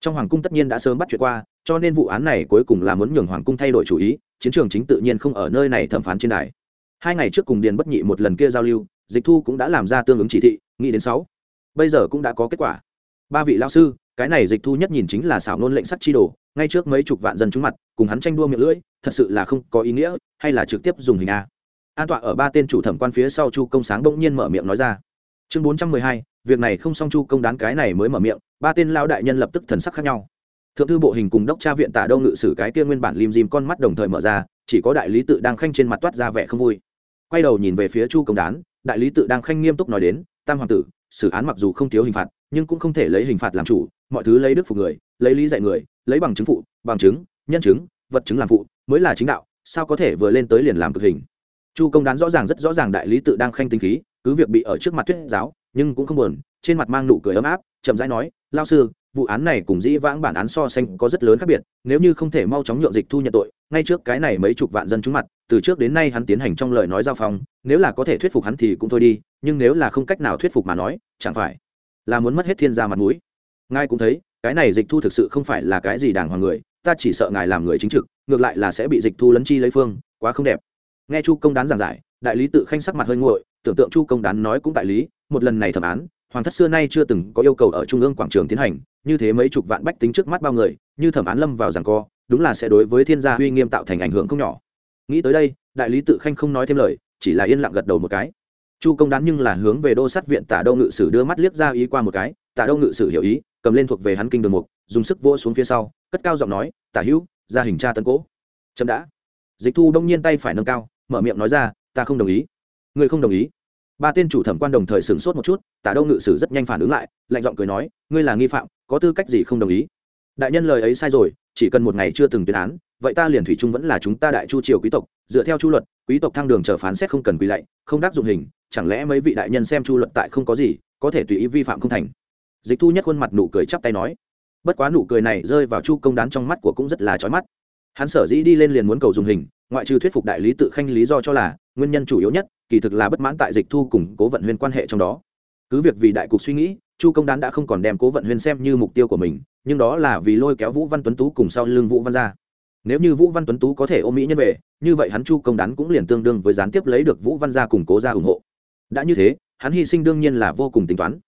Trong hoàng cung tất nhiên đã sớm bắt chuyện qua, cho nên vụ án này cuối cùng là muốn nhường hoàng cung thay đổi chủ ý, chiến trường chính tự nhiên không ở nơi này thẩm phán trên đài hai ngày trước cùng điền bất nhị một lần kia giao lưu, dịch thu cũng đã làm ra tương ứng chỉ thị, nghĩ đến sáu. Bây giờ cũng đã có kết quả. Ba vị lao sư, cái này dịch thu nhất nhìn chính là xảo nôn lệnh sắt chi đồ, ngay trước mấy chục vạn dân trúng mặt, cùng hắn tranh đua miệng lưỡi, thật sự là không có ý nghĩa, hay là trực tiếp dùng hình a. An tọa ở ba tên chủ thẩm quan phía sau chu công sáng bỗng nhiên mở miệng nói ra. Chương bốn trăm mười hai, việc này không xong chu công đán cái này mới mở miệng, ba tên lao đại nhân lập tức thần sắc khác nhau. Thượng thư bộ hình cùng đốc tra viện tả đâu ngự sử cái kia nguyên bản lim dim con mắt đồng thời mở ra, chỉ có đại lý tự đang khanh trên mặt toát ra vẻ không vui quay đầu nhìn về phía chu công đán, đại lý tự đang khanh nghiêm túc nói đến, tam hoàng tử, xử án mặc dù không thiếu hình phạt, nhưng cũng không thể lấy hình phạt làm chủ, mọi thứ lấy đức phục người, lấy lý dạy người, lấy bằng chứng phụ, bằng chứng, nhân chứng, vật chứng làm phụ, mới là chính đạo, sao có thể vừa lên tới liền làm cực hình? Chu công đán rõ ràng rất rõ ràng đại lý tự đang khanh tinh khí, cứ việc bị ở trước mặt thuyết giáo, nhưng cũng không buồn, trên mặt mang nụ cười ấm áp, chậm rãi nói lao sư vụ án này cùng dĩ vãng bản án so sánh có rất lớn khác biệt, nếu như không thể mau chóng nhượng dịch thu nhận tội, ngay trước cái này mấy chục vạn dân trúng mặt, từ trước đến nay hắn tiến hành trong lời nói giao phong, nếu là có thể thuyết phục hắn thì cũng thôi đi, nhưng nếu là không cách nào thuyết phục mà nói, chẳng phải là muốn mất hết thiên gia mặt mũi. Ngài cũng thấy, cái này dịch thu thực sự không phải là cái gì đàng hoàng người, ta chỉ sợ ngài làm người chính trực, ngược lại là sẽ bị dịch thu lấn chi lấy phương, quá không đẹp. Nghe chu công đán giảng giải, đại lý tự khanh sắc mặt hơi nguội, tưởng tượng chu công đán nói cũng tại lý, một lần này thẩm án hoàng thất xưa nay chưa từng có yêu cầu ở trung ương quảng trường tiến hành, như thế mấy chục vạn bách tính trước mắt bao người, như thẩm án lâm vào rằng co, đúng là sẽ đối với thiên gia uy nghiêm tạo thành ảnh hưởng không nhỏ. Nghĩ tới đây, đại lý tự khanh không nói thêm lời, chỉ là yên lặng gật đầu một cái. Chu công đán nhưng là hướng về đô sát viện tả Đông ngự sử đưa mắt liếc ra ý qua một cái, tả Đông ngự sử hiểu ý, cầm lên thuộc về hắn kinh đường mục, dùng sức vỗ xuống phía sau, cất cao giọng nói, tả hữu ra hình tra tấn cố. Chậm đã. Dịch thu đông nhiên tay phải nâng cao, mở miệng nói ra, ta không đồng ý. Ngươi không đồng ý? Ba tên chủ thẩm quan đồng thời sửng sốt một chút, tả đâu ngự sử rất nhanh phản ứng lại, lạnh giọng cười nói, ngươi là nghi phạm, có tư cách gì không đồng ý? Đại nhân lời ấy sai rồi, chỉ cần một ngày chưa từng tuyên án, vậy ta liền thủy chung vẫn là chúng ta đại chu triều quý tộc, dựa theo chu luật, quý tộc thăng đường chờ phán xét không cần quy lạy, không đắc dụng hình, chẳng lẽ mấy vị đại nhân xem chu luật tại không có gì, có thể tùy ý vi phạm không thành? Dịch thu nhất khuôn mặt nụ cười chắp tay nói. Bất quá nụ cười này rơi vào chu công đán trong mắt của cũng rất là trói mắt. Hắn sở dĩ đi lên liền muốn cầu dùng hình, ngoại trừ thuyết phục đại lý tự khanh lý do cho là nguyên nhân chủ yếu nhất, kỳ thực là bất mãn tại dịch thu cùng cố vận huyên quan hệ trong đó. Cứ việc vì đại cục suy nghĩ, chu công đán đã không còn đem cố vận huyên xem như mục tiêu của mình, nhưng đó là vì lôi kéo vũ văn tuấn tú cùng sau lưng vũ văn ra. Nếu như vũ văn tuấn tú có thể ôm mỹ nhân về, như vậy hắn chu công đán cũng liền tương đương với gián tiếp lấy được vũ văn gia cùng cố ra ủng hộ. Đã như thế, hắn hy sinh đương nhiên là vô cùng tính toán.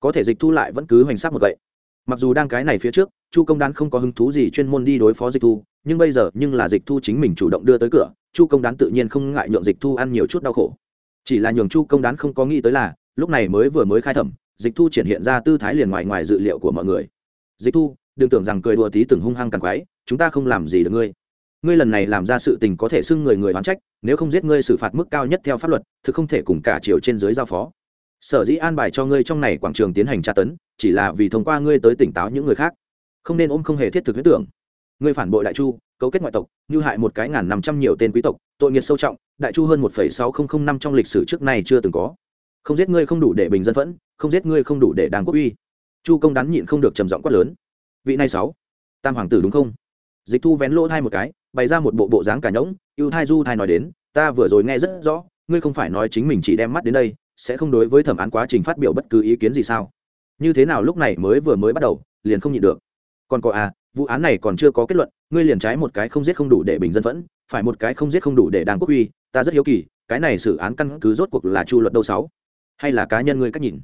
Có thể dịch thu lại vẫn cứ hoành sát một vậy mặc dù đang cái này phía trước, chu công đán không có hứng thú gì chuyên môn đi đối phó dịch thu, nhưng bây giờ nhưng là dịch thu chính mình chủ động đưa tới cửa, chu công đán tự nhiên không ngại nhượng dịch thu ăn nhiều chút đau khổ. Chỉ là nhường chu công đán không có nghĩ tới là, lúc này mới vừa mới khai thẩm, dịch thu triển hiện ra tư thái liền ngoài ngoài dự liệu của mọi người. Dịch thu, đừng tưởng rằng cười đùa tí từng hung hăng càng quái, chúng ta không làm gì được ngươi. Ngươi lần này làm ra sự tình có thể xưng người người oán trách, nếu không giết ngươi xử phạt mức cao nhất theo pháp luật, thực không thể cùng cả chiều trên dưới giao phó sở dĩ an bài cho ngươi trong này quảng trường tiến hành tra tấn, chỉ là vì thông qua ngươi tới tỉnh táo những người khác. Không nên ôm không hề thiết thực huyết tưởng. Ngươi phản bội đại chu, cấu kết ngoại tộc, như hại một cái ngàn năm trăm nhiều tên quý tộc, tội nghiệt sâu trọng, đại chu hơn một phẩy sáu không không năm trong lịch sử trước nay chưa từng có. Không giết ngươi không đủ để bình dân phẫn, không giết ngươi không đủ để đàng quốc uy. Chu công đắn nhịn không được trầm giọng quát lớn. Vị này sáu, tam hoàng tử đúng không? Dịch thu vén lỗ thai một cái, bày ra một bộ bộ dáng cả nhỗng ưu thai du thai nói đến, ta vừa rồi nghe rất rõ, ngươi không phải nói chính mình chỉ đem mắt đến đây sẽ không đối với thẩm án quá trình phát biểu bất cứ ý kiến gì sao? Như thế nào lúc này mới vừa mới bắt đầu, liền không nhịn được? Còn có à vụ án này còn chưa có kết luận, ngươi liền trái một cái không giết không đủ để bình dân vẫn phải một cái không giết không đủ để đàng quốc uy, ta rất hiếu kỳ, cái này xử án căn cứ rốt cuộc là chu luật đâu sáu? Hay là cá nhân ngươi cách nhìn?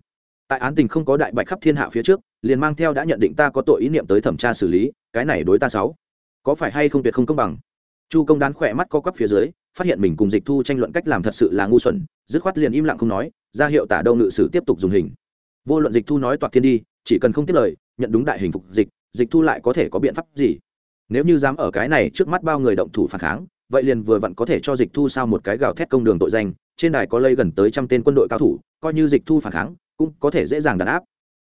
Tại án tình không có đại bạch khắp thiên hạ phía trước, liền mang theo đã nhận định ta có tội ý niệm tới thẩm tra xử lý, cái này đối ta sáu? Có phải hay không tuyệt không công bằng? Chu công đán khỏe mắt co quắp phía dưới, phát hiện mình cùng dịch thu tranh luận cách làm thật sự là ngu xuẩn, dứt khoát liền im lặng không nói ra hiệu tả đâu ngự sử tiếp tục dùng hình. Vô luận dịch thu nói toạc thiên đi, chỉ cần không tiết lời, nhận đúng đại hình phục dịch dịch thu lại có thể có biện pháp gì? Nếu như dám ở cái này trước mắt bao người động thủ phản kháng, vậy liền vừa vặn có thể cho dịch thu sao một cái gào thét công đường tội danh, trên đài có lây gần tới trăm tên quân đội cao thủ, coi như dịch thu phản kháng, cũng có thể dễ dàng đàn áp.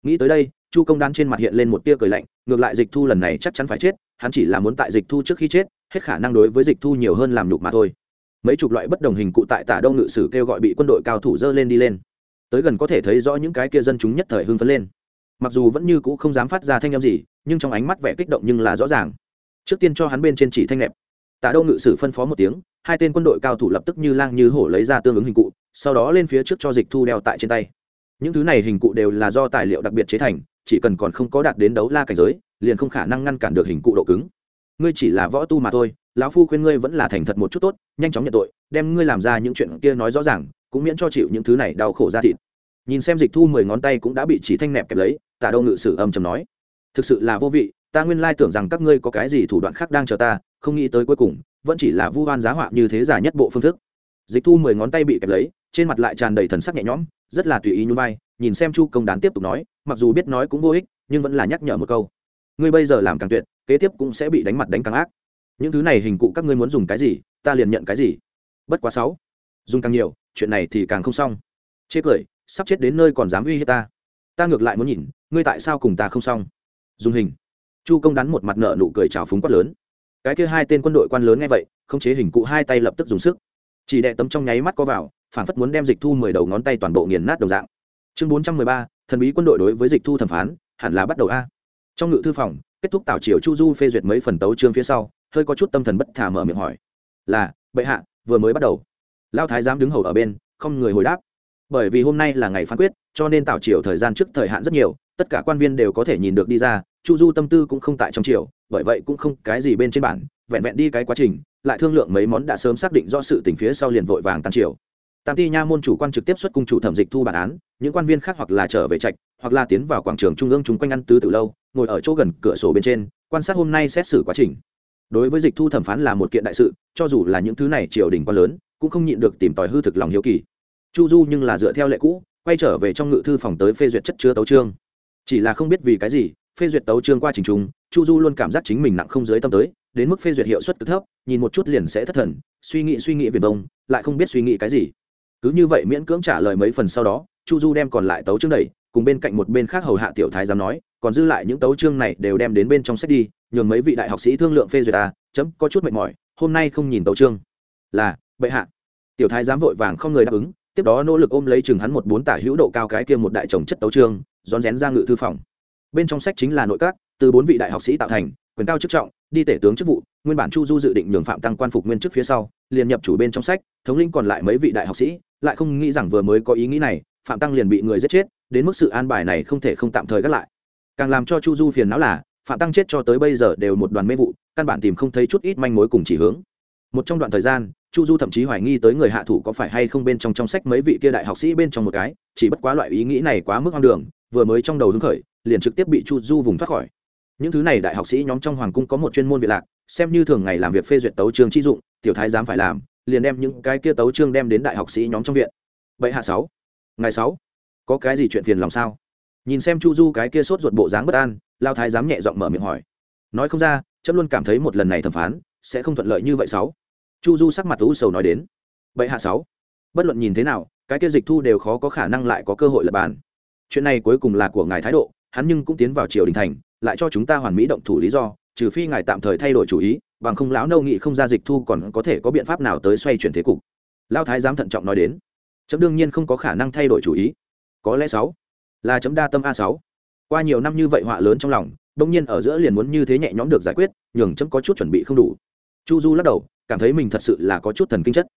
Nghĩ tới đây, chu công đan trên mặt hiện lên một tia cười lạnh, ngược lại dịch thu lần này chắc chắn phải chết, hắn chỉ là muốn tại dịch thu trước khi chết, hết khả năng đối với dịch thu nhiều hơn làm nhục mà thôi mấy chục loại bất đồng hình cụ tại tả đông ngự sử kêu gọi bị quân đội cao thủ dơ lên đi lên. Tới gần có thể thấy rõ những cái kia dân chúng nhất thời hưng phấn lên. Mặc dù vẫn như cũ không dám phát ra thanh â m gì, nhưng trong ánh mắt vẻ kích động nhưng là rõ ràng. Trước tiên cho hắn bên trên chỉ thanh đẹp. tả đông ngự sử phân phó một tiếng, hai tên quân đội cao thủ lập tức như lang như hổ lấy ra tương ứng hình cụ, sau đó lên phía trước cho dịch thu đeo tại trên tay. Những thứ này hình cụ đều là do tài liệu đặc biệt chế thành, chỉ cần còn không có đạt đến đấu la cảnh giới, liền không khả năng ngăn cản được hình cụ độ cứng. Ngươi chỉ là võ tu mà thôi lão phu khuyên ngươi vẫn là thành thật một chút tốt, nhanh chóng nhận tội, đem ngươi làm ra những chuyện kia nói rõ ràng, cũng miễn cho chịu những thứ này đau khổ ra thịt. Nhìn xem dịch thu mười ngón tay cũng đã bị chỉ thanh nẹp kẹp lấy tả đâu ngự sử âm chầm nói, thực sự là vô vị, ta nguyên lai tưởng rằng các ngươi có cái gì thủ đoạn khác đang chờ ta, không nghĩ tới cuối cùng, vẫn chỉ là vu oan giá họa như thế giả nhất bộ phương thức. Dịch thu mười ngón tay bị kẹp lấy, trên mặt lại tràn đầy thần sắc nhẹ nhõm, rất là tùy ý nhún vai, nhìn xem chu công đán tiếp tục nói, mặc dù biết nói cũng vô ích, nhưng vẫn là nhắc nhở một câu. Ngươi bây giờ làm càng tuyệt, kế tiếp cũng sẽ bị đánh mặt đánh càng ác những thứ này hình cụ các ngươi muốn dùng cái gì, ta liền nhận cái gì. Bất quá sáu, dùng càng nhiều, chuyện này thì càng không xong. Chê cười, sắp chết đến nơi còn dám uy hiếp ta. Ta ngược lại muốn nhìn, ngươi tại sao cùng ta không xong? Dùng hình. Chu công đắn một mặt nợ nụ cười trào phúng quát lớn. Cái kia hai tên quân đội quan lớn nghe vậy không chế hình cụ hai tay lập tức dùng sức. Chỉ đệ tấm trong nháy mắt có vào, phản phất muốn đem dịch thu mười đầu ngón tay toàn bộ nghiền nát đồng dạng. Chương bốn trăm mười ba, thần bí quân đội đối với dịch thu thẩm phán, hẳn là bắt đầu a. Trong ngự thư phòng, kết thúc tảo triều chu du phê duyệt mấy phần tấu chương phía sau hơi có chút tâm thần bất thả mở miệng hỏi. Là, bệ hạ, vừa mới bắt đầu. Lao thái giám đứng hầu ở bên, không người hồi đáp. Bởi vì hôm nay là ngày phán quyết, cho nên tạo triều thời gian trước thời hạn rất nhiều, tất cả quan viên đều có thể nhìn được đi ra, chu du tâm tư cũng không tại trong triều, bởi vậy cũng không cái gì bên trên bản, vẹn vẹn đi cái quá trình, lại thương lượng mấy món đã sớm xác định do sự tình phía sau liền vội vàng tan triều. Tam ti nha môn chủ quan trực tiếp xuất cung chủ thẩm dịch thu bản án, những quan viên khác hoặc là trở về trạch, hoặc là tiến vào quảng trường trung ương chúng quanh ăn tứ từ lâu, ngồi ở chỗ gần cửa sổ bên trên, quan sát hôm nay xét xử quá trình đối với dịch thu thẩm phán là một kiện đại sự, cho dù là những thứ này triều đình quá lớn, cũng không nhịn được tìm tòi hư thực lòng hiếu kỳ. Chu du nhưng là dựa theo lệ cũ, quay trở về trong ngự thư phòng tới phê duyệt chất chứa tấu trương chỉ là không biết vì cái gì, phê duyệt tấu trương qua trình trung chu du luôn cảm giác chính mình nặng không dưới tâm tới, đến mức phê duyệt hiệu suất cực thấp, nhìn một chút liền sẽ thất thần, suy nghĩ suy nghĩ viền vông, lại không biết suy nghĩ cái gì. Cứ như vậy miễn cưỡng trả lời mấy phần sau đó, chu du đem còn lại tấu chương đẩy, cùng bên cạnh một bên khác hầu hạ tiểu thái giám nói còn dư lại những tấu chương này đều đem đến bên trong sách đi, nhường mấy vị đại học sĩ thương lượng phê duyệt ta, chấm có chút mệt mỏi, hôm nay không nhìn tấu chương. Là, bệ hạ. Tiểu thái giám vội vàng không người đáp ứng, tiếp đó nỗ lực ôm lấy chừng hắn một bốn tả hữu độ cao cái kia một đại chồng chất tấu chương, rón rén ra ngự thư phòng. Bên trong sách chính là nội các, từ bốn vị đại học sĩ tạo thành, quyền cao chức trọng, đi tể tướng chức vụ, nguyên bản chu du dự định nhường phạm tăng quan phục nguyên chức phía sau, liền nhập chủ bên trong sách, thống linh còn lại mấy vị đại học sĩ, lại không nghĩ rằng vừa mới có ý nghĩ này, phạm tăng liền bị người giết chết, đến mức sự an bài này không thể không tạm thời gác lại càng làm cho chu du phiền não là, phạm tăng chết cho tới bây giờ đều một đoàn mê vụ, căn bản tìm không thấy chút ít manh mối cùng chỉ hướng. Một trong đoạn thời gian, chu du thậm chí hoài nghi tới người hạ thủ có phải hay không bên trong trong sách mấy vị kia đại học sĩ bên trong một cái, chỉ bất quá loại ý nghĩ này quá mức hoang đường, vừa mới trong đầu hứng khởi, liền trực tiếp bị chu du vùng thoát khỏi. Những thứ này đại học sĩ nhóm trong hoàng cung có một chuyên môn viện lạc, xem như thường ngày làm việc phê duyệt tấu chương chi dụng, tiểu thái dám phải làm, liền đem những cái kia tấu chương đem đến đại học sĩ nhóm trong viện. Vậy hạ sáu ngày sáu, có cái gì chuyện phiền lòng sao? Nhìn xem chu du cái kia sốt ruột bộ dáng bất an, lao thái dám nhẹ giọng mở miệng hỏi. Nói không ra, chấm luôn cảm thấy một lần này thẩm phán sẽ không thuận lợi như vậy sáu. Chu du sắc mặt u sầu nói đến. Vậy hạ sáu. Bất luận nhìn thế nào, cái kia dịch thu đều khó có khả năng lại có cơ hội lập bàn. Chuyện này cuối cùng là của ngài thái độ, hắn nhưng cũng tiến vào triều đình thành, lại cho chúng ta hoàn mỹ động thủ lý do, trừ phi ngài tạm thời thay đổi chủ ý, bằng không lão nâu nghị không ra dịch thu còn có thể có biện pháp nào tới xoay chuyển thế cục. Lao thái giám thận trọng nói đến. Chấm đương nhiên không có khả năng thay đổi chủ ý. Có lẽ sáu là chấm đa tâm a sáu. Qua nhiều năm như vậy họa lớn trong lòng, bỗng nhiên ở giữa liền muốn như thế nhẹ nhõm được giải quyết, nhường chấm có chút chuẩn bị không đủ. Chu du lắc đầu, cảm thấy mình thật sự là có chút thần kinh chất.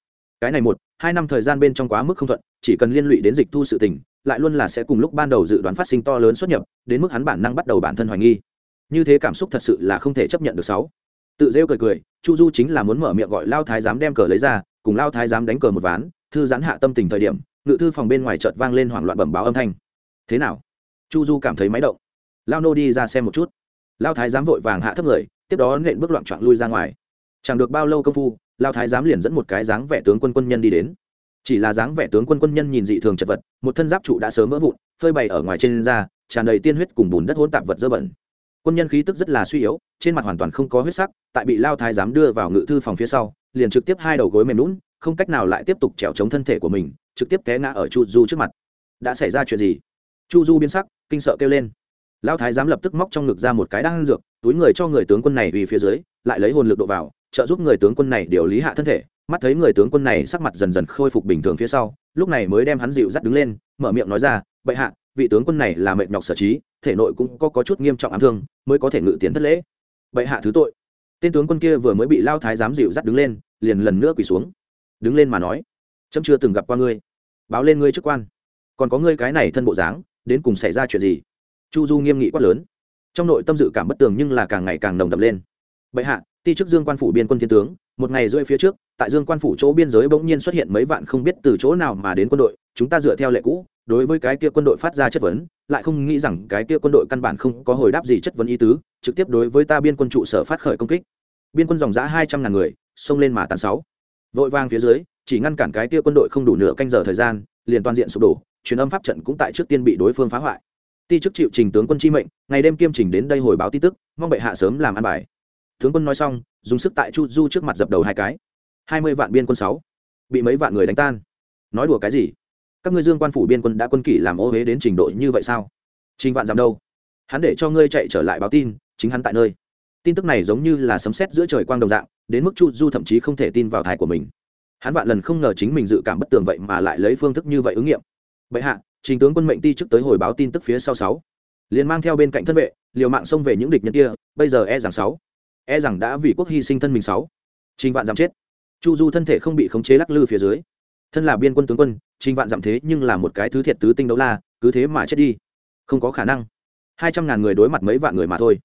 Cái này một, hai năm thời gian bên trong quá mức không thuận, chỉ cần liên lụy đến dịch thu sự tình, lại luôn là sẽ cùng lúc ban đầu dự đoán phát sinh to lớn xuất nhập, đến mức hắn bản năng bắt đầu bản thân hoài nghi. Như thế cảm xúc thật sự là không thể chấp nhận được sáu. Tự rêu cười cười, chu du chính là muốn mở miệng gọi lao thái giám đem cờ lấy ra, cùng lao thái giám đánh cờ một ván, thư giãn hạ tâm tình thời điểm, ngự thư phòng bên ngoài chợt vang lên hoảng loạn bẩm báo âm thanh thế nào? Chu du cảm thấy máy động. Lao nô đi ra xem một chút. Lao thái giám vội vàng hạ thấp người, tiếp đó nện bước loạn trọn lui ra ngoài. Chẳng được bao lâu công phu, lao thái giám liền dẫn một cái dáng vẻ tướng quân quân nhân đi đến. Chỉ là dáng vẻ tướng quân quân nhân nhìn dị thường chật vật, một thân giáp trụ đã sớm vỡ vụn, phơi bày ở ngoài trên da, tràn đầy tiên huyết cùng bùn đất hỗn tạp vật dơ bẩn. Quân nhân khí tức rất là suy yếu, trên mặt hoàn toàn không có huyết sắc, tại bị lao thái giám đưa vào ngự thư phòng phía sau, liền trực tiếp hai đầu gối mềm lún không cách nào lại tiếp tục trèo chống thân thể của mình, trực tiếp té ngã ở chu du trước mặt. Đã xảy ra chuyện gì? Chu du biến sắc kinh sợ kêu lên. Lao thái giám lập tức móc trong ngực ra một cái đan dược túi người cho người tướng quân này vì phía dưới lại lấy hồn lực độ vào trợ giúp người tướng quân này điều lý hạ thân thể. Mắt thấy người tướng quân này sắc mặt dần dần khôi phục bình thường phía sau lúc này mới đem hắn dịu dắt đứng lên mở miệng nói ra bệ hạ vị tướng quân này là mệt nhọc sở trí thể nội cũng có, có chút nghiêm trọng ám thương mới có thể ngự tiến thất lễ. Bệ hạ thứ tội. Tên tướng quân kia vừa mới bị lao thái giám dịu dắt đứng lên liền lần nữa quỳ xuống đứng lên mà nói Trẫm chưa từng gặp qua ngươi báo lên ngươi chức quan. Còn có ngươi cái này thân bộ dáng đến cùng xảy ra chuyện gì? Chu du nghiêm nghị quát lớn. Trong nội tâm dự cảm bất tường nhưng là càng ngày càng nồng đậm lên. Bệ hạ, ti chức dương quan phủ biên quân thiên tướng, một ngày rưỡi phía trước, tại dương quan phủ chỗ biên giới bỗng nhiên xuất hiện mấy vạn không biết từ chỗ nào mà đến quân đội, chúng ta dựa theo lệ cũ, đối với cái kia quân đội phát ra chất vấn, lại không nghĩ rằng cái kia quân đội căn bản không có hồi đáp gì chất vấn ý tứ, trực tiếp đối với ta biên quân trụ sở phát khởi công kích. Biên quân dòng giã hai trăm ngàn người, xông lên mà tàn sáu. Vội vang phía dưới, chỉ ngăn cản cái kia quân đội không đủ nửa canh giờ thời gian, liền toàn diện sụp đổ truyền âm pháp trận cũng tại trước tiên bị đối phương phá hoại. Ti chức chịu trình tướng quân chi mệnh, ngày đêm kiêm trình đến đây hồi báo tin tức, mong bệ hạ sớm làm ăn bài. Tướng quân nói xong, dùng sức tại chu du trước mặt dập đầu hai cái. Hai mươi vạn biên quân sáu. Bị mấy vạn người đánh tan. Nói đùa cái gì? Các ngươi dương quan phủ biên quân đã quân kỷ làm ô huế đến trình độ như vậy sao? Trình vạn giảm đâu? Hắn để cho ngươi chạy trở lại báo tin, chính hắn tại nơi. Tin tức này giống như là sấm sét giữa trời quang đồng dạng, đến mức chu du thậm chí không thể tin vào thai của mình. Hắn vạn lần không ngờ chính mình dự cảm bất tường vậy mà lại lấy phương thức như vậy ứng nghiệm bệ hạ, trình tướng quân mệnh ti trước tới hồi báo tin tức phía sau sáu. Liền mang theo bên cạnh thân vệ, liều mạng xông về những địch nhân kia, bây giờ e rằng sáu. E rằng đã vì quốc hy sinh thân mình sáu. Trình vạn giảm chết. Chu du thân thể không bị khống chế lắc lư phía dưới. Thân là biên quân tướng quân, trình vạn giảm thế nhưng là một cái thứ thiệt tứ tinh đấu la, cứ thế mà chết đi. Không có khả năng. Hai trăm ngàn người đối mặt mấy vạn người mà thôi.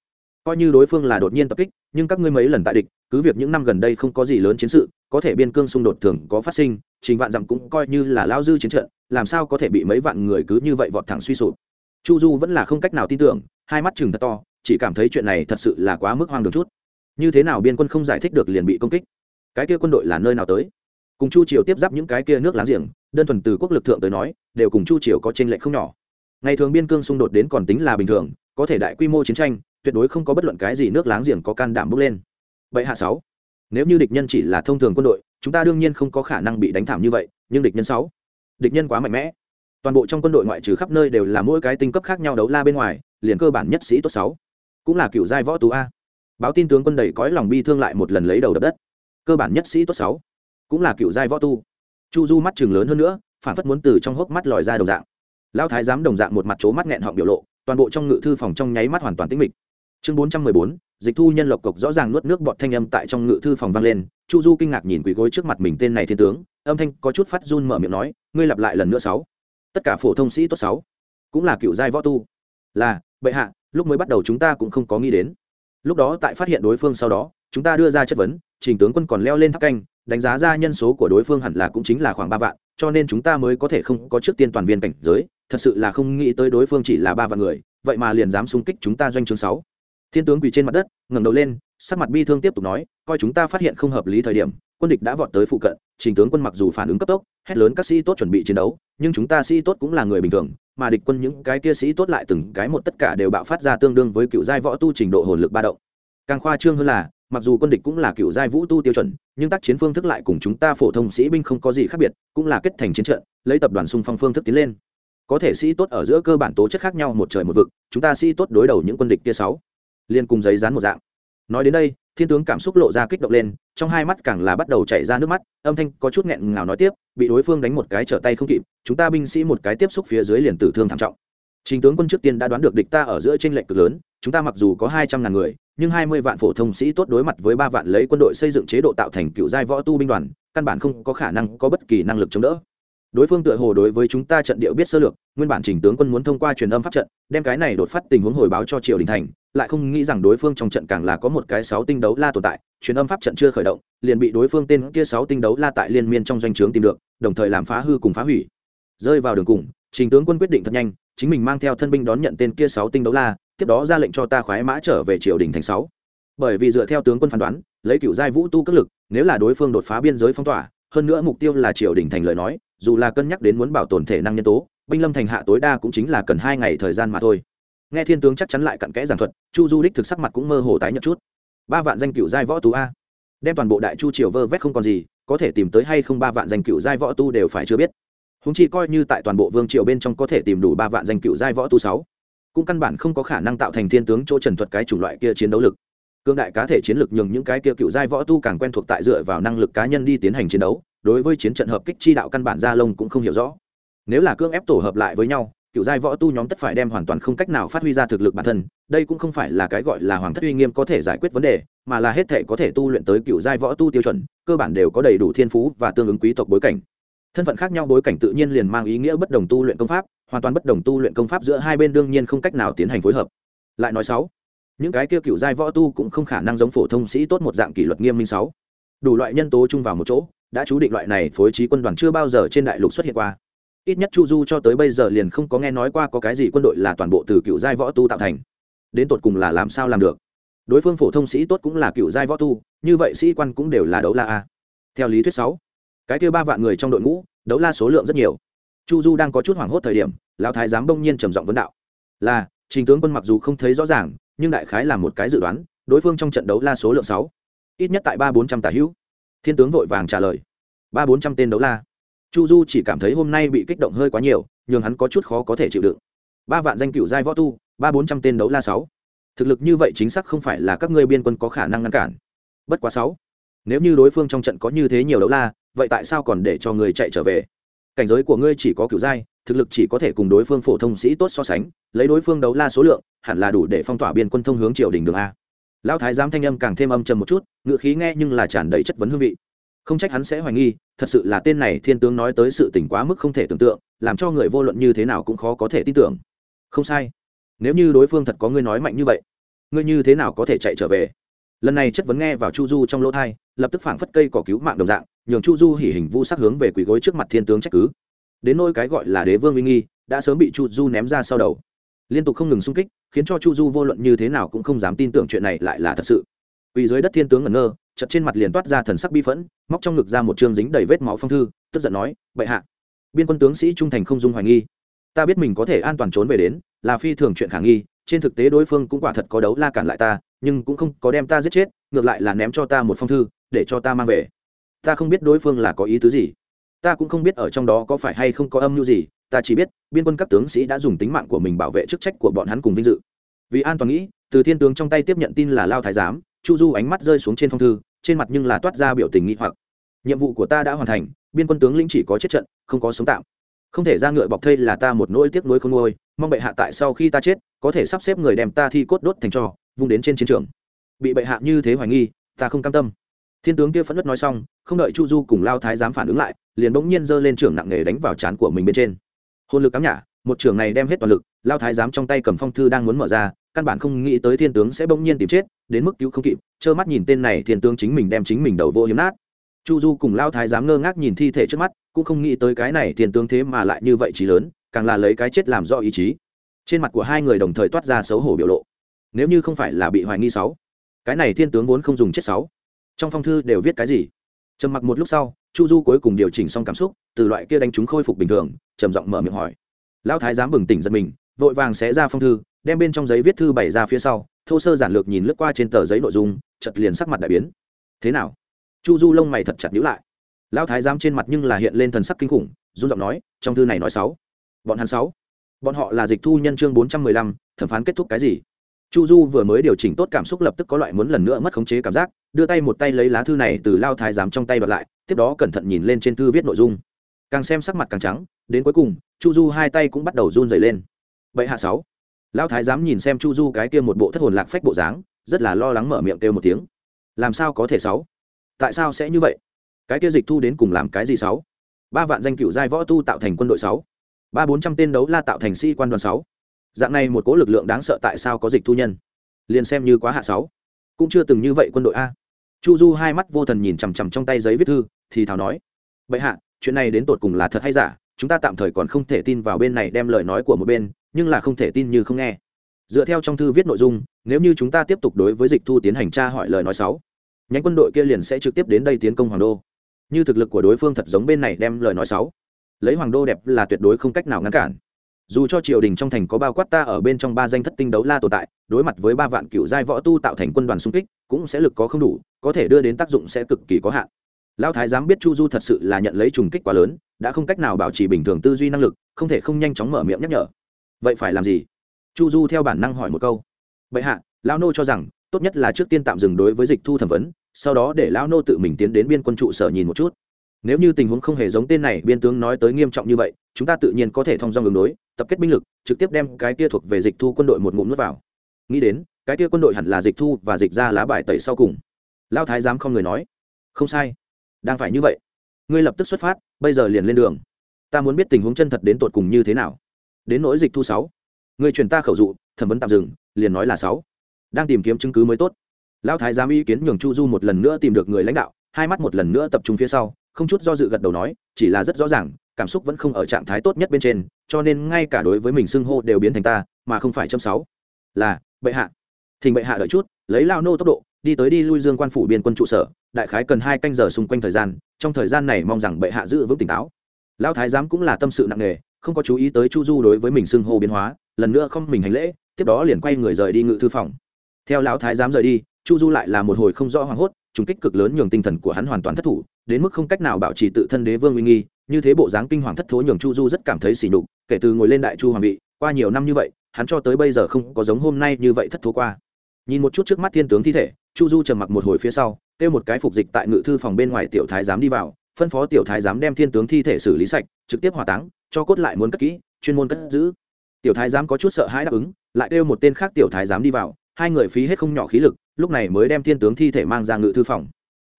Coi như đối phương là đột nhiên tập kích, nhưng các ngươi mấy lần tại địch, cứ việc những năm gần đây không có gì lớn chiến sự, có thể biên cương xung đột thường có phát sinh trình vạn dặm cũng coi như là lao dư chiến trận, làm sao có thể bị mấy vạn người cứ như vậy vọt thẳng suy sụp? Chu du vẫn là không cách nào tin tưởng, hai mắt chừng thật to, chỉ cảm thấy chuyện này thật sự là quá mức hoang đường chút. Như thế nào biên quân không giải thích được liền bị công kích? Cái kia quân đội là nơi nào tới? Cùng chu triều tiếp giáp những cái kia nước láng giềng, đơn thuần từ quốc lực thượng tới nói, đều cùng chu triều có tranh lệch không nhỏ. Ngày thường biên cương xung đột đến còn tính là bình thường, có thể đại quy mô chiến tranh, tuyệt đối không có bất luận cái gì nước láng giềng có can đảm bước lên. Vậy hạ sáu nếu như địch nhân chỉ là thông thường quân đội, chúng ta đương nhiên không có khả năng bị đánh thảm như vậy, nhưng địch nhân sáu, địch nhân quá mạnh mẽ. Toàn bộ trong quân đội ngoại trừ khắp nơi đều là mỗi cái tinh cấp khác nhau đấu la bên ngoài, liền cơ bản nhất sĩ tốt sáu, cũng là cựu giai võ tú a. Báo tin tướng quân đầy cõi lòng bi thương lại một lần lấy đầu đập đất. Cơ bản nhất sĩ tốt sáu, cũng là cựu giai võ tu. Chu du mắt chừng lớn hơn nữa, phản phất muốn từ trong hốc mắt lòi ra đồng dạng. Lao thái giám đồng dạng một mặt chỗ mắt nghẹn họng biểu lộ, toàn bộ trong ngự thư phòng trong nháy mắt hoàn toàn tĩnh mịch. Chương bốn trăm mười bốn dịch thu nhân lộc cộc rõ ràng nuốt nước bọt thanh âm tại trong ngự thư phòng vang lên, chu du kinh ngạc nhìn quỳ gối trước mặt mình tên này thiên tướng, âm thanh có chút phát run mở miệng nói, ngươi lặp lại lần nữa sáu. Tất cả phổ thông sĩ tốt sáu, cũng là cựu giai võ tu. Là, bệ hạ, lúc mới bắt đầu chúng ta cũng không có nghĩ đến. Lúc đó tại phát hiện đối phương sau đó, chúng ta đưa ra chất vấn, trình tướng quân còn leo lên tháp canh, đánh giá ra nhân số của đối phương hẳn là cũng chính là khoảng ba vạn, cho nên chúng ta mới có thể không có trước tiên toàn viên cảnh giới, thật sự là không nghĩ tới đối phương chỉ là ba vạn người, vậy mà liền dám xung kích chúng ta doanh chương sáu thiên tướng quỳ trên mặt đất, ngẩng đầu lên, sắc mặt bi thương tiếp tục nói, coi chúng ta phát hiện không hợp lý thời điểm, quân địch đã vọt tới phụ cận, trình tướng quân mặc dù phản ứng cấp tốc hét lớn các sĩ tốt chuẩn bị chiến đấu, nhưng chúng ta sĩ tốt cũng là người bình thường, mà địch quân những cái kia sĩ tốt lại từng cái một tất cả đều bạo phát ra tương đương với cựu giai võ tu trình độ hồn lực ba động. Càng khoa trương hơn là, mặc dù quân địch cũng là cựu giai vũ tu tiêu chuẩn, nhưng tác chiến phương thức lại cùng chúng ta phổ thông sĩ binh không có gì khác biệt, cũng là kết thành chiến trận, lấy tập đoàn xung phong phương thức tiến lên. Có thể sĩ tốt ở giữa cơ bản tố chất khác nhau một trời một vực, chúng ta sĩ tốt đối đầu những quân địch kia sáu liên cùng giấy dán một dạng. Nói đến đây, thiên tướng cảm xúc lộ ra kích động lên, trong hai mắt càng là bắt đầu chảy ra nước mắt, âm thanh có chút nghẹn ngào nói tiếp, bị đối phương đánh một cái trở tay không kịp, chúng ta binh sĩ một cái tiếp xúc phía dưới liền tử thương thảm trọng. Trình tướng quân trước tiên đã đoán được địch ta ở giữa trên lệnh cực lớn, chúng ta mặc dù có hai trăm ngàn người, nhưng hai mươi vạn phổ thông sĩ tốt đối mặt với ba vạn lấy quân đội xây dựng chế độ tạo thành cựu giai võ tu binh đoàn, căn bản không có khả năng có bất kỳ năng lực chống đỡ. Đối phương tựa hồ đối với chúng ta trận địa biết sơ lược, nguyên bản trình tướng quân muốn thông qua truyền âm pháp trận, đem cái này đột phát tình huống hồi báo cho triều đình thành lại không nghĩ rằng đối phương trong trận càng là có một cái sáu tinh đấu la tồn tại chuyến âm pháp trận chưa khởi động, liền bị đối phương tên kia sáu tinh đấu la tại liên miên trong doanh trướng tìm được, đồng thời làm phá hư cùng phá hủy. Rơi vào đường cùng, trình tướng quân quyết định thật nhanh, chính mình mang theo thân binh đón nhận tên kia sáu tinh đấu la, tiếp đó ra lệnh cho ta khoái mã trở về triều đình thành sáu. Bởi vì dựa theo tướng quân phán đoán, lấy cựu giai vũ tu cất lực, nếu là đối phương đột phá biên giới phong tỏa, hơn nữa mục tiêu là triều đình thành lời nói, dù là cân nhắc đến muốn bảo tồn thể năng nhân tố, binh lâm thành hạ tối đa cũng chính là cần hai ngày thời gian mà thôi nghe thiên tướng chắc chắn lại cặn kẽ giảng thuật, chu du đích thực sắc mặt cũng mơ hồ tái nhợt chút. Ba vạn danh cựu giai võ tú a. Đem toàn bộ đại chu triều vơ vét không còn gì, có thể tìm tới hay không ba vạn danh cựu giai võ tu đều phải chưa biết. Húng chi coi như tại toàn bộ vương triều bên trong có thể tìm đủ ba vạn danh cựu giai võ tu sáu, cũng căn bản không có khả năng tạo thành thiên tướng chỗ trần thuật cái chủng loại kia chiến đấu lực. Cương đại cá thể chiến lực nhường những cái kia cựu giai võ tu càng quen thuộc tại dựa vào năng lực cá nhân đi tiến hành chiến đấu, đối với chiến trận hợp kích chi đạo căn bản gia lông cũng không hiểu rõ. Nếu là cương ép tổ hợp lại với nhau cựu giai võ tu nhóm tất phải đem hoàn toàn không cách nào phát huy ra thực lực bản thân, đây cũng không phải là cái gọi là hoàng thất uy nghiêm có thể giải quyết vấn đề, mà là hết thể có thể tu luyện tới cựu giai võ tu tiêu chuẩn, cơ bản đều có đầy đủ thiên phú và tương ứng quý tộc bối cảnh. Thân phận khác nhau bối cảnh tự nhiên liền mang ý nghĩa bất đồng tu luyện công pháp, hoàn toàn bất đồng tu luyện công pháp giữa hai bên đương nhiên không cách nào tiến hành phối hợp. Lại nói sáu, những cái kia cựu giai võ tu cũng không khả năng giống phổ thông sĩ tốt một dạng kỷ luật nghiêm minh sáu. Đủ loại nhân tố chung vào một chỗ, đã chú định loại này phối trí quân đoàn chưa bao giờ trên đại lục xuất hiện qua ít nhất chu du cho tới bây giờ liền không có nghe nói qua có cái gì quân đội là toàn bộ từ cựu giai võ tu tạo thành. Đến tột cùng là làm sao làm được? Đối phương phổ thông sĩ tốt cũng là cựu giai võ tu, như vậy sĩ quan cũng đều là đấu la a. Theo lý thuyết sáu, cái kia ba vạn người trong đội ngũ, đấu la số lượng rất nhiều. Chu du đang có chút hoảng hốt thời điểm, lão thái giám bỗng nhiên trầm giọng vấn đạo. Là, trình tướng quân mặc dù không thấy rõ ràng, nhưng đại khái là một cái dự đoán, đối phương trong trận đấu la số lượng sáu. Ít nhất tại ba bốn trăm tả hữu. Thiên tướng vội vàng trả lời. Ba bốn trăm tên đấu la chu du chỉ cảm thấy hôm nay bị kích động hơi quá nhiều, nhường hắn có chút khó có thể chịu đựng. Ba vạn danh cựu giai võ tu, ba bốn trăm tên đấu la sáu. Thực lực như vậy chính xác không phải là các ngươi biên quân có khả năng ngăn cản. Bất quá sáu. Nếu như đối phương trong trận có như thế nhiều đấu la, vậy tại sao còn để cho người chạy trở về? Cảnh giới của ngươi chỉ có cựu giai, thực lực chỉ có thể cùng đối phương phổ thông sĩ tốt so sánh, lấy đối phương đấu la số lượng, hẳn là đủ để phong tỏa biên quân thông hướng triều đình đường a. Lão thái giám thanh âm càng thêm âm trầm một chút ngựa khí nghe nhưng là tràn đầy chất vấn hương vị không trách hắn sẽ hoài nghi, thật sự là tên này thiên tướng nói tới sự tỉnh quá mức không thể tưởng tượng, làm cho người vô luận như thế nào cũng khó có thể tin tưởng. Không sai. Nếu như đối phương thật có ngươi nói mạnh như vậy, ngươi như thế nào có thể chạy trở về? Lần này chất vấn nghe vào chu du trong lỗ thai lập tức phảng phất cây cỏ cứu mạng đồng dạng, nhường chu du hỉ hình vu sắc hướng về quỳ gối trước mặt thiên tướng trách cứ. Đến nôi cái gọi là đế vương uy nghi, đã sớm bị chu du ném ra sau đầu. Liên tục không ngừng xung kích, khiến cho chu du vô luận như thế nào cũng không dám tin tưởng chuyện này lại là thật sự. Quỳ dưới đất thiên tướng ngẩn ngơ chật trên mặt liền toát ra thần sắc bi phẫn, móc trong ngực ra một chương dính đầy vết máu phong thư, tức giận nói, bệ hạ, biên quân tướng sĩ trung thành không dung hoài nghi. Ta biết mình có thể an toàn trốn về đến, là phi thường chuyện khả nghi, trên thực tế đối phương cũng quả thật có đấu la cản lại ta, nhưng cũng không có đem ta giết chết, ngược lại là ném cho ta một phong thư, để cho ta mang về. Ta không biết đối phương là có ý tứ gì. Ta cũng không biết ở trong đó có phải hay không có âm mưu gì, ta chỉ biết, biên quân các tướng sĩ đã dùng tính mạng của mình bảo vệ chức trách của bọn hắn cùng vinh dự. Vì an toàn nghĩ, từ thiên tướng trong tay tiếp nhận tin là lao thái giám chu du ánh mắt rơi xuống trên phong thư, trên mặt nhưng là toát ra biểu tình nghĩ hoặc. Nhiệm vụ của ta đã hoàn thành, biên quân tướng lĩnh chỉ có chết trận, không có sống tạm. Không thể ra ngựa bọc thây là ta một nỗi tiếc nuối không nuôi mong bệ hạ tại sau khi ta chết, có thể sắp xếp người đem ta thi cốt đốt thành trò, vung đến trên chiến trường. Bị bệ hạ như thế hoài nghi, ta không cam tâm. Thiên tướng kia phẫn nứt nói xong, không đợi chu du cùng lao thái dám phản ứng lại, liền bỗng nhiên giơ lên trường nặng nề đánh vào trán của mình bên trên. Hồn lực cắm nhả, một trường này đem hết toàn lực, lao thái giám trong tay cầm phong thư đang muốn mở ra, căn bản không nghĩ tới thiên tướng sẽ bỗng nhiên tìm chết đến mức cứu không kịp, trơ mắt nhìn tên này thiên tướng chính mình đem chính mình đầu vô hiếm nát. Chu du cùng lao thái giám ngơ ngác nhìn thi thể trước mắt, cũng không nghĩ tới cái này thiên tướng thế mà lại như vậy trí lớn, càng là lấy cái chết làm do ý chí. Trên mặt của hai người đồng thời toát ra xấu hổ biểu lộ. Nếu như không phải là bị hoài nghi sáu, cái này thiên tướng vốn không dùng chết sáu. Trong phong thư đều viết cái gì? Trầm mặc một lúc sau, chu du cuối cùng điều chỉnh xong cảm xúc, từ loại kia đánh chúng khôi phục bình thường, trầm giọng mở miệng hỏi. Lão thái giám bừng tỉnh giật mình, vội vàng xé ra phong thư, đem bên trong giấy viết thư bày ra phía sau thô sơ giản lược nhìn lướt qua trên tờ giấy nội dung chật liền sắc mặt đại biến. Thế nào? Chu du lông mày thật chặt nhữ lại. Lão thái giám trên mặt nhưng là hiện lên thần sắc kinh khủng, run giọng nói, trong thư này nói sáu. Bọn hắn sáu? Bọn họ là dịch thu nhân chương bốn trăm mười lăm, thẩm phán kết thúc cái gì? Chu du vừa mới điều chỉnh tốt cảm xúc lập tức có loại muốn lần nữa mất khống chế cảm giác, đưa tay một tay lấy lá thư này từ lao thái giám trong tay bật lại, tiếp đó cẩn thận nhìn lên trên thư viết nội dung. Càng xem sắc mặt càng trắng, đến cuối cùng, chu du hai tay cũng bắt đầu run dày lên. Vậy hạ sáu lao thái giám nhìn xem chu du cái kia một bộ thất hồn lạc phách bộ dáng, rất là lo lắng mở miệng kêu một tiếng. Làm sao có thể sáu? Tại sao sẽ như vậy? Cái kia dịch thu đến cùng làm cái gì sáu? Ba vạn danh cựu giai võ tu tạo thành quân đội sáu. Ba bốn trăm tên đấu la tạo thành sĩ quan đoàn sáu. Dạng này một cố lực lượng đáng sợ tại sao có dịch thu nhân? Liền xem như quá hạ sáu. Cũng chưa từng như vậy quân đội a. Chu du hai mắt vô thần nhìn chằm chằm trong tay giấy viết thư, thì thảo nói. Vậy hạ, chuyện này đến tột cùng là thật hay giả? Chúng ta tạm thời còn không thể tin vào bên này đem lời nói của một bên nhưng là không thể tin như không nghe. Dựa theo trong thư viết nội dung, nếu như chúng ta tiếp tục đối với dịch thu tiến hành tra hỏi lời nói sáu nhánh quân đội kia liền sẽ trực tiếp đến đây tiến công hoàng đô. Như thực lực của đối phương thật giống bên này đem lời nói sáu lấy hoàng đô đẹp là tuyệt đối không cách nào ngăn cản. Dù cho triều đình trong thành có bao quát ta ở bên trong ba danh thất tinh đấu la tồn tại, đối mặt với ba vạn cựu giai võ tu tạo thành quân đoàn xung kích, cũng sẽ lực có không đủ, có thể đưa đến tác dụng sẽ cực kỳ có hạn. Lão thái giám biết chu du thật sự là nhận lấy trùng kích quá lớn, đã không cách nào bảo trì bình thường tư duy năng lực, không thể không nhanh chóng mở miệng nhắc nhở vậy phải làm gì? Chu du theo bản năng hỏi một câu. Bệ hạ, lão nô cho rằng, tốt nhất là trước tiên tạm dừng đối với dịch thu thẩm vấn, sau đó để lão nô tự mình tiến đến biên quân trụ sở nhìn một chút. Nếu như tình huống không hề giống tên này, biên tướng nói tới nghiêm trọng như vậy, chúng ta tự nhiên có thể thông dong ứng đối, tập kết binh lực, trực tiếp đem cái kia thuộc về dịch thu quân đội một ngụm nước vào. Nghĩ đến, cái kia quân đội hẳn là dịch thu và dịch ra lá bài tẩy sau cùng. Lao thái giám không người nói. Không sai. Đang phải như vậy. Ngươi lập tức xuất phát, bây giờ liền lên đường. Ta muốn biết tình huống chân thật đến tột cùng như thế nào đến nỗi dịch thu sáu. Người truyền ta khẩu dụ, thẩm vấn tạm dừng, liền nói là sáu. Đang tìm kiếm chứng cứ mới tốt. Lão thái giám ý kiến nhường chu du một lần nữa tìm được người lãnh đạo, hai mắt một lần nữa tập trung phía sau, không chút do dự gật đầu nói, chỉ là rất rõ ràng, cảm xúc vẫn không ở trạng thái tốt nhất bên trên, cho nên ngay cả đối với mình xưng hô đều biến thành ta, mà không phải châm sáu. Là, bệ hạ. Thỉnh bệ hạ đợi chút, lấy lao nô tốc độ, đi tới đi lui dương quan phủ biên quân trụ sở, đại khái cần hai canh giờ xung quanh thời gian, trong thời gian này mong rằng bệ hạ giữ vững tỉnh táo. Lão thái giám cũng là tâm sự nặng nề không có chú ý tới chu du đối với mình xưng hô biến hóa, lần nữa không mình hành lễ, tiếp đó liền quay người rời đi ngự thư phòng. Theo lão thái giám rời đi, chu du lại là một hồi không rõ hoảng hốt, trùng kích cực lớn nhường tinh thần của hắn hoàn toàn thất thủ, đến mức không cách nào bảo trì tự thân đế vương uy nghi, như thế bộ dáng kinh hoàng thất thố nhường chu du rất cảm thấy sỉ nhục, kể từ ngồi lên đại chu hoàng vị, qua nhiều năm như vậy, hắn cho tới bây giờ không có giống hôm nay như vậy thất thố qua. Nhìn một chút trước mắt thiên tướng thi thể, chu du trầm mặc một hồi phía sau, kêu một cái phục dịch tại ngự thư phòng bên ngoài tiểu thái giám đi vào, phân phó tiểu thái giám đem thiên tướng thi thể xử lý sạch, trực tiếp hỏa táng cho cốt lại muốn cất kỹ, chuyên môn cất giữ. Tiểu thái giám có chút sợ hãi đáp ứng, lại kêu một tên khác tiểu thái giám đi vào, hai người phí hết không nhỏ khí lực, lúc này mới đem thiên tướng thi thể mang ra ngự thư phòng.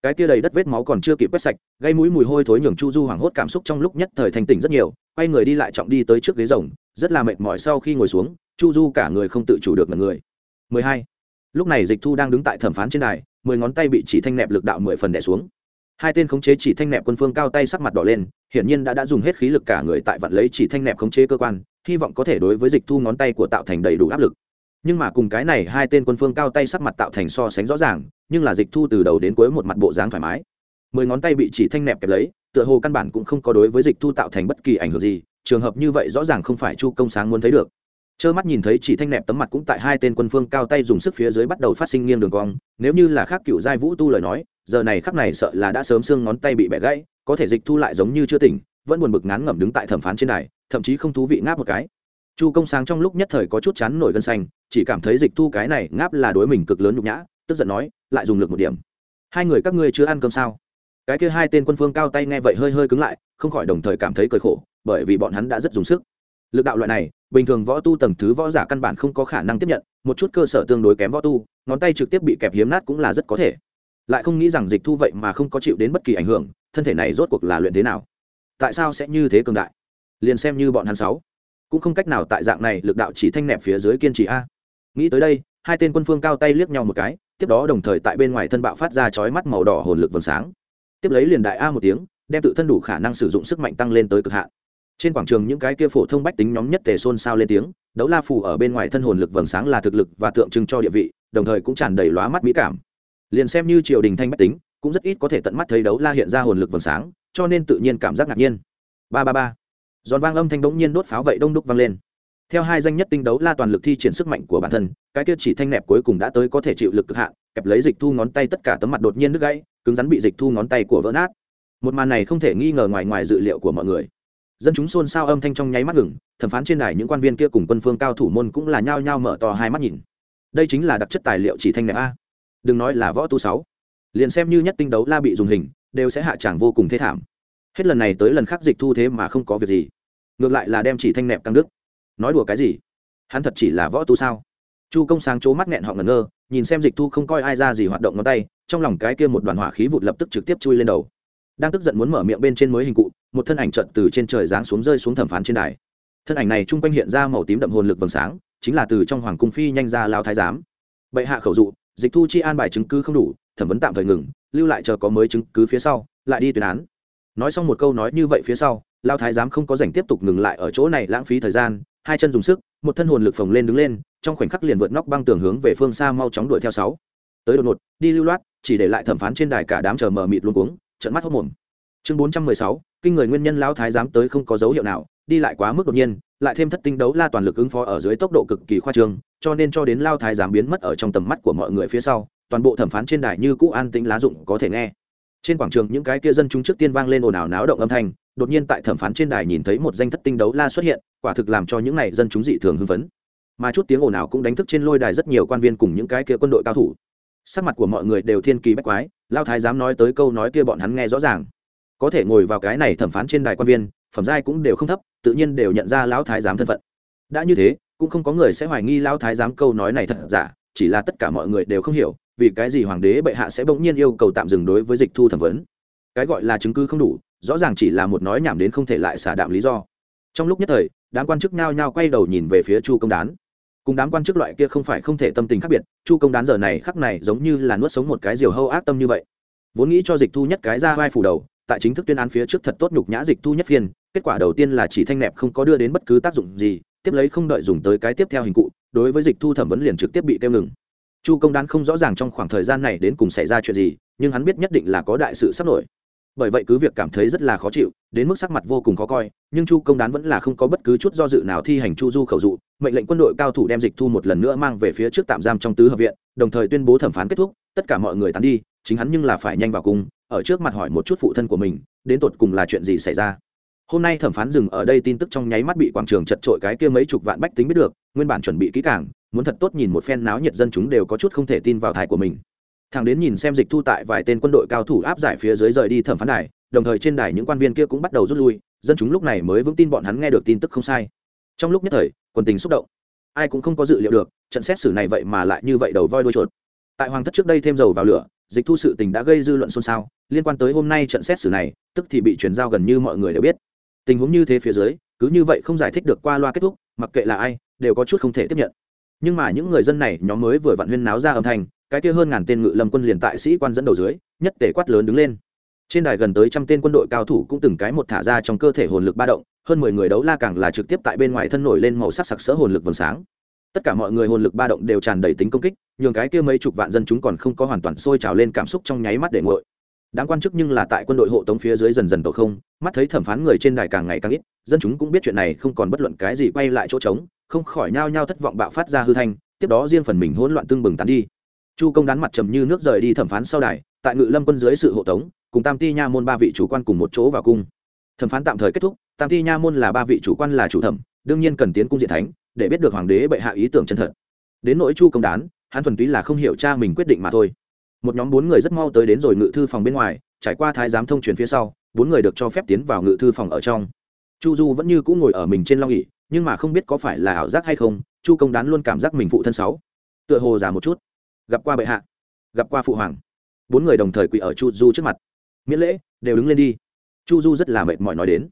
Cái kia đầy đất vết máu còn chưa kịp quét sạch, gây mũi mùi hôi thối nhường chu du hoảng hốt cảm xúc trong lúc nhất thời thành tỉnh rất nhiều, quay người đi lại trọng đi tới trước ghế rồng, rất là mệt mỏi sau khi ngồi xuống, chu du cả người không tự chủ được mật người. 12. lúc này dịch thu đang đứng tại thẩm phán trên đài, mười ngón tay bị chỉ thanh nẹp lực đạo mười phần đẻ xuống hai tên khống chế chỉ thanh nẹp quân phương cao tay sắc mặt đỏ lên, hiển nhiên đã đã dùng hết khí lực cả người tại vặn lấy chỉ thanh nẹp khống chế cơ quan, hy vọng có thể đối với dịch thu ngón tay của tạo thành đầy đủ áp lực. Nhưng mà cùng cái này hai tên quân phương cao tay sắc mặt tạo thành so sánh rõ ràng, nhưng là dịch thu từ đầu đến cuối một mặt bộ dáng thoải mái. Mười ngón tay bị chỉ thanh nẹp kẹp lấy, tựa hồ căn bản cũng không có đối với dịch thu tạo thành bất kỳ ảnh hưởng gì, trường hợp như vậy rõ ràng không phải chu công sáng muốn thấy được trơ mắt nhìn thấy chỉ thanh nẹp tấm mặt cũng tại hai tên quân phương cao tay dùng sức phía dưới bắt đầu phát sinh nghiêng đường cong, nếu như là khác cựu giai vũ tu lời nói, giờ này khắc này sợ là đã sớm xương ngón tay bị bẻ gãy, có thể dịch thu lại giống như chưa tỉnh, vẫn buồn bực ngán ngẩm đứng tại thẩm phán trên đài, thậm chí không thú vị ngáp một cái. Chu công sáng trong lúc nhất thời có chút chán nổi gân xanh, chỉ cảm thấy dịch thu cái này ngáp là đối mình cực lớn nhục nhã, tức giận nói, lại dùng lực một điểm. Hai người các ngươi chưa ăn cơm sao? Cái kia hai tên quân phương cao tay nghe vậy hơi hơi cứng lại, không khỏi đồng thời cảm thấy cười khổ, bởi vì bọn hắn đã rất dùng sức. Lực đạo loại này bình thường võ tu tầng thứ võ giả căn bản không có khả năng tiếp nhận, một chút cơ sở tương đối kém võ tu, ngón tay trực tiếp bị kẹp hiếm nát cũng là rất có thể. Lại không nghĩ rằng dịch thu vậy mà không có chịu đến bất kỳ ảnh hưởng, thân thể này rốt cuộc là luyện thế nào? Tại sao sẽ như thế cường đại? Liền xem như bọn hắn sáu, cũng không cách nào tại dạng này lực đạo chỉ thanh nẹp phía dưới kiên trì a. Nghĩ tới đây, hai tên quân phương cao tay liếc nhau một cái, tiếp đó đồng thời tại bên ngoài thân bạo phát ra chói mắt màu đỏ hồn lực vầng sáng. Tiếp lấy liền đại a một tiếng, đem tự thân đủ khả năng sử dụng sức mạnh tăng lên tới cực hạn trên quảng trường những cái kia phổ thông bách tính nhóm nhất tề xôn xao lên tiếng, đấu la phù ở bên ngoài thân hồn lực vầng sáng là thực lực và tượng trưng cho địa vị, đồng thời cũng tràn đầy lóa mắt mỹ cảm. Liền xem như triều đình thanh bách tính, cũng rất ít có thể tận mắt thấy đấu la hiện ra hồn lực vầng sáng, cho nên tự nhiên cảm giác ngạc nhiên. Ba ba ba. Giòn vang âm thanh đống nhiên đốt pháo vậy đông đúc vang lên. Theo hai danh nhất tinh đấu la toàn lực thi triển sức mạnh của bản thân, cái kia chỉ thanh nẹp cuối cùng đã tới có thể chịu lực cực hạn, kẹp lấy dịch thu ngón tay tất cả tấm mặt đột nhiên đứt gãy, cứng rắn bị dịch thu ngón tay của vỡ nát. Một màn này không thể nghi ngờ ngoài ngoài dự liệu của mọi người dân chúng xôn xao âm thanh trong nháy mắt ngừng, thẩm phán trên đài những quan viên kia cùng quân phương cao thủ môn cũng là nhao nhao mở to hai mắt nhìn. Đây chính là đặc chất tài liệu chỉ thanh nẹp a. Đừng nói là võ tu sáu. Liền xem như nhất tinh đấu la bị dùng hình, đều sẽ hạ tràng vô cùng thế thảm. Hết lần này tới lần khác dịch thu thế mà không có việc gì. Ngược lại là đem chỉ thanh nẹp căng đức nói đùa cái gì? Hắn thật chỉ là võ tu sao? Chu công sáng c mắt nghẹn họ ngẩn ngơ, nhìn xem dịch thu không coi ai ra gì hoạt động ngón tay, trong lòng cái kia một đoàn hỏa khí vụt lập tức trực tiếp chui lên đầu đang tức giận muốn mở miệng bên trên mới hình cụ, một thân ảnh trận từ trên trời giáng xuống rơi xuống thẩm phán trên đài. Thân ảnh này chung quanh hiện ra màu tím đậm hồn lực vầng sáng, chính là từ trong hoàng cung phi nhanh ra lao thái giám. Bệ hạ khẩu dụ, dịch thu chi an bài chứng cứ không đủ, thẩm vấn tạm thời ngừng, lưu lại chờ có mới chứng cứ phía sau, lại đi tuyên án. Nói xong một câu nói như vậy phía sau, lao thái giám không có dành tiếp tục ngừng lại ở chỗ này lãng phí thời gian, hai chân dùng sức, một thân hồn lực phồng lên đứng lên, trong khoảnh khắc liền vượt nóc băng tường hướng về phương xa mau chóng đuổi theo sáu. Tới đột ngột, đi lưu loát, chỉ để lại thẩm phán trên đài cả đám chờ mờ mịt luôn cuống trận mắt hốc mồm. Chương bốn trăm mười sáu, kinh người nguyên nhân lao thái giám tới không có dấu hiệu nào, đi lại quá mức đột nhiên, lại thêm thất tinh đấu la toàn lực ứng phó ở dưới tốc độ cực kỳ khoa trương, cho nên cho đến lao thái giám biến mất ở trong tầm mắt của mọi người phía sau, toàn bộ thẩm phán trên đài như cũ an tĩnh lá dụng có thể nghe. Trên quảng trường những cái kia dân chúng trước tiên vang lên ồn ào náo động âm thanh, đột nhiên tại thẩm phán trên đài nhìn thấy một danh thất tinh đấu la xuất hiện, quả thực làm cho những này dân chúng dị thường hưng phấn. Mà chút tiếng ồn ào cũng đánh thức trên lôi đài rất nhiều quan viên cùng những cái kia quân đội cao thủ sắc mặt của mọi người đều thiên kỳ bách quái, lao thái dám nói tới câu nói kia bọn hắn nghe rõ ràng. Có thể ngồi vào cái này thẩm phán trên đài quan viên, phẩm giai cũng đều không thấp, tự nhiên đều nhận ra lão thái giám thân phận. Đã như thế, cũng không có người sẽ hoài nghi lão thái giám câu nói này thật giả, chỉ là tất cả mọi người đều không hiểu, vì cái gì hoàng đế bệ hạ sẽ bỗng nhiên yêu cầu tạm dừng đối với dịch thu thẩm vấn. Cái gọi là chứng cứ không đủ, rõ ràng chỉ là một nói nhảm đến không thể lại xả đạm lý do. Trong lúc nhất thời, đám quan chức nao nhao quay đầu nhìn về phía chu công đán cùng đám quan chức loại kia không phải không thể tâm tình khác biệt, chu công đán giờ này khắc này giống như là nuốt sống một cái diều hâu ác tâm như vậy. Vốn nghĩ cho dịch thu nhất cái ra vai phủ đầu, tại chính thức tuyên án phía trước thật tốt nhục nhã dịch thu nhất phiên kết quả đầu tiên là chỉ thanh nẹp không có đưa đến bất cứ tác dụng gì, tiếp lấy không đợi dùng tới cái tiếp theo hình cụ, đối với dịch thu thẩm vấn liền trực tiếp bị kêu ngừng. Chu công đán không rõ ràng trong khoảng thời gian này đến cùng xảy ra chuyện gì, nhưng hắn biết nhất định là có đại sự sắp nổi bởi vậy cứ việc cảm thấy rất là khó chịu, đến mức sắc mặt vô cùng khó coi, nhưng chu công đán vẫn là không có bất cứ chút do dự nào thi hành chu du khẩu dụ, mệnh lệnh quân đội cao thủ đem dịch thu một lần nữa mang về phía trước tạm giam trong tứ hợp viện, đồng thời tuyên bố thẩm phán kết thúc, tất cả mọi người tán đi, chính hắn nhưng là phải nhanh vào cung ở trước mặt hỏi một chút phụ thân của mình, đến tột cùng là chuyện gì xảy ra. Hôm nay thẩm phán dừng ở đây tin tức trong nháy mắt bị quảng trường chật trội cái kia mấy chục vạn bách tính biết được, nguyên bản chuẩn bị kỹ càng, muốn thật tốt nhìn một phen náo nhiệt dân chúng đều có chút không thể tin vào thải của mình thằng đến nhìn xem dịch thu tại vài tên quân đội cao thủ áp giải phía dưới rời đi thẩm phán đài, đồng thời trên đài những quan viên kia cũng bắt đầu rút lui, dân chúng lúc này mới vững tin bọn hắn nghe được tin tức không sai. Trong lúc nhất thời quần tình xúc động. Ai cũng không có dự liệu được, trận xét xử này vậy mà lại như vậy đầu voi đuôi chuột. Tại hoàng thất trước đây thêm dầu vào lửa, dịch thu sự tình đã gây dư luận xôn xao, liên quan tới hôm nay trận xét xử này, tức thì bị chuyển giao gần như mọi người đều biết. Tình huống như thế phía dưới, cứ như vậy không giải thích được qua loa kết thúc, mặc kệ là ai, đều có chút không thể tiếp nhận. Nhưng mà những người dân này, nhóm mới vừa vặn huyên náo ra âm thanh cái kia hơn ngàn tên ngự lâm quân liền tại sĩ quan dẫn đầu dưới, nhất tể quát lớn đứng lên. Trên đài gần tới trăm tên quân đội cao thủ cũng từng cái một thả ra trong cơ thể hồn lực ba động, hơn mười người đấu la càng là trực tiếp tại bên ngoài thân nổi lên màu sắc sặc sỡ hồn lực vầng sáng. Tất cả mọi người hồn lực ba động đều tràn đầy tính công kích, nhường cái kia mấy chục vạn dân chúng còn không có hoàn toàn sôi trào lên cảm xúc trong nháy mắt để nguội. Đáng quan chức nhưng là tại quân đội hộ tống phía dưới dần dần tổ không, mắt thấy thẩm phán người trên đài càng ngày càng ít, dân chúng cũng biết chuyện này không còn bất luận cái gì quay lại chỗ trống, không khỏi nhao nhao thất vọng bạo phát ra hư thanh, tiếp đó riêng phần mình hỗn loạn tương bừng tán đi chu công đán mặt trầm như nước rời đi thẩm phán sau đài, tại ngự lâm quân dưới sự hộ tống, cùng tam ti nha môn ba vị chủ quan cùng một chỗ vào cung. Thẩm phán tạm thời kết thúc, tam ti nha môn là ba vị chủ quan là chủ thẩm, đương nhiên cần tiến cung diện thánh, để biết được hoàng đế bệ hạ ý tưởng chân thật. Đến nỗi chu công đán, hắn thuần túy là không hiểu cha mình quyết định mà thôi. Một nhóm bốn người rất mau tới đến rồi ngự thư phòng bên ngoài, trải qua thái giám thông truyền phía sau, bốn người được cho phép tiến vào ngự thư phòng ở trong. Chu du vẫn như cũng ngồi ở mình trên long ỉ nhưng mà không biết có phải là ảo giác hay không, chu công đán luôn cảm giác mình phụ thân sáu tựa hồ già một chút gặp qua bệ hạ, gặp qua phụ hoàng. Bốn người đồng thời quỳ ở chu du trước mặt. Miễn lễ, đều đứng lên đi. Chu du rất là mệt mỏi nói đến.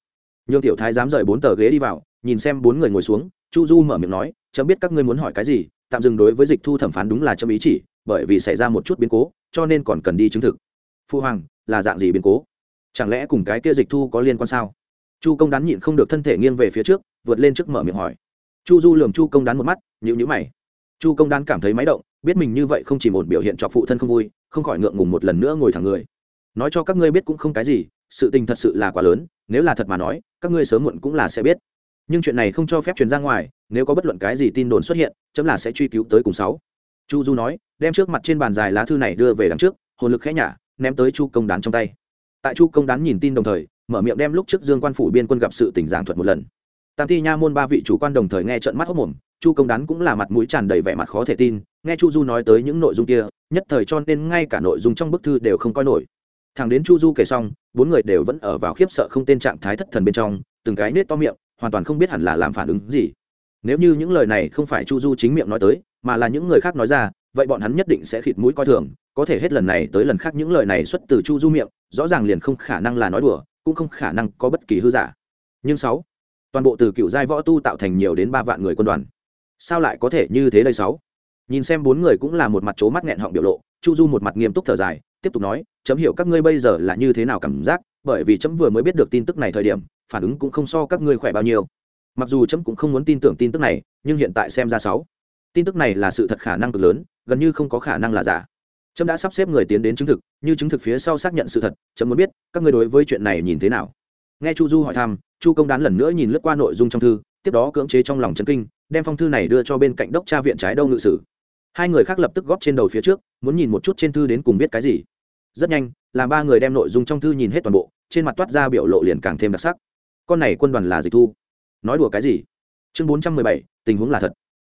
Nhường tiểu thái dám rời bốn tờ ghế đi vào, nhìn xem bốn người ngồi xuống, chu du mở miệng nói, chấm biết các ngươi muốn hỏi cái gì, tạm dừng đối với dịch thu thẩm phán đúng là chấm ý chỉ, bởi vì xảy ra một chút biến cố, cho nên còn cần đi chứng thực. Phu hoàng, là dạng gì biến cố? Chẳng lẽ cùng cái kia dịch thu có liên quan sao? Chu công đán nhịn không được thân thể nghiêng về phía trước, vượt lên trước mở miệng hỏi. Chu du lường chu công đán một mắt nhữ nhữ mày. Chu công đán cảm thấy máy động biết mình như vậy không chỉ một biểu hiện cho phụ thân không vui, không khỏi ngượng ngùng một lần nữa ngồi thẳng người. Nói cho các ngươi biết cũng không cái gì, sự tình thật sự là quá lớn, nếu là thật mà nói, các ngươi sớm muộn cũng là sẽ biết. Nhưng chuyện này không cho phép truyền ra ngoài, nếu có bất luận cái gì tin đồn xuất hiện, chấm là sẽ truy cứu tới cùng sáu. Chu du nói, đem trước mặt trên bàn dài lá thư này đưa về đằng trước, hồn lực khẽ nhả, ném tới chu công đán trong tay. Tại chu công đán nhìn tin đồng thời, mở miệng đem lúc trước dương quan phủ biên quân gặp sự tình giảng thuật một lần tam thi nha môn ba vị chủ quan đồng thời nghe trận mắt hốc mồm, chu công đán cũng là mặt mũi tràn đầy vẻ mặt khó thể tin, nghe chu du nói tới những nội dung kia, nhất thời cho nên ngay cả nội dung trong bức thư đều không coi nổi. Thằng đến chu du kể xong, bốn người đều vẫn ở vào khiếp sợ không tên trạng thái thất thần bên trong, từng cái nết to miệng, hoàn toàn không biết hẳn là làm phản ứng gì. Nếu như những lời này không phải chu du chính miệng nói tới, mà là những người khác nói ra, vậy bọn hắn nhất định sẽ khịt mũi coi thường, có thể hết lần này tới lần khác những lời này xuất từ chu du miệng, rõ ràng liền không khả năng là nói đùa, cũng không khả năng có bất kỳ hư giả. Nhưng sáu toàn bộ từ cựu giai võ tu tạo thành nhiều đến ba vạn người quân đoàn. Sao lại có thể như thế đây sáu? Nhìn xem bốn người cũng là một mặt trố mắt nghẹn họng biểu lộ, chu du một mặt nghiêm túc thở dài, tiếp tục nói, chấm hiểu các ngươi bây giờ là như thế nào cảm giác, bởi vì chấm vừa mới biết được tin tức này thời điểm, phản ứng cũng không so các ngươi khỏe bao nhiêu. Mặc dù chấm cũng không muốn tin tưởng tin tức này, nhưng hiện tại xem ra sáu, tin tức này là sự thật khả năng cực lớn, gần như không có khả năng là giả. Trâm đã sắp xếp người tiến đến chứng thực, như chứng thực phía sau xác nhận sự thật trâm muốn biết, các người đối với chuyện này nhìn thế nào? Nghe chu du hỏi thăm, chu công đán lần nữa nhìn lướt qua nội dung trong thư, tiếp đó cưỡng chế trong lòng chấn kinh, đem phong thư này đưa cho bên cạnh đốc tra viện trái đâu ngự sử. Hai người khác lập tức góp trên đầu phía trước, muốn nhìn một chút trên thư đến cùng viết cái gì. Rất nhanh là ba người đem nội dung trong thư nhìn hết toàn bộ, trên mặt toát ra biểu lộ liền càng thêm đặc sắc. Con này quân đoàn là dịch thu. Nói đùa cái gì? Chương bốn trăm mười bảy, tình huống là thật.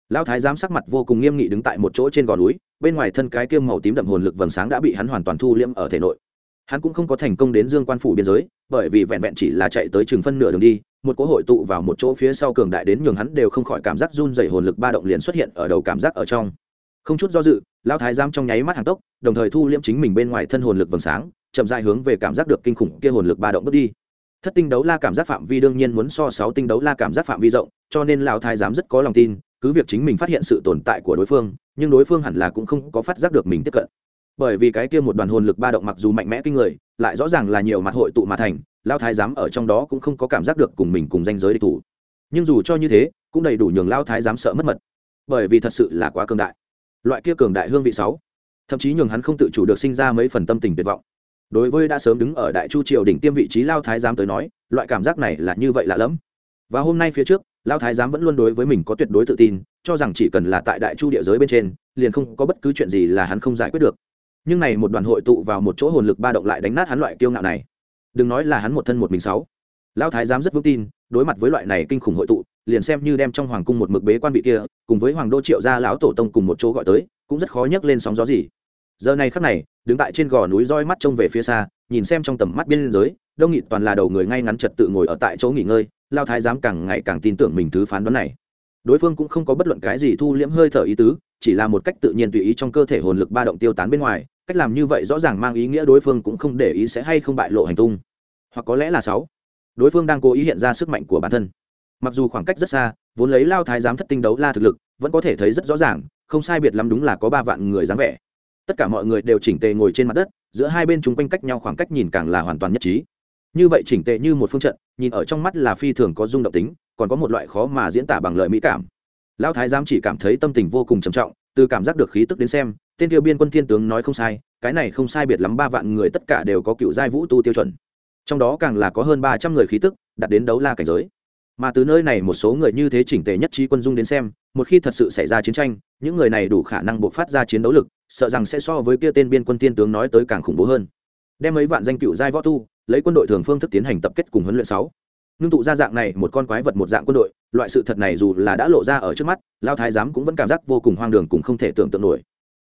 Lão thái giám sắc mặt vô cùng nghiêm nghị đứng tại một chỗ trên gò núi, bên ngoài thân cái kiêm màu tím đậm hồn lực vầng sáng đã bị hắn hoàn toàn thu liễm ở thể nội. Hắn cũng không có thành công đến dương quan phủ biên giới bởi vì vẹn vẹn chỉ là chạy tới chừng phân nửa đường đi, một cỗ hội tụ vào một chỗ phía sau cường đại đến nhường hắn đều không khỏi cảm giác run dày hồn lực ba động liền xuất hiện ở đầu cảm giác ở trong. Không chút do dự, lão thái giám trong nháy mắt hàng tốc, đồng thời thu liễm chính mình bên ngoài thân hồn lực vầng sáng, chậm dại hướng về cảm giác được kinh khủng kia hồn lực ba động bước đi. Thất tinh đấu la cảm giác phạm vi đương nhiên muốn so sáu tinh đấu la cảm giác phạm vi rộng, cho nên lão thái giám rất có lòng tin, cứ việc chính mình phát hiện sự tồn tại của đối phương, nhưng đối phương hẳn là cũng không có phát giác được mình tiếp cận. Bởi vì cái kia một đoàn hồn lực ba động mặc dù mạnh mẽ kinh người lại rõ ràng là nhiều mặt hội tụ mà thành lao thái giám ở trong đó cũng không có cảm giác được cùng mình cùng danh giới địch thủ. Nhưng dù cho như thế, cũng đầy đủ nhường lao thái giám sợ mất mật. Bởi vì thật sự là quá cường đại. Loại kia cường đại hương vị sáu. Thậm chí nhường hắn không tự chủ được sinh ra mấy phần tâm tình tuyệt vọng. Đối với đã sớm đứng ở đại chu triều đỉnh tiêm vị trí lao thái giám tới nói, loại cảm giác này là như vậy lạ lẫm. Và hôm nay phía trước lao thái giám vẫn luôn đối với mình có tuyệt đối tự tin, cho rằng chỉ cần là tại đại chu địa giới bên trên, liền không có bất cứ chuyện gì là hắn không giải quyết được nhưng này một đoàn hội tụ vào một chỗ hồn lực ba động lại đánh nát hắn loại kiêu ngạo này. Đừng nói là hắn một thân một mình sáu. Lao thái giám rất vững tin, đối mặt với loại này kinh khủng hội tụ, liền xem như đem trong hoàng cung một mực bế quan vị kia, cùng với hoàng đô triệu gia lão tổ tông cùng một chỗ gọi tới, cũng rất khó nhấc lên sóng gió gì. Giờ này khắc này, đứng tại trên gò núi roi mắt trông về phía xa, nhìn xem trong tầm mắt biên giới, đông nghịt toàn là đầu người ngay ngắn trật tự ngồi ở tại chỗ nghỉ ngơi lao thái giám càng ngày càng tin tưởng mình thứ phán đoán này đối phương cũng không có bất luận cái gì thu liễm hơi thở ý tứ, chỉ là một cách tự nhiên tùy ý trong cơ thể hồn lực ba động tiêu tán bên ngoài, cách làm như vậy rõ ràng mang ý nghĩa đối phương cũng không để ý sẽ hay không bại lộ hành tung. Hoặc có lẽ là sáu. Đối phương đang cố ý hiện ra sức mạnh của bản thân. Mặc dù khoảng cách rất xa, vốn lấy lao thái giám thất tinh đấu la thực lực, vẫn có thể thấy rất rõ ràng, không sai biệt lắm đúng là có ba vạn người dáng vẻ. Tất cả mọi người đều chỉnh tề ngồi trên mặt đất, giữa hai bên chúng quanh cách nhau khoảng cách nhìn càng là hoàn toàn nhất trí. Như vậy chỉnh tề như một phương trận, nhìn ở trong mắt là phi thường có dung động tính còn có một loại khó mà diễn tả bằng lời mỹ cảm. Lão thái giám chỉ cảm thấy tâm tình vô cùng trầm trọng, từ cảm giác được khí tức đến xem, tên tiêu biên quân thiên tướng nói không sai, cái này không sai biệt lắm ba vạn người tất cả đều có cựu giai vũ tu tiêu chuẩn. Trong đó càng là có hơn ba trăm người khí tức, đạt đến đấu la cảnh giới. Mà từ nơi này một số người như thế chỉnh tề nhất trí quân dung đến xem, một khi thật sự xảy ra chiến tranh, những người này đủ khả năng buộc phát ra chiến đấu lực, sợ rằng sẽ so với kia tên biên quân thiên tướng nói tới càng khủng bố hơn. Đem mấy vạn danh cựu giai võ tu, lấy quân đội thường phương thức tiến hành tập kết cùng huấn luyện sáu ngưng tụ ra dạng này một con quái vật một dạng quân đội, loại sự thật này dù là đã lộ ra ở trước mắt lao thái giám cũng vẫn cảm giác vô cùng hoang đường cùng không thể tưởng tượng nổi.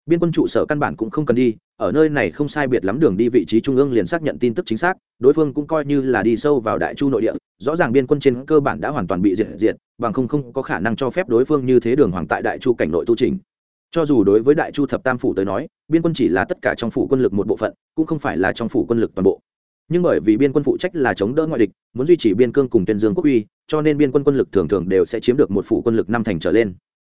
Biên quân trụ sở căn bản cũng không cần đi, ở nơi này không sai biệt lắm đường đi vị trí trung ương liền xác nhận tin tức chính xác, đối phương cũng coi như là đi sâu vào đại chu nội địa, rõ ràng biên quân trên cơ bản đã hoàn toàn bị diệt diệt, bằng không không có khả năng cho phép đối phương như thế đường hoàng tại đại chu cảnh nội tu trình. Cho dù đối với đại chu thập tam phủ tới nói, biên quân chỉ là tất cả trong phủ quân lực một bộ phận, cũng không phải là trong phủ quân lực toàn bộ nhưng bởi vì biên quân phụ trách là chống đỡ ngoại địch, muốn duy trì biên cương cùng tuyên dương quốc uy, cho nên biên quân quân lực thường thường đều sẽ chiếm được một phủ quân lực năm thành trở lên.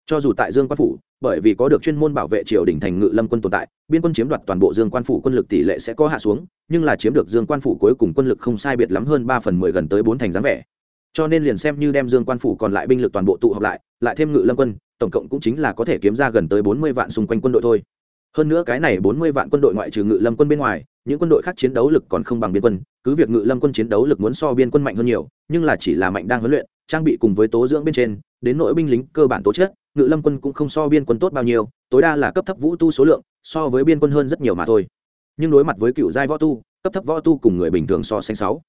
Cho dù tại dương quan phủ, bởi vì có được chuyên môn bảo vệ triều đình thành ngự lâm quân tồn tại, biên quân chiếm đoạt toàn bộ dương quan phủ quân lực tỷ lệ sẽ có hạ xuống, nhưng là chiếm được dương quan phủ cuối cùng quân lực không sai biệt lắm hơn ba phần mười gần tới bốn thành dáng vẻ. Cho nên liền xem như đem dương quan phủ còn lại binh lực toàn bộ tụ họp lại lại thêm ngự lâm quân, tổng cộng cũng chính là có thể kiếm ra gần tới bốn mươi vạn xung quanh quân đội thôi. Hơn nữa cái này bốn mươi vạn quân đội ngoại trừ ngự lâm quân bên ngoài những quân đội khác chiến đấu lực còn không bằng biên quân, cứ việc ngự lâm quân chiến đấu lực muốn so biên quân mạnh hơn nhiều, nhưng là chỉ là mạnh đang huấn luyện, trang bị cùng với tố dưỡng bên trên, đến nội binh lính cơ bản tố chất, ngự lâm quân cũng không so biên quân tốt bao nhiêu, tối đa là cấp thấp vũ tu số lượng, so với biên quân hơn rất nhiều mà thôi. Nhưng đối mặt với cựu giai võ tu, cấp thấp võ tu cùng người bình thường so sánh sáu,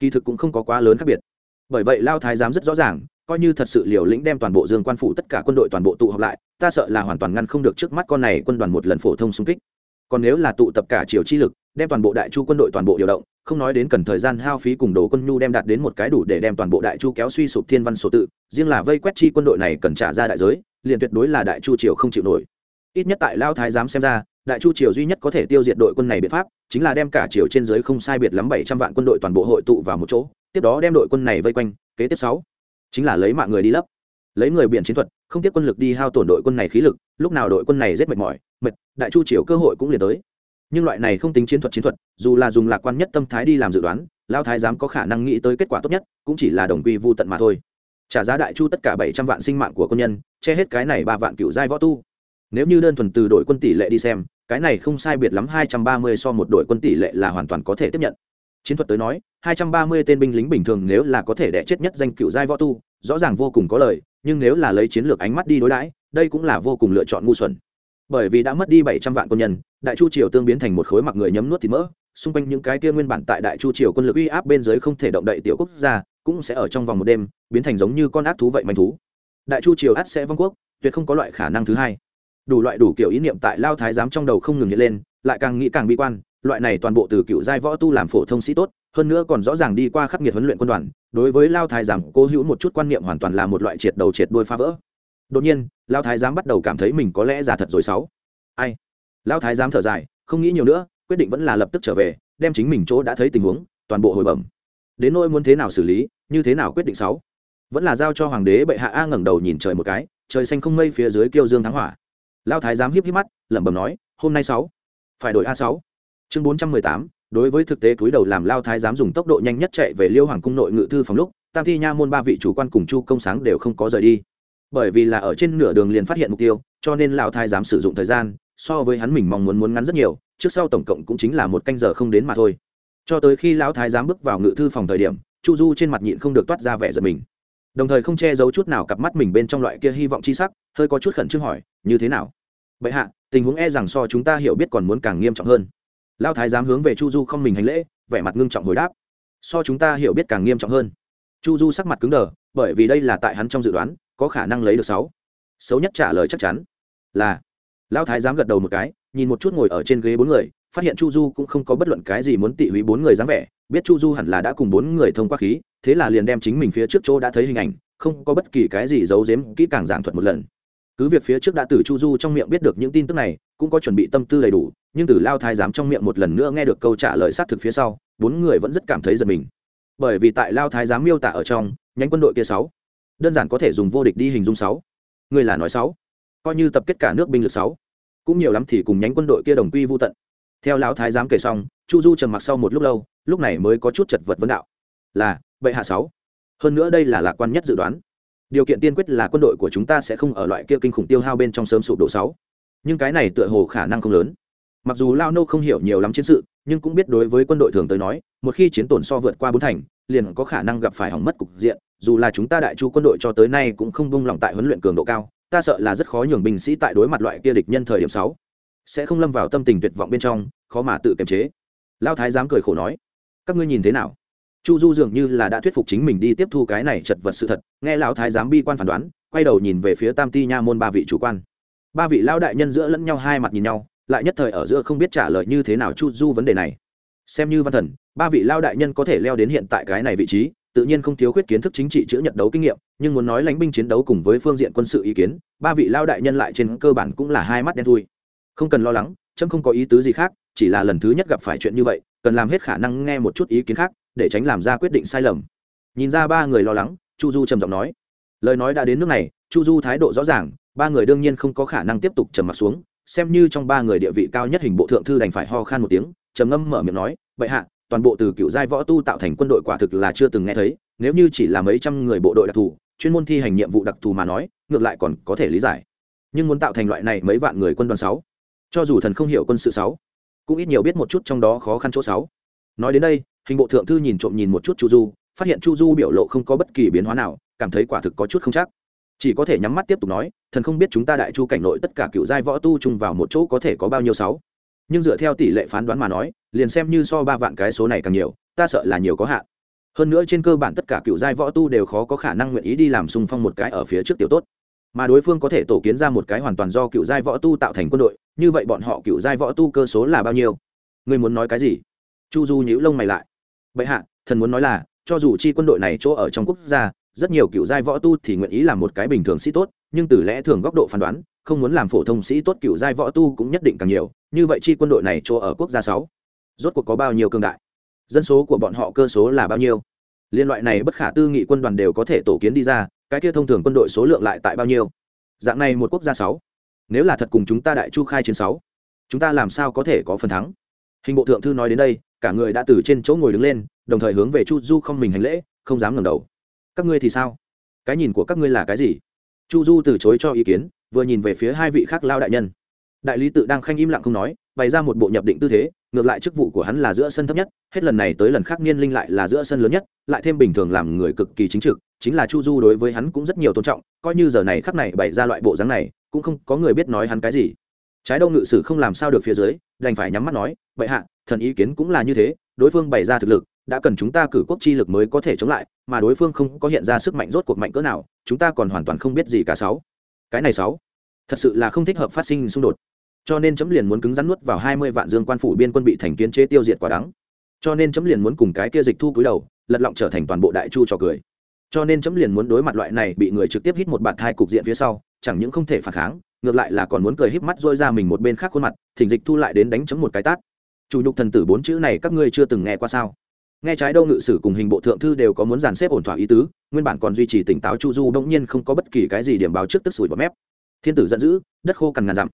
kỳ thực cũng không có quá lớn khác biệt. Bởi vậy lao thái giám rất rõ ràng, coi như thật sự liều lĩnh đem toàn bộ dương quan phủ tất cả quân đội toàn bộ tụ họp lại, ta sợ là hoàn toàn ngăn không được trước mắt con này quân đoàn một lần phổ thông xung kích. Còn nếu là tụ tập cả triều chi lực đem toàn bộ đại chu quân đội toàn bộ điều động, không nói đến cần thời gian hao phí cùng đồ quân nhu đem đạt đến một cái đủ để đem toàn bộ đại chu kéo suy sụp thiên văn sổ tự, riêng là vây quét chi quân đội này cần trả ra đại giới, liền tuyệt đối là đại chu triều không chịu nổi. Ít nhất tại lao thái giám xem ra, đại chu triều duy nhất có thể tiêu diệt đội quân này biện pháp, chính là đem cả triều trên dưới không sai biệt lắm bảy trăm vạn quân đội toàn bộ hội tụ vào một chỗ, tiếp đó đem đội quân này vây quanh, kế tiếp sáu. Chính là lấy mạng người đi lấp. Lấy người biển chiến thuật, không tiếp quân lực đi hao tổn đội quân này khí lực, lúc nào đội quân này rất mệt mỏi, mệt, đại chu triều cơ hội cũng liền tới nhưng loại này không tính chiến thuật chiến thuật, dù là dùng lạc quan nhất tâm thái đi làm dự đoán lao thái giám có khả năng nghĩ tới kết quả tốt nhất, cũng chỉ là đồng quy vô tận mà thôi. Trả giá đại chu tất cả bảy trăm vạn sinh mạng của quân nhân, che hết cái này ba vạn cựu giai võ tu. Nếu như đơn thuần từ đội quân tỷ lệ đi xem, cái này không sai biệt lắm hai trăm ba mươi so một đội quân tỷ lệ là hoàn toàn có thể tiếp nhận. Chiến thuật tới nói, hai trăm ba mươi tên binh lính bình thường nếu là có thể đẻ chết nhất danh cựu giai võ tu, rõ ràng vô cùng có lời, nhưng nếu là lấy chiến lược ánh mắt đi đối đãi, đây cũng là vô cùng lựa chọn ngu xuẩn bởi vì đã mất đi bảy trăm vạn quân nhân, đại chu triều tương biến thành một khối mặc người nhấm nuốt thịt mỡ, xung quanh những cái kia nguyên bản tại đại chu triều quân lực uy áp bên dưới không thể động đậy tiểu quốc gia, cũng sẽ ở trong vòng một đêm, biến thành giống như con ác thú vậy manh thú. Đại chu triều ắt sẽ vong quốc, tuyệt không có loại khả năng thứ hai. Đủ loại đủ kiểu ý niệm tại lao thái giám trong đầu không ngừng hiện lên, lại càng nghĩ càng bi quan, loại này toàn bộ từ cựu giai võ tu làm phổ thông sĩ tốt, hơn nữa còn rõ ràng đi qua khắc nghiệt huấn luyện quân đoàn, đối với lao thái giám cố hữu một chút quan niệm hoàn toàn là một loại triệt đầu triệt đuôi phá vỡ đột nhiên lao thái giám bắt đầu cảm thấy mình có lẽ già thật rồi sáu. Ai? Lao thái giám thở dài, không nghĩ nhiều nữa, quyết định vẫn là lập tức trở về, đem chính mình chỗ đã thấy tình huống, toàn bộ hồi bẩm. Đến nỗi muốn thế nào xử lý, như thế nào quyết định sáu. Vẫn là giao cho hoàng đế bệ hạ a ngẩng đầu nhìn trời một cái, trời xanh không mây phía dưới kiêu dương thắng hỏa. Lao thái giám hiếp hiếp mắt, lẩm bẩm nói, hôm nay sáu, phải đổi a sáu. Chương bốn trăm mười tám, đối với thực tế túi đầu làm lao thái giám dùng tốc độ nhanh nhất chạy về liêu hoàng cung nội ngự thư phòng lúc, tam thi nha môn ba vị chủ quan cùng chu công sáng đều không có rời đi bởi vì là ở trên nửa đường liền phát hiện mục tiêu, cho nên lão thái giám sử dụng thời gian, so với hắn mình mong muốn muốn ngắn rất nhiều, trước sau tổng cộng cũng chính là một canh giờ không đến mà thôi. Cho tới khi lão thái giám bước vào ngự thư phòng thời điểm, chu du trên mặt nhịn không được toát ra vẻ giật mình. Đồng thời không che giấu chút nào cặp mắt mình bên trong loại kia hy vọng chi sắc, hơi có chút khẩn trương hỏi, như thế nào? Vậy hạ, tình huống e rằng so chúng ta hiểu biết còn muốn càng nghiêm trọng hơn. Lão thái giám hướng về chu du không mình hành lễ, vẻ mặt ngưng trọng hồi đáp. So chúng ta hiểu biết càng nghiêm trọng hơn. Chu du sắc mặt cứng đờ, bởi vì đây là tại hắn trong dự đoán có khả năng lấy được sáu. Xấu nhất trả lời chắc chắn là, lão thái giám gật đầu một cái, nhìn một chút ngồi ở trên ghế bốn người, phát hiện chu du cũng không có bất luận cái gì muốn tị húy bốn người dáng vẻ, biết chu du hẳn là đã cùng bốn người thông qua khí, thế là liền đem chính mình phía trước chỗ đã thấy hình ảnh, không có bất kỳ cái gì giấu giếm, kỹ càng giảng thuật một lần. Cứ việc phía trước đã từ chu du trong miệng biết được những tin tức này, cũng có chuẩn bị tâm tư đầy đủ, nhưng từ lao thái giám trong miệng một lần nữa nghe được câu trả lời xác thực phía sau, bốn người vẫn rất cảm thấy giật mình. Bởi vì tại lao thái giám miêu tả ở trong, nhánh quân đội kia sáu đơn giản có thể dùng vô địch đi hình dung sáu. Người là nói sáu. Coi như tập kết cả nước binh lực sáu. Cũng nhiều lắm thì cùng nhánh quân đội kia đồng quy vô tận. Theo lão thái giám kể xong, chu du trầm mặc sau một lúc lâu, lúc này mới có chút chật vật vấn đạo. Là, bệ hạ sáu. Hơn nữa đây là lạc quan nhất dự đoán. Điều kiện tiên quyết là quân đội của chúng ta sẽ không ở loại kia kinh khủng tiêu hao bên trong sớm sụp đổ sáu. Nhưng cái này tựa hồ khả năng không lớn. Mặc dù lao nô không hiểu nhiều lắm chiến sự, nhưng cũng biết đối với quân đội thường tới nói, một khi chiến tổn so vượt qua bốn thành, liền có khả năng gặp phải hỏng mất cục diện dù là chúng ta đại chu quân đội cho tới nay cũng không bung lòng tại huấn luyện cường độ cao, ta sợ là rất khó nhường binh sĩ tại đối mặt loại kia địch nhân thời điểm sáu sẽ không lâm vào tâm tình tuyệt vọng bên trong, khó mà tự kiềm chế. Lao thái dám cười khổ nói, các ngươi nhìn thế nào? Chu du dường như là đã thuyết phục chính mình đi tiếp thu cái này chật vật sự thật, nghe lão thái giám bi quan phản đoán, quay đầu nhìn về phía tam ti nha môn ba vị chủ quan. Ba vị lao đại nhân giữa lẫn nhau hai mặt nhìn nhau, lại nhất thời ở giữa không biết trả lời như thế nào chu du vấn đề này. Xem như văn thần, ba vị lao đại nhân có thể leo đến hiện tại cái này vị trí tự nhiên không thiếu khuyết kiến thức chính trị chữ nhận đấu kinh nghiệm, nhưng muốn nói lãnh binh chiến đấu cùng với phương diện quân sự ý kiến, ba vị lao đại nhân lại trên cơ bản cũng là hai mắt đen thui. Không cần lo lắng trâm không có ý tứ gì khác, chỉ là lần thứ nhất gặp phải chuyện như vậy, cần làm hết khả năng nghe một chút ý kiến khác, để tránh làm ra quyết định sai lầm. Nhìn ra ba người lo lắng, chu du trầm giọng nói. Lời nói đã đến nước này, chu du thái độ rõ ràng, ba người đương nhiên không có khả năng tiếp tục trầm mặt xuống, xem như trong ba người địa vị cao nhất hình bộ thượng thư đành phải ho khan một tiếng, trầm ngâm mở miệng nói vậy hạ toàn bộ từ cựu giai võ tu tạo thành quân đội quả thực là chưa từng nghe thấy, nếu như chỉ là mấy trăm người bộ đội đặc thù, chuyên môn thi hành nhiệm vụ đặc thù mà nói, ngược lại còn có thể lý giải. Nhưng muốn tạo thành loại này mấy vạn người quân đoàn sáu, cho dù thần không hiểu quân sự sáu, cũng ít nhiều biết một chút trong đó khó khăn chỗ sáu. Nói đến đây, hình bộ thượng thư nhìn trộm nhìn một chút chu du, phát hiện chu du biểu lộ không có bất kỳ biến hóa nào, cảm thấy quả thực có chút không chắc. Chỉ có thể nhắm mắt tiếp tục nói, thần không biết chúng ta đại chu cảnh nội tất cả cựu giai võ tu chung vào một chỗ có thể có bao nhiêu sáu nhưng dựa theo tỷ lệ phán đoán mà nói, liền xem như so ba vạn cái số này càng nhiều, ta sợ là nhiều có hạn. Hơn nữa trên cơ bản tất cả cựu giai võ tu đều khó có khả năng nguyện ý đi làm xung phong một cái ở phía trước tiểu tốt. Mà đối phương có thể tổ kiến ra một cái hoàn toàn do cựu giai võ tu tạo thành quân đội, như vậy bọn họ cựu giai võ tu cơ số là bao nhiêu? Ngươi muốn nói cái gì? Chu du nhíu lông mày lại. Bệ hạ, thần muốn nói là, cho dù chi quân đội này chỗ ở trong quốc gia, rất nhiều cựu giai võ tu thì nguyện ý làm một cái bình thường sĩ tốt, nhưng từ lẽ thường góc độ phán đoán, không muốn làm phổ thông sĩ tốt cựu giai võ tu cũng nhất định càng nhiều như vậy chi quân đội này chỗ ở quốc gia sáu, rốt cuộc có bao nhiêu cương đại? Dân số của bọn họ cơ số là bao nhiêu? Liên loại này bất khả tư nghị quân đoàn đều có thể tổ kiến đi ra, cái kia thông thường quân đội số lượng lại tại bao nhiêu? Dạng này một quốc gia sáu, nếu là thật cùng chúng ta đại chu khai chiến sáu, chúng ta làm sao có thể có phần thắng? Hình bộ thượng thư nói đến đây, cả người đã từ trên chỗ ngồi đứng lên, đồng thời hướng về chu du không mình hành lễ, không dám ngẩng đầu. Các ngươi thì sao? Cái nhìn của các ngươi là cái gì? Chu du từ chối cho ý kiến, vừa nhìn về phía hai vị khác lao đại nhân đại lý tự đang khanh im lặng không nói, bày ra một bộ nhập định tư thế, ngược lại chức vụ của hắn là giữa sân thấp nhất, hết lần này tới lần khác niên linh lại là giữa sân lớn nhất, lại thêm bình thường làm người cực kỳ chính trực, chính là chu du đối với hắn cũng rất nhiều tôn trọng, coi như giờ này khắc này bày ra loại bộ dáng này, cũng không có người biết nói hắn cái gì. Trái đông ngự sử không làm sao được phía dưới, đành phải nhắm mắt nói, vậy hạ, thần ý kiến cũng là như thế, đối phương bày ra thực lực, đã cần chúng ta cử quốc chi lực mới có thể chống lại, mà đối phương không có hiện ra sức mạnh rốt cuộc mạnh cỡ nào, chúng ta còn hoàn toàn không biết gì cả sáu. Cái này sáu, thật sự là không thích hợp phát sinh xung đột cho nên chấm liền muốn cứng rắn nuốt vào hai mươi vạn dương quan phủ biên quân bị thành kiến chế tiêu diệt quả đắng. Cho nên chấm liền muốn cùng cái kia dịch thu cúi đầu, lật lọng trở thành toàn bộ đại chu trò cười. Cho nên chấm liền muốn đối mặt loại này bị người trực tiếp hít một bạt thai cục diện phía sau, chẳng những không thể phản kháng, ngược lại là còn muốn cười híp mắt dôi ra mình một bên khác khuôn mặt, thỉnh dịch thu lại đến đánh chấm một cái tát. Chủ nhục thần tử bốn chữ này các ngươi chưa từng nghe qua sao? Nghe trái đâu ngự sử cùng hình bộ thượng thư đều có muốn dàn xếp ổn thỏa ý tứ, nguyên bản còn duy trì tỉnh táo chu du bỗng nhiên không có bất kỳ cái gì điểm báo trước tức sủi bọt mép. Thiên tử giận dữ, đất khô cằn ngàn dặm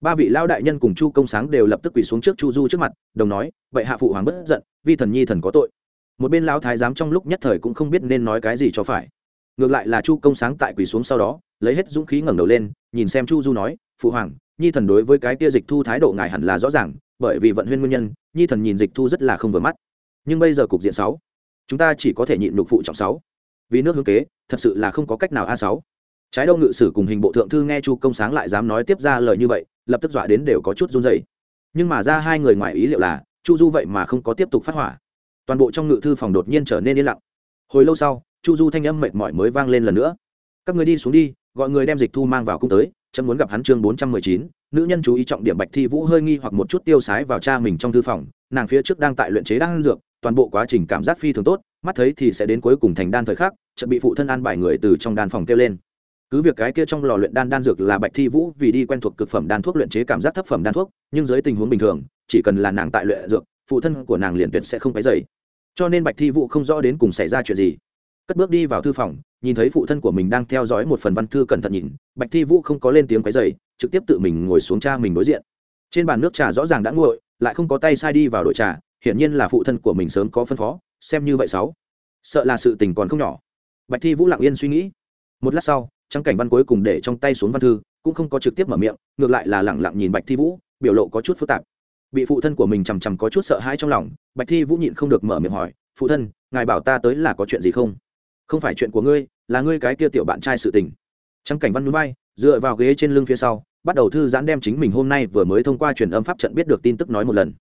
ba vị lao đại nhân cùng chu công sáng đều lập tức quỳ xuống trước chu du trước mặt, đồng nói vậy hạ phụ hoàng bất giận, vi thần nhi thần có tội. Một bên lao thái giám trong lúc nhất thời cũng không biết nên nói cái gì cho phải. Ngược lại là chu công sáng tại quỳ xuống sau đó, lấy hết dũng khí ngẩng đầu lên, nhìn xem chu du nói, phụ hoàng, nhi thần đối với cái kia dịch thu thái độ ngài hẳn là rõ ràng, bởi vì vận huyên nguyên nhân, nhi thần nhìn dịch thu rất là không vừa mắt. Nhưng bây giờ cục diện sáu, chúng ta chỉ có thể nhịn nhục phụ trọng sáu. Vì nước hướng kế, thật sự là không có cách nào a sáu. Trái đâu ngự sử cùng hình bộ thượng thư nghe chu công sáng lại dám nói tiếp ra lời như vậy lập tức dọa đến đều có chút run dày nhưng mà ra hai người ngoài ý liệu là, chu du vậy mà không có tiếp tục phát hỏa. Toàn bộ trong ngự thư phòng đột nhiên trở nên yên lặng. Hồi lâu sau, chu du thanh âm mệt mỏi mới vang lên lần nữa. Các người đi xuống đi, gọi người đem dịch thu mang vào cung tới, chấm muốn gặp hắn chương bốn trăm mười chín. Nữ nhân chú ý trọng điểm bạch thi vũ hơi nghi hoặc một chút tiêu sái vào cha mình trong thư phòng, nàng phía trước đang tại luyện chế đan dược, toàn bộ quá trình cảm giác phi thường tốt, mắt thấy thì sẽ đến cuối cùng thành đan thời khắc, chợt bị phụ thân an bài người từ trong đan phòng kêu lên cứ việc cái kia trong lò luyện đan đan dược là bạch thi vũ vì đi quen thuộc cực phẩm đan thuốc luyện chế cảm giác thấp phẩm đan thuốc, nhưng dưới tình huống bình thường, chỉ cần là nàng tại luyện dược, phụ thân của nàng liền tuyệt sẽ không cái dày cho nên bạch thi vũ không rõ đến cùng xảy ra chuyện gì. Cất bước đi vào thư phòng, nhìn thấy phụ thân của mình đang theo dõi một phần văn thư cẩn thận nhìn, bạch thi vũ không có lên tiếng cái dày trực tiếp tự mình ngồi xuống cha mình đối diện. Trên bàn nước trà rõ ràng đã nguội, lại không có tay sai đi vào đội trà, hiển nhiên là phụ thân của mình sớm có phân phó, xem như vậy sáu. Sợ là sự tình còn không nhỏ. Bạch thi vũ lặng yên suy nghĩ. Một lát sau trắng cảnh văn cuối cùng để trong tay xuống văn thư, cũng không có trực tiếp mở miệng, ngược lại là lẳng lặng nhìn bạch thi vũ, biểu lộ có chút phức tạp. Bị phụ thân của mình chằm chằm có chút sợ hãi trong lòng, bạch thi vũ nhịn không được mở miệng hỏi, phụ thân, ngài bảo ta tới là có chuyện gì không? Không phải chuyện của ngươi, là ngươi cái kia tiểu bạn trai sự tình. Trắng cảnh văn núi bay, dựa vào ghế trên lưng phía sau, bắt đầu thư giãn đem chính mình hôm nay vừa mới thông qua truyền âm pháp trận biết được tin tức nói một lần.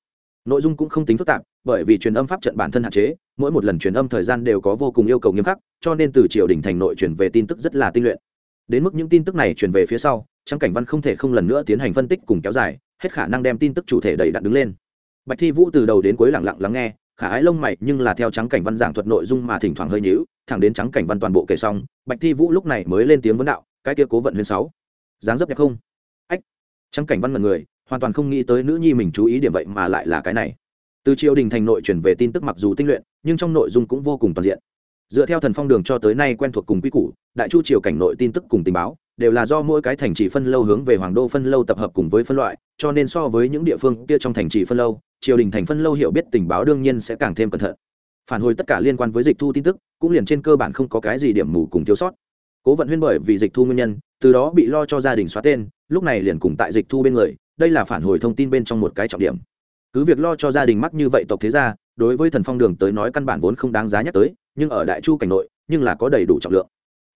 Nội dung cũng không tính phức tạp, bởi vì truyền âm pháp trận bản thân hạn chế, mỗi một lần truyền âm thời gian đều có vô cùng yêu cầu nghiêm khắc, cho nên từ triều đình thành nội truyền về tin tức rất là tinh luyện đến mức những tin tức này truyền về phía sau trang cảnh văn không thể không lần nữa tiến hành phân tích cùng kéo dài, hết khả năng đem tin tức chủ thể đầy đặn đứng lên. Bạch thi vũ từ đầu đến cuối lẳng lặng lắng nghe, khả ái lông mày nhưng là theo trắng cảnh văn giảng thuật nội dung mà thỉnh thoảng hơi nhíu, thẳng đến trắng cảnh văn toàn bộ kể xong, bạch thi vũ lúc này mới lên tiếng vấn đạo, cái kia cố vận huyền sáu, dáng dấp đẹp không? Ách. Trắng cảnh văn mật người, hoàn toàn không nghĩ tới nữ nhi mình chú ý điểm vậy mà lại là cái này. Từ triều đình thành nội truyền về tin tức mặc dù tinh luyện, nhưng trong nội dung cũng vô cùng toàn diện dựa theo thần phong đường cho tới nay quen thuộc cùng quy củ, đại chu triều cảnh nội tin tức cùng tình báo, đều là do mỗi cái thành trì phân lâu hướng về hoàng đô phân lâu tập hợp cùng với phân loại, cho nên so với những địa phương kia trong thành trì phân lâu, triều đình thành phân lâu hiểu biết tình báo đương nhiên sẽ càng thêm cẩn thận. Phản hồi tất cả liên quan với dịch thu tin tức, cũng liền trên cơ bản không có cái gì điểm mù cùng thiếu sót. Cố vận huyên bởi vì dịch thu nguyên nhân, từ đó bị lo cho gia đình xóa tên, lúc này liền cùng tại dịch thu bên người, đây là phản hồi thông tin bên trong một cái trọng điểm. Cứ việc lo cho gia đình mắc như vậy tộc thế gia đối với thần phong đường tới nói căn bản vốn không đáng giá nhắc tới, nhưng ở đại chu cảnh nội, nhưng là có đầy đủ trọng lượng.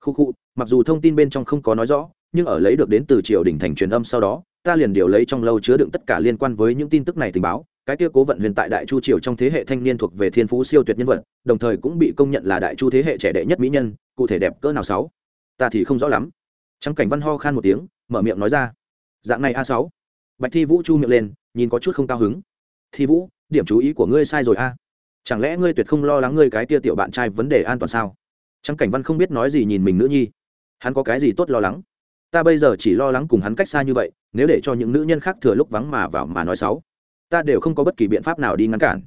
Khu khu, mặc dù thông tin bên trong không có nói rõ, nhưng ở lấy được đến từ triều đình thành truyền âm sau đó, ta liền điều lấy trong lâu chứa đựng tất cả liên quan với những tin tức này tình báo, cái kia cố vận huyền tại đại chu triều trong thế hệ thanh niên thuộc về thiên phú siêu tuyệt nhân vật, đồng thời cũng bị công nhận là đại chu thế hệ trẻ đệ nhất mỹ nhân, cụ thể đẹp cỡ nào sáu? Ta thì không rõ lắm. Trắng cảnh văn ho khan một tiếng, mở miệng nói ra. Dạng này a sáu. Bạch thi vũ chu miệng lên, nhìn có chút không cao hứng. Thi vũ điểm chú ý của ngươi sai rồi a. Chẳng lẽ ngươi tuyệt không lo lắng ngươi cái tia tiểu bạn trai vấn đề an toàn sao? Trắng cảnh văn không biết nói gì nhìn mình nữ nhi. Hắn có cái gì tốt lo lắng? Ta bây giờ chỉ lo lắng cùng hắn cách xa như vậy, nếu để cho những nữ nhân khác thừa lúc vắng mà vào mà nói xấu, ta đều không có bất kỳ biện pháp nào đi ngăn cản.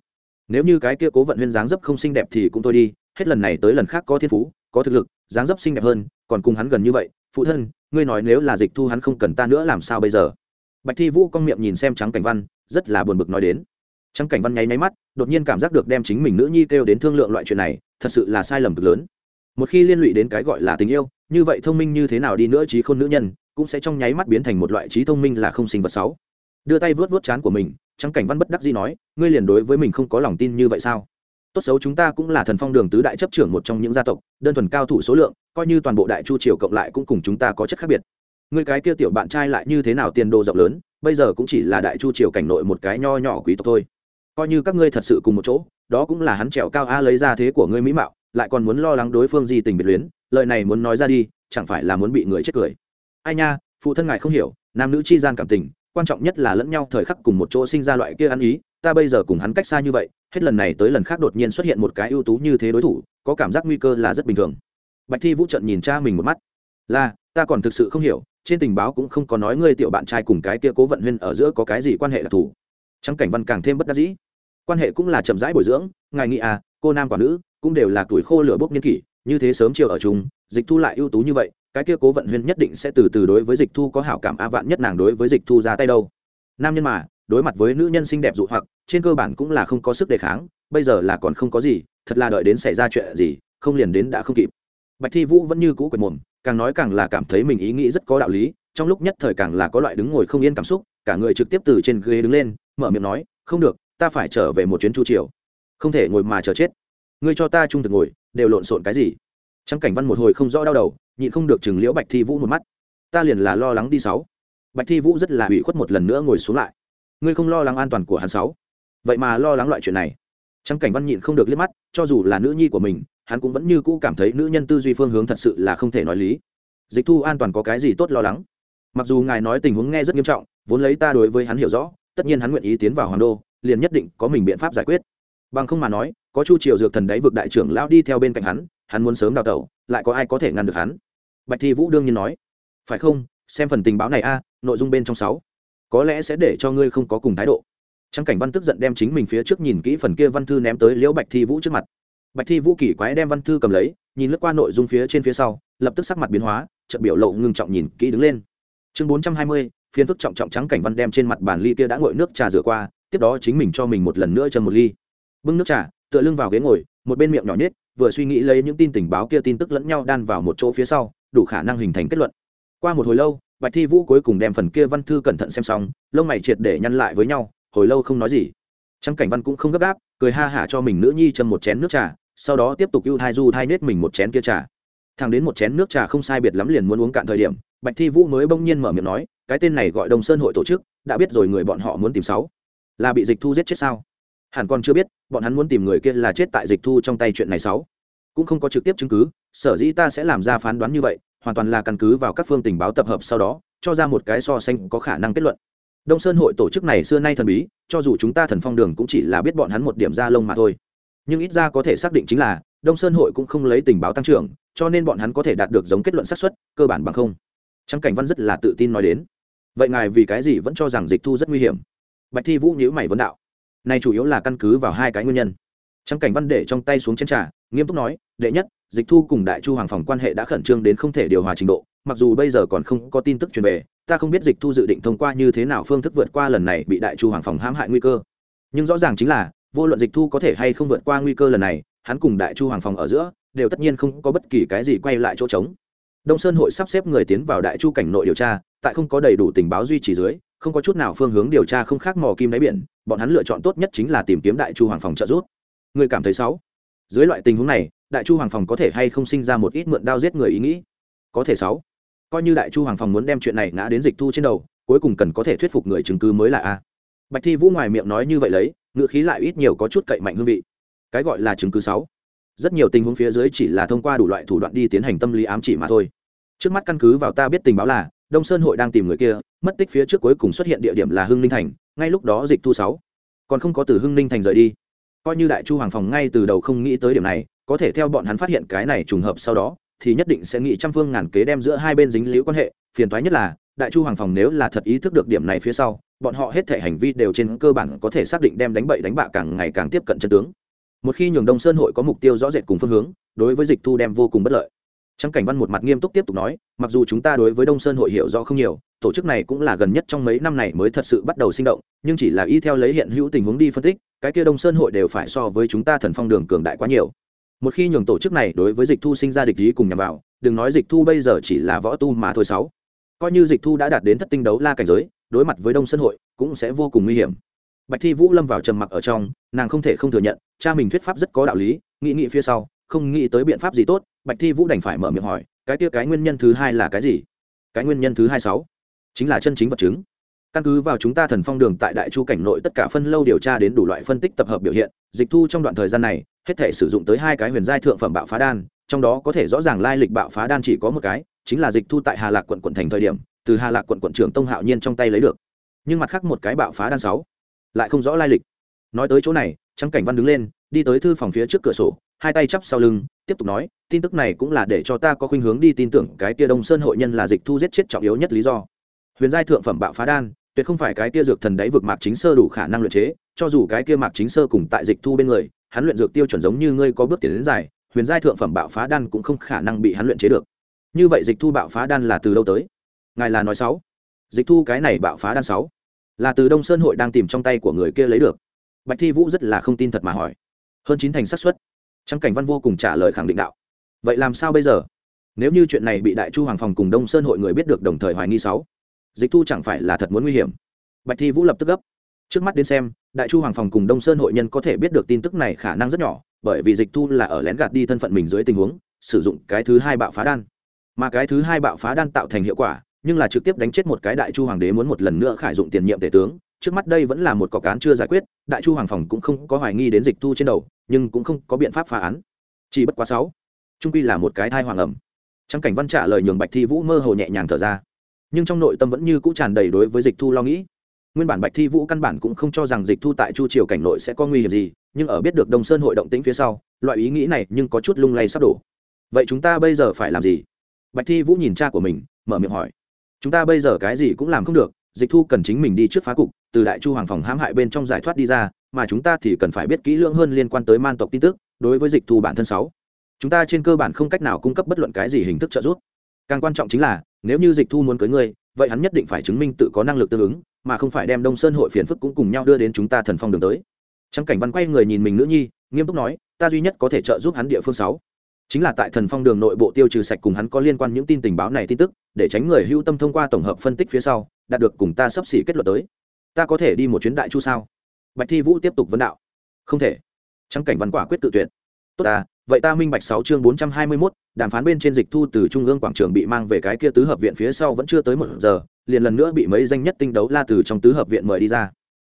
Nếu như cái kia cố vận huyên dáng dấp không xinh đẹp thì cũng thôi đi, hết lần này tới lần khác có thiên phú, có thực lực, dáng dấp xinh đẹp hơn, còn cùng hắn gần như vậy, phụ thân, ngươi nói nếu là dịch thu hắn không cần ta nữa làm sao bây giờ? Bạch thi vũ con miệng nhìn xem trắng cảnh văn, rất là buồn bực nói đến trắng cảnh văn nháy nháy mắt, đột nhiên cảm giác được đem chính mình nữ nhi kêu đến thương lượng loại chuyện này, thật sự là sai lầm cực lớn. Một khi liên lụy đến cái gọi là tình yêu, như vậy thông minh như thế nào đi nữa trí khôn nữ nhân, cũng sẽ trong nháy mắt biến thành một loại trí thông minh là không sinh vật sáu đưa tay vớt vớt chán của mình, trắng cảnh văn bất đắc dĩ nói, ngươi liền đối với mình không có lòng tin như vậy sao? Tốt xấu chúng ta cũng là thần phong đường tứ đại chấp trưởng một trong những gia tộc, đơn thuần cao thủ số lượng, coi như toàn bộ đại chu triều cộng lại cũng cùng chúng ta có chất khác biệt. Người cái kia tiểu bạn trai lại như thế nào tiền đồ rộng lớn, bây giờ cũng chỉ là đại chu triều cảnh nội một cái nho nhỏ quý tộc thôi coi như các ngươi thật sự cùng một chỗ, đó cũng là hắn trèo cao a lấy ra thế của ngươi mỹ mạo, lại còn muốn lo lắng đối phương gì tình biệt luyến, lời này muốn nói ra đi, chẳng phải là muốn bị người chết cười. Ai nha, phụ thân ngài không hiểu, nam nữ chi gian cảm tình, quan trọng nhất là lẫn nhau thời khắc cùng một chỗ sinh ra loại kia ăn ý, ta bây giờ cùng hắn cách xa như vậy, hết lần này tới lần khác đột nhiên xuất hiện một cái ưu tú như thế đối thủ, có cảm giác nguy cơ là rất bình thường. Bạch thi vũ trận nhìn cha mình một mắt. Là, ta còn thực sự không hiểu, trên tình báo cũng không có nói ngươi tiểu bạn trai cùng cái kia cố vận huyên ở giữa có cái gì quan hệ đặc thù trắng cảnh văn càng thêm bất đắc dĩ quan hệ cũng là chậm rãi bồi dưỡng, ngài nghĩ à cô nam quả nữ cũng đều là tuổi khô lửa bốc niên kỷ, như thế sớm chiều ở chung, dịch thu lại ưu tú như vậy, cái kia cố vận huyên nhất định sẽ từ từ đối với dịch thu có hảo cảm a vạn nhất nàng đối với dịch thu ra tay đâu. Nam nhân mà, đối mặt với nữ nhân xinh đẹp dụ hoặc, trên cơ bản cũng là không có sức đề kháng, bây giờ là còn không có gì, thật là đợi đến xảy ra chuyện gì, không liền đến đã không kịp. Bạch thi vũ vẫn như cũ quệt mồm, càng nói càng là cảm thấy mình ý nghĩ rất có đạo lý, trong lúc nhất thời càng là có loại đứng ngồi không yên cảm xúc, cả người trực tiếp từ trên ghế đứng lên, mở miệng nói, không được ta phải trở về một chuyến chu triều. Không thể ngồi mà chờ chết. Ngươi cho ta trung thực ngồi, đều lộn xộn cái gì? Trắng cảnh văn một hồi không rõ đau đầu, nhịn không được chừng liễu bạch thi vũ một mắt. Ta liền là lo lắng đi sáu. Bạch thi vũ rất là ủy khuất một lần nữa ngồi xuống lại. Ngươi không lo lắng an toàn của hắn sáu? Vậy mà lo lắng loại chuyện này. Trắng cảnh văn nhịn không được liếc mắt, cho dù là nữ nhi của mình, hắn cũng vẫn như cũ cảm thấy nữ nhân tư duy phương hướng thật sự là không thể nói lý. Dịch thu an toàn có cái gì tốt lo lắng? Mặc dù ngài nói tình huống nghe rất nghiêm trọng, vốn lấy ta đối với hắn hiểu rõ, tất nhiên hắn nguyện ý tiến vào hoàng đô liền nhất định có mình biện pháp giải quyết. Bằng không mà nói, có chu triều dược thần đáy vực đại trưởng lão đi theo bên cạnh hắn hắn muốn sớm đào tẩu, lại có ai có thể ngăn được hắn? Bạch thi vũ đương nhiên nói. Phải không? Xem phần tình báo này a à, nội dung bên trong sáu. Có lẽ sẽ để cho ngươi không có cùng thái độ. Trang cảnh văn tức giận đem chính mình phía trước nhìn kỹ phần kia văn thư ném tới liễu bạch thi vũ trước mặt. Bạch thi vũ kỳ quái đem văn thư cầm lấy, nhìn lướt qua nội dung phía trên phía sau, lập tức sắc mặt biến hóa trận biểu lộ ngưng trọng nhìn kỹ đứng lên. Chương bốn trăm hai mươi phiên thức trọng trọng trắng cảnh văn đem trên mặt bàn ly kia đã ngội nước trà rửa qua tiếp đó chính mình cho mình một lần nữa chân một ly. Bưng nước trà, tựa lưng vào ghế ngồi, một bên miệng nhỏ nhất vừa suy nghĩ lấy những tin tình báo kia tin tức lẫn nhau đan vào một chỗ phía sau, đủ khả năng hình thành kết luận. Qua một hồi lâu, bạch thi vũ cuối cùng đem phần kia văn thư cẩn thận xem xong, lông mày triệt để nhăn lại với nhau, hồi lâu không nói gì. Trắng cảnh văn cũng không gấp gáp, cười ha hả cho mình nữ nhi châm một chén nước trà, sau đó tiếp tục ưu thai du thai nết mình một chén kia trà. Thằng đến một chén nước trà không sai biệt lắm liền muốn uống cạn thời điểm, bạch thi vũ mới bỗng nhiên mở miệng nói, cái tên này gọi đồng sơn hội tổ chức, đã biết rồi người bọn họ muốn tìm sáu là bị dịch thu giết chết sao? Hẳn còn chưa biết, bọn hắn muốn tìm người kia là chết tại dịch thu trong tay chuyện này sáu. Cũng không có trực tiếp chứng cứ, sở dĩ ta sẽ làm ra phán đoán như vậy, hoàn toàn là căn cứ vào các phương tình báo tập hợp sau đó, cho ra một cái so sánh có khả năng kết luận. Đông sơn hội tổ chức này xưa nay thần bí, cho dù chúng ta thần phong đường cũng chỉ là biết bọn hắn một điểm ra lông mà thôi. Nhưng ít ra có thể xác định chính là, đông sơn hội cũng không lấy tình báo tăng trưởng, cho nên bọn hắn có thể đạt được giống kết luận xác suất, cơ bản bằng không. Trắng cảnh văn rất là tự tin nói đến. Vậy ngài vì cái gì vẫn cho rằng dịch thu rất nguy hiểm? Bạch thi vũ nhữ mày vấn đạo. Này chủ yếu là căn cứ vào hai cái nguyên nhân. Trang cảnh văn để trong tay xuống chén trà, nghiêm túc nói, đệ nhất, dịch thu cùng đại chu hoàng phòng quan hệ đã khẩn trương đến không thể điều hòa trình độ, mặc dù bây giờ còn không có tin tức truyền về, ta không biết dịch thu dự định thông qua như thế nào phương thức vượt qua lần này bị đại chu hoàng phòng hãm hại nguy cơ. Nhưng rõ ràng chính là, vô luận dịch thu có thể hay không vượt qua nguy cơ lần này, hắn cùng đại chu hoàng phòng ở giữa, đều tất nhiên không có bất kỳ cái gì quay lại chỗ trống. Đông sơn hội sắp xếp người tiến vào đại chu cảnh nội điều tra, tại không có đầy đủ tình báo duy trì dưới không có chút nào phương hướng điều tra không khác mò kim đáy biển, bọn hắn lựa chọn tốt nhất chính là tìm kiếm đại chu hoàng phòng trợ giúp. Người cảm thấy sáu dưới loại tình huống này, đại chu hoàng phòng có thể hay không sinh ra một ít mượn đao giết người ý nghĩ? Có thể sáu coi như đại chu hoàng phòng muốn đem chuyện này ngã đến dịch thu trên đầu, cuối cùng cần có thể thuyết phục người chứng cứ mới là a. Bạch thi vũ ngoài miệng nói như vậy lấy, ngựa khí lại ít nhiều có chút cậy mạnh hương vị. Cái gọi là chứng cứ sáu rất nhiều tình huống phía dưới chỉ là thông qua đủ loại thủ đoạn đi tiến hành tâm lý ám chỉ mà thôi. Trước mắt căn cứ vào ta biết tình báo là đông sơn hội đang tìm người kia, mất tích phía trước cuối cùng xuất hiện địa điểm là hưng ninh thành, ngay lúc đó dịch thu sáu. Còn không có từ hưng ninh thành rời đi. Coi như đại chu hoàng phòng ngay từ đầu không nghĩ tới điểm này, có thể theo bọn hắn phát hiện cái này trùng hợp sau đó, thì nhất định sẽ nghĩ trăm phương ngàn kế đem giữa hai bên dính liễu quan hệ. Phiền toái nhất là, đại chu hoàng phòng nếu là thật ý thức được điểm này phía sau, bọn họ hết thể hành vi đều trên cơ bản có thể xác định đem đánh bậy đánh bạ càng ngày càng tiếp cận chân tướng. Một khi nhường đông sơn hội có mục tiêu rõ rệt cùng phương hướng, đối với dịch thu đem vô cùng bất lợi. Trang cảnh văn một mặt nghiêm túc tiếp tục nói, mặc dù chúng ta đối với đông sơn hội hiểu rõ không nhiều, tổ chức này cũng là gần nhất trong mấy năm này mới thật sự bắt đầu sinh động, nhưng chỉ là y theo lấy hiện hữu tình huống đi phân tích, cái kia đông sơn hội đều phải so với chúng ta thần phong đường cường đại quá nhiều. Một khi nhường tổ chức này đối với dịch thu sinh ra địch ý cùng nhằm vào, đừng nói dịch thu bây giờ chỉ là võ tu mà thôi sáu. Coi như dịch thu đã đạt đến thất tinh đấu la cảnh giới, đối mặt với đông sơn hội cũng sẽ vô cùng nguy hiểm. Bạch thi vũ lâm vào trầm mặc ở trong, nàng không thể không thừa nhận, cha mình thuyết pháp rất có đạo lý, nghĩ nghĩ phía sau, không nghĩ tới biện pháp gì tốt bạch thi vũ đành phải mở miệng hỏi, cái kia cái nguyên nhân thứ hai là cái gì? Cái nguyên nhân thứ hai sáu, chính là chân chính vật chứng. Căn cứ vào chúng ta thần phong đường tại đại chu cảnh nội tất cả phân lâu điều tra đến đủ loại phân tích tập hợp biểu hiện, dịch thu trong đoạn thời gian này, hết thể sử dụng tới hai cái huyền giai thượng phẩm bạo phá đan, trong đó có thể rõ ràng lai lịch bạo phá đan chỉ có một cái, chính là dịch thu tại hà lạc quận quận thành thời điểm, từ hà lạc quận quận trưởng tông hạo nhiên trong tay lấy được. Nhưng mặt khác một cái bạo phá đan sáu, lại không rõ lai lịch. Nói tới chỗ này, trắng cảnh văn đứng lên, đi tới thư phòng phía trước cửa sổ hai tay chắp sau lưng, tiếp tục nói, tin tức này cũng là để cho ta có khuynh hướng đi tin tưởng cái tia đông sơn hội nhân là dịch thu giết chết trọng yếu nhất lý do. Huyền giai thượng phẩm bạo phá đan, tuyệt không phải cái tia dược thần đáy vực mạc chính sơ đủ khả năng luyện chế, cho dù cái kia mạc chính sơ cùng tại dịch thu bên người, hắn luyện dược tiêu chuẩn giống như ngươi có bước tiến đến dài, huyền giai thượng phẩm bạo phá đan cũng không khả năng bị hắn luyện chế được. Như vậy dịch thu bạo phá đan là từ đâu tới? Ngài là nói sáu. Dịch thu cái này bạo phá đan sáu, là từ đông sơn hội đang tìm trong tay của người kia lấy được. Bạch thi vũ rất là không tin thật mà hỏi. Hơn chín thành xác suất trang cảnh văn vô cùng trả lời khẳng định đạo. Vậy làm sao bây giờ? Nếu như chuyện này bị đại chu hoàng phòng cùng đông sơn hội người biết được đồng thời hoài nghi sáu, dịch thu chẳng phải là thật muốn nguy hiểm. Bạch thi vũ lập tức gấp. Trước mắt đến xem, đại chu hoàng phòng cùng đông sơn hội nhân có thể biết được tin tức này khả năng rất nhỏ, bởi vì dịch thu là ở lén gạt đi thân phận mình dưới tình huống, sử dụng cái thứ hai bạo phá đan. Mà cái thứ hai bạo phá đan tạo thành hiệu quả, nhưng là trực tiếp đánh chết một cái đại chu hoàng đế muốn một lần nữa khải dụng tiền nhiệm tể tướng trước mắt đây vẫn là một cọc cán chưa giải quyết, đại chu hoàng phòng cũng không có hoài nghi đến dịch thu trên đầu, nhưng cũng không có biện pháp phá án. Chỉ bất quá sáu, trung quy là một cái thai hoàng ẩm. Trang cảnh văn trả lời nhường bạch thi vũ mơ hồ nhẹ nhàng thở ra. Nhưng trong nội tâm vẫn như cũ tràn đầy đối với dịch thu lo nghĩ. Nguyên bản bạch thi vũ căn bản cũng không cho rằng dịch thu tại chu triều cảnh nội sẽ có nguy hiểm gì, nhưng ở biết được đông sơn hội động tĩnh phía sau, loại ý nghĩ này nhưng có chút lung lay sắp đổ. Vậy chúng ta bây giờ phải làm gì? Bạch thi vũ nhìn cha của mình, mở miệng hỏi. Chúng ta bây giờ cái gì cũng làm không được, dịch thu cần chính mình đi trước phá cục từ đại chu hoàng phòng hãm hại bên trong giải thoát đi ra, mà chúng ta thì cần phải biết kỹ lưỡng hơn liên quan tới man tộc tin tức, đối với dịch thu bản thân sáu. Chúng ta trên cơ bản không cách nào cung cấp bất luận cái gì hình thức trợ giúp. Càng quan trọng chính là, nếu như dịch thu muốn cưới ngươi, vậy hắn nhất định phải chứng minh tự có năng lực tương ứng, mà không phải đem đông sơn hội phiền phức cũng cùng nhau đưa đến chúng ta thần phong đường tới. Trắng cảnh văn quay người nhìn mình nữ nhi, nghiêm túc nói, ta duy nhất có thể trợ giúp hắn địa phương sáu, chính là tại thần phong đường nội bộ tiêu trừ sạch cùng hắn có liên quan những tin tình báo này tin tức, để tránh người hưu tâm thông qua tổng hợp phân tích phía sau, đạt được cùng ta sắp xỉ kết luận tới ta có thể đi một chuyến đại chu sao? Bạch thi vũ tiếp tục vấn đạo. Không thể. Trắng cảnh văn quả quyết tự tuyệt. Tốt ta vậy ta minh bạch sáu chương bốn trăm hai mươi 421, đàm phán bên trên dịch thu từ trung ương quảng trường bị mang về cái kia tứ hợp viện phía sau vẫn chưa tới một giờ liền lần nữa bị mấy danh nhất tinh đấu la từ trong tứ hợp viện mời đi ra.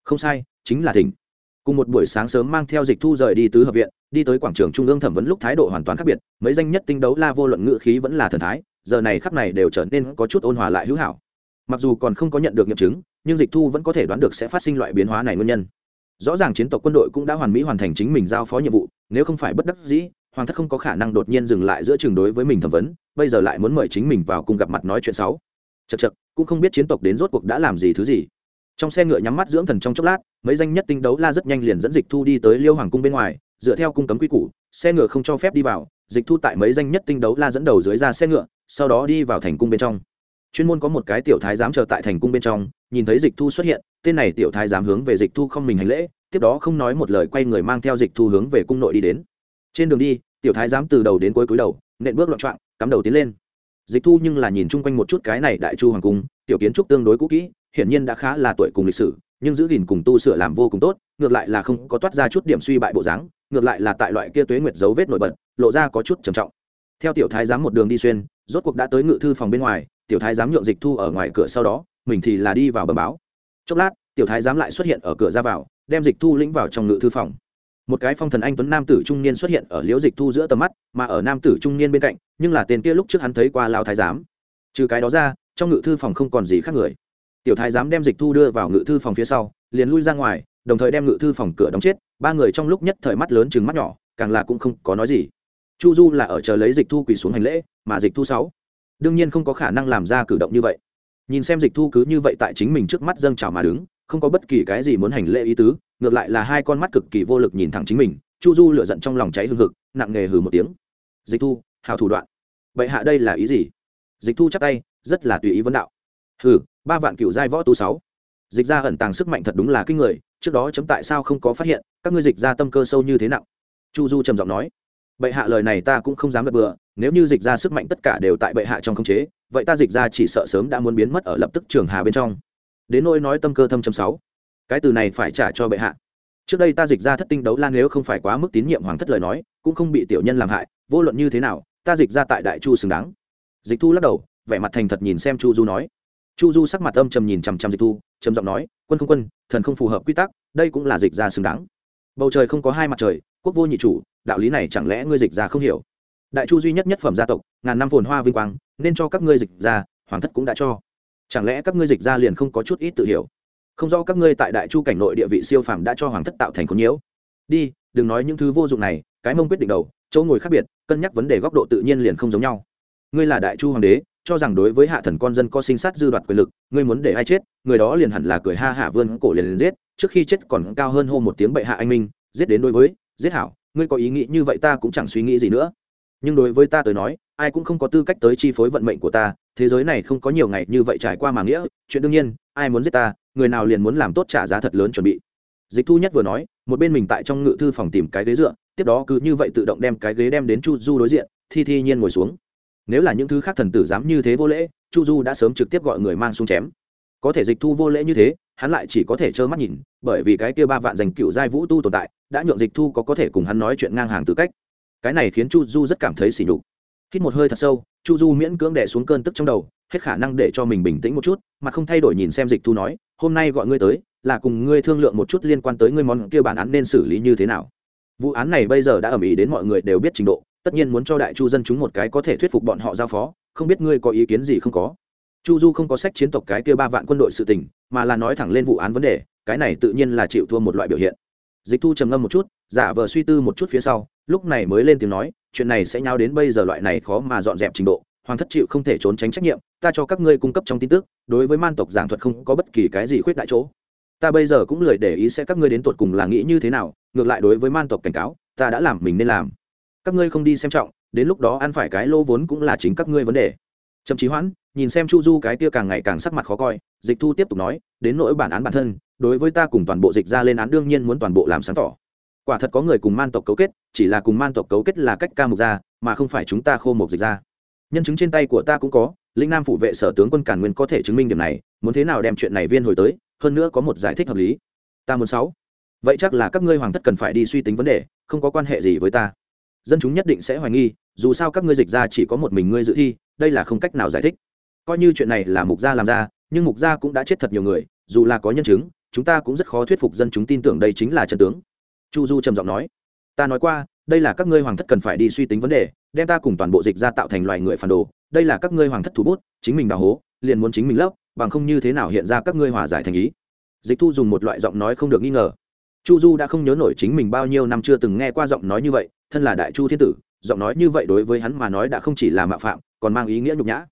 Không sai chính là thỉnh. Cùng một buổi sáng sớm mang theo dịch thu rời đi tứ hợp viện đi tới quảng trường trung ương thẩm vấn lúc thái độ hoàn toàn khác biệt mấy danh nhất tinh đấu la vô luận ngự khí vẫn là thần thái giờ này khắc này đều trở nên có chút ôn hòa lại hữu hảo. Mặc dù còn không có nhận được nghiệm chứng nhưng dịch thu vẫn có thể đoán được sẽ phát sinh loại biến hóa này nguyên nhân. Rõ ràng chiến tộc quân đội cũng đã hoàn mỹ hoàn thành chính mình giao phó nhiệm vụ, nếu không phải bất đắc dĩ, hoàng thất không có khả năng đột nhiên dừng lại giữa trường đối với mình thẩm vấn, bây giờ lại muốn mời chính mình vào cùng gặp mặt nói chuyện sáu chật chật cũng không biết chiến tộc đến rốt cuộc đã làm gì thứ gì. Trong xe ngựa nhắm mắt dưỡng thần trong chốc lát, mấy danh nhất tinh đấu la rất nhanh liền dẫn dịch thu đi tới liêu hoàng cung bên ngoài, dựa theo cung cấm quy củ, xe ngựa không cho phép đi vào, dịch thu tại mấy danh nhất tinh đấu la dẫn đầu dưới ra xe ngựa, sau đó đi vào thành cung bên trong. Chuyên môn có một cái tiểu thái giám chờ tại thành cung bên trong nhìn thấy dịch thu xuất hiện, tên này tiểu thái giám hướng về dịch thu không mình hành lễ, tiếp đó không nói một lời quay người mang theo dịch thu hướng về cung nội đi đến. Trên đường đi, tiểu thái giám từ đầu đến cuối cúi đầu, nện bước loạn trọng cắm đầu tiến lên. Dịch thu nhưng là nhìn chung quanh một chút cái này đại chu hoàng cung, tiểu kiến trúc tương đối cũ kỹ, hiển nhiên đã khá là tuổi cùng lịch sử, nhưng giữ gìn cùng tu sửa làm vô cùng tốt, ngược lại là không có toát ra chút điểm suy bại bộ dáng, ngược lại là tại loại kia tuế nguyệt dấu vết nổi bật, lộ ra có chút trầm trọng. Theo tiểu thái giám một đường đi xuyên, rốt cuộc đã tới ngự thư phòng bên ngoài, tiểu thái giám nhượng dịch thu ở ngoài cửa sau đó mình thì là đi vào bờ báo. Chốc lát, tiểu thái giám lại xuất hiện ở cửa ra vào, đem dịch thu lĩnh vào trong ngự thư phòng. Một cái phong thần anh tuấn nam tử trung niên xuất hiện ở liễu dịch thu giữa tầm mắt, mà ở nam tử trung niên bên cạnh, nhưng là tên kia lúc trước hắn thấy qua lao thái giám. Trừ cái đó ra, trong ngự thư phòng không còn gì khác người. Tiểu thái giám đem dịch thu đưa vào ngự thư phòng phía sau, liền lui ra ngoài, đồng thời đem ngự thư phòng cửa đóng chết, ba người trong lúc nhất thời mắt lớn chừng mắt nhỏ, càng là cũng không có nói gì. Chu du là ở chờ lấy dịch thu quỳ xuống hành lễ, mà dịch thu sáu, đương nhiên không có khả năng làm ra cử động như vậy nhìn xem dịch thu cứ như vậy tại chính mình trước mắt dâng trào mà đứng, không có bất kỳ cái gì muốn hành lễ ý tứ, ngược lại là hai con mắt cực kỳ vô lực nhìn thẳng chính mình, chu du lựa giận trong lòng cháy hương hực, nặng nghề hừ một tiếng. Dịch thu hào thủ đoạn. Vậy hạ đây là ý gì? Dịch thu chắc tay, rất là tùy ý vấn đạo. Hừ, ba vạn cựu giai võ tu sáu. Dịch ra ẩn tàng sức mạnh thật đúng là kinh người, trước đó chấm tại sao không có phát hiện, các ngươi dịch ra tâm cơ sâu như thế nặng. Chu du trầm giọng nói. Bệ hạ lời này ta cũng không dám gật bừa, nếu như dịch ra sức mạnh tất cả đều tại bệ hạ trong khống chế vậy ta dịch ra chỉ sợ sớm đã muốn biến mất ở lập tức trường hà bên trong. Đến nỗi nói tâm cơ thâm chấm sáu, cái từ này phải trả cho bệ hạ. Trước đây ta dịch ra thất tinh đấu lan nếu không phải quá mức tín nhiệm hoàng thất lời nói, cũng không bị tiểu nhân làm hại, vô luận như thế nào, ta dịch ra tại đại chu xứng đáng. Dịch thu lắc đầu, vẻ mặt thành thật nhìn xem chu du nói. Chu du sắc mặt âm trầm nhìn chằm chằm dịch thu, trầm giọng nói, quân không quân, thần không phù hợp quy tắc, đây cũng là dịch ra xứng đáng. Bầu trời không có hai mặt trời, quốc vô nhị chủ, đạo lý này chẳng lẽ ngươi dịch ra không hiểu? Đại chu duy nhất nhất phẩm gia tộc, ngàn năm phồn hoa vinh quang, nên cho các ngươi dịch ra, hoàng thất cũng đã cho. Chẳng lẽ các ngươi dịch ra liền không có chút ít tự hiểu? Không do các ngươi tại đại chu cảnh nội địa vị siêu phàm đã cho hoàng thất tạo thành khốn nhiễu. Đi, đừng nói những thứ vô dụng này, cái mông quyết định đầu, chỗ ngồi khác biệt, cân nhắc vấn đề góc độ tự nhiên liền không giống nhau. Ngươi là đại chu hoàng đế, cho rằng đối với hạ thần con dân có sinh sát dư đoạt quyền lực, ngươi muốn để ai chết, người đó liền hẳn là cười ha hạ vươn cổ liền liền giết, trước khi chết còn cao hơn hô một tiếng bệ hạ anh minh, giết đến đối với, giết hảo, ngươi có ý nghĩ như vậy ta cũng chẳng suy nghĩ gì nữa nhưng đối với ta tới nói, ai cũng không có tư cách tới chi phối vận mệnh của ta, thế giới này không có nhiều ngày như vậy trải qua mà nghĩa, chuyện đương nhiên, ai muốn giết ta, người nào liền muốn làm tốt trả giá thật lớn chuẩn bị. Dịch thu nhất vừa nói, một bên mình tại trong ngự thư phòng tìm cái ghế dựa, tiếp đó cứ như vậy tự động đem cái ghế đem đến chu du đối diện, thi thi nhiên ngồi xuống. Nếu là những thứ khác thần tử dám như thế vô lễ, chu du đã sớm trực tiếp gọi người mang xuống chém. Có thể dịch thu vô lễ như thế, hắn lại chỉ có thể trơ mắt nhìn, bởi vì cái kia ba vạn dành cựu giai vũ tu tồn tại, đã nhượng dịch thu có có thể cùng hắn nói chuyện ngang hàng tư cách cái này khiến chu du rất cảm thấy sỉ nhục. Hít một hơi thật sâu, chu du miễn cưỡng đẻ xuống cơn tức trong đầu, hết khả năng để cho mình bình tĩnh một chút, mà không thay đổi nhìn xem dịch thu nói, hôm nay gọi ngươi tới, là cùng ngươi thương lượng một chút liên quan tới ngươi món kia bản án nên xử lý như thế nào. Vụ án này bây giờ đã ẩm ý đến mọi người đều biết trình độ, tất nhiên muốn cho đại chu dân chúng một cái có thể thuyết phục bọn họ giao phó, không biết ngươi có ý kiến gì không có. Chu du không có sách chiến tộc cái kia ba vạn quân đội sự tình, mà là nói thẳng lên vụ án vấn đề, cái này tự nhiên là chịu thua một loại biểu hiện dịch thu trầm ngâm một chút, giả vờ suy tư một chút phía sau, lúc này mới lên tiếng nói, chuyện này sẽ nhau đến bây giờ loại này khó mà dọn dẹp trình độ, hoàng thất chịu không thể trốn tránh trách nhiệm, ta cho các ngươi cung cấp trong tin tức, đối với man tộc giảng thuật không có bất kỳ cái gì khuyết đại chỗ. Ta bây giờ cũng lười để ý sẽ các ngươi đến tột cùng là nghĩ như thế nào, ngược lại đối với man tộc cảnh cáo, ta đã làm, mình nên làm. Các ngươi không đi xem trọng, đến lúc đó ăn phải cái lô vốn cũng là chính các ngươi vấn đề trầm trí hoãn, nhìn xem chu du cái tia càng ngày càng sắc mặt khó coi, dịch thu tiếp tục nói, đến nỗi bản án bản thân, đối với ta cùng toàn bộ dịch ra lên án đương nhiên muốn toàn bộ làm sáng tỏ. Quả thật có người cùng man tộc cấu kết, chỉ là cùng man tộc cấu kết là cách ca mục ra mà không phải chúng ta khô một dịch ra. Nhân chứng trên tay của ta cũng có, linh nam phủ vệ sở tướng quân càn nguyên có thể chứng minh điểm này, muốn thế nào đem chuyện này viên hồi tới, hơn nữa có một giải thích hợp lý. Ta muốn sáu. Vậy chắc là các ngươi hoàng thất cần phải đi suy tính vấn đề, không có quan hệ gì với ta. Dân chúng nhất định sẽ hoài nghi, dù sao các ngươi dịch ra chỉ có một mình ngươi dự thi đây là không cách nào giải thích. Coi như chuyện này là mục gia làm ra, nhưng mục gia cũng đã chết thật nhiều người, dù là có nhân chứng, chúng ta cũng rất khó thuyết phục dân chúng tin tưởng đây chính là chân tướng. Chu du trầm giọng nói. Ta nói qua, đây là các ngươi hoàng thất cần phải đi suy tính vấn đề, đem ta cùng toàn bộ dịch ra tạo thành loài người phản đồ. Đây là các ngươi hoàng thất thủ bút, chính mình đào hố, liền muốn chính mình lấp, bằng không như thế nào hiện ra các ngươi hòa giải thành ý. Dịch thu dùng một loại giọng nói không được nghi ngờ. Chu du đã không nhớ nổi chính mình bao nhiêu năm chưa từng nghe qua giọng nói như vậy, thân là đại chu thiên tử giọng nói như vậy đối với hắn mà nói đã không chỉ là mạo phạm, còn mang ý nghĩa nhục nhã.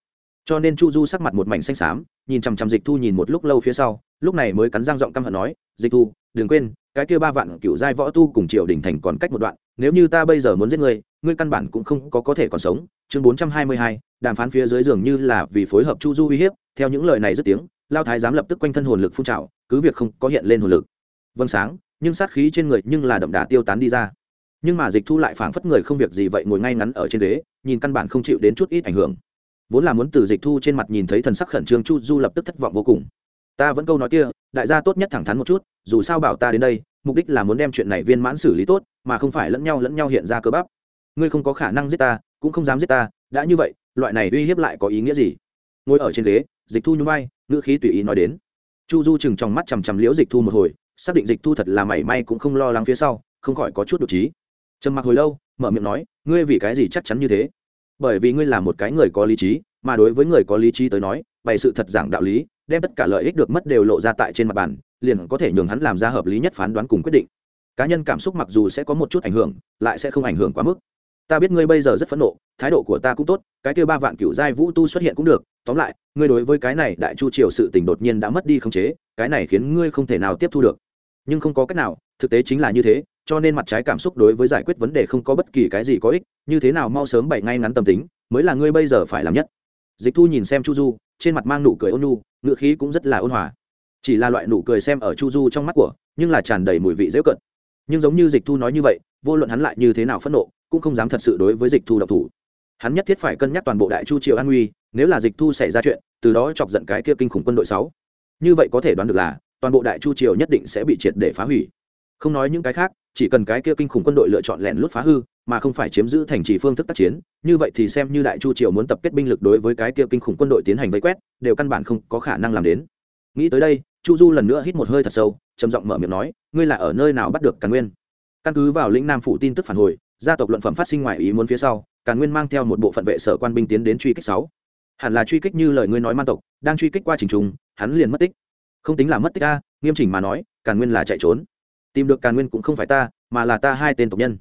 Cho nên chu du sắc mặt một mảnh xanh xám, nhìn chằm chằm dịch thu nhìn một lúc lâu phía sau, lúc này mới cắn răng giọng căm hận nói, dịch thu, đừng quên, cái kia ba vạn cựu giai võ tu cùng triều đình thành còn cách một đoạn, nếu như ta bây giờ muốn giết ngươi ngươi căn bản cũng không có có thể còn sống. Chương bốn trăm hai mươi hai, đàm phán phía dưới giường như là vì phối hợp chu du uy hiếp, theo những lời này rất tiếng, lao thái giám lập tức quanh thân hồn lực phun trào, cứ việc không có hiện lên hồn lực. Vâng sáng, nhưng sát khí trên người nhưng là đậm đà tiêu tán đi ra nhưng mà dịch thu lại phảng phất người không việc gì vậy ngồi ngay ngắn ở trên ghế, nhìn căn bản không chịu đến chút ít ảnh hưởng. Vốn là muốn từ dịch thu trên mặt nhìn thấy thần sắc khẩn trương chu du lập tức thất vọng vô cùng. Ta vẫn câu nói kia, đại gia tốt nhất thẳng thắn một chút, dù sao bảo ta đến đây, mục đích là muốn đem chuyện này viên mãn xử lý tốt, mà không phải lẫn nhau lẫn nhau hiện ra cơ bắp. Ngươi không có khả năng giết ta, cũng không dám giết ta, đã như vậy, loại này uy hiếp lại có ý nghĩa gì? Ngồi ở trên ghế, dịch thu nhún vai, ngữ khí tùy ý nói đến. Chu du chừng trong mắt chằm chằm liễu dịch thu một hồi, xác định dịch thu thật là mảy may cũng không lo lắng phía sau, không khỏi có chút đ trí trầm mặc hồi lâu, mở miệng nói, ngươi vì cái gì chắc chắn như thế? Bởi vì ngươi là một cái người có lý trí, mà đối với người có lý trí tới nói, bày sự thật giảng đạo lý, đem tất cả lợi ích được mất đều lộ ra tại trên mặt bàn, liền có thể nhường hắn làm ra hợp lý nhất phán đoán cùng quyết định. Cá nhân cảm xúc mặc dù sẽ có một chút ảnh hưởng, lại sẽ không ảnh hưởng quá mức. Ta biết ngươi bây giờ rất phẫn nộ, thái độ của ta cũng tốt, cái kêu ba vạn cựu giai vũ tu xuất hiện cũng được, tóm lại, ngươi đối với cái này đại chu triều sự tình đột nhiên đã mất đi khống chế, cái này khiến ngươi không thể nào tiếp thu được. Nhưng không có cách nào, thực tế chính là như thế cho nên mặt trái cảm xúc đối với giải quyết vấn đề không có bất kỳ cái gì có ích, như thế nào mau sớm bày ngay ngắn tâm tính, mới là ngươi bây giờ phải làm nhất. Dịch thu nhìn xem chu du, trên mặt mang nụ cười ôn nhu ngựa khí cũng rất là ôn hòa. Chỉ là loại nụ cười xem ở chu du trong mắt của, nhưng là tràn đầy mùi vị dễ cận. Nhưng giống như dịch thu nói như vậy, vô luận hắn lại như thế nào phẫn nộ, cũng không dám thật sự đối với dịch thu độc thủ. Hắn nhất thiết phải cân nhắc toàn bộ đại chu triều an nguy, nếu là dịch thu xảy ra chuyện, từ đó chọc giận cái kia kinh khủng quân đội sáu. Như vậy có thể đoán được là, toàn bộ đại chu triều nhất định sẽ bị triệt để phá hủy. Không nói những cái khác chỉ cần cái kia kinh khủng quân đội lựa chọn lẻn lút phá hư, mà không phải chiếm giữ thành trì phương thức tác chiến, như vậy thì xem như đại chu triều muốn tập kết binh lực đối với cái kia kinh khủng quân đội tiến hành vây quét, đều căn bản không có khả năng làm đến. Nghĩ tới đây, chu du lần nữa hít một hơi thật sâu, trầm giọng mở miệng nói, ngươi là ở nơi nào bắt được càn nguyên? Căn cứ vào lĩnh nam phủ tin tức phản hồi, gia tộc luận phẩm phát sinh ngoài ý muốn phía sau, càn nguyên mang theo một bộ phận vệ sở quan binh tiến đến truy kích sáu. Hẳn là truy kích như lời ngươi nói man tộc, đang truy kích qua trình trùng, hắn liền mất tích. Không tính là mất tích a, nghiêm chỉnh mà nói, càn nguyên là chạy trốn tìm được càn nguyên cũng không phải ta, mà là ta hai tên tộc nhân.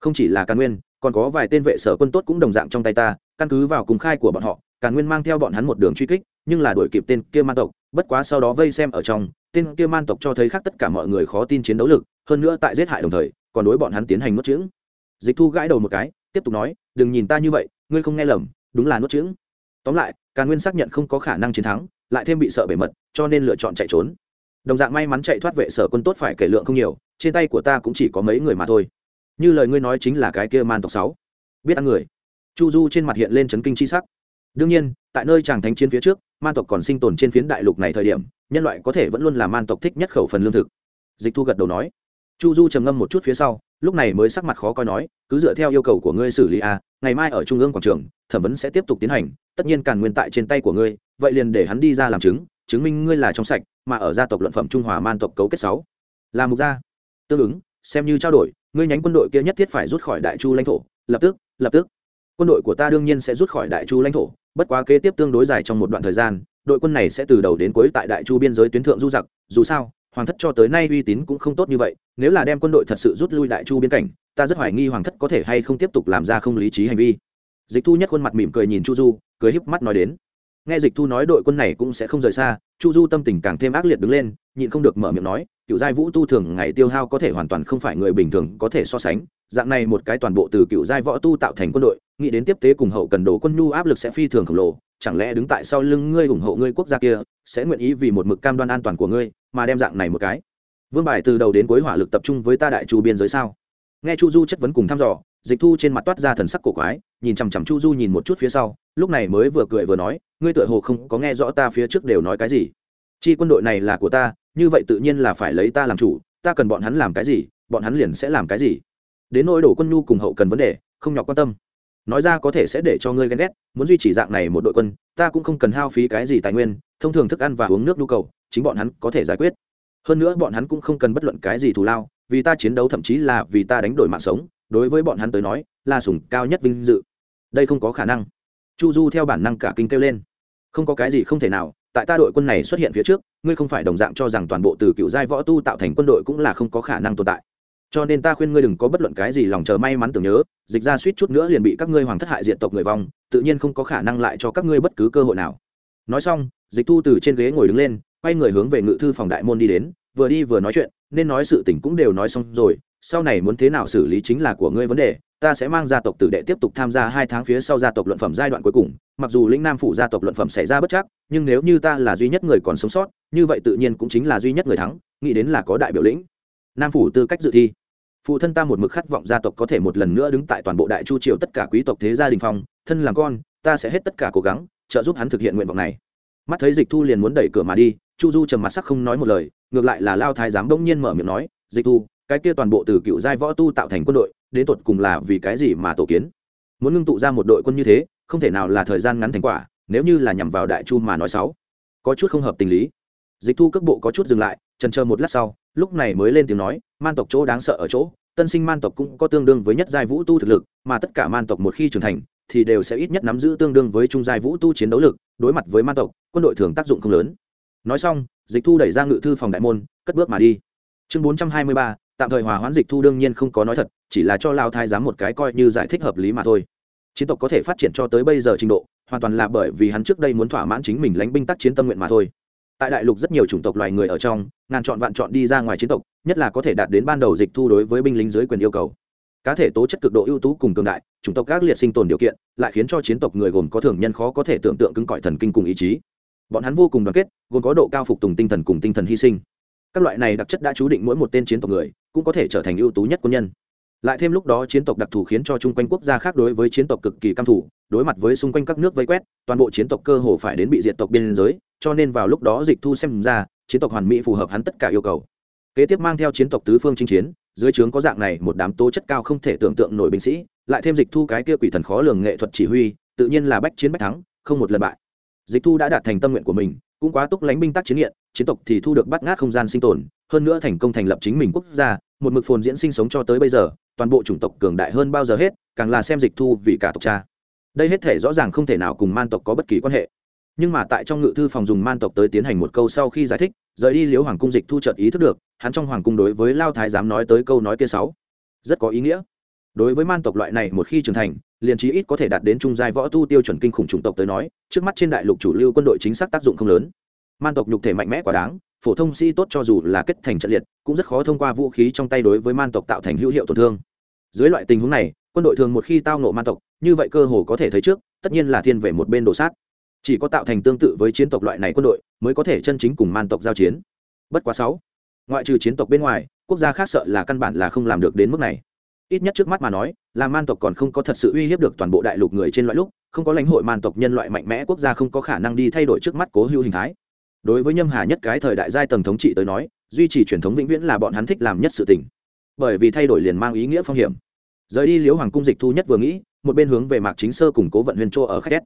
Không chỉ là càn nguyên, còn có vài tên vệ sở quân tốt cũng đồng dạng trong tay ta, căn cứ vào cùng khai của bọn họ, càn nguyên mang theo bọn hắn một đường truy kích, nhưng là đuổi kịp tên kia man tộc, bất quá sau đó vây xem ở trong, tên kia man tộc cho thấy khác tất cả mọi người khó tin chiến đấu lực, hơn nữa tại giết hại đồng thời, còn đối bọn hắn tiến hành nuốt trứng dịch thu gãi đầu một cái, tiếp tục nói, đừng nhìn ta như vậy, ngươi không nghe lầm, đúng là nuốt trứng tóm lại, càn nguyên xác nhận không có khả năng chiến thắng, lại thêm bị sợ bề mật, cho nên lựa chọn chạy trốn đồng dạng may mắn chạy thoát vệ sở quân tốt phải kể lượng không nhiều, trên tay của ta cũng chỉ có mấy người mà thôi. Như lời ngươi nói chính là cái kia man tộc sáu. Biết ăn người. Chu du trên mặt hiện lên chấn kinh c h i sắc. Đương nhiên, tại nơi chàng thánh chiến phía trước, man tộc còn sinh tồn trên phiến đại lục này thời điểm, nhân loại có thể vẫn luôn là man tộc thích nhất khẩu phần lương thực. Dịch thu gật đầu nói. Chu du trầm ngâm một chút phía sau, lúc này mới sắc mặt khó coi nói, cứ dựa theo yêu cầu của ngươi xử lý a ngày mai ở trung ương quảng trường, thẩm vấn sẽ tiếp tục tiến hành, tất nhiên càn nguyên tại trên tay của ngươi, vậy liền để hắn đi ra làm chứng chứng minh ngươi là trong sạch, mà ở gia tộc luận phẩm trung hòa man tộc cấu kết sáu. Là mục gia. Tương ứng, xem như trao đổi, ngươi nhánh quân đội kia nhất thiết phải rút khỏi đại chu lãnh thổ. Lập tức lập tức. Quân đội của ta đương nhiên sẽ rút khỏi đại chu lãnh thổ, bất quá kế tiếp tương đối dài trong một đoạn thời gian, đội quân này sẽ từ đầu đến cuối tại đại chu biên giới tuyến thượng du giặc. Dù sao, hoàng thất cho tới nay uy tín cũng không tốt như vậy, nếu là đem quân đội thật sự rút lui đại chu biên cảnh, ta rất hoài nghi hoàng thất có thể hay không tiếp tục làm ra không lý trí hành vi. Dịch thu nhất khuôn mặt mỉm cười nhìn chu du, cười híp mắt nói đến nghe dịch thu nói đội quân này cũng sẽ không rời xa, chu du tâm tình càng thêm ác liệt đứng lên, nhịn không được mở miệng nói, cựu giai vũ tu thường ngày tiêu hao có thể hoàn toàn không phải người bình thường có thể so sánh, dạng này một cái toàn bộ từ cựu giai võ tu tạo thành quân đội, nghĩ đến tiếp tế cùng hậu cần đồ quân nhu áp lực sẽ phi thường khổng lồ, chẳng lẽ đứng tại sau lưng ngươi ủng hộ ngươi quốc gia kia, sẽ nguyện ý vì một mực cam đoan an toàn của ngươi, mà đem dạng này một cái? Vương bài từ đầu đến cuối hỏa lực tập trung với ta đại chu biên giới sao? Nghe chu du chất vấn cùng thăm dò, dịch thu trên mặt toát ra thần sắc cổ quái, nhìn chằm chằm chu du nhìn một chút phía sau, lúc này mới vừa cười vừa nói ngươi tựa hồ không có nghe rõ ta phía trước đều nói cái gì. Chi quân đội này là của ta, như vậy tự nhiên là phải lấy ta làm chủ, ta cần bọn hắn làm cái gì, bọn hắn liền sẽ làm cái gì. Đến nỗi đổ quân nhu cùng hậu cần vấn đề, không nhọc quan tâm. Nói ra có thể sẽ để cho ngươi ghen ghét, muốn duy trì dạng này một đội quân, ta cũng không cần hao phí cái gì tài nguyên, thông thường thức ăn và uống nước nhu cầu, chính bọn hắn có thể giải quyết. Hơn nữa bọn hắn cũng không cần bất luận cái gì thù lao, vì ta chiến đấu thậm chí là vì ta đánh đổi mạng sống, đối với bọn hắn tới nói, là sủng cao nhất vinh dự. Đây không có khả năng. Chu du theo bản năng cả kinh kêu lên không có cái gì không thể nào, tại ta đội quân này xuất hiện phía trước, ngươi không phải đồng dạng cho rằng toàn bộ từ cựu giai võ tu tạo thành quân đội cũng là không có khả năng tồn tại. Cho nên ta khuyên ngươi đừng có bất luận cái gì lòng chờ may mắn tưởng nhớ, dịch ra suýt chút nữa liền bị các ngươi hoàng thất hại diện tộc người vong, tự nhiên không có khả năng lại cho các ngươi bất cứ cơ hội nào. Nói xong, dịch thu từ trên ghế ngồi đứng lên, quay người hướng về ngự thư phòng đại môn đi đến, vừa đi vừa nói chuyện, nên nói sự tình cũng đều nói xong rồi sau này muốn thế nào xử lý chính là của ngươi vấn đề, ta sẽ mang gia tộc tử đệ tiếp tục tham gia hai tháng phía sau gia tộc luận phẩm giai đoạn cuối cùng, mặc dù lĩnh nam phủ gia tộc luận phẩm xảy ra bất chắc, nhưng nếu như ta là duy nhất người còn sống sót, như vậy tự nhiên cũng chính là duy nhất người thắng, nghĩ đến là có đại biểu lĩnh. Nam phủ tư cách dự thi. Phụ thân ta một mực khát vọng gia tộc có thể một lần nữa đứng tại toàn bộ đại chu triều tất cả quý tộc thế gia đình phong, thân làm con, ta sẽ hết tất cả cố gắng, trợ giúp hắn thực hiện nguyện vọng này. Mắt thấy dịch thu liền muốn đẩy cửa mà đi, chu du trầm mặt sắc không nói một lời, ngược lại là lao thái giám bỗng nhiên mở miệng nói, dịch thu cái kia toàn bộ từ cựu giai võ tu tạo thành quân đội, đến tột cùng là vì cái gì mà tổ kiến? Muốn ngưng tụ ra một đội quân như thế, không thể nào là thời gian ngắn thành quả, nếu như là nhằm vào đại chu mà nói sáu. Có chút không hợp tình lý. Dịch thu cước bộ có chút dừng lại, trần chờ một lát sau, lúc này mới lên tiếng nói, man tộc chỗ đáng sợ ở chỗ, tân sinh man tộc cũng có tương đương với nhất giai vũ tu thực lực, mà tất cả man tộc một khi trưởng thành, thì đều sẽ ít nhất nắm giữ tương đương với trung giai vũ tu chiến đấu lực, đối mặt với man tộc, quân đội thường tác dụng không lớn. Nói xong, dịch thu đẩy ra ngự thư phòng đại môn, cất bước mà đi. Chương bốn trăm hai mươi ba tạm thời hòa hoãn dịch thu đương nhiên không có nói thật, chỉ là cho lao thái giám một cái coi như giải thích hợp lý mà thôi. Chiến tộc có thể phát triển cho tới bây giờ trình độ, hoàn toàn là bởi vì hắn trước đây muốn thỏa mãn chính mình lãnh binh tác chiến tâm nguyện mà thôi. Tại đại lục rất nhiều chủng tộc loài người ở trong, ngàn chọn vạn chọn đi ra ngoài chiến tộc, nhất là có thể đạt đến ban đầu dịch thu đối với binh lính dưới quyền yêu cầu. Cá thể tố chất cực độ ưu tú cùng cường đại, chủng tộc các liệt sinh tồn điều kiện, lại khiến cho chiến tộc người gồm có thường nhân khó có thể tưởng tượng cứng cỏi thần kinh cùng ý chí. Bọn hắn vô cùng đoàn kết, gồm có độ cao phục tùng tinh thần cùng tinh thần hy sinh. Các loại này đặc chất đã chú định mỗi một tên chiến tộc người cũng có thể trở thành ưu tú nhất quân nhân. Lại thêm lúc đó chiến tộc đặc thù khiến cho chung quanh quốc gia khác đối với chiến tộc cực kỳ căm thủ đối mặt với xung quanh các nước vây quét, toàn bộ chiến tộc cơ hồ phải đến bị diệt tộc biên giới, cho nên vào lúc đó dịch thu xem ra, chiến tộc hoàn mỹ phù hợp hắn tất cả yêu cầu. Kế tiếp mang theo chiến tộc tứ phương chinh chiến, dưới trướng có dạng này một đám tố chất cao không thể tưởng tượng nổi binh sĩ, lại thêm dịch thu cái kia quỷ thần khó lường nghệ thuật chỉ huy, tự nhiên là bách chiến bách thắng, không một lần bại. Dịch thu đã đạt thành tâm nguyện của mình, cũng quá túc lánh binh tác chiến nghiện, chiến tộc thì thu được bắt ngát không gian sinh tồn hơn nữa thành công thành lập chính mình quốc gia, một mực phồn diễn sinh sống cho tới bây giờ, toàn bộ chủng tộc cường đại hơn bao giờ hết, càng là xem dịch thu vì cả tộc cha. Đây hết thể rõ ràng không thể nào cùng man tộc có bất kỳ quan hệ. Nhưng mà tại trong ngự thư phòng dùng man tộc tới tiến hành một câu sau khi giải thích, rời đi liếu hoàng cung dịch thu chợt ý thức được, hắn trong hoàng cung đối với lao thái giám nói tới câu nói kia sáu, rất có ý nghĩa. Đối với man tộc loại này một khi trưởng thành, liền chí ít có thể đạt đến trung giai võ tu tiêu chuẩn kinh khủng chủng tộc tới nói, trước mắt trên đại lục chủ lưu quân đội chính xác tác dụng không lớn. Man tộc nhục thể mạnh mẽ quá đáng phổ thông sĩ tốt cho dù là kết thành trận liệt, cũng rất khó thông qua vũ khí trong tay đối với man tộc tạo thành hữu hiệu tổn thương. Dưới loại tình huống này, quân đội thường một khi tao nộ man tộc, như vậy cơ hồ có thể thấy trước, tất nhiên là thiên về một bên đồ sát. Chỉ có tạo thành tương tự với chiến tộc loại này quân đội, mới có thể chân chính cùng man tộc giao chiến. Bất quá sáu, ngoại trừ chiến tộc bên ngoài, quốc gia khác sợ là căn bản là không làm được đến mức này. Ít nhất trước mắt mà nói, là man tộc còn không có thật sự uy hiếp được toàn bộ đại lục người trên loại lúc, không có lãnh hội man tộc nhân loại mạnh mẽ quốc gia không có khả năng đi thay đổi trước mắt cố hữu hình thái đối với nhâm hà nhất cái thời đại giai tầng thống trị tới nói, duy trì truyền thống vĩnh viễn là bọn hắn thích làm nhất sự tình. Bởi vì thay đổi liền mang ý nghĩa phong hiểm. Rời đi liếu hoàng cung dịch thu nhất vừa nghĩ, một bên hướng về mạc chính sơ củng cố vận huyền chỗ ở khách